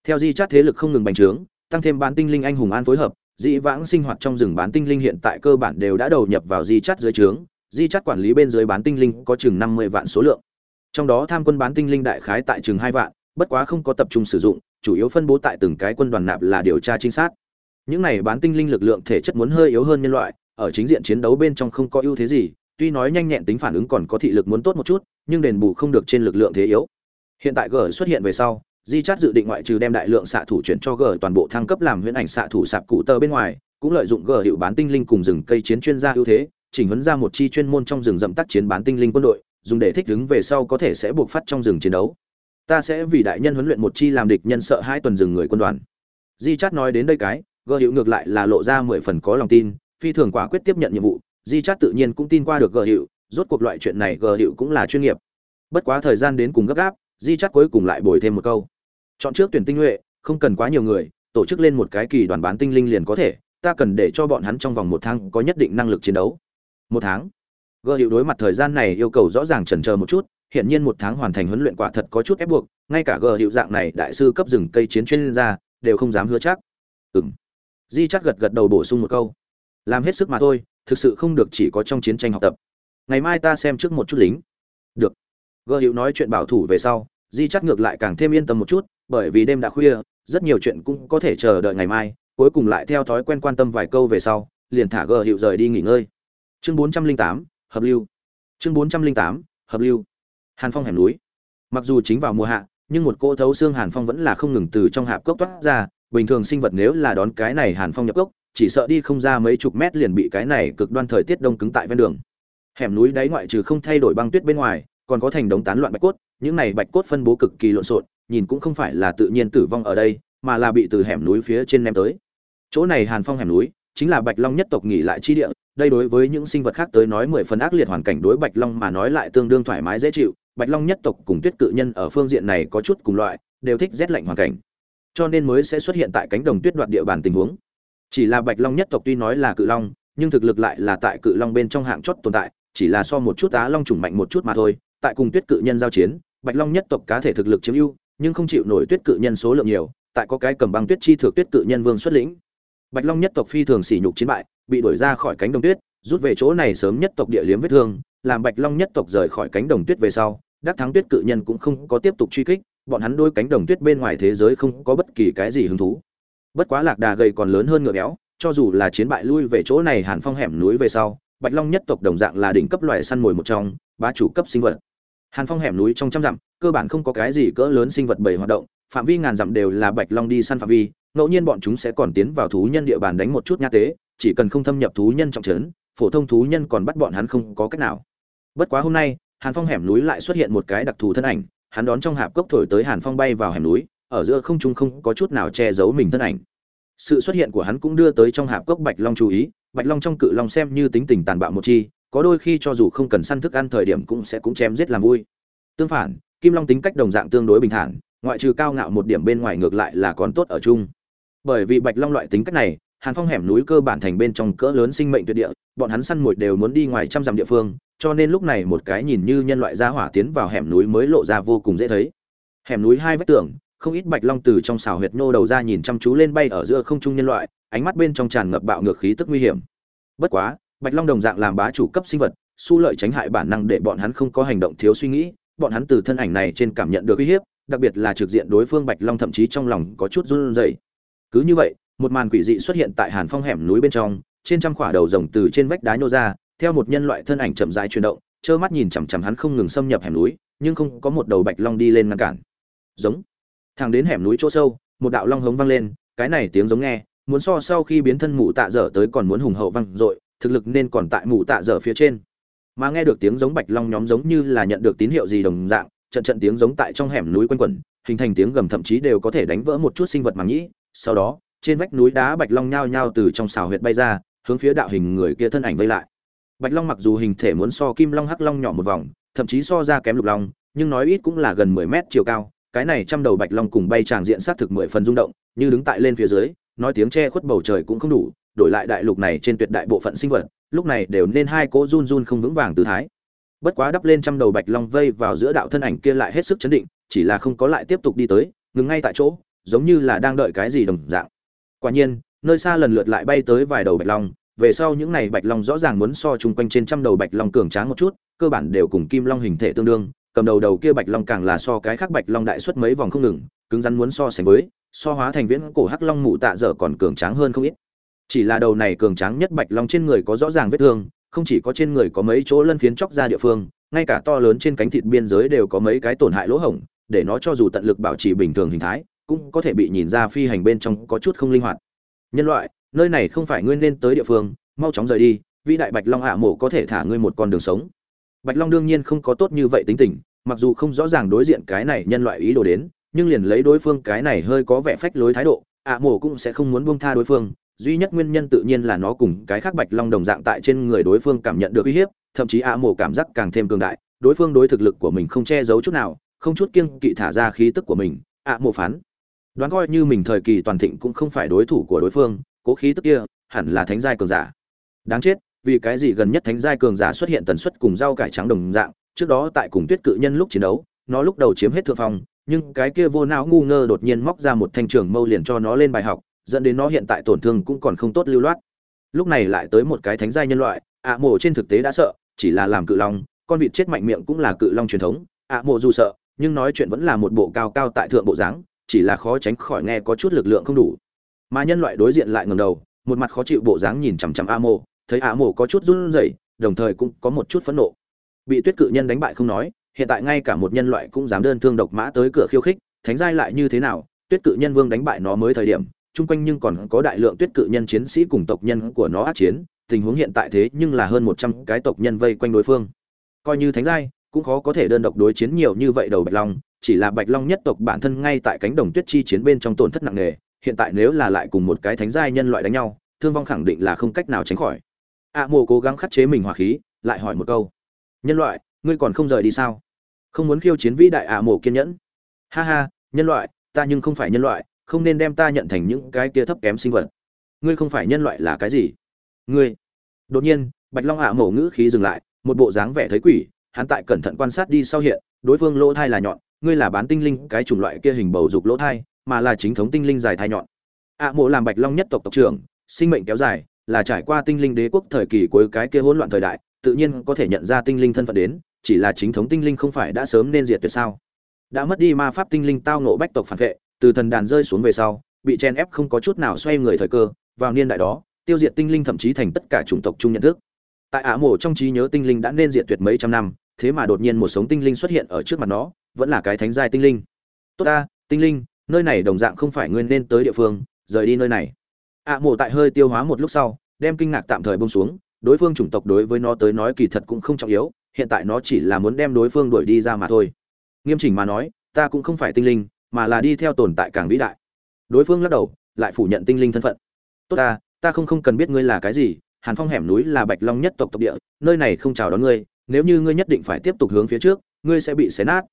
Theo di chắc thế lực không ngừng bành trướng, tăng thêm bán tinh linh anh hùng an phối hợp, dĩ vãng sinh hoạt trong rừng bán tinh linh hiện tại cơ bản đều đã đầu nhập vào di chát dưới trướng, di chát quản lý bên dưới bán tinh linh có chừng năm mươi vạn số lượng. Trong đó tham quân bán tinh linh đại khái tại chừng hai vạn, bất quá không có tập trung sử dụng, chủ yếu phân bố tại từng cái quân đoàn nạp là điều tra trinh sát những này bán tinh linh lực lượng thể chất muốn hơi yếu hơn nhân loại, ở chính diện chiến đấu bên trong không có ưu thế gì, tuy nói nhanh nhẹn tính phản ứng còn có thị lực muốn tốt một chút, nhưng đền bù không được trên lực lượng thế yếu. Hiện tại g xuất hiện về sau di chát dự định ngoại trừ đem đại lượng xạ thủ chuyển cho g, toàn bộ thăng cấp làm huyễn ảnh xạ thủ sạp cụ tơ bên ngoài, cũng lợi dụng g hiệu bán tinh linh cùng rừng cây chiến chuyên gia ưu thế, chỉnh huấn ra một chi chuyên môn trong rừng rậm tác chiến bán tinh linh quân đội, dùng để thích ứng về sau có thể sẽ buộc phát trong rừng chiến đấu. Ta sẽ vì đại nhân huấn luyện một chi làm địch nhân sợ hai tuần rừng người quân đoàn. Di chát nói đến đây cái gờ hiệu ngược lại là lộ ra mười phần có lòng tin, phi thường quả quyết tiếp nhận nhiệm vụ, di chát tự nhiên cũng tin qua được gờ hiệu rốt cuộc loại chuyện này gờ hiệu cũng là chuyên nghiệp. Bất quá thời gian đến cùng gấp gáp, di chát cuối cùng lại bồi thêm một câu. Chọn trước tuyển tinh nhuệ, không cần quá nhiều người, tổ chức lên một cái kỳ đoàn bán tinh linh liền có thể, ta cần để cho bọn hắn trong vòng một tháng có nhất định năng lực chiến đấu. Một tháng? Gờ hiệu đối mặt thời gian này yêu cầu rõ ràng chần chờ một chút hiện nhiên một tháng hoàn thành huấn luyện quả thật có chút ép buộc, ngay cả gờ hiệu dạng này đại sư cấp rừng cây chiến chuyên gia, đều không dám hứa chắc. Ừng di chắc gật gật đầu bổ sung một câu. Làm hết sức mà thôi, thực sự không được chỉ có trong chiến tranh học tập. Ngày mai ta xem trước một chút lính. Được. Gợ hiệu nói chuyện bảo thủ về sau, di chắc ngược lại càng thêm yên tâm một chút, bởi vì đêm đã khuya, rất nhiều chuyện cũng có thể chờ đợi ngày mai, cuối cùng lại theo thói quen quan tâm vài câu về sau, liền thả gợ hiệu rời đi nghỉ ngơi. Chương bốn trăm linh tám, hợp lưu. Chương bốn trăm linh tám, hợp lưu. Hàn phong hẻm núi. Mặc dù chính vào mùa hạ, nhưng một cô thấu xương hàn phong vẫn là không ngừng từ trong hạp cốc toát ra bình thường sinh vật nếu là đón cái này hàn phong nhập cốc, chỉ sợ đi không ra mấy chục mét liền bị cái này cực đoan thời tiết đông cứng tại ven đường. Hẻm núi đáy ngoại trừ không thay đổi băng tuyết bên ngoài, còn có thành đống tán loạn bạch cốt, những này bạch cốt phân bố cực kỳ lộn xộn, nhìn cũng không phải là tự nhiên tử vong ở đây, mà là bị từ hẻm núi phía trên ném tới. Chỗ này hàn phong hẻm núi, chính là bạch long nhất tộc nghỉ lại chi địa, đây đối với những sinh vật khác tới nói mười phần ác liệt hoàn cảnh đối bạch long mà nói lại tương đương thoải mái dễ chịu. Bạch long nhất tộc cùng tuyết cự nhân ở phương diện này có chút cùng loại, đều thích rét lạnh hoàn cảnh cho nên mới sẽ xuất hiện tại cánh đồng tuyết đoạt địa bàn tình huống. Chỉ là bạch long nhất tộc tuy nói là cự long, nhưng thực lực lại là tại cự long bên trong hạng chót tồn tại, chỉ là so một chút á long trùng mạnh một chút mà thôi. Tại cùng tuyết cự nhân giao chiến, bạch long nhất tộc cá thể thực lực chiếm ưu, nhưng không chịu nổi tuyết cự nhân số lượng nhiều, tại có cái cầm băng tuyết chi thực tuyết cự nhân vương xuất lĩnh. Bạch long nhất tộc phi thường sỉ nhục chiến bại, bị đuổi ra khỏi cánh đồng tuyết, rút về chỗ này sớm nhất tộc địa liếm vết thương, làm bạch long nhất tộc rời khỏi cánh đồng tuyết về sau, đắc thắng tuyết cự nhân cũng không có tiếp tục truy kích bọn hắn đôi cánh đồng tuyết bên ngoài thế giới không có bất kỳ cái gì hứng thú. Bất quá lạc đà gầy còn lớn hơn ngựa béo, cho dù là chiến bại lui về chỗ này hàn phong hẻm núi về sau, bạch long nhất tộc đồng dạng là đỉnh cấp loài săn mồi một trong, bá chủ cấp sinh vật. Hàn phong hẻm núi trong trăm dặm, cơ bản không có cái gì cỡ lớn sinh vật bầy hoạt động, phạm vi ngàn dặm đều là bạch long đi săn phạm vi, ngẫu nhiên bọn chúng sẽ còn tiến vào thú nhân địa bàn đánh một chút nha tế, chỉ cần không thâm nhập thú nhân trọng trấn, phổ thông thú nhân còn bắt bọn hắn không có cách nào. Bất quá hôm nay, hàn phong hẻm núi lại xuất hiện một cái đặc thù thân ảnh hắn đón trong hạp cốc thổi tới hàn phong bay vào hẻm núi, ở giữa không trung không có chút nào che giấu mình thân ảnh. Sự xuất hiện của hắn cũng đưa tới trong hạp cốc bạch long chú ý, bạch long trong cự long xem như tính tình tàn bạo một chi, có đôi khi cho dù không cần săn thức ăn thời điểm cũng sẽ cũng chém giết làm vui. Tương phản, kim long tính cách đồng dạng tương đối bình thản, ngoại trừ cao ngạo một điểm bên ngoài ngược lại là còn tốt ở chung. Bởi vì bạch long loại tính cách này, hàn phong hẻm núi cơ bản thành bên trong cỡ lớn sinh mệnh tuyệt địa, bọn hắn săn mồi đều muốn đi ngoài trăm dặm địa phương cho nên lúc này một cái nhìn như nhân loại ra hỏa tiến vào hẻm núi mới lộ ra vô cùng dễ thấy. Hẻm núi hai vách tường, không ít bạch long từ trong xào huyệt nô đầu ra nhìn chăm chú lên bay ở giữa không trung nhân loại, ánh mắt bên trong tràn ngập bạo ngược khí tức nguy hiểm. Bất quá, bạch long đồng dạng làm bá chủ cấp sinh vật, su lợi tránh hại bản năng để bọn hắn không có hành động thiếu suy nghĩ, bọn hắn từ thân ảnh này trên cảm nhận được uy hiếp, đặc biệt là trực diện đối phương bạch long thậm chí trong lòng có chút run rẩy. Cứ như vậy, một màn quỷ dị xuất hiện tại hàn phong hẻm núi bên trong, trên trăm khỏa đầu rồng từ trên vách đá nhô ra theo một nhân loại thân ảnh chậm rãi chuyển động, trơ mắt nhìn chằm chằm hắn không ngừng xâm nhập hẻm núi, nhưng không có một đầu bạch long đi lên ngăn cản. Giống. Thẳng đến hẻm núi chỗ sâu, một đạo long hống vang lên, cái này tiếng giống nghe, muốn so sau khi biến thân mụ tạ dở tới còn muốn hùng hậu vang dội, thực lực nên còn tại mụ tạ dở phía trên. Mà nghe được tiếng giống bạch long nhóm giống như là nhận được tín hiệu gì đồng dạng, trận trận tiếng giống tại trong hẻm núi quanh quẩn, hình thành tiếng gầm thậm chí đều có thể đánh vỡ một chút sinh vật màng nhĩ sau đó, trên vách núi đá bạch long nhao nhao từ trong xào huyệt bay ra, hướng phía đạo hình người kia thân ảnh vây lại bạch long mặc dù hình thể muốn so kim long hắc long nhỏ một vòng, thậm chí so ra kém lục long, nhưng nói ít cũng là gần mười mét chiều cao, cái này trăm đầu bạch long cùng bay tràng diện sát thực mười phần rung động, như đứng tại lên phía dưới, nói tiếng che khuất bầu trời cũng không đủ, đổi lại đại lục này trên tuyệt đại bộ phận sinh vật, lúc này đều nên hai cỗ run run không vững vàng tư thái. Bất quá đắp lên trăm đầu bạch long vây vào giữa đạo thân ảnh kia lại hết sức chấn định, chỉ là không có lại tiếp tục đi tới, ngừng ngay tại chỗ, giống như là đang đợi cái gì đồng dạng. Quả nhiên, nơi xa lần lượt lại bay tới vài đầu bạch long về sau những này bạch long rõ ràng muốn so chung quanh trên trăm đầu bạch long cường tráng một chút, cơ bản đều cùng kim long hình thể tương đương, cầm đầu đầu kia bạch long càng là so cái khác bạch long đại suất mấy vòng không ngừng, cứng rắn muốn so sánh với, so hóa thành viễn cổ hắc long mụ tạ dở còn cường tráng hơn không ít. Chỉ là đầu này cường tráng nhất bạch long trên người có rõ ràng vết thương, không chỉ có trên người có mấy chỗ lân phiến chóc ra địa phương, ngay cả to lớn trên cánh thịt biên giới đều có mấy cái tổn hại lỗ hổng, để nó cho dù tận lực bảo trì bình thường hình thái, cũng có thể bị nhìn ra phi hành bên trong có chút không linh hoạt. Nhân loại nơi này không phải ngươi nên tới địa phương, mau chóng rời đi, vĩ đại bạch long ạ mổ có thể thả ngươi một con đường sống. Bạch long đương nhiên không có tốt như vậy tính tình, mặc dù không rõ ràng đối diện cái này nhân loại ý đồ đến, nhưng liền lấy đối phương cái này hơi có vẻ phách lối thái độ, ạ mổ cũng sẽ không muốn buông tha đối phương, duy nhất nguyên nhân tự nhiên là nó cùng cái khác bạch long đồng dạng tại trên người đối phương cảm nhận được uy hiếp, thậm chí ạ mổ cảm giác càng thêm cường đại, đối phương đối thực lực của mình không che giấu chút nào, không chút kiêng kỵ thả ra khí tức của mình, ạ mổ phán. Đoán coi như mình thời kỳ toàn thịnh cũng không phải đối thủ của đối phương cố khí tức kia, hẳn là thánh giai cường giả. Đáng chết, vì cái gì gần nhất thánh giai cường giả xuất hiện tần suất cùng rau cải trắng đồng dạng, trước đó tại cùng tuyết cự nhân lúc chiến đấu, nó lúc đầu chiếm hết thượng phong, nhưng cái kia vô não ngu ngơ đột nhiên móc ra một thanh trường mâu liền cho nó lên bài học, dẫn đến nó hiện tại tổn thương cũng còn không tốt lưu loát. Lúc này lại tới một cái thánh giai nhân loại, ạ à mộ trên thực tế đã sợ, chỉ là làm cự long, con vịt chết mạnh miệng cũng là cự long truyền thống, ạ à mộ dù sợ, nhưng nói chuyện vẫn là một bộ cao cao tại thượng bộ dáng, chỉ là khó tránh khỏi nghe có chút lực lượng không đủ mà nhân loại đối diện lại ngầm đầu, một mặt khó chịu bộ dáng nhìn chằm chằm a mộ thấy a mộ có chút run rẩy, đồng thời cũng có một chút phẫn nộ. Bị tuyết cự nhân đánh bại không nói, hiện tại ngay cả một nhân loại cũng dám đơn thương độc mã tới cửa khiêu khích, thánh giai lại như thế nào, tuyết cự nhân vương đánh bại nó mới thời điểm, chung quanh nhưng còn có đại lượng tuyết cự nhân chiến sĩ cùng tộc nhân của nó át chiến, tình huống hiện tại thế nhưng là hơn một trăm cái tộc nhân vây quanh đối phương. Coi như thánh giai, cũng khó có thể đơn độc đối chiến nhiều như vậy đầu bạch long, chỉ là bạch long nhất tộc bản thân ngay tại cánh đồng tuyết chi chiến bên trong tổn thất nặng nề hiện tại nếu là lại cùng một cái thánh giai nhân loại đánh nhau thương vong khẳng định là không cách nào tránh khỏi. A à, cố gắng khắc chế mình hỏa khí lại hỏi một câu. Nhân loại ngươi còn không rời đi sao? Không muốn khiêu chiến vĩ đại a à kiên nhẫn. Ha ha nhân loại ta nhưng không phải nhân loại không nên đem ta nhận thành những cái kia thấp kém sinh vật. Ngươi không phải nhân loại là cái gì? Ngươi. Đột nhiên bạch long ạ à mổ ngữ khí dừng lại một bộ dáng vẻ thấy quỷ hắn tại cẩn thận quan sát đi sau hiện đối phương lỗ thai là nhọn ngươi là bán tinh linh cái chủng loại kia hình bầu dục lỗ thai mà là chính thống tinh linh dài thai nhọn. Ạ à mộ làm bạch long nhất tộc tộc trưởng, sinh mệnh kéo dài, là trải qua tinh linh đế quốc thời kỳ cuối cái kia hỗn loạn thời đại, tự nhiên có thể nhận ra tinh linh thân phận đến, chỉ là chính thống tinh linh không phải đã sớm nên diệt tuyệt sao? Đã mất đi ma pháp tinh linh tao nộ bách tộc phản vệ, từ thần đàn rơi xuống về sau, bị chen ép không có chút nào xoay người thời cơ, vào niên đại đó, tiêu diệt tinh linh thậm chí thành tất cả chủng tộc chung nhận thức. Tại ả mộ trong trí nhớ tinh linh đã nên diệt tuyệt mấy trăm năm, thế mà đột nhiên một sống tinh linh xuất hiện ở trước mặt nó, vẫn là cái thánh giai tinh linh. Tốt ta, tinh linh nơi này đồng dạng không phải ngươi nên tới địa phương rời đi nơi này. Ả mộ tại hơi tiêu hóa một lúc sau đem kinh ngạc tạm thời bông xuống đối phương chủng tộc đối với nó tới nói kỳ thật cũng không trọng yếu hiện tại nó chỉ là muốn đem đối phương đuổi đi ra mà thôi. Nghiêm chỉnh mà nói ta cũng không phải tinh linh mà là đi theo tồn tại càng vĩ đại. Đối phương lắc đầu lại phủ nhận tinh linh thân phận. Tốt ta ta không không cần biết ngươi là cái gì hàn phong hẻm núi là bạch long nhất tộc tộc địa nơi này không chào đón ngươi nếu như ngươi nhất định phải tiếp tục hướng phía trước ngươi sẽ bị xé nát.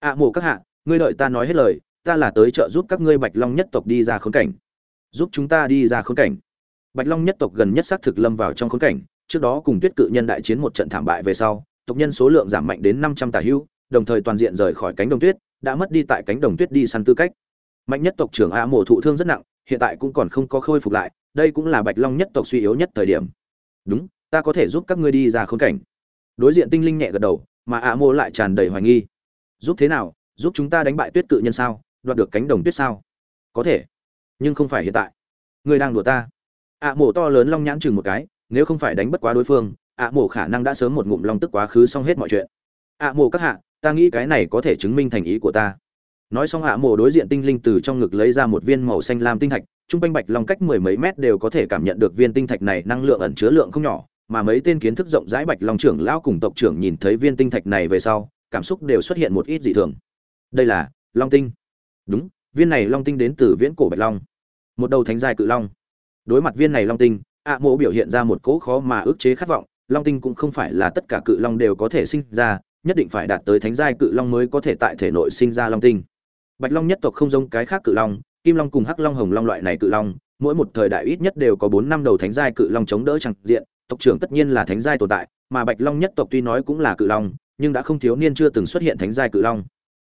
Ạ à, mộ các hạ ngươi đợi ta nói hết lời ta là tới trợ giúp các ngươi bạch long nhất tộc đi ra khốn cảnh. Giúp chúng ta đi ra khốn cảnh. Bạch long nhất tộc gần nhất xác thực lâm vào trong khốn cảnh. Trước đó cùng tuyết cự nhân đại chiến một trận thảm bại về sau, tộc nhân số lượng giảm mạnh đến năm trăm tả hữu đồng thời toàn diện rời khỏi cánh đồng tuyết, đã mất đi tại cánh đồng tuyết đi săn tư cách. Mạnh nhất tộc trưởng a Mộ thụ thương rất nặng, hiện tại cũng còn không có khôi phục lại, đây cũng là bạch long nhất tộc suy yếu nhất thời điểm. Đúng, ta có thể giúp các ngươi đi ra khốn cảnh. Đối diện tinh linh nhẹ gật đầu, mà a Mộ lại tràn đầy hoài nghi. Giúp thế nào? Giúp chúng ta đánh bại tuyết cự nhân sao? Đoạt được cánh đồng tuyết sao? Có thể, nhưng không phải hiện tại. Ngươi đang đùa ta. Ạ mổ to lớn long nhãn chừng một cái, nếu không phải đánh bất quá đối phương, ạ mổ khả năng đã sớm một ngụm long tức quá khứ xong hết mọi chuyện. Ạ mổ các hạ, ta nghĩ cái này có thể chứng minh thành ý của ta. Nói xong ạ mổ đối diện tinh linh từ trong ngực lấy ra một viên màu xanh lam tinh thạch, trung quanh bạch long cách mười mấy mét đều có thể cảm nhận được viên tinh thạch này năng lượng ẩn chứa lượng không nhỏ, mà mấy tên kiến thức rộng rãi bạch long trưởng lão cùng tộc trưởng nhìn thấy viên tinh thạch này về sau, cảm xúc đều xuất hiện một ít dị thường. Đây là long tinh đúng, viên này long tinh đến từ viễn cổ bạch long. Một đầu thánh giai cự long. Đối mặt viên này long tinh, ạ mộ biểu hiện ra một cỗ khó mà ước chế khát vọng. Long tinh cũng không phải là tất cả cự long đều có thể sinh ra, nhất định phải đạt tới thánh giai cự long mới có thể tại thể nội sinh ra long tinh. Bạch long nhất tộc không giống cái khác cự long, kim long cùng hắc long, hồng long loại này cự long, mỗi một thời đại ít nhất đều có bốn năm đầu thánh giai cự long chống đỡ chẳng diện, tộc trưởng tất nhiên là thánh giai tồn tại, mà bạch long nhất tộc tuy nói cũng là cự long, nhưng đã không thiếu niên chưa từng xuất hiện thánh giai cự long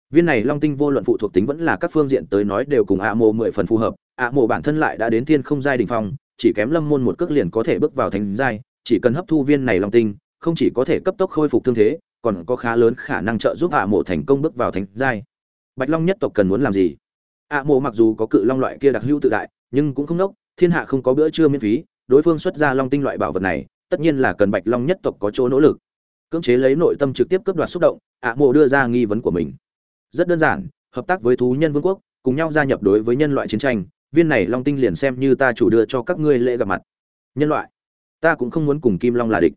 viên này long tinh vô luận phụ thuộc tính vẫn là các phương diện tới nói đều cùng ạ mộ mười phần phù hợp. Ạ mộ bản thân lại đã đến thiên không giai đình phong, chỉ kém lâm môn một cước liền có thể bước vào thánh giai, chỉ cần hấp thu viên này long tinh, không chỉ có thể cấp tốc khôi phục thương thế, còn có khá lớn khả năng trợ giúp ạ mộ thành công bước vào thánh giai. Bạch long nhất tộc cần muốn làm gì? Ạ mộ mặc dù có cự long loại kia đặc hữu tự đại, nhưng cũng không nốc, thiên hạ không có bữa trưa miễn phí, đối phương xuất ra long tinh loại bảo vật này, tất nhiên là cần bạch long nhất tộc có chỗ nỗ lực. Cưỡng chế lấy nội tâm trực tiếp cướp đoạt xúc động ạ mộ đưa ra nghi vấn của mình rất đơn giản, hợp tác với thú nhân vương quốc, cùng nhau gia nhập đối với nhân loại chiến tranh, viên này long tinh liền xem như ta chủ đưa cho các ngươi lễ gặp mặt. Nhân loại, ta cũng không muốn cùng kim long là địch.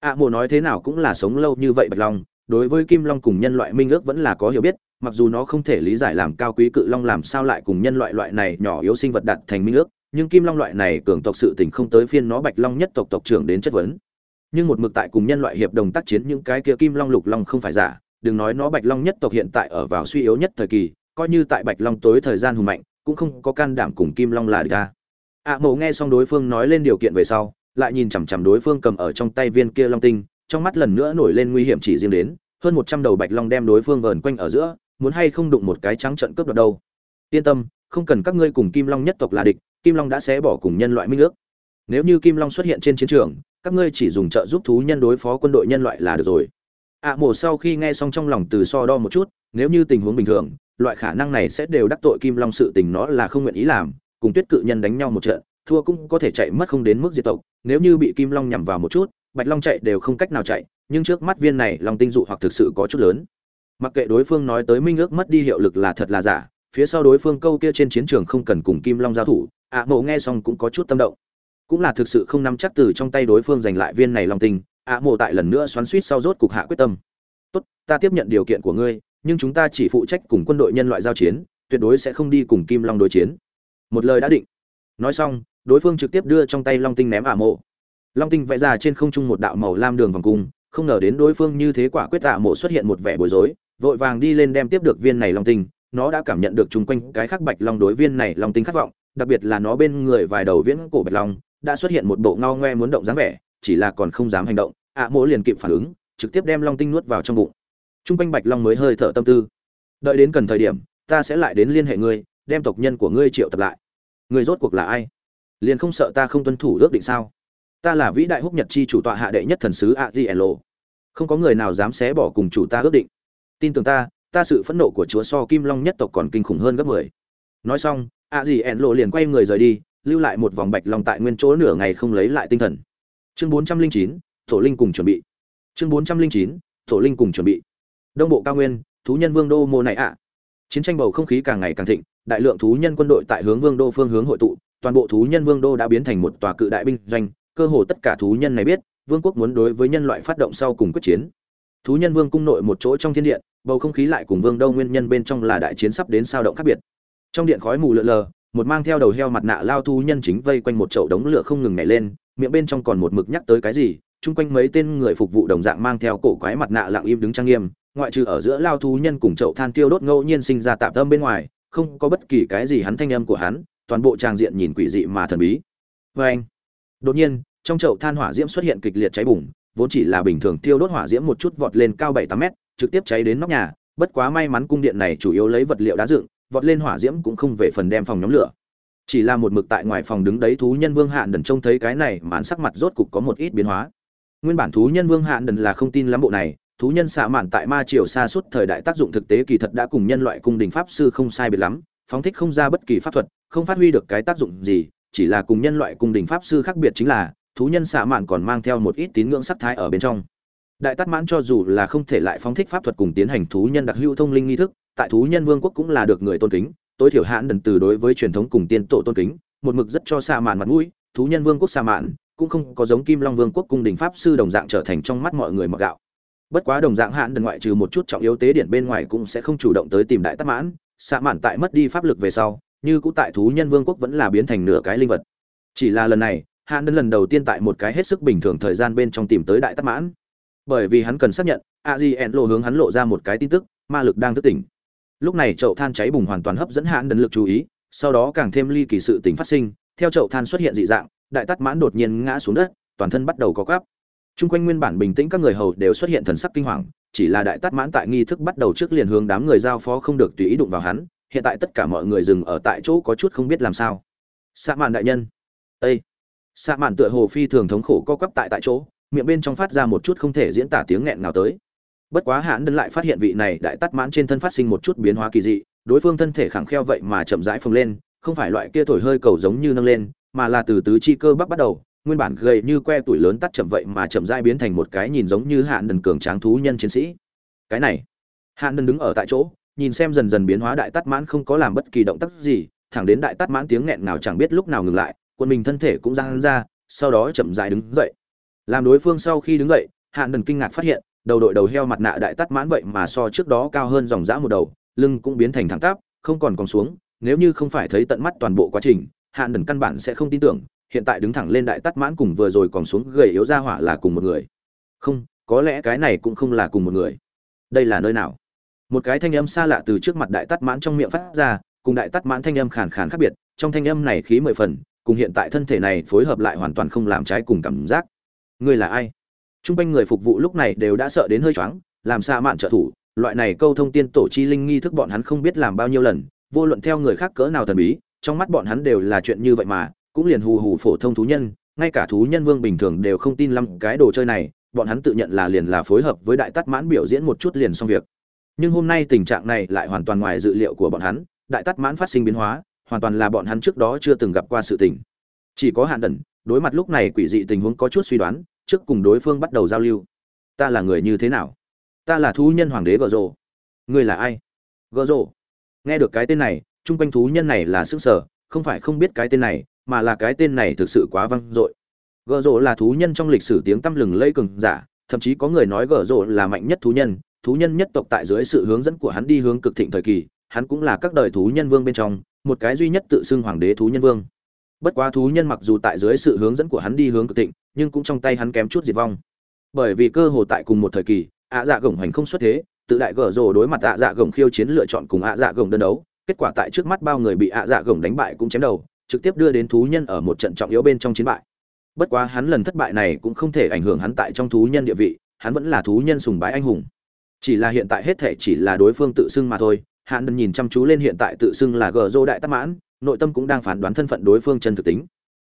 Ạ mộ nói thế nào cũng là sống lâu như vậy bạch long, đối với kim long cùng nhân loại minh ước vẫn là có hiểu biết, mặc dù nó không thể lý giải làm cao quý cự long làm sao lại cùng nhân loại loại này nhỏ yếu sinh vật đặt thành minh ước, nhưng kim long loại này cường tộc sự tình không tới phiên nó bạch long nhất tộc tộc trưởng đến chất vấn. Nhưng một mực tại cùng nhân loại hiệp đồng tác chiến những cái kia kim long lục long không phải giả đừng nói nó bạch long nhất tộc hiện tại ở vào suy yếu nhất thời kỳ, coi như tại bạch long tối thời gian hùng mạnh, cũng không có can đảm cùng kim long là địch A ạ mộ nghe xong đối phương nói lên điều kiện về sau, lại nhìn chằm chằm đối phương cầm ở trong tay viên kia long tinh, trong mắt lần nữa nổi lên nguy hiểm chỉ riêng đến, hơn một trăm đầu bạch long đem đối phương vờn quanh ở giữa, muốn hay không đụng một cái trắng trận cướp đoạt đâu. Yên tâm, không cần các ngươi cùng kim long nhất tộc là địch, kim long đã xé bỏ cùng nhân loại minh ước. Nếu như kim long xuất hiện trên chiến trường, các ngươi chỉ dùng trợ giúp thú nhân đối phó quân đội nhân loại là được rồi ạ mổ sau khi nghe xong trong lòng từ so đo một chút, nếu như tình huống bình thường, loại khả năng này sẽ đều đắc tội kim long sự tình nó là không nguyện ý làm, cùng tuyết cự nhân đánh nhau một trận, thua cũng có thể chạy mất không đến mức diệt tộc, nếu như bị kim long nhằm vào một chút, bạch long chạy đều không cách nào chạy, nhưng trước mắt viên này long tinh dụ hoặc thực sự có chút lớn. Mặc kệ đối phương nói tới minh ước mất đi hiệu lực là thật là giả, phía sau đối phương câu kia trên chiến trường không cần cùng kim long giao thủ, ạ mộ nghe xong cũng có chút tâm động. Cũng là thực sự không nắm chắc từ trong tay đối phương giành lại viên này long tinh ạ mộ tại lần nữa xoắn suýt sau rốt cục hạ quyết tâm. Tốt, ta tiếp nhận điều kiện của ngươi, nhưng chúng ta chỉ phụ trách cùng quân đội nhân loại giao chiến, tuyệt đối sẽ không đi cùng kim long đối chiến. Một lời đã định. Nói xong, đối phương trực tiếp đưa trong tay long tinh ném ả mộ. Long tinh vẽ ra trên không trung một đạo màu lam đường vòng cung, không ngờ đến đối phương như thế quả quyết ả mộ xuất hiện một vẻ bối rối, vội vàng đi lên đem tiếp được viên này long tinh. Nó đã cảm nhận được chung quanh cái khắc bạch long đối viên này long tinh khát vọng, đặc biệt là nó bên người vài đầu viễn cổ bạch long, đã xuất hiện một bộ ngao ngoe muốn động dáng vẻ chỉ là còn không dám hành động ả mỗ liền kịp phản ứng, trực tiếp đem long tinh nuốt vào trong bụng. Chung quanh bạch long mới hơi thở tâm tư. Đợi đến cần thời điểm, ta sẽ lại đến liên hệ ngươi, đem tộc nhân của ngươi triệu tập lại. Ngươi rốt cuộc là ai? Liền không sợ ta không tuân thủ ước định sao? Ta là vĩ đại húc nhật chi chủ tọa hạ đệ nhất thần sứ a di lộ không có người nào dám xé bỏ cùng chủ ta ước định. Tin tưởng ta ta sự phẫn nộ của chúa so kim long nhất tộc còn kinh khủng hơn gấp mười. Nói xong, a di lộ liền quay người rời đi, lưu lại một vòng bạch long tại nguyên chỗ nửa ngày không lấy lại tinh thần chương bốn trăm linh chín linh cùng chuẩn bị. Chương bốn trăm linh chín linh cùng chuẩn bị. Đông bộ cao nguyên, thú nhân vương đô mô này ạ. Chiến tranh bầu không khí càng ngày càng thịnh, đại lượng thú nhân quân đội tại hướng vương đô phương hướng hội tụ, toàn bộ thú nhân vương đô đã biến thành một tòa cự đại binh doanh, cơ hồ tất cả thú nhân này biết, vương quốc muốn đối với nhân loại phát động sau cùng quyết chiến. Thú nhân vương cung nội một chỗ trong thiên điện bầu không khí lại cùng vương đô nguyên nhân bên trong là đại chiến sắp đến sao động khác biệt. Trong điện khói mù lợn lờ, một mang theo đầu heo mặt nạ lao thú nhân chính vây quanh một chậu đống lửa không ngừng nhảy lên miệng bên trong còn một mực nhắc tới cái gì, chung quanh mấy tên người phục vụ đồng dạng mang theo cổ quái mặt nạ lặng im đứng trang nghiêm, ngoại trừ ở giữa lao thú nhân cùng chậu than tiêu đốt ngẫu nhiên sinh ra tạm tâm bên ngoài, không có bất kỳ cái gì hắn thanh âm của hắn, toàn bộ tràng diện nhìn quỷ dị mà thần bí. Vê anh, đột nhiên, trong chậu than hỏa diễm xuất hiện kịch liệt cháy bùng, vốn chỉ là bình thường tiêu đốt hỏa diễm một chút vọt lên cao bảy tám mét, trực tiếp cháy đến nóc nhà, bất quá may mắn cung điện này chủ yếu lấy vật liệu đá dựng, vọt lên hỏa diễm cũng không về phần đem phòng nhóm lửa chỉ là một mực tại ngoài phòng đứng đấy thú nhân vương hạn đần trông thấy cái này màn sắc mặt rốt cục có một ít biến hóa. Nguyên bản thú nhân vương hạn đần là không tin lắm bộ này, thú nhân xạ mạn tại ma triều xa suốt thời đại tác dụng thực tế kỳ thật đã cùng nhân loại cung đình pháp sư không sai biệt lắm, phóng thích không ra bất kỳ pháp thuật, không phát huy được cái tác dụng gì, chỉ là cùng nhân loại cung đình pháp sư khác biệt chính là, thú nhân xạ mạn còn mang theo một ít tín ngưỡng sắc thái ở bên trong. Đại tát mãn cho dù là không thể lại phóng thích pháp thuật cùng tiến hành thú nhân đặc hữu thông linh nghi thức, tại thú nhân vương quốc cũng là được người tôn kính tối thiểu hạn đần từ đối với truyền thống cùng tiên tổ tôn kính, một mực rất cho xa mạn mặt mũi, thú nhân vương quốc xa mạn, cũng không có giống kim long vương quốc cung đình pháp sư đồng dạng trở thành trong mắt mọi người mặc gạo. Bất quá đồng dạng hạn đần ngoại trừ một chút trọng yếu tế điển bên ngoài cũng sẽ không chủ động tới tìm đại tát mãn xạ mạn tại mất đi pháp lực về sau, như cũ tại thú nhân vương quốc vẫn là biến thành nửa cái linh vật. Chỉ là lần này hạn đần lần đầu tiên tại một cái hết sức bình thường thời gian bên trong tìm tới đại tát mãn. Bởi vì hắn cần xác nhận, a di ẹn lộ hướng hắn lộ ra một cái tin tức, ma lực đang thức tỉnh lúc này chậu than cháy bùng hoàn toàn hấp dẫn hãn đần lực chú ý sau đó càng thêm ly kỳ sự tình phát sinh theo chậu than xuất hiện dị dạng đại tát mãn đột nhiên ngã xuống đất toàn thân bắt đầu có gắp Trung quanh nguyên bản bình tĩnh các người hầu đều xuất hiện thần sắc kinh hoàng, chỉ là đại tát mãn tại nghi thức bắt đầu trước liền hướng đám người giao phó không được tùy ý đụng vào hắn, hiện tại tất cả mọi người dừng ở tại chỗ có chút không biết làm sao. xạ mạn đại nhân. Ê. xạ mạn tựa hồ phi thường thống khổ co quắp tại tại chỗ, miệng bên trong phát ra một chút không thể diễn tả tiếng nghẹn nào tới. Bất quá Hãn Đơn lại phát hiện vị này đại tát mãn trên thân phát sinh một chút biến hóa kỳ dị, đối phương thân thể khẳng kheo vậy mà chậm rãi phồng lên không phải loại kia thổi hơi cầu giống như nâng lên mà là từ tứ chi cơ bắp bắt đầu nguyên bản gầy như que tuổi lớn tắt chậm vậy mà chậm rãi biến thành một cái nhìn giống như hạn đần cường tráng thú nhân chiến sĩ. Cái này hạn đần đứng ở tại chỗ nhìn xem dần dần biến hóa đại tắt mãn không có làm bất kỳ động tác gì thẳng đến đại tắt mãn tiếng nghẹn nào chẳng biết lúc nào ngừng lại quân mình thân thể cũng giang ra sau đó chậm rãi đứng dậy. Làm đối phương sau khi đứng dậy hạn đần kinh ngạc phát hiện đầu đội đầu heo mặt nạ đại tắt mãn vậy mà so trước đó cao hơn dòng dã một đầu, lưng cũng biến thành thẳng tắp, không còn còn xuống, nếu như không phải thấy tận mắt toàn bộ quá trình hạn đần căn bản sẽ không tin tưởng, hiện tại đứng thẳng lên đại tắt mãn cùng vừa rồi còn xuống gầy yếu ra hỏa là cùng một người. Không, có lẽ cái này cũng không là cùng một người. Đây là nơi nào? Một cái thanh âm xa lạ từ trước mặt đại tắt mãn trong miệng phát ra, cùng đại tắt mãn thanh âm khàn khàn khác biệt, trong thanh âm này khí mười phần, cùng hiện tại thân thể này phối hợp lại hoàn toàn không làm trái cùng cảm giác. Ngươi là ai? Trung quanh người phục vụ lúc này đều đã sợ đến hơi choáng, làm sao mạn trợ thủ, loại này câu thông tiên tổ chi linh nghi thức bọn hắn không biết làm bao nhiêu lần, vô luận theo người khác cỡ nào thần bí, trong mắt bọn hắn đều là chuyện như vậy mà, cũng liền hù hù phổ thông thú nhân, ngay cả thú nhân vương bình thường đều không tin lắm cái đồ chơi này, bọn hắn tự nhận là liền là phối hợp với đại tát mãn biểu diễn một chút liền xong việc. Nhưng hôm nay tình trạng này lại hoàn toàn ngoài dự liệu của bọn hắn, đại tát mãn phát sinh biến hóa, hoàn toàn là bọn hắn trước đó chưa từng gặp qua sự tình. Chỉ có hạn đẩn, đối mặt lúc này quỷ dị tình huống có chút suy đoán, trước cùng đối phương bắt đầu giao lưu. Ta là người như thế nào? Ta là thú nhân hoàng đế gợ rồ. Ngươi là ai? Gợ rồ. Nghe được cái tên này, chung quanh thú nhân này là sức sở không phải không biết cái tên này, mà là cái tên này thực sự quá vang dội. Gợ rồ là thú nhân trong lịch sử tiếng tăm lừng lây cường giả, thậm chí có người nói gợ rồ là mạnh nhất thú nhân thú nhân nhất tộc tại dưới sự hướng dẫn của hắn đi hướng cực thịnh thời kỳ, hắn cũng là các đời thú nhân vương bên trong, một cái duy nhất tự xưng hoàng đế thú nhân vương. Bất quá thú nhân mặc dù tại dưới sự hướng dẫn của hắn đi hướng cực thịnh nhưng cũng trong tay hắn kém chút diệt vong. Bởi vì cơ hồ tại cùng một thời kỳ, ạ dạ gồng hành không xuất thế, tự đại gở rồ đối mặt ạ dạ gồng khiêu chiến lựa chọn cùng ạ dạ gồng đơn đấu, kết quả tại trước mắt bao người bị ạ dạ gồng đánh bại cũng chém đầu, trực tiếp đưa đến thú nhân ở một trận trọng yếu bên trong chiến bại. Bất quá hắn lần thất bại này cũng không thể ảnh hưởng hắn tại trong thú nhân địa vị, hắn vẫn là thú nhân sùng bái anh hùng. Chỉ là hiện tại hết thể chỉ là đối phương tự xưng mà thôi, hắn đần nhìn chăm chú lên hiện tại tự xưng là gở rô đại tắc mãn, nội tâm cũng đang phán đoán thân phận đối phương chân thực tính.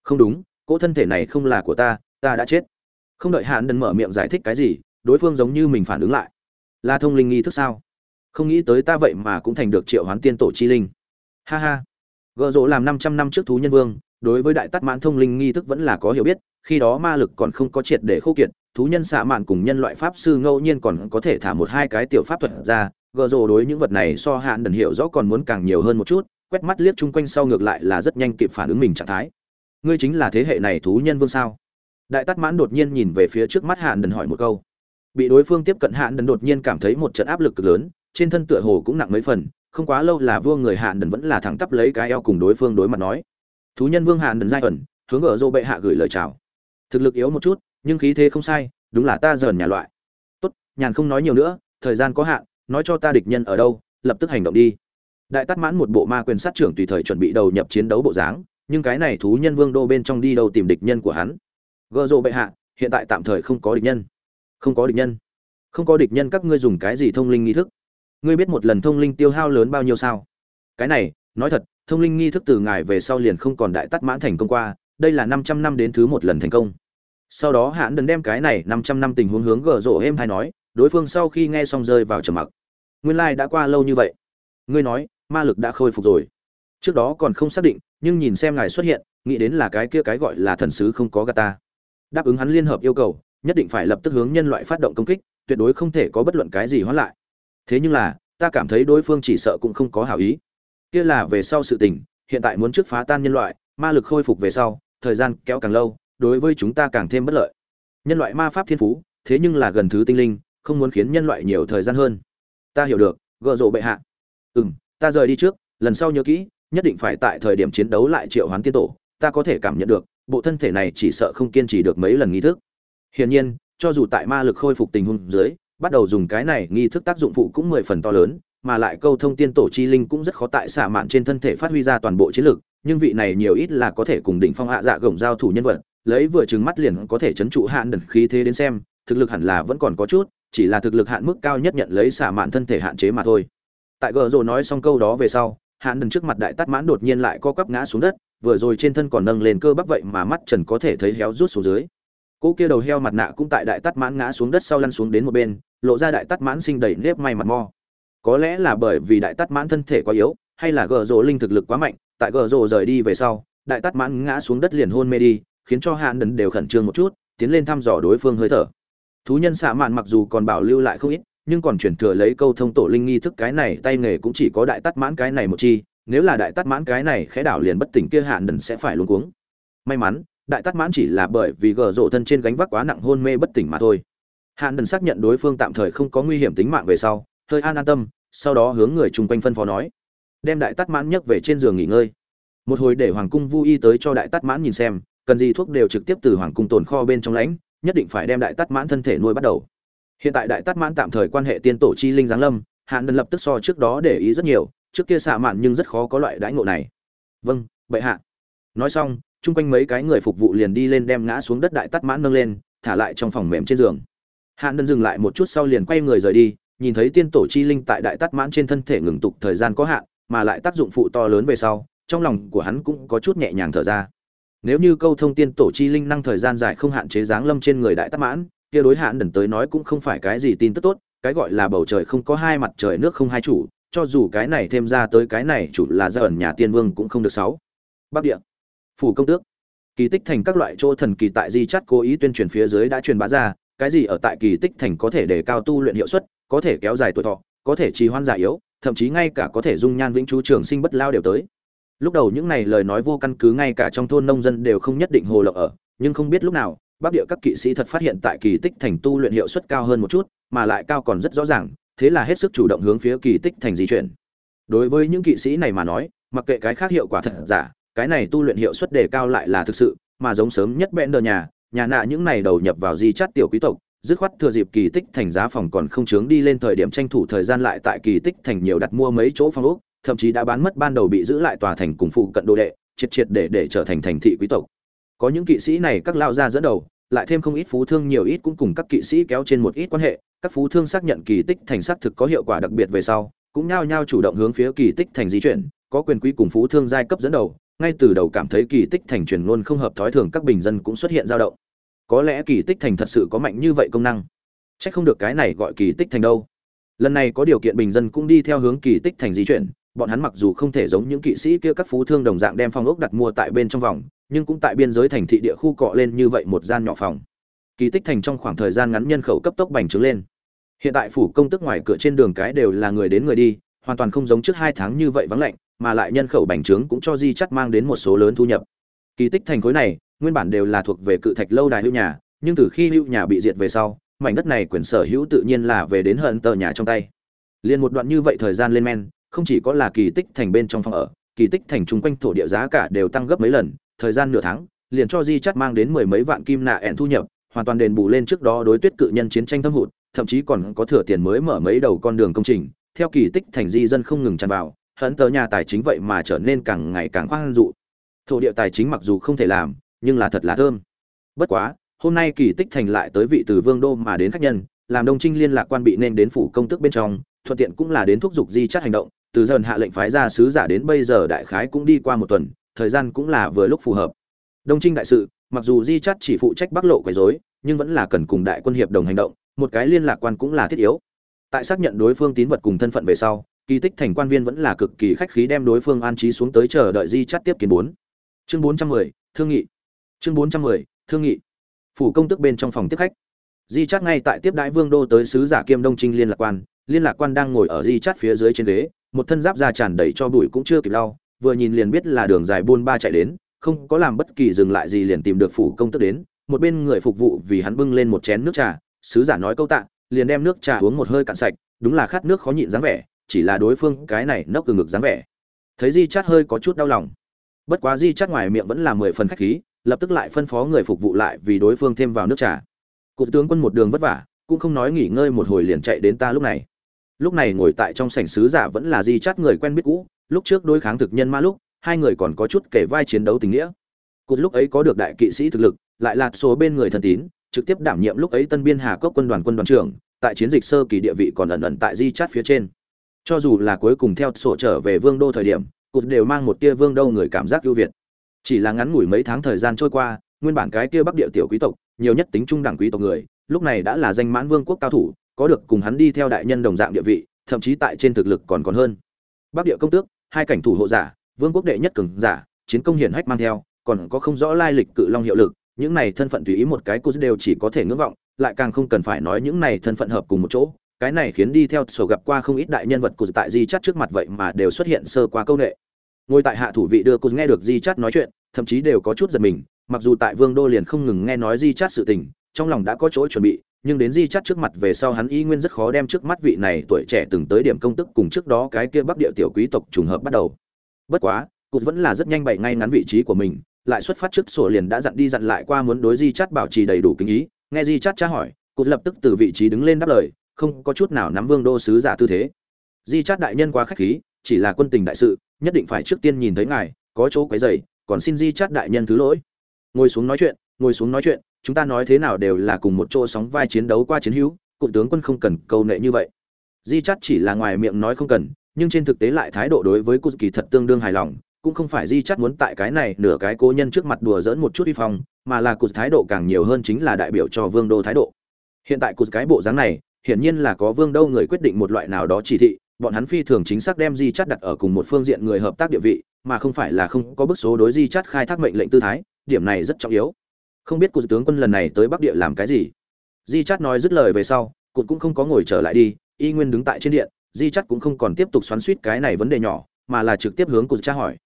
Không đúng cỗ thân thể này không là của ta ta đã chết. Không đợi hạn đần mở miệng giải thích cái gì, đối phương giống như mình phản ứng lại. Là thông linh nghi thức sao? Không nghĩ tới ta vậy mà cũng thành được triệu hoán tiên tổ chi linh. Ha ha. Gợ rộ làm năm trăm năm trước thú nhân vương, đối với đại tắt mãn thông linh nghi thức vẫn là có hiểu biết, khi đó ma lực còn không có triệt để khô kiệt, thú nhân xạ mạn cùng nhân loại pháp sư ngẫu nhiên còn có thể thả một hai cái tiểu pháp thuật ra. Gợ rộ đối những vật này so hạn đần hiểu rõ còn muốn càng nhiều hơn một chút, quét mắt liếc chung quanh sau ngược lại là rất nhanh kịp phản ứng mình trạng thái ngươi chính là thế hệ này thú nhân vương sao? Đại tát mãn đột nhiên nhìn về phía trước mắt hạn đần hỏi một câu. Bị đối phương tiếp cận hạn đần đột nhiên cảm thấy một trận áp lực cực lớn, trên thân tựa hồ cũng nặng mấy phần, không quá lâu là vua người hạn đần vẫn là thẳng tắp lấy cái eo cùng đối phương đối mặt nói. Thú nhân vương hạn đần giai ẩn, hướng ở dô bệ hạ gửi lời chào. Thực lực yếu một chút, nhưng khí thế không sai, đúng là ta dần nhà loại. Tốt, nhàn không nói nhiều nữa, thời gian có hạn, nói cho ta địch nhân ở đâu, lập tức hành động đi. Đại tát mãn một bộ ma quyền sát trưởng tùy thời chuẩn bị đầu nhập chiến đấu bộ dáng nhưng cái này thú nhân vương đô bên trong đi đâu tìm địch nhân của hắn? Gợ rộ bệ hạ, hiện tại tạm thời không có địch nhân. Không có địch nhân. Không có địch nhân các ngươi dùng cái gì thông linh nghi thức? Ngươi biết một lần thông linh tiêu hao lớn bao nhiêu sao? Cái này, nói thật, thông linh nghi thức từ ngài về sau liền không còn đại tắt mãn thành công qua, đây là năm trăm năm đến thứ một lần thành công. Sau đó hãn đần đem cái này năm trăm năm tình huống hướng gở rộ êm hay nói, đối phương sau khi nghe xong rơi vào trầm mặc. Nguyên lai、like、đã qua lâu như vậy. Ngươi nói, ma lực đã khôi phục rồi trước đó còn không xác định, nhưng nhìn xem ngài xuất hiện, nghĩ đến là cái kia cái gọi là thần sứ không có gà ta. Đáp ứng hắn liên hợp yêu cầu, nhất định phải lập tức hướng nhân loại phát động công kích, tuyệt đối không thể có bất luận cái gì hoãn lại. Thế nhưng là, ta cảm thấy đối phương chỉ sợ cũng không có hảo ý. Kia là về sau sự tình, hiện tại muốn trước phá tan nhân loại, ma lực khôi phục về sau, thời gian kéo càng lâu, đối với chúng ta càng thêm bất lợi. Nhân loại ma pháp thiên phú, thế nhưng là gần thứ tinh linh, không muốn khiến nhân loại nhiều thời gian hơn. Ta hiểu được, gợ rộ bệ hạ. Ừ m ta rời đi trước, lần sau nhớ kỹ nhất định phải tại thời điểm chiến đấu lại triệu hoán tiên tổ, ta có thể cảm nhận được, bộ thân thể này chỉ sợ không kiên trì được mấy lần nghi thức. Hiển nhiên, cho dù tại ma lực khôi phục tình huống dưới, bắt đầu dùng cái này nghi thức tác dụng phụ cũng mười phần to lớn, mà lại câu thông tiên tổ chi linh cũng rất khó tại xả mạn trên thân thể phát huy ra toàn bộ chiến lực, nhưng vị này nhiều ít là có thể cùng đỉnh phong hạ dạ gồng giao thủ nhân vật, lấy vừa trừng mắt liền có thể chấn trụ hạn đần khí thế đến xem, thực lực hẳn là vẫn còn có chút, chỉ là thực lực hạn mức cao nhất nhận lấy xả mạn thân thể hạn chế mà thôi. Tại gờ rồ nói xong câu đó về sau hạn đần trước mặt đại tát mãn đột nhiên lại co quắp ngã xuống đất, vừa rồi trên thân còn nâng lên cơ bắp vậy mà mắt trần có thể thấy héo rút xuống dưới. Cỗ kia đầu heo mặt nạ cũng tại đại tát mãn ngã xuống đất sau lăn xuống đến một bên, lộ ra đại tát mãn sinh đầy nếp may mặt mo. Có lẽ là bởi vì đại tát mãn thân thể quá yếu, hay là gờ rộ linh thực lực quá mạnh, tại gờ rộ rời đi về sau, đại tát mãn ngã xuống đất liền hôn mê đi, khiến cho hạn đần đều khẩn trương một chút, tiến lên thăm dò đối phương hơi thở. Thú nhân xạ mạn mặc dù còn bảo lưu lại không ít nhưng còn chuyển thừa lấy câu thông tổ linh nghi thức cái này, tay nghề cũng chỉ có đại tát mãn cái này một chi, nếu là đại tát mãn cái này, khẽ đảo liền bất tỉnh kia hạn đần sẽ phải luống cuống. May mắn, đại tát mãn chỉ là bởi vì gờ rộ thân trên gánh vác quá nặng hôn mê bất tỉnh mà thôi. Hạn đần xác nhận đối phương tạm thời không có nguy hiểm tính mạng về sau, hơi an an tâm, sau đó hướng người chung quanh phân phó nói, đem đại tát mãn nhấc về trên giường nghỉ ngơi. Một hồi để hoàng cung vui y tới cho đại tát mãn nhìn xem, cần gì thuốc đều trực tiếp từ hoàng cung tồn kho bên trong lãnh, nhất định phải đem đại tát mãn thân thể nuôi bắt đầu hiện tại đại tát mãn tạm thời quan hệ tiên tổ chi linh giáng lâm, hạn đần lập tức so trước đó để ý rất nhiều, trước kia xạ mạn nhưng rất khó có loại đãi ngộ này. Vâng bệ hạ. Nói xong, chung quanh mấy cái người phục vụ liền đi lên đem ngã xuống đất đại tát mãn nâng lên, thả lại trong phòng mềm trên giường. Hạn đần dừng lại một chút sau liền quay người rời đi, nhìn thấy tiên tổ chi linh tại đại tát mãn trên thân thể ngừng tục thời gian có hạn, mà lại tác dụng phụ to lớn về sau, trong lòng của hắn cũng có chút nhẹ nhàng thở ra. Nếu như câu thông tiên tổ chi linh năng thời gian dài không hạn chế giáng lâm trên người đại tát mãn kia đối hạn đần tới nói cũng không phải cái gì tin tức tốt, cái gọi là bầu trời không có hai mặt trời, nước không hai chủ, cho dù cái này thêm ra tới cái này chủ là ra ẩn nhà tiên vương cũng không được sáu. Bắc địa. Phủ công tước. Kỳ tích thành các loại chỗ thần kỳ tại di chắt cố ý tuyên truyền phía dưới đã truyền bá ra, cái gì ở tại kỳ tích thành có thể đề cao tu luyện hiệu suất, có thể kéo dài tuổi thọ, có thể trì hoãn già yếu, thậm chí ngay cả có thể dung nhan vĩnh chú trường sinh bất lao đều tới. Lúc đầu những này lời nói vô căn cứ ngay cả trong thôn nông dân đều không nhất định hồ lộng ở, nhưng không biết lúc nào bắc địa các kỵ sĩ thật phát hiện tại kỳ tích thành tu luyện hiệu suất cao hơn một chút, mà lại cao còn rất rõ ràng, thế là hết sức chủ động hướng phía kỳ tích thành di chuyển. Đối với những kỵ sĩ này mà nói, mặc kệ cái khác hiệu quả thật giả, cái này tu luyện hiệu suất đề cao lại là thực sự, mà giống sớm nhất bẽn đờ nhà nhà nạ những này đầu nhập vào di chắt tiểu quý tộc, dứt khoát thừa dịp kỳ tích thành giá phòng còn không chướng đi lên thời điểm tranh thủ thời gian lại tại kỳ tích thành nhiều đặt mua mấy chỗ phòng ốc, thậm chí đã bán mất ban đầu bị giữ lại tòa thành cùng phụ cận đồ đệ, triệt triệt để để trở thành thành thị quý tộc có những kỵ sĩ này các lao ra dẫn đầu, lại thêm không ít phú thương nhiều ít cũng cùng các kỵ sĩ kéo trên một ít quan hệ, các phú thương xác nhận kỳ tích thành xác thực có hiệu quả đặc biệt về sau, cũng nhao nhao chủ động hướng phía kỳ tích thành di chuyển, có quyền quý cùng phú thương giai cấp dẫn đầu, ngay từ đầu cảm thấy kỳ tích thành truyền luôn không hợp thói thường các bình dân cũng xuất hiện dao động. Có lẽ kỳ tích thành thật sự có mạnh như vậy công năng? C h ắ c không được cái này gọi kỳ tích thành đâu. Lần này có điều kiện bình dân cũng đi theo hướng kỳ tích thành di chuyển, bọn hắn mặc dù không thể giống những kỵ sĩ kia các phú thương đồng dạng đem phong ốc đặt mua tại bên trong vòng nhưng cũng tại biên giới thành thị địa khu cọ lên như vậy một gian nhỏ phòng. Kỳ tích thành trong khoảng thời gian ngắn nhân khẩu cấp tốc bành trướng lên. Hiện tại phủ công tức ngoài cửa trên đường cái đều là người đến người đi, hoàn toàn không giống trước hai tháng như vậy vắng lạnh, mà lại nhân khẩu bành trướng cũng cho di chắt mang đến một số lớn thu nhập. Kỳ tích thành khối này, nguyên bản đều là thuộc về cự thạch lâu đài hưu nhà, nhưng từ khi hưu nhà bị diệt về sau, mảnh đất này quyền sở hữu tự nhiên là về đến hận tờ nhà trong tay. Liền một đoạn như vậy thời gian lên men, không chỉ có là kỳ tích thành bên trong phòng ở, kỳ tích thành chung quanh thổ địa giá cả đều tăng gấp mấy lần thời gian nửa tháng, liền cho di chắt mang đến mười mấy vạn kim nạ ẹn thu nhập, hoàn toàn đền bù lên trước đó đối tuyết cự nhân chiến tranh thâm hụt, thậm chí còn có thừa tiền mới mở mấy đầu con đường công trình. Theo kỳ tích thành di dân không ngừng tràn vào, hận tờ nhà tài chính vậy mà trở nên càng ngày càng khoan dụ. Thổ địa tài chính mặc dù không thể làm, nhưng là thật là thơm. Bất quá, hôm nay kỳ tích thành lại tới vị từ vương đô mà đến khách nhân, làm đông trinh liên lạc quan bị nên đến phủ công tước bên trong, thuận tiện cũng là đến thúc giục di chắt hành động. Từ dần hạ lệnh phái ra sứ giả đến bây giờ đại khái cũng đi qua một tuần thời gian cũng là vừa lúc phù hợp. Đông trinh đại sự, mặc dù di chắt chỉ phụ trách bắc lộ quấy rối, nhưng vẫn là cần cùng đại quân hiệp đồng hành động, một cái liên lạc quan cũng là thiết yếu. Tại xác nhận đối phương tín vật cùng thân phận về sau, kỳ tích thành quan viên vẫn là cực kỳ khách khí đem đối phương an trí xuống tới chờ đợi di chắt tiếp kiến bốn. Chương bốn trăm mười, thương nghị. Chương bốn trăm mười, thương nghị. Phủ công tức bên trong phòng tiếp khách. Di chắt ngay tại tiếp đại vương đô tới sứ giả kiêm đông trinh liên lạc quan, liên lạc quan đang ngồi ở di chắt phía dưới trên ghế, một thân giáp da tràn đầy cho bụi cũng chưa kịp lau vừa nhìn liền biết là đường dài buôn ba chạy đến, không có làm bất kỳ dừng lại gì liền tìm được phủ công tức đến, một bên người phục vụ vì hắn bưng lên một chén nước trà, sứ giả nói câu tạ, liền đem nước trà uống một hơi cạn sạch, đúng là khát nước khó nhịn dáng vẻ, chỉ là đối phương cái này nốc từ ngực dáng vẻ. Thấy di chát hơi có chút đau lòng. Bất quá di chát ngoài miệng vẫn là mười phần khách khí, lập tức lại phân phó người phục vụ lại vì đối phương thêm vào nước trà. Cục tướng quân một đường vất vả, cũng không nói nghỉ ngơi một hồi liền chạy đến ta lúc này. Lúc này ngồi tại trong sảnh sứ giả vẫn là di chát người quen biết cũ lúc trước đối kháng thực nhân ma lúc, hai người còn có chút kể vai chiến đấu tình nghĩa. Cụt lúc ấy có được đại kỵ sĩ thực lực, lại là số bên người thân tín, trực tiếp đảm nhiệm lúc ấy tân biên hà cốc quân đoàn quân đoàn trưởng, tại chiến dịch sơ kỳ địa vị còn ẩn ẩn tại di chát phía trên. Cho dù là cuối cùng theo sổ trở về vương đô thời điểm cụt đều mang một tia vương đô người cảm giác ưu việt. Chỉ là ngắn ngủi mấy tháng thời gian trôi qua, nguyên bản cái kia bắc địa tiểu quý tộc, nhiều nhất tính trung đẳng quý tộc người, lúc này đã là danh mãn vương quốc cao thủ, có được cùng hắn đi theo đại nhân đồng dạng địa vị, thậm chí tại trên thực lực còn còn hơn. Bắc địa công tước hai cảnh thủ hộ giả, vương quốc đệ nhất cường giả, chiến công hiển hách mang theo, còn có không rõ lai lịch cự long hiệu lực, những này thân phận tùy ý một cái cô đều chỉ có thể ngưỡng vọng, lại càng không cần phải nói những này thân phận hợp cùng một chỗ, cái này khiến đi theo sổ gặp qua không ít đại nhân vật của tại di chắt trước mặt vậy mà đều xuất hiện sơ qua câu nệ. Ngồi tại hạ thủ vị đưa cô nghe được di chắt nói chuyện, thậm chí đều có chút giật mình, mặc dù tại vương đô liền không ngừng nghe nói di chát sự tình, trong lòng đã có chỗ chuẩn bị nhưng đến di chắt trước mặt về sau hắn y nguyên rất khó đem trước mắt vị này tuổi trẻ từng tới điểm công tức cùng trước đó cái kia bắc địa tiểu quý tộc trùng hợp bắt đầu. Bất quá, cụt vẫn là rất nhanh bày ngay ngắn vị trí của mình, lại xuất phát trước sổ liền đã dặn đi dặn lại qua muốn đối di chắt bảo trì đầy đủ kính ý. Nghe di chắt tra hỏi, cụt lập tức từ vị trí đứng lên đáp lời, không có chút nào nắm vương đô sứ giả tư thế. Di chát đại nhân quá khách khí, chỉ là quân tình đại sự, nhất định phải trước tiên nhìn thấy ngài, có chỗ quấy dày còn xin di chát đại nhân thứ lỗi. Ngồi xuống nói chuyện, ngồi xuống nói chuyện chúng ta nói thế nào đều là cùng một chỗ sóng vai chiến đấu qua chiến hữu cụ tướng quân không cần câu nệ như vậy. Di chắt chỉ là ngoài miệng nói không cần, nhưng trên thực tế lại thái độ đối với cụ kỳ thật tương đương hài lòng, cũng không phải di chắt muốn tại cái này nửa cái cố nhân trước mặt đùa dỡn một chút uy phong, mà là cụ thái độ càng nhiều hơn chính là đại biểu cho vương đô thái độ. Hiện tại cụ cái bộ dáng này, hiển nhiên là có vương đâu người quyết định một loại nào đó chỉ thị, bọn hắn phi thường chính xác đem di chắt đặt ở cùng một phương diện người hợp tác địa vị, mà không phải là không có bức số đối di chắt khai thác mệnh lệnh tư thái, điểm này rất trọng yếu không biết cụt tướng quân lần này tới bắc địa làm cái gì. Di chắt nói dứt lời về sau, cụt cũng không có ngồi trở lại đi, y nguyên đứng tại trên điện, di chắt cũng không còn tiếp tục xoắn suýt cái này vấn đề nhỏ, mà là trực tiếp hướng cụt tra hỏi.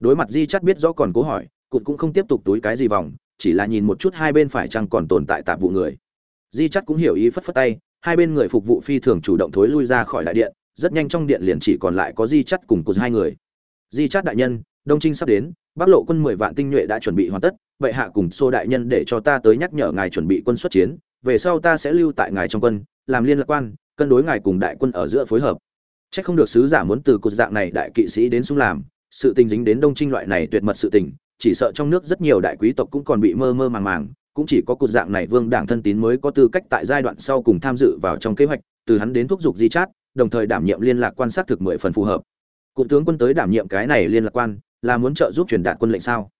Đối mặt di chắt biết rõ còn cố hỏi, cụt cũng không tiếp tục túi cái gì vòng, chỉ là nhìn một chút hai bên phải chăng còn tồn tại tạp vụ người. Di chắt cũng hiểu ý phất phất tay, hai bên người phục vụ phi thường chủ động thối lui ra khỏi đại điện, rất nhanh trong điện liền chỉ còn lại có di chắt cùng cụt hai người. Di chắt đại nhân, đông trinh sắp đến bắc lộ quân mười vạn tinh nhuệ đã chuẩn bị hoàn tất vậy hạ cùng xô đại nhân để cho ta tới nhắc nhở ngài chuẩn bị quân xuất chiến về sau ta sẽ lưu tại ngài trong quân làm liên lạc quan cân đối ngài cùng đại quân ở giữa phối hợp Chắc không được sứ giả muốn từ cột dạng này đại kỵ sĩ đến xung làm, sự tình dính đến Đông Trinh loại này tuyệt mật sự tình, chỉ sợ trong nước rất nhiều đại quý tộc cũng còn bị mơ mơ màng màng, cũng chỉ có cột dạng này vương đảng thân tín mới có tư cách tại giai đoạn sau cùng tham dự vào trong kế hoạch, từ hắn đến thúc giục di chát, đồng thời đảm nhiệm liên lạc quan sát thực mười phần phù hợp. cụ tướng quân tới đảm nhiệm cái này liên lạc quan, là muốn trợ giúp truyền đạt quân lệnh sao?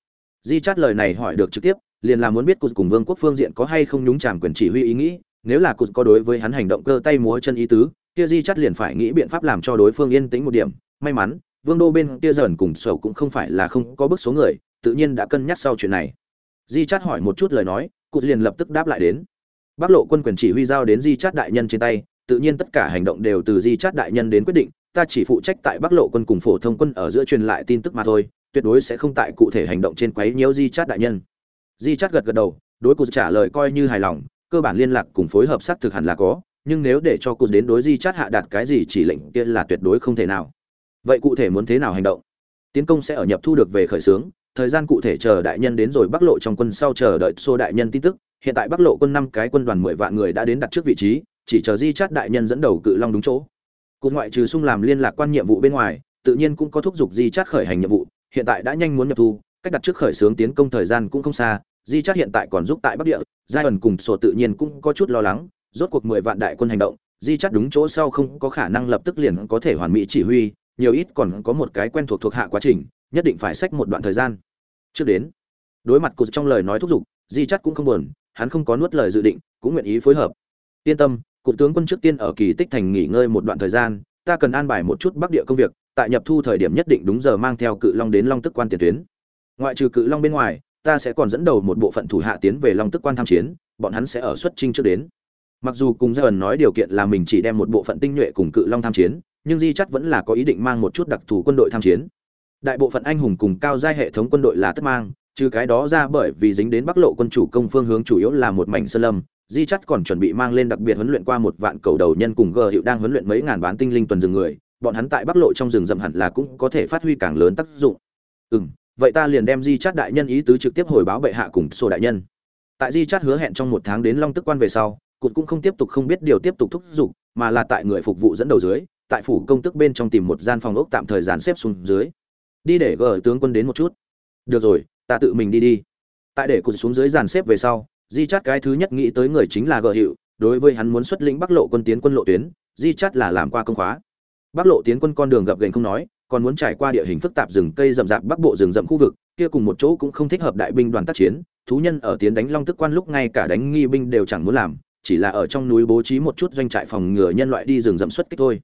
Di chát lời này hỏi được trực tiếp, liền là muốn biết cục cùng vương quốc phương diện có hay không nhúng chàm quyền chỉ huy ý nghĩ, nếu là cục có đối với hắn hành động cơ tay múa chân ý tứ, kia Di chát liền phải nghĩ biện pháp làm cho đối phương yên tĩnh một điểm, may mắn, vương đô bên kia dần cùng sầu cũng không phải là không có bước số người, tự nhiên đã cân nhắc sau chuyện này. Di chát hỏi một chút lời nói, cụt liền lập tức đáp lại đến bắc lộ quân quyền chỉ huy giao đến di chát đại nhân trên tay tự nhiên tất cả hành động đều từ di chát đại nhân đến quyết định ta chỉ phụ trách tại bắc lộ quân cùng phổ thông quân ở giữa truyền lại tin tức mà thôi, tuyệt đối sẽ không tại cụ thể hành động trên quấy nhiễu di chát đại nhân. Di chát gật gật đầu, đối cụ trả lời coi như hài lòng, cơ bản liên lạc cùng phối hợp xác thực hẳn là có, nhưng nếu để cho cụ đến đối di chát hạ đạt cái gì chỉ lệnh kia là tuyệt đối không thể nào. Vậy cụ thể muốn thế nào hành động? Tiến công sẽ ở nhập thu được về khởi xướng, thời gian cụ thể chờ đại nhân đến rồi bắc lộ trong quân sau chờ đợi xô đại nhân tin tức, hiện tại bắc lộ quân năm cái quân đoàn mười vạn người đã đến đặt trước vị trí, chỉ chờ di chát đại nhân dẫn đầu cự long đúng chỗ cột ngoại trừ sung làm liên lạc quan nhiệm vụ bên ngoài, tự nhiên cũng có thúc giục di chát khởi hành nhiệm vụ, hiện tại đã nhanh muốn nhập thu, cách đặt trước khởi xướng tiến công thời gian cũng không xa, di chát hiện tại còn giúp tại bắc địa, giai ẩn cùng sổ tự nhiên cũng có chút lo lắng, rốt cuộc mười vạn đại quân hành động, di chát đúng chỗ sau không có khả năng lập tức liền có thể hoàn mỹ chỉ huy, nhiều ít còn có một cái quen thuộc thuộc hạ quá trình, nhất định phải sách một đoạn thời gian. Trước đến, đối mặt cụt trong lời nói thúc giục, di Chát cũng không buồn, hắn không có nuốt lời dự định, cũng nguyện ý phối hợp. Yên tâm Cục tướng quân trước tiên ở kỳ tích thành nghỉ ngơi một đoạn thời gian, ta cần an bài một chút bắc địa công việc, tại nhập thu thời điểm nhất định đúng giờ mang theo cự long đến long tức quan tiền tuyến. Ngoại trừ cự long bên ngoài, ta sẽ còn dẫn đầu một bộ phận thủ hạ tiến về long tức quan tham chiến, bọn hắn sẽ ở xuất trinh trước đến. Mặc dù cùng gia ẩn nói điều kiện là mình chỉ đem một bộ phận tinh nhuệ cùng cự long tham chiến, nhưng di chắt vẫn là có ý định mang một chút đặc thù quân đội tham chiến. Đại bộ phận anh hùng cùng cao giai hệ thống quân đội là tất mang, trừ cái đó ra bởi vì dính đến bắc lộ quân chủ công phương hướng chủ yếu là một mảnh sơn lâm di chắt còn chuẩn bị mang lên đặc biệt huấn luyện qua một vạn cầu đầu nhân cùng gờ hiệu đang huấn luyện mấy ngàn bán tinh linh tuần rừng người, bọn hắn tại bắc lộ trong rừng rậm hẳn là cũng có thể phát huy càng lớn tác dụng. Ừ vậy ta liền đem di chắt đại nhân ý tứ trực tiếp hồi báo bệ hạ cùng sổ đại nhân. Tại di chắt hứa hẹn trong một tháng đến long tức quan về sau, cụt cũng không tiếp tục không biết điều tiếp tục thúc giục, mà là tại người phục vụ dẫn đầu dưới, tại phủ công tức bên trong tìm một gian phòng ốc tạm thời dàn xếp xuống dưới. Đi để gờ tướng quân đến một chút. Được rồi, ta tự mình đi đi. Tại để cụt xuống dưới dàn xếp về sau di chát cái thứ nhất nghĩ tới người chính là gờ hiệu đối với hắn muốn xuất lĩnh bắc lộ quân tiến quân lộ tuyến, di chát là làm qua công khóa. Bắc lộ tiến quân con đường gập ghềnh không nói, còn muốn trải qua địa hình phức tạp rừng cây rậm rạp bắc bộ rừng rậm khu vực, kia cùng một chỗ cũng không thích hợp đại binh đoàn tác chiến, thú nhân ở tiến đánh long tức quan lúc ngay cả đánh nghi binh đều chẳng muốn làm, chỉ là ở trong núi bố trí một chút doanh trại phòng ngừa nhân loại đi rừng rậm xuất kích thôi.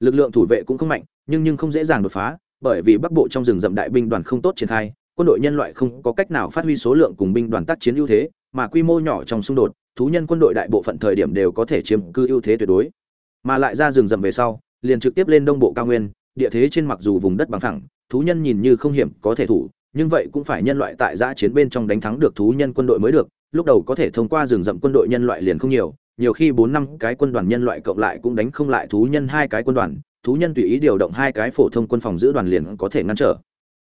Lực lượng thủ vệ cũng không mạnh, nhưng nhưng không dễ dàng đột phá, bởi vì bắc bộ trong rừng rậm đại binh đoàn không tốt triển khai, quân đội nhân loại không có cách nào phát huy số lượng cùng binh đoàn tác chiến ưu thế mà quy mô nhỏ trong xung đột, thú nhân quân đội đại bộ phận thời điểm đều có thể chiếm cư ưu thế tuyệt đối. Mà lại ra rừng rậm về sau, liền trực tiếp lên đông bộ cao nguyên, địa thế trên mặc dù vùng đất bằng phẳng, thú nhân nhìn như không hiểm, có thể thủ, nhưng vậy cũng phải nhân loại tại giã chiến bên trong đánh thắng được thú nhân quân đội mới được, lúc đầu có thể thông qua rừng rậm quân đội nhân loại liền không nhiều nhiều khi bốn năm cái quân đoàn nhân loại cộng lại cũng đánh không lại thú nhân hai cái quân đoàn, thú nhân tùy ý điều động hai cái phổ thông quân phòng giữ đoàn liền có thể ngăn trở.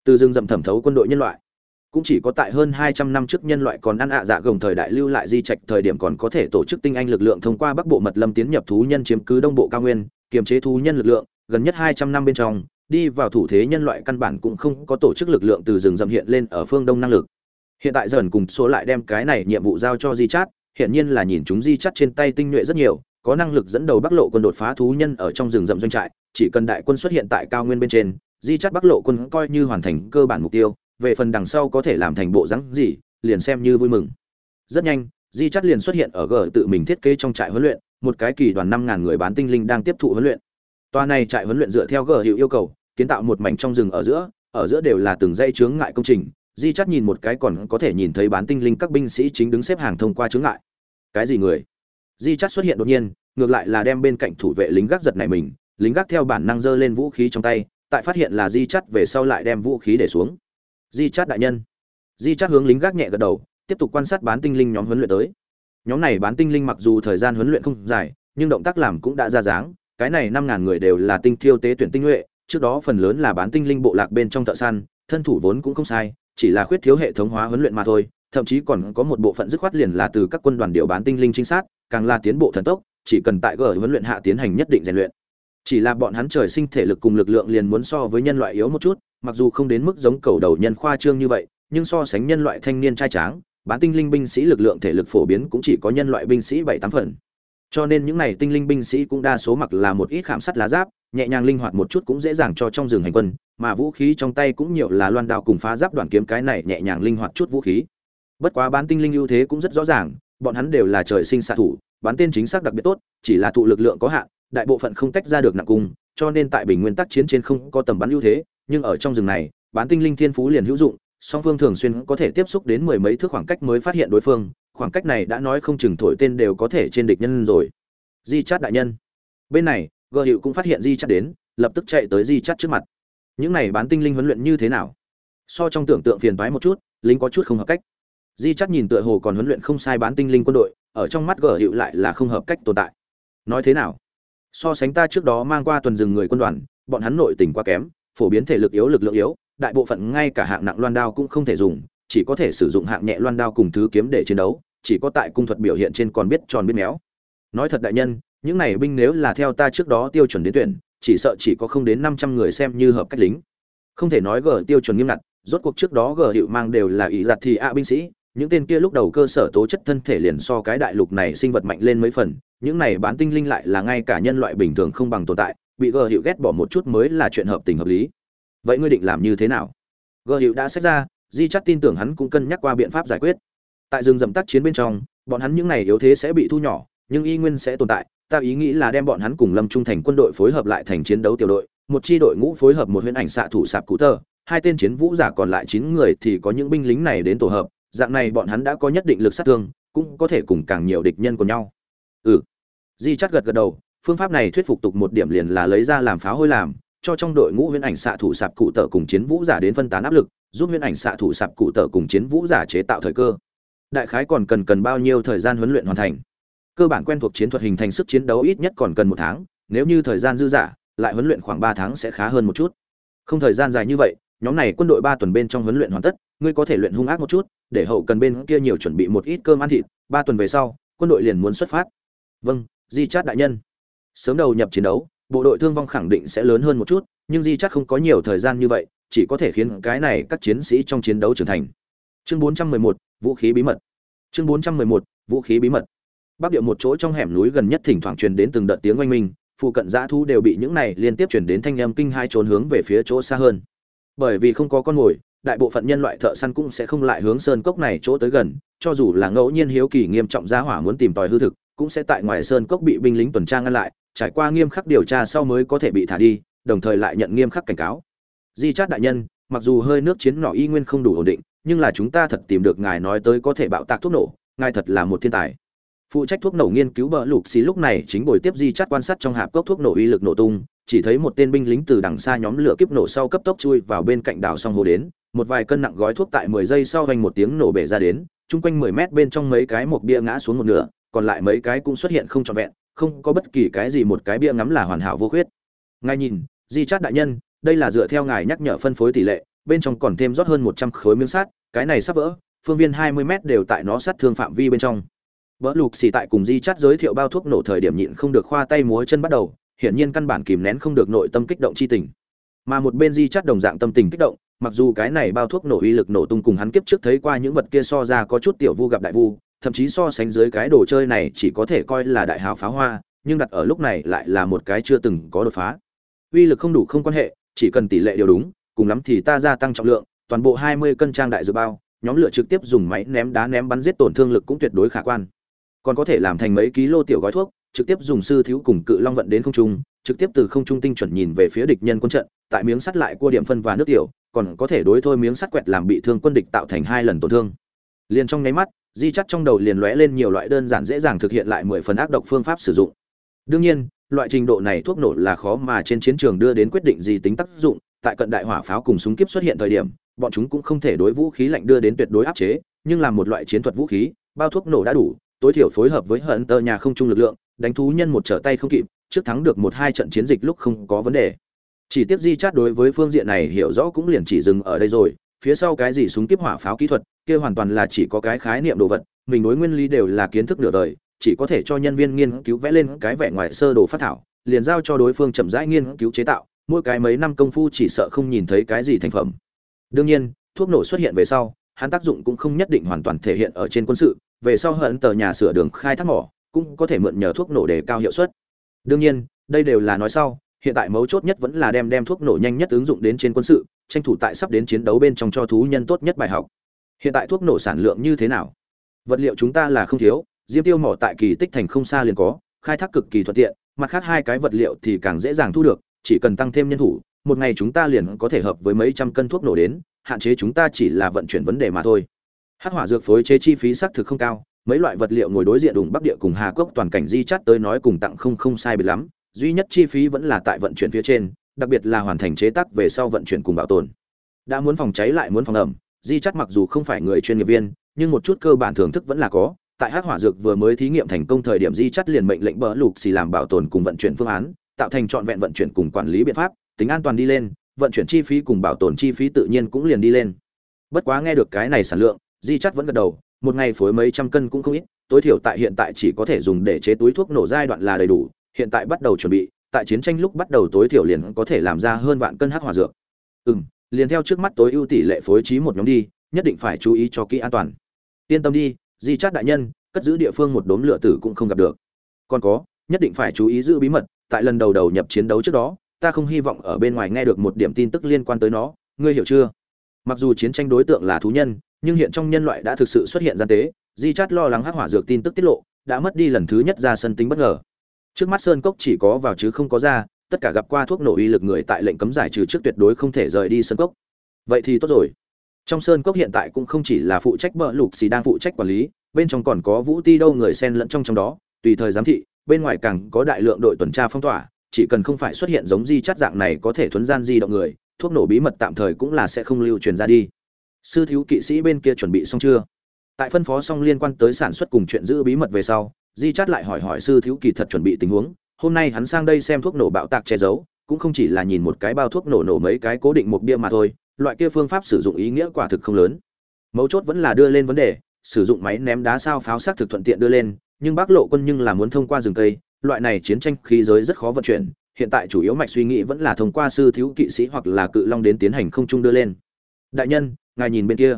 Từ rừng rậm thẩm thấu quân đội nhân loại cũng chỉ có tại hơn 200 năm trước nhân loại còn ăn ạ dạ gồng thời đại lưu lại di trạch thời điểm còn có thể tổ chức tinh anh lực lượng thông qua bắc bộ mật lâm tiến nhập thú nhân chiếm cứ đông bộ cao nguyên, kiềm chế thú nhân lực lượng, gần nhất 200 năm bên trong, đi vào thủ thế nhân loại căn bản cũng không có tổ chức lực lượng từ rừng rậm hiện lên ở phương đông năng lực. Hiện tại dần cùng số lại đem cái này nhiệm vụ giao cho di chát hiện nhiên là nhìn chúng di chát trên tay tinh nhuệ rất nhiều, có năng lực dẫn đầu bắc lộ quân đột phá thú nhân ở trong rừng rậm doanh trại, chỉ cần đại quân xuất hiện tại cao nguyên bên trên, di chát bắc lộ quân coi như hoàn thành cơ bản mục tiêu về phần đằng sau có thể làm thành bộ rắn gì, liền xem như vui mừng. Rất nhanh, di chắt liền xuất hiện ở g tự mình thiết kế trong trại huấn luyện, một cái kỳ đoàn năm ngàn người bán tinh linh đang tiếp thụ huấn luyện. Toa này trại huấn luyện dựa theo g hiệu yêu cầu, kiến tạo một mảnh trong rừng ở giữa ở giữa đều là từng dây chướng ngại công trình. Di chắt nhìn một cái còn có thể nhìn thấy bán tinh linh các binh sĩ chính đứng xếp hàng thông qua chướng ngại. Cái gì người? Di chắt xuất hiện đột nhiên, ngược lại là đem bên cạnh thủ vệ lính gác giật này mình, lính gác theo bản năng giơ lên vũ khí trong tay, tại phát hiện là di chắt về sau lại đem vũ khí để xuống di chát đại nhân. Di chát hướng lính gác nhẹ gật đầu, tiếp tục quan sát bán tinh linh nhóm huấn luyện tới. Nhóm này bán tinh linh mặc dù thời gian huấn luyện không dài, nhưng động tác làm cũng đã ra dáng. Cái này năm ngàn người đều là tinh thiêu tế tuyển tinh nhuệ, trước đó phần lớn là bán tinh linh bộ lạc bên trong thợ săn, thân thủ vốn cũng không sai, chỉ là khuyết thiếu hệ thống hóa huấn luyện mà thôi, thậm chí còn có một bộ phận dứt khoát liền là từ các quân đoàn điều bán tinh linh trinh sát, càng là tiến bộ thần tốc, chỉ cần tại gờ huấn luyện hạ tiến hành nhất định rèn luyện. Chỉ là bọn hắn trời sinh thể lực cùng lực lượng liền muốn so với nhân loại yếu một chút mặc dù không đến mức giống cầu đầu nhân khoa trương như vậy, nhưng so sánh nhân loại thanh niên trai tráng, bán tinh linh binh sĩ lực lượng thể lực phổ biến cũng chỉ có nhân loại binh sĩ bảy tám phần. Cho nên những này tinh linh binh sĩ cũng đa số mặc là một ít khảm sắt lá giáp, nhẹ nhàng linh hoạt một chút cũng dễ dàng cho trong rừng hành quân, mà vũ khí trong tay cũng nhiều là loan đao cùng phá giáp đoạn kiếm cái này nhẹ nhàng linh hoạt chút vũ khí. Bất quá bán tinh linh ưu thế cũng rất rõ ràng, bọn hắn đều là trời sinh xạ thủ, bán tên chính xác đặc biệt tốt, chỉ là thụ lực lượng có hạn, đại bộ phận không tách ra được nặng cung, cho nên tại bình nguyên tắc chiến trên không có tầm bắn ưu thế nhưng ở trong rừng này, bán tinh linh thiên phú liền hữu dụng, song phương thường xuyên có thể tiếp xúc đến mười mấy thước khoảng cách mới phát hiện đối phương, khoảng cách này đã nói không chừng thổi tên đều có thể trên địch nhân rồi. Di chát đại nhân. Bên này gợ hiệu cũng phát hiện di chát đến, lập tức chạy tới di chát trước mặt. Những này bán tinh linh huấn luyện như thế nào? So trong tưởng tượng phiền toái một chút, lính có chút không hợp cách. Di chát nhìn tựa hồ còn huấn luyện không sai bán tinh linh quân đội, ở trong mắt gợ hiệu lại là không hợp cách tồn tại. Nói thế nào? So sánh ta trước đó mang qua tuần rừng người quân đoàn, bọn hắn nội tình quá kém phổ biến thể lực yếu, lực lượng yếu, đại bộ phận ngay cả hạng nặng loan đao cũng không thể dùng, chỉ có thể sử dụng hạng nhẹ loan đao cùng thứ kiếm để chiến đấu, chỉ có tại cung thuật biểu hiện trên còn biết tròn biết méo. Nói thật đại nhân, những này binh nếu là theo ta trước đó tiêu chuẩn đến tuyển, chỉ sợ chỉ có không đến năm trăm người xem như hợp cách lính. Không thể nói gờ tiêu chuẩn nghiêm ngặt, rốt cuộc trước đó gờ hiệu mang đều là ý giặt thì a binh sĩ, những tên kia lúc đầu cơ sở tố chất thân thể liền so cái đại lục này sinh vật mạnh lên mấy phần, những này bán tinh linh lại là ngay cả nhân loại bình thường không bằng tồn tại bị gờ hiệu ghét bỏ một chút mới là chuyện hợp tình hợp lý. Vậy ngươi định làm như thế nào? Gờ hiệu đã xét ra, di chắc tin tưởng hắn cũng cân nhắc qua biện pháp giải quyết. Tại rừng dầm tác chiến bên trong, bọn hắn những này yếu thế sẽ bị thu nhỏ, nhưng y nguyên sẽ tồn tại, ta ý nghĩ là đem bọn hắn cùng lâm trung thành quân đội phối hợp lại thành chiến đấu tiểu đội, một chi đội ngũ phối hợp một huyễn ảnh xạ thủ sạp cụ tơ hai tên chiến vũ giả còn lại chín người thì có những binh lính này đến tổ hợp, dạng này bọn hắn đã có nhất định lực sát thương, cũng có thể cùng càng nhiều địch nhân của nhau. Ừ. Di chắc gật gật đầu phương pháp này thuyết phục tục một điểm liền là lấy ra làm pháo hôi làm, cho trong đội ngũ huyễn ảnh xạ thủ sạp cụ tợ cùng chiến vũ giả đến phân tán áp lực, giúp huyễn ảnh xạ thủ sạp cụ tợ cùng chiến vũ giả chế tạo thời cơ. Đại khái còn cần cần bao nhiêu thời gian huấn luyện hoàn thành? Cơ bản quen thuộc chiến thuật hình thành sức chiến đấu ít nhất còn cần một tháng, nếu như thời gian dư giả lại huấn luyện khoảng ba tháng sẽ khá hơn một chút. Không thời gian dài như vậy, nhóm này quân đội ba tuần bên trong huấn luyện hoàn tất, ngươi có thể luyện hung ác một chút, để hậu cần bên kia nhiều chuẩn bị một ít cơm ăn thịt, ba tuần về sau, quân đội liền muốn xuất phát. Vâng di chát đại nhân sớm đầu nhập chiến đấu bộ đội thương vong khẳng định sẽ lớn hơn một chút nhưng di chắc không có nhiều thời gian như vậy chỉ có thể khiến cái này các chiến sĩ trong chiến đấu trưởng thành. Chương 411, vũ khí bí mật. Chương 411, vũ khí bí mật. Bắc địa một chỗ trong hẻm núi gần nhất thỉnh thoảng truyền đến từng đợt tiếng oanh minh phụ cận dã thu đều bị những này liên tiếp chuyển đến thanh âm kinh hai trốn hướng về phía chỗ xa hơn. Bởi vì không có con mồi đại bộ phận nhân loại thợ săn cũng sẽ không lại hướng sơn cốc này chỗ tới gần cho dù là ngẫu nhiên hiếu kỳ nghiêm trọng gia hỏa muốn tìm tòi hư thực cũng sẽ tại ngoài sơn cốc bị binh lính tuần tra ngăn lại trải qua nghiêm khắc điều tra sau mới có thể bị thả đi, đồng thời lại nhận nghiêm khắc cảnh cáo. Di chát đại nhân, mặc dù hơi nước chiến nỏ y nguyên không đủ ổn định, nhưng là chúng ta thật tìm được ngài nói tới có thể bạo tạc thuốc nổ, ngài thật là một thiên tài. Phụ trách thuốc nổ nghiên cứu bờ lục xì lúc này chính buổi tiếp di chát quan sát trong hạp cốc thuốc nổ uy lực nổ tung, chỉ thấy một tên binh lính từ đằng xa nhóm lửa kiếp nổ sau cấp tốc chui vào bên cạnh đảo song hồ đến, một vài cân nặng gói thuốc tại mười giây sau vang một tiếng nổ bể ra đến, chung quanh mười mét bên trong mấy cái một bia ngã xuống một nửa, còn lại mấy cái cũng xuất hiện không trọn vẹn không có bất kỳ cái gì một cái bia ngắm là hoàn hảo vô khuyết ngài nhìn di chát đại nhân đây là dựa theo ngài nhắc nhở phân phối tỷ lệ bên trong còn thêm rót hơn một trăm khối miếng sắt cái này sắp vỡ phương viên hai mươi mét đều tại nó sát thương phạm vi bên trong Bỡ lục xì tại cùng di chát giới thiệu bao thuốc nổ thời điểm nhịn không được khoa tay múa chân bắt đầu, hiển nhiên căn bản kìm nén không được nội tâm kích động chi tình. Mà một bên di chát đồng dạng tâm tình kích động, mặc dù cái này bao thuốc nổ uy lực nổ tung cùng hắn kiếp trước thấy qua những vật kia so ra có chút tiểu vu gặp đại vu, thậm chí so sánh dưới cái đồ chơi này chỉ có thể coi là đại hào pháo hoa, nhưng đặt ở lúc này lại là một cái chưa từng có đột phá. Uy lực không đủ không quan hệ, chỉ cần tỷ lệ điều đúng, cùng lắm thì ta gia tăng trọng lượng, toàn bộ 20 cân trang đại dược bao, nhóm lửa trực tiếp dùng máy ném đá ném bắn giết tổn thương lực cũng tuyệt đối khả quan còn có thể làm thành mấy ký lô tiểu gói thuốc trực tiếp dùng sư thiếu cùng cự long vận đến không trung trực tiếp từ không trung tinh chuẩn nhìn về phía địch nhân quân trận tại miếng sắt lại cua điểm phân và nước tiểu còn có thể đối thôi miếng sắt quẹt làm bị thương quân địch tạo thành hai lần tổn thương liền trong nháy mắt di chắt trong đầu liền lóe lên nhiều loại đơn giản dễ dàng thực hiện lại mười phần ác độc phương pháp sử dụng. Đương nhiên, loại trình độ này thuốc nổ là khó mà trên chiến trường đưa đến quyết định gì tính tác dụng, tại cận đại hỏa pháo cùng súng kiếp xuất hiện thời điểm, bọn chúng cũng không thể đối vũ khí lạnh đưa đến tuyệt đối áp chế, nhưng là một loại chiến thuật vũ khí, bao thuốc nổ đã đủ, tối thiểu phối hợp với hận tơ nhà không trung lực lượng, đánh thú nhân một trở tay không kịp, trước thắng được một hai trận chiến dịch lúc không có vấn đề. Chỉ tiếp di chát đối với phương diện này hiểu rõ cũng liền chỉ dừng ở đây rồi, phía sau cái gì súng kiếp hỏa pháo kỹ thuật kia hoàn toàn là chỉ có cái khái niệm đồ vật, mình đối nguyên lý đều là kiến thức nửa đời, chỉ có thể cho nhân viên nghiên cứu vẽ lên cái vẻ ngoài sơ đồ phát thảo, liền giao cho đối phương chậm rãi nghiên cứu chế tạo, mỗi cái mấy năm công phu chỉ sợ không nhìn thấy cái gì thành phẩm. Đương nhiên, thuốc nổ xuất hiện về sau, hắn tác dụng cũng không nhất định hoàn toàn thể hiện ở trên quân sự, về sau hận tờ nhà sửa đường khai thác mỏ, cũng có thể mượn nhờ thuốc nổ để cao hiệu suất. Đương nhiên, đây đều là nói sau, hiện tại mấu chốt nhất vẫn là đem đem thuốc nổ nhanh nhất ứng dụng đến trên quân sự, tranh thủ tại sắp đến chiến đấu bên trong cho thú nhân tốt nhất bài học hiện tại thuốc nổ sản lượng như thế nào? Vật liệu chúng ta là không thiếu, diêm tiêu mỏ tại kỳ tích thành không xa liền có, khai thác cực kỳ thuận tiện, mặt khác hai cái vật liệu thì càng dễ dàng thu được, chỉ cần tăng thêm nhân thủ, một ngày chúng ta liền có thể hợp với mấy trăm cân thuốc nổ đến, hạn chế chúng ta chỉ là vận chuyển vấn đề mà thôi. Hắc hỏa dược phối chế chi phí xác thực không cao, mấy loại vật liệu ngồi đối diện đùng bắc địa cùng hà cốc toàn cảnh di chắt tới nói cùng tặng không không sai biệt lắm, duy nhất chi phí vẫn là tại vận chuyển phía trên, đặc biệt là hoàn thành chế tác về sau vận chuyển cùng bảo tồn. Đã muốn phòng cháy lại muốn phòng ẩm di chắt mặc dù không phải người chuyên nghiệp viên, nhưng một chút cơ bản thưởng thức vẫn là có. Tại hắc hỏa dược vừa mới thí nghiệm thành công thời điểm, di chắt liền mệnh lệnh bỡ lục xì làm bảo tồn cùng vận chuyển phương án, tạo thành trọn vẹn vận chuyển cùng quản lý biện pháp, tính an toàn đi lên, vận chuyển chi phí cùng bảo tồn chi phí tự nhiên cũng liền đi lên. Bất quá nghe được cái này sản lượng, di chắt vẫn gật đầu, một ngày phối mấy trăm cân cũng không ít, tối thiểu tại hiện tại chỉ có thể dùng để chế túi thuốc nổ giai đoạn là đầy đủ, hiện tại bắt đầu chuẩn bị, tại chiến tranh lúc bắt đầu tối thiểu liền có thể làm ra hơn vạn cân hắc hỏa dược. Ừ m liền theo trước mắt tối ưu tỷ lệ phối trí một nhóm đi, nhất định phải chú ý cho kỹ an toàn. Yên tâm đi, di chát đại nhân, cất giữ địa phương một đốm lửa tử cũng không gặp được. Còn có, nhất định phải chú ý giữ bí mật, tại lần đầu đầu nhập chiến đấu trước đó, ta không hy vọng ở bên ngoài nghe được một điểm tin tức liên quan tới nó, ngươi hiểu chưa? Mặc dù chiến tranh đối tượng là thú nhân, nhưng hiện trong nhân loại đã thực sự xuất hiện gian tế, di chát lo lắng hắc hỏa dược tin tức tiết lộ, đã mất đi lần thứ nhất ra sân tính bất ngờ. Trước mắt sơn cốc chỉ có vào chứ không có ra tất cả gặp qua thuốc nổ uy lực người tại lệnh cấm giải trừ trước tuyệt đối không thể rời đi sơn cốc. Vậy thì tốt rồi. Trong sơn cốc hiện tại cũng không chỉ là phụ trách bờ lục xì đang phụ trách quản lý, bên trong còn có vũ ti đâu người xen lẫn trong trong đó, tùy thời giám thị, bên ngoài càng có đại lượng đội tuần tra phong tỏa, chỉ cần không phải xuất hiện giống di chắt dạng này có thể thuấn gian di động người, thuốc nổ bí mật tạm thời cũng là sẽ không lưu truyền ra đi. Sư thiếu kỵ sĩ bên kia chuẩn bị xong chưa? Tại phân phó xong liên quan tới sản xuất cùng chuyện giữ bí mật về sau, di chát lại hỏi hỏi sư thiếu kỳ thật chuẩn bị tình huống hôm nay hắn sang đây xem thuốc nổ bạo tạc che giấu, cũng không chỉ là nhìn một cái bao thuốc nổ nổ mấy cái cố định một bia mà thôi, loại kia phương pháp sử dụng ý nghĩa quả thực không lớn. Mấu chốt vẫn là đưa lên vấn đề, sử dụng máy ném đá sao pháo xác thực thuận tiện đưa lên, nhưng bác lộ quân nhưng là muốn thông qua rừng cây, loại này chiến tranh khí giới rất khó vận chuyển, hiện tại chủ yếu mạch suy nghĩ vẫn là thông qua sư thiếu kỵ sĩ hoặc là cự long đến tiến hành không trung đưa lên. Đại nhân, ngài nhìn bên kia.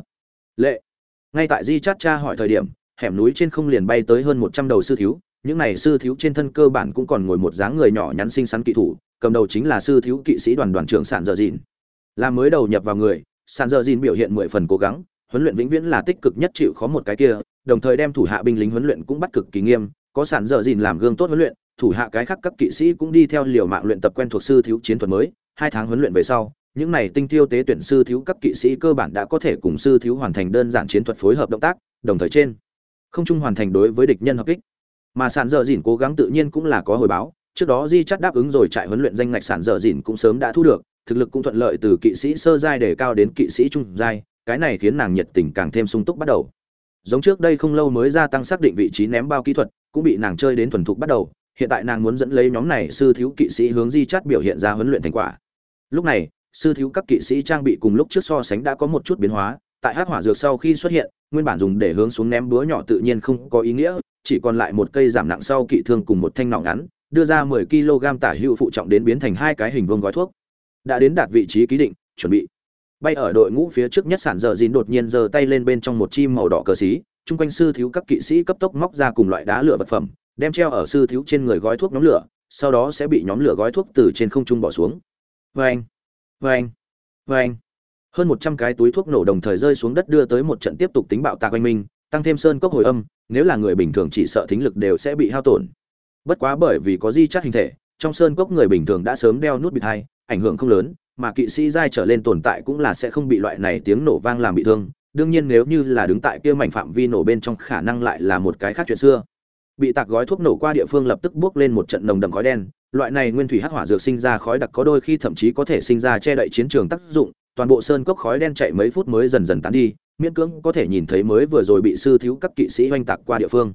Lệ. Ngay tại di chát cha hỏi thời điểm, hẻm núi trên không liền bay tới hơn một trăm đầu sư thiếu những này sư thiếu trên thân cơ bản cũng còn ngồi một dáng người nhỏ nhắn xinh xắn kỵ thủ, cầm đầu chính là sư thiếu kỵ sĩ đoàn đoàn trưởng sản dợ dìn. Là mới đầu nhập vào người sản dợ dìn biểu hiện mười phần cố gắng, huấn luyện vĩnh viễn là tích cực nhất chịu khó một cái kia, đồng thời đem thủ hạ binh lính huấn luyện cũng bắt cực kỳ nghiêm, có sản dợ dìn làm gương tốt huấn luyện, thủ hạ cái khác các kỵ sĩ cũng đi theo liều mạng luyện tập quen thuộc sư thiếu chiến thuật mới, hai tháng huấn luyện về sau, những này tinh tiêu tế tuyển sư thiếu cấp kỵ sĩ cơ bản đã có thể cùng sư thiếu hoàn thành đơn giản chiến thuật phối hợp động tác, đồng thời trên không chung hoàn thành đối với địch nhân hợp kích mà sản dở dỉn cố gắng tự nhiên cũng là có hồi báo. Trước đó di chắt đáp ứng rồi trại huấn luyện danh ngạch sản dở dỉn cũng sớm đã thu được, thực lực cũng thuận lợi từ kỵ sĩ sơ giai để cao đến kỵ sĩ trung giai, cái này khiến nàng nhiệt tình càng thêm sung túc bắt đầu. Giống trước đây không lâu mới gia tăng xác định vị trí ném bao kỹ thuật, cũng bị nàng chơi đến thuần thục bắt đầu, hiện tại nàng muốn dẫn lấy nhóm này sư thiếu kỵ sĩ hướng di chắt biểu hiện ra huấn luyện thành quả. Lúc này, sư thiếu các kỵ sĩ trang bị cùng lúc trước so sánh đã có một chút biến hóa, tại hắc hỏa dược sau khi xuất hiện, nguyên bản dùng để hướng xuống ném búa nhỏ tự nhiên không có ý nghĩa chỉ còn lại một cây giảm nặng sau kỵ thương cùng một thanh nỏ ngắn, đưa ra 10 kg tả hữu phụ trọng đến biến thành hai cái hình vuông gói thuốc. Đã đến đạt vị trí ký định, chuẩn bị. Bay ở đội ngũ phía trước nhất sản dở dìn đột nhiên giơ tay lên bên trong một chim màu đỏ cờ xí, chung quanh sư thiếu các kỵ sĩ cấp tốc móc ra cùng loại đá lửa vật phẩm, đem treo ở sư thiếu trên người gói thuốc nhóm lửa, sau đó sẽ bị nhóm lửa gói thuốc từ trên không trung bỏ xuống. Vê anh vê hơn một trăm cái túi thuốc nổ đồng thời rơi xuống đất đưa tới một trận tiếp tục tính bạo tạc quanh minh tăng thêm sơn cốc hồi âm, nếu là người bình thường chỉ sợ thính lực đều sẽ bị hao tổn. Bất quá bởi vì có di chắt hình thể, trong sơn cốc người bình thường đã sớm đeo nút bịt hai, ảnh hưởng không lớn, mà kỵ sĩ giai trở lên tồn tại cũng là sẽ không bị loại này tiếng nổ vang làm bị thương. Đương nhiên nếu như là đứng tại kia mảnh phạm vi nổ bên trong khả năng lại là một cái khác chuyện xưa. Bị tạc gói thuốc nổ qua địa phương lập tức bước lên một trận nồng đậm khói đen, loại này nguyên thủy hắc hỏa dược sinh ra khói đặc có đôi khi thậm chí có thể sinh ra che đậy chiến trường tác dụng, toàn bộ sơn cốc khói đen chạy mấy phút mới dần dần tán đi miễn cưỡng có thể nhìn thấy mới vừa rồi bị sư thiếu các kỵ sĩ oanh tạc qua địa phương.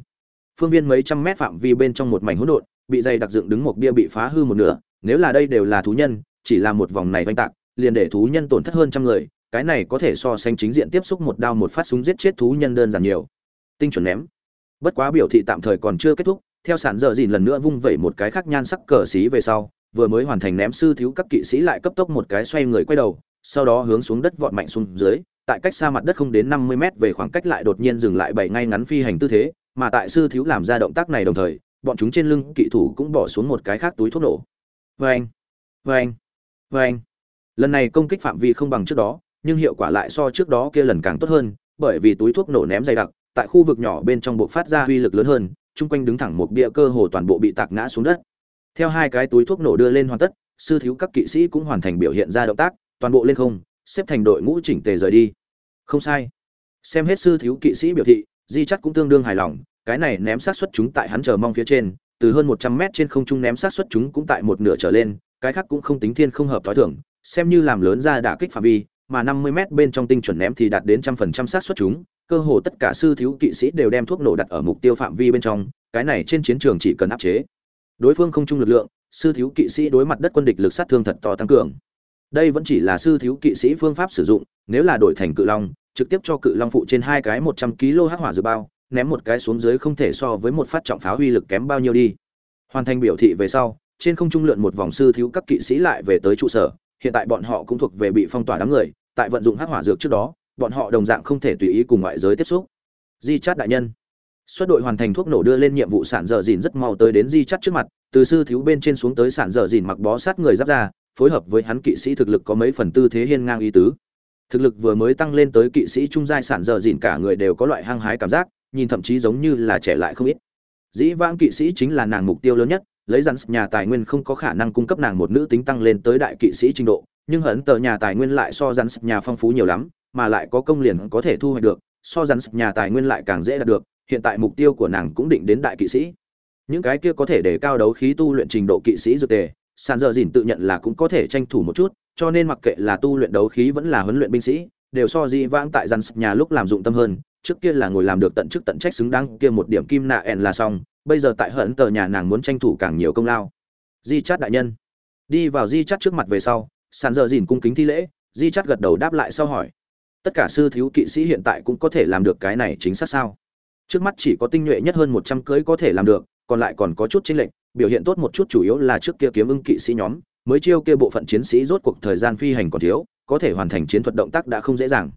Phương viên mấy trăm mét phạm vi bên trong một mảnh hỗn độn, bị dày đặc dựng đứng một bia bị phá hư một nửa, nếu là đây đều là thú nhân, chỉ là một vòng này oanh tạc, liền để thú nhân tổn thất hơn trăm người, cái này có thể so sánh chính diện tiếp xúc một đao một phát súng giết chết thú nhân đơn giản nhiều. Tinh chuẩn ném. Bất quá biểu thị tạm thời còn chưa kết thúc, theo sản dở dìn lần nữa vung vẩy một cái khác nhan sắc cờ xí về sau, vừa mới hoàn thành ném sư thiếu các kỵ sĩ lại cấp tốc một cái xoay người quay đầu sau đó hướng xuống đất vọt mạnh xuống dưới, tại cách xa mặt đất không đến năm mươi mét về khoảng cách lại đột nhiên dừng lại bảy ngay ngắn phi hành tư thế, mà tại sư thiếu làm ra động tác này đồng thời, bọn chúng trên lưng kỵ thủ cũng bỏ xuống một cái khác túi thuốc nổ. Vê anh vê lần này công kích phạm vi không bằng trước đó, nhưng hiệu quả lại so trước đó kia lần càng tốt hơn, bởi vì túi thuốc nổ ném dày đặc, tại khu vực nhỏ bên trong bộ phát ra uy lực lớn hơn, chung quanh đứng thẳng một bia cơ hồ toàn bộ bị tạc ngã xuống đất. Theo hai cái túi thuốc nổ đưa lên hoàn tất, sư thiếu các kỵ sĩ cũng hoàn thành biểu hiện ra động tác toàn bộ lên không, xếp thành đội ngũ chỉnh tề rời đi. Không sai. Xem hết sư thiếu kỵ sĩ biểu thị, di chắc cũng tương đương hài lòng, cái này ném sát xuất chúng tại hắn chờ mong phía trên, từ hơn một trăm mét trên không trung ném sát xuất chúng cũng tại một nửa trở lên, cái khác cũng không tính thiên không hợp thói thường, xem như làm lớn ra đả kích phạm vi, mà năm mươi mét bên trong tinh chuẩn ném thì đạt đến trăm phần trăm sát xuất chúng, cơ hồ tất cả sư thiếu kỵ sĩ đều đem thuốc nổ đặt ở mục tiêu phạm vi bên trong, cái này trên chiến trường chỉ cần áp chế. Đối phương không chung lực lượng, sư thiếu kỵ sĩ đối mặt đất quân địch lực sát thương thật to tăng cường đây vẫn chỉ là sư thiếu kỵ sĩ phương pháp sử dụng, nếu là đổi thành cự long, trực tiếp cho cự long phụ trên hai cái một trăm kg hắc hỏa dự bao, ném một cái xuống dưới không thể so với một phát trọng pháo uy lực kém bao nhiêu đi. Hoàn thành biểu thị về sau, trên không trung lượn một vòng sư thiếu các kỵ sĩ lại về tới trụ sở, hiện tại bọn họ cũng thuộc về bị phong tỏa đám người, tại vận dụng hắc hỏa dược trước đó, bọn họ đồng dạng không thể tùy ý cùng ngoại giới tiếp xúc. Di chát đại nhân. Xuất đội hoàn thành thuốc nổ đưa lên nhiệm vụ sản dở dìn rất mau tới đến di chát trước mặt, từ sư thiếu bên trên xuống tới sản dở dìn mặc bó sát người giáp ra phối hợp với hắn kỵ sĩ thực lực có mấy phần tư thế hiên ngang ý tứ. Thực lực vừa mới tăng lên tới kỵ sĩ trung giai sản dở dịn cả người đều có loại hăng hái cảm giác, nhìn thậm chí giống như là trẻ lại không ít. Dĩ vãng kỵ sĩ chính là nàng mục tiêu lớn nhất, lấy rắn nhà tài nguyên không có khả năng cung cấp nàng một nữ tính tăng lên tới đại kỵ sĩ trình độ, nhưng hận tờ nhà tài nguyên lại so rắn nhà phong phú nhiều lắm, mà lại có công liền có thể thu hoạch được, so rắn nhà tài nguyên lại càng dễ đạt được, hiện tại mục tiêu của nàng cũng định đến đại kỵ sĩ. Những cái kia có thể để cao đấu khí tu luyện trình độ kỵ sĩ dược tề sàn dở dìn tự nhận là cũng có thể tranh thủ một chút, cho nên mặc kệ là tu luyện đấu khí vẫn là huấn luyện binh sĩ, đều so di vãng tại rắn nhà lúc làm dụng tâm hơn. Trước kia là ngồi làm được tận chức tận trách xứng đáng, kia một điểm kim nạ ẻn là xong, bây giờ tại hận tờ nhà nàng muốn tranh thủ càng nhiều công lao. Di chát đại nhân. Đi vào di chát trước mặt về sau, sàn dở dìn cung kính thi lễ, di chát gật đầu đáp lại sau hỏi, tất cả sư thiếu kỵ sĩ hiện tại cũng có thể làm được cái này chính xác sao? Trước mắt chỉ có tinh nhuệ nhất hơn một trăm cưới có thể làm được, còn lại còn có chút chênh lệch biểu hiện tốt một chút chủ yếu là trước kia kiếm ưng kỵ sĩ nhóm, mới chiêu kia bộ phận chiến sĩ rốt cuộc thời gian phi hành còn thiếu, có thể hoàn thành chiến thuật động tác đã không dễ dàng.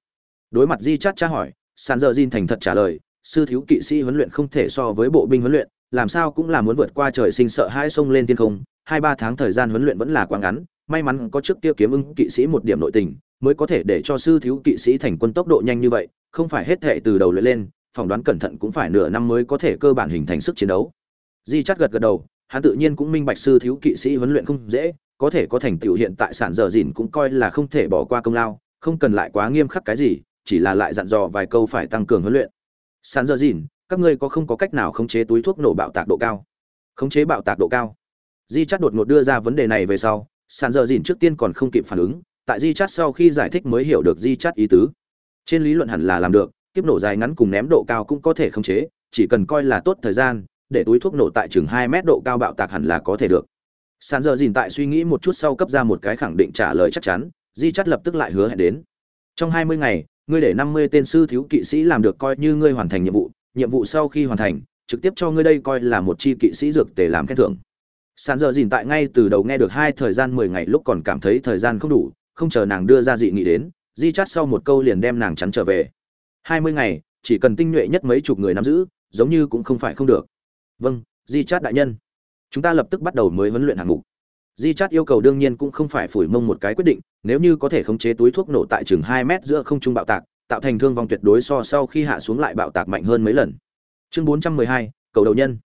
Đối mặt di chát tra hỏi, sàn dơ Jin thành thật trả lời, sư thiếu kỵ sĩ huấn luyện không thể so với bộ binh huấn luyện, làm sao cũng là muốn vượt qua trời sinh sợ hai sông lên thiên không, hai ba tháng thời gian huấn luyện vẫn là quá ngắn, may mắn có trước kia kiếm ưng kỵ sĩ một điểm nội tình, mới có thể để cho sư thiếu kỵ sĩ thành quân tốc độ nhanh như vậy, không phải hết thệ từ đầu luyện lên, phỏng đoán cẩn thận cũng phải nửa năm mới có thể cơ bản hình thành sức chiến đấu. Di chắt gật gật đầu hắn tự nhiên cũng minh bạch sư thiếu kỵ sĩ huấn luyện không dễ có thể có thành tựu hiện tại sản dở dỉn cũng coi là không thể bỏ qua công lao không cần lại quá nghiêm khắc cái gì chỉ là lại dặn dò vài câu phải tăng cường huấn luyện. Sản dở dỉn, các ngươi có không có cách nào khống chế túi thuốc nổ bạo tạc độ cao? Khống chế bạo tạc độ cao? Di chắt đột ngột đưa ra vấn đề này về sau sản dở dỉn trước tiên còn không kịp phản ứng tại di chắt sau khi giải thích mới hiểu được di chắt ý tứ. Trên lý luận hẳn là làm được kiếp nổ dài ngắn cùng ném độ cao cũng có thể khống chế chỉ cần coi là tốt thời gian để túi thuốc nổ tại chừng hai mét độ cao bạo tạc hẳn là có thể được. Sàn giờ dìn tại suy nghĩ một chút sau cấp ra một cái khẳng định trả lời chắc chắn, di chắt lập tức lại hứa hẹn đến. Trong hai mươi ngày, ngươi để năm mươi tên sư thiếu kỵ sĩ làm được coi như ngươi hoàn thành nhiệm vụ nhiệm vụ sau khi hoàn thành, trực tiếp cho ngươi đây coi là một chi kỵ sĩ dược tề làm khen thưởng. Sàn giờ dìn tại ngay từ đầu nghe được hai thời gian mười ngày lúc còn cảm thấy thời gian không đủ, không chờ nàng đưa ra dị nghị đến, di chắt sau một câu liền đem nàng chắn trở về. Hai mươi ngày, chỉ cần tinh nhuệ nhất mấy chục người nắm giữ, giống như cũng không phải không được vâng di chát đại nhân. Chúng ta lập tức bắt đầu mới huấn luyện hạng mục. Di chát yêu cầu đương nhiên cũng không phải phủi mông một cái quyết định nếu như có thể khống chế túi thuốc nổ tại chừng hai mét giữa không trung bạo tạc tạo thành thương vong tuyệt đối so sau khi hạ xuống lại bạo tạc mạnh hơn mấy lần. Chương 412, cầu đầu nhân.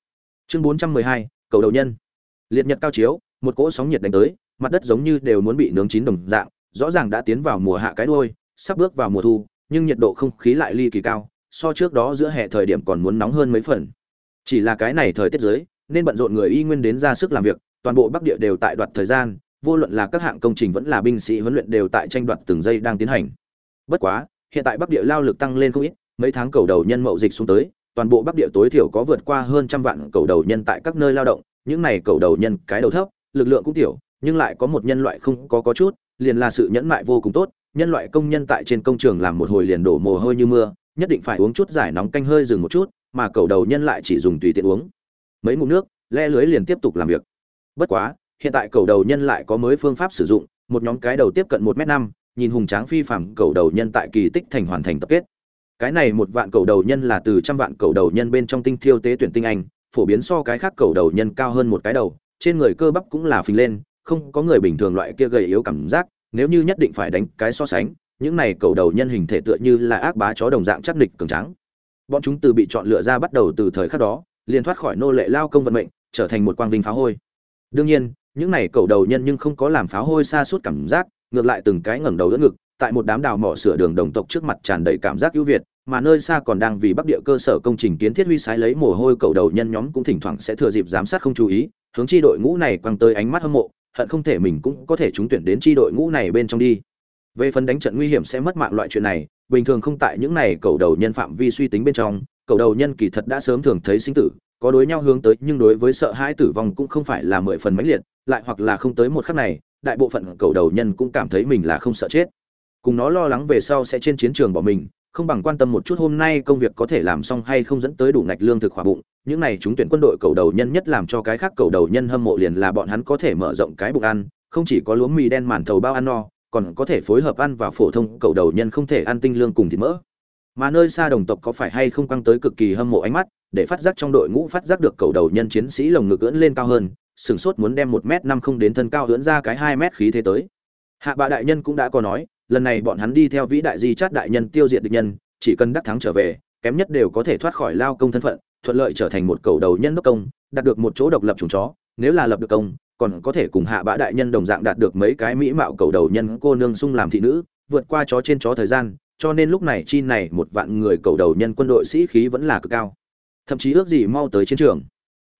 Chương 412, cầu đầu nhân. Liệt nhật cao chiếu một cỗ sóng nhiệt đánh tới mặt đất giống như đều muốn bị nướng chín đồng dạng rõ ràng đã tiến vào mùa hạ cái đuôi, sắp bước vào mùa thu nhưng nhiệt độ không khí lại ly kỳ cao so trước đó giữa hè thời điểm còn muốn nóng hơn mấy phần chỉ là cái này thời tiết giới nên bận rộn người y nguyên đến ra sức làm việc, toàn bộ bắc địa đều tại đoạt thời gian, vô luận là các hạng công trình vẫn là binh sĩ huấn luyện đều tại tranh đoạt từng giây đang tiến hành. Bất quá, hiện tại bắc địa lao lực tăng lên không ít, mấy tháng cầu đầu nhân mậu dịch xuống tới, toàn bộ bắc địa tối thiểu có vượt qua hơn trăm vạn cầu đầu nhân tại các nơi lao động, những này cầu đầu nhân cái đầu thấp, lực lượng cũng tiểu, nhưng lại có một nhân loại không có có chút, liền là sự nhẫn mại vô cùng tốt, nhân loại công nhân tại trên công trường làm một hồi liền đổ mồ hôi như mưa, nhất định phải uống chút giải nóng canh hơi dừng một chút mà cầu đầu nhân lại chỉ dùng tùy tiện uống. Mấy ngụm nước, le lưới liền tiếp tục làm việc. Bất quá, hiện tại cầu đầu nhân lại có mới phương pháp sử dụng, một nhóm cái đầu tiếp cận một m năm, nhìn hùng tráng phi phạm cầu đầu nhân tại kỳ tích thành hoàn thành tập kết. Cái này một vạn cầu đầu nhân là từ trăm vạn cầu đầu nhân bên trong tinh thiêu tế tuyển tinh anh, phổ biến so cái khác cầu đầu nhân cao hơn một cái đầu, trên người cơ bắp cũng là phình lên, không có người bình thường loại kia gầy yếu cảm giác, nếu như nhất định phải đánh cái so sánh, những này cầu đầu nhân hình thể tựa như là ác bá chó đồng dạng chắc địch cường tráng bọn chúng từ bị chọn lựa ra bắt đầu từ thời khắc đó, liền thoát khỏi nô lệ lao công vận mệnh, trở thành một quang vinh pháo hôi. Đương nhiên, những này cầu đầu nhân nhưng không có làm pháo hôi xa suốt cảm giác, ngược lại từng cái ngẩng đầu đỡ ngực, tại một đám đào mỏ sửa đường đồng tộc trước mặt tràn đầy cảm giác ưu việt, mà nơi xa còn đang vì bắc địa cơ sở công trình kiến thiết huy sái lấy mồ hôi cầu đầu nhân nhóm cũng thỉnh thoảng sẽ thừa dịp giám sát không chú ý, hướng chi đội ngũ này quăng tới ánh mắt hâm mộ, hận không thể mình cũng có thể trúng tuyển đến chi đội ngũ này bên trong đi. Về phần đánh trận nguy hiểm sẽ mất mạng loại chuyện này bình thường không tại những này cầu đầu nhân phạm vi suy tính bên trong, cầu đầu nhân kỳ thật đã sớm thường thấy sinh tử, có đối nhau hướng tới nhưng đối với sợ hãi tử vong cũng không phải là mười phần mãnh liệt, lại hoặc là không tới một khắc này, đại bộ phận cầu đầu nhân cũng cảm thấy mình là không sợ chết. Cùng nó lo lắng về sau sẽ trên chiến trường bỏ mình, không bằng quan tâm một chút hôm nay công việc có thể làm xong hay không dẫn tới đủ ngạch lương thực khỏa bụng, những này chúng tuyển quân đội cầu đầu nhân nhất làm cho cái khác cầu đầu nhân hâm mộ liền là bọn hắn có thể mở rộng cái bụng ăn, không chỉ có lúa mì đen màn thầu bao ăn no còn có thể phối hợp ăn vào phổ thông, cầu đầu nhân không thể ăn tinh lương cùng thịt mỡ. Mà nơi xa đồng tộc có phải hay không căng tới cực kỳ hâm mộ ánh mắt, để phát giác trong đội ngũ phát giác được cầu đầu nhân chiến sĩ lồng ngực ưỡn lên cao hơn sửng sốt muốn đem một m năm không đến thân cao ưỡn ra cái hai m khí thế tới. Hạ bạ đại nhân cũng đã có nói, lần này bọn hắn đi theo vĩ đại di chát đại nhân tiêu diệt địch nhân, chỉ cần đắc thắng trở về, kém nhất đều có thể thoát khỏi lao công thân phận, thuận lợi trở thành một cầu đầu nhân đốc công, đạt được một chỗ độc lập chủng chó, nếu là lập được công còn có thể cùng hạ bã đại nhân đồng dạng đạt được mấy cái mỹ mạo cầu đầu nhân cô nương sung làm thị nữ, vượt qua chó trên chó thời gian, cho nên lúc này chi này một vạn người cầu đầu nhân quân đội sĩ khí vẫn là cực cao. Thậm chí ước gì mau tới chiến trường.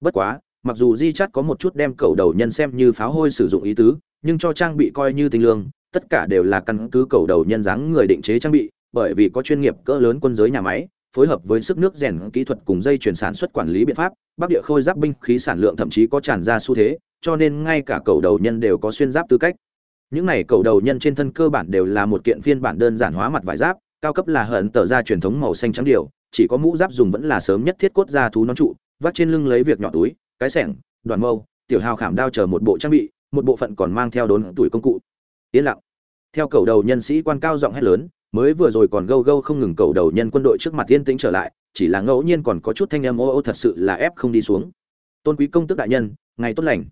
Bất quá, mặc dù di chắt có một chút đem cầu đầu nhân xem như pháo hôi sử dụng ý tứ, nhưng cho trang bị coi như tinh lương, tất cả đều là căn cứ cầu đầu nhân dáng người định chế trang bị, bởi vì có chuyên nghiệp cỡ lớn quân giới nhà máy phối hợp với sức nước rèn kỹ thuật cùng dây chuyển sản xuất quản lý biện pháp, bắc địa khôi giáp binh khí sản lượng thậm chí có tràn ra xu thế, cho nên ngay cả cầu đầu nhân đều có xuyên giáp tư cách. Những này cầu đầu nhân trên thân cơ bản đều là một kiện phiên bản đơn giản hóa mặt vải giáp, cao cấp là hận tờ ra truyền thống màu xanh trắng điều, chỉ có mũ giáp dùng vẫn là sớm nhất thiết cốt ra thú nón trụ vắt trên lưng lấy việc nhỏ túi, cái sẻng đoàn mâu, tiểu hào khảm đao chờ một bộ trang bị, một bộ phận còn mang theo đốn tuổi công cụ. Yên lặng. Theo cầu đầu nhân sĩ quan cao giọng hét lớn mới vừa rồi còn gâu gâu không ngừng cầu đầu nhân quân đội trước mặt yên tĩnh trở lại, chỉ là ngẫu nhiên còn có chút thanh âm ô ô thật sự là ép không đi xuống. Tôn quý công tức đại nhân, ngày tốt lành.